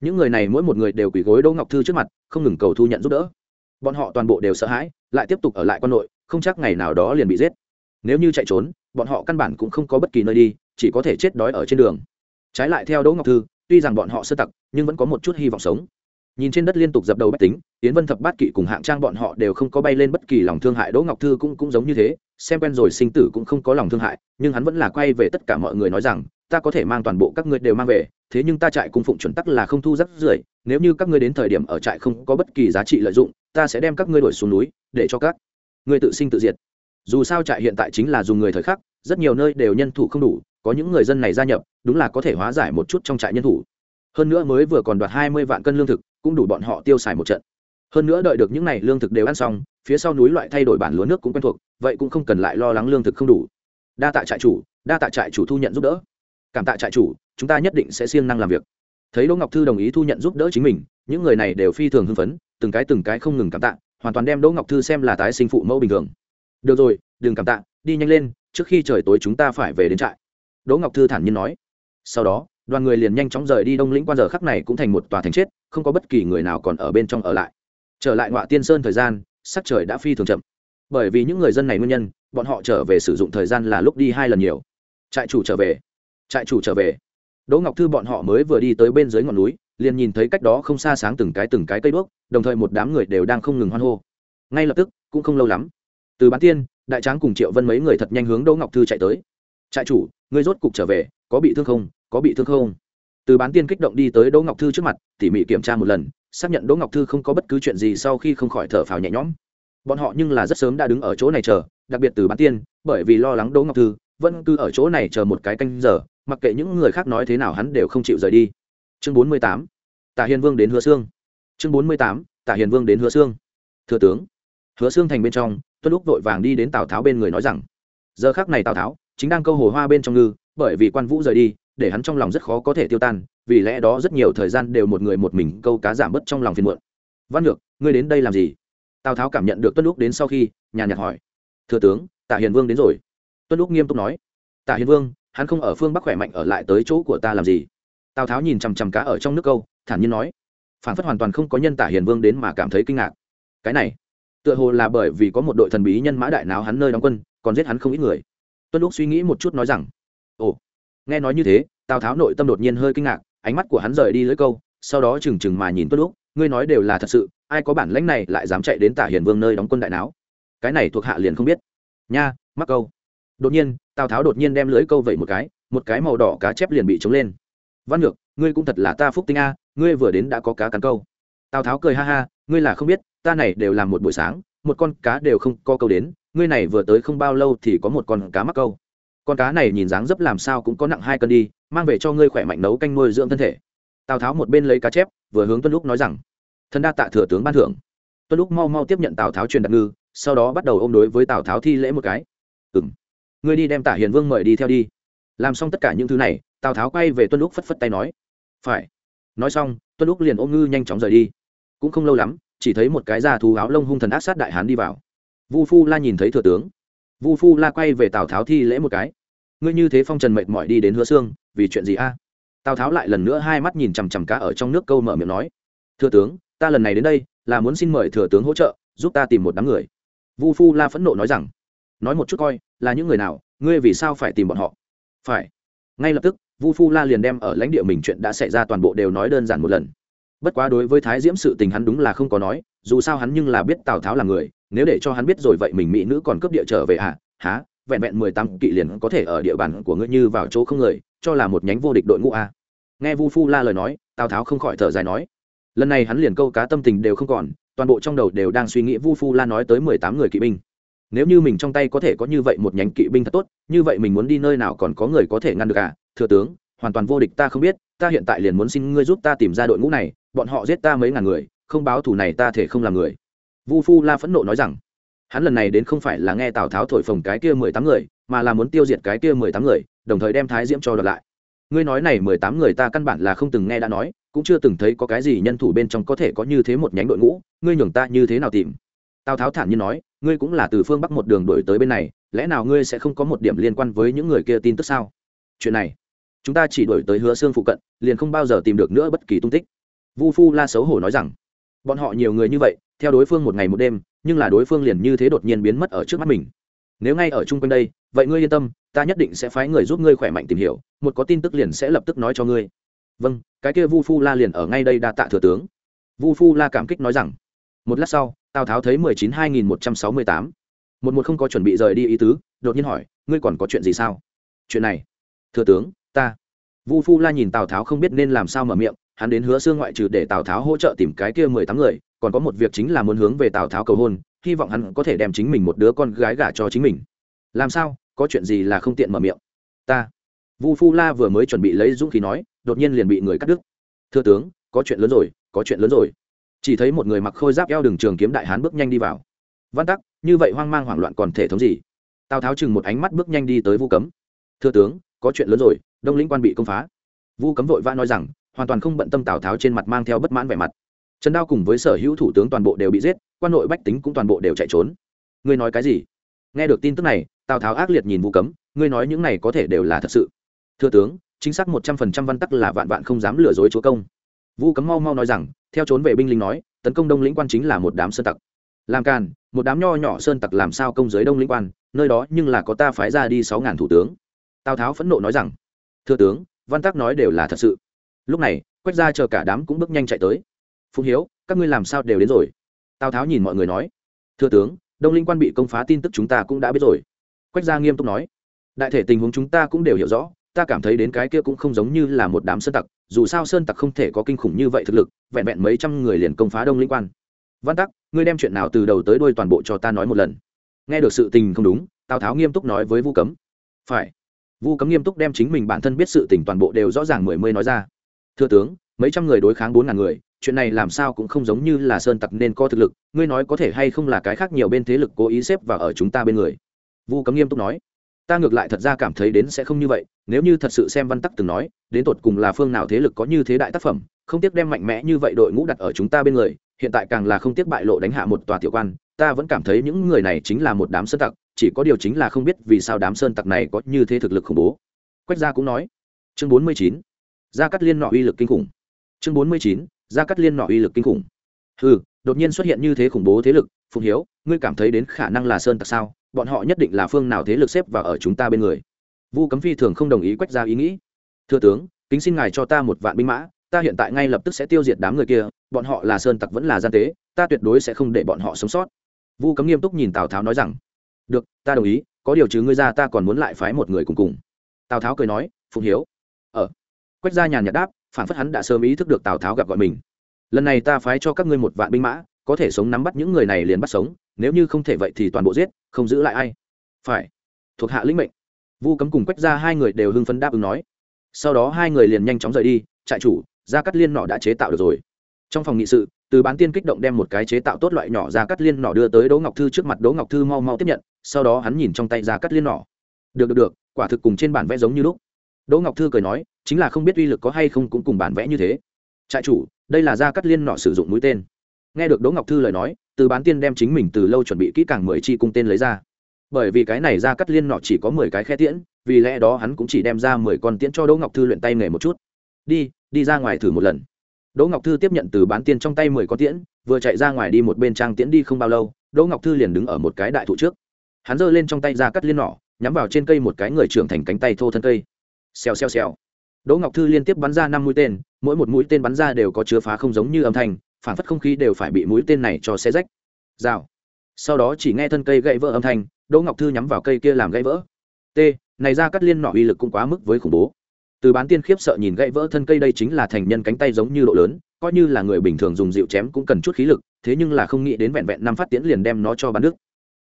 Những người này mỗi một người đều quỳ gối đỗ ngọc thư trước mặt, không ngừng cầu thu nhận giúp đỡ. Bọn họ toàn bộ đều sợ hãi, lại tiếp tục ở lại quan nội, không chắc ngày nào đó liền bị giết. Nếu như chạy trốn, bọn họ căn bản cũng không có bất kỳ nơi đi, chỉ có thể chết đói ở trên đường. Trái lại theo đỗ ngọc thư, tuy rằng bọn họ sơ tặc, nhưng vẫn có một chút hy vọng sống. Nhìn trên đất liên tục dập đầu bách tính tiến vân thập bát kỵ cùng hạng trang bọn họ đều không có bay lên bất kỳ lòng thương hại. Đỗ ngọc thư cũng cũng giống như thế, xem quen rồi sinh tử cũng không có lòng thương hại, nhưng hắn vẫn là quay về tất cả mọi người nói rằng ta có thể mang toàn bộ các ngươi đều mang về, thế nhưng ta trại cung phụng chuẩn tắc là không thu rắc rưởi, nếu như các ngươi đến thời điểm ở trại không có bất kỳ giá trị lợi dụng, ta sẽ đem các ngươi đuổi xuống núi, để cho các ngươi tự sinh tự diệt. Dù sao trại hiện tại chính là dùng người thời khắc, rất nhiều nơi đều nhân thủ không đủ, có những người dân này gia nhập, đúng là có thể hóa giải một chút trong trại nhân thủ. Hơn nữa mới vừa còn đoạt hai mươi vạn cân lương thực, cũng đủ bọn họ tiêu xài một trận. Hơn nữa đợi được những n à y lương thực đều ăn xong, phía sau núi loại thay đổi bản lúa nước cũng quen thuộc, vậy cũng không cần lại lo lắng lương thực không đủ. Đa tạ trại chủ, đa tạ trại chủ thu nhận giúp đỡ cảm tạ trại chủ, chúng ta nhất định sẽ siêng năng làm việc. Thấy đỗ ngọc thư đồng ý thu nhận giúp đỡ chính mình, những người này đều phi thường hưng phấn, từng cái từng cái không ngừng cảm tạ, hoàn toàn đem đỗ ngọc thư xem là tái sinh phụ mẫu bình thường. Được rồi, đừng cảm tạ, đi nhanh lên, trước khi trời tối chúng ta phải về đến trại. Đỗ ngọc thư thản nhiên nói. Sau đó, đoàn người liền nhanh chóng rời đi đông lĩnh quan giờ khắc này cũng thành một tòa thành chết, không có bất kỳ người nào còn ở bên trong ở lại. Trở lại ngoại tiên sơn thời gian, sắc trời đã phi thường chậm. Bởi vì những người dân này nguyên nhân, bọn họ trở về sử dụng thời gian là lúc đi hai lần nhiều. Trại chủ trở về trại chủ trở về. Đỗ ngọc thư bọn họ mới vừa đi tới bên dưới ngọn núi, liền nhìn thấy cách đó không xa sáng từng cái từng cái cây đuốc, đồng thời một đám người đều đang không ngừng hoan hô. Ngay lập tức, cũng không lâu lắm, từ bán tiên, đại tráng cùng triệu vân mấy người thật nhanh hướng đỗ ngọc thư chạy tới. Trại chủ, ngươi rốt cục trở về, có bị thương không? Có bị thương không? Từ bán tiên kích động đi tới đỗ ngọc thư trước mặt, tỉ mỉ kiểm tra một lần, xác nhận đỗ ngọc thư không có bất cứ chuyện gì sau khi không khỏi thở phào nhẹ nhõm. Bọn họ nhưng là rất sớm đã đứng ở chỗ này chờ, đặc biệt từ bán tiên, bởi vì lo lắng đỗ ngọc thư vẫn cứ ở chỗ này chờ một cái canh giờ mặc kệ những người khác nói thế nào hắn đều không chịu rời đi. Chương bốn mươi tám, tả hiền vương đến hứa xương chương bốn mươi tám, tả hiền vương đến hứa xương thừa tướng, hứa xương thành bên trong, tuân lúc vội vàng đi đến tào tháo bên người nói rằng, giờ khác này tào tháo chính đang câu hồ hoa bên trong ngư, bởi vì quan vũ rời đi, để hắn trong lòng rất khó có thể tiêu tan, vì lẽ đó rất nhiều thời gian đều một người một mình câu cá giảm bớt trong lòng phiền muộn. Văn ngược ngươi đến đây làm gì? Tào tháo cảm nhận được tuân lúc đến sau khi nhà nhạc hỏi. Thừa tướng, tả hiền vương đến rồi. Tuân lúc nghiêm túc nói. Tả hiền vương hắn không ở phương bắc khỏe mạnh ở lại tới chỗ của ta làm gì tào tháo nhìn chằm chằm cá ở trong nước câu thản nhiên nói phản phất hoàn toàn không có nhân tả hiền vương đến mà cảm thấy kinh ngạc cái này tựa hồ là bởi vì có một đội thần bí nhân mã đại nào hắn nơi đóng quân còn giết hắn không ít người tuân lúc suy nghĩ một chút nói rằng ồ nghe nói như thế tào tháo nội tâm đột nhiên hơi kinh ngạc ánh mắt của hắn rời đi lưỡi câu sau đó trừng trừng mà nhìn tuân lúc ngươi nói đều là thật sự ai có bản lãnh này lại dám chạy đến tả hiền vương nơi đóng quân đại não cái này thuộc hạ liền không biết nha mắc câu đột nhiên, tào tháo đột nhiên đem lưới câu vẩy một cái một cái màu đỏ cá chép liền bị trống lên. Văn ngược, ngươi cũng thật là ta phúc tinh a, ngươi vừa đến đã có cá cắn câu. Tào tháo cười ha ha, ngươi là không biết, ta này đều làm một buổi sáng, một con cá đều không co câu đến, ngươi này vừa tới không bao lâu thì có một con cá mắc câu. Con cá này nhìn dáng dấp làm sao cũng có nặng hai cân đi, mang về cho ngươi khỏe mạnh nấu canh nuôi dưỡng thân thể. Tào tháo một bên lấy cá chép, vừa hướng tuân lúc nói rằng, thân đa tạ thừa tướng ban thưởng. Tuân lúc mau mau tiếp nhận tào tháo truyền đặc ngư, sau đó bắt đầu ôm đối với tào tháo thi lễ một cái. Ừ m ngươi đi đem tả hiền vương mời đi theo đi. Làm xong tất cả những thứ này, tào tháo quay về tuân lúc phất phất tay nói. Phải. Nói xong, tuân lúc liền ôm ngư nhanh chóng rời đi. Cũng không lâu lắm, chỉ thấy một cái da thú áo lông hung thần ác sát đại hán đi vào. Vu phu la nhìn thấy thừa tướng. Vu phu la quay về tào tháo thi lễ một cái. Ngươi như thế phong trần mệt mỏi đi đến hứa xương, vì chuyện gì a? Tào tháo lại lần nữa hai mắt nhìn chằm chằm cá ở trong nước câu mở miệng nói. Thừa tướng, ta lần này đến đây, là muốn xin mời thừa tướng hỗ trợ, giúp ta tìm một đám người. Vu phu la phẫn nộ nói rằng. Nói một chút coi là những người nào, ngươi vì sao phải tìm bọn họ? Phải. Ngay lập tức, vu phu la liền đem ở lãnh địa mình chuyện đã xảy ra toàn bộ đều nói đơn giản một lần. Bất quá đối với thái diễm sự tình hắn đúng là không có nói, dù sao hắn nhưng là biết tào tháo là người, nếu để cho hắn biết rồi vậy mình mỹ nữ còn cướp địa trở về à há vẹn vẹn mười tám kỵ liền có thể ở địa bàn của ngươi như vào chỗ không người, cho là một nhánh vô địch đội ngũ a. Nghe vu phu la lời nói, tào tháo không khỏi thở dài nói. Lần này hắn liền câu cá tâm tình đều không còn, toàn bộ trong đầu đều đang suy nghĩ vu phu la nói tới mười tám người kỵ binh nếu như mình trong tay có thể có như vậy một nhánh kỵ binh thật tốt, như vậy mình muốn đi nơi nào còn có người có thể ngăn được à? Thừa tướng, hoàn toàn vô địch ta không biết, ta hiện tại liền muốn xin ngươi giúp ta tìm ra đội ngũ này, bọn họ giết ta mấy ngàn người, không báo thù này ta thể không làm người. Vu phu la phẫn nộ nói rằng, hắn lần này đến không phải là nghe tào tháo thổi phồng cái kia mười tám người, mà là muốn tiêu diệt cái kia mười tám người, đồng thời đem thái diễm cho đợt lại. Ngươi nói này mười tám người ta căn bản là không từng nghe đã nói, cũng chưa từng thấy có cái gì nhân thủ bên trong có thể có như thế một nhánh đội ngũ, ngươi nhường ta như thế nào tìm? Tào tháo thản nhiên nói ngươi cũng là từ phương bắc một đường đổi tới bên này, lẽ nào ngươi sẽ không có một điểm liên quan với những người kia tin tức sao? Chuyện này, chúng ta chỉ đổi tới hứa xương phụ cận, liền không bao giờ tìm được nữa bất kỳ tung tích. Vu phu la xấu hổ nói rằng. Bọn họ nhiều người như vậy, theo đối phương một ngày một đêm, nhưng là đối phương liền như thế đột nhiên biến mất ở trước mắt mình. Nếu ngay ở chung quanh đây, vậy ngươi yên tâm, ta nhất định sẽ phái người giúp ngươi khỏe mạnh tìm hiểu, một có tin tức liền sẽ lập tức nói cho ngươi. Vâng cái kia vu phu la liền ở ngay đây đa tạ thừa tướng. Vu phu la cảm kích nói rằng. Một lát sau tào tháo thấy mười chín hai nghìn một trăm sáu mươi tám. Một một không có chuẩn bị rời đi ý tứ, đột nhiên hỏi, ngươi còn có chuyện gì sao? Chuyện này, thừa tướng, ta. Vu phu la nhìn tào tháo không biết nên làm sao mở miệng, hắn đến hứa xương ngoại trừ để tào tháo hỗ trợ tìm cái kia mười tám người, còn có một việc chính là muốn hướng về tào tháo cầu hôn, hy vọng hắn có thể đem chính mình một đứa con gái gả cho chính mình. Làm sao? Có chuyện gì là không tiện mở miệng? Ta. Vu phu la vừa mới chuẩn bị lấy dũng khí nói, đột nhiên liền bị người cắt đứt. Thưa tướng, có chuyện lớn rồi, có chuyện lớn rồi chỉ thấy một người mặc khôi giáp eo đường trường kiếm đại hán bước nhanh đi vào. Văn tắc, như vậy hoang mang hoảng loạn còn thể thống gì? Tào tháo chừng một ánh mắt bước nhanh đi tới vu cấm. Thưa tướng, có chuyện lớn rồi, đông lĩnh quan bị công phá. Vu cấm vội vã nói rằng, hoàn toàn không bận tâm tào tháo trên mặt mang theo bất mãn vẻ mặt. Trần đao cùng với sở hữu thủ tướng toàn bộ đều bị giết, quan nội bách tính cũng toàn bộ đều chạy trốn. Ngươi nói cái gì? Nghe được tin tức này, tào tháo ác liệt nhìn vu cấm, ngươi nói những này có thể đều là thật sự. Thưa tướng, chính xác một trăm phần trăm văn tắc là vạn vạn không dám lừa dối chúa công vu cấm mau mau nói rằng, theo trốn về binh lính nói, tấn công đông lĩnh quan chính là một đám sơn tặc. Làm càn, một đám nho nhỏ sơn tặc làm sao công giới đông lĩnh quan, nơi đó nhưng là có ta phái ra đi sáu ngàn thủ tướng. Tào tháo phẫn nộ nói rằng, thưa tướng, văn tắc nói đều là thật sự. Lúc này, quách ra chờ cả đám cũng bước nhanh chạy tới. Phùng hiếu, các ngươi làm sao đều đến rồi? Tào tháo nhìn mọi người nói. Thưa tướng, đông linh quan bị công phá tin tức chúng ta cũng đã biết rồi. Quách gia nghiêm túc nói. Đại thể tình huống chúng ta cũng đều hiểu rõ ta cảm thấy đến cái kia cũng không giống như là một đám sơn tặc, dù sao sơn tặc không thể có kinh khủng như vậy thực lực, vẹn vẹn mấy trăm người liền công phá đông linh quan. Văn tắc, ngươi đem chuyện nào từ đầu tới đuôi toàn bộ cho ta nói một lần. Nghe được sự tình không đúng, tào tháo nghiêm túc nói với vu cấm. Phải. Vu cấm nghiêm túc đem chính mình bản thân biết sự tình toàn bộ đều rõ ràng mười mươi nói ra. Thưa tướng, mấy trăm người đối kháng bốn ngàn người, chuyện này làm sao cũng không giống như là sơn tặc nên có thực lực, ngươi nói có thể hay không là cái khác nhiều bên thế lực cố ý xếp vào ở chúng ta bên người. Vu cấm nghiêm túc nói ta ngược lại thật ra cảm thấy đến sẽ không như vậy, nếu như thật sự xem văn tắc từng nói, đến tột cùng là phương nào thế lực có như thế đại tác phẩm, không tiếc đem mạnh mẽ như vậy đội ngũ đặt ở chúng ta bên người, hiện tại càng là không tiếc bại lộ đánh hạ một tòa tiểu quan, ta vẫn cảm thấy những người này chính là một đám sơn tặc, chỉ có điều chính là không biết vì sao đám sơn tặc này có như thế thực lực khủng bố. Quách gia cũng nói. Chương bốn mươi chín. Gia cắt liên nọ uy lực kinh khủng. Chương bốn mươi chín. Gia cắt liên nọ uy lực kinh khủng. Ừ đột nhiên xuất hiện như thế khủng bố thế lực phùng hiếu, ngươi cảm thấy đến khả năng là sơn tặc sao? Bọn họ nhất định là phương nào thế lực xếp và ở chúng ta bên người. Vu cấm phi thường không đồng ý quách ra ý nghĩ. Thưa tướng, kính xin ngài cho ta một vạn binh mã, ta hiện tại ngay lập tức sẽ tiêu diệt đám người kia, bọn họ là sơn tặc vẫn là gian tế, ta tuyệt đối sẽ không để bọn họ sống sót. Vu cấm nghiêm túc nhìn tào tháo nói rằng, được, ta đồng ý, có điều chứ ngươi ra ta còn muốn lại phái một người cùng cùng. Tào tháo cười nói, phụng hiếu. Ở ờ. quách gia nhàn nhạt đáp, phản phất hắn đã sớm ý thức được tào tháo gặp gọi mình. Lần này ta phái cho các ngươi một vạn binh mã, có thể sống nắm bắt những người này liền bắt sống nếu như không thể vậy thì toàn bộ giết, không giữ lại ai. Phải. Thuộc hạ lĩnh mệnh. Vu cấm cùng quách ra hai người đều hưng phấn đáp ứng nói. Sau đó hai người liền nhanh chóng rời đi, trại chủ, gia cắt liên nọ đã chế tạo được rồi. Trong phòng nghị sự, từ bán tiên kích động đem một cái chế tạo tốt loại nhỏ gia cắt liên nọ đưa tới đỗ ngọc thư trước mặt, đỗ ngọc thư mau mau tiếp nhận, sau đó hắn nhìn trong tay gia cắt liên nọ. Được được được, quả thực cùng trên bản vẽ giống như lúc. Đỗ ngọc thư cười nói, chính là không biết uy lực có hay không cũng cùng bản vẽ như thế. Trại chủ, đây là gia cắt liên nọ sử dụng mũi tên. Nghe được đỗ ngọc thư lời nói từ bán tiên đem chính mình từ lâu chuẩn bị kỹ càng mười chi cung tên lấy ra. Bởi vì cái này ra cắt liên nọ chỉ có mười cái khe tiễn, vì lẽ đó hắn cũng chỉ đem ra mười con tiễn cho đỗ ngọc thư luyện tay nghề một chút. Đi đi ra ngoài thử một lần. Đỗ ngọc thư tiếp nhận từ bán tiên trong tay mười con tiễn, vừa chạy ra ngoài đi một bên trang tiễn đi không bao lâu, đỗ ngọc thư liền đứng ở một cái đại thụ trước. Hắn giơ lên trong tay ra cắt liên nỏ nhắm vào trên cây một cái người trưởng thành cánh tay thô thân cây. Xèo xèo xèo. Đỗ ngọc thư liên tiếp bắn ra năm mũi tên, mỗi một mũi tên bắn ra đều có chứa phá không giống như âm thanh phản phất không khí đều phải bị mũi tên này cho xe rách. Rào. Sau đó chỉ nghe thân cây gãy vỡ âm thanh, đỗ ngọc thư nhắm vào cây kia làm gãy vỡ. T, này ra cắt liên nọ uy lực cũng quá mức với khủng bố. Từ bán tiên khiếp sợ nhìn gãy vỡ thân cây đây chính là thành nhân cánh tay giống như độ lớn, coi như là người bình thường dùng dịu chém cũng cần chút khí lực, thế nhưng là không nghĩ đến vẹn vẹn năm phát tiễn liền đem nó cho bán nước.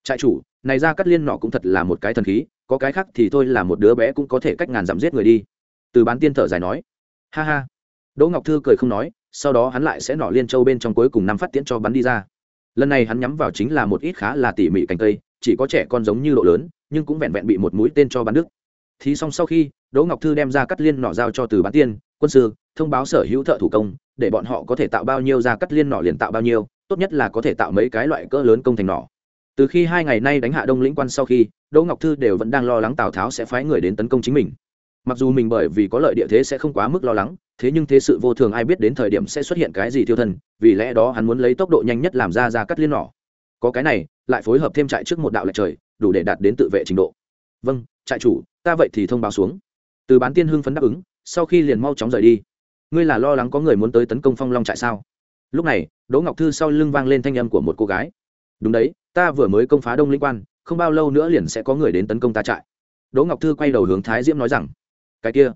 Trại chủ, này ra cắt liên nọ cũng thật là một cái thần khí, có cái khác thì thôi là một đứa bé cũng có thể cách ngàn dặm giết người đi. Từ bán tiên thở dài nói. Ha ha. Đỗ ngọc thư cười không nói sau đó hắn lại sẽ nọ liên châu bên trong cuối cùng năm phát tiễn cho bắn đi ra. Lần này hắn nhắm vào chính là một ít khá là tỉ mỉ cành cây, chỉ có trẻ con giống như độ lớn, nhưng cũng vẹn vẹn bị một mũi tên cho bắn đứt. Thì xong sau khi, đỗ ngọc thư đem ra cắt liên nọ giao cho từ bán tiên, quân sư, thông báo sở hữu thợ thủ công, để bọn họ có thể tạo bao nhiêu ra cắt liên nọ liền tạo bao nhiêu, tốt nhất là có thể tạo mấy cái loại cỡ lớn công thành nọ từ khi hai ngày nay đánh hạ đông lĩnh quan sau khi, đỗ ngọc thư đều vẫn đang lo lắng tào tháo sẽ phái người đến tấn công chính mình mặc dù mình bởi vì có lợi địa thế sẽ không quá mức lo lắng, thế nhưng thế sự vô thường ai biết đến thời điểm sẽ xuất hiện cái gì tiêu thân, vì lẽ đó hắn muốn lấy tốc độ nhanh nhất làm ra ra cắt liên nỏ. Có cái này, lại phối hợp thêm trại trước một đạo lệch trời, đủ để đạt đến tự vệ trình độ. Vâng trại chủ, ta vậy thì thông báo xuống. Từ bán tiên hưng phấn đáp ứng, sau khi liền mau chóng rời đi. Ngươi là lo lắng có người muốn tới tấn công phong long trại sao? Lúc này, đỗ ngọc thư sau lưng vang lên thanh âm của một cô gái. Đúng đấy, ta vừa mới công phá đông linh quan, không bao lâu nữa liền sẽ có người đến tấn công ta trại. Đỗ ngọc thư quay đầu hướng thái diễm nói rằng cái kia,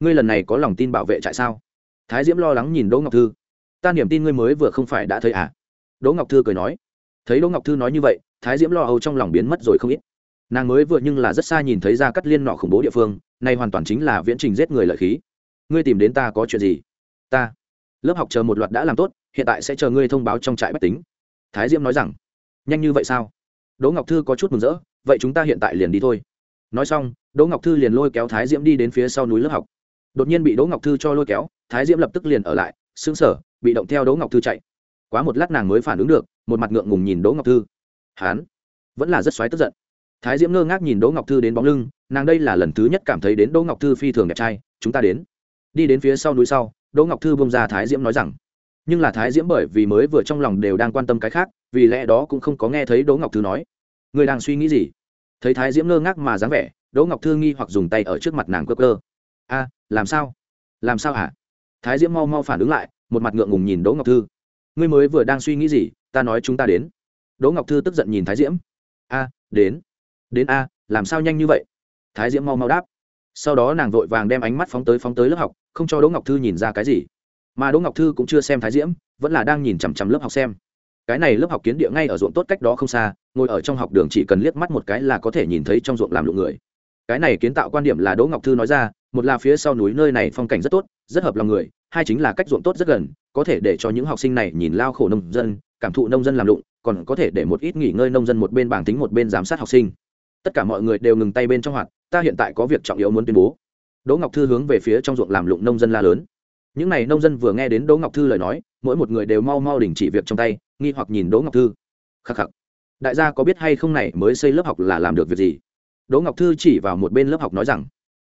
ngươi lần này có lòng tin bảo vệ trại sao? Thái diễm lo lắng nhìn đỗ ngọc thư. Ta niềm tin ngươi mới vừa không phải đã thấy à? Đỗ ngọc thư cười nói. Thấy đỗ ngọc thư nói như vậy, thái diễm lo âu trong lòng biến mất rồi không ít. Nàng mới vừa nhưng là rất xa nhìn thấy ra cắt liên nọ khủng bố địa phương, nay hoàn toàn chính là viễn trình giết người lợi khí. Ngươi tìm đến ta có chuyện gì? Ta. Lớp học chờ một loạt đã làm tốt, hiện tại sẽ chờ ngươi thông báo trong trại bách tính. Thái diễm nói rằng. Nhanh như vậy sao? Đỗ ngọc thư có chút mừng rỡ, vậy chúng ta hiện tại liền đi thôi. Nói xong đỗ ngọc thư liền lôi kéo thái diễm đi đến phía sau núi lớp học. Đột nhiên bị đỗ ngọc thư cho lôi kéo, thái diễm lập tức liền ở lại xứng sở bị động theo đỗ ngọc thư chạy. Quá một lát nàng mới phản ứng được, một mặt ngượng ngùng nhìn đỗ ngọc thư. Hán, vẫn là rất xoáy tức giận. Thái diễm ngơ ngác nhìn đỗ ngọc thư đến bóng lưng, nàng đây là lần thứ nhất cảm thấy đến đỗ ngọc thư phi thường đẹp trai, chúng ta đến. Đi đến phía sau núi sau, đỗ ngọc thư bông ra thái diễm nói rằng, nhưng là thái diễm bởi vì mới vừa trong lòng đều đang quan tâm cái khác, vì lẽ đó cũng không có nghe thấy đỗ ngọc thư nói. Người đang suy nghĩ gì? Thấy thái diễm ngơ ngác mà dáng vẻ đỗ ngọc thư nghi hoặc dùng tay ở trước mặt nàng cơ cơ a, làm sao? Làm sao hả? Thái diễm mau mau phản ứng lại, một mặt ngượng ngùng nhìn đỗ ngọc thư. Ngươi mới vừa đang suy nghĩ gì? Ta nói chúng ta đến. Đỗ ngọc thư tức giận nhìn thái diễm. A, đến. Đến a, làm sao nhanh như vậy? Thái diễm mau mau đáp. Sau đó nàng vội vàng đem ánh mắt phóng tới phóng tới lớp học, không cho đỗ ngọc thư nhìn ra cái gì. Mà đỗ ngọc thư cũng chưa xem thái diễm, vẫn là đang nhìn chằm chằm lớp học xem. Cái này lớp học kiến địa ngay ở ruộng tốt cách đó không xa, ngồi ở trong học đường chỉ cần liếc mắt một cái là có thể nhìn thấy trong ruộng làm lụng người cái này kiến tạo quan điểm là đỗ ngọc thư nói ra, một là phía sau núi nơi này phong cảnh rất tốt, rất hợp lòng người, hai chính là cách ruộng tốt rất gần, có thể để cho những học sinh này nhìn lao khổ nông dân, cảm thụ nông dân làm lụng, còn có thể để một ít nghỉ ngơi nông dân một bên bảng tính một bên giám sát học sinh. Tất cả mọi người đều ngừng tay bên trong hoạt, ta hiện tại có việc trọng yếu muốn tuyên bố. Đỗ ngọc thư hướng về phía trong ruộng làm lụng nông dân la lớn. Những n à y nông dân vừa nghe đến đỗ ngọc thư lời nói, mỗi một người đều mau mau đình chỉ việc trong tay, nghi hoặc nhìn đỗ ngọc thư. Khắc khắc. Đại gia có biết hay không này mới xây lớp học là làm được việc gì? Đỗ ngọc thư chỉ vào một bên lớp học nói rằng,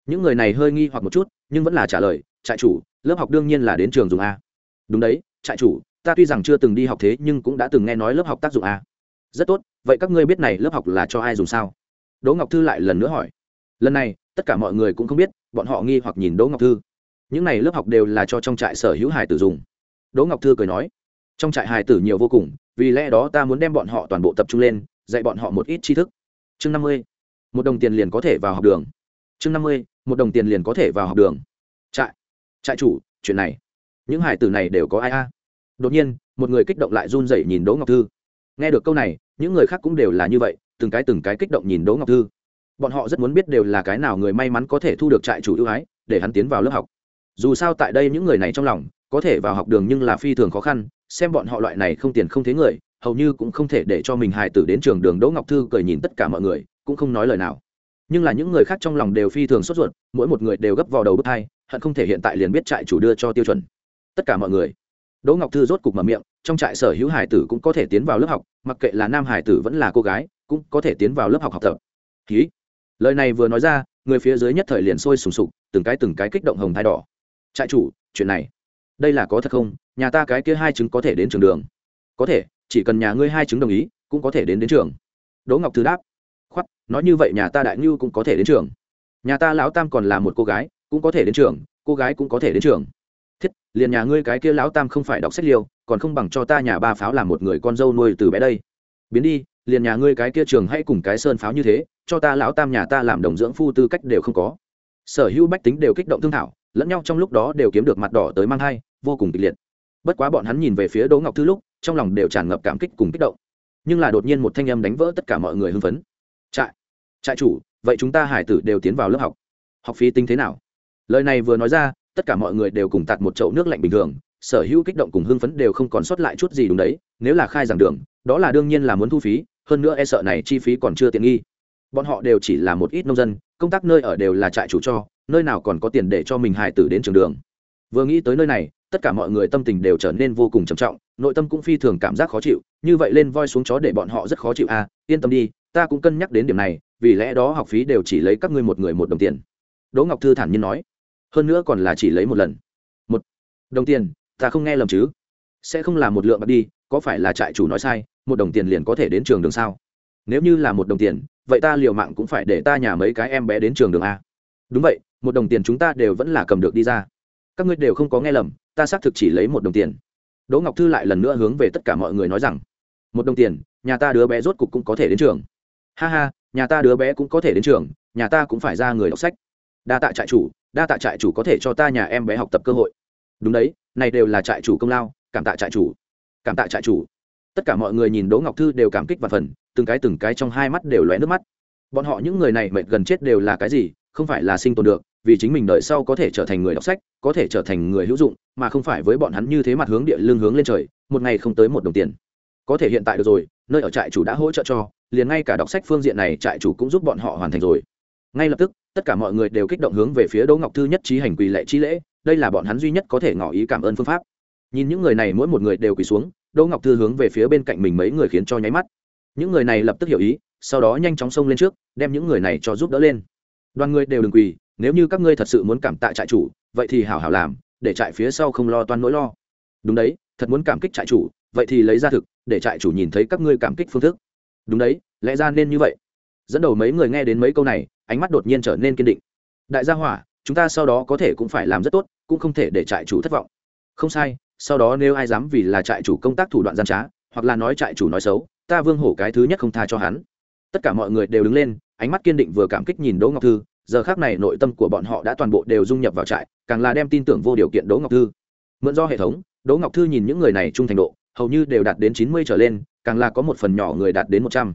những người này hơi nghi hoặc một chút, nhưng vẫn là trả lời, trại chủ, lớp học đương nhiên là đến trường dùng a. Đúng đấy, trại chủ, ta tuy rằng chưa từng đi học thế, nhưng cũng đã từng nghe nói lớp học tác dụng a. Rất tốt, vậy các ngươi biết này lớp học là cho ai dùng sao? Đỗ ngọc thư lại lần nữa hỏi. Lần này, tất cả mọi người cũng không biết, bọn họ nghi hoặc nhìn đỗ ngọc thư. Những này lớp học đều là cho trong trại sở hữu hải tử dùng. Đỗ ngọc thư cười nói. Trong trại hải tử nhiều vô cùng, vì lẽ đó ta muốn đem bọn họ toàn bộ tập trung lên, dạy bọn họ một ít tri thức. Chương năm mươi một đồng tiền liền có thể vào học đường. Chương năm mươi, một đồng tiền liền có thể vào học đường. Trại trại chủ, chuyện này. Những hải tử này đều có ai a? Đột nhiên, một người kích động lại run rẩy nhìn đỗ ngọc thư. Nghe được câu này, những người khác cũng đều là như vậy, từng cái từng cái kích động nhìn đỗ ngọc thư. Bọn họ rất muốn biết đều là cái nào người may mắn có thể thu được trại chủ ưu ái, để hắn tiến vào lớp học. Dù sao tại đây những người này trong lòng, có thể vào học đường nhưng là phi thường khó khăn, xem bọn họ loại này không tiền không thế người, hầu như cũng không thể để cho mình hài tử đến trường đường đỗ ngọc thư cười nhìn tất cả mọi người cũng không nói lời nào. Nhưng là những người khác trong lòng đều phi thường sốt ruột, mỗi một người đều gấp vào đầu bước hai hận không thể hiện tại liền biết trại chủ đưa cho tiêu chuẩn. Tất cả mọi người. Đỗ ngọc thư rốt cục mở miệng, trong trại sở hữu hải tử cũng có thể tiến vào lớp học, mặc kệ là nam hải tử vẫn là cô gái, cũng có thể tiến vào lớp học học tập. Ký lời này vừa nói ra, người phía dưới nhất thời liền sôi sùng sục, từng cái từng cái kích động hồng thai đỏ. Trại chủ, chuyện này, đây là có thật không? Nhà ta cái kia hai chứng có thể đến trường đường. Có thể, chỉ cần nhà ngươi hai chứng đồng ý, cũng có thể đến đến trường. Đỗ ngọc thư đáp nói như vậy nhà ta đại ngưu cũng có thể đến trường. Nhà ta lão tam còn là một cô gái, cũng có thể đến trường, cô gái cũng có thể đến trường. Thiết, liền nhà ngươi cái kia lão tam không phải đọc sách liêu, còn không bằng cho ta nhà ba pháo làm một người con dâu nuôi từ bé đây. Biến đi, liền nhà ngươi cái kia trường hãy cùng cái sơn pháo như thế, cho ta lão tam nhà ta làm đồng dưỡng phu tư cách đều không có. Sở hữu bách tính đều kích động thương thảo, lẫn nhau trong lúc đó đều kiếm được mặt đỏ tới mang thai, vô cùng kịch liệt. Bất quá bọn hắn nhìn về phía đỗ ngọc thư lúc, trong lòng đều tràn ngập cảm kích cùng kích động. Nhưng là đột nhiên một thanh âm đánh vỡ tất cả mọi người hưng phấn trại. Trại chủ, vậy chúng ta hải tử đều tiến vào lớp học. Học phí tính thế nào? Lời này vừa nói ra, tất cả mọi người đều cùng tạt một chậu nước lạnh bình thường, sở hữu kích động cùng hưng phấn đều không còn sót lại chút gì đúng đấy, nếu là khai giảng đường, đó là đương nhiên là muốn thu phí, hơn nữa e sợ này chi phí còn chưa tiện nghi. Bọn họ đều chỉ là một ít nông dân, công tác nơi ở đều là trại chủ cho, nơi nào còn có tiền để cho mình hài tử đến trường đường. Vừa nghĩ tới nơi này, tất cả mọi người tâm tình đều trở nên vô cùng trầm trọng, nội tâm cũng phi thường cảm giác khó chịu, như vậy lên voi xuống chó để bọn họ rất khó chịu à yên tâm đi ta cũng cân nhắc đến điểm này, vì lẽ đó học phí đều chỉ lấy các ngươi một người một đồng tiền. Đỗ ngọc thư thản nhiên nói. Hơn nữa còn là chỉ lấy một lần. Một đồng tiền? Ta không nghe lầm chứ? Sẽ không là một lượng bạc đi, có phải là trại chủ nói sai, một đồng tiền liền có thể đến trường đường sao? Nếu như là một đồng tiền, vậy ta liều mạng cũng phải để ta nhà mấy cái em bé đến trường đường a. Đúng vậy, một đồng tiền chúng ta đều vẫn là cầm được đi ra. Các ngươi đều không có nghe lầm, ta xác thực chỉ lấy một đồng tiền. Đỗ ngọc thư lại lần nữa hướng về tất cả mọi người nói rằng, một đồng tiền, nhà ta đứa bé rốt cục cũng có thể đến trường ha ha, nhà ta đứa bé cũng có thể đến trường, nhà ta cũng phải ra người đọc sách. Đa tạ trại chủ, đa tạ trại chủ có thể cho ta nhà em bé học tập cơ hội. Đúng đấy, này đều là trại chủ công lao, cảm tạ trại chủ. Cảm tạ trại chủ. Tất cả mọi người nhìn đỗ ngọc thư đều cảm kích và phần, từng cái từng cái trong hai mắt đều lóe nước mắt. Bọn họ những người này mệt gần chết đều là cái gì, không phải là sinh tồn được, vì chính mình đợi sau có thể trở thành người đọc sách, có thể trở thành người hữu dụng, mà không phải với bọn hắn như thế mặt hướng địa lương hướng lên trời, một ngày không tới một đồng tiền. Có thể hiện tại được rồi nơi ở trại chủ đã hỗ trợ cho, liền ngay cả đọc sách phương diện này trại chủ cũng giúp bọn họ hoàn thành rồi. Ngay lập tức, tất cả mọi người đều kích động hướng về phía đỗ ngọc thư nhất trí hành quỳ lệ chi lễ, đây là bọn hắn duy nhất có thể ngỏ ý cảm ơn phương pháp. Nhìn những người này mỗi một người đều quỳ xuống, đỗ ngọc thư hướng về phía bên cạnh mình mấy người khiến cho nháy mắt. Những người này lập tức hiểu ý, sau đó nhanh chóng xông lên trước, đem những người này cho giúp đỡ lên. Đoàn người đều đừng quỳ, nếu như các ngươi thật sự muốn cảm tạ trại chủ, vậy thì hảo hảo làm, để trại phía sau không lo toan nỗi lo. Đúng đấy, thật muốn cảm kích trại chủ vậy thì lấy ra thực, để trại chủ nhìn thấy các ngươi cảm kích phương thức. Đúng đấy, lẽ ra nên như vậy. Dẫn đầu mấy người nghe đến mấy câu này, ánh mắt đột nhiên trở nên kiên định. Đại gia hỏa, chúng ta sau đó có thể cũng phải làm rất tốt, cũng không thể để trại chủ thất vọng. Không sai, sau đó nếu ai dám vì là trại chủ công tác thủ đoạn gian trá, hoặc là nói trại chủ nói xấu, ta vương hổ cái thứ nhất không tha cho hắn. Tất cả mọi người đều đứng lên, ánh mắt kiên định vừa cảm kích nhìn đỗ ngọc thư. Giờ khác này nội tâm của bọn họ đã toàn bộ đều dung nhập vào trại, càng là đem tin tưởng vô điều kiện đỗ ngọc thư. Mượn do hệ thống, đỗ ngọc thư nhìn những người này trung thành độ hầu như đều đạt đến chín mươi trở lên, càng là có một phần nhỏ người đạt đến một trăm.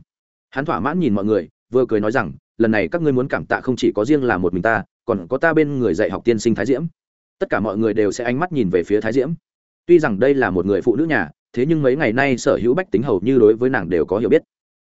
Hắn thỏa mãn nhìn mọi người, vừa cười nói rằng, lần này các ngươi muốn cảm tạ không chỉ có riêng là một mình ta, còn có ta bên người dạy học tiên sinh thái diễm. Tất cả mọi người đều sẽ ánh mắt nhìn về phía thái diễm. Tuy rằng đây là một người phụ nữ nhà, thế nhưng mấy ngày nay sở hữu bách tính hầu như đối với nàng đều có hiểu biết.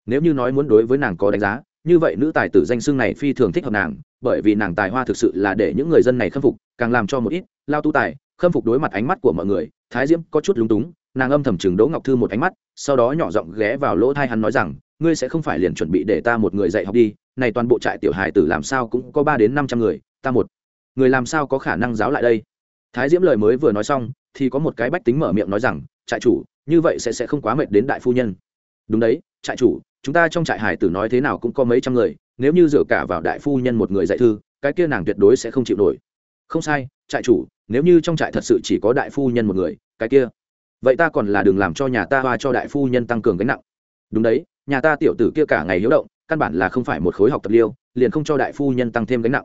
Nếu như nói muốn đối với nàng có đánh giá, như vậy nữ tài tử danh xưng này phi thường thích hợp nàng, bởi vì nàng tài hoa thực sự là để những người dân này khâm phục, càng làm cho một ít lao tu tài khâm phục đối mặt ánh mắt của mọi người, thái diễm có chút lúng túng nàng âm thầm chừng đỗ ngọc thư một ánh mắt, sau đó nhỏ giọng ghé vào lỗ thai hắn nói rằng, ngươi sẽ không phải liền chuẩn bị để ta một người dạy học đi, này toàn bộ trại tiểu hài tử làm sao cũng có ba đến năm trăm người, ta một người làm sao có khả năng giáo lại đây? Thái diễm lời mới vừa nói xong, thì có một cái bách tính mở miệng nói rằng, trại chủ, như vậy sẽ sẽ không quá mệt đến đại phu nhân. Đúng đấy, trại chủ, chúng ta trong trại hải tử nói thế nào cũng có mấy trăm người, nếu như dựa cả vào đại phu nhân một người dạy thư, cái kia nàng tuyệt đối sẽ không chịu nổi. Không sai, trại chủ, nếu như trong trại thật sự chỉ có đại phu nhân một người, cái kia vậy ta còn là đừng làm cho nhà ta hoa cho đại phu nhân tăng cường gánh nặng. Đúng đấy, nhà ta tiểu tử kia cả ngày hiếu động, căn bản là không phải một khối học tập liêu, liền không cho đại phu nhân tăng thêm gánh nặng.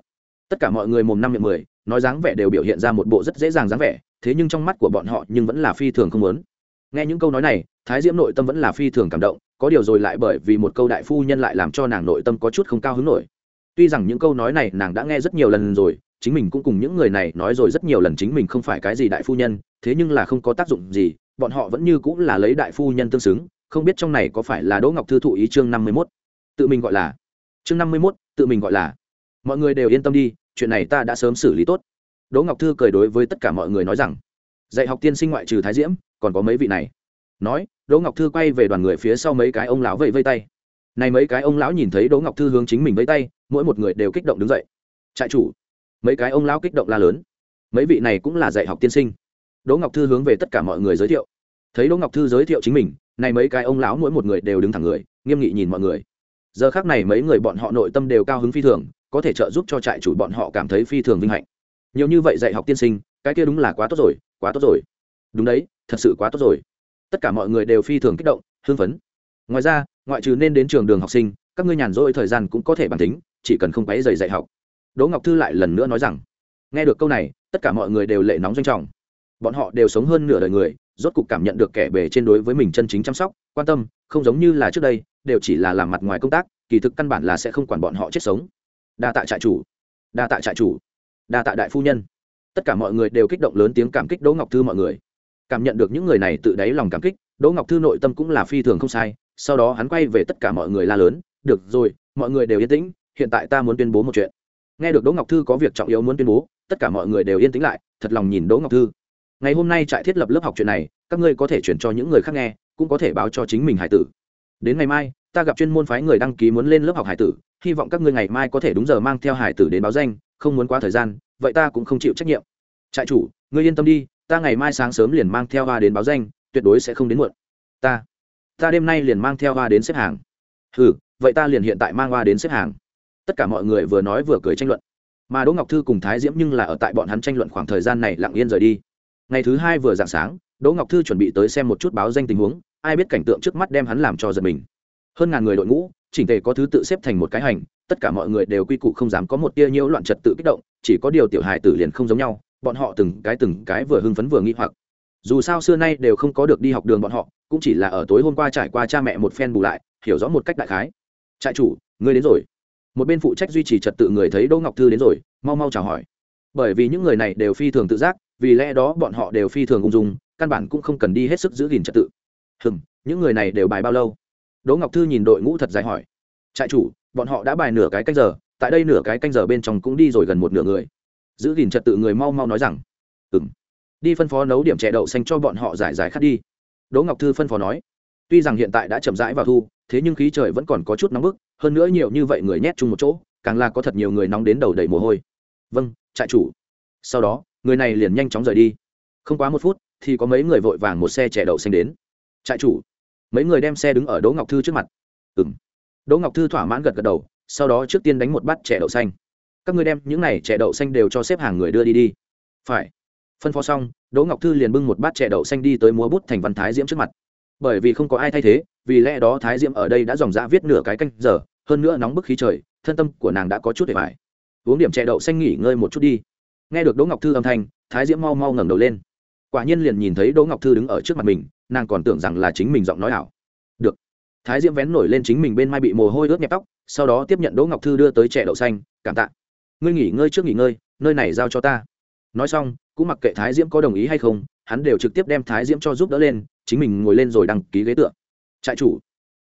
Tất cả mọi người mồm năm miệng mười, nói dáng vẻ đều biểu hiện ra một bộ rất dễ dàng dáng vẻ, thế nhưng trong mắt của bọn họ nhưng vẫn là phi thường không lớn nghe những câu nói này, thái diễm nội tâm vẫn là phi thường cảm động, có điều rồi lại bởi vì một câu đại phu nhân lại làm cho nàng nội tâm có chút không cao hứng nổi. Tuy rằng những câu nói này nàng đã nghe rất nhiều lần rồi, chính mình cũng cùng những người này nói rồi rất nhiều lần chính mình không phải cái gì đại phu nhân, thế nhưng là không có tác dụng gì bọn họ vẫn như cũng là lấy đại phu nhân tương xứng, không biết trong này có phải là đỗ ngọc thư thụ ý chương năm mươi mốt? Tự mình gọi là? Chương năm mươi mốt, tự mình gọi là? Mọi người đều yên tâm đi, chuyện này ta đã sớm xử lý tốt. Đỗ ngọc thư cười đối với tất cả mọi người nói rằng, dạy học tiên sinh ngoại trừ thái diễm, còn có mấy vị này. Nói, đỗ ngọc thư quay về đoàn người phía sau mấy cái ông lão vẫy vây tay. Này mấy cái ông lão nhìn thấy đỗ ngọc thư hướng chính mình vẫy tay, mỗi một người đều kích động đứng dậy. Trại chủ. Mấy cái ông lão kích động la lớn. Mấy vị này cũng là dạy học tiên sinh đỗ ngọc thư hướng về tất cả mọi người giới thiệu. Thấy đỗ ngọc thư giới thiệu chính mình, này mấy cái ông lão mỗi một người đều đứng thẳng người, nghiêm nghị nhìn mọi người. Giờ khác này mấy người bọn họ nội tâm đều cao hứng phi thường, có thể trợ giúp cho trại chủ bọn họ cảm thấy phi thường vinh hạnh. Nhiều như vậy dạy học tiên sinh, cái kia đúng là quá tốt rồi, quá tốt rồi. Đúng đấy, thật sự quá tốt rồi. Tất cả mọi người đều phi thường kích động, hưng phấn. Ngoài ra, ngoại trừ nên đến trường đường học sinh, các ngươi nhàn rỗi thời gian cũng có thể bản tính, chỉ cần không quấy dày dạy học. Đỗ ngọc thư lại lần nữa nói rằng, nghe được câu này, tất cả mọi người đều lệ nóng danh trọng bọn họ đều sống hơn nửa đời người, rốt cục cảm nhận được kẻ bề trên đối với mình chân chính chăm sóc, quan tâm, không giống như là trước đây, đều chỉ là làm mặt ngoài công tác, kỳ thực căn bản là sẽ không quản bọn họ chết sống. Đa tạ trại chủ. Đa tạ trại chủ. Đa tạ đại phu nhân. Tất cả mọi người đều kích động lớn tiếng cảm kích đỗ ngọc thư mọi người. Cảm nhận được những người này tự đáy lòng cảm kích, đỗ ngọc thư nội tâm cũng là phi thường không sai, sau đó hắn quay về tất cả mọi người la lớn, được rồi, mọi người đều yên tĩnh, hiện tại ta muốn tuyên bố một chuyện. Nghe được đỗ ngọc thư có việc trọng yếu muốn tuyên bố, tất cả mọi người đều yên tĩnh lại, thật lòng nhìn đỗ ngọc thư ngày hôm nay trại thiết lập lớp học chuyện này, các ngươi có thể chuyển cho những người khác nghe, cũng có thể báo cho chính mình hải tử. Đến ngày mai, ta gặp chuyên môn phái người đăng ký muốn lên lớp học hải tử, hy vọng các ngươi ngày mai có thể đúng giờ mang theo hải tử đến báo danh, không muốn quá thời gian, vậy ta cũng không chịu trách nhiệm. Trại chủ, ngươi yên tâm đi, ta ngày mai sáng sớm liền mang theo hoa đến báo danh, tuyệt đối sẽ không đến muộn. Ta ta đêm nay liền mang theo hoa đến xếp hàng. Ừ vậy ta liền hiện tại mang hoa đến xếp hàng. Tất cả mọi người vừa nói vừa cười tranh luận. Mà đỗ ngọc thư cùng thái diễm nhưng là ở tại bọn hắn tranh luận khoảng thời gian này lặng yên rời đi ngày thứ hai vừa dạng sáng, đỗ ngọc thư chuẩn bị tới xem một chút báo danh tình huống, ai biết cảnh tượng trước mắt đem hắn làm cho giật mình. Hơn ngàn người đội ngũ, chỉnh tề có thứ tự xếp thành một cái hành, tất cả mọi người đều quy củ không dám có một tia nhiễu loạn trật tự kích động, chỉ có điều tiểu hài tử liền không giống nhau, bọn họ từng cái từng cái vừa hưng phấn vừa nghi hoặc. Dù sao xưa nay đều không có được đi học đường bọn họ, cũng chỉ là ở tối hôm qua trải qua cha mẹ một phen bù lại, hiểu rõ một cách đại khái. Trại chủ, ngươi đến rồi. Một bên phụ trách duy trì trật tự người thấy đỗ ngọc thư đến rồi, mau mau chào hỏi bởi vì những người này đều phi thường tự giác, vì lẽ đó bọn họ đều phi thường ung dung, căn bản cũng không cần đi hết sức giữ gìn trật tự. Hừng những người này đều bài bao lâu? Đỗ ngọc thư nhìn đội ngũ thật dài hỏi. Trại chủ, bọn họ đã bài nửa cái canh giờ, tại đây nửa cái canh giờ bên trong cũng đi rồi gần một nửa người. Giữ gìn trật tự người mau mau nói rằng. Ừ đi phân phó nấu điểm chè đậu xanh cho bọn họ giải giải khát đi. Đỗ ngọc thư phân phó nói. Tuy rằng hiện tại đã chậm rãi vào thu, thế nhưng khí trời vẫn còn có chút nóng bức, hơn nữa nhiều như vậy người nhét chung một chỗ, càng là có thật nhiều người nóng đến đầu đầy mồ hôi. Vâng trại chủ. Sau đó, người này liền nhanh chóng rời đi. Không quá một phút, thì có mấy người vội vàng một xe chè đậu xanh đến. Trại chủ. Mấy người đem xe đứng ở đỗ ngọc thư trước mặt. Ừ m đỗ ngọc thư thỏa mãn gật gật đầu, sau đó trước tiên đánh một bát chè đậu xanh. Các ngươi đem những này chè đậu xanh đều cho xếp hàng người đưa đi đi. Phải. Phân phó xong, đỗ ngọc thư liền bưng một bát chè đậu xanh đi tới múa bút thành văn thái diễm trước mặt. Bởi vì không có ai thay thế, vì lẽ đó thái diễm ở đây đã dòng dã viết nửa cái canh giờ, hơn nữa nóng bức khí trời, thân tâm của nàng đã có chút để phải uống điểm chè đậu xanh nghỉ ngơi một chút đi. Nghe được đỗ ngọc thư âm thanh, thái diễm mau mau ngẩng đầu lên. Quả nhiên liền nhìn thấy đỗ ngọc thư đứng ở trước mặt mình, nàng còn tưởng rằng là chính mình giọng nói ảo. Được. Thái diễm vén nổi lên chính mình bên mai bị mồ hôi ướt nhẹp tóc, sau đó tiếp nhận đỗ ngọc thư đưa tới chè đậu xanh, cảm tạ. Ngươi nghỉ ngơi trước nghỉ ngơi, nơi này giao cho ta. Nói xong, cũng mặc kệ thái diễm có đồng ý hay không, hắn đều trực tiếp đem thái diễm cho giúp đỡ lên, chính mình ngồi lên rồi đăng ký ghế tựa. Trại chủ.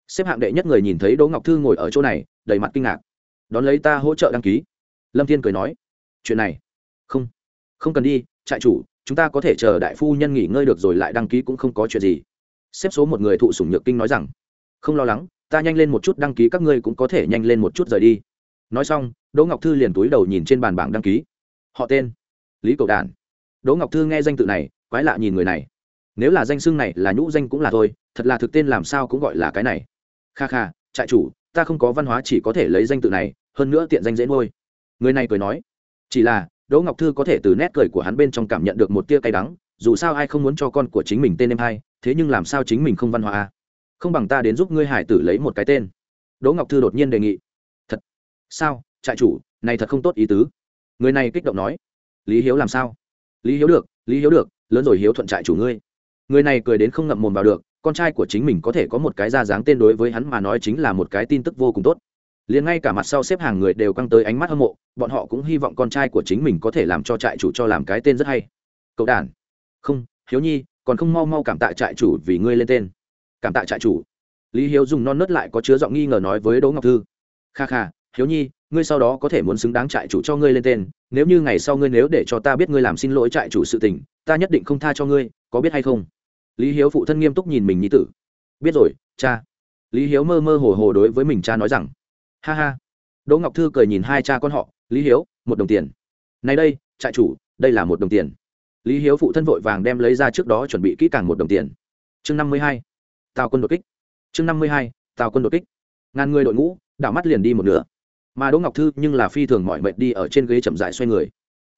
Xếp hạng đệ nhất người nhìn thấy đỗ ngọc thư ngồi ở chỗ này, đầy mặt kinh ngạc. Đón lấy ta hỗ trợ đăng ký lâm thiên cười nói, chuyện này, không không cần đi, trại chủ, chúng ta có thể chờ đại phu nhân nghỉ ngơi được rồi lại đăng ký cũng không có chuyện gì. Xếp số một người thụ sủng nhược kinh nói rằng, không lo lắng, ta nhanh lên một chút đăng ký, các ngươi cũng có thể nhanh lên một chút rời đi. Nói xong, đỗ ngọc thư liền túi đầu nhìn trên bàn bảng đăng ký. Họ tên, lý cầu đản. Đỗ ngọc thư nghe danh tự này, quái lạ nhìn người này. Nếu là danh xưng này là nhũ danh cũng là thôi, thật là thực tên làm sao cũng gọi là cái này. Kha kha, trại chủ, ta không có văn hóa chỉ có thể lấy danh tự này, hơn nữa tiện danh dễ nuôi người này cười nói, chỉ là, đỗ ngọc thư có thể từ nét cười của hắn bên trong cảm nhận được một tia cay đắng, dù sao ai không muốn cho con của chính mình tên em hai thế nhưng làm sao chính mình không văn hóa à? không bằng ta đến giúp ngươi hải tử lấy một cái tên. Đỗ ngọc thư đột nhiên đề nghị, thật? Sao? Trại chủ, này thật không tốt ý tứ. Người này kích động nói, lý hiếu làm sao? Lý hiếu được, lý hiếu được, lớn rồi hiếu thuận trại chủ ngươi. Người này cười đến không ngậm mồm vào được, con trai của chính mình có thể có một cái ra dáng tên đối với hắn mà nói chính là một cái tin tức vô cùng tốt liền ngay cả mặt sau xếp hàng người đều căng tới ánh mắt hâm mộ, bọn họ cũng hy vọng con trai của chính mình có thể làm cho trại chủ cho làm cái tên rất hay. Cậu đàn không, hiếu nhi, còn không mau mau cảm tạ trại chủ vì ngươi lên tên. Cảm tạ trại chủ. Lý hiếu dùng non nớt lại có chứa giọng nghi ngờ nói với đỗ ngọc thư. Kha kha, hiếu nhi, ngươi sau đó có thể muốn xứng đáng trại chủ cho ngươi lên tên. Nếu như ngày sau ngươi nếu để cho ta biết ngươi làm xin lỗi trại chủ sự tình, ta nhất định không tha cho ngươi, có biết hay không? Lý hiếu phụ thân nghiêm túc nhìn mình nhi tử. Biết rồi, cha. Lý hiếu mơ mơ hồ hồ đối với mình cha nói rằng ha ha. Đỗ ngọc thư cười nhìn hai cha con họ, lý hiếu, một đồng tiền. Này đây, trại chủ, đây là một đồng tiền. Lý hiếu phụ thân vội vàng đem lấy ra trước đó chuẩn bị kỹ càng một đồng tiền. Chương năm mươi hai. Tào quân đột kích. Chương năm mươi hai, tào quân đột kích. Ngàn người đội ngũ, đảo mắt liền đi một nửa. Mà đỗ ngọc thư nhưng là phi thường mỏi mệt đi ở trên ghế chậm dại xoay người.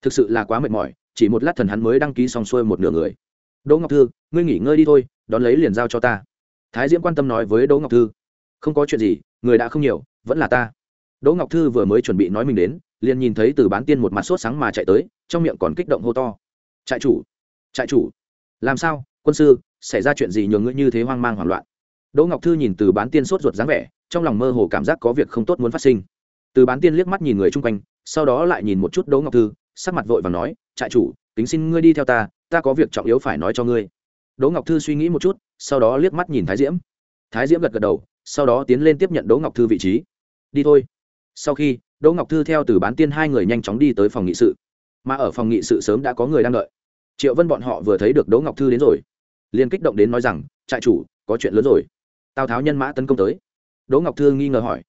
Thực sự là quá mệt mỏi, chỉ một lát thần hắn mới đăng ký xong xuôi một nửa người. Đỗ ngọc thư, ngươi nghỉ ngơi đi thôi, đón lấy liền giao cho ta. Thái diễm quan tâm nói với đỗ ngọc thư. Không có chuyện gì, người đã không nhiều vẫn là ta. Đỗ ngọc thư vừa mới chuẩn bị nói mình đến, liền nhìn thấy từ bán tiên một mặt sốt sáng mà chạy tới, trong miệng còn kích động hô to. Trại chủ trại chủ, làm sao? Quân sư, xảy ra chuyện gì nhường ngươi như thế hoang mang hoảng loạn? Đỗ ngọc thư nhìn từ bán tiên sốt ruột dáng vẻ, trong lòng mơ hồ cảm giác có việc không tốt muốn phát sinh. Từ bán tiên liếc mắt nhìn người chung quanh, sau đó lại nhìn một chút đỗ ngọc thư, sắc mặt vội và nói, trại chủ tính xin ngươi đi theo ta ta có việc trọng yếu phải nói cho ngươi. Đỗ ngọc thư suy nghĩ một chút, sau đó liếc mắt nhìn thái diễm. Thái diễm gật gật đầu, sau đó tiến lên tiếp nhận đỗ ngọc thư vị trí đi thôi. Sau khi, đỗ ngọc thư theo từ bán tiên hai người nhanh chóng đi tới phòng nghị sự. Mà ở phòng nghị sự sớm đã có người đang đợi. Triệu vân bọn họ vừa thấy được đỗ ngọc thư đến rồi. Liền kích động đến nói rằng, trại chủ, có chuyện lớn rồi. Tào tháo nhân mã tấn công tới. Đỗ ngọc thư nghi ngờ hỏi,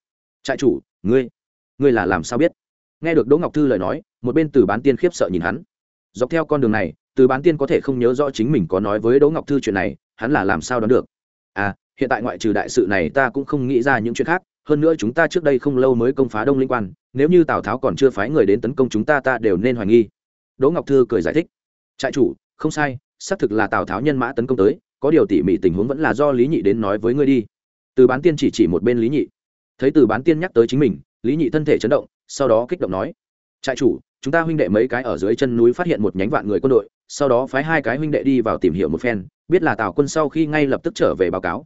trại chủ, ngươi ngươi là làm sao biết? Nghe được đỗ ngọc thư lời nói, một bên từ bán tiên khiếp sợ nhìn hắn. Dọc theo con đường này, từ bán tiên có thể không nhớ rõ chính mình có nói với đỗ ngọc thư chuyện này, hắn là làm sao đoán được? À hiện tại ngoại trừ đại sự này ta cũng không nghĩ ra những chuyện khác hơn nữa chúng ta trước đây không lâu mới công phá đông linh quan, nếu như tào tháo còn chưa phái người đến tấn công chúng ta ta đều nên hoài nghi. Đỗ ngọc thư cười giải thích. Trại chủ, không sai, xác thực là tào tháo nhân mã tấn công tới, có điều tỉ mỉ tình huống vẫn là do lý nhị đến nói với ngươi đi. Từ bán tiên chỉ chỉ một bên lý nhị. Thấy từ bán tiên nhắc tới chính mình, lý nhị thân thể chấn động, sau đó kích động nói, trại chủ, chúng ta huynh đệ mấy cái ở dưới chân núi phát hiện một nhánh vạn người quân đội, sau đó phái hai cái huynh đệ đi vào tìm hiểu một phen, biết là tào quân sau khi ngay lập tức trở về báo cáo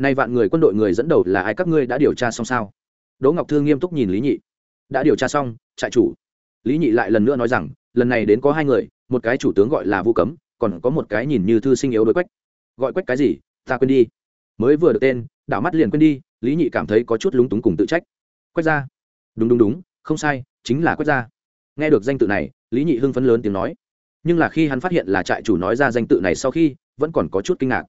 nay vạn người quân đội người dẫn đầu là ai các ngươi đã điều tra xong sao? Đỗ ngọc thư nghiêm túc nhìn lý nhị. Đã điều tra xong, trại chủ. Lý nhị lại lần nữa nói rằng, lần này đến có hai người, một cái chủ tướng gọi là vu cấm, còn có một cái nhìn như thư sinh yếu đối quách. Gọi quách cái gì? Ta quên đi. Mới vừa được tên, đảo mắt liền quên đi, lý nhị cảm thấy có chút lúng túng cùng tự trách. Quách ra đúng đúng đúng, không sai, chính là quách ra nghe được danh tự này, lý nhị hưng phấn lớn tiếng nói. Nhưng là khi hắn phát hiện là trại chủ nói ra danh tự này sau khi, vẫn còn có chút kinh ngạc.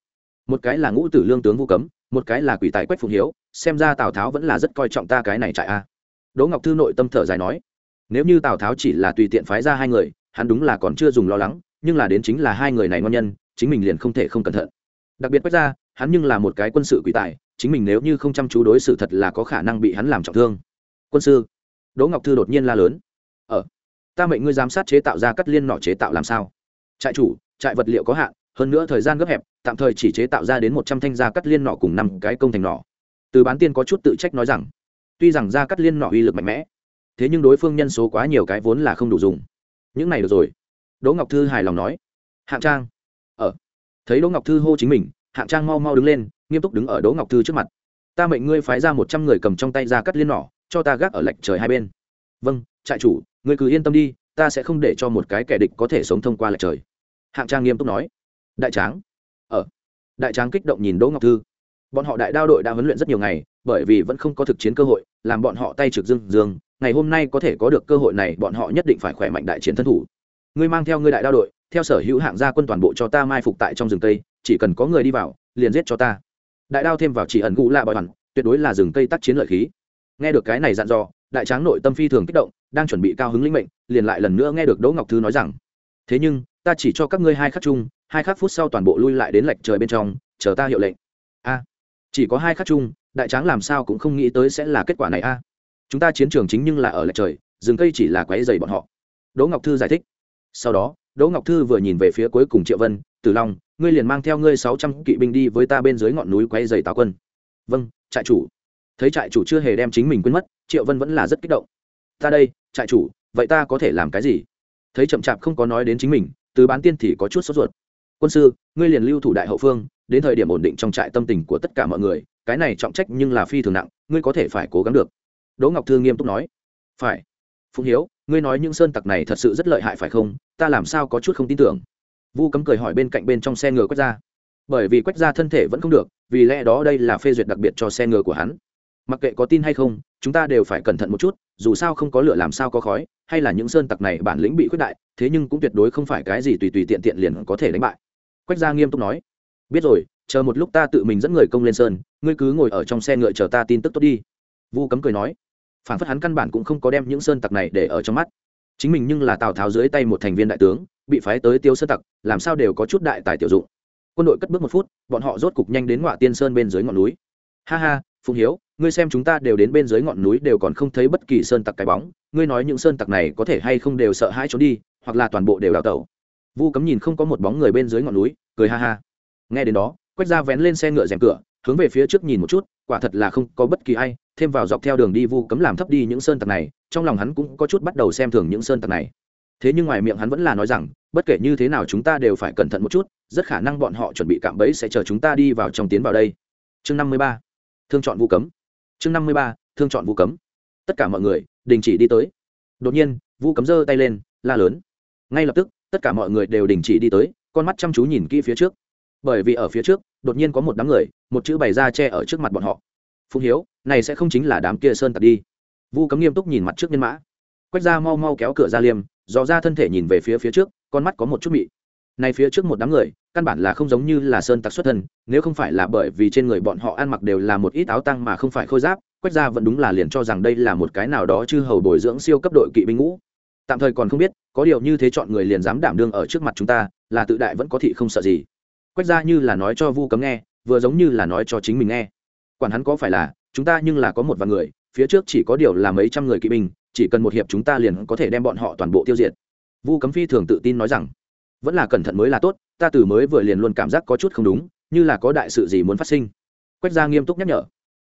Một cái là ngũ tử lương tướng vu cấm một cái là quỷ tài quách phùng hiếu xem ra tào tháo vẫn là rất coi trọng ta cái này trại a. Đỗ ngọc thư nội tâm thở dài nói nếu như tào tháo chỉ là tùy tiện phái ra hai người hắn đúng là còn chưa dùng lo lắng nhưng là đến chính là hai người này ngon nhân chính mình liền không thể không cẩn thận. Đặc biệt quách ra hắn nhưng là một cái quân sự quỷ tài chính mình nếu như không chăm chú đối xử thật là có khả năng bị hắn làm trọng thương. Quân sư đỗ ngọc thư đột nhiên la lớn ở ờ, ta mệnh ngươi giám sát chế tạo ra cắt liên nọ chế tạo làm sao? Trại chủ trại vật liệu có hạn hơn nữa thời gian gấp hẹp, tạm thời chỉ chế tạo ra đến một trăm thanh gia cắt liên nọ cùng năm cái công thành nọ từ bán tiên có chút tự trách nói rằng, tuy rằng gia cắt liên nọ uy lực mạnh mẽ, thế nhưng đối phương nhân số quá nhiều cái vốn là không đủ dùng. Những này được rồi. Đỗ ngọc thư hài lòng nói. Hạng trang. Ở ờ. thấy đỗ ngọc thư hô chính mình, hạng trang mau mau đứng lên, nghiêm túc đứng ở đỗ ngọc thư trước mặt. Ta mệnh ngươi phái ra một trăm người cầm trong tay ra cắt liên nỏ, cho ta gác ở lệch trời hai bên. Vâng trại chủ, ngươi cứ yên tâm đi, ta sẽ không để cho một cái kẻ địch có thể sống thông qua lệch trời. Hạng trang nghiêm túc nói đại tráng. Ở đại tráng kích động nhìn đỗ ngọc thư. Bọn họ đại đao đội đã huấn luyện rất nhiều ngày, bởi vì vẫn không có thực chiến cơ hội, làm bọn họ tay trực dương dương, ngày hôm nay có thể có được cơ hội này, bọn họ nhất định phải khỏe mạnh đại chiến thân thủ. Ngươi mang theo ngươi đại đao đội, theo sở hữu hạng gia quân toàn bộ cho ta mai phục tại trong rừng tây chỉ cần có người đi vào, liền giết cho ta. Đại đao thêm vào chỉ ẩn gũ lạ bòi hẳn tuyệt đối là rừng tây tác chiến lợi khí. Nghe được cái này dặn dò, đại tráng nội tâm phi thường kích động, đang chuẩn bị cao hứng linh mệnh, liền lại lần nữa nghe được đỗ ngọc thư nói rằng, thế nhưng ta chỉ cho các ngươi hai khắc chung, hai khắc phút sau toàn bộ lui lại đến lạch trời bên trong, chờ ta hiệu lệnh. A, chỉ có hai khắc chung, đại tráng làm sao cũng không nghĩ tới sẽ là kết quả này a. Chúng ta chiến trường chính nhưng là ở lạch trời, rừng cây chỉ là quáy dày bọn họ. Đỗ ngọc thư giải thích. Sau đó, đỗ ngọc thư vừa nhìn về phía cuối cùng triệu vân, tử long, ngươi liền mang theo ngươi sáu trăm kỵ binh đi với ta bên dưới ngọn núi quáy dày tào quân. Vâng trại chủ. Thấy trại chủ chưa hề đem chính mình quên mất, triệu vân vẫn là rất kích động. Ta đây, trại chủ, vậy ta có thể làm cái gì? Thấy chậm chạp không có nói đến chính mình từ bán tiên thì có chút sốt ruột. Quân sư, ngươi liền lưu thủ đại hậu phương, đến thời điểm ổn định trong trại tâm tình của tất cả mọi người, cái này trọng trách nhưng là phi thường nặng, ngươi có thể phải cố gắng được. Đỗ ngọc thư nghiêm túc nói. Phải. Phụng hiếu, ngươi nói những sơn tặc này thật sự rất lợi hại phải không? Ta làm sao có chút không tin tưởng? Vu cấm cười hỏi bên cạnh bên trong xe ngựa quét ra. Bởi vì quét ra thân thể vẫn không được, vì lẽ đó đây là phê duyệt đặc biệt cho xe ngựa của hắn. Mặc kệ có tin hay không, chúng ta đều phải cẩn thận một chút, dù sao không có lửa làm sao có khói, hay là những sơn tặc này bản lĩnh bị khuyết đại thế nhưng cũng tuyệt đối không phải cái gì tùy tùy tiện tiện liền có thể đánh bại. Quách gia nghiêm túc nói, biết rồi, chờ một lúc ta tự mình dẫn người công lên sơn, ngươi cứ ngồi ở trong xe ngựa chờ ta tin tức tốt đi. Vu cấm cười nói, phản phất hắn căn bản cũng không có đem những sơn tặc này để ở trong mắt. Chính mình nhưng là tào tháo dưới tay một thành viên đại tướng, bị phái tới tiêu sơn tặc, làm sao đều có chút đại tài tiểu dụng. Quân đội cất bước một phút, bọn họ rốt cục nhanh đến ngọa tiên sơn bên dưới ngọn núi. Ha ha phùng hiếu, ngươi xem chúng ta đều đến bên dưới ngọn núi đều còn không thấy bất kỳ sơn tặc cái bóng, ngươi nói những sơn tặc này có thể hay không đều sợ hãi trốn đi hoặc là toàn bộ đều đào tẩu. Vu cấm nhìn không có một bóng người bên dưới ngọn núi, cười ha ha. Nghe đến đó, quách ra vén lên xe ngựa rèm cửa, hướng về phía trước nhìn một chút, quả thật là không có bất kỳ ai, thêm vào dọc theo đường đi vu cấm làm thấp đi những sơn tặc này, trong lòng hắn cũng có chút bắt đầu xem thường những sơn tặc này. Thế nhưng ngoài miệng hắn vẫn là nói rằng, bất kể như thế nào chúng ta đều phải cẩn thận một chút, rất khả năng bọn họ chuẩn bị cạm bẫy sẽ chờ chúng ta đi vào trong tiến vào đây. Chương năm mươi ba. Thương chọn vu cấm. Chương năm mươi ba, thương chọn vu cấm. Tất cả mọi người, đình chỉ đi tới. Đột nhiên, vu cấm giơ tay lên, la lớn ngay lập tức, tất cả mọi người đều đình chỉ đi tới, con mắt chăm chú nhìn kỹ phía trước. Bởi vì ở phía trước, đột nhiên có một đám người, một chữ bày ra che ở trước mặt bọn họ. Phùng hiếu, này sẽ không chính là đám kia sơn tặc đi. Vu cấm nghiêm túc nhìn mặt trước nhân mã. Quách ra mau mau kéo cửa ra liêm, dò ra thân thể nhìn về phía phía trước, con mắt có một chút mị. Này phía trước một đám người, căn bản là không giống như là sơn tặc xuất thân, nếu không phải là bởi vì trên người bọn họ ăn mặc đều là một ít áo tăng mà không phải khôi giáp, quách ra vẫn đúng là liền cho rằng đây là một cái nào đó chư hầu bồi dưỡng siêu cấp đội kỵ binh ngũ. Tạm thời còn không biết có điều như thế chọn người liền dám đảm đương ở trước mặt chúng ta, là tự đại vẫn có thị không sợ gì. Quách ra như là nói cho vu cấm nghe, vừa giống như là nói cho chính mình nghe. Quản hắn có phải là, chúng ta nhưng là có một vài người, phía trước chỉ có điều là mấy trăm người kỵ binh, chỉ cần một hiệp chúng ta liền có thể đem bọn họ toàn bộ tiêu diệt. Vu cấm phi thường tự tin nói rằng, vẫn là cẩn thận mới là tốt, ta từ mới vừa liền luôn cảm giác có chút không đúng, như là có đại sự gì muốn phát sinh. Quách gia nghiêm túc nhắc nhở,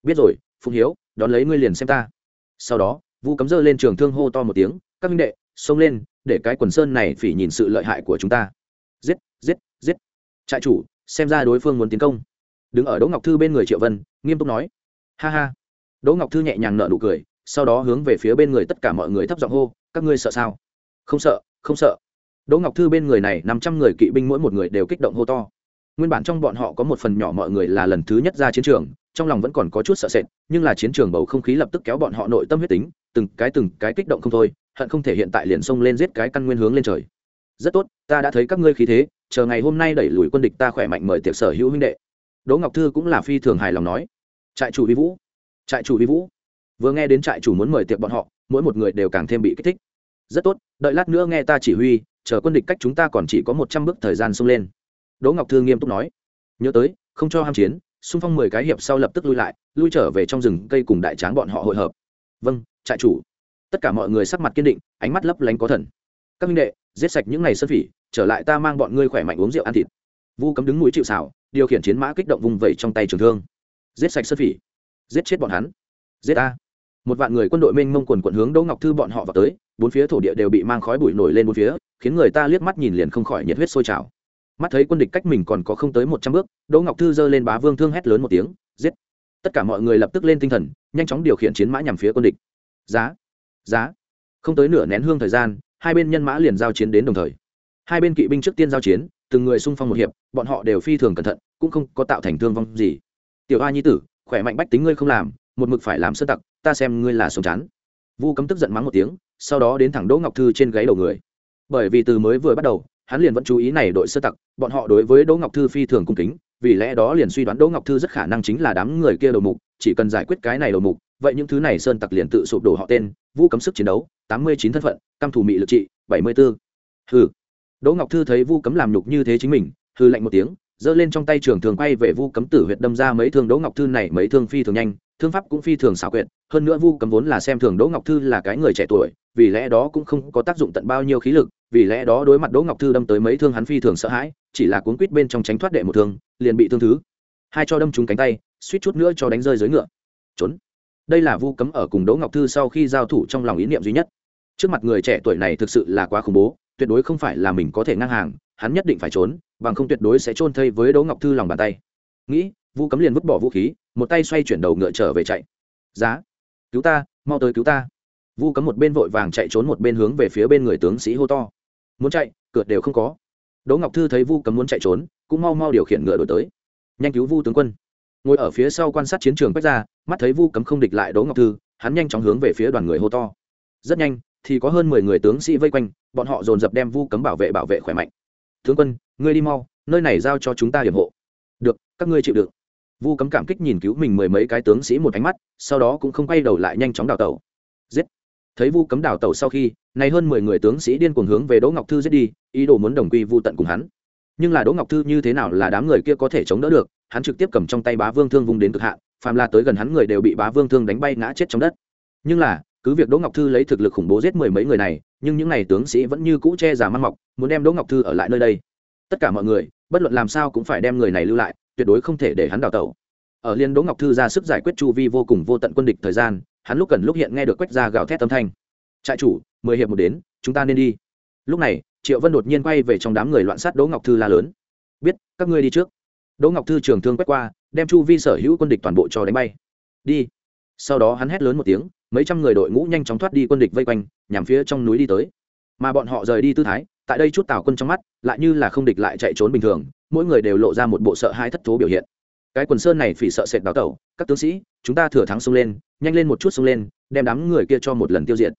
biết rồi, phụng hiếu, đón lấy ngươi liền xem ta. Sau đó, vu cấm dơ lên trường thương hô to một tiếng, các minh đệ xông lên, để cái quần sơn này phỉ nhìn sự lợi hại của chúng ta. Giết giết giết. Trại chủ, xem ra đối phương muốn tiến công. Đứng ở đỗ ngọc thư bên người triệu vân, nghiêm túc nói. Ha ha. Đỗ ngọc thư nhẹ nhàng nở nụ cười, sau đó hướng về phía bên người tất cả mọi người thấp giọng hô, các ngươi sợ sao? Không sợ không sợ. Đỗ ngọc thư bên người này, năm trăm người kỵ binh mỗi một người đều kích động hô to. Nguyên bản trong bọn họ có một phần nhỏ mọi người là lần thứ nhất ra chiến trường, trong lòng vẫn còn có chút sợ sệt, nhưng là chiến trường bầu không khí lập tức kéo bọn họ nội tâm huyết tính, từng cái từng cái kích động không thôi hận không thể hiện tại liền xông lên giết cái căn nguyên hướng lên trời. Rất tốt, ta đã thấy các ngươi khí thế, chờ ngày hôm nay đẩy lùi quân địch ta khỏe mạnh mời tiệc sở hữu huynh đệ. Đỗ ngọc thư cũng là phi thường hài lòng nói. Trại chủ vi vũ. Trại chủ vi vũ. Vừa nghe đến trại chủ muốn mời tiệc bọn họ, mỗi một người đều càng thêm bị kích thích. Rất tốt, đợi lát nữa nghe ta chỉ huy, chờ quân địch cách chúng ta còn chỉ có một trăm bước thời gian xông lên. Đỗ ngọc thư nghiêm túc nói. Nhớ tới, không cho ham chiến, xung phong mười cái hiệp sau lập tức lui lại, lui trở về trong rừng cây cùng đại tráng bọn họ hội hợp. Vâng trại chủ tất cả mọi người sắc mặt kiên định, ánh mắt lấp lánh có thần. Các minh đệ, giết sạch những ngày sơn phỉ, trở lại ta mang bọn ngươi khỏe mạnh uống rượu ăn thịt. Vu cấm đứng mũi chịu xảo điều khiển chiến mã kích động vùng vẩy trong tay trường thương. Giết sạch sơn phỉ. Giết chết bọn hắn. Giết ta. Một vạn người quân đội mênh mông quần quận hướng đỗ ngọc thư bọn họ vào tới, bốn phía thổ địa đều bị mang khói bụi nổi lên bốn phía, khiến người ta liếc mắt nhìn liền không khỏi nhiệt huyết sôi trào. Mắt thấy quân địch cách mình còn có không tới một trăm bước, đỗ ngọc thư giơ lên bá vương thương hét lớn một tiếng, giết. Tất cả mọi người lập tức lên tinh thần, nhanh chóng điều khiển chiến mã nhằm phía quân địch. Giá giá. Không tới nửa nén hương thời gian, hai bên nhân mã liền giao chiến đến đồng thời. Hai bên kỵ binh trước tiên giao chiến, từng người xung phong một hiệp, bọn họ đều phi thường cẩn thận, cũng không có tạo thành thương vong gì. Tiểu a nhi tử, khỏe mạnh bách tính ngươi không làm, một mực phải làm sơ tặc, ta xem ngươi là sống chán. Vu cấm tức giận mắng một tiếng, sau đó đến thẳng đỗ ngọc thư trên gáy đầu người. Bởi vì từ mới vừa bắt đầu, hắn liền vẫn chú ý này đội sơ tặc, bọn họ đối với đỗ ngọc thư phi thường cung kính, vì lẽ đó liền suy đoán đỗ ngọc thư rất khả năng chính là đám người kia đầu mục, chỉ cần giải quyết cái này đầu mục, vậy những thứ này sơn tặc liền tự sụp đổ họ tên vu cấm sức chiến đấu, tám mươi chín thân phận, căm thủ mị lực trị, bảy mươi b ố hừ. Đỗ ngọc thư thấy vu cấm làm nhục như thế chính mình hư lạnh một tiếng, giơ lên trong tay trường thường quay về vu cấm tử huyệt đâm ra mấy thương đỗ ngọc thư này, mấy thương phi thường nhanh, thương pháp cũng phi thường xảo quyệt, hơn nữa vu cấm vốn là xem thường đỗ ngọc thư là cái người trẻ tuổi, vì lẽ đó cũng không có tác dụng tận bao nhiêu khí lực, vì lẽ đó đối mặt đỗ ngọc thư đâm tới mấy thương hắn phi thường sợ hãi, chỉ là cuốn quýt bên trong tránh thoát đệ một thương, liền bị thương thứ hai cho đâm trúng cánh tay, suýt chút nữa cho đánh rơi dưới ngựa. Trốn đây là vu cấm ở cùng đỗ ngọc thư sau khi giao thủ trong lòng ý niệm duy nhất. Trước mặt người trẻ tuổi này thực sự là quá khủng bố, tuyệt đối không phải là mình có thể ngang hàng, hắn nhất định phải trốn, bằng không tuyệt đối sẽ chôn thây với đỗ ngọc thư lòng bàn tay. Nghĩ, vu cấm liền vứt bỏ vũ khí, một tay xoay chuyển đầu ngựa trở về chạy. Giá, cứu ta, mau tới cứu ta. Vu cấm một bên vội vàng chạy trốn một bên hướng về phía bên người tướng sĩ hô to. Muốn chạy, cửa đều không có. Đỗ ngọc thư thấy vu cấm muốn chạy trốn, cũng mau mau điều khiển ngựa đổi tới. Nhanh cứu vu tướng quân ngồi ở phía sau quan sát chiến trường quách ra, mắt thấy vu cấm không địch lại đỗ ngọc thư, hắn nhanh chóng hướng về phía đoàn người hô to. Rất nhanh, thì có hơn mười người tướng sĩ vây quanh, bọn họ dồn dập đem vu cấm bảo vệ bảo vệ khỏe mạnh. Tướng quân, ngươi đi mau, nơi này giao cho chúng ta điểm hộ. Được, các ngươi chịu đựng. Vu cấm cảm kích nhìn cứu mình mười mấy cái tướng sĩ một ánh mắt, sau đó cũng không quay đầu lại nhanh chóng đào tẩu. Giết! Thấy vu cấm đào tẩu sau khi nay hơn mười người tướng sĩ điên cuồng hướng về đỗ ngọc thư giết đi, ý đồ muốn đồng quy vu tận cùng hắn nhưng là đỗ ngọc thư như thế nào là đám người kia có thể chống đỡ được, hắn trực tiếp cầm trong tay bá vương thương vung đến cực hạn, phàm là tới gần hắn người đều bị bá vương thương đánh bay ngã chết trong đất. Nhưng là, cứ việc đỗ ngọc thư lấy thực lực khủng bố giết mười mấy người này, nhưng những n à y tướng sĩ vẫn như cũ che giả mang mọc, muốn đem đỗ ngọc thư ở lại nơi đây. Tất cả mọi người, bất luận làm sao cũng phải đem người này lưu lại, tuyệt đối không thể để hắn đào tẩu. Ở liên đỗ ngọc thư ra sức giải quyết chu vi vô cùng vô tận quân địch thời gian, hắn lúc cần lúc hiện nghe được quách ra gào thét âm thanh. Trại chủ, mười hiệp một đến, chúng ta nên đi. Lúc này triệu vân đột nhiên quay về trong đám người loạn sát đỗ ngọc thư la lớn. Biết, các ngươi đi trước. Đỗ ngọc thư trường thương quét qua, đem chu vi sở hữu quân địch toàn bộ cho đánh bay. Đi. Sau đó hắn hét lớn một tiếng, mấy trăm người đội ngũ nhanh chóng thoát đi quân địch vây quanh, nhằm phía trong núi đi tới. Mà bọn họ rời đi tư thái, tại đây chút tào quân trong mắt, lại như là không địch lại chạy trốn bình thường, mỗi người đều lộ ra một bộ sợ hãi thất thố biểu hiện. Cái quần sơn này phỉ sợ sệt đào tẩu, các tướng sĩ, chúng ta thừa thắng xông lên, nhanh lên một chút xông lên, đem đám người kia cho một lần tiêu diệt.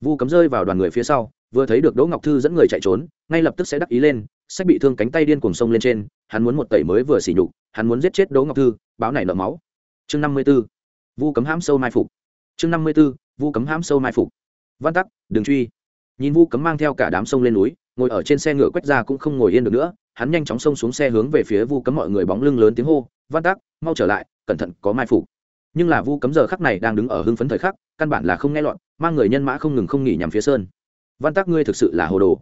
Vu cấm rơi vào đoàn người phía sau vừa thấy được đỗ ngọc thư dẫn người chạy trốn, ngay lập tức sẽ đắc ý lên, sách bị thương cánh tay điên cuồng sông lên trên, hắn muốn một tẩy mới vừa xỉ nhục, hắn muốn giết chết đỗ ngọc thư, báo này nợ máu. Chương năm mươi b ố vu cấm hãm sâu mai phục. Chương năm mươi b ố vu cấm hãm sâu mai phục. Văn tắc đường truy. Nhìn vu cấm mang theo cả đám sông lên núi, ngồi ở trên xe ngựa quét ra cũng không ngồi yên được nữa, hắn nhanh chóng xông xuống xe hướng về phía vu cấm mọi người bóng lưng lớn tiếng hô, văn tắc, mau trở lại, cẩn thận có mai phục. Nhưng là vu cấm giờ khắc này đang đứng ở hưng phấn thời khắc, căn bản là không nghe lọt, mang người nhân mã không ngừng không nghỉ nhằm phía sơn văn tắc ngươi thực sự là hồ đồ.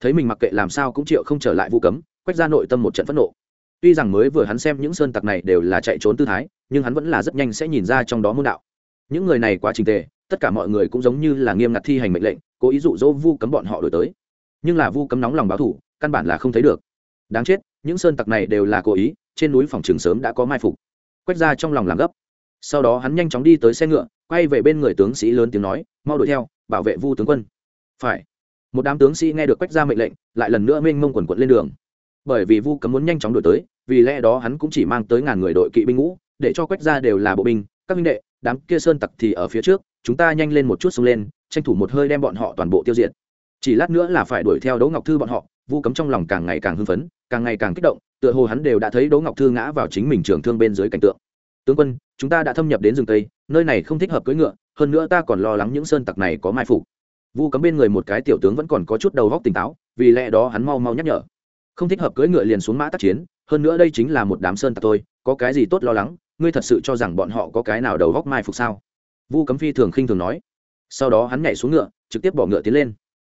Thấy mình mặc kệ làm sao cũng chịu không trở lại vu cấm quét ra nội tâm một trận phẫn nộ. Tuy rằng mới vừa hắn xem những sơn tặc này đều là chạy trốn tư thái, nhưng hắn vẫn là rất nhanh sẽ nhìn ra trong đó môn đạo. Những người này quá trình tề, tất cả mọi người cũng giống như là nghiêm ngặt thi hành mệnh lệnh, cố ý dụ dỗ vu cấm bọn họ đổi tới. Nhưng là vu cấm nóng lòng báo thủ, căn bản là không thấy được. Đáng chết, những sơn tặc này đều là cố ý, trên núi phòng trường sớm đã có mai phục. Quét ra trong lòng làm gấp. Sau đó hắn nhanh chóng đi tới xe ngựa, quay về bên người tướng sĩ lớn tiếng nói, mau đuổi theo, bảo vệ vu tướng quân phải. Một đám tướng sĩ nghe được quách ra mệnh lệnh, lại lần nữa mênh mông quần quận lên đường. Bởi vì vu cấm muốn nhanh chóng đổi tới, vì lẽ đó hắn cũng chỉ mang tới ngàn người đội kỵ binh ngũ, để cho quách ra đều là bộ binh. Các minh đệ, đám kia sơn tặc thì ở phía trước, chúng ta nhanh lên một chút xông lên, tranh thủ một hơi đem bọn họ toàn bộ tiêu diệt. Chỉ lát nữa là phải đuổi theo đỗ ngọc thư bọn họ, vu cấm trong lòng càng ngày càng hưng phấn, càng ngày càng kích động, tựa hồ hắn đều đã thấy đỗ ngọc thư ngã vào chính mình trường thương bên dưới cảnh tượng. Tướng quân, chúng ta đã thâm nhập đến rừng tây, nơi này không thích hợp cưỡi ngựa, hơn nữa ta còn lo lắng những sơn tặc này có mai phục vu cấm bên người một cái tiểu tướng vẫn còn có chút đầu góc tỉnh táo, vì lẽ đó hắn mau mau nhắc nhở. Không thích hợp cưỡi ngựa liền xuống mã tác chiến, hơn nữa đây chính là một đám sơn tặc tôi có cái gì tốt lo lắng, ngươi thật sự cho rằng bọn họ có cái nào đầu góc mai phục sao? Vu cấm phi thường khinh thường nói. Sau đó hắn nhảy xuống ngựa, trực tiếp bỏ ngựa tiến lên.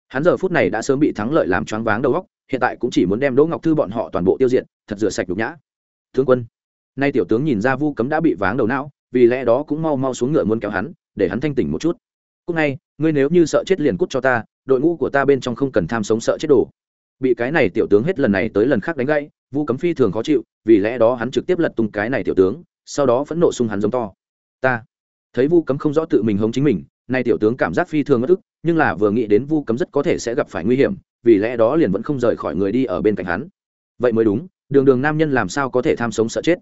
Hắn giờ phút này đã sớm bị thắng lợi làm choáng váng đầu góc, hiện tại cũng chỉ muốn đem đỗ ngọc thư bọn họ toàn bộ tiêu diệt, thật rửa sạch nhục nhã. Thương quân, nay tiểu tướng nhìn ra vu cấm đã bị váng đầu não, vì lẽ đó cũng mau mau xuống ngựa muốn kéo hắn, để hắn thanh tỉnh một chút cúc ngay, ngươi nếu như sợ chết liền cút cho ta, đội ngũ của ta bên trong không cần tham sống sợ chết đổ bị cái này tiểu tướng hết lần này tới lần khác đánh gãy, vu cấm phi thường khó chịu, vì lẽ đó hắn trực tiếp lật tung cái này tiểu tướng, sau đó phẫn nộ sung hắn giống to. Ta thấy vu cấm không rõ tự mình hống chính mình nay tiểu tướng cảm giác phi thường bất ức, nhưng là vừa nghĩ đến vu cấm rất có thể sẽ gặp phải nguy hiểm, vì lẽ đó liền vẫn không rời khỏi người đi ở bên cạnh hắn. Vậy mới đúng, đường đường nam nhân làm sao có thể tham sống sợ chết?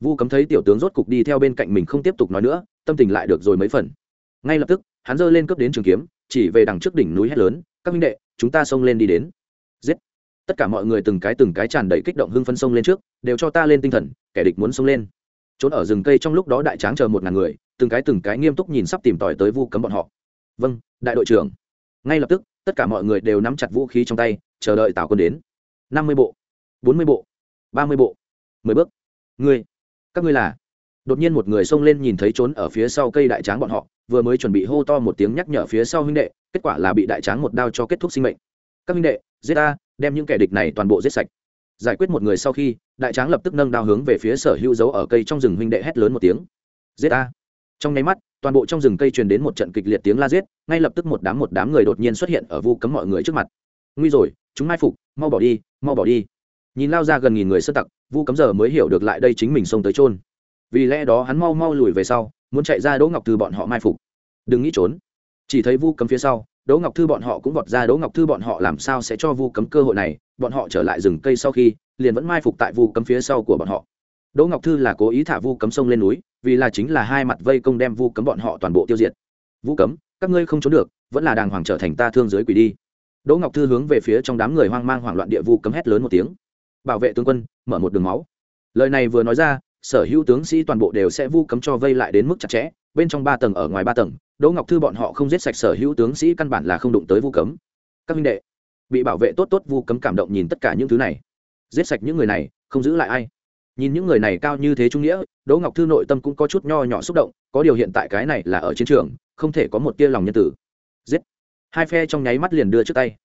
Vu cấm thấy tiểu tướng rốt cục đi theo bên cạnh mình không tiếp tục nói nữa, tâm tình lại được rồi mấy phần. Ngay lập tức hắn giơ lên cướp đến trường kiếm, chỉ về đằng trước đỉnh núi hét lớn, các minh đệ, chúng ta xông lên đi đến. Giết. Tất cả mọi người từng cái từng cái tràn đầy kích động hưng phân xông lên trước, đều cho ta lên tinh thần, kẻ địch muốn xông lên. Trốn ở rừng cây trong lúc đó đại tráng chờ một ngàn người, từng cái từng cái nghiêm túc nhìn sắp tìm tòi tới vu cấm bọn họ. Vâng đại đội trưởng. Ngay lập tức, tất cả mọi người đều nắm chặt vũ khí trong tay, chờ đợi tào quân đến. Năm mươi bộ, bốn mươi bộ, ba mươi bộ, mười bước. Ngươi, các ngươi là? Đột nhiên một người xông lên nhìn thấy trốn ở phía sau cây đại tráng bọn họ, vừa mới chuẩn bị hô to một tiếng nhắc nhở phía sau huynh đệ, kết quả là bị đại tráng một đao cho kết thúc sinh mệnh. Các huynh đệ, giết ta, đem những kẻ địch này toàn bộ giết sạch. Giải quyết một người sau khi, đại tráng lập tức nâng đao hướng về phía sở hữu dấu ở cây trong rừng huynh đệ hét lớn một tiếng. Giết ta. Trong nháy mắt, toàn bộ trong rừng cây truyền đến một trận kịch liệt tiếng la giết, ngay lập tức một đám một đám người đột nhiên xuất hiện ở vu cấm mọi người trước mặt. Nguy rồi, chúng mai phục, mau bỏ đi, mau bỏ đi. Nhìn lao ra gần nghìn người sơ tặc, vu cấm giờ mới hiểu được lại đây chính mình xông tới trôn vì lẽ đó hắn mau mau lùi về sau, muốn chạy ra đỗ ngọc thư bọn họ mai phục. Đừng nghĩ trốn. Chỉ thấy vu cấm phía sau, đỗ ngọc thư bọn họ cũng vọt ra, đỗ ngọc thư bọn họ làm sao sẽ cho vu cấm cơ hội này, bọn họ trở lại rừng cây sau khi, liền vẫn mai phục tại vu cấm phía sau của bọn họ. Đỗ ngọc thư là cố ý thả vu cấm sông lên núi, vì là chính là hai mặt vây công đem vu cấm bọn họ toàn bộ tiêu diệt. Vu cấm, các ngươi không trốn được, vẫn là đàng hoàng trở thành ta thương giới quỷ đi. Đỗ ngọc thư hướng về phía trong đám người hoang mang hoảng loạn địa vu cấm hét lớn một tiếng. Bảo vệ tướng quân, mở một đường máu. Lời này vừa nói ra sở hữu tướng sĩ toàn bộ đều sẽ vu cấm cho vây lại đến mức chặt chẽ, bên trong ba tầng ở ngoài ba tầng, đỗ ngọc thư bọn họ không giết sạch sở hữu tướng sĩ căn bản là không đụng tới vu cấm. Các minh đệ, bị bảo vệ tốt tốt vu cấm cảm động nhìn tất cả những thứ này. Giết sạch những người này, không giữ lại ai. Nhìn những người này cao như thế trung nghĩa, đỗ ngọc thư nội tâm cũng có chút nho nhỏ xúc động, có điều hiện tại cái này là ở chiến trường, không thể có một tia lòng nhân tử. Giết. Hai phe trong nháy mắt liền đưa trước tay.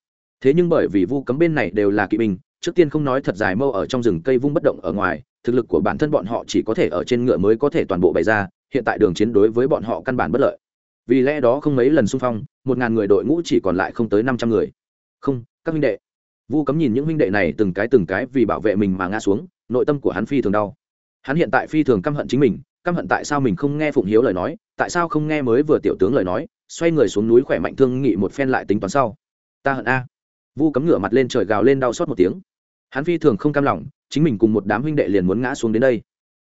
Thế nhưng bởi vì vu cấm bên này đều là kỵ binh trước tiên không nói thật dài mâu ở trong rừng cây vung bất động ở ngoài, thực lực của bản thân bọn họ chỉ có thể ở trên ngựa mới có thể toàn bộ bày ra, hiện tại đường chiến đối với bọn họ căn bản bất lợi. Vì lẽ đó không mấy lần xung phong, một ngàn người đội ngũ chỉ còn lại không tới năm trăm người. Không, các huynh đệ. Vu cấm nhìn những huynh đệ này từng cái từng cái vì bảo vệ mình mà ngã xuống, nội tâm của hắn phi thường đau. Hắn hiện tại phi thường căm hận chính mình, căm hận tại sao mình không nghe phụng hiếu lời nói, tại sao không nghe mới vừa tiểu tướng lời nói, xoay người xuống núi khỏe mạnh thương nghị một phen lại tính toán sau. Ta hận a. Vu cấm ngửa mặt lên trời gào lên đau xót một tiếng hắn phi thường không cam lòng, chính mình cùng một đám huynh đệ liền muốn ngã xuống đến đây.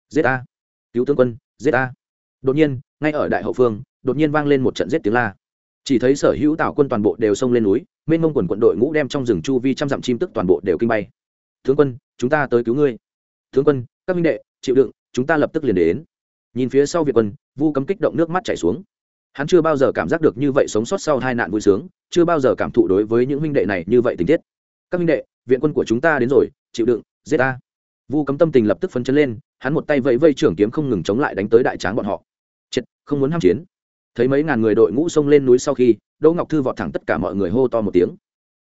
Giết a cứu tướng quân, giết a đột nhiên, ngay ở đại hậu phương, đột nhiên vang lên một trận giết tiếng la. Chỉ thấy sở hữu tào quân toàn bộ đều xông lên núi, mênh mông quần quận đội ngũ đem trong rừng chu vi trăm dặm chim tức toàn bộ đều kinh bay. Tướng quân, chúng ta tới cứu ngươi. Tướng quân, các minh đệ, chịu đựng, chúng ta lập tức liền đến. Nhìn phía sau việt quân, vu cấm kích động nước mắt chảy xuống. Hắn chưa bao giờ cảm giác được như vậy sống sót sau hai nạn vui sướng, chưa bao giờ cảm thụ đối với những huynh đệ này như vậy tình tiết. Các huynh đệ viện quân của chúng ta đến rồi, chịu đựng, giết ta. Vu cấm tâm tình lập tức phấn chấn lên, hắn một tay vẫy vây trưởng kiếm không ngừng chống lại đánh tới đại tráng bọn họ. Chết, không muốn ham chiến. Thấy mấy ngàn người đội ngũ xông lên núi sau khi, đỗ ngọc thư vọt thẳng tất cả mọi người hô to một tiếng.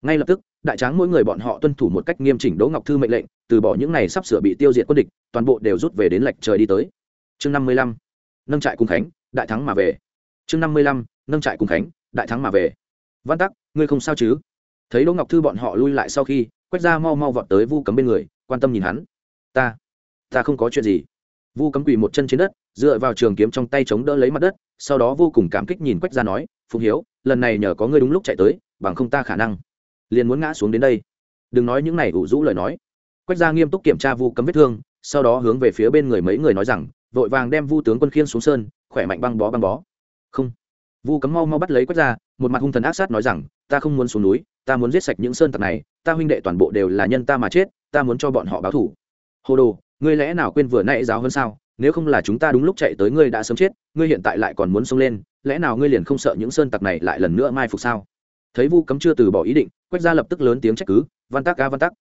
Ngay lập tức, đại tráng mỗi người bọn họ tuân thủ một cách nghiêm chỉnh đỗ ngọc thư mệnh lệnh, từ bỏ những này sắp sửa bị tiêu diệt quân địch, toàn bộ đều rút về đến lệch trời đi tới. Chương năm mươi lăm, nâng trại cùng khánh, đại thắng mà về. Chương năm mươi lăm, nâng trại cùng khánh, đại thắng mà về. Văn tắc, ngươi không sao chứ? Thấy đỗ ngọc thư bọn họ lui lại sau khi quét ra mau mau vọt tới vu cấm bên người, quan tâm nhìn hắn. Ta ta không có chuyện gì. Vu cấm quỳ một chân trên đất, dựa vào trường kiếm trong tay chống đỡ lấy mặt đất, sau đó vô cùng cảm kích nhìn quách ra nói, phụng hiếu, lần này nhờ có ngươi đúng lúc chạy tới, bằng không ta khả năng liền muốn ngã xuống đến đây. Đừng nói những này ủ rũ lời nói. Quách ra nghiêm túc kiểm tra vu cấm vết thương, sau đó hướng về phía bên người mấy người nói rằng, vội vàng đem vu tướng quân khiên xuống sơn, khỏe mạnh băng bó băng bó. Không. Vu cấm mau mau bắt lấy quách ra một mặt hung thần ác sát nói rằng, ta không muốn xuống núi, ta muốn giết sạch những sơn tặc này ta huynh đệ toàn bộ đều là nhân ta mà chết, ta muốn cho bọn họ báo thủ hồ đồ, ngươi lẽ nào quên vừa nãy giáo hơn sao? Nếu không là chúng ta đúng lúc chạy tới ngươi đã sớm chết, ngươi hiện tại lại còn muốn xông lên, lẽ nào ngươi liền không sợ những sơn tặc này lại lần nữa mai phục sao? Thấy vu cấm chưa từ bỏ ý định, quách gia lập tức lớn tiếng trách cứ, văn tắc ca văn tắc,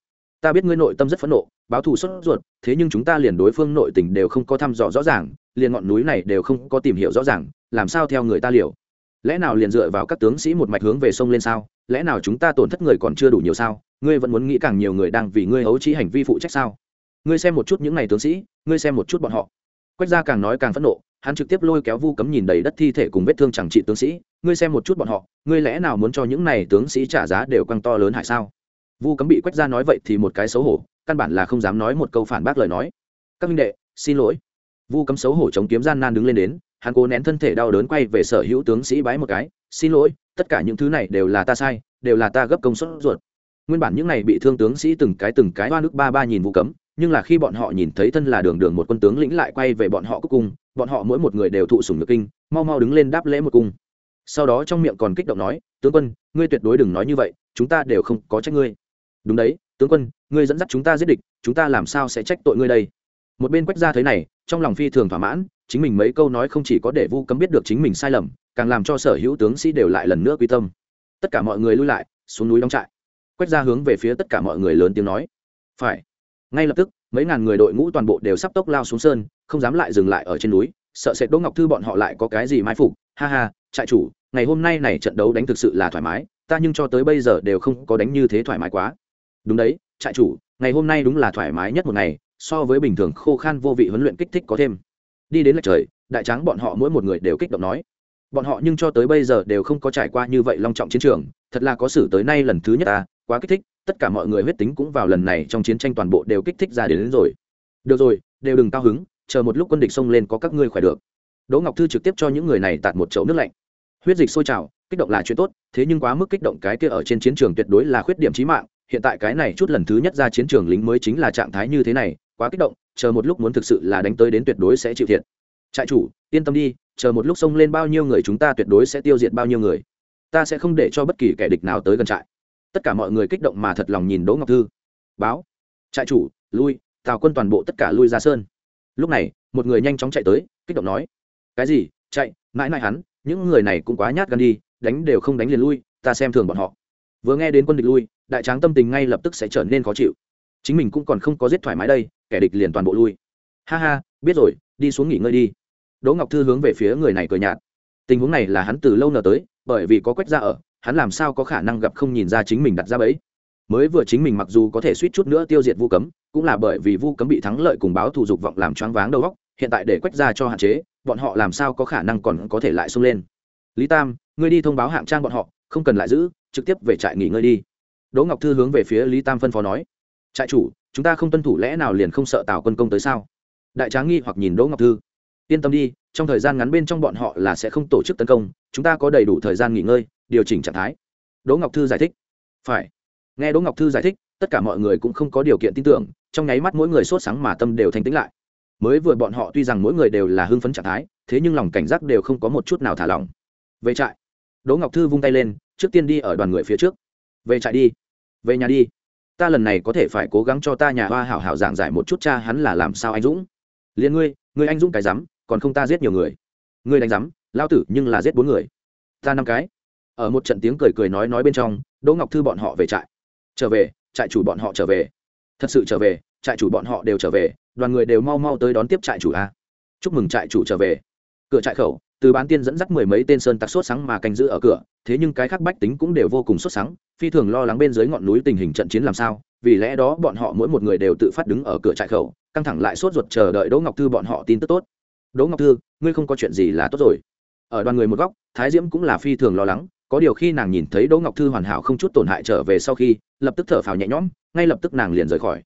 ta biết ngươi nội tâm rất phẫn nộ, báo thù sốt ruột, thế nhưng chúng ta liền đối phương nội tình đều không có thăm dò rõ ràng, liền ngọn núi này đều không có tìm hiểu rõ ràng, làm sao theo người ta liều? Lẽ nào liền dựa vào các tướng sĩ một mạch hướng về sông lên sao? Lẽ nào chúng ta tổn thất người còn chưa đủ nhiều sao? Ngươi vẫn muốn nghĩ càng nhiều người đang vì ngươi hấu trí hành vi phụ trách sao? Ngươi xem một chút những n à y tướng sĩ, ngươi xem một chút bọn họ. Quách gia càng nói càng phẫn nộ, hắn trực tiếp lôi kéo vu cấm nhìn đầy đất thi thể cùng vết thương chẳng trị tướng sĩ. Ngươi xem một chút bọn họ, ngươi lẽ nào muốn cho những này tướng sĩ trả giá đều căng to lớn hại sao? Vu cấm bị quách gia nói vậy thì một cái xấu hổ, căn bản là không dám nói một câu phản bác lời nói. Các minh đệ, xin lỗi. Vu cấm xấu hổ chống kiếm gian nan đứng lên đến, hắn cố nén thân thể đau đớn quay về sở hữu tướng sĩ bái một cái, xin lỗi, tất cả những thứ này đều là ta sai, đều là ta gấp công suất ruột nguyên bản những này bị thương tướng sĩ từng cái từng cái hoa nước ba ba nhìn vu cấm, nhưng là khi bọn họ nhìn thấy thân là đường đường một quân tướng lĩnh lại quay về bọn họ cúc cung, bọn họ mỗi một người đều thụ sủng nước kinh, mau mau đứng lên đáp lễ một cung. Sau đó trong miệng còn kích động nói, tướng quân, ngươi tuyệt đối đừng nói như vậy, chúng ta đều không có trách ngươi. Đúng đấy, tướng quân, ngươi dẫn dắt chúng ta giết địch, chúng ta làm sao sẽ trách tội ngươi đây? Một bên quách ra thế này, trong lòng phi thường thỏa mãn, chính mình mấy câu nói không chỉ có để vu cấm biết được chính mình sai lầm, càng làm cho sở hữu tướng sĩ đều lại lần nữa quy tâm. Tất cả mọi người lui lại, xuống núi đóng trại. Quét ra hướng về phía tất cả mọi người lớn tiếng nói. Phải. Ngay lập tức, mấy ngàn người đội ngũ toàn bộ đều sắp tốc lao xuống sơn, không dám lại dừng lại ở trên núi, sợ sệt đỗ ngọc thư bọn họ lại có cái gì mai phục. Ha ha, trại chủ, ngày hôm nay này trận đấu đánh thực sự là thoải mái, ta nhưng cho tới bây giờ đều không có đánh như thế thoải mái quá. Đúng đấy, trại chủ, ngày hôm nay đúng là thoải mái nhất một ngày, so với bình thường khô khan vô vị huấn luyện kích thích có thêm. Đi đến lệch trời, đại tráng bọn họ mỗi một người đều kích động nói. Bọn họ nhưng cho tới bây giờ đều không có trải qua như vậy long trọng chiến trường, thật là có xử tới nay lần thứ nhất ta quá kích thích tất cả mọi người huyết tính cũng vào lần này trong chiến tranh toàn bộ đều kích thích ra đến, đến rồi. Được rồi đều đừng cao hứng chờ một lúc quân địch xông lên có các ngươi khỏe được. Đỗ ngọc thư trực tiếp cho những người này tạt một chậu nước lạnh. Huyết dịch sôi trào kích động là chuyện tốt thế nhưng quá mức kích động cái kia ở trên chiến trường tuyệt đối là khuyết điểm chí mạng hiện tại cái này chút lần thứ nhất ra chiến trường lính mới chính là trạng thái như thế này quá kích động chờ một lúc muốn thực sự là đánh tới đến tuyệt đối sẽ chịu thiệt. Trại chủ yên tâm đi chờ một lúc xông lên bao nhiêu người chúng ta tuyệt đối sẽ tiêu diệt bao nhiêu người. Ta sẽ không để cho bất kỳ kẻ địch nào tới gần trại tất cả mọi người kích động mà thật lòng nhìn đỗ ngọc thư. Báo, trại chủ, lui, tào quân toàn bộ tất cả lui ra sơn. Lúc này, một người nhanh chóng chạy tới, kích động nói, cái gì? Chạy, mãi mãi hắn, những người này cũng quá nhát gan đi, đánh đều không đánh liền lui, ta xem thường bọn họ. Vừa nghe đến quân địch lui, đại tráng tâm tình ngay lập tức sẽ trở nên khó chịu. Chính mình cũng còn không có giết thoải mái đây, kẻ địch liền toàn bộ lui. Ha ha, biết rồi, đi xuống nghỉ ngơi đi. Đỗ ngọc thư hướng về phía người này cười nhạt. Tình huống này là hắn từ lâu nở tới, bởi vì có quách ra ở hắn làm sao có khả năng gặp không nhìn ra chính mình đặt ra bẫy? Mới vừa chính mình mặc dù có thể suýt chút nữa tiêu diệt vu cấm, cũng là bởi vì vu cấm bị thắng lợi cùng báo thù dục vọng làm choáng váng đầu góc hiện tại để quách ra cho hạn chế, bọn họ làm sao có khả năng còn có thể lại xông lên? Lý tam, ngươi đi thông báo hạng trang bọn họ, không cần lại giữ, trực tiếp về trại nghỉ ngơi đi. Đỗ ngọc thư hướng về phía lý tam phân phó nói. Trại chủ, chúng ta không tuân thủ lẽ nào liền không sợ tào quân công tới sao? Đại tráng nghi hoặc nhìn đỗ ngọc thư. Yên tâm đi, trong thời gian ngắn bên trong bọn họ là sẽ không tổ chức tấn công, chúng ta có đầy đủ thời gian nghỉ ngơi điều chỉnh trạng thái. Đỗ ngọc thư giải thích. Phải. Nghe đỗ ngọc thư giải thích, tất cả mọi người cũng không có điều kiện tin tưởng, trong nháy mắt mỗi người sốt sáng mà tâm đều thanh tĩnh lại. Mới vừa bọn họ tuy rằng mỗi người đều là hưng phấn trạng thái, thế nhưng lòng cảnh giác đều không có một chút nào thả lỏng. Về trại. Đỗ ngọc thư vung tay lên, trước tiên đi ở đoàn người phía trước. Về trại đi. Về nhà đi. Ta lần này có thể phải cố gắng cho ta nhà hoa hảo hảo giảng giải một chút cha hắn là làm sao anh dũng. Liền ngươi ngươi anh dũng cái rắm, còn không ta giết nhiều người. Ngươi đánh rắm lao tử nhưng là giết bốn người. Ta năm cái ở một trận tiếng cười cười nói nói bên trong, đỗ ngọc thư bọn họ về trại. Trở về, trại chủ bọn họ trở về. Thật sự trở về, trại chủ bọn họ đều trở về, đoàn người đều mau mau tới đón tiếp trại chủ a. Chúc mừng trại chủ trở về. Cửa trại khẩu, từ bán tiên dẫn dắt mười mấy tên sơn tặc sốt sáng mà canh giữ ở cửa, thế nhưng cái khác bách tính cũng đều vô cùng sốt sáng, phi thường lo lắng bên dưới ngọn núi tình hình trận chiến làm sao, vì lẽ đó bọn họ mỗi một người đều tự phát đứng ở cửa trại khẩu, căng thẳng lại sốt ruột chờ đợi đỗ ngọc thư bọn họ tin tức tốt. Đỗ ngọc thư, ngươi không có chuyện gì là tốt rồi. Ở đoàn người một góc, thái diễm cũng là phi thường lo lắng có điều khi nàng nhìn thấy đỗ ngọc thư hoàn hảo không chút tổn hại trở về sau khi, lập tức thở phào nhẹ nhõm, ngay lập tức nàng liền rời khỏi.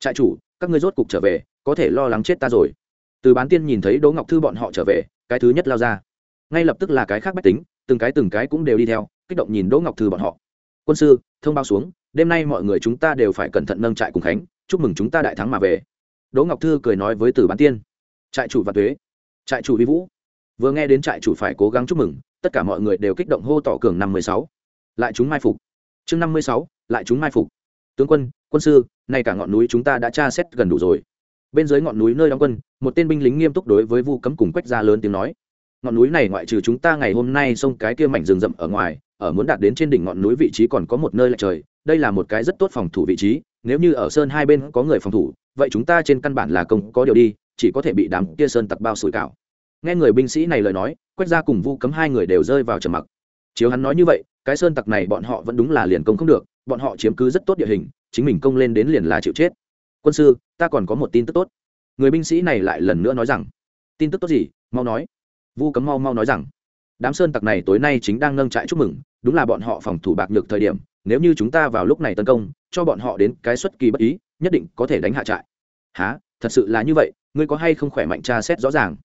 Trại chủ, các ngươi rốt cục trở về, có thể lo lắng chết ta rồi. Từ bán tiên nhìn thấy đỗ ngọc thư bọn họ trở về, cái thứ nhất lao ra. Ngay lập tức là cái khác bách tính, từng cái từng cái cũng đều đi theo, kích động nhìn đỗ ngọc thư bọn họ. Quân sư, thông báo xuống, đêm nay mọi người chúng ta đều phải cẩn thận nâng trại cùng khánh, chúc mừng chúng ta đại thắng mà về. Đỗ ngọc thư cười nói với từ bán tiên. Trại chủ và thuế trại chủ vi vũ, vừa nghe đến trại chủ phải cố gắng chúc mừng tất cả mọi người đều kích động hô tỏ cường năm mươi sáu. Lại chúng mai phục. Chương năm mươi sáu, lại chúng mai phục. Tướng quân quân sư, nay cả ngọn núi chúng ta đã tra xét gần đủ rồi. Bên dưới ngọn núi nơi đóng quân, một tên binh lính nghiêm túc đối với vu cấm cùng quách gia lớn tiếng nói. Ngọn núi này ngoại trừ chúng ta ngày hôm nay xông cái kia mảnh rừng rậm ở ngoài, ở muốn đạt đến trên đỉnh ngọn núi vị trí còn có một nơi lại trời, đây là một cái rất tốt phòng thủ vị trí, nếu như ở sơn hai bên có người phòng thủ, vậy chúng ta trên căn bản là công có điều đi, chỉ có thể bị đám kia sơn tặc bao sủi cảo. Nghe người binh sĩ này lời nói quét ra cùng vu cấm hai người đều rơi vào trầm mặc. Chiếu hắn nói như vậy, cái sơn tặc này bọn họ vẫn đúng là liền công không được, bọn họ chiếm cứ rất tốt địa hình, chính mình công lên đến liền là chịu chết. Quân sư, ta còn có một tin tức tốt. Người binh sĩ này lại lần nữa nói rằng, tin tức tốt gì? Mau nói. Vu cấm mau mau nói rằng, đám sơn tặc này tối nay chính đang nâng trại chúc mừng, đúng là bọn họ phòng thủ bạc nhược thời điểm, nếu như chúng ta vào lúc này tấn công, cho bọn họ đến cái xuất kỳ bất ý, nhất định có thể đánh hạ trại. Há thật sự là như vậy, ngươi có hay không khỏe mạnh tra xét rõ ràng?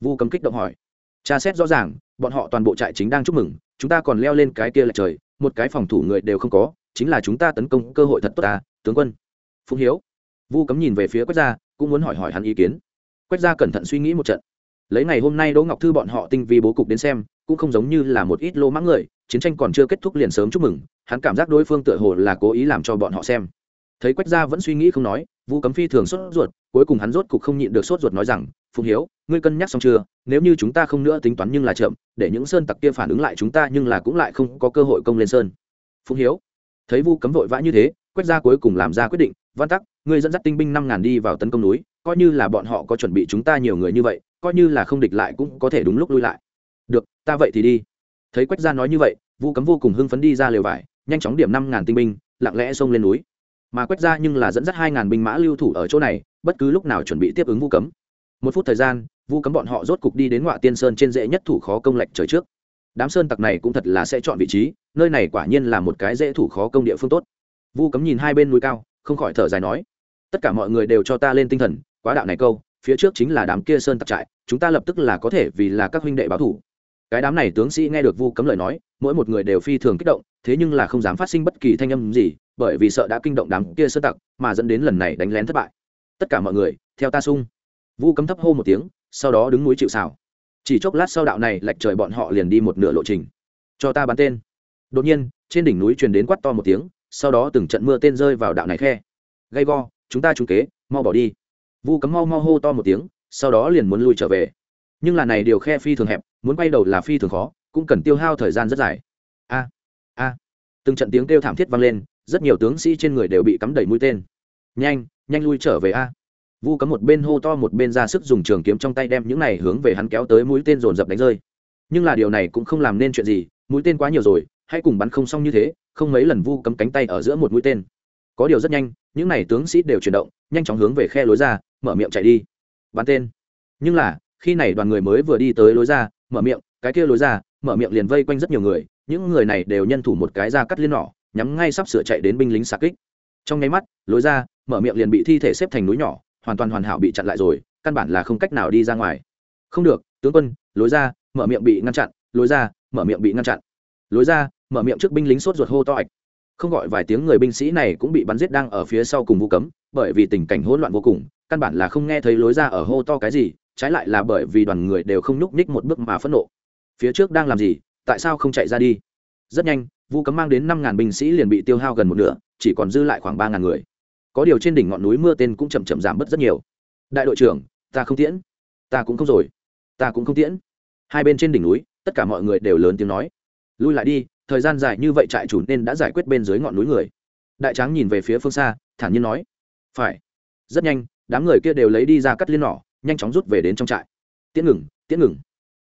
Vu cấm kích động hỏi tra xét rõ ràng, bọn họ toàn bộ trại chính đang chúc mừng, chúng ta còn leo lên cái kia là trời, một cái phòng thủ người đều không có, chính là chúng ta tấn công cơ hội thật tốt ta tướng quân. Phụng hiếu. Vu cấm nhìn về phía quách gia, cũng muốn hỏi hỏi hắn ý kiến. Quách gia cẩn thận suy nghĩ một trận. Lấy ngày hôm nay đỗ ngọc thư bọn họ tinh vi bố cục đến xem, cũng không giống như là một ít lô mãng người, chiến tranh còn chưa kết thúc liền sớm chúc mừng, hắn cảm giác đối phương tựa hồ là cố ý làm cho bọn họ xem. Thấy quách gia vẫn suy nghĩ không nói, vu cấm phi thường sốt ruột, cuối cùng hắn rốt cục không nhịn được sốt ruột nói rằng Phùng hiếu, ngươi cân nhắc xong chưa? Nếu như chúng ta không nữa tính toán nhưng là chậm, để những sơn tặc kia phản ứng lại chúng ta nhưng là cũng lại không có cơ hội công lên sơn. Phùng hiếu, thấy vu cấm vội vã như thế quách gia cuối cùng làm ra quyết định, văn tắc, ngươi dẫn dắt tinh binh năm ngàn đi vào tấn công núi, coi như là bọn họ có chuẩn bị chúng ta nhiều người như vậy, coi như là không địch lại cũng có thể đúng lúc lui lại. Được, ta vậy thì đi. Thấy quách gia nói như vậy, vu cấm vô cùng hưng phấn đi ra lều vải, nhanh chóng điểm năm ngàn tinh binh, lặng lẽ xông lên núi. Mà quách gia nhưng là dẫn dắt hai ngàn binh mã lưu thủ ở chỗ này, bất cứ lúc nào chuẩn bị tiếp ứng vu cấm một phút thời gian, vu cấm bọn họ rốt cục đi đến ngoại tiên sơn trên dễ nhất thủ khó công lệch trời trước. Đám sơn tặc này cũng thật là sẽ chọn vị trí, nơi này quả nhiên là một cái dễ thủ khó công địa phương tốt. Vu cấm nhìn hai bên núi cao, không khỏi thở dài nói, tất cả mọi người đều cho ta lên tinh thần, quá đạo này câu, phía trước chính là đám kia sơn tặc trại, chúng ta lập tức là có thể vì là các huynh đệ báo thủ. Cái đám này tướng sĩ nghe được vu cấm lời nói, mỗi một người đều phi thường kích động, thế nhưng là không dám phát sinh bất kỳ thanh âm gì, bởi vì sợ đã kinh động đám kia sơn tặc, mà dẫn đến lần này đánh lén thất bại. Tất cả mọi người, theo ta sung vu cấm thấp hô một tiếng, sau đó đứng núi chịu xào chỉ chốc lát sau đạo này lạch trời bọn họ liền đi một nửa lộ trình. Cho ta bắn tên. Đột nhiên, trên đỉnh núi truyền đến quát to một tiếng, sau đó từng trận mưa tên rơi vào đạo này khe. Gay go, chúng ta trúng kế, mau bỏ đi. Vu cấm mau mau hô to một tiếng, sau đó liền muốn lui trở về. Nhưng là này điều khe phi thường hẹp, muốn quay đầu là phi thường khó, cũng cần tiêu hao thời gian rất dài. A a. Từng trận tiếng kêu thảm thiết vang lên, rất nhiều tướng sĩ trên người đều bị cắm đầy mũi tên. Nhanh nhanh lui trở về a vu cấm một bên hô to một bên ra sức dùng trường kiếm trong tay đem những này hướng về hắn kéo tới mũi tên dồn dập đánh rơi. Nhưng là điều này cũng không làm nên chuyện gì, mũi tên quá nhiều rồi, hãy cùng bắn không xong như thế, không mấy lần vu cấm cánh tay ở giữa một mũi tên. Có điều rất nhanh, những n à y tướng sĩ đều chuyển động, nhanh chóng hướng về khe lối ra, mở miệng chạy đi. Bắn tên. Nhưng là, khi này đoàn người mới vừa đi tới lối ra, mở miệng, cái kia lối ra, mở miệng liền vây quanh rất nhiều người, những người này đều nhân thủ một cái ra cắt liên nỏ, nhắm ngay sắp sửa chạy đến binh lính xa kích. Trong nháy mắt, lối ra, mở miệng liền bị thi thể xếp thành núi nhỏ hoàn toàn hoàn hảo bị chặn lại rồi, căn bản là không cách nào đi ra ngoài. Không được, tướng quân, lối ra, mở miệng bị ngăn chặn, lối ra, mở miệng bị ngăn chặn. Lối ra, mở miệng trước binh lính sốt ruột hô to ạch. Không gọi vài tiếng người binh sĩ này cũng bị bắn giết đang ở phía sau cùng vu cấm, bởi vì tình cảnh hỗn loạn vô cùng, căn bản là không nghe thấy lối ra ở hô to cái gì, trái lại là bởi vì đoàn người đều không nhúc nhích một bước mà phẫn nộ. Phía trước đang làm gì, tại sao không chạy ra đi? Rất nhanh, vu cấm mang đến năm ngàn binh sĩ liền bị tiêu hao gần một nửa, chỉ còn dư lại khoảng ba ngàn người có điều trên đỉnh ngọn núi mưa tên cũng chậm chậm giảm bớt rất nhiều. Đại đội trưởng, ta không tiễn. Ta cũng không rồi. Ta cũng không tiễn. Hai bên trên đỉnh núi, tất cả mọi người đều lớn tiếng nói. Lui lại đi, thời gian dài như vậy trại chủ nên đã giải quyết bên dưới ngọn núi người. Đại tráng nhìn về phía phương xa, thản nhiên nói. Phải. Rất nhanh, đám người kia đều lấy đi ra cắt liên nỏ, nhanh chóng rút về đến trong trại. Tiễn ngừng tiễn ngừng.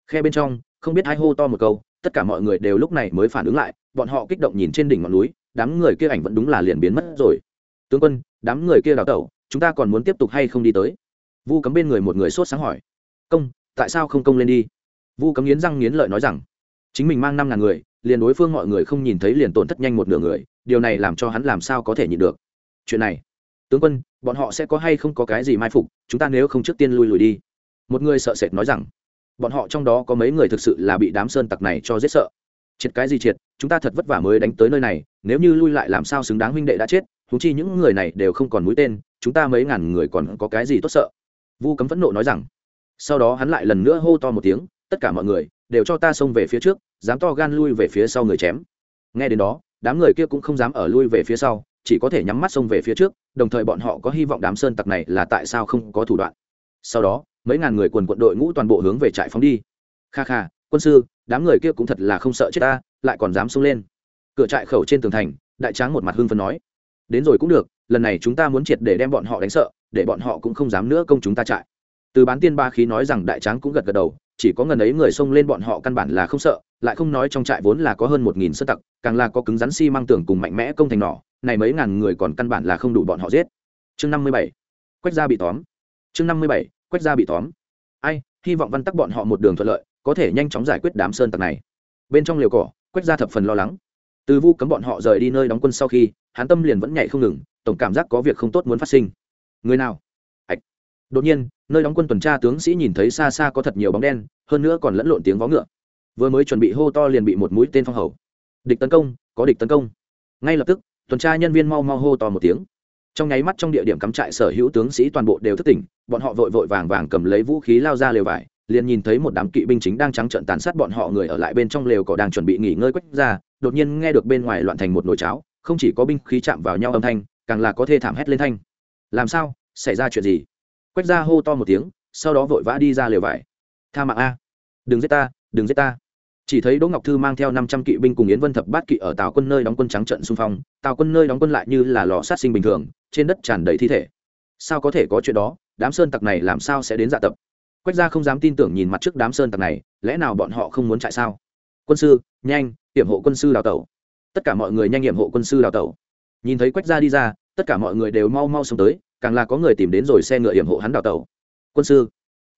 Khe bên trong, không biết ai hô to một câu, tất cả mọi người đều lúc này mới phản ứng lại, bọn họ kích động nhìn trên đỉnh ngọn núi, đám người kia ảnh vẫn đúng là liền biến mất rồi tướng quân, đám người kia đào tẩu, chúng ta còn muốn tiếp tục hay không đi tới? Vu cấm bên người một người sốt sáng hỏi. Công, tại sao không công lên đi? Vu cấm nghiến răng nghiến lợi nói rằng, chính mình mang năm ngàn người, liền đối phương mọi người không nhìn thấy liền tổn thất nhanh một nửa người, điều này làm cho hắn làm sao có thể nhịn được? Chuyện này, tướng quân, bọn họ sẽ có hay không có cái gì mai phục, chúng ta nếu không trước tiên lui lùi đi. Một người sợ sệt nói rằng, bọn họ trong đó có mấy người thực sự là bị đám sơn tặc này cho giết sợ. Triệt cái gì triệt, chúng ta thật vất vả mới đánh tới nơi này, nếu như lui lại làm sao xứng đáng huynh đệ đã chết? Húng chi những người này đều không còn mũi tên, chúng ta mấy ngàn người còn có cái gì tốt sợ? Vu cấm phẫn nộ nói rằng. Sau đó hắn lại lần nữa hô to một tiếng, tất cả mọi người, đều cho ta xông về phía trước, dám to gan lui về phía sau người chém. Nghe đến đó, đám người kia cũng không dám ở lui về phía sau, chỉ có thể nhắm mắt xông về phía trước, đồng thời bọn họ có hy vọng đám sơn tặc này là tại sao không có thủ đoạn. Sau đó, mấy ngàn người quần quận đội ngũ toàn bộ hướng về trại phóng đi. Kha kha, quân sư, đám người kia cũng thật là không sợ chết ta, lại còn dám xông lên. Cửa trại khẩu trên tường thành, đại tráng một mặt hưng phấn nói đến rồi cũng được, lần này chúng ta muốn triệt để đem bọn họ đánh sợ, để bọn họ cũng không dám nữa công chúng ta trại. Từ bán tiên ba khí nói rằng đại tráng cũng gật gật đầu, chỉ có ngần ấy người xông lên bọn họ căn bản là không sợ, lại không nói trong trại vốn là có hơn một nghìn sơ tặc, càng là có cứng rắn xi、si、măng tưởng cùng mạnh mẽ công thành nỏ, này mấy ngàn người còn căn bản là không đủ bọn họ giết. Chương năm mươi bảy, quách gia bị tóm. Chương năm mươi bảy, quách gia bị tóm. Ai, hy vọng văn tắc bọn họ một đường thuận lợi, có thể nhanh chóng giải quyết đám sơn tặc này. Bên trong liều cỏ, quách gia thập phần lo lắng từ vu cấm bọn họ rời đi nơi đóng quân sau khi, hắn tâm liền vẫn nhảy không ngừng, tổng cảm giác có việc không tốt muốn phát sinh. Người nào? Ạch đột nhiên, nơi đóng quân tuần tra tướng sĩ nhìn thấy xa xa có thật nhiều bóng đen, hơn nữa còn lẫn lộn tiếng vó ngựa. Vừa mới chuẩn bị hô to liền bị một mũi tên phong hầu. Địch tấn công, có địch tấn công. Ngay lập tức, tuần tra nhân viên mau mau hô to một tiếng. Trong nháy mắt trong địa điểm cắm trại sở hữu tướng sĩ toàn bộ đều thức tỉnh, bọn họ vội vội vàng vàng cầm lấy vũ khí lao ra lều vải, liền nhìn thấy một đám kỵ binh chính đang trắng trợn tàn sát bọn họ người ở lại bên trong lều cỏ đang chuẩn bị nghỉ ngơi quách ra đột nhiên nghe được bên ngoài loạn thành một nồi cháo, không chỉ có binh khí chạm vào nhau âm thanh, càng là có thê thảm hét lên thanh. Làm sao? Xảy ra chuyện gì? Quách ra hô to một tiếng, sau đó vội vã đi ra lều vải. Tha mạng a. Đừng giết ta, đừng giết ta. Chỉ thấy đỗ ngọc thư mang theo năm trăm kỵ binh cùng yến vân thập bát kỵ ở tàu quân nơi đóng quân trắng trận xung phong. Tàu quân nơi đóng quân lại như là lò sát sinh bình thường, trên đất tràn đầy thi thể. Sao có thể có chuyện đó? Đám sơn tặc này làm sao sẽ đến dạ tập? Quách gia không dám tin tưởng nhìn mặt trước đám sơn tặc này, lẽ nào bọn họ không muốn chạy sao? Quân sư, nhanh hiểm hộ quân sư đào tẩu. Tất cả mọi người nhanh hiểm hộ quân sư đào tẩu. Nhìn thấy quách gia đi ra, tất cả mọi người đều mau mau xông tới, càng là có người tìm đến rồi xe ngựa hiểm hộ hắn đào tẩu. Quân sư,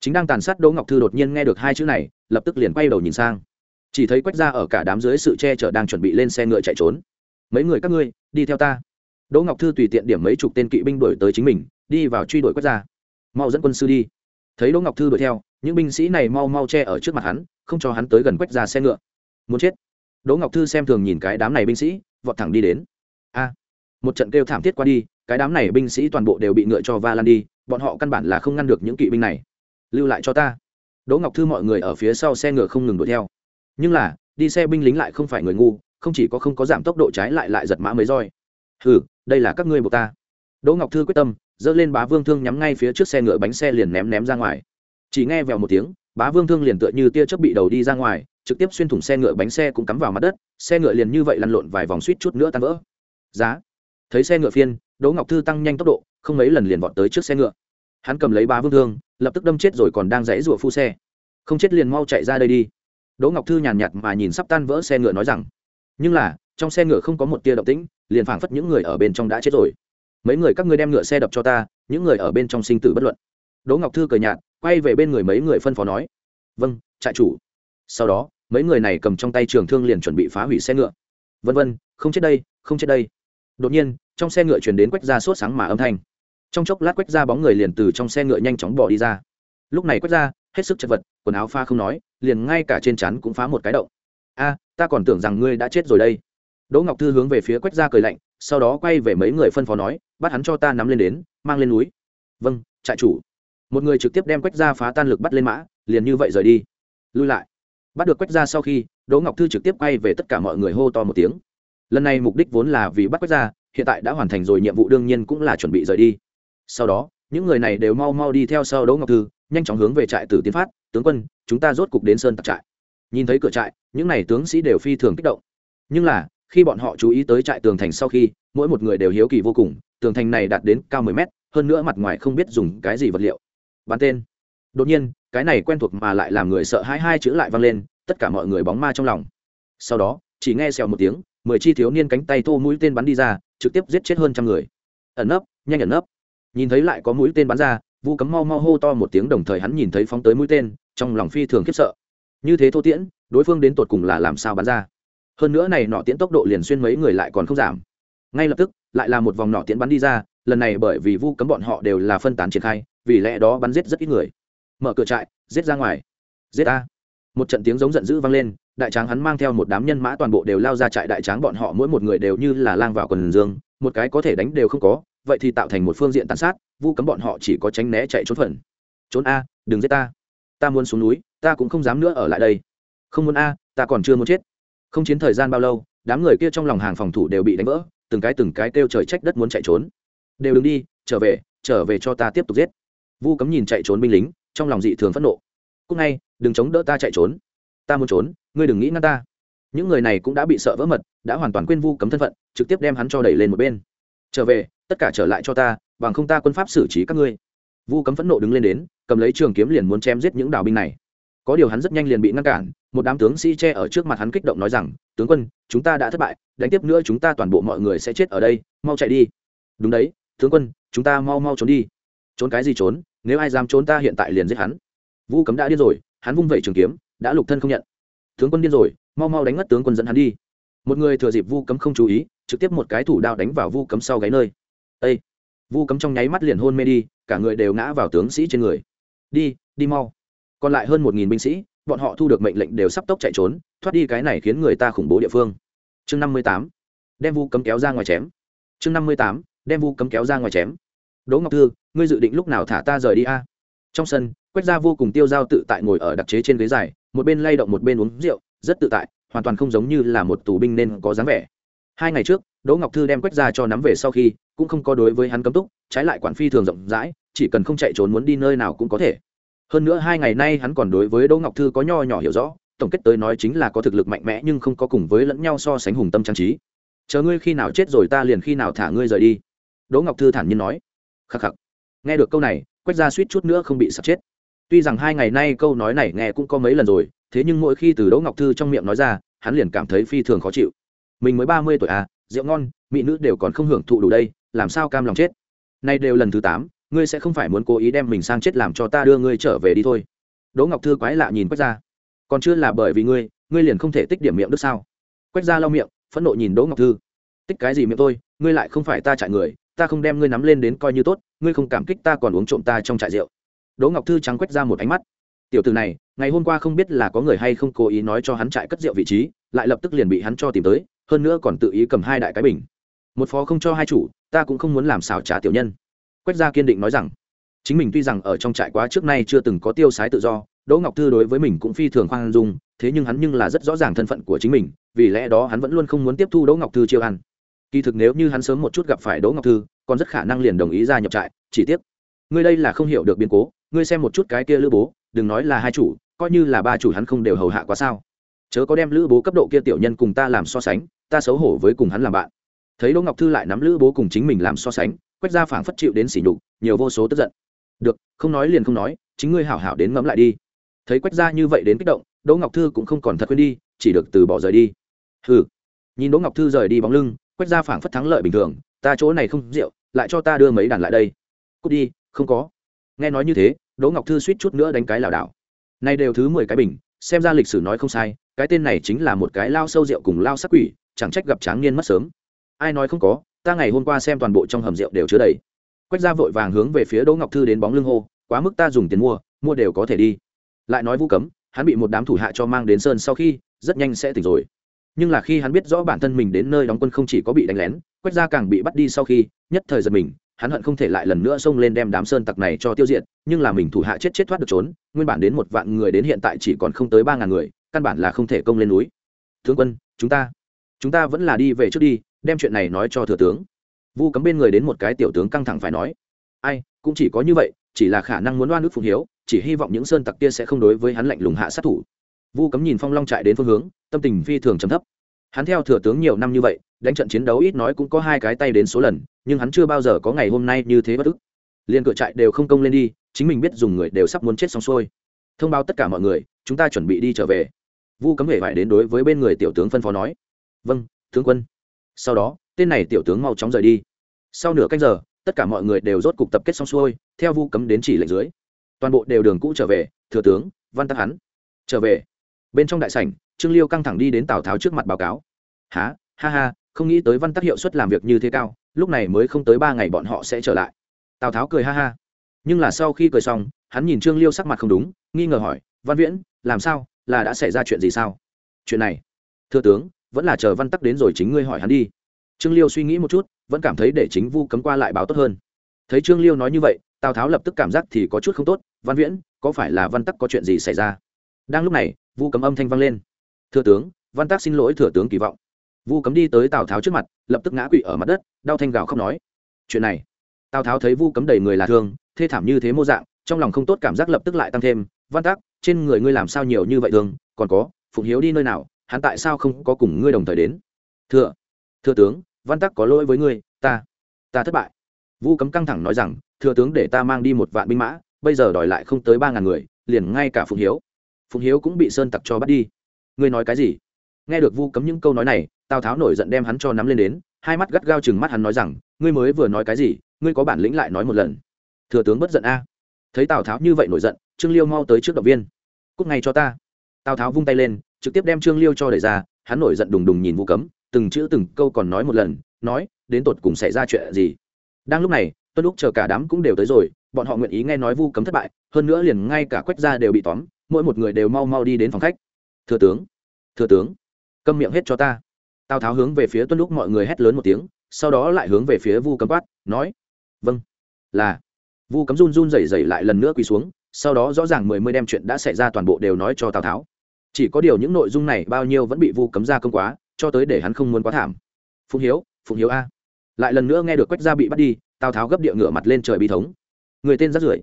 chính đang tàn sát đỗ ngọc thư đột nhiên nghe được hai chữ này, lập tức liền quay đầu nhìn sang. Chỉ thấy quách gia ở cả đám dưới sự che chở đang chuẩn bị lên xe ngựa chạy trốn. Mấy người các ngươi, đi theo ta. Đỗ ngọc thư tùy tiện điểm mấy chục tên kỵ binh đuổi tới chính mình, đi vào truy đuổi quách gia. Mau dẫn quân sư đi. Thấy đỗ ngọc thư đuổi theo, những binh sĩ này mau mau che ở trước mặt hắn, không cho hắn tới gần quách gia xe ngựa. Muốn chết đỗ ngọc thư xem thường nhìn cái đám này binh sĩ, vọt thẳng đi đến. A, một trận kêu thảm thiết qua đi, cái đám này binh sĩ toàn bộ đều bị ngựa cho va lan đi, bọn họ căn bản là không ngăn được những kỵ binh này. Lưu lại cho ta. Đỗ ngọc thư mọi người ở phía sau xe ngựa không ngừng đuổi theo. Nhưng là, đi xe binh lính lại không phải người ngu, không chỉ có không có giảm tốc độ trái lại lại giật mã mới roi. Hừ, đây là các ngươi buộc ta. Đỗ ngọc thư quyết tâm dỡ lên bá vương thương nhắm ngay phía trước xe ngựa bánh xe liền ném ném ra ngoài. Chỉ nghe vèo một tiếng, bá vương thương liền tựa như tia chớp bị đầu đi ra ngoài trực tiếp xuyên thủng xe ngựa bánh xe cũng cắm vào mặt đất, xe ngựa liền như vậy lăn lộn vài vòng suýt chút nữa tan vỡ. Giá. Thấy xe ngựa phiên, đỗ ngọc thư tăng nhanh tốc độ, không mấy lần liền vọt tới trước xe ngựa. Hắn cầm lấy ba vương thương, lập tức đâm chết rồi còn đang dãy rụa phu xe. Không chết liền mau chạy ra đây đi. Đỗ ngọc thư nhàn nhạt mà nhìn sắp tan vỡ xe ngựa nói rằng, nhưng là, trong xe ngựa không có một tia động tĩnh, liền phảng phất những người ở bên trong đã chết rồi. Mấy người các ngươi đem ngựa xe đập cho ta, những người ở bên trong sinh tử bất luận. Đỗ ngọc thư cười nhạt, quay về bên người mấy người phân phó nói vâng trại chủ sau đó, mấy người này cầm trong tay trường thương liền chuẩn bị phá hủy xe ngựa. Vân vân, không chết đây, không chết đây. Đột nhiên, trong xe ngựa chuyển đến quách ra sốt sáng mà âm thanh. Trong chốc lát quách ra bóng người liền từ trong xe ngựa nhanh chóng bỏ đi ra. Lúc này quách ra hết sức chật vật, quần áo pha không nói, liền ngay cả trên chắn cũng phá một cái động. A, ta còn tưởng rằng ngươi đã chết rồi đây. Đỗ ngọc thư hướng về phía quách ra cười lạnh, sau đó quay về mấy người phân phó nói, bắt hắn cho ta nắm lên đến, mang lên núi. Vâng trại chủ. Một người trực tiếp đem quách ra phá tan lực bắt lên mã, liền như vậy rời đi. Lui lại bắt được quách ra sau khi, đỗ ngọc thư trực tiếp quay về tất cả mọi người hô to một tiếng. Lần này mục đích vốn là vì bắt quách ra hiện tại đã hoàn thành rồi, nhiệm vụ đương nhiên cũng là chuẩn bị rời đi. Sau đó, những người này đều mau mau đi theo sau đỗ ngọc thư, nhanh chóng hướng về trại tử tiến phát, tướng quân, chúng ta rốt cục đến sơn tặc trại. Nhìn thấy cửa trại, những n à y tướng sĩ đều phi thường kích động. Nhưng là, khi bọn họ chú ý tới trại tường thành sau khi, mỗi một người đều hiếu kỳ vô cùng, tường thành này đạt đến cao mười mét, hơn nữa mặt ngoài không biết dùng cái gì vật liệu. Bắn tên. Đột nhiên cái này quen thuộc mà lại làm người sợ hãi hai chữ lại vang lên, tất cả mọi người bóng ma trong lòng. Sau đó, chỉ nghe xèo một tiếng, mười chi thiếu niên cánh tay thô mũi tên bắn đi ra, trực tiếp giết chết hơn trăm người. Ẩn nấp, nhanh ẩn nấp. Nhìn thấy lại có mũi tên bắn ra, vu cấm mau mau hô to một tiếng đồng thời hắn nhìn thấy phóng tới mũi tên, trong lòng phi thường khiếp sợ. Như thế thô tiễn, đối phương đến tột cùng là làm sao bắn ra? Hơn nữa này nọ tiễn tốc độ liền xuyên mấy người lại còn không giảm. Ngay lập tức, lại là một vòng nọ tiễn bắn đi ra, lần này bởi vì vu cấm bọn họ đều là phân tán triển khai, vì lẽ đó bắn giết rất ít người mở cửa trại, giết ra ngoài. Giết a. Một trận tiếng giống giận dữ vang lên, đại tráng hắn mang theo một đám nhân mã toàn bộ đều lao ra trại đại tráng bọn họ, mỗi một người đều như là lang vào quần dương, một cái có thể đánh đều không có, vậy thì tạo thành một phương diện tàn sát, vu cấm bọn họ chỉ có tránh né chạy trốn phần. Trốn a, đừng giết ta. Ta muốn xuống núi, ta cũng không dám nữa ở lại đây. Không muốn a, ta còn chưa muốn chết. Không chiến thời gian bao lâu, đám người kia trong lòng hàng phòng thủ đều bị đánh vỡ, từng cái từng cái kêu trời trách đất muốn chạy trốn. Đều đứng đi, trở về trở về cho ta tiếp tục giết. Vu cấm nhìn chạy trốn binh lính trong lòng dị thường phẫn nộ. Cúc ngay, đừng chống đỡ ta chạy trốn. Ta muốn trốn, ngươi đừng nghĩ ngăn ta. Những người này cũng đã bị sợ vỡ mật, đã hoàn toàn quên vu cấm thân phận, trực tiếp đem hắn cho đẩy lên một bên. Trở về, tất cả trở lại cho ta, bằng không ta quân pháp xử trí các ngươi. Vu cấm phẫn nộ đứng lên đến, cầm lấy trường kiếm liền muốn chém giết những đảo binh này. Có điều hắn rất nhanh liền bị ngăn cản, một đám tướng sĩ che ở trước mặt hắn kích động nói rằng, tướng quân, chúng ta đã thất bại, đánh tiếp nữa chúng ta toàn bộ mọi người sẽ chết ở đây, mau chạy đi. Đúng đấy, tướng quân, chúng ta mau mau trốn đi. Trốn cái gì trốn? Nếu ai dám trốn ta hiện tại liền giết hắn. Vu cấm đã điên rồi, hắn vung vẩy trường kiếm, đã lục thân không nhận. Tướng quân điên rồi, mau mau đánh ngất tướng quân dẫn hắn đi. Một người thừa dịp vu cấm không chú ý, trực tiếp một cái thủ đao đánh vào vu cấm sau gáy nơi. Ây vu cấm trong nháy mắt liền hôn mê đi, cả người đều ngã vào tướng sĩ trên người. Đi đi mau. Còn lại hơn một nghìn binh sĩ, bọn họ thu được mệnh lệnh đều sắp tốc chạy trốn, thoát đi cái này khiến người ta khủng bố địa phương. Chương năm mươi tám. Đem vu cấm kéo ra ngoài chém. Chương năm mươi tám. Đem vu cấm kéo ra ngoài chém. Đỗ ngọc thư ngươi dự định lúc nào thả ta rời đi a? Trong sân, quách gia vô cùng tiêu dao tự tại ngồi ở đặc chế trên ghế dài, một bên lay động một bên uống rượu, rất tự tại, hoàn toàn không giống như là một tù binh nên có dáng vẻ. Hai ngày trước, đỗ ngọc thư đem quách gia cho nắm về sau khi, cũng không có đối với hắn cấm túc, trái lại quản phi thường rộng rãi, chỉ cần không chạy trốn muốn đi nơi nào cũng có thể. Hơn nữa hai ngày nay hắn còn đối với đỗ ngọc thư có nho nhỏ hiểu rõ, tổng kết tới nói chính là có thực lực mạnh mẽ nhưng không có cùng với lẫn nhau so sánh hùng tâm trang trí. Chờ ngươi khi nào chết rồi ta liền khi nào thả ngươi rời đi. Đỗ ngọc thư thản nhiên nói. Khắc khắc nghe được câu này, quách ra suýt chút nữa không bị sập chết. Tuy rằng hai ngày nay câu nói này nghe cũng có mấy lần rồi, thế nhưng mỗi khi từ đỗ ngọc thư trong miệng nói ra, hắn liền cảm thấy phi thường khó chịu. Mình mới ba mươi tuổi à rượu ngon, mỹ nữ đều còn không hưởng thụ đủ đây, làm sao cam lòng chết? Nay đều lần thứ tám, ngươi sẽ không phải muốn cố ý đem mình sang chết làm cho ta đưa ngươi trở về đi thôi. Đỗ ngọc thư quái lạ nhìn quách ra còn chưa là bởi vì ngươi ngươi liền không thể tích điểm miệng đức sao? Quách ra lau miệng, phẫn nộ nhìn đỗ ngọc thư. Tích cái gì miệng tôi, ngươi lại không phải ta chạy người ta không đem ngươi nắm lên đến coi như tốt, ngươi không cảm kích ta còn uống trộm ta trong trại rượu. Đỗ ngọc thư trắng quét ra một ánh mắt. Tiểu từ này, ngày hôm qua không biết là có người hay không cố ý nói cho hắn trại cất rượu vị trí, lại lập tức liền bị hắn cho tìm tới, hơn nữa còn tự ý cầm hai đại cái bình. Một phó không cho hai chủ, ta cũng không muốn làm xảo trá tiểu nhân. Quách gia kiên định nói rằng, chính mình tuy rằng ở trong trại quá trước nay chưa từng có tiêu sái tự do, đỗ ngọc thư đối với mình cũng phi thường khoan dung, thế nhưng hắn nhưng là rất rõ ràng thân phận của chính mình, vì lẽ đó hắn vẫn luôn không muốn tiếp thu đỗ ngọc thư chiêu ăn kỳ thực nếu như hắn sớm một chút gặp phải đỗ ngọc thư, còn rất khả năng liền đồng ý ra nhập trại. Chỉ tiếc, ngươi đây là không hiểu được biến cố, ngươi xem một chút cái kia lữ bố, đừng nói là hai chủ, coi như là ba chủ hắn không đều hầu hạ quá sao. Chớ có đem lữ bố cấp độ kia tiểu nhân cùng ta làm so sánh, ta xấu hổ với cùng hắn làm bạn. Thấy đỗ ngọc thư lại nắm lữ bố cùng chính mình làm so sánh, quách ra phảng phất chịu đến sỉ nhục, nhiều vô số tức giận. Được, không nói liền không nói, chính ngươi hảo hảo đến ngẫm lại đi. Thấy quách ra như vậy đến kích động, đỗ ngọc thư cũng không còn thật quên đi, chỉ được từ bỏ rời đi. Hừ. Nhìn đỗ ngọc thư rời đi bóng lưng quách gia phảng phất thắng lợi bình thường, ta chỗ này không rượu, lại cho ta đưa mấy đàn lại đây. Cút đi, không có. Nghe nói như thế, đỗ ngọc thư suýt chút nữa đánh cái lảo đảo. Nay đều thứ mười cái bình, xem ra lịch sử nói không sai, cái tên này chính là một cái lao sâu rượu cùng lao sắc quỷ, chẳng trách gặp tráng niên mất sớm. Ai nói không có, ta ngày hôm qua xem toàn bộ trong hầm rượu đều chứa đầy. Quách gia vội vàng hướng về phía đỗ ngọc thư đến bóng lưng hô, quá mức ta dùng tiền mua mua đều có thể đi. Lại nói vũ cấm, hắn bị một đám thủ hạ cho mang đến sơn sau khi, rất nhanh sẽ tỉnh rồi nhưng là khi hắn biết rõ bản thân mình đến nơi đóng quân không chỉ có bị đánh lén quách gia càng bị bắt đi sau khi, nhất thời giật mình, hắn hận không thể lại lần nữa xông lên đem đám sơn tặc này cho tiêu diệt, nhưng là mình thủ hạ chết chết thoát được trốn, nguyên bản đến một vạn người đến hiện tại chỉ còn không tới ba ngàn người, căn bản là không thể công lên núi. Thương quân, chúng ta chúng ta vẫn là đi về trước đi, đem chuyện này nói cho thừa tướng. Vu cấm bên người đến một cái tiểu tướng căng thẳng phải nói, ai, cũng chỉ có như vậy, chỉ là khả năng muốn đoan nước phụng hiếu, chỉ hy vọng những sơn tặc kia sẽ không đối với hắn lạnh lùng hạ sát thủ vu cấm nhìn phong long trại đến phương hướng, tâm tình phi thường trầm thấp. Hắn theo thừa tướng nhiều năm như vậy, đánh trận chiến đấu ít nói cũng có hai cái tay đến số lần, nhưng hắn chưa bao giờ có ngày hôm nay như thế bất ức. Liền cửa trại đều không công lên đi, chính mình biết dùng người đều sắp muốn chết xong xuôi. Thông báo tất cả mọi người, chúng ta chuẩn bị đi trở về. Vu cấm hề phải đến đối với bên người tiểu tướng phân phó nói. Vâng tướng quân. Sau đó, tên này tiểu tướng mau chóng rời đi. Sau nửa canh giờ, tất cả mọi người đều rốt cục tập kết xong xuôi, theo vu cấm đến chỉ lệnh dưới. Toàn bộ đều đường cũ trở về, thừa tướng, văn tắc hắn. Trở về bên trong đại sảnh, trương liêu căng thẳng đi đến tào tháo trước mặt báo cáo. Há ha ha, không nghĩ tới văn tắc hiệu suất làm việc như thế cao, lúc này mới không tới ba ngày bọn họ sẽ trở lại. Tào tháo cười ha ha. Nhưng là sau khi cười xong, hắn nhìn trương liêu sắc mặt không đúng, nghi ngờ hỏi, văn viễn, làm sao? Là đã xảy ra chuyện gì sao? Chuyện này, thưa tướng, vẫn là chờ văn tắc đến rồi chính ngươi hỏi hắn đi. Trương liêu suy nghĩ một chút, vẫn cảm thấy để chính vu cấm qua lại báo tốt hơn. Thấy trương liêu nói như vậy, tào tháo lập tức cảm giác thì có chút không tốt, văn viễn, có phải là văn tắc có chuyện gì xảy ra? Đang lúc này vu cấm âm thanh vang lên. Thưa tướng, văn tắc xin lỗi thừa tướng kỳ vọng. Vu cấm đi tới tào tháo trước mặt, lập tức ngã quỵ ở mặt đất, đau thanh gào khóc nói. Chuyện này, tào tháo thấy vu cấm đầy người là thương, thê thảm như thế mô dạng, trong lòng không tốt cảm giác lập tức lại tăng thêm. Văn tắc trên người ngươi làm sao nhiều như vậy thương, còn có, phụng hiếu đi nơi nào, hắn tại sao không có cùng ngươi đồng thời đến? Thưa thưa tướng, văn tắc có lỗi với ngươi, ta ta thất bại. Vu cấm căng thẳng nói rằng, thừa tướng để ta mang đi một vạn binh mã, bây giờ đòi lại không tới ba ngàn người, liền ngay cả phụng hiếu. Phùng hiếu cũng bị sơn tặc cho bắt đi. Ngươi nói cái gì? Nghe được vu cấm những câu nói này, tào tháo nổi giận đem hắn cho nắm lên đến, hai mắt gắt gao chừng mắt hắn nói rằng, ngươi mới vừa nói cái gì, ngươi có bản lĩnh lại nói một lần. Thừa tướng bất giận a. Thấy tào tháo như vậy nổi giận, trương liêu mau tới trước động viên. Cúc ngay cho ta. Tào tháo vung tay lên, trực tiếp đem trương liêu cho đẩy ra, hắn nổi giận đùng đùng nhìn vu cấm, từng chữ từng câu còn nói một lần, nói, đến tột cùng xảy ra chuyện gì? Đang lúc này, tuân lúc chờ cả đám cũng đều tới rồi, bọn họ nguyện ý nghe nói vu cấm thất bại, hơn nữa liền ngay cả quách gia đều bị tóm mỗi một người đều mau mau đi đến phòng khách. Thừa tướng thừa tướng, câm miệng hết cho ta. Tào tháo hướng về phía tuân lúc mọi người hét lớn một tiếng, sau đó lại hướng về phía vu cấm quát, nói vâng. Là, vu cấm run run rẩy rẩy lại lần nữa quỳ xuống, sau đó rõ ràng mười mươi đem chuyện đã xảy ra toàn bộ đều nói cho tào tháo. Chỉ có điều những nội dung này bao nhiêu vẫn bị vu cấm ra công quá, cho tới để hắn không muốn quá thảm. Phụng hiếu phụng hiếu a. Lại lần nữa nghe được quách gia bị bắt đi, tào tháo gấp địa ngựa mặt lên trời bi thống. Người tên rất rưởi.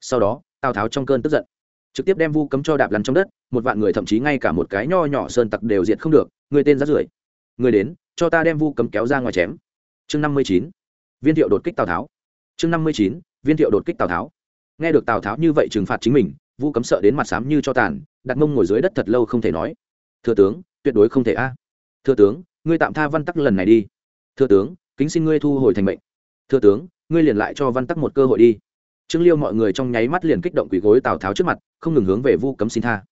Sau đó, tào tháo trong cơn tức giận trực tiếp đem vu cấm cho đạp lăn trong đất, một vạn người thậm chí ngay cả một cái nho nhỏ sơn tặc đều diệt không được, người tên rất rưởi người đến, cho ta đem vu cấm kéo ra ngoài chém. Chương năm mươi chín, viên thiệu đột kích tào tháo. Chương năm mươi chín, viên thiệu đột kích tào tháo. Nghe được tào tháo như vậy trừng phạt chính mình, vu cấm sợ đến mặt xám như cho tàn, đặt mông ngồi dưới đất thật lâu không thể nói. Thừa tướng, tuyệt đối không thể a. Thừa tướng, ngươi tạm tha văn tắc lần này đi. Thừa tướng, kính xin ngươi thu hồi thành mệnh. Thừa tướng, ngươi liền lại cho văn tắc một cơ hội đi trương liêu mọi người trong nháy mắt liền kích động quỳ gối tào tháo trước mặt, không ngừng hướng về vu cấm xin tha.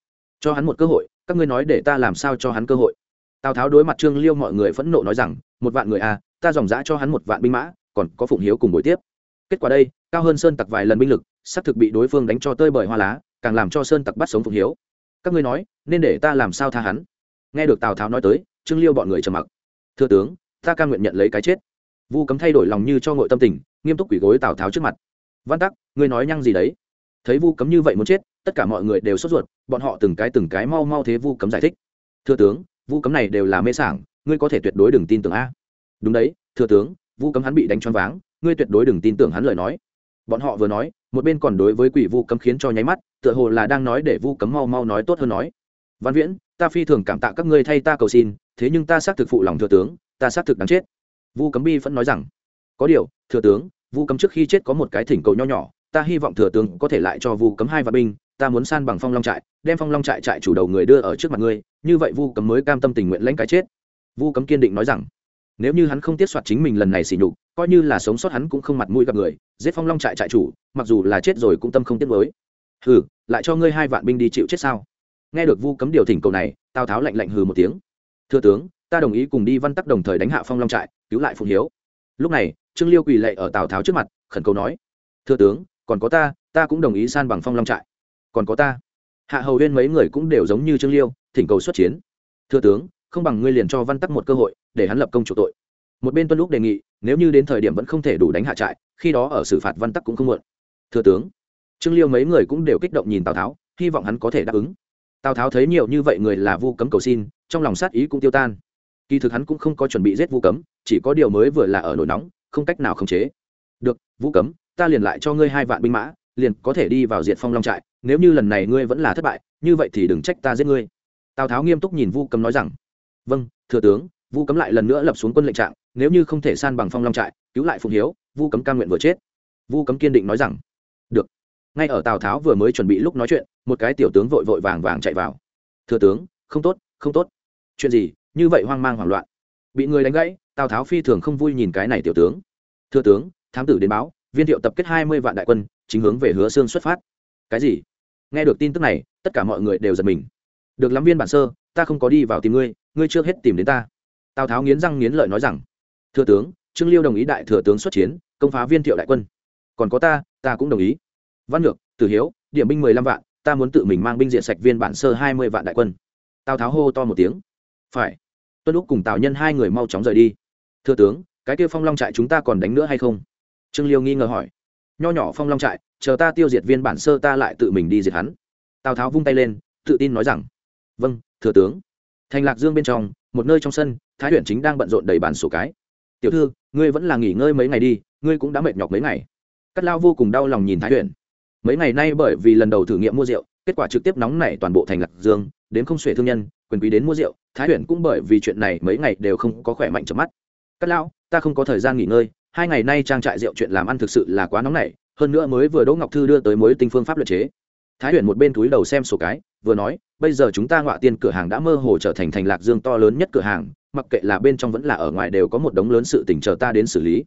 Cho hắn một cơ hội, các ngươi nói để ta làm sao cho hắn cơ hội? Tào tháo đối mặt trương liêu mọi người phẫn nộ nói rằng, một vạn người a ta dòng dã cho hắn một vạn binh mã, còn có phụng hiếu cùng buổi tiếp. Kết quả đây, cao hơn sơn tặc vài lần binh lực, xác thực bị đối phương đánh cho tơi bời hoa lá, càng làm cho sơn tặc bắt sống phụng hiếu. Các ngươi nói, nên để ta làm sao tha hắn? Nghe được tào tháo nói tới, trương liêu bọn người trầm mặc. Thưa tướng, ta ca nguyện nhận lấy cái chết. Vu cấm thay đổi lòng như cho ngội tâm tình, nghiêm túc quỷ gối tào tháo trước mặt văn tắc, ngươi nói nhăng gì đấy? Thấy vu cấm như vậy muốn chết, tất cả mọi người đều sốt ruột, bọn họ từng cái từng cái mau mau thế vu cấm giải thích. Thưa tướng, vu cấm này đều là mê sảng, ngươi có thể tuyệt đối đừng tin tưởng a. Đúng đấy thưa tướng, vu cấm hắn bị đánh choáng váng, ngươi tuyệt đối đừng tin tưởng hắn lời nói. Bọn họ vừa nói, một bên còn đối với quỷ vu cấm khiến cho nháy mắt, tựa hồ là đang nói để vu cấm mau mau nói tốt hơn nói. Văn viễn, ta phi thường cảm tạ các ngươi thay ta cầu xin, thế nhưng ta xác thực phụ lòng thừa tướng, ta xác thực đáng chết. Vu cấm bi vẫn nói rằng, có điều, thừa tướng vu cấm trước khi chết có một cái thỉnh cầu nho nhỏ, ta hy vọng thừa tướng có thể lại cho vu cấm hai vạn binh, ta muốn san bằng phong long trại, đem phong long trại trại chủ đầu người đưa ở trước mặt ngươi, như vậy vu cấm mới cam tâm tình nguyện lãnh cái chết. Vu cấm kiên định nói rằng. Nếu như hắn không tiết soạt chính mình lần này xỉ nhục, coi như là sống sót hắn cũng không mặt mũi gặp người, giết phong long trại trại chủ, mặc dù là chết rồi cũng tâm không tiếc mới hừ, lại cho ngươi hai vạn binh đi chịu chết sao? Nghe được vu cấm điều thỉnh cầu này, tào tháo lạnh lạnh hừ một tiếng. Thưa tướng, ta đồng ý cùng đi văn tắc đồng thời đánh hạ phong long trại, cứu lại phụng hiếu lúc này, trương liêu quỳ lệ ở tào tháo trước mặt, khẩn cầu nói, thưa tướng, còn có ta ta cũng đồng ý san bằng phong long trại. Còn có ta. Hạ hầu huyên mấy người cũng đều giống như trương liêu, thỉnh cầu xuất chiến. Thưa tướng, không bằng ngươi liền cho văn tắc một cơ hội, để hắn lập công chủ tội. Một bên tuân lúc đề nghị, nếu như đến thời điểm vẫn không thể đủ đánh hạ trại, khi đó ở xử phạt văn tắc cũng không muộn. Thưa tướng. Trương liêu mấy người cũng đều kích động nhìn tào tháo, hy vọng hắn có thể đáp ứng. Tào tháo thấy nhiều như vậy người là vu cấm cầu xin, trong lòng sát ý cũng tiêu tan kỳ thực hắn cũng không có chuẩn bị giết vu cấm, chỉ có điều mới vừa là ở nổi nóng, không cách nào khống chế. Được, vũ cấm, ta liền lại cho ngươi hai vạn binh mã, liền có thể đi vào diện phong long trại, nếu như lần này ngươi vẫn là thất bại, như vậy thì đừng trách ta giết ngươi. Tào tháo nghiêm túc nhìn vu cấm nói rằng vâng thừa tướng vu cấm lại lần nữa lập xuống quân lệnh trạng, nếu như không thể san bằng phong long trại, cứu lại phụng hiếu vu cấm cam nguyện vừa chết. Vu cấm kiên định nói rằng, được. Ngay ở tào tháo vừa mới chuẩn bị lúc nói chuyện, một cái tiểu tướng vội vội vàng vàng chạy vào. Thừa tướng, không tốt không tốt. Chuyện gì? Như vậy hoang mang hoảng loạn. Bị người đánh gãy, tào tháo phi thường không vui nhìn cái này tiểu tướng. Thừa tướng, thám tử đến báo, viên thiệu tập kết hai mươi vạn đại quân, chính hướng về hứa xương xuất phát. Cái gì? Nghe được tin tức này, tất cả mọi người đều giật mình. Được lắm viên bản sơ, ta không có đi vào tìm ngươi ngươi chưa hết tìm đến ta. Tào tháo nghiến răng nghiến lợi nói rằng thừa tướng, trương liêu đồng ý đại thừa tướng xuất chiến, công phá viên thiệu đại quân. Còn có ta ta cũng đồng ý. Văn ngược, tử hiếu, điểm binh mười lăm vạn, ta muốn tự mình mang binh diện sạch viên bản sơ hai mươi vạn đại quân. Tào tháo hô to một tiếng. Phải tuân lúc cùng tào nhân hai người mau chóng rời đi. Thưa tướng, cái kia phong long trại chúng ta còn đánh nữa hay không? Trương liêu nghi ngờ hỏi. Nho nhỏ phong long trại, chờ ta tiêu diệt viên bản sơ ta lại tự mình đi diệt hắn. Tào tháo vung tay lên, tự tin nói rằng vâng thừa tướng. Thành lạc dương bên trong, một nơi trong sân, thái huyện chính đang bận rộn đầy bàn sổ cái. Tiểu thư, ngươi vẫn là nghỉ ngơi mấy ngày đi, ngươi cũng đã mệt nhọc mấy ngày. Cắt lao vô cùng đau lòng nhìn thái huyện mấy ngày nay bởi vì lần đầu thử nghiệm mua rượu, kết quả trực tiếp nóng nảy toàn bộ thành lạc dương, đến không xuể thương nhân, quyền quý đến mua rượu thái Huyền cũng bởi vì chuyện này mấy ngày đều không có khỏe mạnh chấm mắt. Cắt Lão, ta không có thời gian nghỉ ngơi hai ngày nay trang trại rượu chuyện làm ăn thực sự là quá nóng nảy hơn nữa mới vừa đỗ ngọc thư đưa tới mối tinh phương pháp luật chế. Thái Huyền một bên túi đầu xem sổ cái vừa nói bây giờ chúng ta ngọa tiên cửa hàng đã mơ hồ trở thành thành lạc dương to lớn nhất cửa hàng mặc kệ là bên trong vẫn là ở ngoài đều có một đống lớn sự tình chờ ta đến xử lý.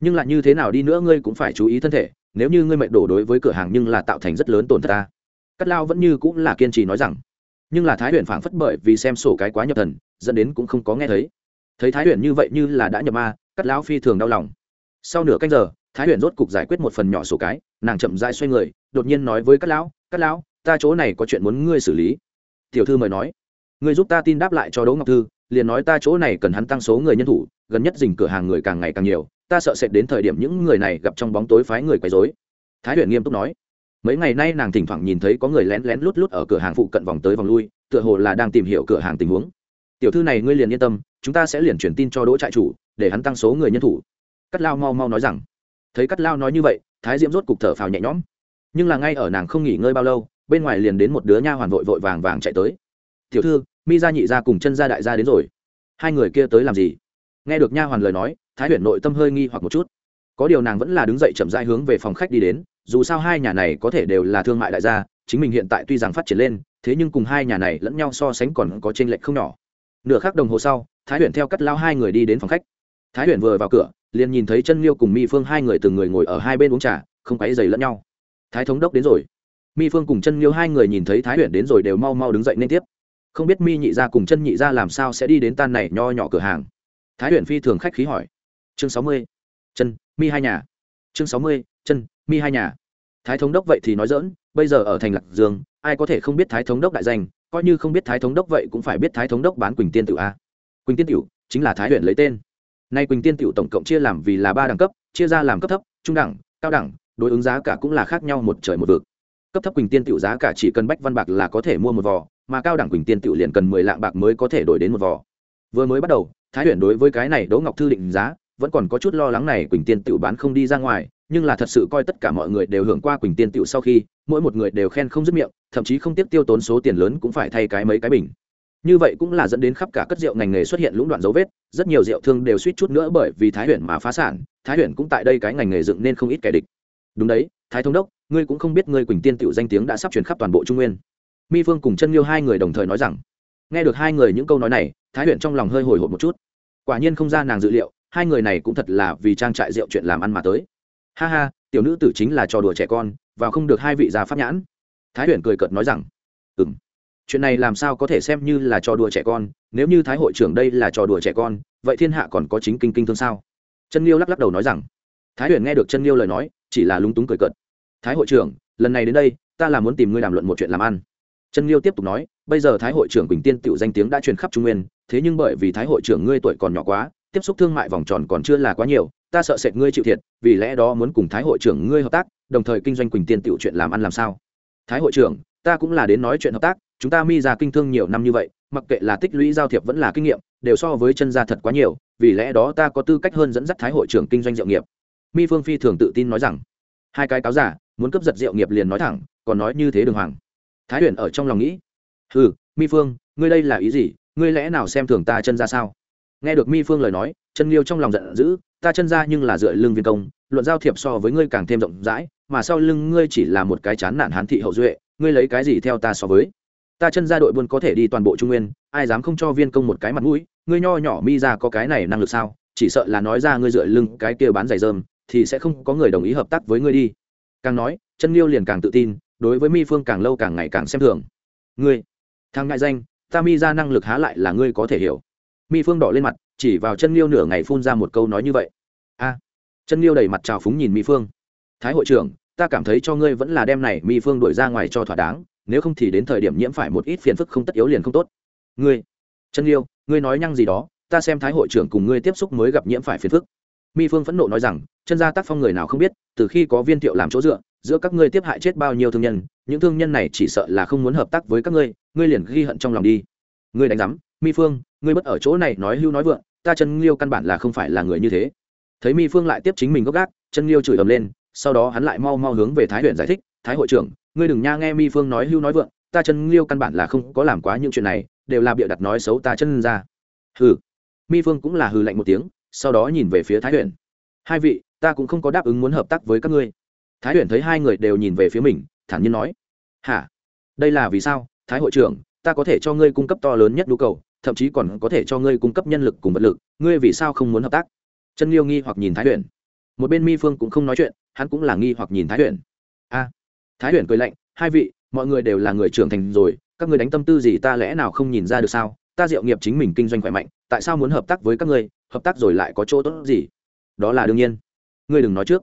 Nhưng lại như thế nào đi nữa ngươi cũng phải chú ý thân thể nếu như ngươi mệnh đổ đối với cửa hàng nhưng là tạo thành rất lớn tổn thất ta. Cắt lao vẫn như cũng là kiên trì nói rằng nhưng là thái huyền phảng phất bởi vì xem sổ cái quá nhập thần, dẫn đến cũng không có nghe thấy. Thấy thái huyền như vậy như là đã nhập ma cắt lão phi thường đau lòng. Sau nửa canh giờ, thái huyền rốt cục giải quyết một phần nhỏ sổ cái, nàng chậm dai xoay người, đột nhiên nói với cắt lão cắt lão, ta chỗ này có chuyện muốn ngươi xử lý. Tiểu thư mời nói, ngươi giúp ta tin đáp lại cho đỗ ngọc thư, liền nói ta chỗ này cần hắn tăng số người nhân thủ, gần nhất dình cửa hàng người càng ngày càng nhiều, ta sợ sẽ đến thời điểm những người này gặp trong bóng tối phái người quấy rối. Thái huyền nghiêm túc nói mấy ngày nay nàng thỉnh thoảng nhìn thấy có người lén lén lút lút ở cửa hàng phụ cận vòng tới vòng lui, tựa hồ là đang tìm hiểu cửa hàng tình huống. Tiểu thư này ngươi liền yên tâm, chúng ta sẽ liền truyền tin cho đỗ trại chủ, để hắn tăng số người nhân thủ. Cắt lao mau mau nói rằng. Thấy cắt lao nói như vậy, thái diễm rốt cục thở phào nhẹ nhõm. Nhưng là ngay ở nàng không nghỉ ngơi bao lâu, bên ngoài liền đến một đứa nha hoàn vội vội vàng vàng chạy tới. Tiểu thư, mi gia nhị gia cùng chân gia đại gia đến rồi. Hai người kia tới làm gì? Nghe được nha hoàn lời nói, thái huyền nội tâm hơi nghi hoặc một chút. Có điều nàng vẫn là đứng dậy chậm rãi hướng về phòng khách đi đến dù sao hai nhà này có thể đều là thương mại đại gia, chính mình hiện tại tuy rằng phát triển lên, thế nhưng cùng hai nhà này lẫn nhau so sánh còn có t lệch không nhỏ. Nửa khắc đồng hồ sau, thái huyền theo cắt lao hai người đi đến phòng khách. Thái huyền vừa vào cửa, liền nhìn thấy chân liêu cùng mi phương hai người từng người ngồi ở hai bên uống trà, không quáy dày lẫn nhau. Thái thống đốc đến rồi. Mi phương cùng chân liêu hai người nhìn thấy thái huyền đến rồi đều mau mau đứng dậy nên tiếp. Không biết mi nhị ra cùng chân nhị ra làm sao sẽ đi đến tan này nho nhỏ cửa hàng? Thái huyền phi thường khách khí hỏi. Chương sáu mươi. Chân mi hai nhà. Chương sáu mươi. Chân mi hai nhà. Thái thống đốc vậy thì nói dỡn bây giờ ở thành lạc dương, ai có thể không biết thái thống đốc đại danh, coi như không biết thái thống đốc vậy cũng phải biết thái thống đốc bán quỳnh tiên tiểu a. Quỳnh tiên tiểu chính là thái huyện lấy tên. Nay quỳnh tiên tiểu tổng cộng chia làm vì là ba đẳng cấp, chia ra làm cấp thấp, trung đẳng, cao đẳng, đối ứng giá cả cũng là khác nhau một trời một vực. Cấp thấp quỳnh tiên tiểu giá cả chỉ cần bách văn bạc là có thể mua một vò, mà cao đẳng quỳnh tiên tiểu liền cần mười lạng bạc mới có thể đổi đến một vò. Vừa mới bắt đầu, thái huyện đối với cái này đỗ ngọc thư định giá, vẫn còn có chút lo lắng này quỳnh tiên tiểu bán không đi ra ngoài nhưng là thật sự coi tất cả mọi người đều hưởng qua quỳnh tiên tiểu sau khi, mỗi một người đều khen không dứt miệng, thậm chí không tiếp tiêu tốn số tiền lớn cũng phải thay cái mấy cái bình. Như vậy cũng là dẫn đến khắp cả cất rượu ngành nghề xuất hiện lũng đoạn dấu vết, rất nhiều rượu thương đều suýt chút nữa bởi vì thái huyền mà phá sản, thái huyền cũng tại đây cái ngành nghề dựng nên không ít kẻ địch. Đúng đấy, thái thống đốc, ngươi cũng không biết ngươi quỳnh tiên tiểu danh tiếng đã sắp truyền khắp toàn bộ trung nguyên. Mi phương cùng chân liêu hai người đồng thời nói rằng, nghe được hai người những câu nói này, thái huyền trong lòng hơi hồi hộp một chút. Quả nhiên không ra nàng dự liệu, hai người này cũng thật là vì trang trại rượu chuyện làm ăn mà tới ha ha, tiểu nữ tử chính là trò đùa trẻ con và không được hai vị già pháp nhãn. Thái huyền cười cợt nói rằng ừ m chuyện này làm sao có thể xem như là trò đùa trẻ con, nếu như thái hội trưởng đây là trò đùa trẻ con, vậy thiên hạ còn có chính kinh kinh thương sao? Chân liêu lắc lắc đầu nói rằng, thái huyền nghe được chân liêu lời nói, chỉ là lúng túng cười cợt. Thái hội trưởng, lần này đến đây, ta là muốn tìm ngươi đàm luận một chuyện làm ăn. Chân liêu tiếp tục nói, bây giờ thái hội trưởng quỳnh tiên tựu danh tiếng đã truyền khắp trung nguyên, thế nhưng bởi vì thái hội trưởng ngươi tuổi còn nhỏ quá tiếp xúc thương mại vòng tròn còn chưa là quá nhiều, ta sợ sệt ngươi chịu thiệt, vì lẽ đó muốn cùng thái hội trưởng ngươi hợp tác, đồng thời kinh doanh quỳnh tiên tiểu chuyện làm ăn làm sao? Thái hội trưởng, ta cũng là đến nói chuyện hợp tác, chúng ta mi ra kinh thương nhiều năm như vậy, mặc kệ là tích lũy giao thiệp vẫn là kinh nghiệm, đều so với chân gia thật quá nhiều, vì lẽ đó ta có tư cách hơn dẫn dắt thái hội trưởng kinh doanh rượu nghiệp. Mi phương phi thường tự tin nói rằng, hai cái cáo giả, muốn cấp giật rượu nghiệp liền nói thẳng, còn nói như thế đường hoàng. Thái huyền ở trong lòng nghĩ ừ mi phương, ngươi đây là ý gì? Ngươi lẽ nào xem thường ta chân ra sao? Nghe được mi phương lời nói chân liêu trong lòng giận dữ, ta chân ra nhưng là dựa lưng viên công, luận giao thiệp so với ngươi càng thêm rộng rãi, mà sau lưng ngươi chỉ là một cái chán nản hán thị hậu duệ, ngươi lấy cái gì theo ta so với? Ta chân ra đội buôn có thể đi toàn bộ trung nguyên, ai dám không cho viên công một cái mặt mũi, ngươi nho nhỏ mi ra có cái này năng lực sao? Chỉ sợ là nói ra ngươi dựa lưng cái kia bán giày dơm thì sẽ không có người đồng ý hợp tác với ngươi đi. Càng nói chân liêu liền càng tự tin, đối với mi phương càng lâu càng ngày càng xem thường. Ngươi, thằng ngại danh, ta mi ra năng lực há lại là ngươi có thể hiểu mi phương đỏ lên mặt, chỉ vào chân liêu nửa ngày phun ra một câu nói như vậy. A, chân liêu đầy mặt trào phúng nhìn mi phương. Thái hội trưởng, ta cảm thấy cho ngươi vẫn là đem này mi phương đuổi ra ngoài cho thỏa đáng, nếu không thì đến thời điểm nhiễm phải một ít phiền phức không tất yếu liền không tốt. Ngươi, chân liêu, ngươi nói nhăng gì đó, ta xem thái hội trưởng cùng ngươi tiếp xúc mới gặp nhiễm phải phiền phức. Mi phương phẫn nộ nói rằng, chân gia tác phong người nào không biết, từ khi có viên thiệu làm chỗ dựa, giữa các ngươi tiếp hại chết bao nhiêu thương nhân, những thương nhân này chỉ sợ là không muốn hợp tác với các ngươi ngươi liền ghi hận trong lòng đi. Ngươi đánh giám, mi phương ngươi bất ở chỗ này nói hưu nói vượng, ta chân liêu căn bản là không phải là người như thế. Thấy mi phương lại tiếp chính mình gốc gác chân liêu chửi ầm lên, sau đó hắn lại mau mau hướng về thái huyện giải thích, thái hội trưởng, ngươi đừng nha nghe mi phương nói hưu nói vượng, ta chân liêu căn bản là không có làm quá những chuyện này, đều là bịa đặt nói xấu ta chân ra. Hừ. Mi phương cũng là hừ lạnh một tiếng, sau đó nhìn về phía thái huyện. Hai vị, ta cũng không có đáp ứng muốn hợp tác với các ngươi. Thái huyện thấy hai người đều nhìn về phía mình, thản nhiên nói, hả? Đây là vì sao? Thái hội trưởng, ta có thể cho ngươi cung cấp to lớn nhất nhu cầu thậm chí còn có thể cho ngươi cung cấp nhân lực cùng vật lực, ngươi vì sao không muốn hợp tác? Chân liêu nghi hoặc nhìn thái huyền. Một bên mi phương cũng không nói chuyện, hắn cũng là nghi hoặc nhìn thái huyền. A. Thái huyền cười lạnh, hai vị, mọi người đều là người trưởng thành rồi, các ngươi đánh tâm tư gì ta lẽ nào không nhìn ra được sao? Ta diệu nghiệp chính mình kinh doanh khỏe mạnh, tại sao muốn hợp tác với các ngươi? Hợp tác rồi lại có chỗ tốt gì? Đó là đương nhiên. Ngươi đừng nói trước.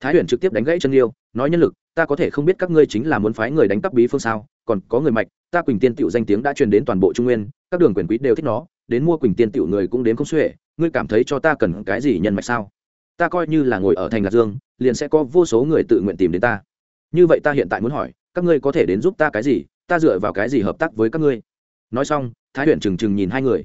Thái huyền trực tiếp đánh gãy chân liêu nói nhân lực, ta có thể không biết các ngươi chính là muốn phái người đánh cắp bí phương sao, còn có người mạch ta quỳnh tiên tiểu danh tiếng đã truyền đến toàn bộ trung nguyên, các đường quyền quý đều thích nó, đến mua quỳnh tiên tiểu người cũng đến không xuể, ngươi cảm thấy cho ta cần cái gì nhân mạch sao? Ta coi như là ngồi ở thành lạc dương, liền sẽ có vô số người tự nguyện tìm đến ta. Như vậy ta hiện tại muốn hỏi, các ngươi có thể đến giúp ta cái gì? Ta dựa vào cái gì hợp tác với các ngươi? Nói xong, thái Huyền trừng trừng nhìn hai người.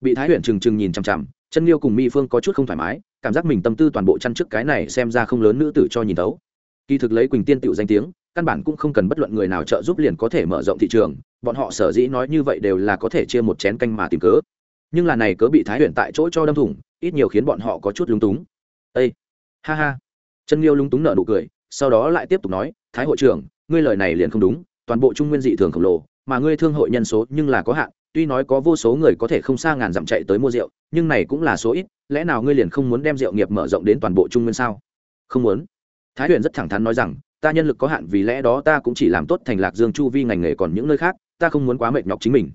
Bị thái Huyền trừng trừng nhìn chằm chằm, chân liêu cùng mi phương có chút không thoải mái, cảm giác mình tâm tư toàn bộ chăn trước cái này xem ra không lớn nữ tử cho nhìn tấu kỳ thực lấy quỳnh tiên tựu danh tiếng căn bản cũng không cần bất luận người nào trợ giúp liền có thể mở rộng thị trường, bọn họ sở dĩ nói như vậy đều là có thể chia một chén canh mà tìm cớ. Nhưng là này cớ bị thái Huyền tại chỗ cho đâm thủng, ít nhiều khiến bọn họ có chút lúng túng. Â ha ha. Chân liêu lúng túng nợ nụ cười, sau đó lại tiếp tục nói, thái hội trưởng, ngươi lời này liền không đúng, toàn bộ trung nguyên dị thường khổng lồ, mà ngươi thương hội nhân số nhưng là có hạn, tuy nói có vô số người có thể không xa ngàn dặm chạy tới mua rượu, nhưng này cũng là số ít, lẽ nào ngươi liền không muốn đem rượu nghiệp mở rộng đến toàn bộ trung nguyên sao? Không muốn. Thái huyền rất thẳng thắn nói rằng ta nhân lực có hạn, vì lẽ đó ta cũng chỉ làm tốt thành lạc dương chu vi ngành nghề còn những nơi khác, ta không muốn quá mệt nhọc chính mình.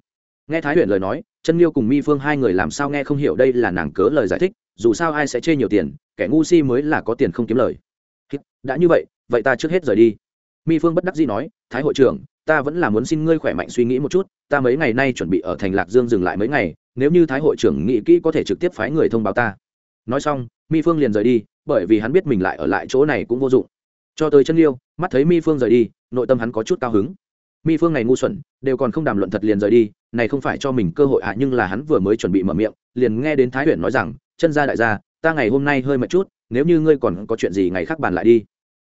Nghe thái huyền lời nói chân liêu cùng mi phương hai người làm sao nghe không hiểu đây là nàng cớ lời giải thích, dù sao ai sẽ chê nhiều tiền, kẻ ngu si mới là có tiền không kiếm lời. Đã như vậy vậy ta trước hết rời đi. Mi phương bất đắc dĩ nói, thái hội trưởng, ta vẫn là muốn xin ngươi khỏe mạnh suy nghĩ một chút, ta mấy ngày nay chuẩn bị ở thành lạc dương dừng lại mấy ngày, nếu như thái hội trưởng nghĩ kỹ có thể trực tiếp phái người thông báo ta. Nói xong, mi phương liền rời đi, bởi vì hắn biết mình lại ở lại chỗ này cũng vô dụng cho tới chân liêu mắt thấy mi phương rời đi, nội tâm hắn có chút cao hứng. Mi phương này ngu xuẩn, đều còn không đàm luận thật liền rời đi, này không phải cho mình cơ hội ạ nhưng là hắn vừa mới chuẩn bị mở miệng, liền nghe đến thái huyền nói rằng, chân gia đại gia, ta ngày hôm nay hơi mệt chút, nếu như ngươi còn có chuyện gì ngày khác bàn lại đi.